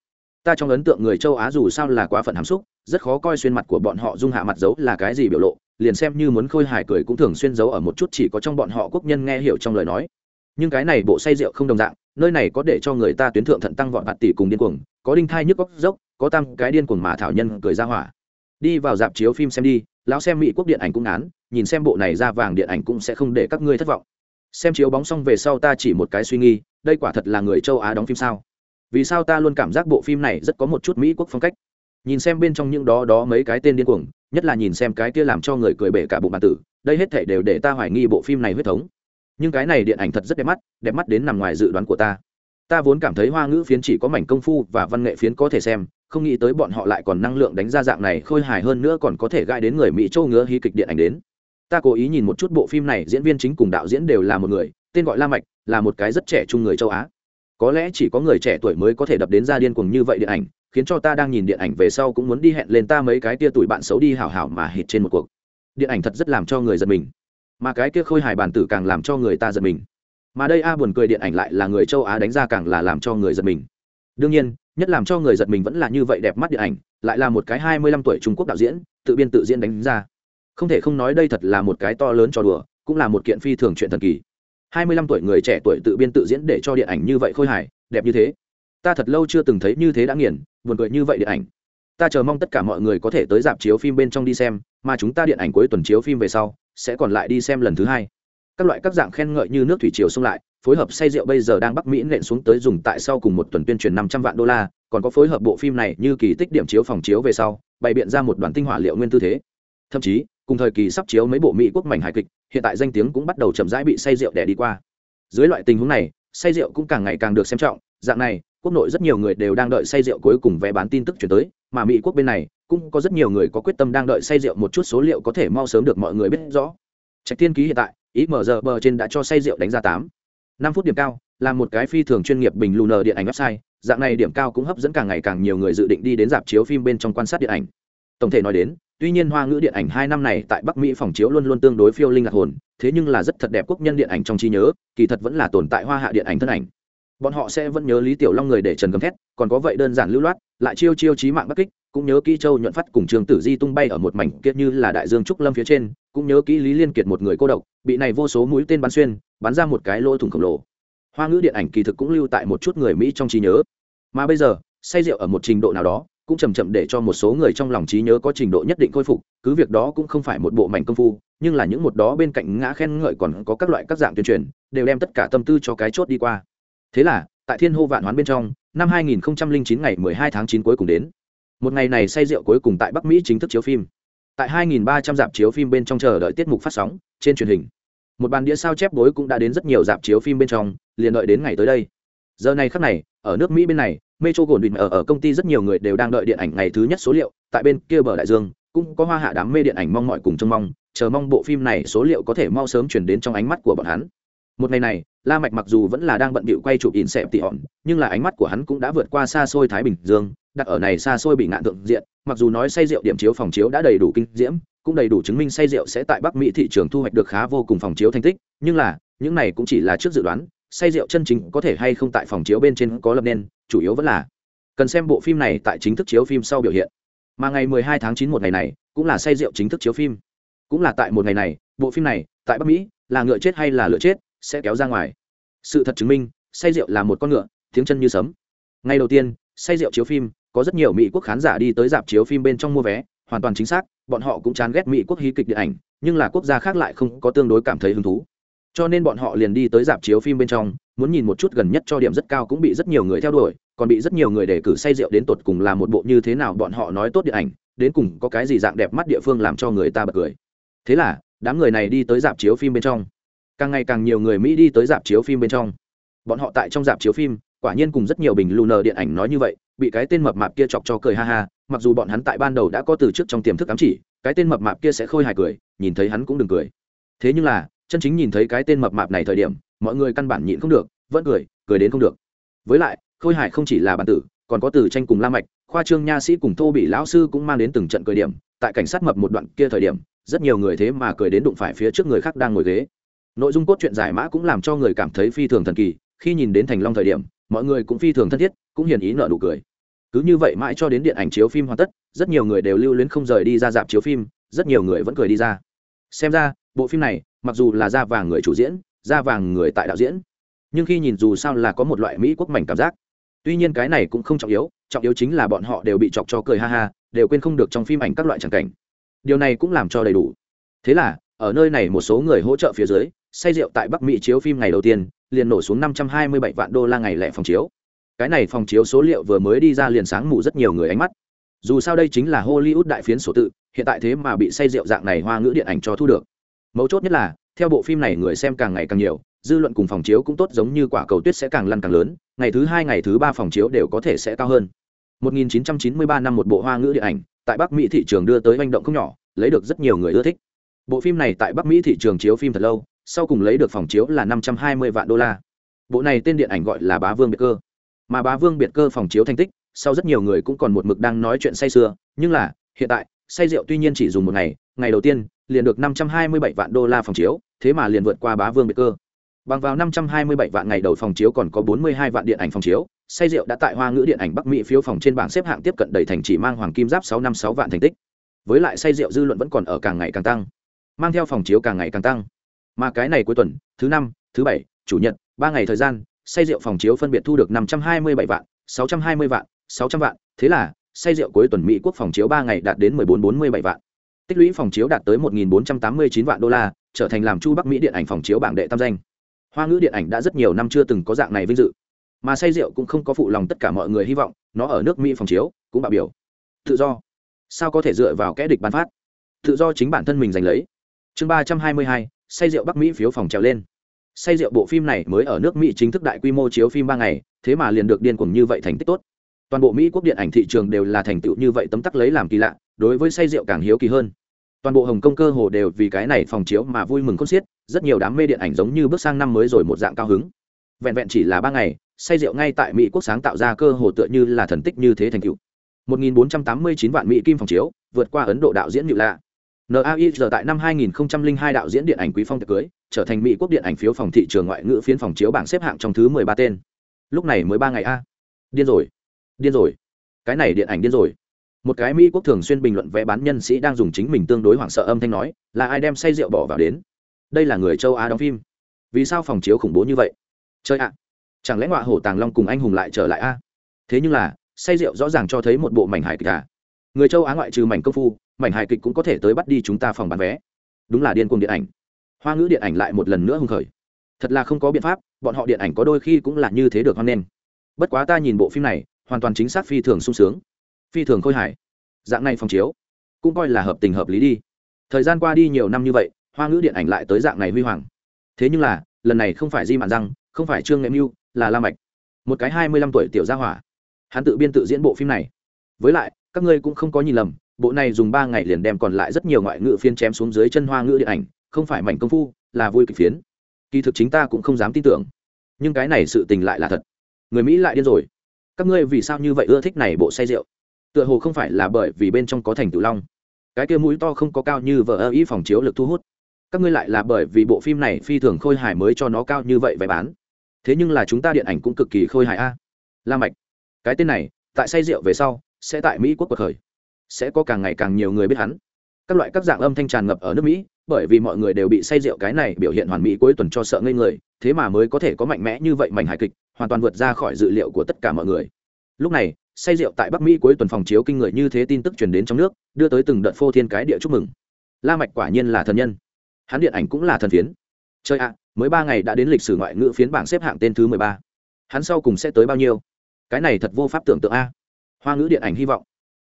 Ta trong ấn tượng người châu á dù sao là quá phận hàm xúc, rất khó coi xuyên mặt của bọn họ dung hạ mặt giấu là cái gì biểu lộ, liền xem như muốn khôi hài cười cũng thường xuyên giấu ở một chút chỉ có trong bọn họ quốc nhân nghe hiểu trong lời nói. Nhưng cái này bộ say rượu không đồng dạng, nơi này có để cho người ta tuyến thượng thận tăng vọt bạt tỷ cùng điên cuồng, có đinh thai nhức góc dốc, có tăng cái điên cuồng mà thảo nhân cười ra hỏa. Đi vào dạp chiếu phim xem đi lão xem mỹ quốc điện ảnh cũng án nhìn xem bộ này ra vàng điện ảnh cũng sẽ không để các ngươi thất vọng. Xem chiếu bóng xong về sau ta chỉ một cái suy nghi đây quả thật là người châu á đóng phim sao? Vì sao ta luôn cảm giác bộ phim này rất có một chút mỹ quốc phong cách? Nhìn xem bên trong những đó đó mấy cái tên điên cuồng, nhất là nhìn xem cái kia làm cho người cười bể cả bụng bản tử, đây hết thể đều để ta hoài nghi bộ phim này huyết thống. Nhưng cái này điện ảnh thật rất đẹp mắt đẹp mắt đến nằm ngoài dự đoán của ta. Ta vốn cảm thấy hoa ngữ phiến chỉ có mảnh công phu và văn nghệ phiến có thể xem không nghĩ tới bọn họ lại còn năng lượng đánh ra dạng này, khôi hài hơn nữa còn có thể gai đến người mỹ châu ngứa hí kịch điện ảnh đến. Ta cố ý nhìn một chút bộ phim này, diễn viên chính cùng đạo diễn đều là một người, tên gọi la mạch, là một cái rất trẻ trung người châu á. Có lẽ chỉ có người trẻ tuổi mới có thể đập đến ra điên cuồng như vậy điện ảnh, khiến cho ta đang nhìn điện ảnh về sau cũng muốn đi hẹn lên ta mấy cái tia tuổi bạn xấu đi hảo hảo mà hít trên một cuộc. Điện ảnh thật rất làm cho người giật mình. Mà cái kia khôi hài bản tử càng làm cho người ta giật mình. Mà đây a buồn cười điện ảnh lại là người châu á đánh ra càng là làm cho người giật mình. Đương nhiên nhất làm cho người giật mình vẫn là như vậy đẹp mắt điện ảnh, lại là một cái hai mươi lăm tuổi trung quốc đạo diễn, tự biên tự diễn đánh ra. Không thể không nói đây thật là một cái to lớn cho đùa, cũng là một kiện phi thường chuyện thần kỳ. hai mươi lăm tuổi người trẻ tuổi tự biên tự diễn để cho điện ảnh như vậy khôi hài, đẹp như thế. Ta thật lâu chưa từng thấy như thế đã nghiền, buồn cười như vậy điện ảnh. Ta chờ mong tất cả mọi người có thể tới dạp chiếu phim bên trong đi xem, mà chúng ta điện ảnh cuối tuần chiếu phim về sau, sẽ còn lại đi xem lần thứ hai. Các loại các dạng khen ngợi như nước thủy chiều xông lại phối hợp say rượu bây giờ đang bắc mỹ nện xuống tới dùng tại sau cùng một tuần tuyên truyền năm trăm vạn đô la, còn có phối hợp bộ phim này như kỳ tích điểm chiếu phòng chiếu về sau, bày biện ra một đoàn tinh hỏa liệu nguyên tư thế. Thậm chí, cùng thời kỳ sắp chiếu mấy bộ mỹ quốc mảnh hài kịch, hiện tại danh tiếng cũng bắt đầu chậm rãi bị say rượu đẻ đi qua. Dưới loại tình huống này, say rượu cũng càng ngày càng được xem trọng, dạng này, quốc nội rất nhiều người đều đang đợi say rượu cuối cùng vé bán tin tức chuyển tới, mà mỹ quốc bên này, cũng có rất nhiều người có quyết tâm đang đợi say rượu một chút số liệu có thể mau sớm được mọi người biết rõ. Trạch thiên ký hiện tại, ý mở giờ bờ trên đã cho say rượu đánh ra tám năm phút điểm cao, là một cái phi thường chuyên nghiệp bình lù nờ điện ảnh website, dạng này điểm cao cũng hấp dẫn càng ngày càng nhiều người dự định đi đến dạp chiếu phim bên trong quan sát điện ảnh. Tổng thể nói đến, tuy nhiên hoa ngữ điện ảnh hai năm này tại bắc mỹ phòng chiếu luôn luôn tương đối phiêu linh lạc hồn, thế nhưng là rất thật đẹp quốc nhân điện ảnh trong trí nhớ, kỳ thật vẫn là tồn tại hoa hạ điện ảnh thân ảnh. Bọn họ sẽ vẫn nhớ lý tiểu long người để trần gầm thét, còn có vậy đơn giản lưu loát, lại chiêu chiêu trí mạng bắc kích, cũng nhớ kỹ châu nhuận phát cùng trường tử di tung bay ở một mảnh kiệt như là đại dương trúc lâm phía trên, cũng nhớ kỹ lý liên kiệt một người cô độc, bị này vô số mũi tên bắn xuyên bắn ra một cái lỗ thủng khổng lồ. Hoa ngữ điện ảnh kỳ thực cũng lưu tại một chút người mỹ trong trí nhớ. Mà bây giờ, say rượu ở một trình độ nào đó, cũng chầm chậm để cho một số người trong lòng trí nhớ có trình độ nhất định khôi phục, cứ việc đó cũng không phải một bộ mảnh công phu, nhưng là những một đó bên cạnh ngã khen ngợi còn có các loại các dạng tuyên truyền, đều đem tất cả tâm tư cho cái chốt đi qua. Thế là, tại thiên hô vạn hoán bên trong, năm 2009 ngày 12 tháng 9 cuối cùng đến, một ngày này say rượu cuối cùng tại bắc mỹ chính thức chiếu phim. Tại 2.300 dạp chiếu phim bên trong chờ đợi tiết mục phát sóng, trên truyền hình một bàn đĩa sao chép bối cũng đã đến rất nhiều dạp chiếu phim bên trong, liền đợi đến ngày tới đây. Giờ này khắc này, ở nước mỹ bên này, metro gồn định ở ở công ty rất nhiều người đều đang đợi điện ảnh ngày thứ nhất số liệu, tại bên kia bờ đại dương, cũng có hoa hạ đám mê điện ảnh mong mọi cùng trông mong, chờ mong bộ phim này số liệu có thể mau sớm chuyển đến trong ánh mắt của bọn hắn. Một ngày này, la mạch mặc dù vẫn là đang bận bịu quay chụp in xẹp tỉ hòn, nhưng là ánh mắt của hắn cũng đã vượt qua xa xôi thái bình dương đặt ở này xa xôi bị ngạn thượng diện, mặc dù nói say rượu điểm chiếu phòng chiếu đã đầy đủ kinh diễm, cũng đầy đủ chứng minh say rượu sẽ tại bắc mỹ thị trường thu hoạch được khá vô cùng phòng chiếu thành tích, nhưng là, những này cũng chỉ là trước dự đoán, say rượu chân chính có thể hay không tại phòng chiếu bên trên có lập nên, chủ yếu vẫn là cần xem bộ phim này tại chính thức chiếu phim sau biểu hiện. Mà ngày 12 tháng 9 một ngày này, cũng là say rượu chính thức chiếu phim. Cũng là tại một ngày này, bộ phim này, tại bắc mỹ, là ngựa chết hay là lựa chết, sẽ kéo ra ngoài. Sự thật chứng minh, say rượu là một con ngựa, tiếng chân như sấm. Ngày đầu tiên, say rượu chiếu phim có rất nhiều mỹ quốc khán giả đi tới dạp chiếu phim bên trong mua vé, hoàn toàn chính xác, bọn họ cũng chán ghét mỹ quốc hí kịch điện ảnh, nhưng là quốc gia khác lại không có tương đối cảm thấy hứng thú. Cho nên bọn họ liền đi tới dạp chiếu phim bên trong, muốn nhìn một chút gần nhất cho điểm rất cao cũng bị rất nhiều người theo đuổi, còn bị rất nhiều người đề cử say rượu đến tột cùng là một bộ như thế nào bọn họ nói tốt điện ảnh, đến cùng có cái gì dạng đẹp mắt địa phương làm cho người ta bật cười. Thế là, đám người này đi tới dạp chiếu phim bên trong. Càng ngày càng nhiều người mỹ đi tới dạp chiếu phim bên trong. Bọn họ tại trong dạp chiếu phim, quả nhiên cùng rất nhiều bình lù nờ điện ảnh nói như vậy bị cái tên mập mạp kia chọc cho cười ha ha, mặc dù bọn hắn tại ban đầu đã có từ trước trong tiềm thức ám chỉ, cái tên mập mạp kia sẽ khôi hài cười, nhìn thấy hắn cũng đừng cười. Thế nhưng là, chân chính nhìn thấy cái tên mập mạp này thời điểm, mọi người căn bản nhịn không được, vẫn cười cười đến không được. Với lại, khôi hài không chỉ là bản tử, còn có từ tranh cùng la mạch, khoa trương nha sĩ cùng thô bị lão sư cũng mang đến từng trận cười điểm, tại cảnh sát mập một đoạn kia thời điểm, rất nhiều người thế mà cười đến đụng phải phía trước người khác đang ngồi ghế. Nội dung cốt truyện giải mã cũng làm cho người cảm thấy phi thường thần kỳ, khi nhìn đến thành long thời điểm, mọi người cũng phi thường thân thiết cũng hiền ý nợ nụ cười. Cứ như vậy mãi cho đến điện ảnh chiếu phim hoàn tất, rất nhiều người đều lưu luyến không rời đi ra dạp chiếu phim, rất nhiều người vẫn cười đi ra. Xem ra, bộ phim này, mặc dù là da vàng người chủ diễn da vàng người tại đạo diễn, nhưng khi nhìn dù sao là có một loại mỹ quốc mảnh cảm giác. Tuy nhiên cái này cũng không trọng yếu trọng yếu chính là bọn họ đều bị chọc cho cười ha ha, đều quên không được trong phim ảnh các loại tràng cảnh. Điều này cũng làm cho đầy đủ. Thế là, ở nơi này một số người hỗ trợ phía dưới, say rượu tại bắc mỹ chiếu phim ngày đầu tiên, liền nổ xuống năm trăm hai mươi bảy vạn đô la ngày lẻ phòng chiếu cái này phòng chiếu số liệu vừa mới đi ra liền sáng mù rất nhiều người ánh mắt. Dù sao đây chính là hollywood đại phiến sổ tự, hiện tại thế mà bị say rượu dạng này hoa ngữ điện ảnh cho thu được. Mấu chốt nhất là, theo bộ phim này người xem càng ngày càng nhiều, dư luận cùng phòng chiếu cũng tốt giống như quả cầu tuyết sẽ càng lăn càng lớn, ngày thứ hai, ngày thứ ba phòng chiếu đều có thể sẽ cao hơn. 1993 năm một bộ hoa ngữ điện ảnh, tại bắc mỹ thị trường đưa tới manh động không nhỏ, lấy được rất nhiều người ưa thích. Bộ phim này tại bắc mỹ thị trường chiếu phim thật lâu, sau cùng lấy được phòng chiếu là 520 vạn đô la. Bộ này tên điện ảnh gọi là bá vương biệt cơ mà bá vương biệt cơ phòng chiếu thành tích, sau rất nhiều người cũng còn một mực đang nói chuyện say sưa, nhưng là, hiện tại, say rượu tuy nhiên chỉ dùng một ngày ngày đầu tiên, liền được 527 vạn đô la phòng chiếu, thế mà liền vượt qua bá vương biệt cơ. Bằng vào 527 vạn ngày đầu phòng chiếu còn có 42 vạn điện ảnh phòng chiếu, say rượu đã tại hoa ngữ điện ảnh bắc mỹ phiếu phòng trên bảng xếp hạng tiếp cận đầy thành chỉ mang hoàng kim giáp 656 vạn thành tích. Với lại say rượu dư luận vẫn còn ở càng ngày càng tăng, mang theo phòng chiếu càng ngày càng tăng. Mà cái này cuối tuần, thứ năm, thứ bảy, chủ nhật, ba ngày thời gian say rượu phòng chiếu phân biệt thu được 527 vạn 620 vạn 600 vạn. Thế là, say rượu cuối tuần mỹ quốc phòng chiếu ba ngày đạt đến 1447 vạn. Tích lũy phòng chiếu đạt tới 1.489 vạn đô la, trở thành làm chu bắc mỹ điện ảnh phòng chiếu bảng đệ tam danh. Hoa ngữ điện ảnh đã rất nhiều năm chưa từng có dạng này vinh dự. Mà say rượu cũng không có phụ lòng tất cả mọi người hy vọng, nó ở nước mỹ phòng chiếu cũng bạo biểu. Tự do. Sao có thể dựa vào kẻ địch bán phát? Tự do chính bản thân mình giành lấy. Chương ba trăm hai mươi hai, say rượu bắc mỹ phiếu phòng trèo lên say rượu bộ phim này mới ở nước mỹ chính thức đại quy mô chiếu phim ba ngày, thế mà liền được điên cuồng như vậy thành tích tốt. Toàn bộ mỹ quốc điện ảnh thị trường đều là thành tựu như vậy tấm tắc lấy làm kỳ lạ, đối với say rượu càng hiếu kỳ hơn. Toàn bộ hồng kông cơ hồ đều vì cái này phòng chiếu mà vui mừng con xiết, rất nhiều đám mê điện ảnh giống như bước sang năm mới rồi một dạng cao hứng. Vẹn vẹn chỉ là ba ngày, say rượu ngay tại mỹ quốc sáng tạo ra cơ hồ tựa như là thần tích như thế thành tựu. 1.489 vạn mỹ kim phòng chiếu, vượt qua ấn độ đạo diễn nhự lạ. NAIG tại năm 2002 đạo diễn điện ảnh Quý Phong tiệc cưới, trở thành Mỹ quốc điện ảnh phiếu phòng thị trường ngoại ngữ phiến phòng chiếu bảng xếp hạng trong thứ 13 tên. Lúc này mới 3 ngày a. Điên rồi. Điên rồi. Cái này điện ảnh điên rồi. Một cái Mỹ quốc thường xuyên bình luận vẽ bán nhân sĩ đang dùng chính mình tương đối hoảng sợ âm thanh nói, là ai đem say rượu bỏ vào đến? Đây là người châu Á đóng phim. Vì sao phòng chiếu khủng bố như vậy? Chơi ạ. Chẳng lẽ ngọa hổ tàng long cùng anh hùng lại trở lại a? Thế nhưng là, say rượu rõ ràng cho thấy một bộ mảnh hài kịch à. Người châu Á ngoại trừ mảnh công phu, mảnh hài kịch cũng có thể tới bắt đi chúng ta phòng bán vé. Đúng là điên cuồng điện ảnh. Hoa ngữ điện ảnh lại một lần nữa hưng khởi. Thật là không có biện pháp, bọn họ điện ảnh có đôi khi cũng là như thế được hoan nghênh. Bất quá ta nhìn bộ phim này, hoàn toàn chính xác phi thường sung sướng, phi thường khôi hài. Dạng này phòng chiếu, cũng coi là hợp tình hợp lý đi. Thời gian qua đi nhiều năm như vậy, hoa ngữ điện ảnh lại tới dạng này huy hoàng. Thế nhưng là, lần này không phải di mạn răng, không phải trương nghệ mưu, là la mạch. Một cái hai mươi lăm tuổi tiểu gia hỏa. Hắn tự biên tự diễn bộ phim này. Với lại, các ngươi cũng không có nhìn lầm bộ này dùng ba ngày liền đem còn lại rất nhiều ngoại ngữ phiên chém xuống dưới chân hoa ngữ điện ảnh, không phải mảnh công phu, là vui kịch phiến. Kỳ thực chính ta cũng không dám tin tưởng. Nhưng cái này sự tình lại là thật. Người mỹ lại điên rồi. Các ngươi vì sao như vậy ưa thích này bộ say rượu? Tựa hồ không phải là bởi vì bên trong có thành tựu long. Cái kia mũi to không có cao như vợ ơ ý phòng chiếu lực thu hút. Các ngươi lại là bởi vì bộ phim này phi thường khôi hài mới cho nó cao như vậy vé bán. Thế nhưng là chúng ta điện ảnh cũng cực kỳ khôi hài a. La mạch, cái tên này, tại say rượu về sau, sẽ tại mỹ quốc cuộc khởi sẽ có càng ngày càng nhiều người biết hắn. Các loại các dạng âm thanh tràn ngập ở nước mỹ, bởi vì mọi người đều bị say rượu cái này biểu hiện hoàn mỹ cuối tuần cho sợ ngây người, thế mà mới có thể có mạnh mẽ như vậy mảnh hài kịch, hoàn toàn vượt ra khỏi dự liệu của tất cả mọi người. Lúc này, say rượu tại bắc mỹ cuối tuần phòng chiếu kinh người như thế tin tức truyền đến trong nước, đưa tới từng đợt phô thiên cái địa chúc mừng. La mạch quả nhiên là thần nhân. Hắn điện ảnh cũng là thần phiến. Chơi ạ, mới ba ngày đã đến lịch sử ngoại ngữ phiến bảng xếp hạng tên thứ mười ba. Hắn sau cùng sẽ tới bao nhiêu? Cái này thật vô pháp tưởng tượng a. Hoa ngữ điện ảnh hy vọng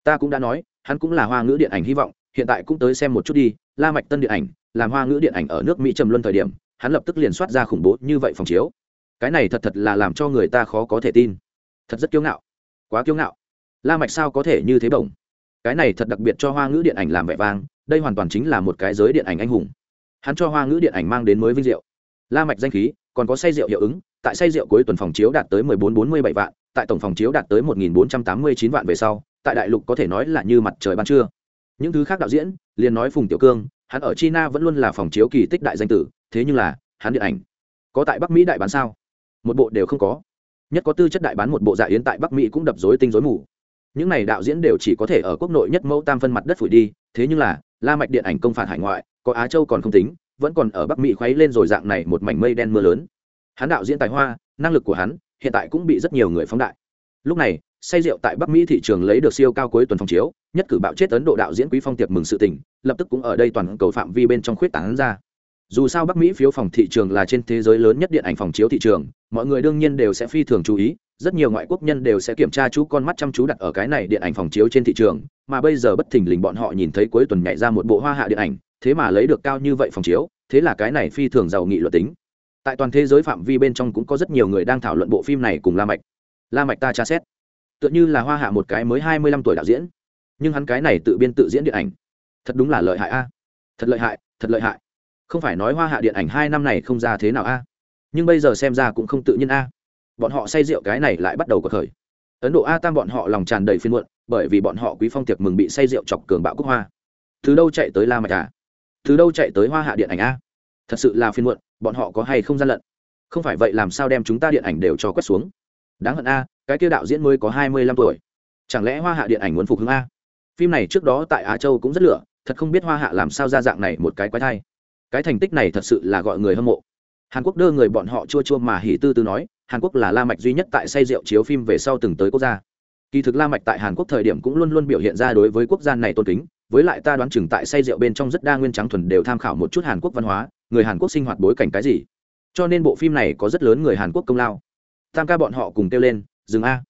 ta cũng đã nói, hắn cũng là hoa ngữ điện ảnh hy vọng, hiện tại cũng tới xem một chút đi, la mạch tân điện ảnh, làm hoa ngữ điện ảnh ở nước mỹ trầm luân thời điểm, hắn lập tức liền soát ra khủng bố như vậy phòng chiếu. Cái này thật thật là làm cho người ta khó có thể tin. Thật rất kiêu ngạo. Quá kiêu ngạo. La mạch sao có thể như thế bổng? Cái này thật đặc biệt cho hoa ngữ điện ảnh làm vẻ vang, đây hoàn toàn chính là một cái giới điện ảnh anh hùng. Hắn cho hoa ngữ điện ảnh mang đến mới vinh diệu. La mạch danh khí, còn có say rượu hiệu ứng, tại say rượu cuối tuần phòng chiếu đạt tới 1447 vạn, tại tổng phòng chiếu đạt tới 1489 vạn về sau tại đại lục có thể nói là như mặt trời ban trưa. Những thứ khác đạo diễn, liền nói phùng tiểu cương, hắn ở china vẫn luôn là phòng chiếu kỳ tích đại danh tử, thế nhưng là, hắn điện ảnh có tại bắc mỹ đại bán sao? Một bộ đều không có. Nhất có tư chất đại bán một bộ dạ yến tại bắc mỹ cũng đập rối tinh rối mù. Những này đạo diễn đều chỉ có thể ở quốc nội nhất mẫu tam phân mặt đất phủi đi, thế nhưng là, la mạch điện ảnh công phản hải ngoại, có á châu còn không tính, vẫn còn ở bắc mỹ khuấy lên rồi dạng này một mảnh mây đen mưa lớn. Hắn đạo diễn tài hoa, năng lực của hắn, hiện tại cũng bị rất nhiều người phóng đại. Lúc này say rượu tại bắc mỹ thị trường lấy được siêu cao cuối tuần phòng chiếu, nhất cử bạo chết ấn độ đạo diễn quý phong tiệc mừng sự tình, lập tức cũng ở đây toàn cầu phạm vi bên trong khuyết tảng ra. Dù sao bắc mỹ phiếu phòng thị trường là trên thế giới lớn nhất điện ảnh phòng chiếu thị trường, mọi người đương nhiên đều sẽ phi thường chú ý, rất nhiều ngoại quốc nhân đều sẽ kiểm tra chú con mắt chăm chú đặt ở cái này điện ảnh phòng chiếu trên thị trường, mà bây giờ bất thình lình bọn họ nhìn thấy cuối tuần nhảy ra một bộ hoa hạ điện ảnh, thế mà lấy được cao như vậy phòng chiếu, thế là cái này phi thường giàu nghị luật tính. Tại toàn thế giới phạm vi bên trong cũng có rất nhiều người đang thảo luận bộ phim này cùng la mạch. La mạch ta tra xét tựa như là hoa hạ một cái mới hai mươi lăm tuổi đạo diễn. Nhưng hắn cái này tự biên tự diễn điện ảnh, thật đúng là lợi hại a. Thật lợi hại, thật lợi hại. Không phải nói hoa hạ điện ảnh hai năm này không ra thế nào a. Nhưng bây giờ xem ra cũng không tự nhiên a. Bọn họ say rượu cái này lại bắt đầu có khởi. Ấn độ a tam bọn họ lòng tràn đầy phiên muộn, bởi vì bọn họ quý phong tiệc mừng bị say rượu chọc cường bạo quốc hoa. Từ đâu chạy tới la mạch à? Từ đâu chạy tới hoa hạ điện ảnh a? Thật sự là phiên muộn, bọn họ có hay không gian lận? Không phải vậy làm sao đem chúng ta điện ảnh đều cho quét xuống? Đáng hận a cái kia đạo diễn mới có hai mươi lăm tuổi. Chẳng lẽ hoa hạ điện ảnh muốn phục hưng a? Phim này trước đó tại á châu cũng rất lửa, thật không biết hoa hạ làm sao ra dạng này một cái quái thai. Cái thành tích này thật sự là gọi người hâm mộ. Hàn quốc đưa người bọn họ chua chua mà hỉ tư tư nói, hàn quốc là la mạch duy nhất tại say rượu chiếu phim về sau từng tới quốc gia. Kỳ thực la mạch tại hàn quốc thời điểm cũng luôn luôn biểu hiện ra đối với quốc gia này tôn kính, với lại ta đoán chừng tại say rượu bên trong rất đa nguyên trắng thuần đều tham khảo một chút hàn quốc văn hóa, người hàn quốc sinh hoạt bối cảnh cái gì. Cho nên bộ phim này có rất lớn người hàn quốc công lao. Tam ca bọn họ cùng kêu lên dừng a.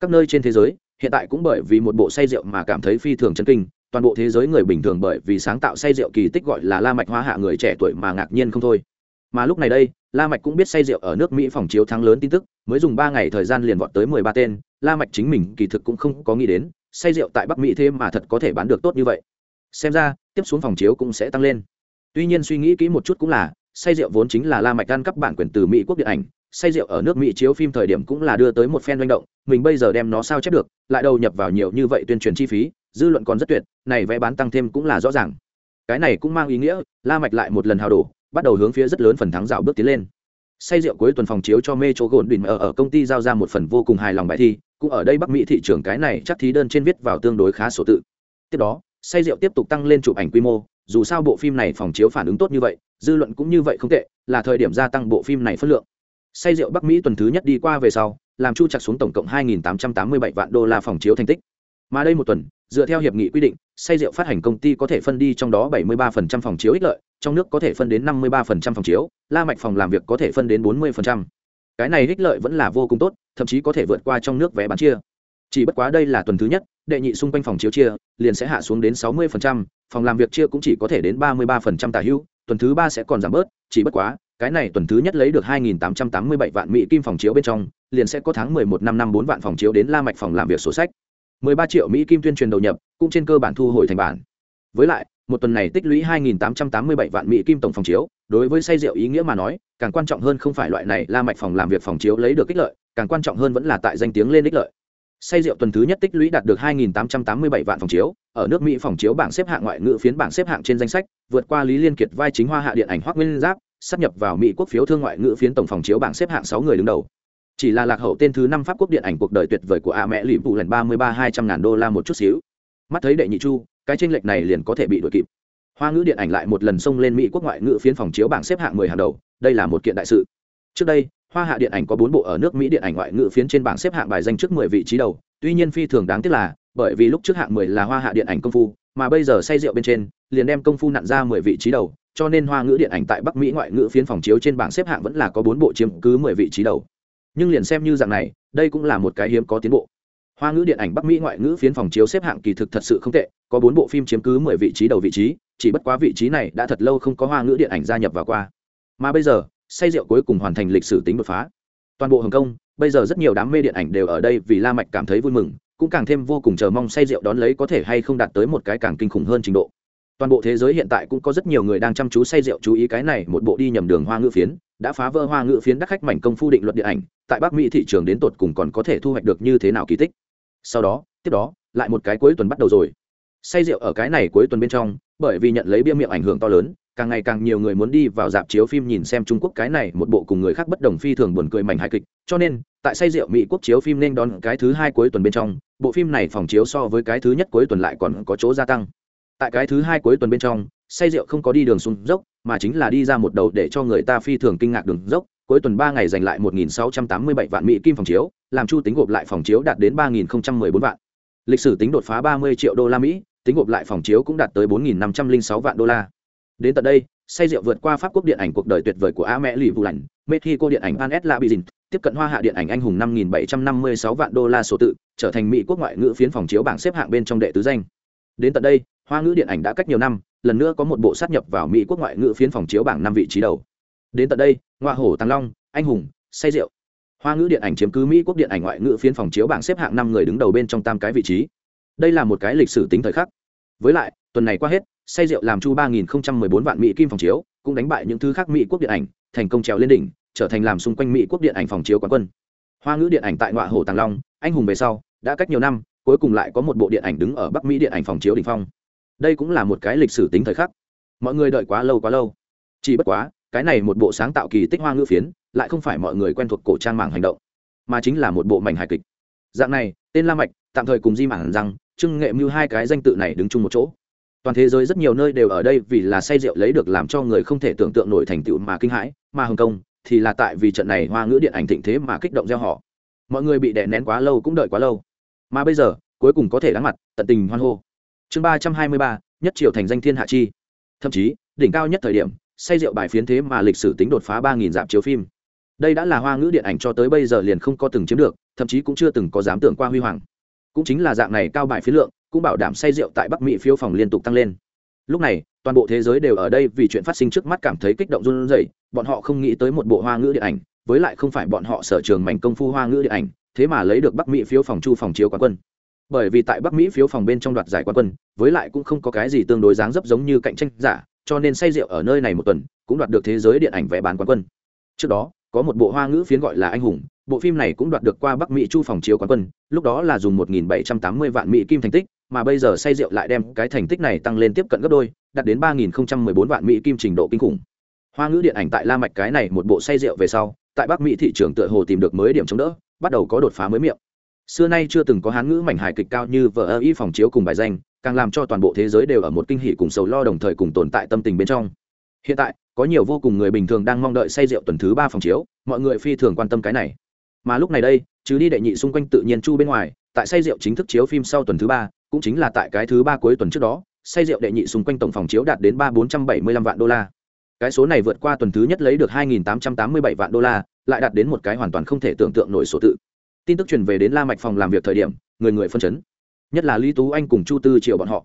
Các nơi trên thế giới, hiện tại cũng bởi vì một bộ say rượu mà cảm thấy phi thường chân kinh, toàn bộ thế giới người bình thường bởi vì sáng tạo say rượu kỳ tích gọi là la mạch hóa hạ người trẻ tuổi mà ngạc nhiên không thôi. Mà lúc này đây, la mạch cũng biết say rượu ở nước mỹ phòng chiếu thắng lớn tin tức, mới dùng ba ngày thời gian liền vọt tới mười ba tên, la mạch chính mình kỳ thực cũng không có nghĩ đến, say rượu tại bắc mỹ thế mà thật có thể bán được tốt như vậy. Xem ra, tiếp xuống phòng chiếu cũng sẽ tăng lên. Tuy nhiên suy nghĩ kỹ một chút cũng là, say rượu vốn chính là la mạch ăn cắp bản quyền từ mỹ quốc điện ảnh say rượu ở nước mỹ chiếu phim thời điểm cũng là đưa tới một phen manh động, mình bây giờ đem nó sao chép được, lại đầu nhập vào nhiều như vậy tuyên truyền chi phí, dư luận còn rất tuyệt, này vé bán tăng thêm cũng là rõ ràng. Cái này cũng mang ý nghĩa, la mạch lại một lần hào đổ, bắt đầu hướng phía rất lớn phần thắng dạo bước tiến lên. Say rượu cuối tuần phòng chiếu cho mê chỗ gồn đỉnh ở ở công ty giao ra một phần vô cùng hài lòng bài thi, cũng ở đây bắc mỹ thị trường cái này chắc thí đơn trên viết vào tương đối khá số tự. Tiếp đó, say rượu tiếp tục tăng lên chụp ảnh quy mô, dù sao bộ phim này phòng chiếu phản ứng tốt như vậy, dư luận cũng như vậy không tệ, là thời điểm gia tăng bộ phim này phân lượng say rượu bắc mỹ tuần thứ nhất đi qua về sau làm chu chặt xuống tổng cộng 2.887 vạn đô la phòng chiếu thành tích mà đây một tuần dựa theo hiệp nghị quy định say rượu phát hành công ty có thể phân đi trong đó 73% phòng chiếu ích lợi trong nước có thể phân đến 53% phòng chiếu la mạch phòng làm việc có thể phân đến 40%. cái này ích lợi vẫn là vô cùng tốt thậm chí có thể vượt qua trong nước vé bán chia chỉ bất quá đây là tuần thứ nhất đệ nhị xung quanh phòng chiếu chia liền sẽ hạ xuống đến 60%, phòng làm việc chia cũng chỉ có thể đến 33% tả hữu tuần thứ ba sẽ còn giảm bớt chỉ bất quá cái này tuần thứ nhất lấy được 2.887 vạn mỹ kim phòng chiếu bên trong, liền sẽ có tháng 11 năm năm 4 vạn phòng chiếu đến la mạch phòng làm việc sổ sách. 13 triệu mỹ kim tuyên truyền đầu nhập, cũng trên cơ bản thu hồi thành bản. Với lại, một tuần này tích lũy 2.887 vạn mỹ kim tổng phòng chiếu, đối với say rượu ý nghĩa mà nói, càng quan trọng hơn không phải loại này la mạch phòng làm việc phòng chiếu lấy được ích lợi, càng quan trọng hơn vẫn là tại danh tiếng lên ích lợi. Say rượu tuần thứ nhất tích lũy đạt được 2.887 vạn phòng chiếu, ở nước mỹ phòng chiếu bảng xếp hạng ngoại ngữ phiến bảng xếp hạng trên danh sách, vượt qua lý liên kiệt vai chính hoa hạ điện ảnh hoắc nguyên giáp sắp nhập vào mỹ quốc phiếu thương ngoại ngữ phiến tổng phòng chiếu bảng xếp hạng sáu người đứng đầu. Chỉ là lạc hậu tên thứ năm pháp quốc điện ảnh cuộc đời tuyệt vời của a mẹ lụy vụ lần ba mươi ba hai trăm ngàn đô la một chút xíu. Mắt thấy đệ nhị chu, cái tranh lệch này liền có thể bị đuổi kịp. Hoa ngữ điện ảnh lại một lần xông lên mỹ quốc ngoại ngữ phiến phòng chiếu bảng xếp hạng mười hàng đầu, đây là một kiện đại sự. Trước đây, hoa hạ điện ảnh có bốn bộ ở nước mỹ điện ảnh ngoại ngữ phiến trên bảng xếp hạng bài danh trước mười vị trí đầu, tuy nhiên phi thường đáng tiếc là, bởi vì lúc trước hạng mười là hoa hạ điện ảnh công phu, mà bây giờ say rượu bên trên, liền đem công phu nặn ra mười vị trí đầu cho nên hoa ngữ điện ảnh tại bắc mỹ ngoại ngữ phiến phòng chiếu trên bảng xếp hạng vẫn là có bốn bộ chiếm cứ mười vị trí đầu. Nhưng liền xem như dạng này, đây cũng là một cái hiếm có tiến bộ. Hoa ngữ điện ảnh bắc mỹ ngoại ngữ phiến phòng chiếu xếp hạng kỳ thực thật sự không tệ, có bốn bộ phim chiếm cứ mười vị trí đầu vị trí, chỉ bất quá vị trí này đã thật lâu không có hoa ngữ điện ảnh gia nhập vào qua. Mà bây giờ, say rượu cuối cùng hoàn thành lịch sử tính đột phá. Toàn bộ hồng kông, bây giờ rất nhiều đám mê điện ảnh đều ở đây vì la mạch cảm thấy vui mừng, cũng càng thêm vô cùng chờ mong say rượu đón lấy có thể hay không đạt tới một cái càng kinh khủng hơn trình độ toàn bộ thế giới hiện tại cũng có rất nhiều người đang chăm chú say rượu chú ý cái này, một bộ đi nhầm đường hoa ngữ phiến, đã phá vỡ hoa ngữ phiến đắc khách mảnh công phu định luật điện ảnh, tại bắc mỹ thị trường đến tột cùng còn có thể thu hoạch được như thế nào kỳ tích. Sau đó, tiếp đó, lại một cái cuối tuần bắt đầu rồi. Say rượu ở cái này cuối tuần bên trong, bởi vì nhận lấy bia miệng ảnh hưởng to lớn, càng ngày càng nhiều người muốn đi vào dạp chiếu phim nhìn xem trung quốc cái này, một bộ cùng người khác bất đồng phi thường buồn cười mảnh hài kịch, cho nên, tại say rượu mỹ quốc chiếu phim nên đón cái thứ hai cuối tuần bên trong, bộ phim này phòng chiếu so với cái thứ nhất cuối tuần lại còn có chỗ gia tăng tại cái thứ hai cuối tuần bên trong, say rượu không có đi đường xuống dốc, mà chính là đi ra một đầu để cho người ta phi thường kinh ngạc đường dốc, cuối tuần ba ngày giành lại 1.687 vạn mỹ kim phòng chiếu, làm chu tính gộp lại phòng chiếu đạt đến 3.014 vạn. Lịch sử tính đột phá 30 triệu đô la mỹ, tính gộp lại phòng chiếu cũng đạt tới 4.506 vạn đô la. Đến tận đây, say rượu vượt qua pháp quốc điện ảnh cuộc đời tuyệt vời của a mẹ lì vụ lạnh, mexico điện ảnh panet la bizin tiếp cận hoa hạ điện ảnh anh hùng 5.756 vạn đô la số tự, trở thành mỹ quốc ngoại ngữ phiến phòng chiếu bảng xếp hạng bên trong đệ tứ danh. Đến tận đây hoa ngữ điện ảnh đã cách nhiều năm, lần nữa có một bộ sát nhập vào mỹ quốc ngoại ngữ phiến phòng chiếu bảng năm vị trí đầu. Đến tận đây ngoa hổ tăng long, anh hùng, say rượu. Hoa ngữ điện ảnh chiếm cứ mỹ quốc điện ảnh ngoại ngữ phiến phòng chiếu bảng xếp hạng năm người đứng đầu bên trong tam cái vị trí. Đây là một cái lịch sử tính thời khắc. Với lại, tuần này qua hết, say rượu làm chu ba nghìn bốn vạn mỹ kim phòng chiếu, cũng đánh bại những thứ khác mỹ quốc điện ảnh, thành công trèo lên đỉnh, trở thành làm xung quanh mỹ quốc điện ảnh phòng chiếu quán quân. Hoa ngữ điện ảnh tại ngoại hồ tàng long, anh hùng về sau, đã cách nhiều năm, cuối cùng lại có một bộ điện ảnh đứng ở bắc mỹ điện ảnh phòng chiếu đỉnh phong đây cũng là một cái lịch sử tính thời khắc. Mọi người đợi quá lâu quá lâu. Chỉ bất quá, cái này một bộ sáng tạo kỳ tích hoa ngữ phiến, lại không phải mọi người quen thuộc cổ trang mảng hành động, mà chính là một bộ mảnh hài kịch. Dạng này, tên la mạch, tạm thời cùng di mảng rằng trưng nghệ mưu hai cái danh tự này đứng chung một chỗ. Toàn thế giới rất nhiều nơi đều ở đây vì là say rượu lấy được làm cho người không thể tưởng tượng nổi thành tựu mà kinh hãi, mà hồng kông thì là tại vì trận này hoa ngữ điện ảnh thịnh thế mà kích động gieo họ. Mọi người bị đè nén quá lâu cũng đợi quá lâu. Mà bây giờ, cuối cùng có thể đáng mặt, tận tình hoan hô chương ba trăm hai mươi ba, nhất triều thành danh thiên hạ chi. Thậm chí, đỉnh cao nhất thời điểm, say rượu bài phiến thế mà lịch sử tính đột phá ba nghìn dạp chiếu phim. Đây đã là hoa ngữ điện ảnh cho tới bây giờ liền không có từng chiếm được, thậm chí cũng chưa từng có dám tưởng qua huy hoàng. Cũng chính là dạng này cao bài phiến lượng, cũng bảo đảm say rượu tại bắc mỹ phiếu phòng liên tục tăng lên. Lúc này, toàn bộ thế giới đều ở đây vì chuyện phát sinh trước mắt cảm thấy kích động run rẩy, bọn họ không nghĩ tới một bộ hoa ngữ điện ảnh, với lại không phải bọn họ sở trường mảnh công phu hoa ngữ điện ảnh, thế mà lấy được bắc mỹ phiếu phòng chu phòng chiếu quán quân bởi vì tại bắc mỹ phiếu phòng bên trong đoạt giải quán quân, với lại cũng không có cái gì tương đối dáng dấp giống như cạnh tranh giả, cho nên say rượu ở nơi này một tuần, cũng đoạt được thế giới điện ảnh vẽ bán quán quân. Trước đó, có một bộ hoa ngữ phiến gọi là anh hùng, bộ phim này cũng đoạt được qua bắc mỹ chu phòng chiếu quán quân, lúc đó là dùng 1.780 vạn mỹ kim thành tích, mà bây giờ say rượu lại đem cái thành tích này tăng lên tiếp cận gấp đôi, đạt đến 3.014 vạn mỹ kim trình độ kinh khủng. Hoa ngữ điện ảnh tại la mạch cái này một bộ say rượu về sau, tại bắc mỹ thị trường tựa hồ tìm được mới điểm chống đỡ, bắt đầu có đột phá mới miệng xưa nay chưa từng có hán ngữ mảnh hài kịch cao như vợ ơ y phòng chiếu cùng bài danh, càng làm cho toàn bộ thế giới đều ở một kinh hỷ cùng sầu lo đồng thời cùng tồn tại tâm tình bên trong. Hiện tại, có nhiều vô cùng người bình thường đang mong đợi say rượu tuần thứ ba phòng chiếu, mọi người phi thường quan tâm cái này. Mà lúc này đây chứ đi đệ nhị xung quanh tự nhiên chu bên ngoài, tại say rượu chính thức chiếu phim sau tuần thứ ba, cũng chính là tại cái thứ ba cuối tuần trước đó, say rượu đệ nhị xung quanh tổng phòng chiếu đạt đến ba bốn trăm bảy mươi lăm vạn đô la. Cái số này vượt qua tuần thứ nhất lấy được hai nghìn tám trăm tám mươi bảy vạn đô la, lại đạt đến một cái hoàn toàn không thể tưởng tượng nổi số tự tin tức truyền về đến la mạch phòng làm việc thời điểm, người người phân chấn. Nhất là lý tú anh cùng chu tư triệu bọn họ.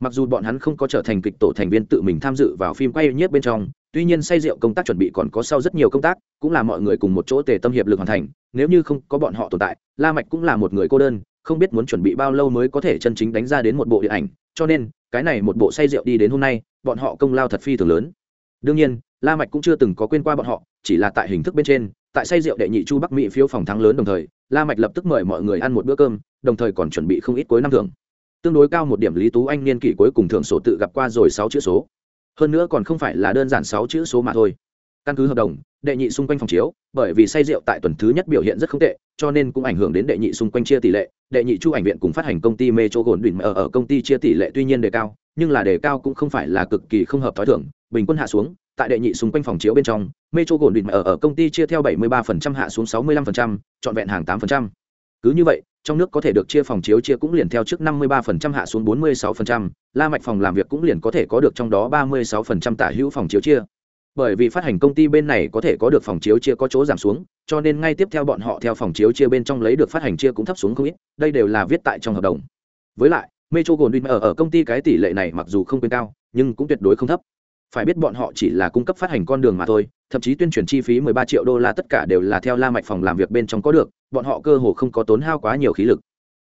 Mặc dù bọn hắn không có trở thành kịch tổ thành viên tự mình tham dự vào phim quay nhiếp bên trong, tuy nhiên say rượu công tác chuẩn bị còn có sau rất nhiều công tác, cũng là mọi người cùng một chỗ tề tâm hiệp lực hoàn thành, nếu như không có bọn họ tồn tại, la mạch cũng là một người cô đơn, không biết muốn chuẩn bị bao lâu mới có thể chân chính đánh ra đến một bộ điện ảnh, cho nên, cái này một bộ say rượu đi đến hôm nay, bọn họ công lao thật phi thường lớn. Đương nhiên, la mạch cũng chưa từng có quên qua bọn họ, chỉ là tại hình thức bên trên, tại say rượu đệ nhị chu bắc mỹ phiếu phòng thắng lớn đồng thời la mạch lập tức mời mọi người ăn một bữa cơm, đồng thời còn chuẩn bị không ít cuối năm thưởng. Tương đối cao một điểm lý tú anh niên kỷ cuối cùng thưởng sổ tự gặp qua rồi sáu chữ số. Hơn nữa còn không phải là đơn giản sáu chữ số mà thôi. Căn cứ hợp đồng, đệ nhị xung quanh phòng chiếu, bởi vì say rượu tại tuần thứ nhất biểu hiện rất không tệ, cho nên cũng ảnh hưởng đến đệ nhị xung quanh chia tỷ lệ. Đệ nhị chu ảnh viện cùng phát hành công ty metro gồn đỉnh ở ở công ty chia tỷ lệ tuy nhiên đề cao, nhưng là đề cao cũng không phải là cực kỳ không hợp thói thường. Bình quân hạ xuống, tại đệ nhị xung quanh phòng chiếu bên trong metro Goldwyn Mayer ở ở công ty chia theo 73% hạ xuống 65%, trọn vẹn hàng 8%. cứ như vậy trong nước có thể được chia phòng chiếu chia cũng liền theo trước 53% hạ xuống 46%, la mạch phòng làm việc cũng liền có thể có được trong đó 36% tả hữu phòng chiếu chia. Bởi vì phát hành công ty bên này có thể có được phòng chiếu chia có chỗ giảm xuống cho nên ngay tiếp theo bọn họ theo phòng chiếu chia bên trong lấy được phát hành chia cũng thấp xuống không ít đây đều là viết tại trong hợp đồng. Với lại metro goldwyn ở ở công ty cái tỷ lệ này mặc dù không quyền cao nhưng cũng tuyệt đối không thấp phải biết bọn họ chỉ là cung cấp phát hành con đường mà thôi, thậm chí tuyên truyền chi phí 13 triệu đô la tất cả đều là theo la mạch phòng làm việc bên trong có được, bọn họ cơ hồ không có tốn hao quá nhiều khí lực.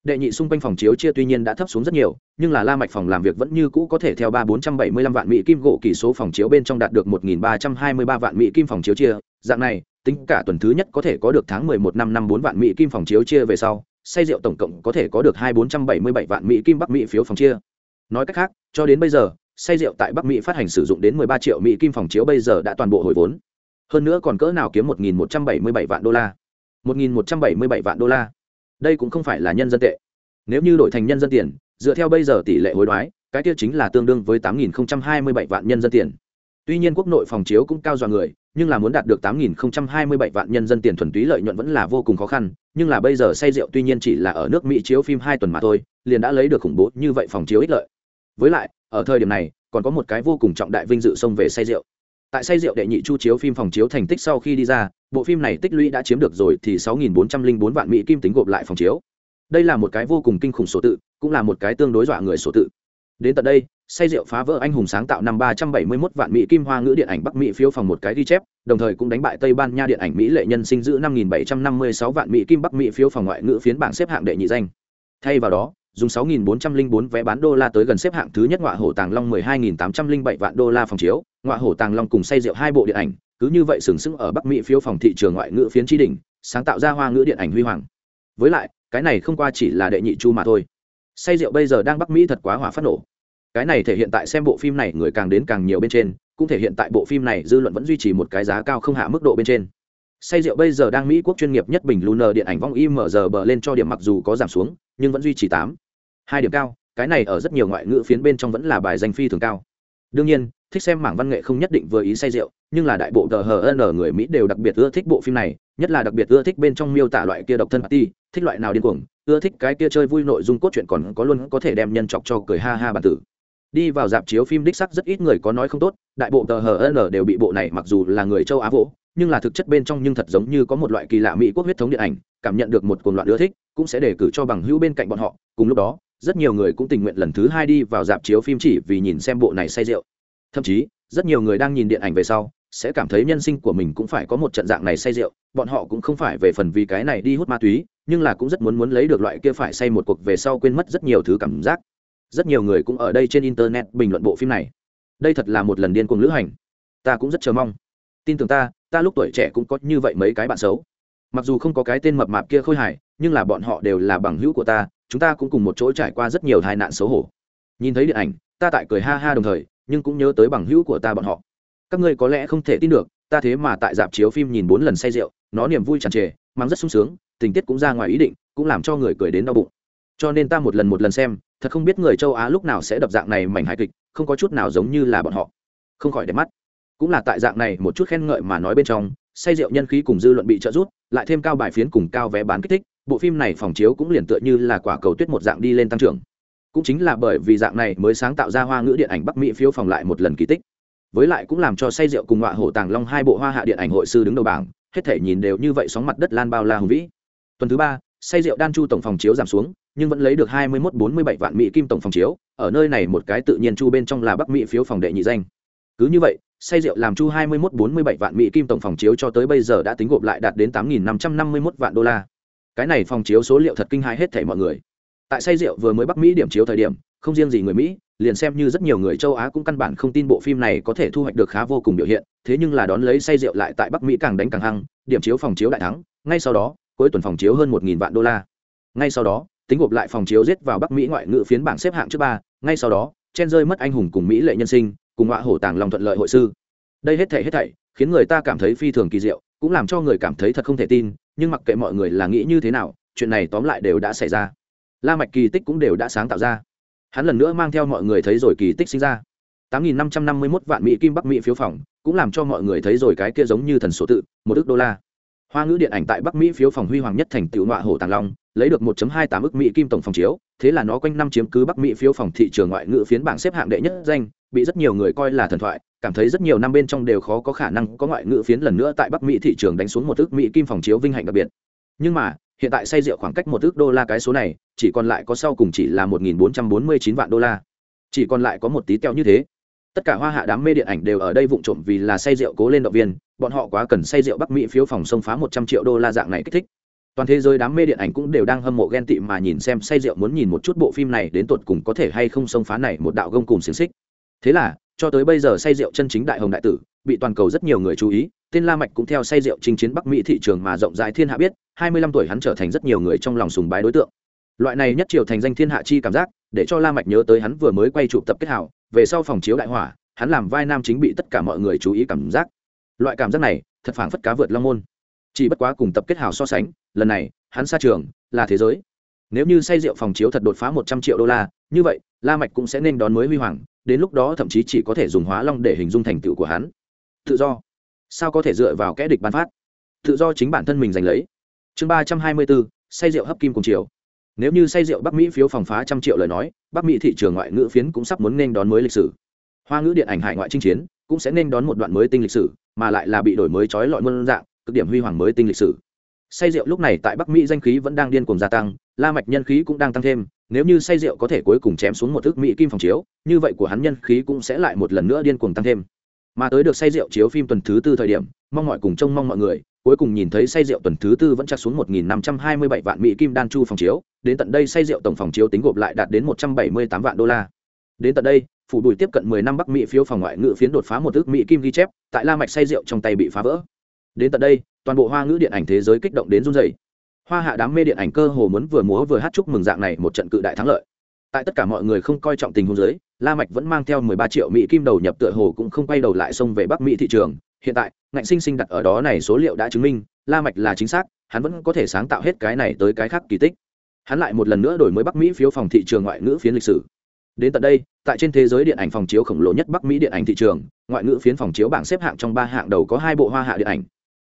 Đệ nhị xung quanh phòng chiếu chia tuy nhiên đã thấp xuống rất nhiều, nhưng là la mạch phòng làm việc vẫn như cũ có thể theo ba bốn trăm bảy mươi lăm vạn mỹ kim gỗ kỳ số phòng chiếu bên trong đạt được một nghìn ba trăm hai mươi ba vạn mỹ kim phòng chiếu chia. Dạng này, tính cả tuần thứ nhất có thể có được tháng mười một năm năm bốn vạn mỹ kim phòng chiếu chia về sau, say rượu tổng cộng có thể có được hai bốn trăm bảy mươi bảy vạn mỹ kim bắc mỹ phiếu phòng chia. Nói cách khác, cho đến bây giờ say rượu tại bắc mỹ phát hành sử dụng đến mười ba triệu mỹ kim phòng chiếu bây giờ đã toàn bộ hồi vốn. Hơn nữa còn cỡ nào kiếm một nghìn một trăm bảy mươi bảy vạn đô la. một nghìn một trăm bảy mươi bảy vạn đô la. Đây cũng không phải là nhân dân tệ. Nếu như đổi thành nhân dân tiền, dựa theo bây giờ tỷ lệ hối đoái, cái tiêu chính là tương đương với tám nghìn hai mươi bảy vạn nhân dân tiền. Tuy nhiên quốc nội phòng chiếu cũng cao dọa người, nhưng là muốn đạt được tám nghìn hai mươi bảy vạn nhân dân tiền thuần túy lợi nhuận vẫn là vô cùng khó khăn. Nhưng là bây giờ say rượu tuy nhiên chỉ là ở nước mỹ chiếu phim hai tuần mà thôi, liền đã lấy được khủng bố như vậy phòng chiếu ích lợi. Với lại ở thời điểm này, còn có một cái vô cùng trọng đại vinh dự xông về say rượu. Tại say rượu đệ nhị chu chiếu phim phòng chiếu thành tích sau khi đi ra, bộ phim này tích lũy đã chiếm được rồi thì 6.404 vạn mỹ kim tính gộp lại phòng chiếu. Đây là một cái vô cùng kinh khủng số tự, cũng là một cái tương đối dọa người số tự. Đến tận đây, say rượu phá vỡ anh hùng sáng tạo năm 371 vạn mỹ kim hoa ngữ điện ảnh bắc mỹ phiếu phòng một cái ghi chép, đồng thời cũng đánh bại tây ban nha điện ảnh mỹ lệ nhân sinh giữ 5.756 vạn mỹ kim bắc mỹ phiếu phòng ngoại ngữ phiến bảng xếp hạng đệ nhị danh. Thay vào đó dùng 6.404 vé bán đô la tới gần xếp hạng thứ nhất ngọa hổ tàng long 12.807 vạn đô la phòng chiếu. Ngọa hổ tàng long cùng say rượu hai bộ điện ảnh, cứ như vậy sừng sững ở bắc mỹ phiếu phòng thị trường ngoại ngữ phiến tri đỉnh, sáng tạo ra hoa ngữ điện ảnh huy hoàng. Với lại, cái này không qua chỉ là đệ nhị chu mà thôi. Say rượu bây giờ đang bắc mỹ thật quá hỏa phát nổ. Cái này thể hiện tại xem bộ phim này người càng đến càng nhiều bên trên, cũng thể hiện tại bộ phim này dư luận vẫn duy trì một cái giá cao không hạ mức độ bên trên. Say rượu bây giờ đang mỹ quốc chuyên nghiệp nhất bình lunar điện ảnh vong img bờ lên cho điểm mặc dù có giảm xuống, nhưng vẫn duy trì tám hai điểm cao, cái này ở rất nhiều ngoại ngữ phiến bên trong vẫn là bài danh phi thường cao. Đương nhiên, thích xem mảng văn nghệ không nhất định vừa ý say rượu, nhưng là đại bộ tờ hn người mỹ đều đặc biệt ưa thích bộ phim này, nhất là đặc biệt ưa thích bên trong miêu tả loại kia độc thân party, thích loại nào điên cuồng, ưa thích cái kia chơi vui nội dung cốt truyện còn có luôn có thể đem nhân chọc cho cười ha ha bản tử. Đi vào dạp chiếu phim đích sắc rất ít người có nói không tốt, đại bộ tờ hn đều bị bộ này mặc dù là người châu á vỗ, nhưng là thực chất bên trong nhưng thật giống như có một loại kỳ lạ mỹ quốc huyết thống điện ảnh, cảm nhận được một cuồng loạn ưa thích, cũng sẽ đề cử cho bằng hữu bên cạnh bọn họ, cùng lúc đó rất nhiều người cũng tình nguyện lần thứ hai đi vào dạp chiếu phim chỉ vì nhìn xem bộ này say rượu. Thậm chí, rất nhiều người đang nhìn điện ảnh về sau, sẽ cảm thấy nhân sinh của mình cũng phải có một trận dạng này say rượu, bọn họ cũng không phải về phần vì cái này đi hút ma túy, nhưng là cũng rất muốn muốn lấy được loại kia phải say một cuộc về sau quên mất rất nhiều thứ cảm giác. Rất nhiều người cũng ở đây trên internet bình luận bộ phim này. Đây thật là một lần điên cuồng lữ hành. Ta cũng rất chờ mong. Tin tưởng ta ta lúc tuổi trẻ cũng có như vậy mấy cái bạn xấu. Mặc dù không có cái tên mập mạp kia khôi hài nhưng là bọn họ đều là bằng hữu của ta, chúng ta cũng cùng một chỗ trải qua rất nhiều tai nạn xấu hổ. Nhìn thấy điện ảnh, ta tại cười ha ha đồng thời, nhưng cũng nhớ tới bằng hữu của ta bọn họ. Các ngươi có lẽ không thể tin được, ta thế mà tại dạp chiếu phim nhìn bốn lần say rượu, nó niềm vui tràn trề, mang rất sung sướng, tình tiết cũng ra ngoài ý định, cũng làm cho người cười đến đau bụng. Cho nên ta một lần một lần xem, thật không biết người châu á lúc nào sẽ đập dạng này mảnh hài kịch, không có chút nào giống như là bọn họ. Không khỏi đẹp mắt. Cũng là tại dạng này một chút khen ngợi mà nói bên trong, say rượu nhân khí cùng dư luận bị trợ rút lại thêm cao bài phiến cùng cao vé bán kích thích bộ phim này phòng chiếu cũng liền tựa như là quả cầu tuyết một dạng đi lên tăng trưởng. Cũng chính là bởi vì dạng này mới sáng tạo ra hoa ngữ điện ảnh bắc mỹ phiếu phòng lại một lần kỳ tích. Với lại cũng làm cho say rượu cùng ngọa hổ tàng long hai bộ hoa hạ điện ảnh hội sư đứng đầu bảng, hết thể nhìn đều như vậy sóng mặt đất lan bao la hùng vĩ. Tuần thứ ba, say rượu đan chu tổng phòng chiếu giảm xuống, nhưng vẫn lấy được hai mươi một bốn mươi bảy vạn mỹ kim tổng phòng chiếu, ở nơi này một cái tự nhiên chu bên trong là bắc mỹ phiếu phòng đệ nhị danh. Cứ như vậy, say rượu làm chu hai mươi một bốn mươi bảy vạn mỹ kim tổng phòng chiếu cho tới bây giờ đã tính gộp lại đạt đến tám nghìn năm trăm năm mươi một vạn đô la cái này phòng chiếu số liệu thật kinh hãi hết thảy mọi người. Tại say rượu vừa mới bắc mỹ điểm chiếu thời điểm, không riêng gì người mỹ, liền xem như rất nhiều người châu á cũng căn bản không tin bộ phim này có thể thu hoạch được khá vô cùng biểu hiện, thế nhưng là đón lấy say rượu lại tại bắc mỹ càng đánh càng hăng, điểm chiếu phòng chiếu đại thắng, ngay sau đó, cuối tuần phòng chiếu hơn một vạn đô la. Ngay sau đó, tính gộp lại phòng chiếu giết vào bắc mỹ ngoại ngữ phiến bảng xếp hạng trước ba, ngay sau đó chen rơi mất anh hùng cùng mỹ lệ nhân sinh, cùng họa hổ tàng lòng thuận lợi hội sư. Đây hết thảy hết thảy khiến người ta cảm thấy phi thường kỳ diệu, cũng làm cho người cảm thấy thật không thể tin nhưng mặc kệ mọi người là nghĩ như thế nào, chuyện này tóm lại đều đã xảy ra. La mạch kỳ tích cũng đều đã sáng tạo ra. Hắn lần nữa mang theo mọi người thấy rồi kỳ tích sinh ra. 8.551 vạn mỹ kim bắc mỹ phiếu phòng, cũng làm cho mọi người thấy rồi cái kia giống như thần số tự, một ước đô la. Hoa ngữ điện ảnh tại bắc mỹ phiếu phòng huy hoàng nhất thành tựu ngoại hồ tàng long, lấy được 1.28 ước mỹ kim tổng phòng chiếu, thế là nó quanh năm chiếm cứ bắc mỹ phiếu phòng thị trường ngoại ngữ phiến bảng xếp hạng đệ nhất danh, bị rất nhiều người coi là thần thoại cảm thấy rất nhiều năm bên trong đều khó có khả năng có ngoại ngữ phiến lần nữa tại bắc mỹ thị trường đánh xuống một ước mỹ kim phòng chiếu vinh hạnh đặc biệt. Nhưng mà, hiện tại say rượu khoảng cách một ước đô la cái số này, chỉ còn lại có sau cùng chỉ là 1.449 vạn đô la. Chỉ còn lại có một tí teo như thế. Tất cả hoa hạ đám mê điện ảnh đều ở đây vụng trộm vì là say rượu cố lên động viên, bọn họ quá cần say rượu bắc mỹ phiếu phòng xông phá một trăm triệu đô la dạng này kích thích. Toàn thế giới đám mê điện ảnh cũng đều đang hâm mộ ghen tị mà nhìn xem say rượu muốn nhìn một chút bộ phim này đến tột cùng có thể hay không xông phá này một đạo gông cùng xiềng xích. Thế là cho tới bây giờ say rượu chân chính đại hồng đại tử, bị toàn cầu rất nhiều người chú ý, tên la mạch cũng theo say rượu chinh chiến bắc mỹ thị trường mà rộng rãi thiên hạ biết, hai mươi lăm tuổi hắn trở thành rất nhiều người trong lòng sùng bái đối tượng. Loại này nhất triều thành danh thiên hạ chi cảm giác, để cho la mạch nhớ tới hắn vừa mới quay chụp tập kết hảo, về sau phòng chiếu đại hỏa, hắn làm vai nam chính bị tất cả mọi người chú ý cảm giác. Loại cảm giác này, thật phảng phất cá vượt long môn. Chỉ bất quá cùng tập kết hảo so sánh, lần này, hắn xa trường, là thế giới. Nếu như say rượu phòng chiếu thật đột phá một trăm triệu đô la, như vậy, la mạch cũng sẽ nên đón mới huy hoàng đến lúc đó thậm chí chỉ có thể dùng hóa long để hình dung thành tựu của hắn. Tự do. Sao có thể dựa vào kẽ địch ban phát? Tự do chính bản thân mình giành lấy. Chương ba trăm hai mươi bốn, say rượu hấp kim cùng chiều. Nếu như say rượu bắc mỹ phiếu phòng phá trăm triệu lời nói, bắc mỹ thị trường ngoại ngữ phiến cũng sắp muốn nên đón mới lịch sử. Hoa ngữ điện ảnh hải ngoại chinh chiến cũng sẽ nên đón một đoạn mới tinh lịch sử, mà lại là bị đổi mới trói lọi muôn dạng, cực điểm huy hoàng mới tinh lịch sử say rượu lúc này tại bắc mỹ danh khí vẫn đang điên cuồng gia tăng, la mạch nhân khí cũng đang tăng thêm, nếu như say rượu có thể cuối cùng chém xuống một thước mỹ kim phòng chiếu, như vậy của hắn nhân khí cũng sẽ lại một lần nữa điên cuồng tăng thêm. Mà tới được say rượu chiếu phim tuần thứ tư thời điểm, mong mọi cùng trông mong mọi người, cuối cùng nhìn thấy say rượu tuần thứ tư vẫn chặt xuống 1.527 vạn mỹ kim đan chu phòng chiếu, đến tận đây say rượu tổng phòng chiếu tính gộp lại đạt đến 178 vạn đô la. Đến tận đây, phủ đùi tiếp cận 10 năm bắc mỹ phiếu phòng ngoại ngữ phiến đột phá một ước mỹ kim ghi chép, tại la mạch say rượu trong tay bị phá vỡ đến tận đây, toàn bộ hoa ngữ điện ảnh thế giới kích động đến run rẩy. Hoa hạ đám mê điện ảnh cơ hồ muốn vừa múa vừa hát chúc mừng dạng này một trận cự đại thắng lợi. Tại tất cả mọi người không coi trọng tình huống giới la mạch vẫn mang theo 13 triệu mỹ kim đầu nhập tựa hồ cũng không quay đầu lại xông về bắc mỹ thị trường. Hiện tại, ngạnh sinh sinh đặt ở đó này số liệu đã chứng minh, la mạch là chính xác, hắn vẫn có thể sáng tạo hết cái này tới cái khác kỳ tích. Hắn lại một lần nữa đổi mới bắc mỹ phiếu phòng thị trường ngoại ngữ phiến lịch sử. Đến tận đây, tại trên thế giới điện ảnh phòng chiếu khổng lồ nhất bắc mỹ điện ảnh thị trường, ngoại ngữ phiến phòng chiếu bảng xếp hạng trong ba hạng đầu có hai bộ hoa hạ điện ảnh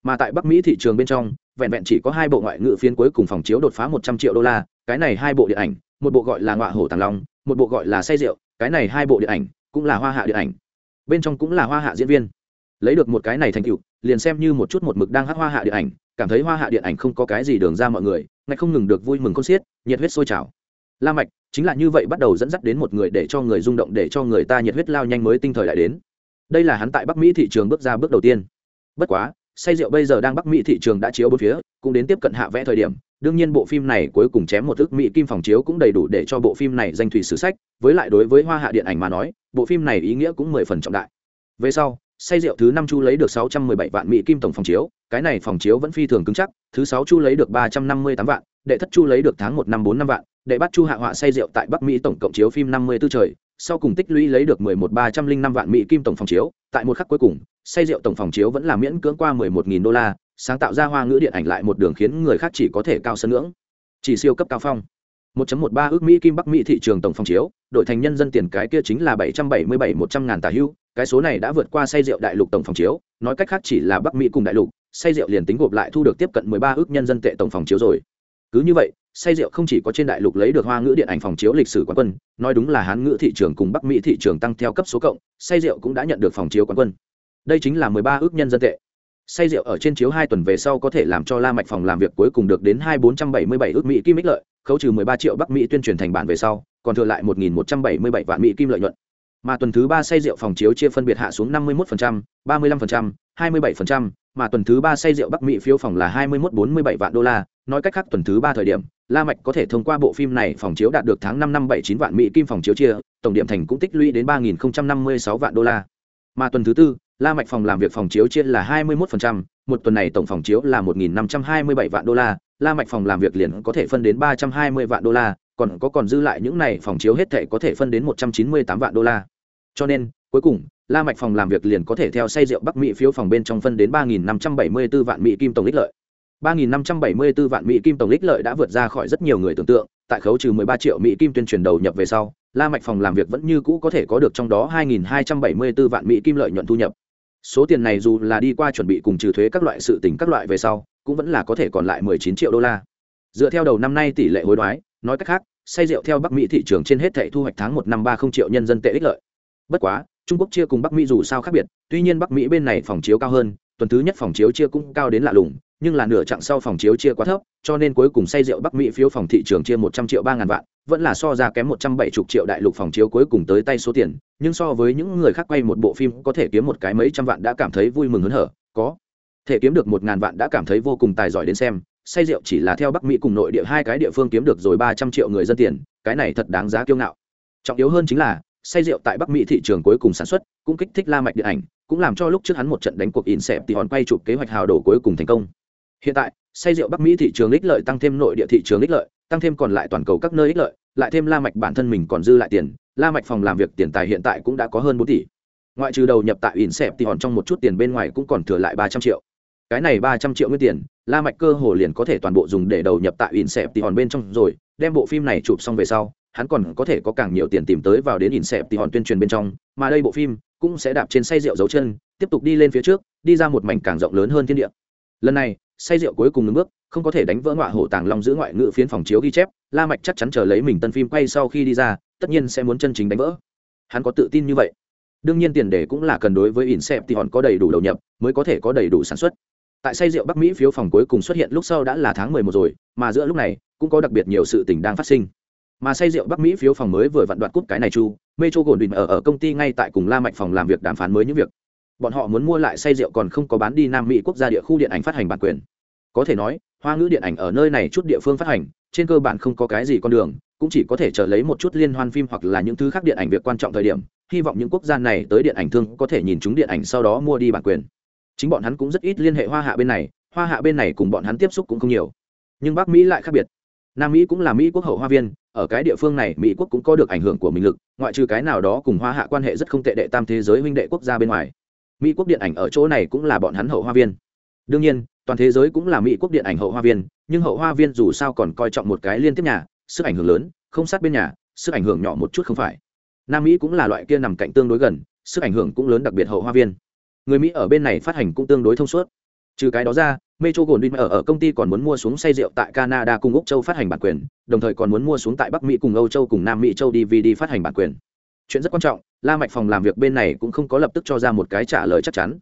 mà tại bắc mỹ thị trường bên trong, vẹn vẹn chỉ có hai bộ ngoại ngữ phiên cuối cùng phòng chiếu đột phá một trăm triệu đô la, cái này hai bộ điện ảnh, một bộ gọi là ngọa hổ tàng long, một bộ gọi là say rượu, cái này hai bộ điện ảnh cũng là hoa hạ điện ảnh. Bên trong cũng là hoa hạ diễn viên. Lấy được một cái này thành tựu, liền xem như một chút một mực đang hát hoa hạ điện ảnh, cảm thấy hoa hạ điện ảnh không có cái gì đường ra mọi người ngay không ngừng được vui mừng con xiết, nhiệt huyết sôi trào. La mạch, chính là như vậy bắt đầu dẫn dắt đến một người để cho người rung động, để cho người ta nhiệt huyết lao nhanh mới tinh thời lại đến. Đây là hắn tại bắc mỹ thị trường bước ra bước đầu tiên. Bất quá say rượu bây giờ đang bắc mỹ thị trường đã chiếu bốn phía, cũng đến tiếp cận hạ vẽ thời điểm. Đương nhiên bộ phim này cuối cùng chém một ước mỹ kim phòng chiếu cũng đầy đủ để cho bộ phim này danh thủy sử sách. Với lại đối với hoa hạ điện ảnh mà nói, bộ phim này ý nghĩa cũng mười phần trọng đại. Về sau, say rượu thứ năm chu lấy được sáu trăm mười bảy vạn mỹ kim tổng phòng chiếu, cái này phòng chiếu vẫn phi thường cứng chắc. Thứ sáu chu lấy được ba trăm năm mươi tám vạn, đệ thất chu lấy được tháng một năm bốn năm vạn, đệ bắt chu hạ họa say rượu tại bắc mỹ tổng cộng chiếu phim năm mươi tư trời sau cùng tích lũy lấy được mười một ba trăm linh năm vạn mỹ kim tổng phòng chiếu tại một khắc cuối cùng say rượu tổng phòng chiếu vẫn là miễn cưỡng qua mười một nghìn đô la sáng tạo ra hoa ngữ điện ảnh lại một đường khiến người khác chỉ có thể cao sân ngưỡng chỉ siêu cấp cao phong 1.13 ước Mỹ kim Bắc Mỹ thị trường tổng phòng chiếu, đổi thành nhân dân tiền cái kia chính là 777 100 ngàn tà hưu, cái số này đã vượt qua say rượu đại lục tổng phòng chiếu, nói cách khác chỉ là Bắc Mỹ cùng đại lục, say rượu liền tính gộp lại thu được tiếp cận 13 ước nhân dân tệ tổng phòng chiếu rồi. Cứ như vậy, say rượu không chỉ có trên đại lục lấy được hoa ngữ điện ảnh phòng chiếu lịch sử quán quân, nói đúng là hán ngữ thị trường cùng Bắc Mỹ thị trường tăng theo cấp số cộng, say rượu cũng đã nhận được phòng chiếu quán quân. Đây chính là 13 ước nhân dân tệ say rượu ở trên chiếu hai tuần về sau có thể làm cho la mạch phòng làm việc cuối cùng được đến hai bốn trăm bảy mươi bảy ước mỹ kim ích lợi khấu trừ mười ba triệu bắc mỹ tuyên truyền thành bản về sau còn thừa lại một nghìn một trăm bảy mươi bảy vạn mỹ kim lợi nhuận mà tuần thứ ba say rượu phòng chiếu chia phân biệt hạ xuống năm mươi một ba mươi lăm phần trăm, hai mươi bảy phần trăm, mà tuần thứ ba say rượu bắc mỹ phiếu phòng là hai mươi một bốn mươi bảy vạn đô la nói cách khác tuần thứ ba thời điểm la mạch có thể thông qua bộ phim này phòng chiếu đạt được tháng năm năm bảy chín vạn mỹ kim phòng chiếu chia tổng điểm thành cũng tích lũy đến ba nghìn năm mươi sáu vạn đô la. Mà tuần thứ tư la mạch phòng làm việc phòng chiếu chia là hai mươi 21%, một tuần này tổng phòng chiếu là một nghìn năm trăm hai mươi bảy vạn đô la la mạch phòng làm việc liền có thể phân đến ba trăm hai mươi vạn đô la còn có còn dư lại những này phòng chiếu hết thể có thể phân đến một trăm chín mươi tám vạn đô la. Cho nên cuối cùng la mạch phòng làm việc liền có thể theo say rượu bắc mỹ phiếu phòng bên trong phân đến ba nghìn năm trăm bảy mươi 3.574 vạn mỹ kim tổng lợi. 3.574 vạn Mỹ kim tổng lích lợi đã vượt ra khỏi rất nhiều người tưởng tượng, tại khấu trừ 13 triệu Mỹ kim tuyên truyền đầu nhập về sau, La Mạch phòng làm việc vẫn như cũ có thể có được trong đó 2.274 vạn Mỹ kim lợi nhuận thu nhập. Số tiền này dù là đi qua chuẩn bị cùng trừ thuế các loại sự tình các loại về sau, cũng vẫn là có thể còn lại 19 triệu đô la. Dựa theo đầu năm nay tỷ lệ hối đoái, nói cách khác, say rượu theo Bắc Mỹ thị trường trên hết thảy thu hoạch tháng 1 năm 30 triệu nhân dân tệ ích lợi. Bất quá, Trung Quốc chia cùng Bắc Mỹ dù sao khác biệt, tuy nhiên Bắc Mỹ bên này phòng chiếu cao hơn, tuần thứ nhất phòng chiếu chia cũng cao đến lạ lùng, nhưng là nửa chặng sau phòng chiếu chia quá thấp, cho nên cuối cùng say rượu Bắc Mỹ phiếu phòng thị trường chia một trăm triệu ba ngàn vạn, vẫn là so ra kém một trăm bảy 170 triệu đại lục phòng chiếu cuối cùng tới tay số tiền, nhưng so với những người khác quay một bộ phim có thể kiếm một cái mấy trăm vạn đã cảm thấy vui mừng hớn hở, có thể kiếm được một ngàn vạn đã cảm thấy vô cùng tài giỏi đến xem, say rượu chỉ là theo Bắc Mỹ cùng nội địa hai cái địa phương kiếm được rồi ba trăm triệu người dân tiền, cái này thật đáng giá kiêu ngạo. Trọng yếu hơn chính là, say rượu tại Bắc Mỹ thị trường cuối cùng sản xuất, cũng kích thích La Mạch điện ảnh, cũng làm cho lúc trước hắn một trận đánh cuộc in xẹp thì hòn quay chụp kế hoạch hào đổ cuối cùng thành công. Hiện tại, say rượu Bắc Mỹ thị trường ích lợi tăng thêm nội địa thị trường ích lợi, tăng thêm còn lại toàn cầu các nơi ích lợi, lại thêm La Mạch bản thân mình còn dư lại tiền, La Mạch phòng làm việc tiền tài hiện tại cũng đã có hơn bốn tỷ. Ngoại trừ đầu nhập tại ỉn xẹp thì hòn trong một chút tiền bên ngoài cũng còn thừa lại ba trăm triệu. Cái này ba trăm triệu nguyên tiền, La Mạch cơ hồ liền có thể toàn bộ dùng để đầu nhập tại ỉn xẹp thì hòn bên trong rồi, đem bộ phim này chụp xong về sau, hắn còn có thể có càng nhiều tiền tìm tới vào đến ỉn xẹp thì hòn tuyên truyền bên trong, mà đây bộ phim cũng sẽ đạp trên say rượu dấu chân, tiếp tục đi lên phía trước, đi ra một mảnh càng rộng lớn hơn thiên địa. Lần này, say rượu cuối cùng ngưng bước, không có thể đánh vỡ ngọa hổ tàng long giữ ngoại ngữ phiến phòng chiếu ghi chép, la mạch chắc chắn chờ lấy mình tân phim quay sau khi đi ra, tất nhiên sẽ muốn chân chính đánh vỡ. Hắn có tự tin như vậy. Đương nhiên tiền đề cũng là cần đối với ỉn xẹp thì hòn có đầy đủ đầu nhập, mới có thể có đầy đủ sản xuất. Tại say rượu bắc mỹ phiếu phòng cuối cùng xuất hiện lúc sau đã là tháng mười một rồi, mà giữa lúc này, cũng có đặc biệt nhiều sự tình đang phát sinh. Mà say rượu bắc mỹ phiếu phòng mới vừa vặn đoạt cúp cái này chu, metro gồn đình ở ở công ty ngay tại cùng la mạch phòng làm việc đàm phán mới những việc bọn họ muốn mua lại say rượu còn không có bán đi nam mỹ quốc gia địa khu điện ảnh phát hành bản quyền. Có thể nói, hoa ngữ điện ảnh ở nơi này chút địa phương phát hành, trên cơ bản không có cái gì con đường, cũng chỉ có thể chờ lấy một chút liên hoan phim hoặc là những thứ khác điện ảnh việc quan trọng thời điểm. Hy vọng những quốc gia này tới điện ảnh thương có thể nhìn chúng điện ảnh sau đó mua đi bản quyền. Chính bọn hắn cũng rất ít liên hệ hoa hạ bên này, hoa hạ bên này cùng bọn hắn tiếp xúc cũng không nhiều. Nhưng bắc mỹ lại khác biệt. Nam mỹ cũng là mỹ quốc hậu hoa viên, ở cái địa phương này mỹ quốc cũng có được ảnh hưởng của mình lực, ngoại trừ cái nào đó cùng hoa hạ quan hệ rất không tệ đệ tam thế giới huynh đệ quốc gia bên ngoài mỹ quốc điện ảnh ở chỗ này cũng là bọn hắn hậu hoa viên. Đương nhiên, toàn thế giới cũng là mỹ quốc điện ảnh hậu hoa viên, nhưng hậu hoa viên dù sao còn coi trọng một cái liên tiếp nhà, sức ảnh hưởng lớn, không sát bên nhà, sức ảnh hưởng nhỏ một chút không phải. Nam mỹ cũng là loại kia nằm cạnh tương đối gần, sức ảnh hưởng cũng lớn đặc biệt hậu hoa viên. Người mỹ ở bên này phát hành cũng tương đối thông suốt. Trừ cái đó ra metro goldwyn ở ở công ty còn muốn mua xuống say rượu tại canada cùng úc châu phát hành bản quyền, đồng thời còn muốn mua xuống tại bắc mỹ cùng âu châu cùng nam mỹ châu dvd phát hành bản quyền chuyện rất quan trọng, la mạch phòng làm việc bên này cũng không có lập tức cho ra một cái trả lời chắc chắn.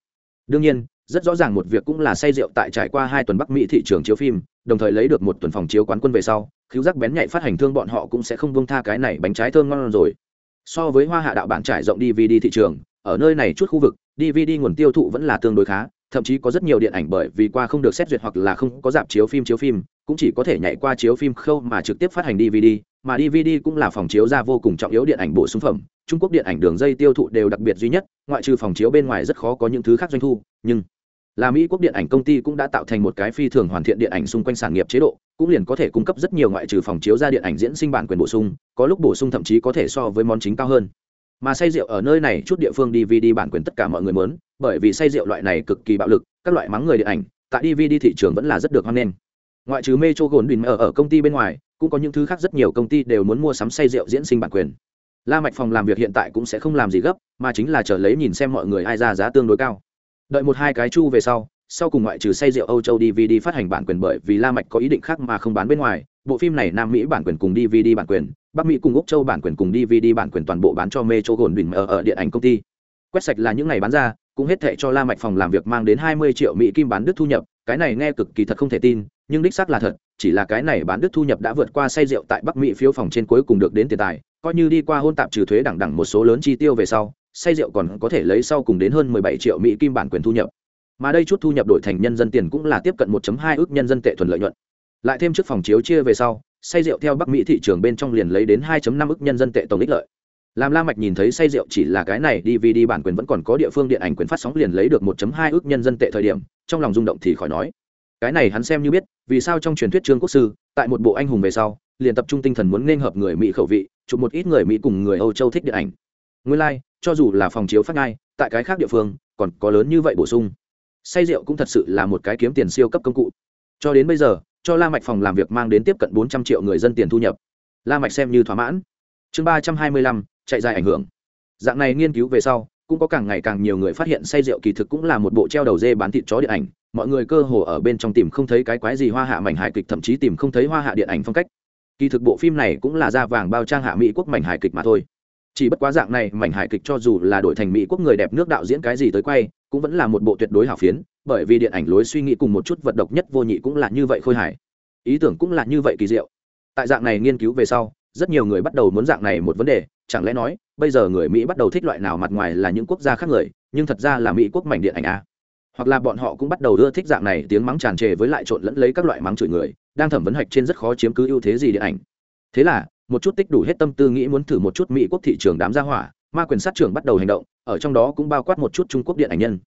Đương nhiên, rất rõ ràng một việc cũng là say rượu tại trải qua hai tuần bắc mỹ thị trường chiếu phim, đồng thời lấy được một tuần phòng chiếu quán quân về sau khiếu giác bén nhạy phát hành thương bọn họ cũng sẽ không buông tha cái này bánh trái thơm ngon rồi. So với hoa hạ đạo bản trải rộng dvd thị trường, ở nơi này chút khu vực dvd nguồn tiêu thụ vẫn là tương đối khá, thậm chí có rất nhiều điện ảnh bởi vì qua không được xét duyệt hoặc là không có dạp chiếu phim chiếu phim, cũng chỉ có thể nhảy qua chiếu phim khâu mà trực tiếp phát hành dvd mà dvd cũng là phòng chiếu ra vô cùng trọng yếu điện ảnh bổ sung phẩm trung quốc điện ảnh đường dây tiêu thụ đều đặc biệt duy nhất, ngoại trừ phòng chiếu bên ngoài rất khó có những thứ khác doanh thu, nhưng là mỹ quốc điện ảnh công ty cũng đã tạo thành một cái phi thường hoàn thiện điện ảnh xung quanh sản nghiệp chế độ, cũng liền có thể cung cấp rất nhiều ngoại trừ phòng chiếu ra điện ảnh diễn sinh bản quyền bổ sung, có lúc bổ sung thậm chí có thể so với món chính cao hơn. Mà say rượu ở nơi này chút địa phương dvd bản quyền tất cả mọi người muốn, bởi vì say rượu loại này cực kỳ bạo lực, các loại mắng người điện ảnh, tại dvd thị trường vẫn là rất được hoan nghênh. Ngoại trừ metro gồn ở ở công ty bên ngoài, cũng có những thứ khác rất nhiều công ty đều muốn mua sắm say rượu diễn sinh bản quyền la mạch phòng làm việc hiện tại cũng sẽ không làm gì gấp, mà chính là chờ lấy nhìn xem mọi người ai ra giá tương đối cao. Đợi một hai cái chu về sau sau cùng ngoại trừ say rượu âu châu dvd phát hành bản quyền bởi vì la mạch có ý định khác mà không bán bên ngoài, bộ phim này nam mỹ bản quyền cùng dvd bản quyền, bắc mỹ cùng úc châu bản quyền cùng dvd bản quyền toàn bộ bán cho metro Goldwyn ở ở điện ảnh công ty. Quét sạch là những ngày bán ra, cũng hết thệ cho la mạch phòng làm việc mang đến 20 triệu mỹ kim bán đứt thu nhập, cái này nghe cực kỳ thật không thể tin, nhưng đích xác là thật, chỉ là cái này bán đứt thu nhập đã vượt qua say rượu tại bắc mỹ phiếu phòng trên cuối cùng được đến tiền tài coi như đi qua hôn tạm trừ thuế đẳng đẳng một số lớn chi tiêu về sau, say rượu còn có thể lấy sau cùng đến hơn 17 triệu mỹ kim bản quyền thu nhập. Mà đây chút thu nhập đổi thành nhân dân tiền cũng là tiếp cận 1.2 ước nhân dân tệ thuần lợi nhuận. Lại thêm trước phòng chiếu chia về sau, say rượu theo bắc mỹ thị trường bên trong liền lấy đến 2.5 ước nhân dân tệ tổng ích lợi. Làm la mạch nhìn thấy say rượu chỉ là cái này dvd bản quyền vẫn còn có địa phương điện ảnh quyền phát sóng liền lấy được 1.2 ước nhân dân tệ thời điểm, trong lòng rung động thì khỏi nói. Cái này hắn xem như biết, vì sao trong truyền thuyết trương quốc sư, tại một bộ anh hùng về sau, liền tập trung tinh thần muốn nên hợp người mỹ khẩu vị chụp một ít người mỹ cùng người âu châu thích điện ảnh. Nguyên lai like, cho dù là phòng chiếu phát ngay tại cái khác địa phương còn có lớn như vậy bổ sung. Say rượu cũng thật sự là một cái kiếm tiền siêu cấp công cụ. Cho đến bây giờ cho la mạch phòng làm việc mang đến tiếp cận bốn trăm triệu người dân tiền thu nhập. La mạch xem như thỏa mãn. Chương ba trăm hai mươi lăm chạy dài ảnh hưởng. Dạng này nghiên cứu về sau cũng có càng ngày càng nhiều người phát hiện say rượu kỳ thực cũng là một bộ treo đầu dê bán thịt chó điện ảnh. Mọi người cơ hồ ở bên trong tìm không thấy cái quái gì hoa hạ mảnh hài kịch thậm chí tìm không thấy hoa hạ điện ảnh phong cách kỳ thực bộ phim này cũng là da vàng bao trang hạ mỹ quốc mảnh hài kịch mà thôi. Chỉ bất quá dạng này, mảnh hài kịch cho dù là đổi thành mỹ quốc người đẹp nước đạo diễn cái gì tới quay, cũng vẫn là một bộ tuyệt đối hảo phiến, bởi vì điện ảnh lối suy nghĩ cùng một chút vật độc nhất vô nhị cũng là như vậy khôi hài. Ý tưởng cũng là như vậy kỳ diệu. Tại dạng này nghiên cứu về sau, rất nhiều người bắt đầu muốn dạng này một vấn đề, chẳng lẽ nói, bây giờ người mỹ bắt đầu thích loại nào mặt ngoài là những quốc gia khác người, nhưng thật ra là mỹ quốc mảnh điện ảnh a hoặc là bọn họ cũng bắt đầu ưa thích dạng này tiếng mắng tràn trề với lại trộn lẫn lấy các loại mắng chửi người đang thẩm vấn hạch trên rất khó chiếm cứ ưu thế gì điện ảnh. Thế là, một chút tích đủ hết tâm tư nghĩ muốn thử một chút mỹ quốc thị trường đám gia hỏa, ma quyền sát trưởng bắt đầu hành động, ở trong đó cũng bao quát một chút trung quốc điện ảnh nhân.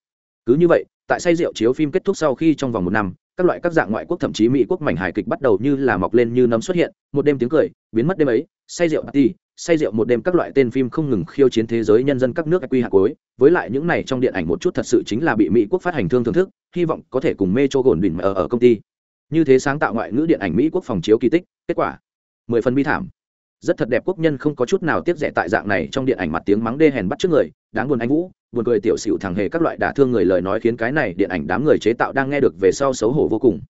Cứ như vậy, tại say rượu chiếu phim kết thúc sau khi trong vòng một năm, các loại các dạng ngoại quốc thậm chí mỹ quốc mảnh hài kịch bắt đầu như là mọc lên như nấm xuất hiện, một đêm tiếng cười, biến mất đêm ấy, say rượu party, say rượu một đêm các loại tên phim không ngừng khiêu chiến thế giới nhân dân các nước quy hạt cuối. Với lại những này trong điện ảnh một chút thật sự chính là bị mỹ quốc phát hành thương thưởng thức, hy vọng có thể cùng mê cho gồn đỉnh ở ở công ty như thế sáng tạo ngoại ngữ điện ảnh mỹ quốc phòng chiếu kỳ tích, kết quả, mười phần bi thảm. Rất thật đẹp quốc nhân không có chút nào tiếp rẻ tại dạng này trong điện ảnh mặt tiếng mắng đê hèn bắt trước người, đáng buồn anh vũ, buồn cười tiểu xỉu thằng hề các loại đả thương người lời nói khiến cái này điện ảnh đám người chế tạo đang nghe được về sau xấu hổ vô cùng.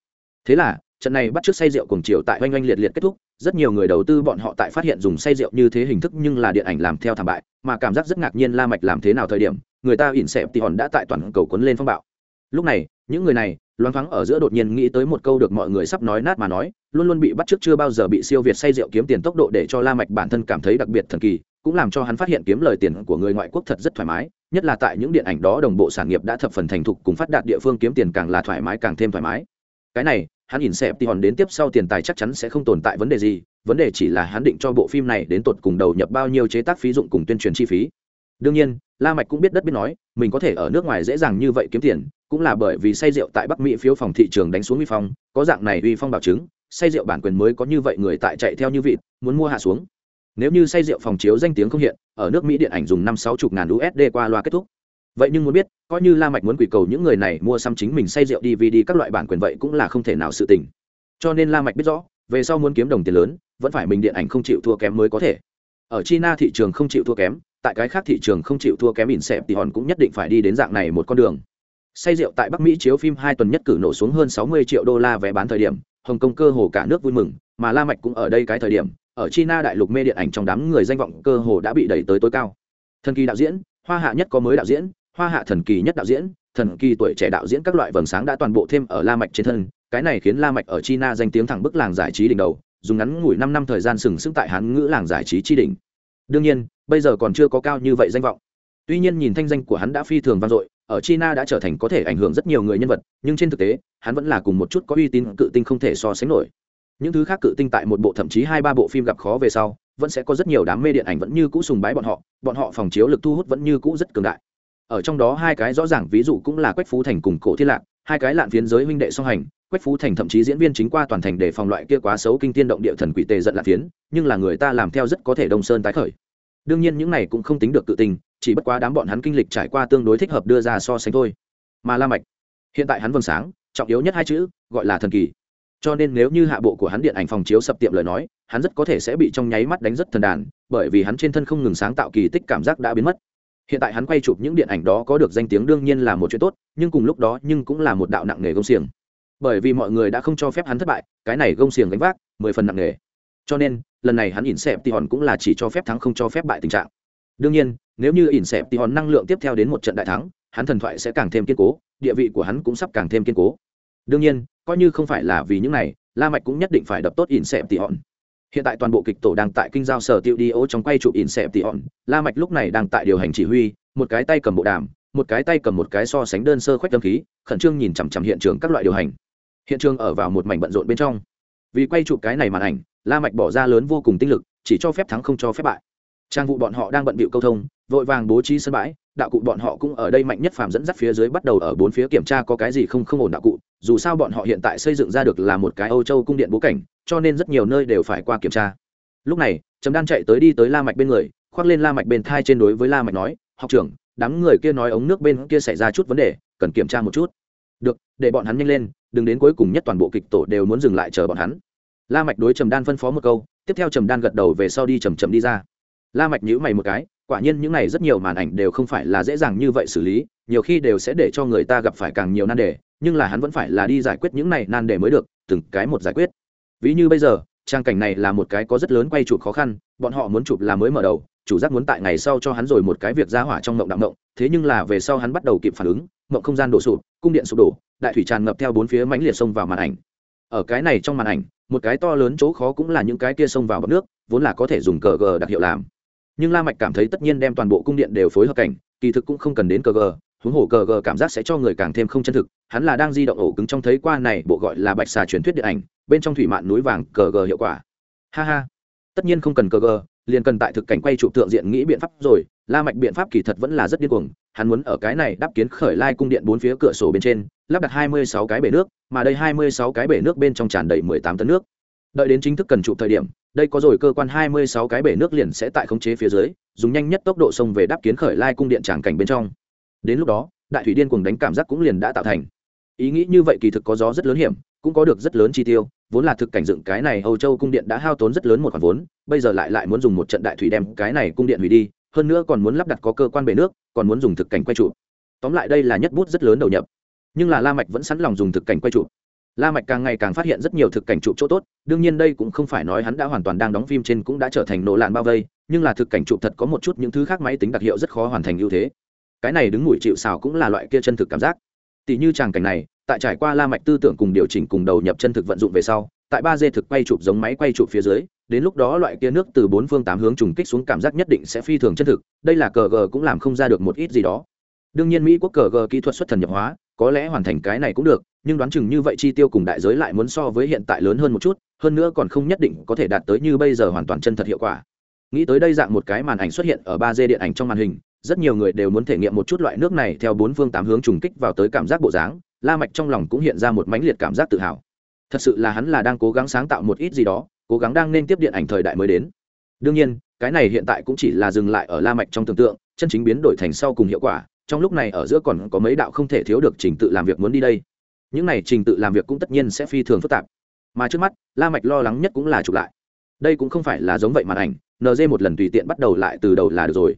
Thế là, trận này bắt trước say rượu cùng chiều tại oanh oanh liệt liệt kết thúc, rất nhiều người đầu tư bọn họ tại phát hiện dùng say rượu như thế hình thức nhưng là điện ảnh làm theo thảm bại, mà cảm giác rất ngạc nhiên la mạch làm thế nào thời điểm, người ta ỉn xẹp thì hòn đã tại toàn cầu cuốn lên phong bạo. Lúc này, những người này loáng thoáng ở giữa đột nhiên nghĩ tới một câu được mọi người sắp nói nát mà nói, luôn luôn bị bắt trước chưa bao giờ bị siêu việt say rượu kiếm tiền tốc độ để cho la mạch bản thân cảm thấy đặc biệt thần kỳ, cũng làm cho hắn phát hiện kiếm lời tiền của người ngoại quốc thật rất thoải mái, nhất là tại những điện ảnh đó đồng bộ sản nghiệp đã thập phần thành thục cùng phát đạt địa phương kiếm tiền càng là thoải mái càng thêm thoải mái. Cái này, hắn nhìn xẹp thì hòn đến tiếp sau tiền tài chắc chắn sẽ không tồn tại vấn đề gì, vấn đề chỉ là hắn định cho bộ phim này đến tột cùng đầu nhập bao nhiêu chế tác phí dụng cùng tuyên truyền chi phí. Đương nhiên la mạch cũng biết đất biết nói, mình có thể ở nước ngoài dễ dàng như vậy kiếm tiền, cũng là bởi vì say rượu tại bắc mỹ phiếu phòng thị trường đánh xuống uy phong, có dạng này uy phong bảo chứng, say rượu bản quyền mới có như vậy người tại chạy theo như vịt, muốn mua hạ xuống. Nếu như say rượu phòng chiếu danh tiếng không hiện, ở nước mỹ điện ảnh dùng năm sáu chục ngàn usd qua loa kết thúc. Vậy nhưng muốn biết, coi như la mạch muốn quỷ cầu những người này mua xăm chính mình say rượu dvd các loại bản quyền vậy cũng là không thể nào sự tình. Cho nên la mạch biết rõ, về sau muốn kiếm đồng tiền lớn, vẫn phải mình điện ảnh không chịu thua kém mới có thể. Ở china thị trường không chịu thua kém tại cái khác thị trường không chịu thua kém ỉn xẹp thì hòn cũng nhất định phải đi đến dạng này một con đường. Say rượu tại bắc mỹ chiếu phim hai tuần nhất cử nổ xuống hơn sáu mươi triệu đô la vé bán thời điểm, hồng kông cơ hồ cả nước vui mừng, mà la mạch cũng ở đây cái thời điểm, ở china đại lục mê điện ảnh trong đám người danh vọng cơ hồ đã bị đẩy tới tối cao. Thần kỳ đạo diễn, hoa hạ nhất có mới đạo diễn, hoa hạ thần kỳ nhất đạo diễn, thần kỳ tuổi trẻ đạo diễn các loại vầng sáng đã toàn bộ thêm ở la mạch trên thân, cái này khiến la mạch ở china danh tiếng thẳng bức làng giải trí đỉnh đầu, dùng ngắn ngủi năm năm thời gian sừng sững tại hán ngữ làng giải trí chi đỉnh đương nhiên, bây giờ còn chưa có cao như vậy danh vọng. Tuy nhiên nhìn thanh danh của hắn đã phi thường vang dội, ở china đã trở thành có thể ảnh hưởng rất nhiều người nhân vật, nhưng trên thực tế, hắn vẫn là cùng một chút có uy tín cự tinh không thể so sánh nổi. Những thứ khác cự tinh tại một bộ thậm chí hai ba bộ phim gặp khó về sau, vẫn sẽ có rất nhiều đám mê điện ảnh vẫn như cũ sùng bái bọn họ bọn họ phòng chiếu lực thu hút vẫn như cũ rất cường đại. Ở trong đó hai cái rõ ràng ví dụ cũng là quách phú thành cùng cổ thiên lạc, hai cái lạn phiến giới huynh đệ song hành quách phú thành thậm chí diễn viên chính qua toàn thành để phòng loại kia quá xấu kinh tiên động địa thần quỷ tề giận lạn phiến, nhưng là người ta làm theo rất có thể đông sơn tái khởi. Đương nhiên những này cũng không tính được tự tình, chỉ bất quá đám bọn hắn kinh lịch trải qua tương đối thích hợp đưa ra so sánh thôi. Mà la mạch, hiện tại hắn vầng sáng, trọng yếu nhất hai chữ, gọi là thần kỳ. Cho nên nếu như hạ bộ của hắn điện ảnh phòng chiếu sập tiệm lời nói, hắn rất có thể sẽ bị trong nháy mắt đánh rất thần đàn, bởi vì hắn trên thân không ngừng sáng tạo kỳ tích cảm giác đã biến mất. Hiện tại hắn quay chụp những điện ảnh đó có được danh tiếng đương nhiên là một chuyện tốt, nhưng cùng lúc đó nhưng cũng là một đạo nặng nghề gông xiềng bởi vì mọi người đã không cho phép hắn thất bại cái này gông xiềng gánh vác mười phần nặng nề, cho nên lần này hắn ỉn xẹp thì hòn cũng là chỉ cho phép thắng không cho phép bại tình trạng. Đương nhiên nếu như ỉn xẹp thì hòn năng lượng tiếp theo đến một trận đại thắng hắn thần thoại sẽ càng thêm kiên cố địa vị của hắn cũng sắp càng thêm kiên cố. Đương nhiên coi như không phải là vì những này la mạch cũng nhất định phải đập tốt ỉn xẹp thì hòn. Hiện tại toàn bộ kịch tổ đang tại kinh giao sở tiêu đi ô trong quay chụp ỉn xẹp thì hòn la mạch lúc này đang tại điều hành chỉ huy một cái tay cầm bộ đàm một cái tay cầm một cái so sánh đơn sơ khoách tâm khí khẩn trương nhìn chằm chằm hiện trường các loại điều hành hiện trường ở vào một mảnh bận rộn bên trong. Vì quay chụp cái này màn ảnh, la mạch bỏ ra lớn vô cùng tinh lực, chỉ cho phép thắng không cho phép bại. Trang vụ bọn họ đang bận bịu câu thông, vội vàng bố trí sân bãi, đạo cụ bọn họ cũng ở đây mạnh nhất phàm dẫn dắt phía dưới bắt đầu ở bốn phía kiểm tra có cái gì không không ổn đạo cụ, dù sao bọn họ hiện tại xây dựng ra được là một cái âu châu cung điện bố cảnh, cho nên rất nhiều nơi đều phải qua kiểm tra. Lúc này, trầm đan chạy tới đi tới la mạch bên người, khoác lên la mạch bên thai trên đối với la mạch nói, học trưởng, đám người kia nói ống nước bên kia xảy ra chút vấn đề, cần kiểm tra một chút. Được, để bọn hắn nhanh lên đừng đến cuối cùng nhất toàn bộ kịch tổ đều muốn dừng lại chờ bọn hắn. La mạch đối trầm đan phân phó một câu, tiếp theo trầm đan gật đầu về sau đi chầm chậm đi ra. La mạch nhíu mày một cái, quả nhiên những này rất nhiều màn ảnh đều không phải là dễ dàng như vậy xử lý, nhiều khi đều sẽ để cho người ta gặp phải càng nhiều nan đề, nhưng là hắn vẫn phải là đi giải quyết những này nan đề mới được, từng cái một giải quyết. Ví như bây giờ, trang cảnh này là một cái có rất lớn quay chụp khó khăn, bọn họ muốn chụp là mới mở đầu, chủ giác muốn tại ngày sau cho hắn rồi một cái việc ra hỏa trong mộng đạo mộng, thế nhưng là về sau hắn bắt đầu kịp phản ứng, mộng không gian đổ sụp, cung điện sụp đổ đại thủy tràn ngập theo bốn phía mãnh liệt sông vào màn ảnh. Ở cái này trong màn ảnh, một cái to lớn chỗ khó cũng là những cái kia sông vào bọc nước, vốn là có thể dùng cờ gờ đặc hiệu làm. Nhưng la mạch cảm thấy tất nhiên đem toàn bộ cung điện đều phối hợp cảnh, kỳ thực cũng không cần đến cờ gờ, huống hồ cờ gờ cảm giác sẽ cho người càng thêm không chân thực. Hắn là đang di động ổ cứng trong thấy qua này bộ gọi là bạch xà truyền thuyết điện ảnh, bên trong thủy mạn núi vàng cờ gờ hiệu quả. Ha ha. Tất nhiên không cần cờ gờ, liền cần tại thực cảnh quay trụ tượng diện nghĩ biện pháp rồi la mạch biện pháp kỳ thật vẫn là rất điên cuồng, hắn muốn ở cái này đáp kiến khởi lai cung điện bốn phía cửa sổ bên trên, lắp đặt 26 cái bể nước, mà đây 26 cái bể nước bên trong tràn đầy 18 tấn nước. Đợi đến chính thức cần trụ thời điểm, đây có rồi, cơ quan 26 cái bể nước liền sẽ tại khống chế phía dưới, dùng nhanh nhất tốc độ xông về đáp kiến khởi lai cung điện tràng cảnh bên trong. Đến lúc đó, đại thủy điên cuồng đánh cảm giác cũng liền đã tạo thành. Ý nghĩ như vậy kỳ thực có gió rất lớn hiểm, cũng có được rất lớn chi tiêu, vốn là thực cảnh dựng cái này âu châu cung điện đã hao tốn rất lớn một khoản vốn, bây giờ lại lại muốn dùng một trận đại thủy đem cái này cung điện hủy đi hơn nữa còn muốn lắp đặt có cơ quan bể nước, còn muốn dùng thực cảnh quay trụ tóm lại đây là nhất bút rất lớn đầu nhập. Nhưng là la mạch vẫn sẵn lòng dùng thực cảnh quay trụ la mạch càng ngày càng phát hiện rất nhiều thực cảnh trụ chỗ tốt, đương nhiên đây cũng không phải nói hắn đã hoàn toàn đang đóng phim trên cũng đã trở thành nổ lạn bao vây, nhưng là thực cảnh trụ thật có một chút những thứ khác máy tính đặc hiệu rất khó hoàn thành ưu thế. Cái này đứng mũi chịu xào cũng là loại kia chân thực cảm giác. Tỷ như tràng cảnh này, tại trải qua la mạch tư tưởng cùng điều chỉnh cùng đầu nhập chân thực vận dụng về sau, tại ba d thực quay chụp giống máy quay chụp phía dưới đến lúc đó loại kia nước từ bốn phương tám hướng trùng kích xuống cảm giác nhất định sẽ phi thường chân thực, đây là cờ g cũng làm không ra được một ít gì đó. Đương nhiên mỹ quốc cờ g kỹ thuật xuất thần nhập hóa, có lẽ hoàn thành cái này cũng được, nhưng đoán chừng như vậy chi tiêu cùng đại giới lại muốn so với hiện tại lớn hơn một chút, hơn nữa còn không nhất định có thể đạt tới như bây giờ hoàn toàn chân thật hiệu quả. Nghĩ tới đây dạng một cái màn ảnh xuất hiện ở ba d điện ảnh trong màn hình, rất nhiều người đều muốn thể nghiệm một chút loại nước này theo bốn phương tám hướng trùng kích vào tới cảm giác bộ dáng, la mạch trong lòng cũng hiện ra một mãnh liệt cảm giác tự hào. Thật sự là hắn là đang cố gắng sáng tạo một ít gì đó cố gắng đang nên tiếp điện ảnh thời đại mới đến. Đương nhiên, cái này hiện tại cũng chỉ là dừng lại ở la mạch trong tưởng tượng, chân chính biến đổi thành sau cùng hiệu quả, trong lúc này ở giữa còn có mấy đạo không thể thiếu được trình tự làm việc muốn đi đây. Những này trình tự làm việc cũng tất nhiên sẽ phi thường phức tạp. Mà trước mắt, la mạch lo lắng nhất cũng là chụp lại. Đây cũng không phải là giống vậy màn ảnh nd một lần tùy tiện bắt đầu lại từ đầu là được rồi.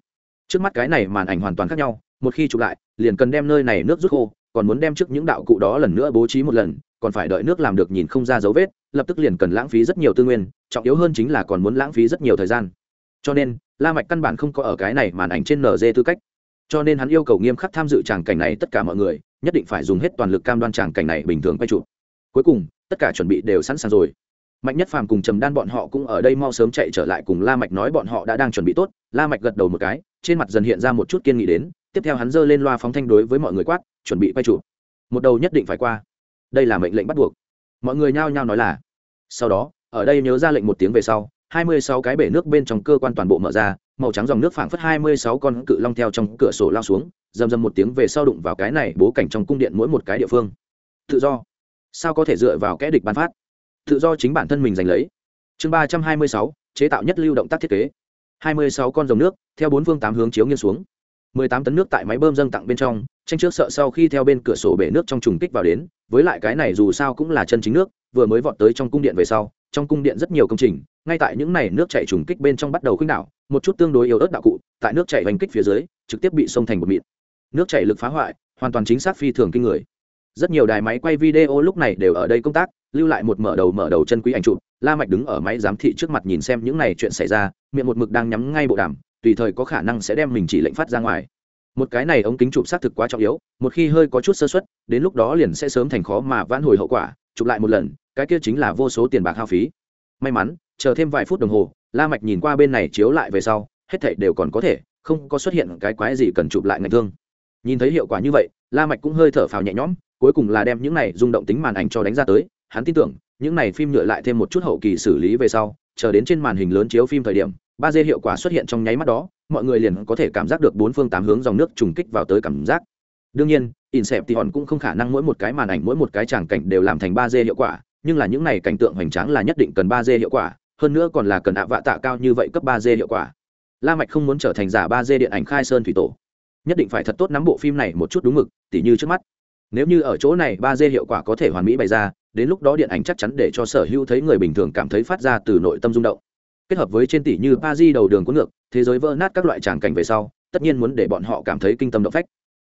Trước mắt cái này màn ảnh hoàn toàn khác nhau, một khi chụp lại, liền cần đem nơi này nước rút khô, còn muốn đem trước những đạo cụ đó lần nữa bố trí một lần còn phải đợi nước làm được nhìn không ra dấu vết, lập tức liền cần lãng phí rất nhiều tư nguyên, trọng yếu hơn chính là còn muốn lãng phí rất nhiều thời gian. Cho nên, la mạch căn bản không có ở cái này màn ảnh trên nz tư cách. Cho nên hắn yêu cầu nghiêm khắc tham dự tràng cảnh này tất cả mọi người, nhất định phải dùng hết toàn lực cam đoan tràng cảnh này bình thường quay chụp. Cuối cùng, tất cả chuẩn bị đều sẵn sàng rồi. Mạnh nhất phàm cùng trầm đan bọn họ cũng ở đây mau sớm chạy trở lại cùng la mạch nói bọn họ đã đang chuẩn bị tốt. La mạch gật đầu một cái, trên mặt dần hiện ra một chút kiên nghị đến. Tiếp theo hắn giơ lên loa phóng thanh đối với mọi người quát, chuẩn bị quay chụp. Một đầu nhất định phải qua đây là mệnh lệnh bắt buộc. Mọi người nhao nhao nói là. Sau đó, ở đây nhớ ra lệnh một tiếng về sau, hai mươi sáu cái bể nước bên trong cơ quan toàn bộ mở ra, màu trắng dòng nước phảng phất hai mươi sáu con cự long theo trong cửa sổ lao xuống, rầm rầm một tiếng về sau đụng vào cái này bố cảnh trong cung điện mỗi một cái địa phương. Tự do. Sao có thể dựa vào kẽ địch ban phát? Tự do chính bản thân mình giành lấy. Chương ba trăm hai mươi sáu, chế tạo nhất lưu động tác thiết kế. hai mươi sáu con dòng nước, theo bốn phương tám hướng chiếu nghiêng xuống. mười tám tấn nước tại máy bơm dâng tặng bên trong tranh trước sợ sau khi theo bên cửa sổ bể nước trong trùng kích vào đến, với lại cái này dù sao cũng là chân chính nước, vừa mới vọt tới trong cung điện về sau, trong cung điện rất nhiều công trình, ngay tại những này nước chảy trùng kích bên trong bắt đầu khuynh đảo, một chút tương đối yếu ớt đạo cụ, tại nước chảy hành kích phía dưới, trực tiếp bị xông thành một mịn. Nước chảy lực phá hoại, hoàn toàn chính xác phi thường kinh người. Rất nhiều đài máy quay video lúc này đều ở đây công tác, lưu lại một mở đầu mở đầu chân quý ảnh chụp, la mạch đứng ở máy giám thị trước mặt nhìn xem những này chuyện xảy ra, miệng một mực đang nhắm ngay bộ đàm, tùy thời có khả năng sẽ đem mình chỉ lệnh phát ra ngoài một cái này ống kính chụp xác thực quá trọng yếu, một khi hơi có chút sơ suất, đến lúc đó liền sẽ sớm thành khó mà vãn hồi hậu quả, chụp lại một lần, cái kia chính là vô số tiền bạc hao phí. May mắn, chờ thêm vài phút đồng hồ, la mạch nhìn qua bên này chiếu lại về sau, hết thảy đều còn có thể, không có xuất hiện cái quái gì cần chụp lại ngành thương. Nhìn thấy hiệu quả như vậy, la mạch cũng hơi thở phào nhẹ nhõm, cuối cùng là đem những này rung động tính màn ảnh cho đánh ra tới, hắn tin tưởng, những này phim nhựa lại thêm một chút hậu kỳ xử lý về sau, chờ đến trên màn hình lớn chiếu phim thời điểm, ba d hiệu quả xuất hiện trong nháy mắt đó mọi người liền có thể cảm giác được bốn phương tám hướng dòng nước trùng kích vào tới cảm giác. Đương nhiên Inception cũng không khả năng mỗi một cái màn ảnh, mỗi một cái tràng cảnh đều làm thành ba d hiệu quả, nhưng là những này cảnh tượng hoành tráng là nhất định cần ba d hiệu quả, hơn nữa còn là cần ạ vạ tạ cao như vậy cấp ba d hiệu quả. La mạch không muốn trở thành giả ba d điện ảnh khai sơn thủy tổ. Nhất định phải thật tốt nắm bộ phim này một chút đúng mực, tỉ như trước mắt. Nếu như ở chỗ này ba d hiệu quả có thể hoàn mỹ bày ra, đến lúc đó điện ảnh chắc chắn để cho sở hữu thấy người bình thường cảm thấy phát ra từ nội tâm rung động. Kết hợp với trên tỷ như ba di đầu đường cuốn ngược thế giới vỡ nát các loại tràng cảnh về sau, tất nhiên muốn để bọn họ cảm thấy kinh tâm động phách.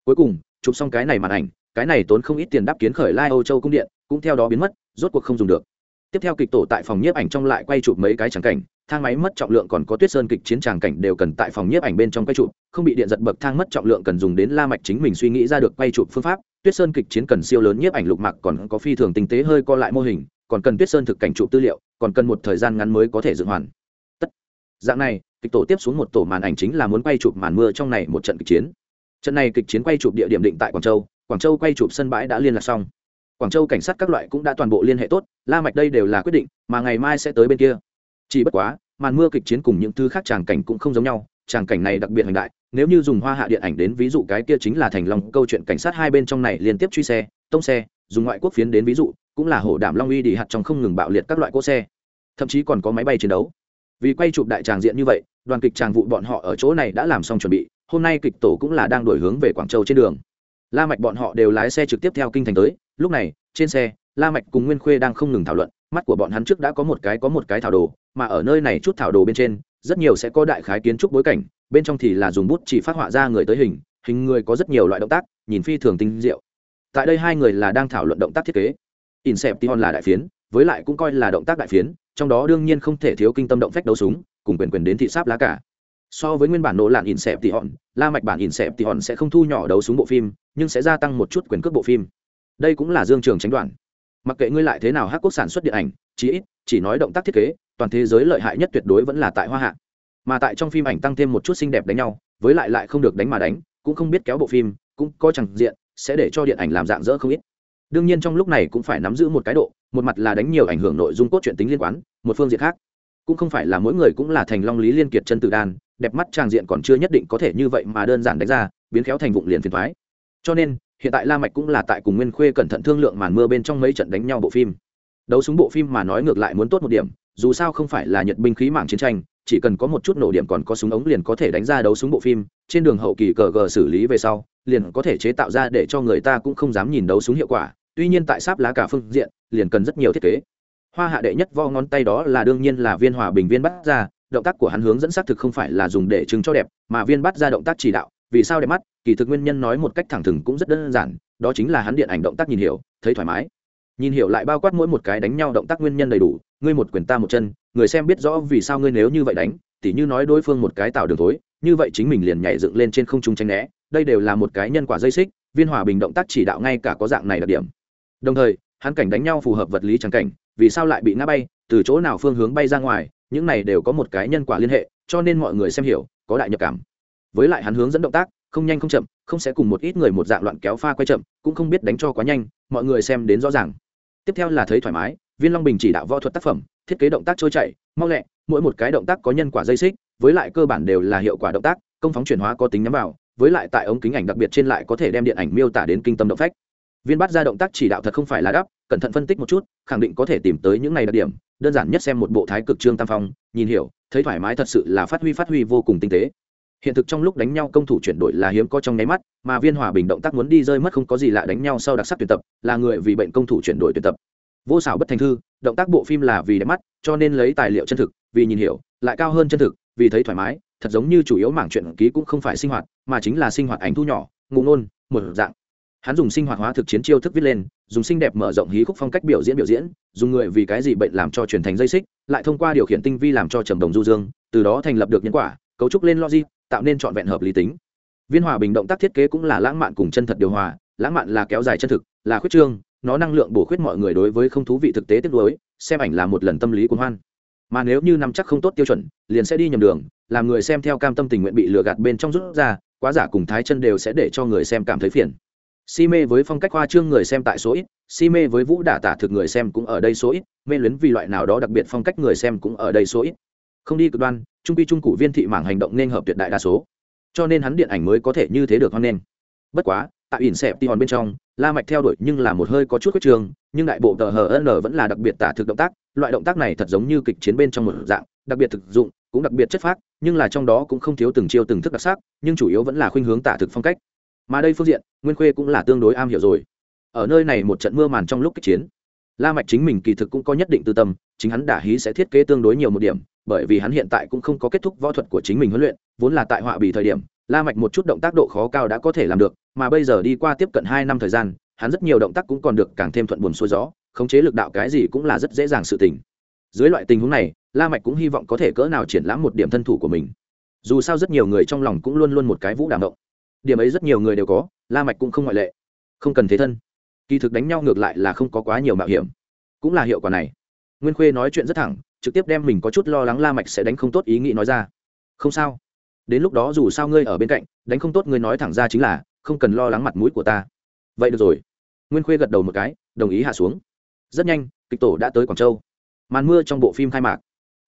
Cuối cùng, chụp xong cái này màn ảnh, cái này tốn không ít tiền đắp kiến khởi lai âu châu cung điện, cũng theo đó biến mất, rốt cuộc không dùng được. Tiếp theo kịch tổ tại phòng nhiếp ảnh trong lại quay chụp mấy cái tràng cảnh, thang máy mất trọng lượng còn có tuyết sơn kịch chiến tràng cảnh đều cần tại phòng nhiếp ảnh bên trong quay chụp, không bị điện giật bậc thang mất trọng lượng cần dùng đến la mạch chính mình suy nghĩ ra được quay chụp phương pháp. Tuyết sơn kịch chiến cần siêu lớn nhiếp ảnh lục mạc còn có phi thường tinh tế hơi co lại mô hình, còn cần tuyết sơn thực cảnh chụp tư liệu, còn cần một thời gian ngắn mới có thể dựng hoàn dạng này, kịch tổ tiếp xuống một tổ màn ảnh chính là muốn quay chụp màn mưa trong này một trận kịch chiến. Trận này kịch chiến quay chụp địa điểm định tại quảng châu quảng châu quay chụp sân bãi đã liên lạc xong. Quảng châu cảnh sát các loại cũng đã toàn bộ liên hệ tốt, la mạch đây đều là quyết định, mà ngày mai sẽ tới bên kia. Chỉ bất quá, màn mưa kịch chiến cùng những thứ khác tràng cảnh cũng không giống nhau, tràng cảnh này đặc biệt hành đại, nếu như dùng hoa hạ điện ảnh đến ví dụ cái kia chính là thành long, câu chuyện cảnh sát hai bên trong này liên tiếp truy xe, tông xe, dùng ngoại quốc phiến đến ví dụ, cũng là hổ đảm long uy đi hạt trong không ngừng bạo liệt các loại cỗ xe. Thậm chí còn có máy bay chiến đấu vì quay chụp đại tràng diện như vậy, đoàn kịch tràng vụ bọn họ ở chỗ này đã làm xong chuẩn bị, hôm nay kịch tổ cũng là đang đổi hướng về quảng châu trên đường. La mạch bọn họ đều lái xe trực tiếp theo kinh thành tới, lúc này, trên xe, la mạch cùng nguyên khuê đang không ngừng thảo luận, mắt của bọn hắn trước đã có một cái có một cái thảo đồ, mà ở nơi này chút thảo đồ bên trên, rất nhiều sẽ có đại khái kiến trúc bối cảnh, bên trong thì là dùng bút chỉ phát họa ra người tới hình hình người có rất nhiều loại động tác, nhìn phi thường tinh diệu. Tại đây hai người là đang thảo luận động tác thiết kế. Inception là đại phiến, với lại cũng coi là động tác đại phiến trong đó đương nhiên không thể thiếu kinh tâm động phách đấu súng, cùng quyền quyền đến thị sáp lá cả. So với nguyên bản nỗ lạn inception la mạch bản inception sẽ không thu nhỏ đấu súng bộ phim, nhưng sẽ gia tăng một chút quyền cước bộ phim. Đây cũng là dương trường tránh đoạn. Mặc kệ ngươi lại thế nào hát quốc sản xuất điện ảnh chỉ ít, chỉ nói động tác thiết kế, toàn thế giới lợi hại nhất tuyệt đối vẫn là tại hoa hạ. Mà tại trong phim ảnh tăng thêm một chút xinh đẹp đánh nhau, với lại lại không được đánh mà đánh, cũng không biết kéo bộ phim, cũng có chẳng diện, sẽ để cho điện ảnh làm dạng dỡ không ít. Đương nhiên trong lúc này cũng phải nắm giữ một cái độ một mặt là đánh nhiều ảnh hưởng nội dung cốt truyện tính liên quan một phương diện khác, cũng không phải là mỗi người cũng là thành long lý liên kiệt chân tự đan, đẹp mắt trang diện còn chưa nhất định có thể như vậy mà đơn giản đánh ra, biến khéo thành vụng liền phiền thoái. Cho nên, hiện tại la mạch cũng là tại cùng nguyên khuê cẩn thận thương lượng màn mưa bên trong mấy trận đánh nhau bộ phim. Đấu súng bộ phim mà nói ngược lại muốn tốt một điểm, dù sao không phải là nhật binh khí mạng chiến tranh, chỉ cần có một chút nổ điểm còn có súng ống liền có thể đánh ra đấu súng bộ phim, trên đường hậu kỳ cờ gờ xử lý về sau, liền có thể chế tạo ra để cho người ta cũng không dám nhìn đấu súng hiệu quả tuy nhiên tại sáp lá cả phương diện, liền cần rất nhiều thiết kế. Hoa hạ đệ nhất vo ngón tay đó là đương nhiên là viên hòa bình viên bắt ra, động tác của hắn hướng dẫn xác thực không phải là dùng để chứng cho đẹp, mà viên bắt ra động tác chỉ đạo. Vì sao đẹp mắt? Kỳ thực nguyên nhân nói một cách thẳng thừng cũng rất đơn giản, đó chính là hắn điện ảnh động tác nhìn hiểu, thấy thoải mái. Nhìn hiểu lại bao quát mỗi một cái đánh nhau động tác nguyên nhân đầy đủ, ngươi một quyền ta một chân, người xem biết rõ vì sao ngươi nếu như vậy đánh, tỉ như nói đối phương một cái tạo đường thối, như vậy chính mình liền nhảy dựng lên trên không trung tranh né, đây đều là một cái nhân quả dây xích, viên hòa bình động tác chỉ đạo ngay cả có dạng này đặc điểm đồng thời, hắn cảnh đánh nhau phù hợp vật lý trắng cảnh, vì sao lại bị ngã bay, từ chỗ nào phương hướng bay ra ngoài, những này đều có một cái nhân quả liên hệ, cho nên mọi người xem hiểu, có đại nhập cảm. Với lại hắn hướng dẫn động tác, không nhanh không chậm, không sẽ cùng một ít người một dạng loạn kéo pha quay chậm, cũng không biết đánh cho quá nhanh, mọi người xem đến rõ ràng. Tiếp theo là thấy thoải mái, viên long bình chỉ đạo võ thuật tác phẩm, thiết kế động tác trôi chảy, mau lẹ, mỗi một cái động tác có nhân quả dây xích, với lại cơ bản đều là hiệu quả động tác, công phóng chuyển hóa có tính nhắm vào, với lại tại ống kính ảnh đặc biệt trên lại có thể đem điện ảnh miêu tả đến kinh tâm động phách viên bát ra động tác chỉ đạo thật không phải là đắp, cẩn thận phân tích một chút, khẳng định có thể tìm tới những này đặc điểm, đơn giản nhất xem một bộ thái cực trương tam phong, nhìn hiểu, thấy thoải mái thật sự là phát huy phát huy vô cùng tinh tế. Hiện thực trong lúc đánh nhau công thủ chuyển đổi là hiếm có trong nháy mắt, mà viên hòa bình động tác muốn đi rơi mất không có gì lạ đánh nhau sau đặc sắc tuyển tập, là người vì bệnh công thủ chuyển đổi tuyển tập. Vô xảo bất thành thư, động tác bộ phim là vì đẹp mắt, cho nên lấy tài liệu chân thực, vì nhìn hiểu, lại cao hơn chân thực, vì thấy thoải mái, thật giống như chủ yếu mảng chuyện ký cũng không phải sinh hoạt, mà chính là sinh hoạt ảnh thu nhỏ ngụ nôn, một dạng hắn dùng sinh hoạt hóa thực chiến chiêu thức viết lên, dùng xinh đẹp mở rộng hí khúc phong cách biểu diễn biểu diễn, dùng người vì cái gì bệnh làm cho truyền thành dây xích, lại thông qua điều khiển tinh vi làm cho trầm đồng du dương, từ đó thành lập được nhân quả, cấu trúc lên logic, tạo nên trọn vẹn hợp lý tính viên hòa bình động tác thiết kế cũng là lãng mạn cùng chân thật điều hòa, lãng mạn là kéo dài chân thực, là khuyết trương, nó năng lượng bổ khuyết mọi người đối với không thú vị thực tế tiếp đối. xem ảnh là một lần tâm lý cuốn hoan mà nếu như nắm chắc không tốt tiêu chuẩn, liền sẽ đi nhầm đường, làm người xem theo cam tâm tình nguyện bị lừa gạt bên trong rút ra, quá giả cùng thái chân đều sẽ để cho người xem cảm thấy phiền si mê với phong cách hoa trương người xem tại số ít, si mê với vũ đả tả thực người xem cũng ở đây số ít, mê luyến vì loại nào đó đặc biệt phong cách người xem cũng ở đây số ít. Không đi cực đoan, trung pi trung cụ viên thị mảng hành động nên hợp tuyệt đại đa số. Cho nên hắn điện ảnh mới có thể như thế được hoan nghênh. Bất quá, tại ỉn xẹp ti hòn bên trong, la mạch theo đuổi nhưng là một hơi có chút khuyết trường, nhưng đại bộ tờ hn vẫn là đặc biệt tả thực động tác, loại động tác này thật giống như kịch chiến bên trong một dạng, đặc biệt thực dụng, cũng đặc biệt chất phác, nhưng là trong đó cũng không thiếu từng chiêu từng thức đặc sắc, nhưng chủ yếu vẫn là khuynh hướng tả thực phong cách mà đây phương diện, nguyên khuê cũng là tương đối am hiểu rồi. Ở nơi này một trận mưa màn trong lúc kích chiến, la mạch chính mình kỳ thực cũng có nhất định tư tâm, chính hắn đả hí sẽ thiết kế tương đối nhiều một điểm, bởi vì hắn hiện tại cũng không có kết thúc võ thuật của chính mình huấn luyện, vốn là tại họa bì thời điểm, la mạch một chút động tác độ khó cao đã có thể làm được, mà bây giờ đi qua tiếp cận hai năm thời gian, hắn rất nhiều động tác cũng còn được càng thêm thuận buồm xuôi gió, khống chế lực đạo cái gì cũng là rất dễ dàng sự tình. Dưới loại tình huống này, la mạch cũng hy vọng có thể cỡ nào triển lãm một điểm thân thủ của mình. Dù sao rất nhiều người trong lòng cũng luôn luôn một cái vũ đảm động điểm ấy rất nhiều người đều có, la mạch cũng không ngoại lệ. Không cần thế thân. Kỳ thực đánh nhau ngược lại là không có quá nhiều mạo hiểm. Cũng là hiệu quả này. Nguyên khuê nói chuyện rất thẳng, trực tiếp đem mình có chút lo lắng la mạch sẽ đánh không tốt ý nghĩ nói ra. Không sao. Đến lúc đó dù sao ngươi ở bên cạnh, đánh không tốt ngươi nói thẳng ra chính là, không cần lo lắng mặt mũi của ta. Vậy được rồi. Nguyên khuê gật đầu một cái, đồng ý hạ xuống. Rất nhanh, kịch tổ đã tới quảng châu. Màn mưa trong bộ phim khai mạc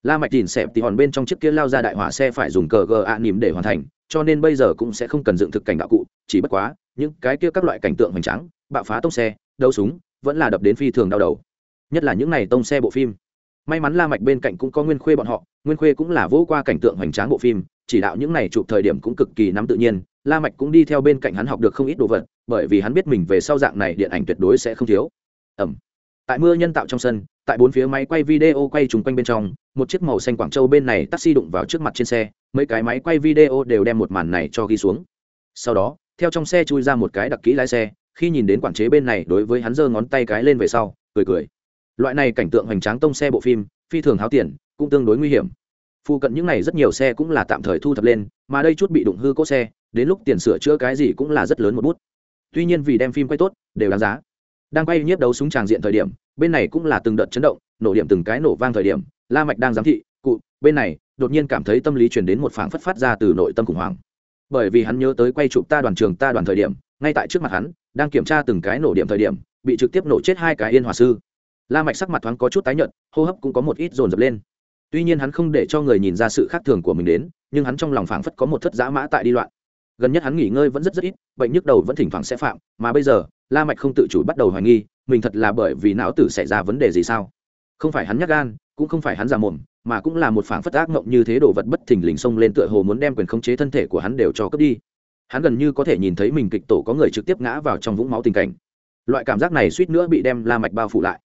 la mạch nhìn xẹp thì hòn bên trong chiếc kia lao ra đại hỏa xe phải dùng cờ gờ ạ nỉm để hoàn thành, cho nên bây giờ cũng sẽ không cần dựng thực cảnh đạo cụ, chỉ bất quá, những cái kia các loại cảnh tượng hoành tráng, bạo phá tông xe, đấu súng, vẫn là đập đến phi thường đau đầu. Nhất là những này tông xe bộ phim. May mắn la mạch bên cạnh cũng có nguyên khuê bọn họ, nguyên khuê cũng là vô qua cảnh tượng hoành tráng bộ phim, chỉ đạo những này chụp thời điểm cũng cực kỳ nắm tự nhiên, la mạch cũng đi theo bên cạnh hắn học được không ít đồ vật, bởi vì hắn biết mình về sau dạng này điện ảnh tuyệt đối sẽ không thiếu. Ẩm. Tại mưa nhân tạo trong sân tại bốn phía máy quay video quay trùng quanh bên trong, một chiếc màu xanh quảng châu bên này taxi đụng vào trước mặt trên xe, mấy cái máy quay video đều đem một màn này cho ghi xuống. Sau đó, theo trong xe chui ra một cái đặc kỹ lái xe, khi nhìn đến quản chế bên này đối với hắn giơ ngón tay cái lên về sau, cười cười. Loại này cảnh tượng hoành tráng tông xe bộ phim, phi thường háo tiền cũng tương đối nguy hiểm. Phụ cận những này rất nhiều xe cũng là tạm thời thu thập lên, mà đây chút bị đụng hư cỗ xe, đến lúc tiền sửa chữa cái gì cũng là rất lớn một bút. Tuy nhiên vì đem phim quay tốt, đều đáng giá. Đang quay nhiếp đấu súng tràng diện thời điểm bên này cũng là từng đợt chấn động, nổ điểm từng cái nổ vang thời điểm, la mạch đang giám thị, cụ, bên này, đột nhiên cảm thấy tâm lý truyền đến một phảng phất phát ra từ nội tâm khủng hoảng. Bởi vì hắn nhớ tới quay chụp ta đoàn trường, ta đoàn thời điểm, ngay tại trước mặt hắn, đang kiểm tra từng cái nổ điểm thời điểm, bị trực tiếp nổ chết hai cái yên hòa sư. La mạch sắc mặt thoáng có chút tái nhợt, hô hấp cũng có một ít dồn dập lên. Tuy nhiên hắn không để cho người nhìn ra sự khác thường của mình đến, nhưng hắn trong lòng phảng phất có một thất dã mã tại đi loạn. Gần nhất hắn nghỉ ngơi vẫn rất rất ít, bệnh nhức đầu vẫn thỉnh thoảng sẽ phạm, mà bây giờ, la mạch không tự chủ bắt đầu hoài nghi mình thật là bởi vì não tử xảy ra vấn đề gì sao? Không phải hắn nhắc gan, cũng không phải hắn già mồm, mà cũng là một phảng phất ác mộng như thế đồ vật bất thình lình xông lên tựa hồ muốn đem quyền khống chế thân thể của hắn đều cho cướp đi. Hắn gần như có thể nhìn thấy mình kịch tổ có người trực tiếp ngã vào trong vũng máu tình cảnh. Loại cảm giác này suýt nữa bị đem la mạch bao phủ lại.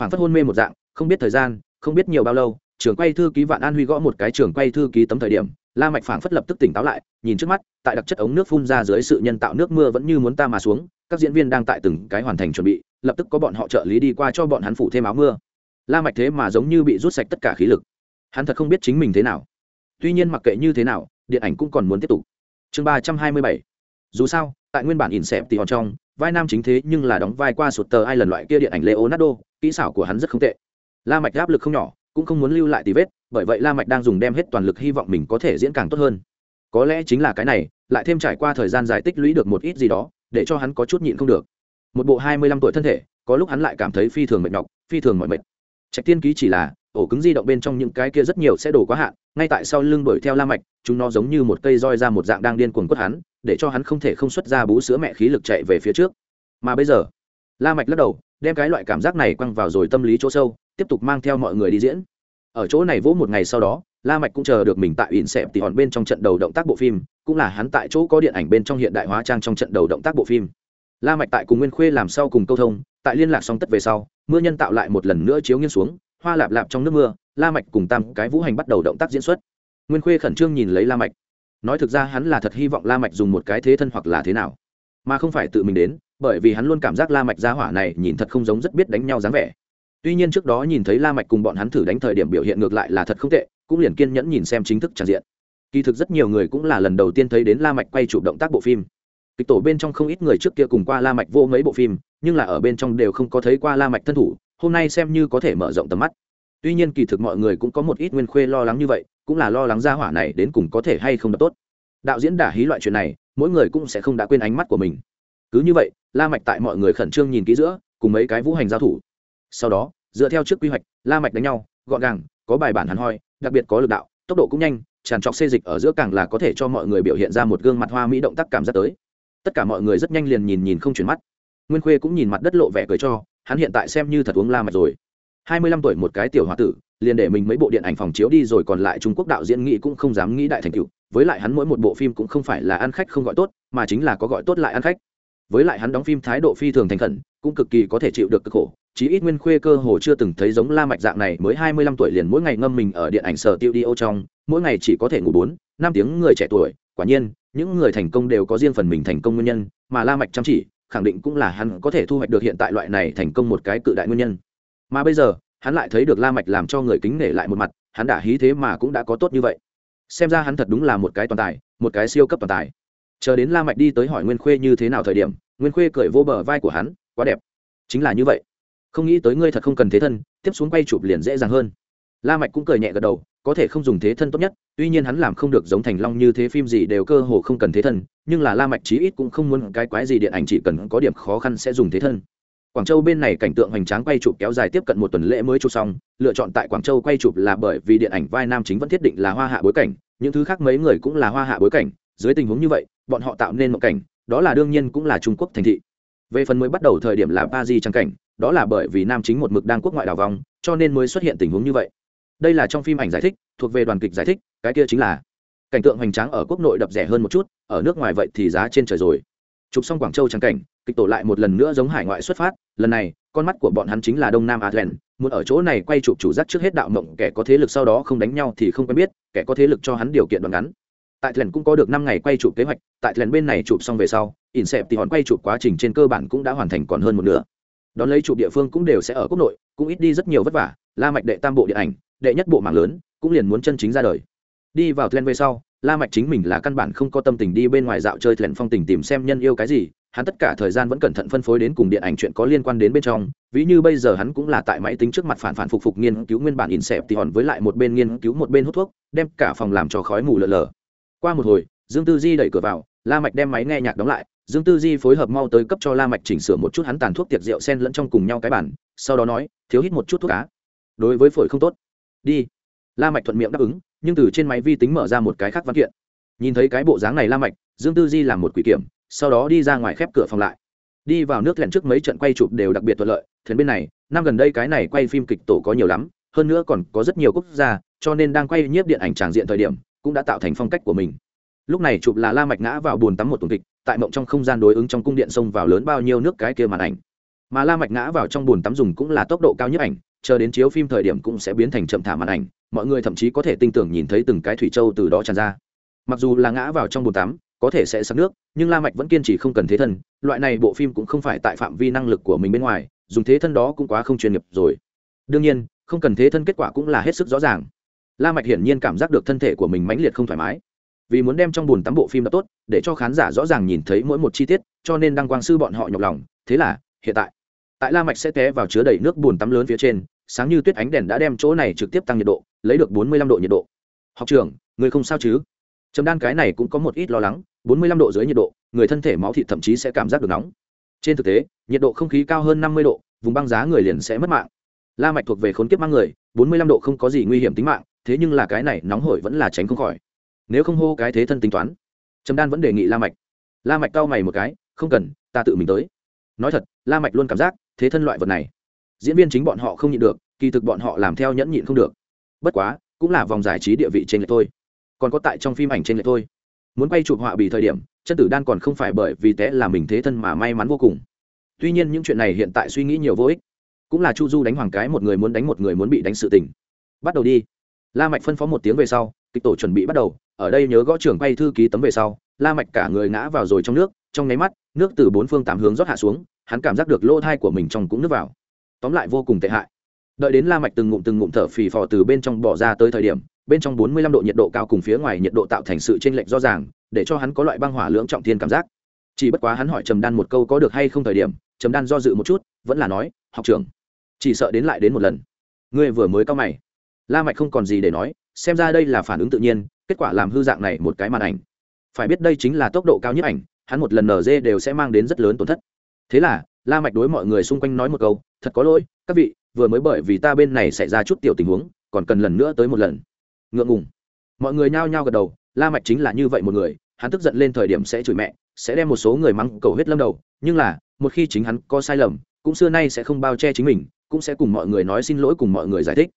Phảng phất hôn mê một dạng, không biết thời gian, không biết nhiều bao lâu trưởng quay thư ký vạn an huy gõ một cái trưởng quay thư ký tấm thời điểm, la mạch phảng phất lập tức tỉnh táo lại, nhìn trước mắt, tại đặc chất ống nước phun ra dưới sự nhân tạo nước mưa vẫn như muốn ta mà xuống, các diễn viên đang tại từng cái hoàn thành chuẩn bị lập tức có bọn họ trợ lý đi qua cho bọn hắn phủ thêm áo mưa. La mạch thế mà giống như bị rút sạch tất cả khí lực. Hắn thật không biết chính mình thế nào. Tuy nhiên mặc kệ như thế nào, điện ảnh cũng còn muốn tiếp tục. Chương ba trăm hai mươi bảy. Dù sao, tại nguyên bản ỉn xẹp thì hòn trong, vai nam chính thế nhưng là đóng vai qua sụt tờ ai lần loại kia điện ảnh leonardo, kỹ xảo của hắn rất không tệ. La mạch áp lực không nhỏ, cũng không muốn lưu lại tì vết, bởi vậy la mạch đang dùng đem hết toàn lực hy vọng mình có thể diễn càng tốt hơn. Có lẽ chính là cái này, lại thêm trải qua thời gian dài tích lũy được một ít gì đó, để cho hắn có chút nhịn không được một bộ hai mươi lăm tuổi thân thể, có lúc hắn lại cảm thấy phi thường mệt nhọc, phi thường mỏi mệt. Trạch tiên ký chỉ là, ổ cứng di động bên trong những cái kia rất nhiều sẽ đổ quá hạn, ngay tại sau lưng đuổi theo la mạch, chúng nó giống như một cây roi ra một dạng đang điên cuồng quất hắn, để cho hắn không thể không xuất ra bú sữa mẹ khí lực chạy về phía trước. Mà bây giờ, la mạch lắc đầu, đem cái loại cảm giác này quăng vào rồi tâm lý chỗ sâu, tiếp tục mang theo mọi người đi diễn. Ở chỗ này vỗ một ngày sau đó, la mạch cũng chờ được mình tại ỉn xẹp tỉ hòn bên trong trận đầu động tác bộ phim, cũng là hắn tại chỗ có điện ảnh bên trong hiện đại hóa trang trong trận đầu động tác bộ phim la mạch tại cùng nguyên khuê làm sau cùng câu thông, tại liên lạc xong tất về sau, mưa nhân tạo lại một lần nữa chiếu nghiêng xuống, hoa lạp lạp trong nước mưa, la mạch cùng tam cái vũ hành bắt đầu động tác diễn xuất. Nguyên khuê khẩn trương nhìn lấy la mạch. Nói thực ra hắn là thật hy vọng la mạch dùng một cái thế thân hoặc là thế nào, mà không phải tự mình đến, bởi vì hắn luôn cảm giác la mạch gia hỏa này nhìn thật không giống rất biết đánh nhau dáng vẻ. Tuy nhiên trước đó nhìn thấy la mạch cùng bọn hắn thử đánh thời điểm biểu hiện ngược lại là thật không tệ, cũng liền kiên nhẫn nhìn xem chính thức tràn diện. Kỳ thực rất nhiều người cũng là lần đầu tiên thấy đến la mạch quay chụp động tác bộ phim kịch tổ bên trong không ít người trước kia cùng qua la mạch vô mấy bộ phim, nhưng là ở bên trong đều không có thấy qua la mạch thân thủ, hôm nay xem như có thể mở rộng tầm mắt. Tuy nhiên kỳ thực mọi người cũng có một ít nguyên khuê lo lắng như vậy, cũng là lo lắng gia hỏa này đến cùng có thể hay không đập tốt. Đạo diễn đả hí loại chuyện này, mỗi người cũng sẽ không đã quên ánh mắt của mình. Cứ như vậy, la mạch tại mọi người khẩn trương nhìn kỹ giữa, cùng mấy cái vũ hành giao thủ. Sau đó, dựa theo trước quy hoạch, la mạch đánh nhau, gọn gàng, có bài bản hẳn hoi, đặc biệt có lực đạo, tốc độ cũng nhanh, tràn trọc xê dịch ở giữa càng là có thể cho mọi người biểu hiện ra một gương mặt hoa mỹ động tác cảm giác tới tất cả mọi người rất nhanh liền nhìn nhìn không chuyển mắt. Nguyên khuê cũng nhìn mặt đất lộ vẻ cười cho, hắn hiện tại xem như thật uống la mạch rồi. Hai mươi lăm tuổi một cái tiểu hòa tử, liền để mình mấy bộ điện ảnh phòng chiếu đi rồi còn lại trung quốc đạo diễn nghĩ cũng không dám nghĩ đại thành cựu với lại hắn mỗi một bộ phim cũng không phải là ăn khách không gọi tốt, mà chính là có gọi tốt lại ăn khách. Với lại hắn đóng phim thái độ phi thường thành khẩn, cũng cực kỳ có thể chịu được cực khổ. Chí ít nguyên khuê cơ hồ chưa từng thấy giống la mạch dạng này mới hai mươi lăm tuổi liền mỗi ngày ngâm mình ở điện ảnh sở tiêu đi ô trong, mỗi ngày chỉ có thể ngủ bốn, năm tiếng người trẻ tuổi. Quả nhiên những người thành công đều có riêng phần mình thành công nguyên nhân, mà la mạch chăm chỉ, khẳng định cũng là hắn có thể thu hoạch được hiện tại loại này thành công một cái cự đại nguyên nhân. Mà bây giờ, hắn lại thấy được la mạch làm cho người kính nể lại một mặt, hắn đã hí thế mà cũng đã có tốt như vậy. Xem ra hắn thật đúng là một cái toàn tài, một cái siêu cấp toàn tài. Chờ đến la mạch đi tới hỏi nguyên khuê như thế nào thời điểm, nguyên khuê cười vô bờ vai của hắn, quá đẹp. Chính là như vậy. Không nghĩ tới ngươi thật không cần thế thân, tiếp xuống quay chụp liền dễ dàng hơn. La mạch cũng cười nhẹ gật đầu có thể không dùng thế thân tốt nhất, tuy nhiên hắn làm không được giống thành long như thế phim gì đều cơ hồ không cần thế thân, nhưng là la mạch chí ít cũng không muốn cái quái gì điện ảnh chỉ cần có điểm khó khăn sẽ dùng thế thân. Quảng châu bên này cảnh tượng hoành tráng quay chụp kéo dài tiếp cận một tuần lễ mới chụp xong, lựa chọn tại quảng châu quay chụp là bởi vì điện ảnh vai nam chính vẫn thiết định là hoa hạ bối cảnh, những thứ khác mấy người cũng là hoa hạ bối cảnh, dưới tình huống như vậy, bọn họ tạo nên một cảnh, đó là đương nhiên cũng là trung quốc thành thị. Về phần mới bắt đầu thời điểm là ba di trang cảnh, đó là bởi vì nam chính một mực đang quốc ngoại đào vòng, cho nên mới xuất hiện tình huống như vậy đây là trong phim ảnh giải thích thuộc về đoàn kịch giải thích cái kia chính là cảnh tượng hoành tráng ở quốc nội đập rẻ hơn một chút ở nước ngoài vậy thì giá trên trời rồi. Chụp xong quảng châu trắng cảnh kịch tổ lại một lần nữa giống hải ngoại xuất phát lần này con mắt của bọn hắn chính là đông nam Atlant, muốn ở chỗ này quay chụp chủ giác trước hết đạo mộng kẻ có thế lực sau đó không đánh nhau thì không quen biết kẻ có thế lực cho hắn điều kiện đoạn ngắn. Tại Thuyền cũng có được năm ngày quay chụp kế hoạch tại Thuyền bên này chụp xong về sau in xẹp thì hòn quay chụp quá trình trên cơ bản cũng đã hoàn thành còn hơn một nửa. Đón lấy chụp địa phương cũng đều sẽ ở quốc nội cũng ít đi rất nhiều vất vả la mạch đệ tam bộ điện ảnh đệ nhất bộ mạng lớn, cũng liền muốn chân chính ra đời. Đi vào Thuyền về sau, la mạch chính mình là căn bản không có tâm tình đi bên ngoài dạo chơi Thuyền phong tình tìm xem nhân yêu cái gì, hắn tất cả thời gian vẫn cẩn thận phân phối đến cùng điện ảnh chuyện có liên quan đến bên trong, ví như bây giờ hắn cũng là tại máy tính trước mặt phản phản phục phục nghiên cứu nguyên bản in xẹp thì hòn với lại một bên nghiên cứu một bên hút thuốc, đem cả phòng làm cho khói mù lờ lờ qua một hồi, dương tư di đẩy cửa vào, la mạch đem máy nghe nhạc đóng lại, dương tư di phối hợp mau tới cấp cho la mạch chỉnh sửa một chút hắn tàn thuốc tiệc rượu xen lẫn trong cùng nhau cái bản, sau đó nói, thiếu hít một chút thuốc cá đối với phổi không tốt đi. La mạch thuận miệng đáp ứng, nhưng từ trên máy vi tính mở ra một cái khác văn kiện. Nhìn thấy cái bộ dáng này la mạch, dương tư di làm một quỷ kiểm, sau đó đi ra ngoài khép cửa phòng lại. Đi vào nước thuyền trước mấy trận quay chụp đều đặc biệt thuận lợi, thuyền bên này, năm gần đây cái này quay phim kịch tổ có nhiều lắm, hơn nữa còn có rất nhiều quốc gia, cho nên đang quay nhiếp điện ảnh tràng diện thời điểm, cũng đã tạo thành phong cách của mình. Lúc này chụp là la mạch ngã vào buồn tắm một tuần kịch, tại mộng trong không gian đối ứng trong cung điện sông vào lớn bao nhiêu nước cái kia màn ảnh. Mà la mạch ngã vào trong buồn tắm dùng cũng là tốc độ cao nhất ảnh chờ đến chiếu phim thời điểm cũng sẽ biến thành chậm thả màn ảnh, mọi người thậm chí có thể tinh tưởng nhìn thấy từng cái thủy châu từ đó tràn ra. Mặc dù là ngã vào trong bồn tắm, có thể sẽ sắc nước, nhưng la mạch vẫn kiên trì không cần thế thân, loại này bộ phim cũng không phải tại phạm vi năng lực của mình bên ngoài, dùng thế thân đó cũng quá không chuyên nghiệp rồi. Đương nhiên, không cần thế thân kết quả cũng là hết sức rõ ràng. La mạch hiển nhiên cảm giác được thân thể của mình mãnh liệt không thoải mái. Vì muốn đem trong bồn tắm bộ phim đã tốt, để cho khán giả rõ ràng nhìn thấy mỗi một chi tiết, cho nên đăng quang sư bọn họ nhọc lòng, thế là, hiện tại tại la mạch sẽ té vào chứa đầy nước buồn tắm lớn phía trên, sáng như tuyết ánh đèn đã đem chỗ này trực tiếp tăng nhiệt độ, lấy được 45 độ nhiệt độ. Học trưởng, người không sao chứ? Trầm đan cái này cũng có một ít lo lắng 45 độ dưới nhiệt độ, người thân thể máu thịt thậm chí sẽ cảm giác được nóng. Trên thực tế, nhiệt độ không khí cao hơn 50 độ, vùng băng giá người liền sẽ mất mạng. La mạch thuộc về khốn kiếp mang người 45 độ không có gì nguy hiểm tính mạng, thế nhưng là cái này nóng hổi vẫn là tránh không khỏi. Nếu không hô cái thế thân tính toán, trầm đan vẫn đề nghị la mạch. La mạch cau mày một cái, không cần, ta tự mình tới. Nói thật, la mạch luôn cảm giác thế thân loại vật này. Diễn viên chính bọn họ không nhịn được, kỳ thực bọn họ làm theo nhẫn nhịn không được. Bất quá, cũng là vòng giải trí địa vị trên lệch thôi. Còn có tại trong phim ảnh trên lệch thôi. Muốn quay chụp họa bì thời điểm, chân tử đan còn không phải bởi vì té là mình thế thân mà may mắn vô cùng. Tuy nhiên những chuyện này hiện tại suy nghĩ nhiều vô ích. Cũng là chu du đánh hoàng cái một người muốn đánh một người muốn bị đánh sự tình. Bắt đầu đi. La mạch phân phó một tiếng về sau, kịch tổ chuẩn bị bắt đầu. Ở đây nhớ gõ trưởng quay thư ký tấm về sau, la mạch cả người ngã vào rồi trong nước, trong nháy mắt, nước từ bốn phương tám hướng rót hạ xuống hắn cảm giác được lỗ thai của mình trong cũng nước vào. Tóm lại vô cùng tệ hại. Đợi đến la mạch từng ngụm từng ngụm thở phì phò từ bên trong bỏ ra tới thời điểm, bên trong 45 độ nhiệt độ cao cùng phía ngoài nhiệt độ tạo thành sự chênh lệch rõ ràng, để cho hắn có loại băng hỏa lưỡng trọng thiên cảm giác. Chỉ bất quá hắn hỏi trầm đan một câu có được hay không thời điểm, trầm đan do dự một chút, vẫn là nói, học trưởng, chỉ sợ đến lại đến một lần. Ngươi vừa mới cao mày. La mạch không còn gì để nói, xem ra đây là phản ứng tự nhiên, kết quả làm hư dạng này một cái màn ảnh. Phải biết đây chính là tốc độ cao nhất ảnh, hắn một lần nở dê đều sẽ mang đến rất lớn tổn thất thế là, la mạch đối mọi người xung quanh nói một câu, thật có lỗi, các vị, vừa mới bởi vì ta bên này xảy ra chút tiểu tình huống, còn cần lần nữa tới một lần. Ngượng ngùng. Mọi người nhao nhao gật đầu, la mạch chính là như vậy một người, hắn tức giận lên thời điểm sẽ chửi mẹ, sẽ đem một số người mắng cầu huyết lâm đầu, nhưng là, một khi chính hắn có sai lầm, cũng xưa nay sẽ không bao che chính mình, cũng sẽ cùng mọi người nói xin lỗi cùng mọi người giải thích.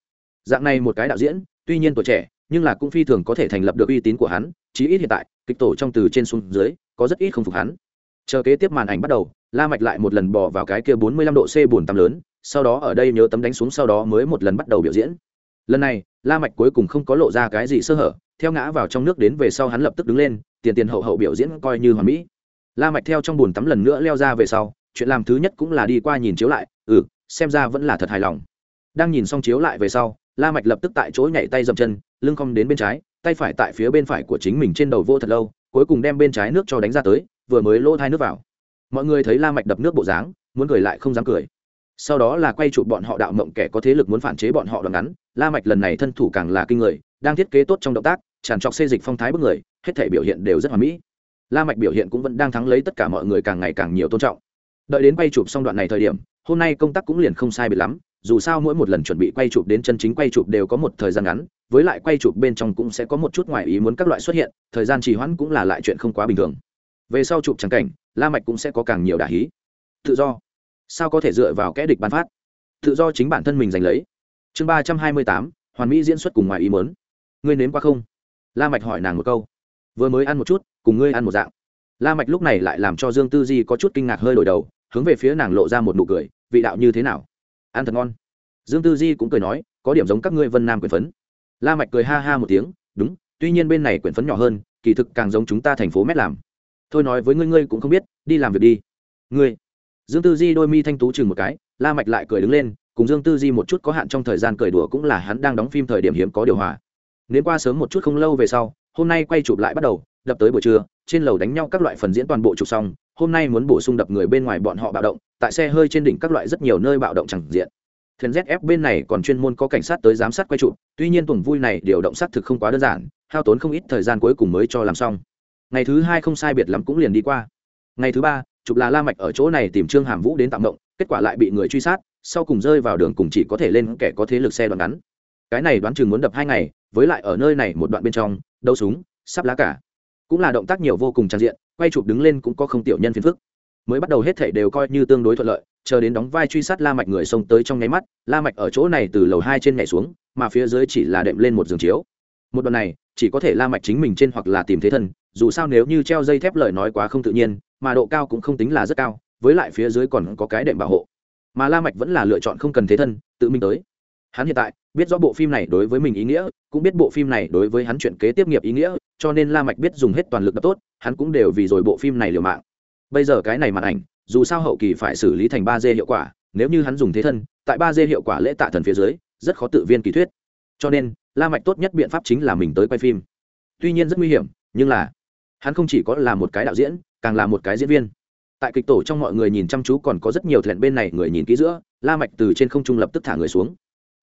Dạng này một cái đạo diễn, tuy nhiên tuổi trẻ, nhưng là cũng phi thường có thể thành lập được uy tín của hắn, chí ít hiện tại, kịch tổ trong từ trên xuống dưới, có rất ít không phục hắn. Chờ kế tiếp màn ảnh bắt đầu la mạch lại một lần bò vào cái kia 45 độ c buồn tắm lớn, sau đó ở đây nhớ tấm đánh xuống sau đó mới một lần bắt đầu biểu diễn. Lần này, la mạch cuối cùng không có lộ ra cái gì sơ hở, theo ngã vào trong nước đến về sau hắn lập tức đứng lên, tiền tiền hậu hậu biểu diễn coi như hoàn mỹ. La mạch theo trong buồn tắm lần nữa leo ra về sau, chuyện làm thứ nhất cũng là đi qua nhìn chiếu lại ừ xem ra vẫn là thật hài lòng. Đang nhìn xong chiếu lại về sau, la mạch lập tức tại chỗ nhảy tay dậm chân, lưng cong đến bên trái, tay phải tại phía bên phải của chính mình trên đầu vô thật lâu, cuối cùng đem bên trái nước cho đánh ra tới, vừa mới lỗ thai nước vào mọi người thấy la mạch đập nước bộ dáng, muốn cười lại không dám cười. Sau đó là quay chụp bọn họ đạo mộng kẻ có thế lực muốn phản chế bọn họ đoạn ngắn, la mạch lần này thân thủ càng là kinh người, đang thiết kế tốt trong động tác, tràn trọc xê dịch phong thái bức người, hết thể biểu hiện đều rất hoàn mỹ. La mạch biểu hiện cũng vẫn đang thắng lấy tất cả mọi người càng ngày càng nhiều tôn trọng. Đợi đến quay chụp xong đoạn này thời điểm, hôm nay công tác cũng liền không sai biệt lắm, dù sao mỗi một lần chuẩn bị quay chụp đến chân chính quay chụp đều có một thời gian ngắn, với lại quay chụp bên trong cũng sẽ có một chút ngoài ý muốn các loại xuất hiện, thời gian trì hoãn cũng là lại chuyện không quá bình thường. Về sau chụp trắng cảnh la mạch cũng sẽ có càng nhiều đả hí. Tự do. Sao có thể dựa vào kẻ địch ban phát? Tự do chính bản thân mình giành lấy. Chương ba trăm hai mươi tám, hoàn mỹ diễn xuất cùng ngoài ý muốn. Ngươi nếm qua không? La mạch hỏi nàng một câu. Vừa mới ăn một chút, cùng ngươi ăn một dạng. La mạch lúc này lại làm cho dương tư di có chút kinh ngạc hơi đổi đầu, hướng về phía nàng lộ ra một nụ cười, vị đạo như thế nào? Ăn thật ngon. Dương tư di cũng cười nói, có điểm giống các ngươi vân nam quyển phấn. La mạch cười ha ha một tiếng, đúng, tuy nhiên bên này quyển phấn nhỏ hơn, kỳ thực càng giống chúng ta thành phố mét làm thôi nói với ngươi ngươi cũng không biết, đi làm việc đi. Ngươi. Dương tư di đôi mi thanh tú chừng một cái, la mạch lại cười đứng lên, cùng dương tư di một chút có hạn trong thời gian cười đùa cũng là hắn đang đóng phim thời điểm hiếm có điều hòa. Nếu qua sớm một chút không lâu về sau, hôm nay quay chụp lại bắt đầu, đập tới buổi trưa, trên lầu đánh nhau các loại phần diễn toàn bộ chụp xong, hôm nay muốn bổ sung đập người bên ngoài bọn họ bạo động, tại xe hơi trên đỉnh các loại rất nhiều nơi bạo động chẳng diện. Thuyền zf bên này còn chuyên môn có cảnh sát tới giám sát quay chụp, tuy nhiên tuần vui này điều động sát thực không quá đơn giản, hao tốn không ít thời gian cuối cùng mới cho làm xong ngày thứ hai không sai biệt lắm cũng liền đi qua. Ngày thứ ba, chụp là la mạch ở chỗ này tìm trương hàm vũ đến tạm động kết quả lại bị người truy sát, sau cùng rơi vào đường cùng chỉ có thể lên kẻ có thế lực xe đoạn ngắn. Cái này đoán chừng muốn đập hai ngày, với lại ở nơi này một đoạn bên trong, đấu súng, sắp lá cả. Cũng là động tác nhiều vô cùng trang diện, quay chụp đứng lên cũng có không tiểu nhân phiền phức. Mới bắt đầu hết thảy đều coi như tương đối thuận lợi, chờ đến đóng vai truy sát la mạch người xông tới trong nháy mắt, la mạch ở chỗ này từ lầu hai trên nhảy xuống, mà phía dưới chỉ là đệm lên một giường chiếu. Một đoạn này, chỉ có thể la mạch chính mình trên hoặc là tìm thế thân dù sao nếu như treo dây thép lời nói quá không tự nhiên, mà độ cao cũng không tính là rất cao, với lại phía dưới còn có cái đệm bảo hộ. Mà la mạch vẫn là lựa chọn không cần thế thân, tự mình tới. Hắn hiện tại biết rõ bộ phim này đối với mình ý nghĩa, cũng biết bộ phim này đối với hắn chuyện kế tiếp nghiệp ý nghĩa, cho nên la mạch biết dùng hết toàn lực đập tốt, hắn cũng đều vì rồi bộ phim này liều mạng. Bây giờ cái này màn ảnh, dù sao hậu kỳ phải xử lý thành ba d hiệu quả, nếu như hắn dùng thế thân, tại ba d hiệu quả lễ tạ thần phía dưới, rất khó tự viên kỳ thuyết. Cho nên, la mạch tốt nhất biện pháp chính là mình tới quay phim. Tuy nhiên rất nguy hiểm, nhưng là hắn không chỉ có là một cái đạo diễn, càng là một cái diễn viên. Tại kịch tổ trong mọi người nhìn chăm chú còn có rất nhiều thẹn bên này, người nhìn kỹ giữa, la mạch từ trên không trung lập tức thả người xuống.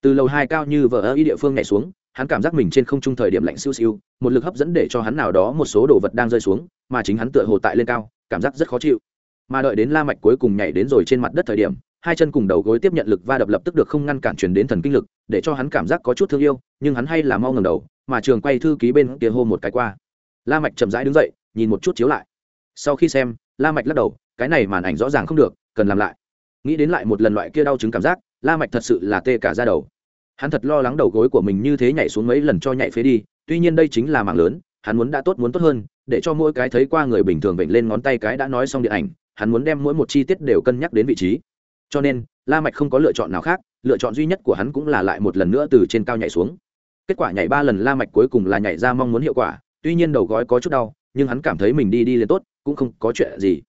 Từ lầu hai cao như vợ ở y địa phương nhảy xuống, hắn cảm giác mình trên không trung thời điểm lạnh siêu siêu, một lực hấp dẫn để cho hắn nào đó một số đồ vật đang rơi xuống, mà chính hắn tựa hồ tại lên cao, cảm giác rất khó chịu. Mà đợi đến la mạch cuối cùng nhảy đến rồi trên mặt đất thời điểm, hai chân cùng đầu gối tiếp nhận lực va đập lập tức được không ngăn cản truyền đến thần kinh lực, để cho hắn cảm giác có chút thương yêu, nhưng hắn hay là mau ngẩng đầu, mà trường quay thư ký bên kia hô một cái qua la mạch chậm rãi đứng dậy, nhìn một chút chiếu lại. Sau khi xem, la mạch lắc đầu, cái này màn ảnh rõ ràng không được, cần làm lại. Nghĩ đến lại một lần loại kia đau chứng cảm giác, la mạch thật sự là tê cả da đầu. Hắn thật lo lắng đầu gối của mình như thế nhảy xuống mấy lần cho nhảy phế đi, tuy nhiên đây chính là mạng lớn, hắn muốn đã tốt muốn tốt hơn, để cho mỗi cái thấy qua người bình thường vểnh lên ngón tay cái đã nói xong điện ảnh, hắn muốn đem mỗi một chi tiết đều cân nhắc đến vị trí. Cho nên, la mạch không có lựa chọn nào khác, lựa chọn duy nhất của hắn cũng là lại một lần nữa từ trên cao nhảy xuống. Kết quả nhảy ba lần la mạch cuối cùng là nhảy ra mong muốn hiệu quả tuy nhiên đầu gói có chút đau, nhưng hắn cảm thấy mình đi đi liền tốt, cũng không có chuyện gì.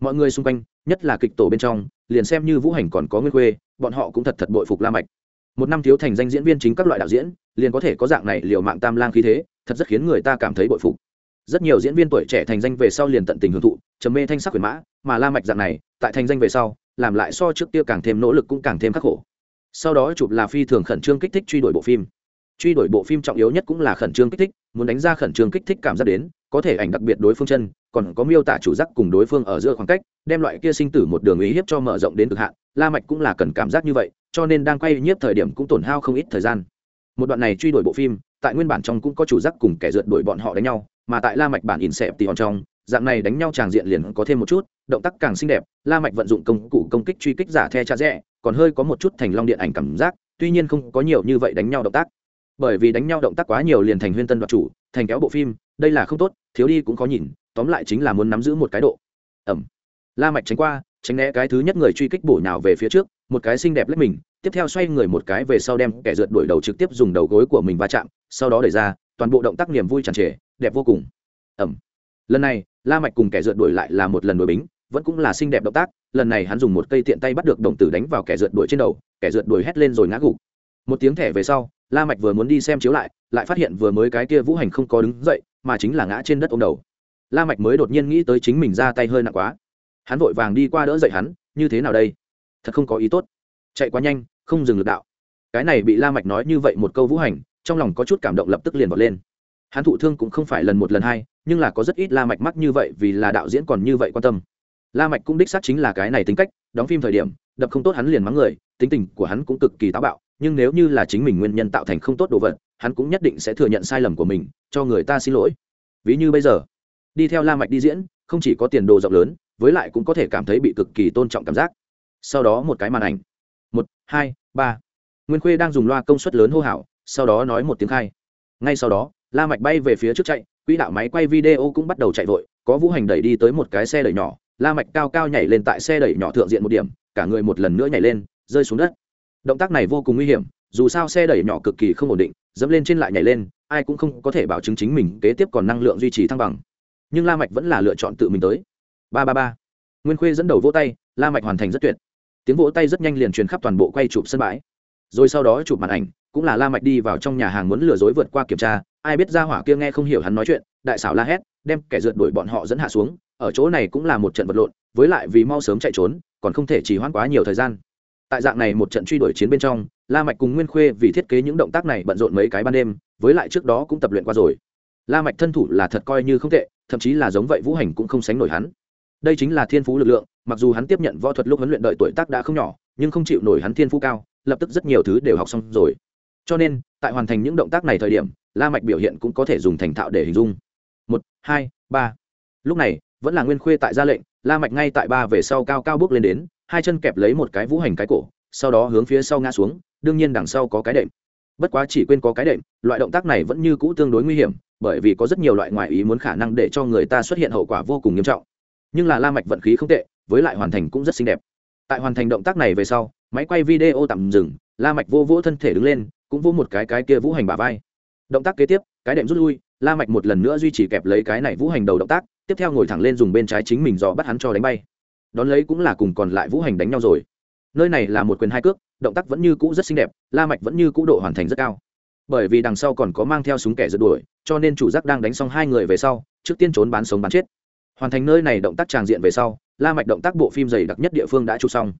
Mọi người xung quanh, nhất là kịch tổ bên trong, liền xem như vũ hành còn có nguyên khuê, bọn họ cũng thật thật bội phục la mạch. Một năm thiếu thành danh diễn viên chính các loại đạo diễn, liền có thể có dạng này liều mạng tam lang khí thế, thật rất khiến người ta cảm thấy bội phục. Rất nhiều diễn viên tuổi trẻ thành danh về sau liền tận tình hưởng thụ, trầm mê thanh sắc quyền mã, mà la mạch dạng này, tại thành danh về sau, làm lại so trước kia càng thêm nỗ lực cũng càng thêm khắc khổ. Sau đó chụp là phi thường khẩn trương kích thích truy đuổi bộ phim truy đuổi bộ phim trọng yếu nhất cũng là khẩn trương kích thích, muốn đánh ra khẩn trương kích thích cảm giác đến, có thể ảnh đặc biệt đối phương chân, còn có miêu tả chủ giác cùng đối phương ở giữa khoảng cách, đem loại kia sinh tử một đường ý hiếp cho mở rộng đến cực hạn, la mạch cũng là cần cảm giác như vậy, cho nên đang quay nhiếp thời điểm cũng tổn hao không ít thời gian. Một đoạn này truy đuổi bộ phim, tại nguyên bản trong cũng có chủ giác cùng kẻ rượt đuổi bọn họ đánh nhau, mà tại la mạch bản in xẹp hòn trong, dạng này đánh nhau tràng diện liền có thêm một chút, động tác càng xinh đẹp, la mạch vận dụng công cụ công kích truy kích giả the cha rẽ, còn hơi có một chút thành long điện ảnh cảm giác, tuy nhiên không có nhiều như vậy đánh nhau động tác bởi vì đánh nhau động tác quá nhiều liền thành huyên tân đoạt chủ, thành kéo bộ phim, đây là không tốt, thiếu đi cũng có nhìn, tóm lại chính là muốn nắm giữ một cái độ. Ẩm. La mạch tránh qua, tránh né cái thứ nhất người truy kích bổ nhào về phía trước, một cái xinh đẹp lách mình, tiếp theo xoay người một cái về sau đem kẻ rượt đuổi đầu trực tiếp dùng đầu gối của mình va chạm, sau đó đẩy ra, toàn bộ động tác niềm vui tràn trề, đẹp vô cùng. Ẩm. Lần này, la mạch cùng kẻ rượt đuổi lại là một lần đuổi bính, vẫn cũng là xinh đẹp động tác, lần này hắn dùng một cây tiện tay bắt được đồng tử đánh vào kẻ rượt đuổi trên đầu, kẻ rượt đuổi hét lên rồi ngã gục một tiếng thẻ về sau, la mạch vừa muốn đi xem chiếu lại lại phát hiện vừa mới cái kia vũ hành không có đứng dậy, mà chính là ngã trên đất ôm đầu. La mạch mới đột nhiên nghĩ tới chính mình ra tay hơi nặng quá. Hắn vội vàng đi qua đỡ dậy hắn, như thế nào đây? Thật không có ý tốt. Chạy quá nhanh, không dừng lực đạo. Cái này bị la mạch nói như vậy một câu vũ hành, trong lòng có chút cảm động lập tức liền vọt lên. Hắn thụ thương cũng không phải lần một lần hai, nhưng là có rất ít la mạch mắc như vậy vì là đạo diễn còn như vậy quan tâm. La mạch cũng đích xác chính là cái này tính cách, đóng phim thời điểm, đập không tốt hắn liền mắng người, tính tình của hắn cũng cực kỳ táo bạo nhưng nếu như là chính mình nguyên nhân tạo thành không tốt đồ vật, hắn cũng nhất định sẽ thừa nhận sai lầm của mình, cho người ta xin lỗi. Ví như bây giờ, đi theo la mạch đi diễn, không chỉ có tiền đồ rộng lớn, với lại cũng có thể cảm thấy bị cực kỳ tôn trọng cảm giác. Sau đó một cái màn ảnh. Một, hai, ba. Nguyên khuê đang dùng loa công suất lớn hô hào, sau đó nói một tiếng khai. Ngay sau đó, la mạch bay về phía trước chạy, quỹ đạo máy quay video cũng bắt đầu chạy vội, có vũ hành đẩy đi tới một cái xe đẩy nhỏ, la mạch cao cao nhảy lên tại xe đẩy nhỏ thượng diện một điểm, cả người một lần nữa nhảy lên, rơi xuống đất động tác này vô cùng nguy hiểm, dù sao xe đẩy nhỏ cực kỳ không ổn định, dẫm lên trên lại nhảy lên, ai cũng không có thể bảo chứng chính mình kế tiếp còn năng lượng duy trì thăng bằng. Nhưng la mạch vẫn là lựa chọn tự mình tới. Ba ba ba. Nguyên khuê dẫn đầu vỗ tay, la mạch hoàn thành rất tuyệt. Tiếng vỗ tay rất nhanh liền truyền khắp toàn bộ quay chụp sân bãi. Rồi sau đó chụp màn ảnh, cũng là la mạch đi vào trong nhà hàng muốn lừa dối vượt qua kiểm tra, ai biết ra hỏa kia nghe không hiểu hắn nói chuyện, đại xảo la hét, đem kẻ rượt đuổi bọn họ dẫn hạ xuống, ở chỗ này cũng là một trận vật lộn, với lại vì mau sớm chạy trốn, còn không thể trì hoãn quá nhiều thời gian tại dạng này một trận truy đuổi chiến bên trong, la mạch cùng nguyên khuê vì thiết kế những động tác này bận rộn mấy cái ban đêm, với lại trước đó cũng tập luyện qua rồi. La mạch thân thủ là thật coi như không tệ, thậm chí là giống vậy vũ hành cũng không sánh nổi hắn. Đây chính là thiên phú lực lượng, mặc dù hắn tiếp nhận võ thuật lúc huấn luyện đợi tuổi tác đã không nhỏ, nhưng không chịu nổi hắn thiên phú cao, lập tức rất nhiều thứ đều học xong rồi. Cho nên, tại hoàn thành những động tác này thời điểm, la mạch biểu hiện cũng có thể dùng thành thạo để hình dung. Một, hai, ba. Lúc này, vẫn là nguyên khuê tại ra lệnh, la mạch ngay tại ba về sau cao cao bước lên đến hai chân kẹp lấy một cái vũ hành cái cổ, sau đó hướng phía sau ngã xuống, đương nhiên đằng sau có cái đệm. Bất quá chỉ quên có cái đệm, loại động tác này vẫn như cũ tương đối nguy hiểm, bởi vì có rất nhiều loại ngoại ý muốn khả năng để cho người ta xuất hiện hậu quả vô cùng nghiêm trọng. Nhưng là la mạch vận khí không tệ, với lại hoàn thành cũng rất xinh đẹp. Tại hoàn thành động tác này về sau, máy quay video tạm dừng, la mạch vô vỗ thân thể đứng lên, cũng vỗ một cái cái kia vũ hành bả vai. Động tác kế tiếp, cái đệm rút lui, la mạch một lần nữa duy trì kẹp lấy cái này vũ hành đầu động tác, tiếp theo ngồi thẳng lên dùng bên trái chính mình dò bắt hắn cho đánh bay đón lấy cũng là cùng còn lại vũ hành đánh nhau rồi. Nơi này là một quyền hai cước, động tác vẫn như cũ rất xinh đẹp, la mạch vẫn như cũ độ hoàn thành rất cao. Bởi vì đằng sau còn có mang theo súng kẻ rượt đuổi, cho nên chủ giác đang đánh xong hai người về sau, trước tiên trốn bán sống bán chết. Hoàn thành nơi này động tác tràng diện về sau, la mạch động tác bộ phim dày đặc nhất địa phương đã chụp xong.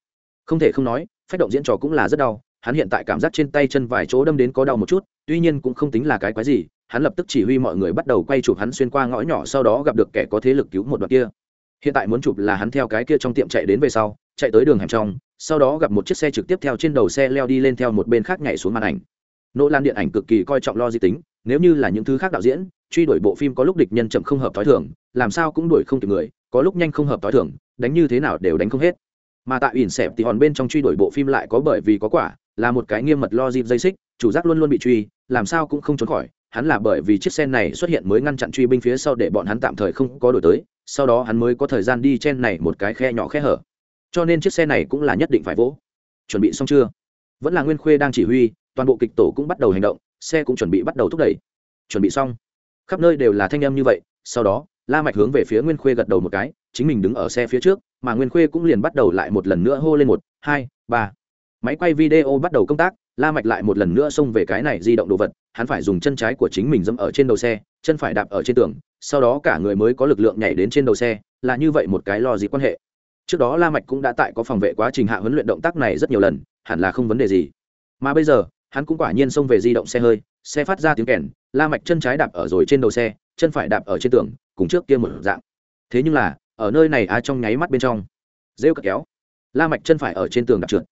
Không thể không nói, phách động diễn trò cũng là rất đau, hắn hiện tại cảm giác trên tay chân vài chỗ đâm đến có đau một chút, tuy nhiên cũng không tính là cái quái gì, hắn lập tức chỉ huy mọi người bắt đầu quay chụp hắn xuyên qua ngõ nhỏ sau đó gặp được kẻ có thế lực cứu một đoạn kia hiện tại muốn chụp là hắn theo cái kia trong tiệm chạy đến về sau, chạy tới đường hẻm trong, sau đó gặp một chiếc xe trực tiếp theo trên đầu xe leo đi lên theo một bên khác nhảy xuống màn ảnh. Nỗ lan điện ảnh cực kỳ coi trọng lo di tính, nếu như là những thứ khác đạo diễn, truy đuổi bộ phim có lúc địch nhân chậm không hợp t h o i thường, làm sao cũng đuổi không kịp người, có lúc nhanh không hợp t h o i thường, đánh như thế nào đều đánh không hết. Mà tại ỉn xẹp thì hòn bên trong truy đuổi bộ phim lại có bởi vì có quả, là một cái nghiêm mật lo dịp dây xích, chủ giác luôn luôn bị truy, làm sao cũng không trốn khỏi, hắn là bởi vì chiếc xe này xuất hiện mới ngăn chặn truy binh phía sau để bọn hắn tạm thời không có đổi tới sau đó hắn mới có thời gian đi trên này một cái khe nhỏ khe hở. Cho nên chiếc xe này cũng là nhất định phải vỗ. Chuẩn bị xong chưa? Vẫn là nguyên khuê đang chỉ huy, toàn bộ kịch tổ cũng bắt đầu hành động, xe cũng chuẩn bị bắt đầu thúc đẩy. Chuẩn bị xong. Khắp nơi đều là thanh em như vậy, sau đó, la mạch hướng về phía nguyên khuê gật đầu một cái, chính mình đứng ở xe phía trước, mà nguyên khuê cũng liền bắt đầu lại một lần nữa hô lên một, hai, ba máy quay video bắt đầu công tác, la mạch lại một lần nữa xông về cái này di động đồ vật, hắn phải dùng chân trái của chính mình dẫm ở trên đầu xe, chân phải đạp ở trên tường, sau đó cả người mới có lực lượng nhảy đến trên đầu xe, là như vậy một cái lo gì quan hệ. Trước đó la mạch cũng đã tại có phòng vệ quá trình hạ huấn luyện động tác này rất nhiều lần, hẳn là không vấn đề gì. Mà bây giờ, hắn cũng quả nhiên xông về di động xe hơi, xe phát ra tiếng kèn, la mạch chân trái đạp ở rồi trên đầu xe, chân phải đạp ở trên tường, cùng trước kia một dạng. Thế nhưng là, ở nơi này a trong nháy mắt bên trong, rêu cất kéo. La mạch chân phải ở trên tường đạp trượt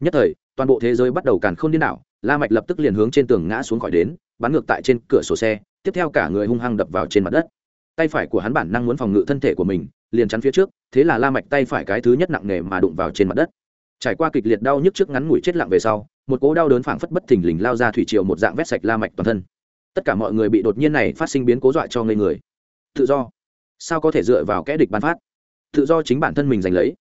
nhất thời, toàn bộ thế giới bắt đầu càn khôn điên đảo, la mạch lập tức liền hướng trên tường ngã xuống khỏi đến, bắn ngược tại trên cửa sổ xe, tiếp theo cả người hung hăng đập vào trên mặt đất. Tay phải của hắn bản năng muốn phòng ngự thân thể của mình, liền chắn phía trước, thế là la mạch tay phải cái thứ nhất nặng nề mà đụng vào trên mặt đất. Trải qua kịch liệt đau nhức trước ngắn ngủi chết lặng về sau, một cỗ đau đớn phảng phất bất thình lình lao ra thủy triều một dạng vét sạch la mạch toàn thân. Tất cả mọi người bị đột nhiên này phát sinh biến cố dọa cho ngây người. Tự do. Sao có thể dựa vào kẽ địch ban phát? Tự do chính bản thân mình giành lấy.